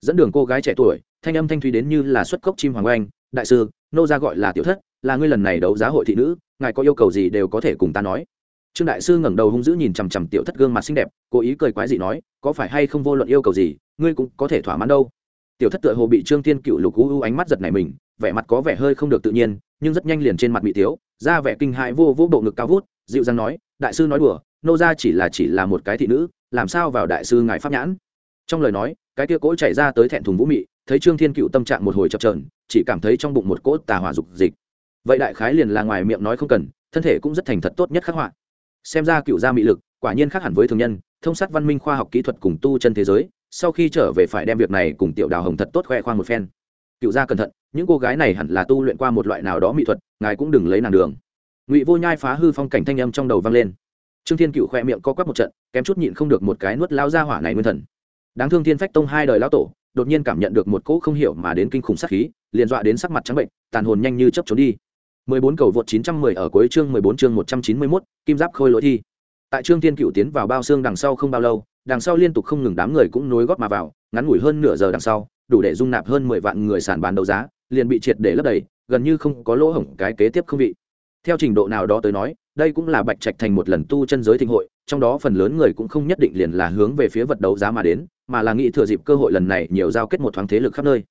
Dẫn đường cô gái trẻ tuổi, thanh âm thanh thúy đến như là xuất cốc chim hoàng oanh, đại sư, nô ra gọi là tiểu thất, là ngươi lần này đấu giá hội thị nữ ngài có yêu cầu gì đều có thể cùng ta nói. Trương đại sư ngẩng đầu hung dữ nhìn chằm chằm tiểu thất gương mặt xinh đẹp, cố ý cười quái dị nói, có phải hay không vô luận yêu cầu gì, ngươi cũng có thể thỏa mãn đâu. Tiểu thất tựa hồ bị trương thiên cựu lục u u ánh mắt giật này mình, vẻ mặt có vẻ hơi không được tự nhiên, nhưng rất nhanh liền trên mặt bị tiếu ra vẻ kinh hại vô vô bộ ngực cao vút, dịu dàng nói, đại sư nói đùa, nô ra chỉ là chỉ là một cái thị nữ, làm sao vào đại sư ngài pháp nhãn? Trong lời nói, cái kia cỗ chạy ra tới thẹn thùng vũ mị, thấy trương thiên cựu tâm trạng một hồi chập trờn chỉ cảm thấy trong bụng một cỗ tà hỏa dục dịch vậy đại khái liền là ngoài miệng nói không cần, thân thể cũng rất thành thật tốt nhất khắc họa. Xem ra cựu gia mị lực, quả nhiên khác hẳn với thường nhân, thông sát văn minh khoa học kỹ thuật cùng tu chân thế giới, sau khi trở về phải đem việc này cùng tiểu đào hồng thật tốt khoe khoang một phen. Cựu gia cẩn thận, những cô gái này hẳn là tu luyện qua một loại nào đó mỹ thuật, ngài cũng đừng lấy nàng đường. Ngụy vô nhai phá hư phong cảnh thanh âm trong đầu vang lên. Trương thiên cựu khoe miệng co quắp một trận, kém chút nhịn không được một cái nuốt lao ra hỏa này nguyên thần. Đáng thương thiên phách tông hai đời lao tổ, đột nhiên cảm nhận được một cỗ không hiểu mà đến kinh khủng sát khí, liền dọa đến sắc mặt trắng bệnh, tàn hồn nhanh như chấp trốn đi. 14 cầu vượt 910 ở cuối chương 14 chương 191, kim giáp khôi lỗi thi. Tại trương thiên cựu tiến vào bao xương đằng sau không bao lâu đằng sau liên tục không ngừng đám người cũng nối gót mà vào ngắn ngủi hơn nửa giờ đằng sau đủ để dung nạp hơn mười vạn người sàn bán đấu giá liền bị triệt để lấp đầy gần như không có lỗ hổng cái kế tiếp không vị. Theo trình độ nào đó tới nói đây cũng là bạch trạch thành một lần tu chân giới thịnh hội trong đó phần lớn người cũng không nhất định liền là hướng về phía vật đấu giá mà đến mà là nghĩ thừa dịp cơ hội lần này nhiều giao kết một thoáng thế lực khắp nơi.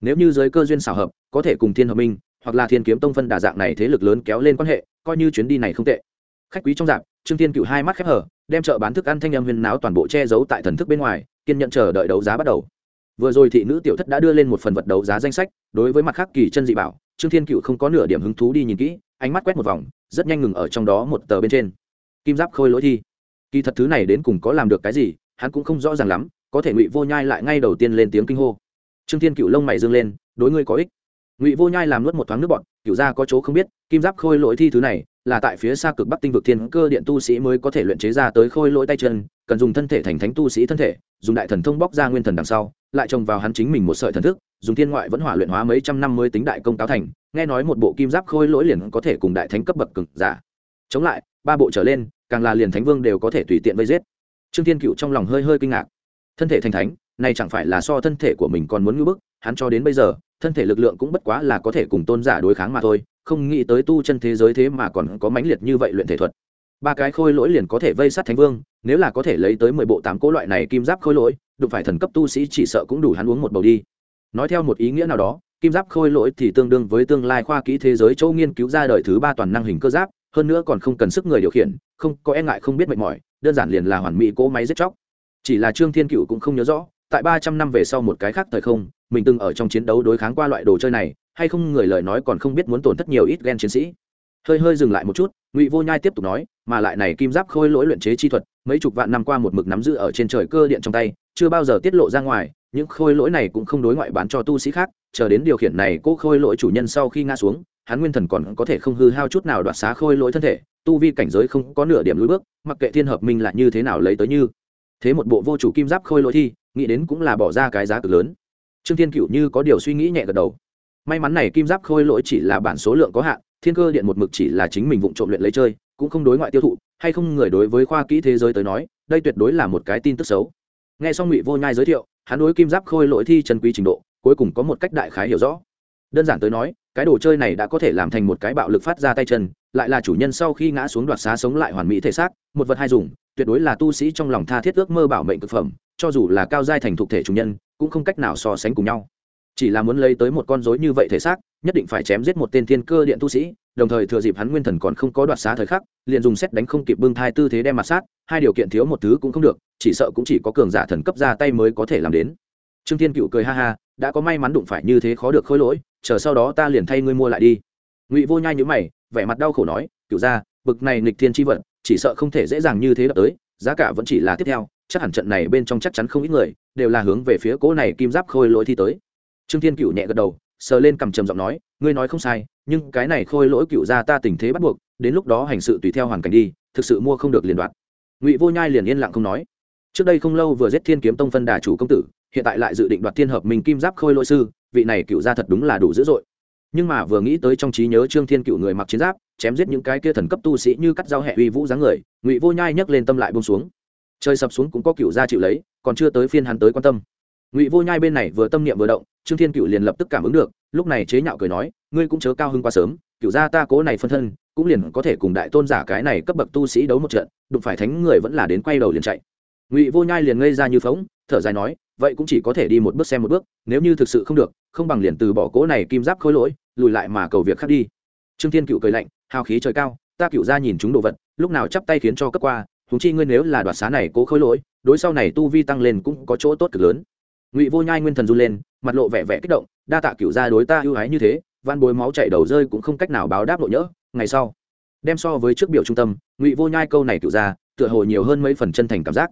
Nếu như giới cơ duyên xảo hợp có thể cùng thiên hợp minh hoặc là thiên kiếm tông phân đà dạng này thế lực lớn kéo lên quan hệ, coi như chuyến đi này không tệ. Khách quý trong dạp, trương thiên cựu hai mắt khép hở, đem chợ bán thức ăn thanh em huyền náo toàn bộ che giấu tại thần thức bên ngoài, kiên nhận chờ đợi đấu giá bắt đầu. Vừa rồi thị nữ tiểu thất đã đưa lên một phần vật đấu giá danh sách, đối với mặt khác kỳ chân dị bảo, trương thiên cựu không có nửa điểm hứng thú đi nhìn kỹ, ánh mắt quét một vòng, rất nhanh ngừng ở trong đó một tờ bên trên. Kim giáp khôi lỗi thi. Kỳ thật thứ này đến cùng có làm được cái gì, hắn cũng không rõ ràng lắm, có thể ngụy vô nhai lại ngay đầu tiên lên tiếng kinh hô. Trương thiên cựu lông mày dương lên, đối ngươi có ích ngụy vô nhai làm nuốt một thoáng nước bọn cựu ra có chỗ không biết, kim giáp khôi lỗi thi thứ này, là tại phía xa cực bắc tinh vực thiên cơ điện tu sĩ mới có thể luyện chế ra tới khôi lỗi tay chân, cần dùng thân thể thành thánh tu sĩ thân thể, dùng đại thần thông bóc ra nguyên thần đằng sau, lại trồng vào hắn chính mình một sợi thần thức, dùng thiên ngoại vẫn hỏa luyện hóa mấy trăm năm mới tính đại công cáo thành, nghe nói một bộ kim giáp khôi lỗi liền có thể cùng đại thánh cấp bậc cực giả. Chống lại, ba bộ trở lên, càng là liền thánh vương đều có thể tùy tiện vây giết. Trương thiên cựu trong lòng hơi hơi kinh ngạc. Thân thể thành thánh này chẳng phải là so thân thể của mình còn muốn ngưỡng bức, hắn cho đến bây giờ, thân thể lực lượng cũng bất quá là có thể cùng tôn giả đối kháng mà thôi, không nghĩ tới tu chân thế giới thế mà còn có mãnh liệt như vậy luyện thể thuật. Ba cái khôi lỗi liền có thể vây sát thánh vương, nếu là có thể lấy tới mười bộ tám cỗ loại này kim giáp khôi lỗi, đụng phải thần cấp tu sĩ chỉ sợ cũng đủ hắn uống một bầu đi. Nói theo một ý nghĩa nào đó, kim giáp khôi lỗi thì tương đương với tương lai khoa kỹ thế giới châu nghiên cứu ra đời thứ ba toàn năng hình cơ giáp, hơn nữa còn không cần sức người điều khiển, không có e ngại không biết mệt mỏi, đơn giản liền là hoàn mỹ cỗ máy giết chóc. Chỉ là trương thiên cựu cũng không nhớ rõ tại ba trăm năm về sau một cái khác thời không, mình từng ở trong chiến đấu đối kháng qua loại đồ chơi này, hay không người lời nói còn không biết muốn tổn thất nhiều ít ghen chiến sĩ. Hơi hơi dừng lại một chút, ngụy vô nhai tiếp tục nói, mà lại này kim giáp khôi lỗi luyện chế chi thuật, mấy chục vạn năm qua một mực nắm giữ ở trên trời cơ điện trong tay, chưa bao giờ tiết lộ ra ngoài, những khôi lỗi này cũng không đối ngoại bán cho tu sĩ khác, chờ đến điều khiển này cố khôi lỗi chủ nhân sau khi ngã xuống, hắn nguyên thần còn có thể không hư hao chút nào đoạt xá khôi lỗi thân thể, tu vi cảnh giới không có nửa điểm lùi bước, mặc kệ thiên hợp minh là như thế nào lấy tới như. Thế một bộ vô chủ kim giáp khôi lỗi thi nghĩ đến cũng là bỏ ra cái giá cực lớn. Trương thiên cựu như có điều suy nghĩ nhẹ gật đầu. May mắn này kim giáp khôi lỗi chỉ là bản số lượng có hạn, thiên cơ điện một mực chỉ là chính mình vụng trộm luyện lấy chơi, cũng không đối ngoại tiêu thụ, hay không người đối với khoa kỹ thế giới tới nói, đây tuyệt đối là một cái tin tức xấu. Nghe xong ngụy vô nhai giới thiệu, hắn đối kim giáp khôi lỗi thi chân quý trình độ, cuối cùng có một cách đại khái hiểu rõ. Đơn giản tới nói, cái đồ chơi này đã có thể làm thành một cái bạo lực phát ra tay chân, lại là chủ nhân sau khi ngã xuống đoạt xá sống lại hoàn mỹ thể xác, một vật hai dùng tuyệt đối là tu sĩ trong lòng tha thiết ước mơ bảo mệnh thực phẩm, cho dù là cao giai thành thục thể chủ nhân, cũng không cách nào so sánh cùng nhau. Chỉ là muốn lấy tới một con rối như vậy thể xác, nhất định phải chém giết một tên thiên cơ điện tu sĩ, đồng thời thừa dịp hắn nguyên thần còn không có đoạt xá thời khắc, liền dùng xét đánh không kịp bưng thai tư thế đem mặt sát, hai điều kiện thiếu một thứ cũng không được, chỉ sợ cũng chỉ có cường giả thần cấp ra tay mới có thể làm đến. Trương thiên cựu cười ha ha, đã có may mắn đụng phải như thế khó được khôi lỗi, chờ sau đó ta liền thay ngươi mua lại đi. Ngụy vô nhai nhữ mày, vẻ mặt đau khổ nói, cựu ra bực này nghịch thiên tri vận chỉ sợ không thể dễ dàng như thế đập tới, giá cả vẫn chỉ là tiếp theo, chắc hẳn trận này bên trong chắc chắn không ít người, đều là hướng về phía cỗ này kim giáp khôi lỗi thi tới. Trương thiên cựu nhẹ gật đầu, sờ lên cầm trầm giọng nói, ngươi nói không sai, nhưng cái này khôi lỗi cựu ra ta tình thế bắt buộc, đến lúc đó hành sự tùy theo hoàn cảnh đi, thực sự mua không được liền đoạt. Ngụy vô nhai liền yên lặng không nói. Trước đây không lâu vừa giết thiên kiếm tông phân đà chủ công tử, hiện tại lại dự định đoạt thiên hợp mình kim giáp khôi lỗi sư, vị này cựu ra thật đúng là đủ dữ dội nhưng mà vừa nghĩ tới trong trí nhớ trương thiên cựu người mặc chiến giáp, chém giết những cái kia thần cấp tu sĩ như cắt dao hẹ uy vũ dáng người, ngụy vô nhai nhấc lên tâm lại bông xuống. Chơi sập xuống cũng có cựu gia chịu lấy, còn chưa tới phiên hắn tới quan tâm. Ngụy vô nhai bên này vừa tâm niệm vừa động, trương thiên cựu liền lập tức cảm ứng được, lúc này chế nhạo cười nói, ngươi cũng chớ cao hơn quá sớm, cựu gia ta cố này phân thân, cũng liền có thể cùng đại tôn giả cái này cấp bậc tu sĩ đấu một trận, đụng phải thánh người vẫn là đến quay đầu liền chạy. Ngụy vô nhai liền ngây ra như phóng, thở dài nói, vậy cũng chỉ có thể đi một bước xem một bước, nếu như thực sự không được, không bằng liền từ bỏ cố này kim giáp khôi lỗi lùi lại mà cầu việc khác đi. Trương thiên cựu cười lạnh, hào khí trời cao, ta cựu ra nhìn chúng đồ vật, lúc nào chắp tay khiến cho cấp qua thúng chi ngươi nếu là đoạt xá này cố khôi lỗi, đối sau này tu vi tăng lên cũng có chỗ tốt cực lớn. Ngụy vô nhai nguyên thần run lên, mặt lộ vẻ vẻ kích động, đa tạ cựu ra đối ta ưu ái như thế van bối máu chảy đầu rơi cũng không cách nào báo đáp lộ nhỡ ngày sau. Đem so với trước biểu trung tâm, ngụy vô nhai câu này cựu ra tựa hồ nhiều hơn mấy phần chân thành cảm giác.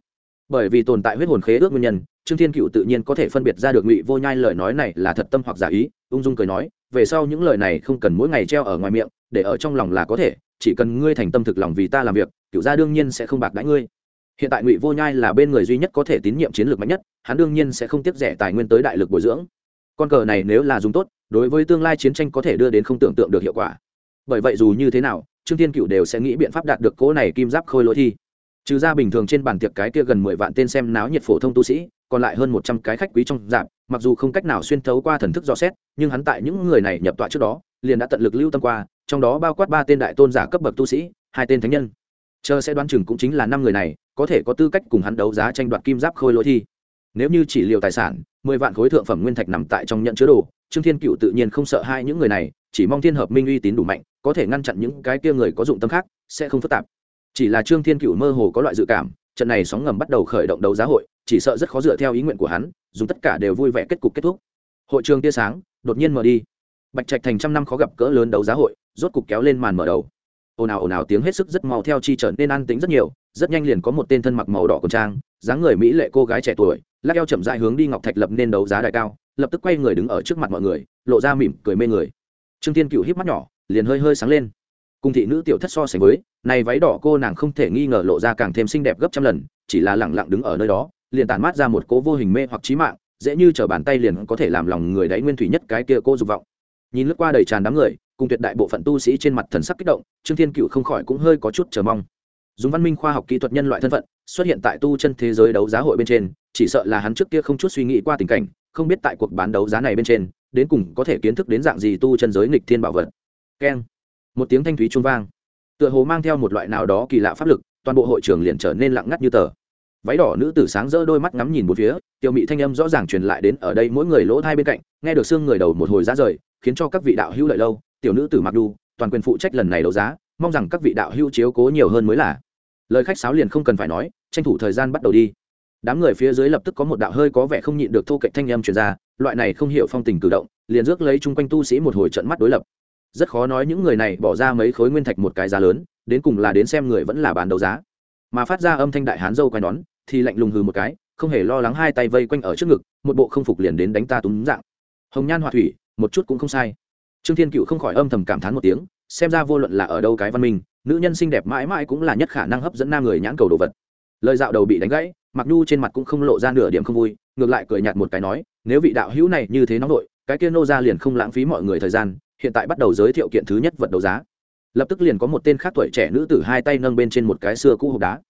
Bởi vì tồn tại huyết hồn khế ước nguyên nhân, trương thiên cựu tự nhiên có thể phân biệt ra được ngụy vô nhai lời nói này là thật tâm hoặc giả ý, ung dung cười nói về sau những lời này không cần mỗi ngày treo ở ngoài miệng, để ở trong lòng là có thể, chỉ cần ngươi thành tâm thực lòng vì ta làm việc, cựu gia đương nhiên sẽ không bạc đãi ngươi. Hiện tại ngụy vô nhai là bên người duy nhất có thể tín nhiệm chiến lược mạnh nhất, hắn đương nhiên sẽ không tiếp rẻ tài nguyên tới đại lực bồi dưỡng. Con cờ này nếu là dùng tốt, đối với tương lai chiến tranh có thể đưa đến không tưởng tượng được hiệu quả. Bởi vậy dù như thế nào, trương thiên cựu đều sẽ nghĩ biện pháp đạt được cỗ này kim giáp khôi lỗi thi. Trừ ra bình thường trên bàn tiệc cái kia gần mười vạn tên xem náo nhiệt phổ thông tu sĩ, còn lại hơn một trăm cái khách quý trong dạp mặc dù không cách nào xuyên thấu qua thần thức dò xét, nhưng hắn tại những người này nhập tọa trước đó, liền đã tận lực lưu tâm qua, trong đó bao quát ba tên đại tôn giả cấp bậc tu sĩ, hai tên thánh nhân. Chờ sẽ đoán chừng cũng chính là năm người này, có thể có tư cách cùng hắn đấu giá tranh đoạt kim giáp khôi lỗi thi. Nếu như chỉ liều tài sản, mười vạn khối thượng phẩm nguyên thạch nằm tại trong nhận chứa đồ, trương thiên cựu tự nhiên không sợ hai những người này, chỉ mong thiên hợp minh uy tín đủ mạnh, có thể ngăn chặn những cái kia người có dụng tâm khác, sẽ không phức tạp. Chỉ là trương thiên cựu mơ hồ có loại dự cảm trận này sóng ngầm bắt đầu khởi động đấu giá hội, chỉ sợ rất khó dựa theo ý nguyện của hắn, dùng tất cả đều vui vẻ kết cục kết thúc. Hội trường tia sáng, đột nhiên mở đi. Bạch trạch thành trăm năm khó gặp cỡ lớn đấu giá hội, rốt cục kéo lên màn mở đầu. Ồn ào ồn ào tiếng hết sức rất mau theo chi trở nên an tính rất nhiều, rất nhanh liền có một tên thân mặc màu đỏ quần trang, dáng người mỹ lệ cô gái trẻ tuổi, lắc eo chậm dại hướng đi ngọc thạch lập nên đấu giá đại cao, lập tức quay người đứng ở trước mặt mọi người, lộ ra mỉm cười mê người. Trương tiên cựu híp mắt nhỏ, liền hơi hơi sáng lên cùng thị nữ tiểu thất so sánh với, này váy đỏ cô nàng không thể nghi ngờ lộ ra càng thêm xinh đẹp gấp trăm lần, chỉ là lẳng lặng đứng ở nơi đó, liền tản mát ra một cố vô hình mê hoặc trí mạng, dễ như t bàn tay liền có thể làm lòng người đáy nguyên thủy nhất cái kia cô dục vọng. Nhìn lướt qua đầy tràn đám người, cùng tuyệt đại bộ phận tu sĩ trên mặt thần sắc kích động, trương thiên cựu không khỏi cũng hơi có chút chờ mong. Dùng văn minh khoa học kỹ thuật nhân loại thân phận, xuất hiện tại tu chân thế giới đấu giá hội bên trên, chỉ sợ là hắn trước kia không chút suy nghĩ qua tình cảnh, không biết tại cuộc bán đấu giá này bên trên, đến cùng có thể kiến thức đến dạng gì tu chân giới nghịch thiên bảo vật. Keng một tiếng thanh thúy trung vang. Tựa hồ mang theo một loại nào đó kỳ lạ pháp lực, toàn bộ hội trường liền trở nên lặng ngắt như tờ. Váy đỏ nữ tử sáng rỡ đôi mắt ngắm nhìn một phía, tiểu mị thanh âm rõ ràng truyền lại đến ở đây mỗi người lỗ thai bên cạnh, nghe được xương người đầu một hồi ra rời, khiến cho các vị đạo hữu lợi lâu, tiểu nữ tử mặc đu, toàn quyền phụ trách lần này đấu giá, mong rằng các vị đạo hữu chiếu cố nhiều hơn mới là. Lời khách sáo liền không cần phải nói, tranh thủ thời gian bắt đầu đi. Đám người phía dưới lập tức có một đạo hơi có vẻ không nhịn được thô cạnh thanh âm truyền ra, loại này không hiểu phong tình cử động, liền rước lấy chung quanh tu sĩ một hồi trận mắt đối lập rất khó nói những người này bỏ ra mấy khối nguyên thạch một cái giá lớn, đến cùng là đến xem người vẫn là bán đấu giá. Mà phát ra âm thanh đại hán dâu quay nón, thì lạnh lùng hừ một cái, không hề lo lắng hai tay vây quanh ở trước ngực, một bộ không phục liền đến đánh ta túm dạng. Hồng nhan họa thủy, một chút cũng không sai. Trương thiên cựu không khỏi âm thầm cảm thán một tiếng, xem ra vô luận là ở đâu cái văn minh, nữ nhân xinh đẹp mãi mãi cũng là nhất khả năng hấp dẫn nam người nhãn cầu đồ vật. Lời dạo đầu bị đánh gãy mặc nhu trên mặt cũng không lộ ra nửa điểm không vui, ngược lại cười nhạt một cái nói, nếu vị đạo hữu này như thế nóng nội, cái kia nô ra liền không lãng phí mọi người thời gian hiện tại bắt đầu giới thiệu kiện thứ nhất vật đấu giá. Lập tức liền có một tên khác tuổi trẻ nữ tử hai tay nâng bên trên một cái xưa cũ hộp đá.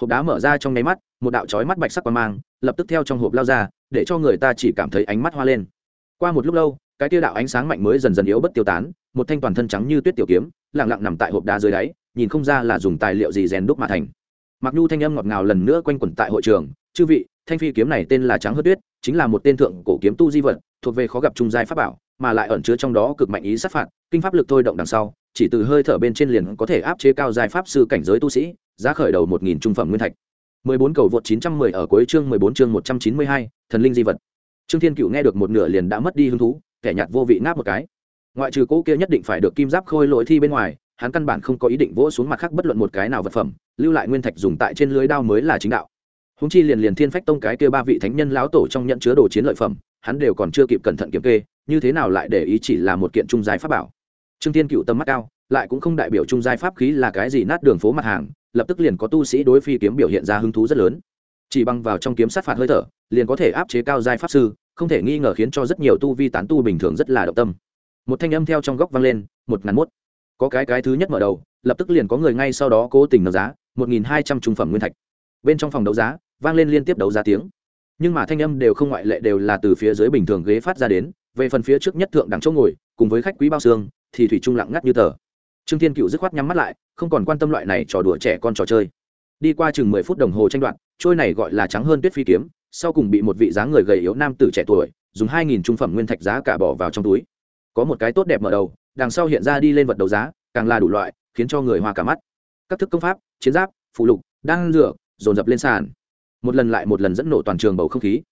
Hộp đá mở ra trong nháy mắt, một đạo trói mắt bạch sắc qua mang, lập tức theo trong hộp lao ra, để cho người ta chỉ cảm thấy ánh mắt hoa lên. Qua một lúc lâu, cái tiêu đạo ánh sáng mạnh mới dần dần yếu bất tiêu tán, một thanh toàn thân trắng như tuyết tiểu kiếm lẳng lặng nằm tại hộp đá dưới đáy, nhìn không ra là dùng tài liệu gì rèn đúc mà thành. Mặc nhu thanh âm ngọt ngào lần nữa quanh quẩn tại hội trường, chư vị, thanh phi kiếm này tên là trắng hớt tuyết, chính là một tên thượng cổ kiếm tu di vật, thuộc về khó gặp trung giai pháp bảo mà lại ẩn chứa trong đó cực mạnh ý sát phạt kinh pháp lực thôi động đằng sau chỉ từ hơi thở bên trên liền có thể áp chế cao giai pháp sư cảnh giới tu sĩ giá khởi đầu một nghìn trung phẩm nguyên thạch 14 cầu vượt 910 ở cuối chương 14 chương 192, thần linh di vật. Trương Thiên Cựu nghe được một nửa liền đã mất đi hứng thú, kẻ nhạt vô vị ngáp một cái. Ngoại trừ cỗ kia nhất định phải được kim giáp khôi lỗi thi bên ngoài, hắn căn bản không có ý định vỗ xuống mặt khác bất luận một cái nào vật phẩm lưu lại nguyên thạch dùng tại trên lưới đao mới là chính đạo húng chi liền liền thiên phách tông cái kia ba vị thánh nhân lão tổ trong nhận chứa đồ chiến lợi phẩm hắn đều còn chưa kịp cẩn thận kiểm kê như thế nào lại để ý chỉ là một kiện trung giai pháp bảo? Trương Thiên cựu tâm mắt cao, lại cũng không đại biểu trung giai pháp khí là cái gì nát đường phố mặt hàng, lập tức liền có tu sĩ đối phi kiếm biểu hiện ra hứng thú rất lớn. Chỉ bằng vào trong kiếm sát phạt hơi thở, liền có thể áp chế cao giai pháp sư, không thể nghi ngờ khiến cho rất nhiều tu vi tán tu bình thường rất là động tâm. Một thanh âm theo trong góc vang lên, một ngàn mốt. Có cái cái thứ nhất mở đầu, lập tức liền có người ngay sau đó cố tình đấu giá, một nghìn hai trăm trung phẩm nguyên thạch. Bên trong phòng đấu giá, vang lên liên tiếp đấu giá tiếng. Nhưng mà thanh âm đều không ngoại lệ đều là từ phía dưới bình thường ghế phát ra đến về phần phía trước nhất thượng đẳng chỗ ngồi, cùng với khách quý bao xương, thì thủy trung lặng ngắt như tờ. Trương thiên cựu dứt khoát nhắm mắt lại, không còn quan tâm loại này trò đùa trẻ con trò chơi. Đi qua chừng mười phút đồng hồ tranh đoạn trôi này gọi là trắng hơn tuyết phi kiếm, sau cùng bị một vị dáng người gầy yếu nam tử trẻ tuổi, dùng hai nghìn trung phẩm nguyên thạch giá cả bỏ vào trong túi. Có một cái tốt đẹp mở đầu, đằng sau hiện ra đi lên vật đấu giá, càng là đủ loại, khiến cho người hoa cả mắt. Các thức công pháp, chiến giáp, phụ lục đang rửa dồn dập lên sàn. Một lần lại một lần dẫn nổ toàn trường bầu không khí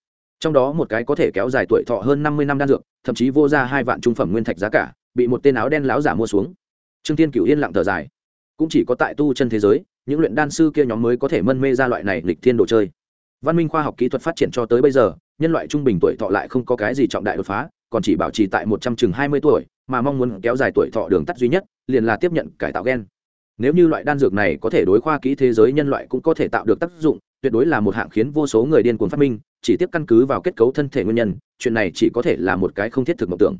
trong đó một cái có thể kéo dài tuổi thọ hơn năm mươi năm đan dược, thậm chí vô ra hai vạn trung phẩm nguyên thạch giá cả, bị một tên áo đen láo giả mua xuống. Trương tiên cửu yên lặng thở dài. Cũng chỉ có tại tu chân thế giới, những luyện đan sư kia nhóm mới có thể mân mê ra loại này lịch thiên đồ chơi. Văn minh khoa học kỹ thuật phát triển cho tới bây giờ, nhân loại trung bình tuổi thọ lại không có cái gì trọng đại đột phá, còn chỉ bảo trì tại một trăm chừng hai mươi tuổi, mà mong muốn kéo dài tuổi thọ đường tắt duy nhất, liền là tiếp nhận cải tạo gen. Nếu như loại đan dược này có thể đối khoa kỹ thế giới nhân loại cũng có thể tạo được tác dụng, tuyệt đối là một hạng khiến vô số người điên cuồng phát minh chỉ tiếp căn cứ vào kết cấu thân thể nguyên nhân, chuyện này chỉ có thể là một cái không thiết thực mộng tưởng.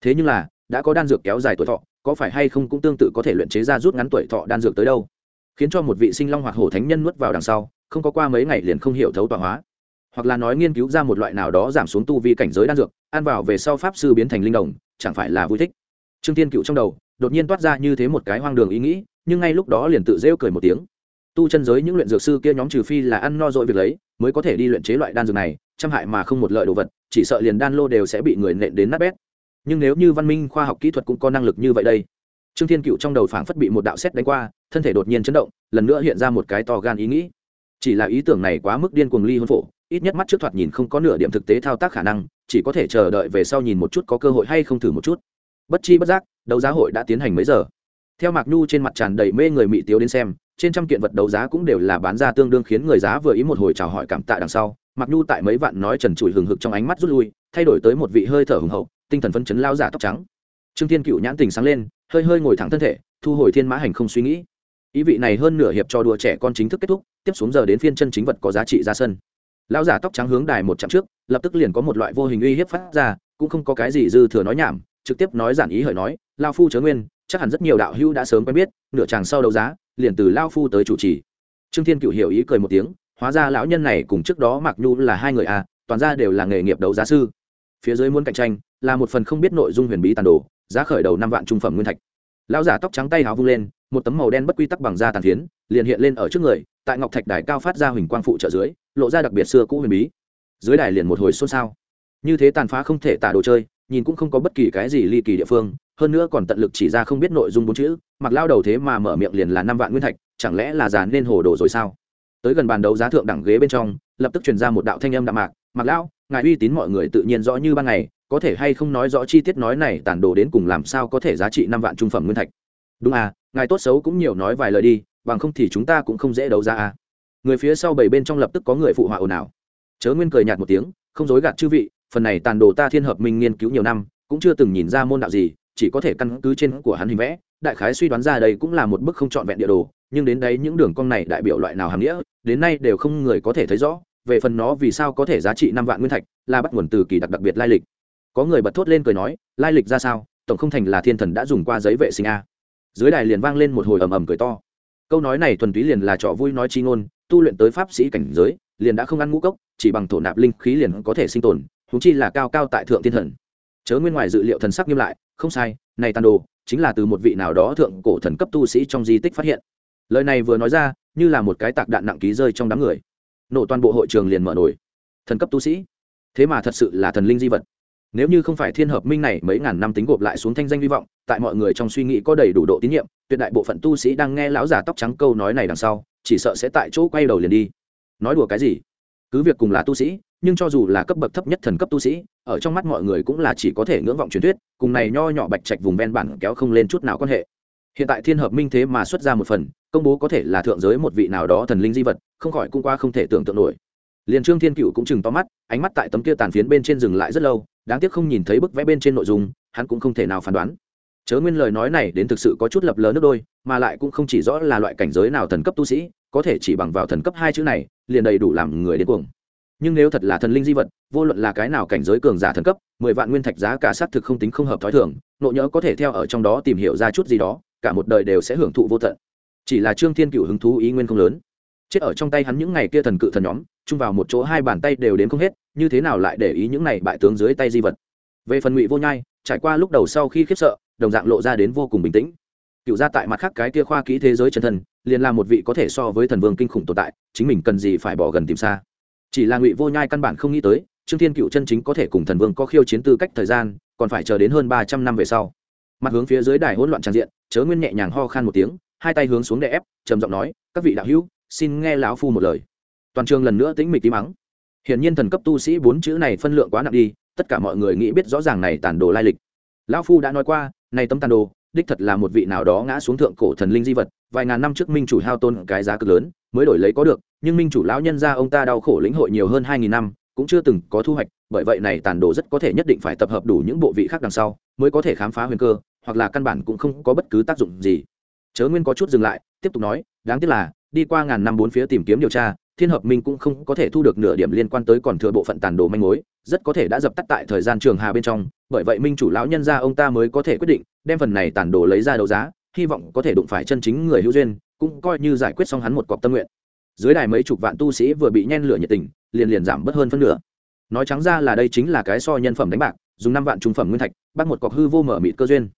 Thế nhưng là, đã có đan dược kéo dài tuổi thọ, có phải hay không cũng tương tự có thể luyện chế ra rút ngắn tuổi thọ đan dược tới đâu? Khiến cho một vị sinh long hoặc hổ thánh nhân nuốt vào đằng sau, không có qua mấy ngày liền không hiểu thấu tọa hóa. Hoặc là nói nghiên cứu ra một loại nào đó giảm xuống tu vi cảnh giới đan dược, ăn vào về sau pháp sư biến thành linh đồng, chẳng phải là vui thích? Trương tiên cựu trong đầu, đột nhiên toát ra như thế một cái hoang đường ý nghĩ, nhưng ngay lúc đó liền tự rêu cười một tiếng tu chân giới những luyện dược sư kia nhóm trừ phi là ăn no dội việc lấy, mới có thể đi luyện chế loại đan dược này trăm hại mà không một lợi đồ vật, chỉ sợ liền đan lô đều sẽ bị người nện đến nát bét. Nhưng nếu như văn minh khoa học kỹ thuật cũng có năng lực như vậy đây, trương thiên cựu trong đầu phảng phất bị một đạo xét đánh qua, thân thể đột nhiên chấn động, lần nữa hiện ra một cái to gan ý nghĩ. Chỉ là ý tưởng này quá mức điên cuồng ly hôn phổ, ít nhất mắt trước thoạt nhìn không có nửa điểm thực tế thao tác khả năng, chỉ có thể chờ đợi về sau nhìn một chút có cơ hội hay không thử một chút. Bất chi bất giác, đấu giá hội đã tiến hành mấy giờ. Theo mạc nhu trên mặt tràn đầy mê người mị tiếu đến xem trên trăm kiện vật đấu giá cũng đều là bán ra tương đương khiến người giá vừa ý một hồi chào hỏi cảm tạ đằng sau mặc nhu tại mấy vạn nói trần trụi hừng hực trong ánh mắt rút lui, thay đổi tới một vị hơi thở hùng hậu, tinh thần phân chấn lao giả tóc trắng. Trương thiên cựu nhãn tình sáng lên, hơi hơi ngồi thẳng thân thể, thu hồi thiên mã hành không suy nghĩ. Ý vị này hơn nửa hiệp cho đùa trẻ con chính thức kết thúc, tiếp xuống giờ đến phiên chân chính vật có giá trị ra sân. Lão giả tóc trắng hướng đài một chặng trước, lập tức liền có một loại vô hình uy hiếp phát ra, cũng không có cái gì dư thừa nói nhảm, trực tiếp nói giản ý hời nói, lao phu chớ nguyên, chắc hẳn rất nhiều đạo hữu đã sớm quen biết, nửa chàng sau đấu giá liền từ lao phu tới chủ trì. Trương thiên cựu hiểu ý cười một tiếng, hóa ra lão nhân này cùng trước đó mặc nhu là hai người à toàn ra đều là nghề nghiệp đấu giá sư. Phía dưới muốn cạnh tranh, là một phần không biết nội dung huyền bí tàn đồ, giá khởi đầu năm vạn trung phẩm nguyên thạch. Lão giả tóc trắng tay háo vung lên, một tấm màu đen bất quy tắc bằng da tàn phiến, liền hiện lên ở trước người, tại ngọc thạch đài cao phát ra huỳnh quang phụ trợ dưới, lộ ra đặc biệt xưa cũ huyền bí. Dưới đài liền một hồi xôn xao. Như thế tàn phá không thể tả đồ chơi, nhìn cũng không có bất kỳ cái gì ly kỳ địa phương hơn nữa còn tận lực chỉ ra không biết nội dung bốn chữ, mặc lao đầu thế mà mở miệng liền là năm vạn nguyên thạch, chẳng lẽ là già nên hồ đồ rồi sao? Tới gần bàn đấu giá thượng đẳng ghế bên trong, lập tức truyền ra một đạo thanh âm đạm mạc, mặc lão, ngài uy tín mọi người tự nhiên rõ như ban ngày, có thể hay không nói rõ chi tiết nói này tản đồ đến cùng làm sao có thể giá trị năm vạn trung phẩm nguyên thạch? Đúng à ngài tốt xấu cũng nhiều nói vài lời đi, bằng không thì chúng ta cũng không dễ đấu ra à. Người phía sau bảy bên trong lập tức có người phụ họa ồn ào. Chớ nguyên cười nhạt một tiếng, không dối gạt chư vị, phần này tàn đồ ta thiên hợp minh nghiên cứu nhiều năm, cũng chưa từng nhìn ra môn đạo gì chỉ có thể căn cứ trên của hắn hình vẽ, đại khái suy đoán ra đây cũng là một bức không trọn vẹn địa đồ, nhưng đến đấy những đường cong này đại biểu loại nào hàm nghĩa, đến nay đều không người có thể thấy rõ, về phần nó vì sao có thể giá trị năm vạn nguyên thạch, là bắt nguồn từ kỳ đặc đặc biệt lai lịch. Có người bật thốt lên cười nói, lai lịch ra sao, tổng không thành là thiên thần đã dùng qua giấy vệ sinh a. Dưới đài liền vang lên một hồi ầm ầm cười to. Câu nói này thuần túy liền là trò vui nói chi ngôn, tu luyện tới pháp sĩ cảnh giới, liền đã không ăn ngũ cốc, chỉ bằng thổ nạp linh khí liền có thể sinh tồn húng chi là cao cao tại thượng thiên thần. Chớ nguyên ngoài dự liệu thần sắc nghiêm lại không sai, này tàn đồ chính là từ một vị nào đó thượng cổ thần cấp tu sĩ trong di tích phát hiện. Lời này vừa nói ra, như là một cái tạc đạn nặng ký rơi trong đám người. Nổ toàn bộ hội trường liền mở nổi. Thần cấp tu sĩ. Thế mà thật sự là thần linh di vật. Nếu như không phải thiên hợp minh này mấy ngàn năm tính gộp lại xuống thanh danh hy vọng, tại mọi người trong suy nghĩ có đầy đủ độ tín nhiệm, tuyệt đại bộ phận tu sĩ đang nghe lão già tóc trắng câu nói này đằng sau, chỉ sợ sẽ tại chỗ quay đầu liền đi. Nói đùa cái gì? Cứ việc cùng là tu sĩ, nhưng cho dù là cấp bậc thấp nhất thần cấp tu sĩ, ở trong mắt mọi người cũng là chỉ có thể ngưỡng vọng truyền thuyết, cùng này nho nhỏ bạch trạch vùng ven bản kéo không lên chút nào quan hệ. Hiện tại thiên hợp minh thế mà xuất ra một phần, công bố có thể là thượng giới một vị nào đó thần linh di vật, không khỏi cũng qua không thể tưởng tượng nổi. Liền trương thiên cựu cũng chừng to mắt, ánh mắt tại tấm kia tàn phiến bên trên dừng lại rất lâu, đáng tiếc không nhìn thấy bức vẽ bên trên nội dung, hắn cũng không thể nào phán đoán. Chớ nguyên lời nói này đến thực sự có chút lập lờ nước đôi, mà lại cũng không chỉ rõ là loại cảnh giới nào thần cấp tu sĩ có thể chỉ bằng vào thần cấp hai chữ này, liền đầy đủ làm người đến cuồng. Nhưng nếu thật là thần linh di vật, vô luận là cái nào cảnh giới cường giả thần cấp, mười vạn nguyên thạch giá cả xác thực không tính không hợp thói thường, nộ nhỡ có thể theo ở trong đó tìm hiểu ra chút gì đó, cả một đời đều sẽ hưởng thụ vô tận. Chỉ là trương thiên cựu hứng thú ý nguyên không lớn. Chết ở trong tay hắn những ngày kia thần cự thần nhóm, chung vào một chỗ hai bàn tay đều đến không hết, như thế nào lại để ý những này bại tướng dưới tay di vật? Về phần ngụy vô nhai, trải qua lúc đầu sau khi khiếp sợ, đồng dạng lộ ra đến vô cùng bình tĩnh. Cựu ra tại mặt khác cái kia khoa kỹ thế giới chân thần liền là một vị có thể so với thần vương kinh khủng tồn tại, chính mình cần gì phải bỏ gần tìm xa. Chỉ là ngụy vô nhai căn bản không nghĩ tới, trương thiên cựu chân chính có thể cùng thần vương có khiêu chiến tư cách thời gian, còn phải chờ đến hơn ba trăm năm về sau. Mặt hướng phía dưới đài hỗn loạn tràn diện, chớ nguyên nhẹ nhàng ho khan một tiếng, hai tay hướng xuống đè ép, trầm giọng nói, các vị đạo hữu, xin nghe lão phu một lời. Toàn trường lần nữa tĩnh mịch tí mắng hiển nhiên thần cấp tu sĩ bốn chữ này phân lượng quá nặng đi, tất cả mọi người nghĩ biết rõ ràng này tàn đồ lai lịch. Lão phu đã nói qua, này tấm tàn đồ đích thật là một vị nào đó ngã xuống thượng cổ thần linh di vật, vài ngàn năm trước minh chủ hao tôn cái giá cực lớn, mới đổi lấy có được, nhưng minh chủ lão nhân ra ông ta đau khổ lĩnh hội nhiều hơn hai nghìn năm, cũng chưa từng có thu hoạch, bởi vậy này tàn đồ rất có thể nhất định phải tập hợp đủ những bộ vị khác đằng sau, mới có thể khám phá huyền cơ, hoặc là căn bản cũng không có bất cứ tác dụng gì. Chớ nguyên có chút dừng lại, tiếp tục nói, đáng tiếc là, đi qua ngàn năm bốn phía tìm kiếm điều tra, thiên hợp minh cũng không có thể thu được nửa điểm liên quan tới còn thừa bộ phận tàn đồ manh mối, rất có thể đã dập tắt tại thời gian trường hà bên trong, bởi vậy minh chủ lão nhân ra ông ta mới có thể quyết định đem phần này tàn đồ lấy ra đấu giá, hy vọng có thể đụng phải chân chính người hữu duyên, cũng coi như giải quyết xong hắn một cọc tâm nguyện. Dưới đài mấy chục vạn tu sĩ vừa bị nhen lửa nhiệt tình, liền liền giảm bớt hơn phân nửa. Nói trắng ra là đây chính là cái so nhân phẩm đánh bạc, dùng năm vạn trung phẩm nguyên thạch, bắt một cọc hư vô mở mịt cơ duyên.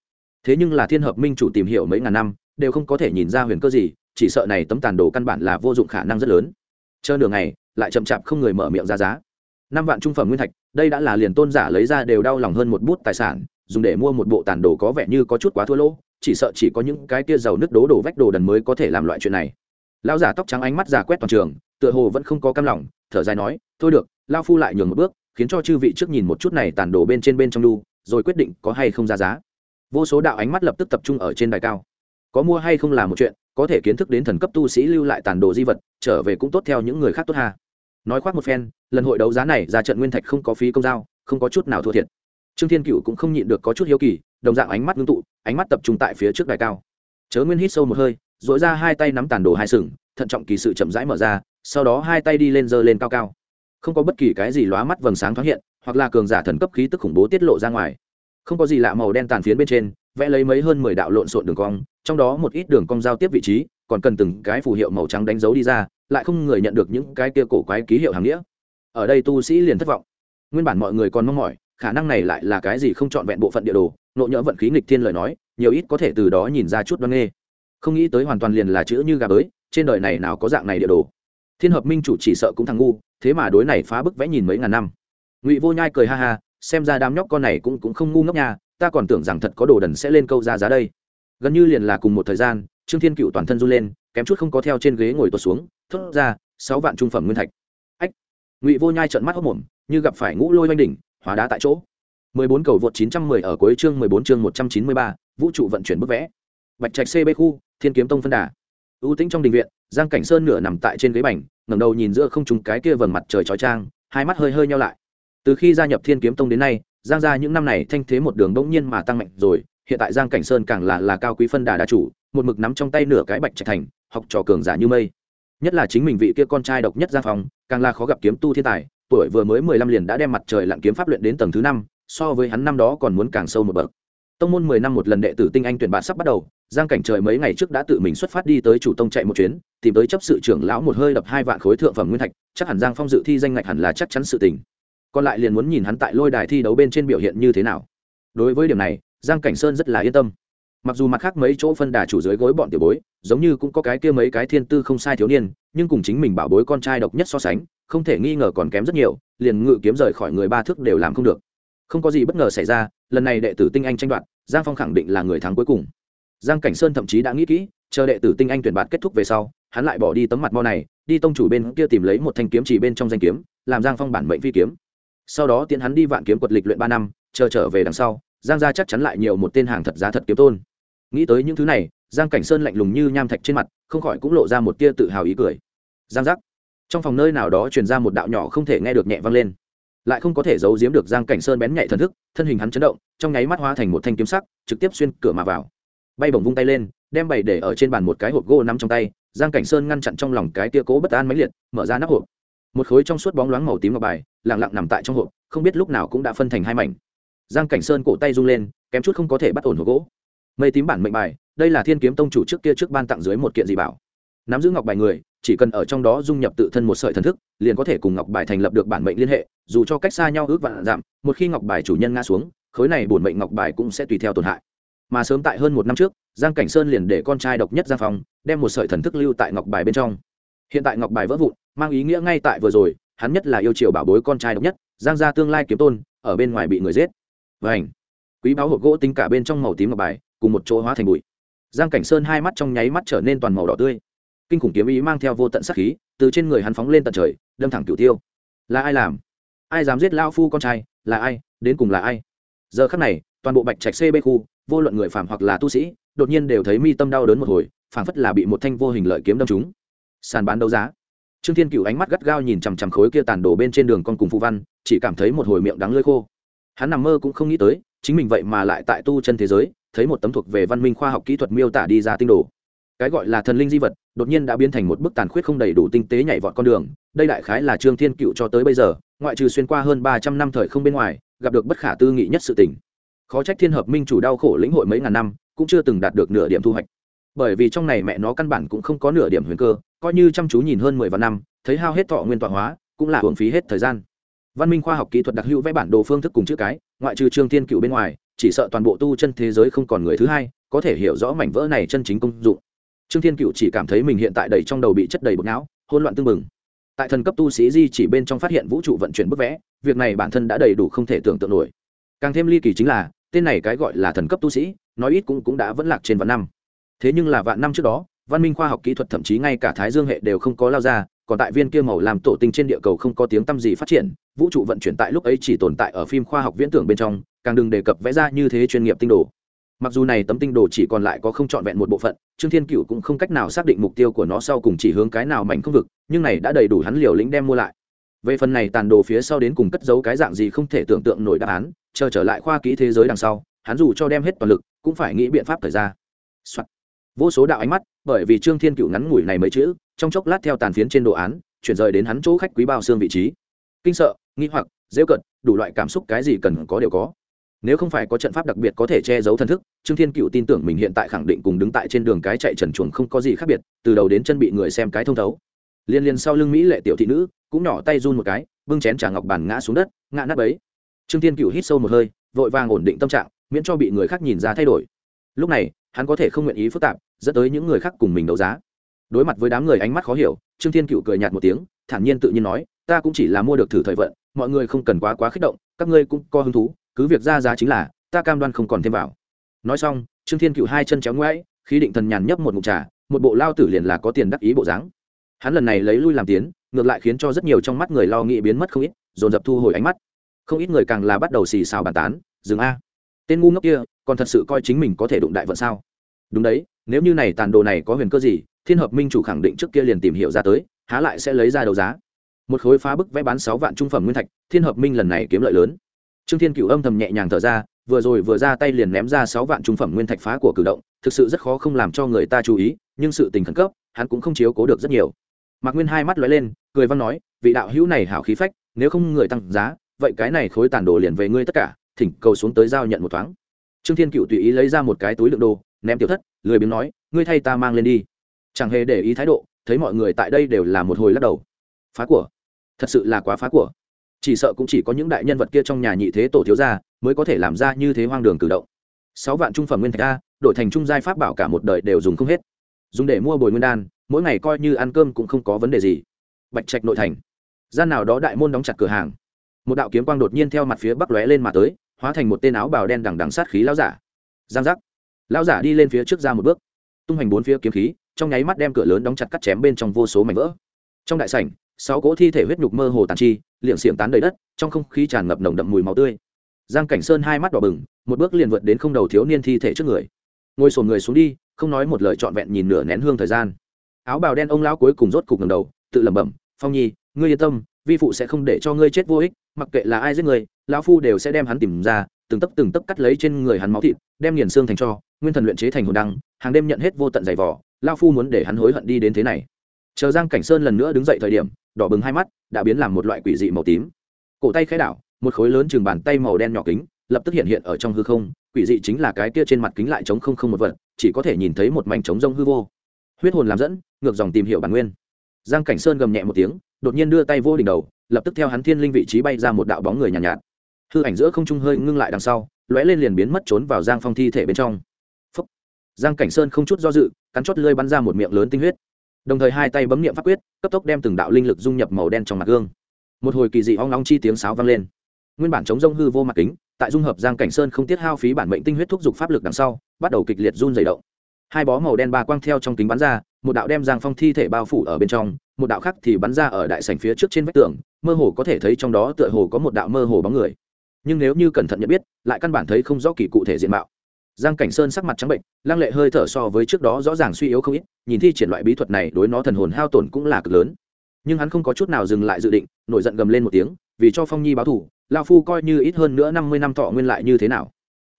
Thế nhưng là thiên hợp minh chủ tìm hiểu mấy ngàn năm, đều không có thể nhìn ra huyền cơ gì, chỉ sợ này tấm tàn đồ căn bản là vô dụng khả năng rất lớn. Chờ nửa ngày, lại chậm chạp không người mở miệng ra giá. Năm vạn trung phẩm nguyên thạch, đây đã là liền tôn giả lấy ra đều đau lòng hơn một bút tài sản dùng để mua một bộ tàn đồ có vẻ như có chút quá thua lỗ, chỉ sợ chỉ có những cái kia giàu nước đố đổ vách đồ đần mới có thể làm loại chuyện này. Lão giả tóc trắng ánh mắt giả quét toàn trường, tựa hồ vẫn không có cam lòng, thở dài nói, thôi được lao phu lại nhường một bước, khiến cho chư vị trước nhìn một chút này tàn đồ bên trên bên trong đu rồi quyết định có hay không ra giá. Vô số đạo ánh mắt lập tức tập trung ở trên đài cao. Có mua hay không là một chuyện, có thể kiến thức đến thần cấp tu sĩ lưu lại tàn đồ di vật, trở về cũng tốt theo những người khác tốt ha. Nói khoác một phen, lần hội đấu giá này ra trận nguyên thạch không có phí công giao, không có chút nào thua thiệt trương thiên cựu cũng không nhịn được có chút hiếu kỳ, đồng dạng ánh mắt ngưng tụ, ánh mắt tập trung tại phía trước đài cao. Chớ nguyên hít sâu một hơi dội ra hai tay nắm tàn đồ hai sừng, thận trọng kỳ sự chậm rãi mở ra, sau đó hai tay đi lên giơ lên cao cao. Không có bất kỳ cái gì lóa mắt vầng sáng thoáng hiện, hoặc là cường giả thần cấp khí tức khủng bố tiết lộ ra ngoài. Không có gì lạ màu đen tàn phiến bên trên, vẽ lấy mấy hơn mười đạo lộn xộn đường cong, trong đó một ít đường cong giao tiếp vị trí, còn cần từng cái phù hiệu màu trắng đánh dấu đi ra, lại không người nhận được những cái kia cổ quái ký hiệu hàng nghĩa. Ở đây tu sĩ liền thất vọng. Nguyên bản mọi người còn mong mỏi khả năng này lại là cái gì không trọn vẹn bộ phận địa đồ, nộ nhỡ vận khí nghịch thiên lời nói, nhiều ít có thể từ đó nhìn ra chút đoan nghê. Không nghĩ tới hoàn toàn liền là chữ như gà bới, trên đời này nào có dạng này địa đồ. Thiên hợp minh chủ chỉ sợ cũng thằng ngu, thế mà đối này phá bức vẽ nhìn mấy ngàn năm. Ngụy vô nhai cười ha ha, xem ra đám nhóc con này cũng cũng không ngu ngốc nha, ta còn tưởng rằng thật có đồ đần sẽ lên câu ra giá đây. Gần như liền là cùng một thời gian, trương thiên cựu toàn thân run lên, kém chút không có theo trên ghế ngồi tuột xuống, thốt ra, sáu vạn trung phẩm nguyên thạch. Ách. Ngụy vô nhai trợn mắt hốc mồm, như gặp phải ngũ lôi oanh đỉnh hóa đá tại chỗ. mười bốn cầu vượt chín trăm mười ở cuối chương mười bốn chương một trăm chín mươi ba, vũ trụ vận chuyển bức vẽ. Bạch trạch cb khu, thiên kiếm tông phân đà. Ưu tĩnh trong đình viện, giang cảnh sơn nửa nằm tại trên ghế bành, ngẩng đầu nhìn giữa không trùng cái kia vầng mặt trời chói trang hai mắt hơi hơi nhau lại. Từ khi gia nhập thiên kiếm tông đến nay, giang gia những năm này thanh thế một đường bỗng nhiên mà tăng mạnh rồi, hiện tại giang cảnh sơn càng là là cao quý phân đà đà chủ, một mực nắm trong tay nửa cái bạch trạch thành, học trò cường giả như mây. Nhất là chính mình vị kia con trai độc nhất giang phong, càng là khó gặp kiếm tu thiên tài tuổi vừa mới mười lăm liền đã đem mặt trời lặn kiếm pháp luyện đến tầng thứ năm, so với hắn năm đó còn muốn càng sâu một bậc. Tông môn mười năm một lần đệ tử tinh anh tuyển bạn sắp bắt đầu, giang cảnh trời mấy ngày trước đã tự mình xuất phát đi tới chủ tông chạy một chuyến, tìm tới chấp sự trưởng lão một hơi đập hai vạn khối thượng phẩm nguyên thạch, chắc hẳn giang phong dự thi danh ngạch hẳn là chắc chắn sự tình. Còn lại liền muốn nhìn hắn tại lôi đài thi đấu bên trên biểu hiện như thế nào. Đối với điểm này, giang cảnh sơn rất là yên tâm mặc dù mặt khác mấy chỗ phân đà chủ dưới gối bọn tiểu bối, giống như cũng có cái kia mấy cái thiên tư không sai thiếu niên, nhưng cùng chính mình bảo bối con trai độc nhất so sánh, không thể nghi ngờ còn kém rất nhiều, liền ngự kiếm rời khỏi người ba thước đều làm không được. Không có gì bất ngờ xảy ra, lần này đệ tử tinh anh tranh đoạt, giang phong khẳng định là người thắng cuối cùng. Giang cảnh sơn thậm chí đã nghĩ kỹ, chờ đệ tử tinh anh tuyển bạt kết thúc về sau, hắn lại bỏ đi tấm mặt mo này, đi tông chủ bên kia tìm lấy một thanh kiếm chỉ bên trong danh kiếm, làm giang phong bản mệnh phi kiếm. Sau đó tiến hắn đi vạn kiếm quật lịch luyện ba năm, chờ trở về đằng sau giang gia chắc chắn lại nhiều một tên hàng thật giá thật kiếm tôn. Nghĩ tới những thứ này, giang cảnh sơn lạnh lùng như nham thạch trên mặt, không khỏi cũng lộ ra một tia tự hào ý cười. Giang giác. Trong phòng nơi nào đó truyền ra một đạo nhỏ không thể nghe được nhẹ vang lên. Lại không có thể giấu giếm được giang cảnh sơn bén nhạy thần thức, thân hình hắn chấn động, trong nháy mắt hóa thành một thanh kiếm sắc, trực tiếp xuyên cửa mà vào. Bay bổng vung tay lên, đem bày để ở trên bàn một cái hộp gỗ nắm trong tay, giang cảnh sơn ngăn chặn trong lòng cái tia cố bất an mãnh liệt, mở ra nắp hộp. Một khối trong suốt bóng loáng màu tím ngọc bài lẳng lặng nằm tại trong hộp, không biết lúc nào cũng đã phân thành hai mảnh giang cảnh sơn cổ tay rung lên, kém chút không có thể bắt ổn hộp gỗ. Mây tím bản mệnh bài, đây là thiên kiếm tông chủ trước kia trước ban tặng dưới một kiện dị bảo. Nắm giữ ngọc bài người, chỉ cần ở trong đó dung nhập tự thân một sợi thần thức, liền có thể cùng ngọc bài thành lập được bản mệnh liên hệ, dù cho cách xa nhau ước vạn giảm một khi ngọc bài chủ nhân ngã xuống, khối này bổn mệnh ngọc bài cũng sẽ tùy theo tổn hại. Mà sớm tại hơn một năm trước, giang cảnh sơn liền để con trai độc nhất giang phong, đem một sợi thần thức lưu tại ngọc bài bên trong. Hiện tại ngọc bài vỡ vụn, mang ý nghĩa ngay tại vừa rồi, hắn nhất là yêu chiều bảo bối con trai độc nhất, giang gia tương lai kiếm tôn, ở bên ngoài bị người giết vảnh quý báo hộp gỗ tính cả bên trong màu tím ngọc bài, cùng một chỗ hóa thành bụi. Giang cảnh sơn hai mắt trong nháy mắt trở nên toàn màu đỏ tươi. Kinh khủng kiếm ý mang theo vô tận sắc khí, từ trên người hắn phóng lên tận trời, đâm thẳng cửu tiêu. Là ai làm? Ai dám giết lao phu con trai? Là ai? Đến cùng là ai? Giờ khắc này, toàn bộ bạch trạch cb khu, vô luận người phạm hoặc là tu sĩ, đột nhiên đều thấy mi tâm đau đớn một hồi, phảng phất là bị một thanh vô hình lợi kiếm đâm trúng. Sàn bán đấu giá. Trương thiên cựu ánh mắt gắt gao nhìn chằm chằm khối kia tàn đổ bên trên đường con cùng phu văn, chỉ cảm thấy một hồi miệng đắng lơi khô hắn nằm mơ cũng không nghĩ tới, chính mình vậy mà lại tại tu chân thế giới, thấy một tấm thuộc về văn minh khoa học kỹ thuật miêu tả đi ra tinh đồ. Cái gọi là thần linh di vật, đột nhiên đã biến thành một bức tàn khuyết không đầy đủ tinh tế nhảy vọt con đường, đây đại khái là trương thiên cựu cho tới bây giờ, ngoại trừ xuyên qua hơn ba trăm năm thời không bên ngoài, gặp được bất khả tư nghị nhất sự tình. Khó trách thiên hợp minh chủ đau khổ lĩnh hội mấy ngàn năm, cũng chưa từng đạt được nửa điểm thu hoạch. Bởi vì trong này mẹ nó căn bản cũng không có nửa điểm huyền cơ, coi như chăm chú nhìn hơn mười vạn năm, thấy hao hết thọ nguyên tọa hóa, cũng là hưởng phí hết thời gian văn minh khoa học kỹ thuật đặc hữu vẽ bản đồ phương thức cùng chữ cái, ngoại trừ trương thiên cựu bên ngoài, chỉ sợ toàn bộ tu chân thế giới không còn người thứ hai có thể hiểu rõ mảnh vỡ này chân chính công dụng. Trương thiên cựu chỉ cảm thấy mình hiện tại đầy trong đầu bị chất đầy bột não hôn loạn tương mừng tại thần cấp tu sĩ di chỉ bên trong phát hiện vũ trụ vận chuyển bức vẽ, việc này bản thân đã đầy đủ không thể tưởng tượng nổi. Càng thêm ly kỳ chính là, tên này cái gọi là thần cấp tu sĩ, nói ít cũng cũng đã vẫn lạc trên vạn năm. Thế nhưng là vạn năm trước đó, văn minh khoa học kỹ thuật thậm chí ngay cả thái dương hệ đều không có lao ra còn tại viên kia màu làm tổ tinh trên địa cầu không có tiếng tăm gì phát triển, vũ trụ vận chuyển tại lúc ấy chỉ tồn tại ở phim khoa học viễn tưởng bên trong, càng đừng đề cập vẽ ra như thế chuyên nghiệp tinh đồ. Mặc dù này tấm tinh đồ chỉ còn lại có không trọn vẹn một bộ phận, trương thiên cựu cũng không cách nào xác định mục tiêu của nó sau cùng chỉ hướng cái nào mảnh không vực, nhưng này đã đầy đủ hắn liều lĩnh đem mua lại. Về phần này tàn đồ phía sau đến cùng cất giấu cái dạng gì không thể tưởng tượng nổi đáp án, chờ trở lại khoa kỹ thế giới đằng sau, hắn dù cho đem hết toàn lực, cũng phải nghĩ biện pháp thời ra、Soạn. vô số đạo ánh mắt, bởi vì trương thiên cựu ngắn ngủi này mấy chữ trong chốc lát theo tàn phiến trên đồ án, chuyển rời đến hắn chỗ khách quý bao xương vị trí. Kinh sợ, nghi hoặc dễ cận đủ loại cảm xúc cái gì cần có đều có. Nếu không phải có trận pháp đặc biệt có thể che giấu thân thức, trương thiên cựu tin tưởng mình hiện tại khẳng định cùng đứng tại trên đường cái chạy trần chuồng không có gì khác biệt, từ đầu đến chân bị người xem cái thông thấu. Liên liên sau lưng mỹ lệ tiểu thị nữ, cũng nhỏ tay run một cái, bưng chén trà ngọc bàn ngã xuống đất, ngã nát ấy trương thiên cựu hít sâu một hơi, vội vàng ổn định tâm trạng, miễn cho bị người khác nhìn ra thay đổi. Lúc này, hắn có thể không nguyện ý phức tạp, dẫn tới những người khác cùng mình đấu giá đối mặt với đám người ánh mắt khó hiểu, trương thiên cựu cười nhạt một tiếng, thản nhiên tự nhiên nói, ta cũng chỉ là mua được thử thời vận, mọi người không cần quá quá kích động, các ngươi cũng có hứng thú, cứ việc ra giá chính là, ta cam đoan không còn thêm vào. Nói xong, trương thiên cựu hai chân chéo ngoãi khí định thần nhàn nhấp một mục trà, một bộ lao tử liền là có tiền đắc ý bộ dáng. Hắn lần này lấy lui làm tiến, ngược lại khiến cho rất nhiều trong mắt người lo nghĩ biến mất không ít, dồn dập thu hồi ánh mắt. Không ít người càng là bắt đầu xì xào bàn tán, dừng a, tên ngu ngốc kia, còn thật sự coi chính mình có thể đụng đại vận sao? Đúng đấy, nếu như này tàn đồ này có huyền cơ gì thiên hợp minh chủ khẳng định trước kia liền tìm hiểu ra tới, há lại sẽ lấy ra đấu giá. Một khối phá bức vẽ bán sáu vạn trung phẩm nguyên thạch, thiên hợp minh lần này kiếm lợi lớn. Trương thiên cựu âm thầm nhẹ nhàng thở ra, vừa rồi vừa ra tay liền ném ra sáu vạn trung phẩm nguyên thạch phá của cử động, thực sự rất khó không làm cho người ta chú ý, nhưng sự tình khẩn cấp, hắn cũng không chiếu cố được rất nhiều. Mạc nguyên hai mắt lóe lên, cười văn nói, vị đạo hữu này hảo khí phách, nếu không người tăng giá, vậy cái này khối tàn đồ liền về ngươi tất cả, thỉnh cầu xuống tới giao nhận một thoáng. Trương thiên cựu tùy ý lấy ra một cái túi đựng đồ, ném tiểu thất, lười biếng nói, ngươi thay ta mang lên đi chẳng hề để ý thái độ, thấy mọi người tại đây đều là một hồi lắc đầu. Phá của. Thật sự là quá phá của. Chỉ sợ cũng chỉ có những đại nhân vật kia trong nhà nhị thế tổ thiếu gia mới có thể làm ra như thế hoang đường cử động. Sáu vạn trung phẩm nguyên thạch a, đổi thành trung giai pháp bảo cả một đời đều dùng không hết. Dùng để mua bồi nguyên đan, mỗi ngày coi như ăn cơm cũng không có vấn đề gì. Bạch trạch nội thành. Gian nào đó đại môn đóng chặt cửa hàng. Một đạo kiếm quang đột nhiên theo mặt phía bắc lóe lên mà tới, hóa thành một tên áo bào đen đằng đằng sát khí lao giả. Giang giác. Lao giả đi lên phía trước ra một bước. Tung hành bốn phía kiếm khí trong nháy mắt đem cửa lớn đóng chặt cắt chém bên trong vô số mảnh vỡ. Trong đại sảnh, sáu cỗ thi thể huyết nhục mơ hồ tàn chi liệm xiềng tán đầy đất, trong không khí tràn ngập nồng đậm mùi máu tươi. Giang cảnh sơn hai mắt đỏ bừng, một bước liền vượt đến không đầu thiếu niên thi thể trước người. Ngồi xổm người xuống đi, không nói một lời trọn vẹn nhìn nửa nén hương thời gian. Áo bào đen ông lão cuối cùng rốt cục ngầm đầu, tự lẩm bẩm, phong nhi, ngươi yên tâm, vi phụ sẽ không để cho ngươi chết vô ích, mặc kệ là ai giết người, lão phu đều sẽ đem hắn tìm ra, từng tấc từng tấc cắt lấy trên người hắn máu thịt, đem nghiền xương thành cho, nguyên thần luyện chế thành hồn đăng, hàng đêm nhận hết vô tận giày vỏ lão phu muốn để hắn hối hận đi đến thế này. Chờ giang cảnh sơn lần nữa đứng dậy thời điểm đỏ bừng hai mắt đã biến làm một loại quỷ dị màu tím. Cổ tay khai đảo một khối lớn chừng bàn tay màu đen nhỏ kính lập tức hiện hiện ở trong hư không. Quỷ dị chính là cái kia trên mặt kính lại trống không không một vật chỉ có thể nhìn thấy một mảnh trống rông hư vô. Huyết hồn làm dẫn ngược dòng tìm hiểu bản nguyên. Giang cảnh sơn gầm nhẹ một tiếng đột nhiên đưa tay vô đỉnh đầu lập tức theo hắn thiên linh vị trí bay ra một đạo bóng người nhàn nhạt, nhạt. Hư ảnh giữa không trung hơi ngưng lại đằng sau lóe lên liền biến mất trốn vào giang phong thi thể bên trong giang cảnh sơn không chút do dự, cắn chót lơi bắn ra một miệng lớn tinh huyết. Đồng thời hai tay bấm miệng pháp quyết, cấp tốc đem từng đạo linh lực dung nhập màu đen trong mặt gương. Một hồi kỳ dị hoang long chi tiếng sáo vang lên. Nguyên bản chống rông hư vô mặt kính, tại dung hợp giang cảnh sơn không tiết hao phí bản mệnh tinh huyết thúc giục pháp lực đằng sau, bắt đầu kịch liệt run dày động. Hai bó màu đen ba quang theo trong kính bắn ra, một đạo đem giang phong thi thể bao phủ ở bên trong, một đạo khác thì bắn ra ở đại sảnh phía trước trên vách tường, mơ hồ có thể thấy trong đó tựa hồ có một đạo mơ hồ bóng người. Nhưng nếu như cẩn thận nhận biết, lại căn bản thấy không rõ kỳ cụ thể diện mạo giang cảnh sơn sắc mặt trắng bệnh, lăng lệ hơi thở so với trước đó rõ ràng suy yếu không ít, nhìn thi triển loại bí thuật này đối nó thần hồn hao tổn cũng là cực lớn. Nhưng hắn không có chút nào dừng lại dự định, nổi giận gầm lên một tiếng, vì cho phong nhi báo thủ lao phu coi như ít hơn nữa năm mươi năm thọ nguyên lại như thế nào.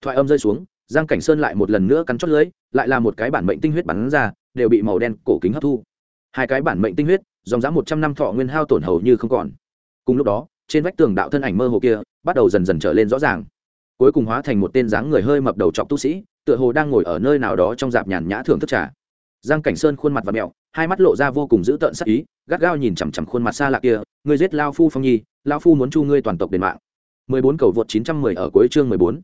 Thoại âm rơi xuống, giang cảnh sơn lại một lần nữa cắn chót lưới lại là một cái bản mệnh tinh huyết bắn ra, đều bị màu đen cổ kính hấp thu. Hai cái bản mệnh tinh huyết, dòng dã một trăm năm thọ nguyên hao tổn hầu như không còn. Cùng lúc đó, trên vách tường đạo thân ảnh mơ hồ kia bắt đầu dần dần trở lên rõ ràng cuối cùng hóa thành một tên dáng người hơi mập đầu trọc tu sĩ, tựa hồ đang ngồi ở nơi nào đó trong dạp nhàn nhã thưởng thức trà giang cảnh sơn khuôn mặt và mẹo, hai mắt lộ ra vô cùng dữ tợn sắc ý, gắt gao nhìn chằm chằm khuôn mặt xa lạ kia, ngươi giết lao phu phong nhi, lao phu muốn chu ngươi toàn tộc đền mạng 14 cầu vượt 910 ở cuối chương 14.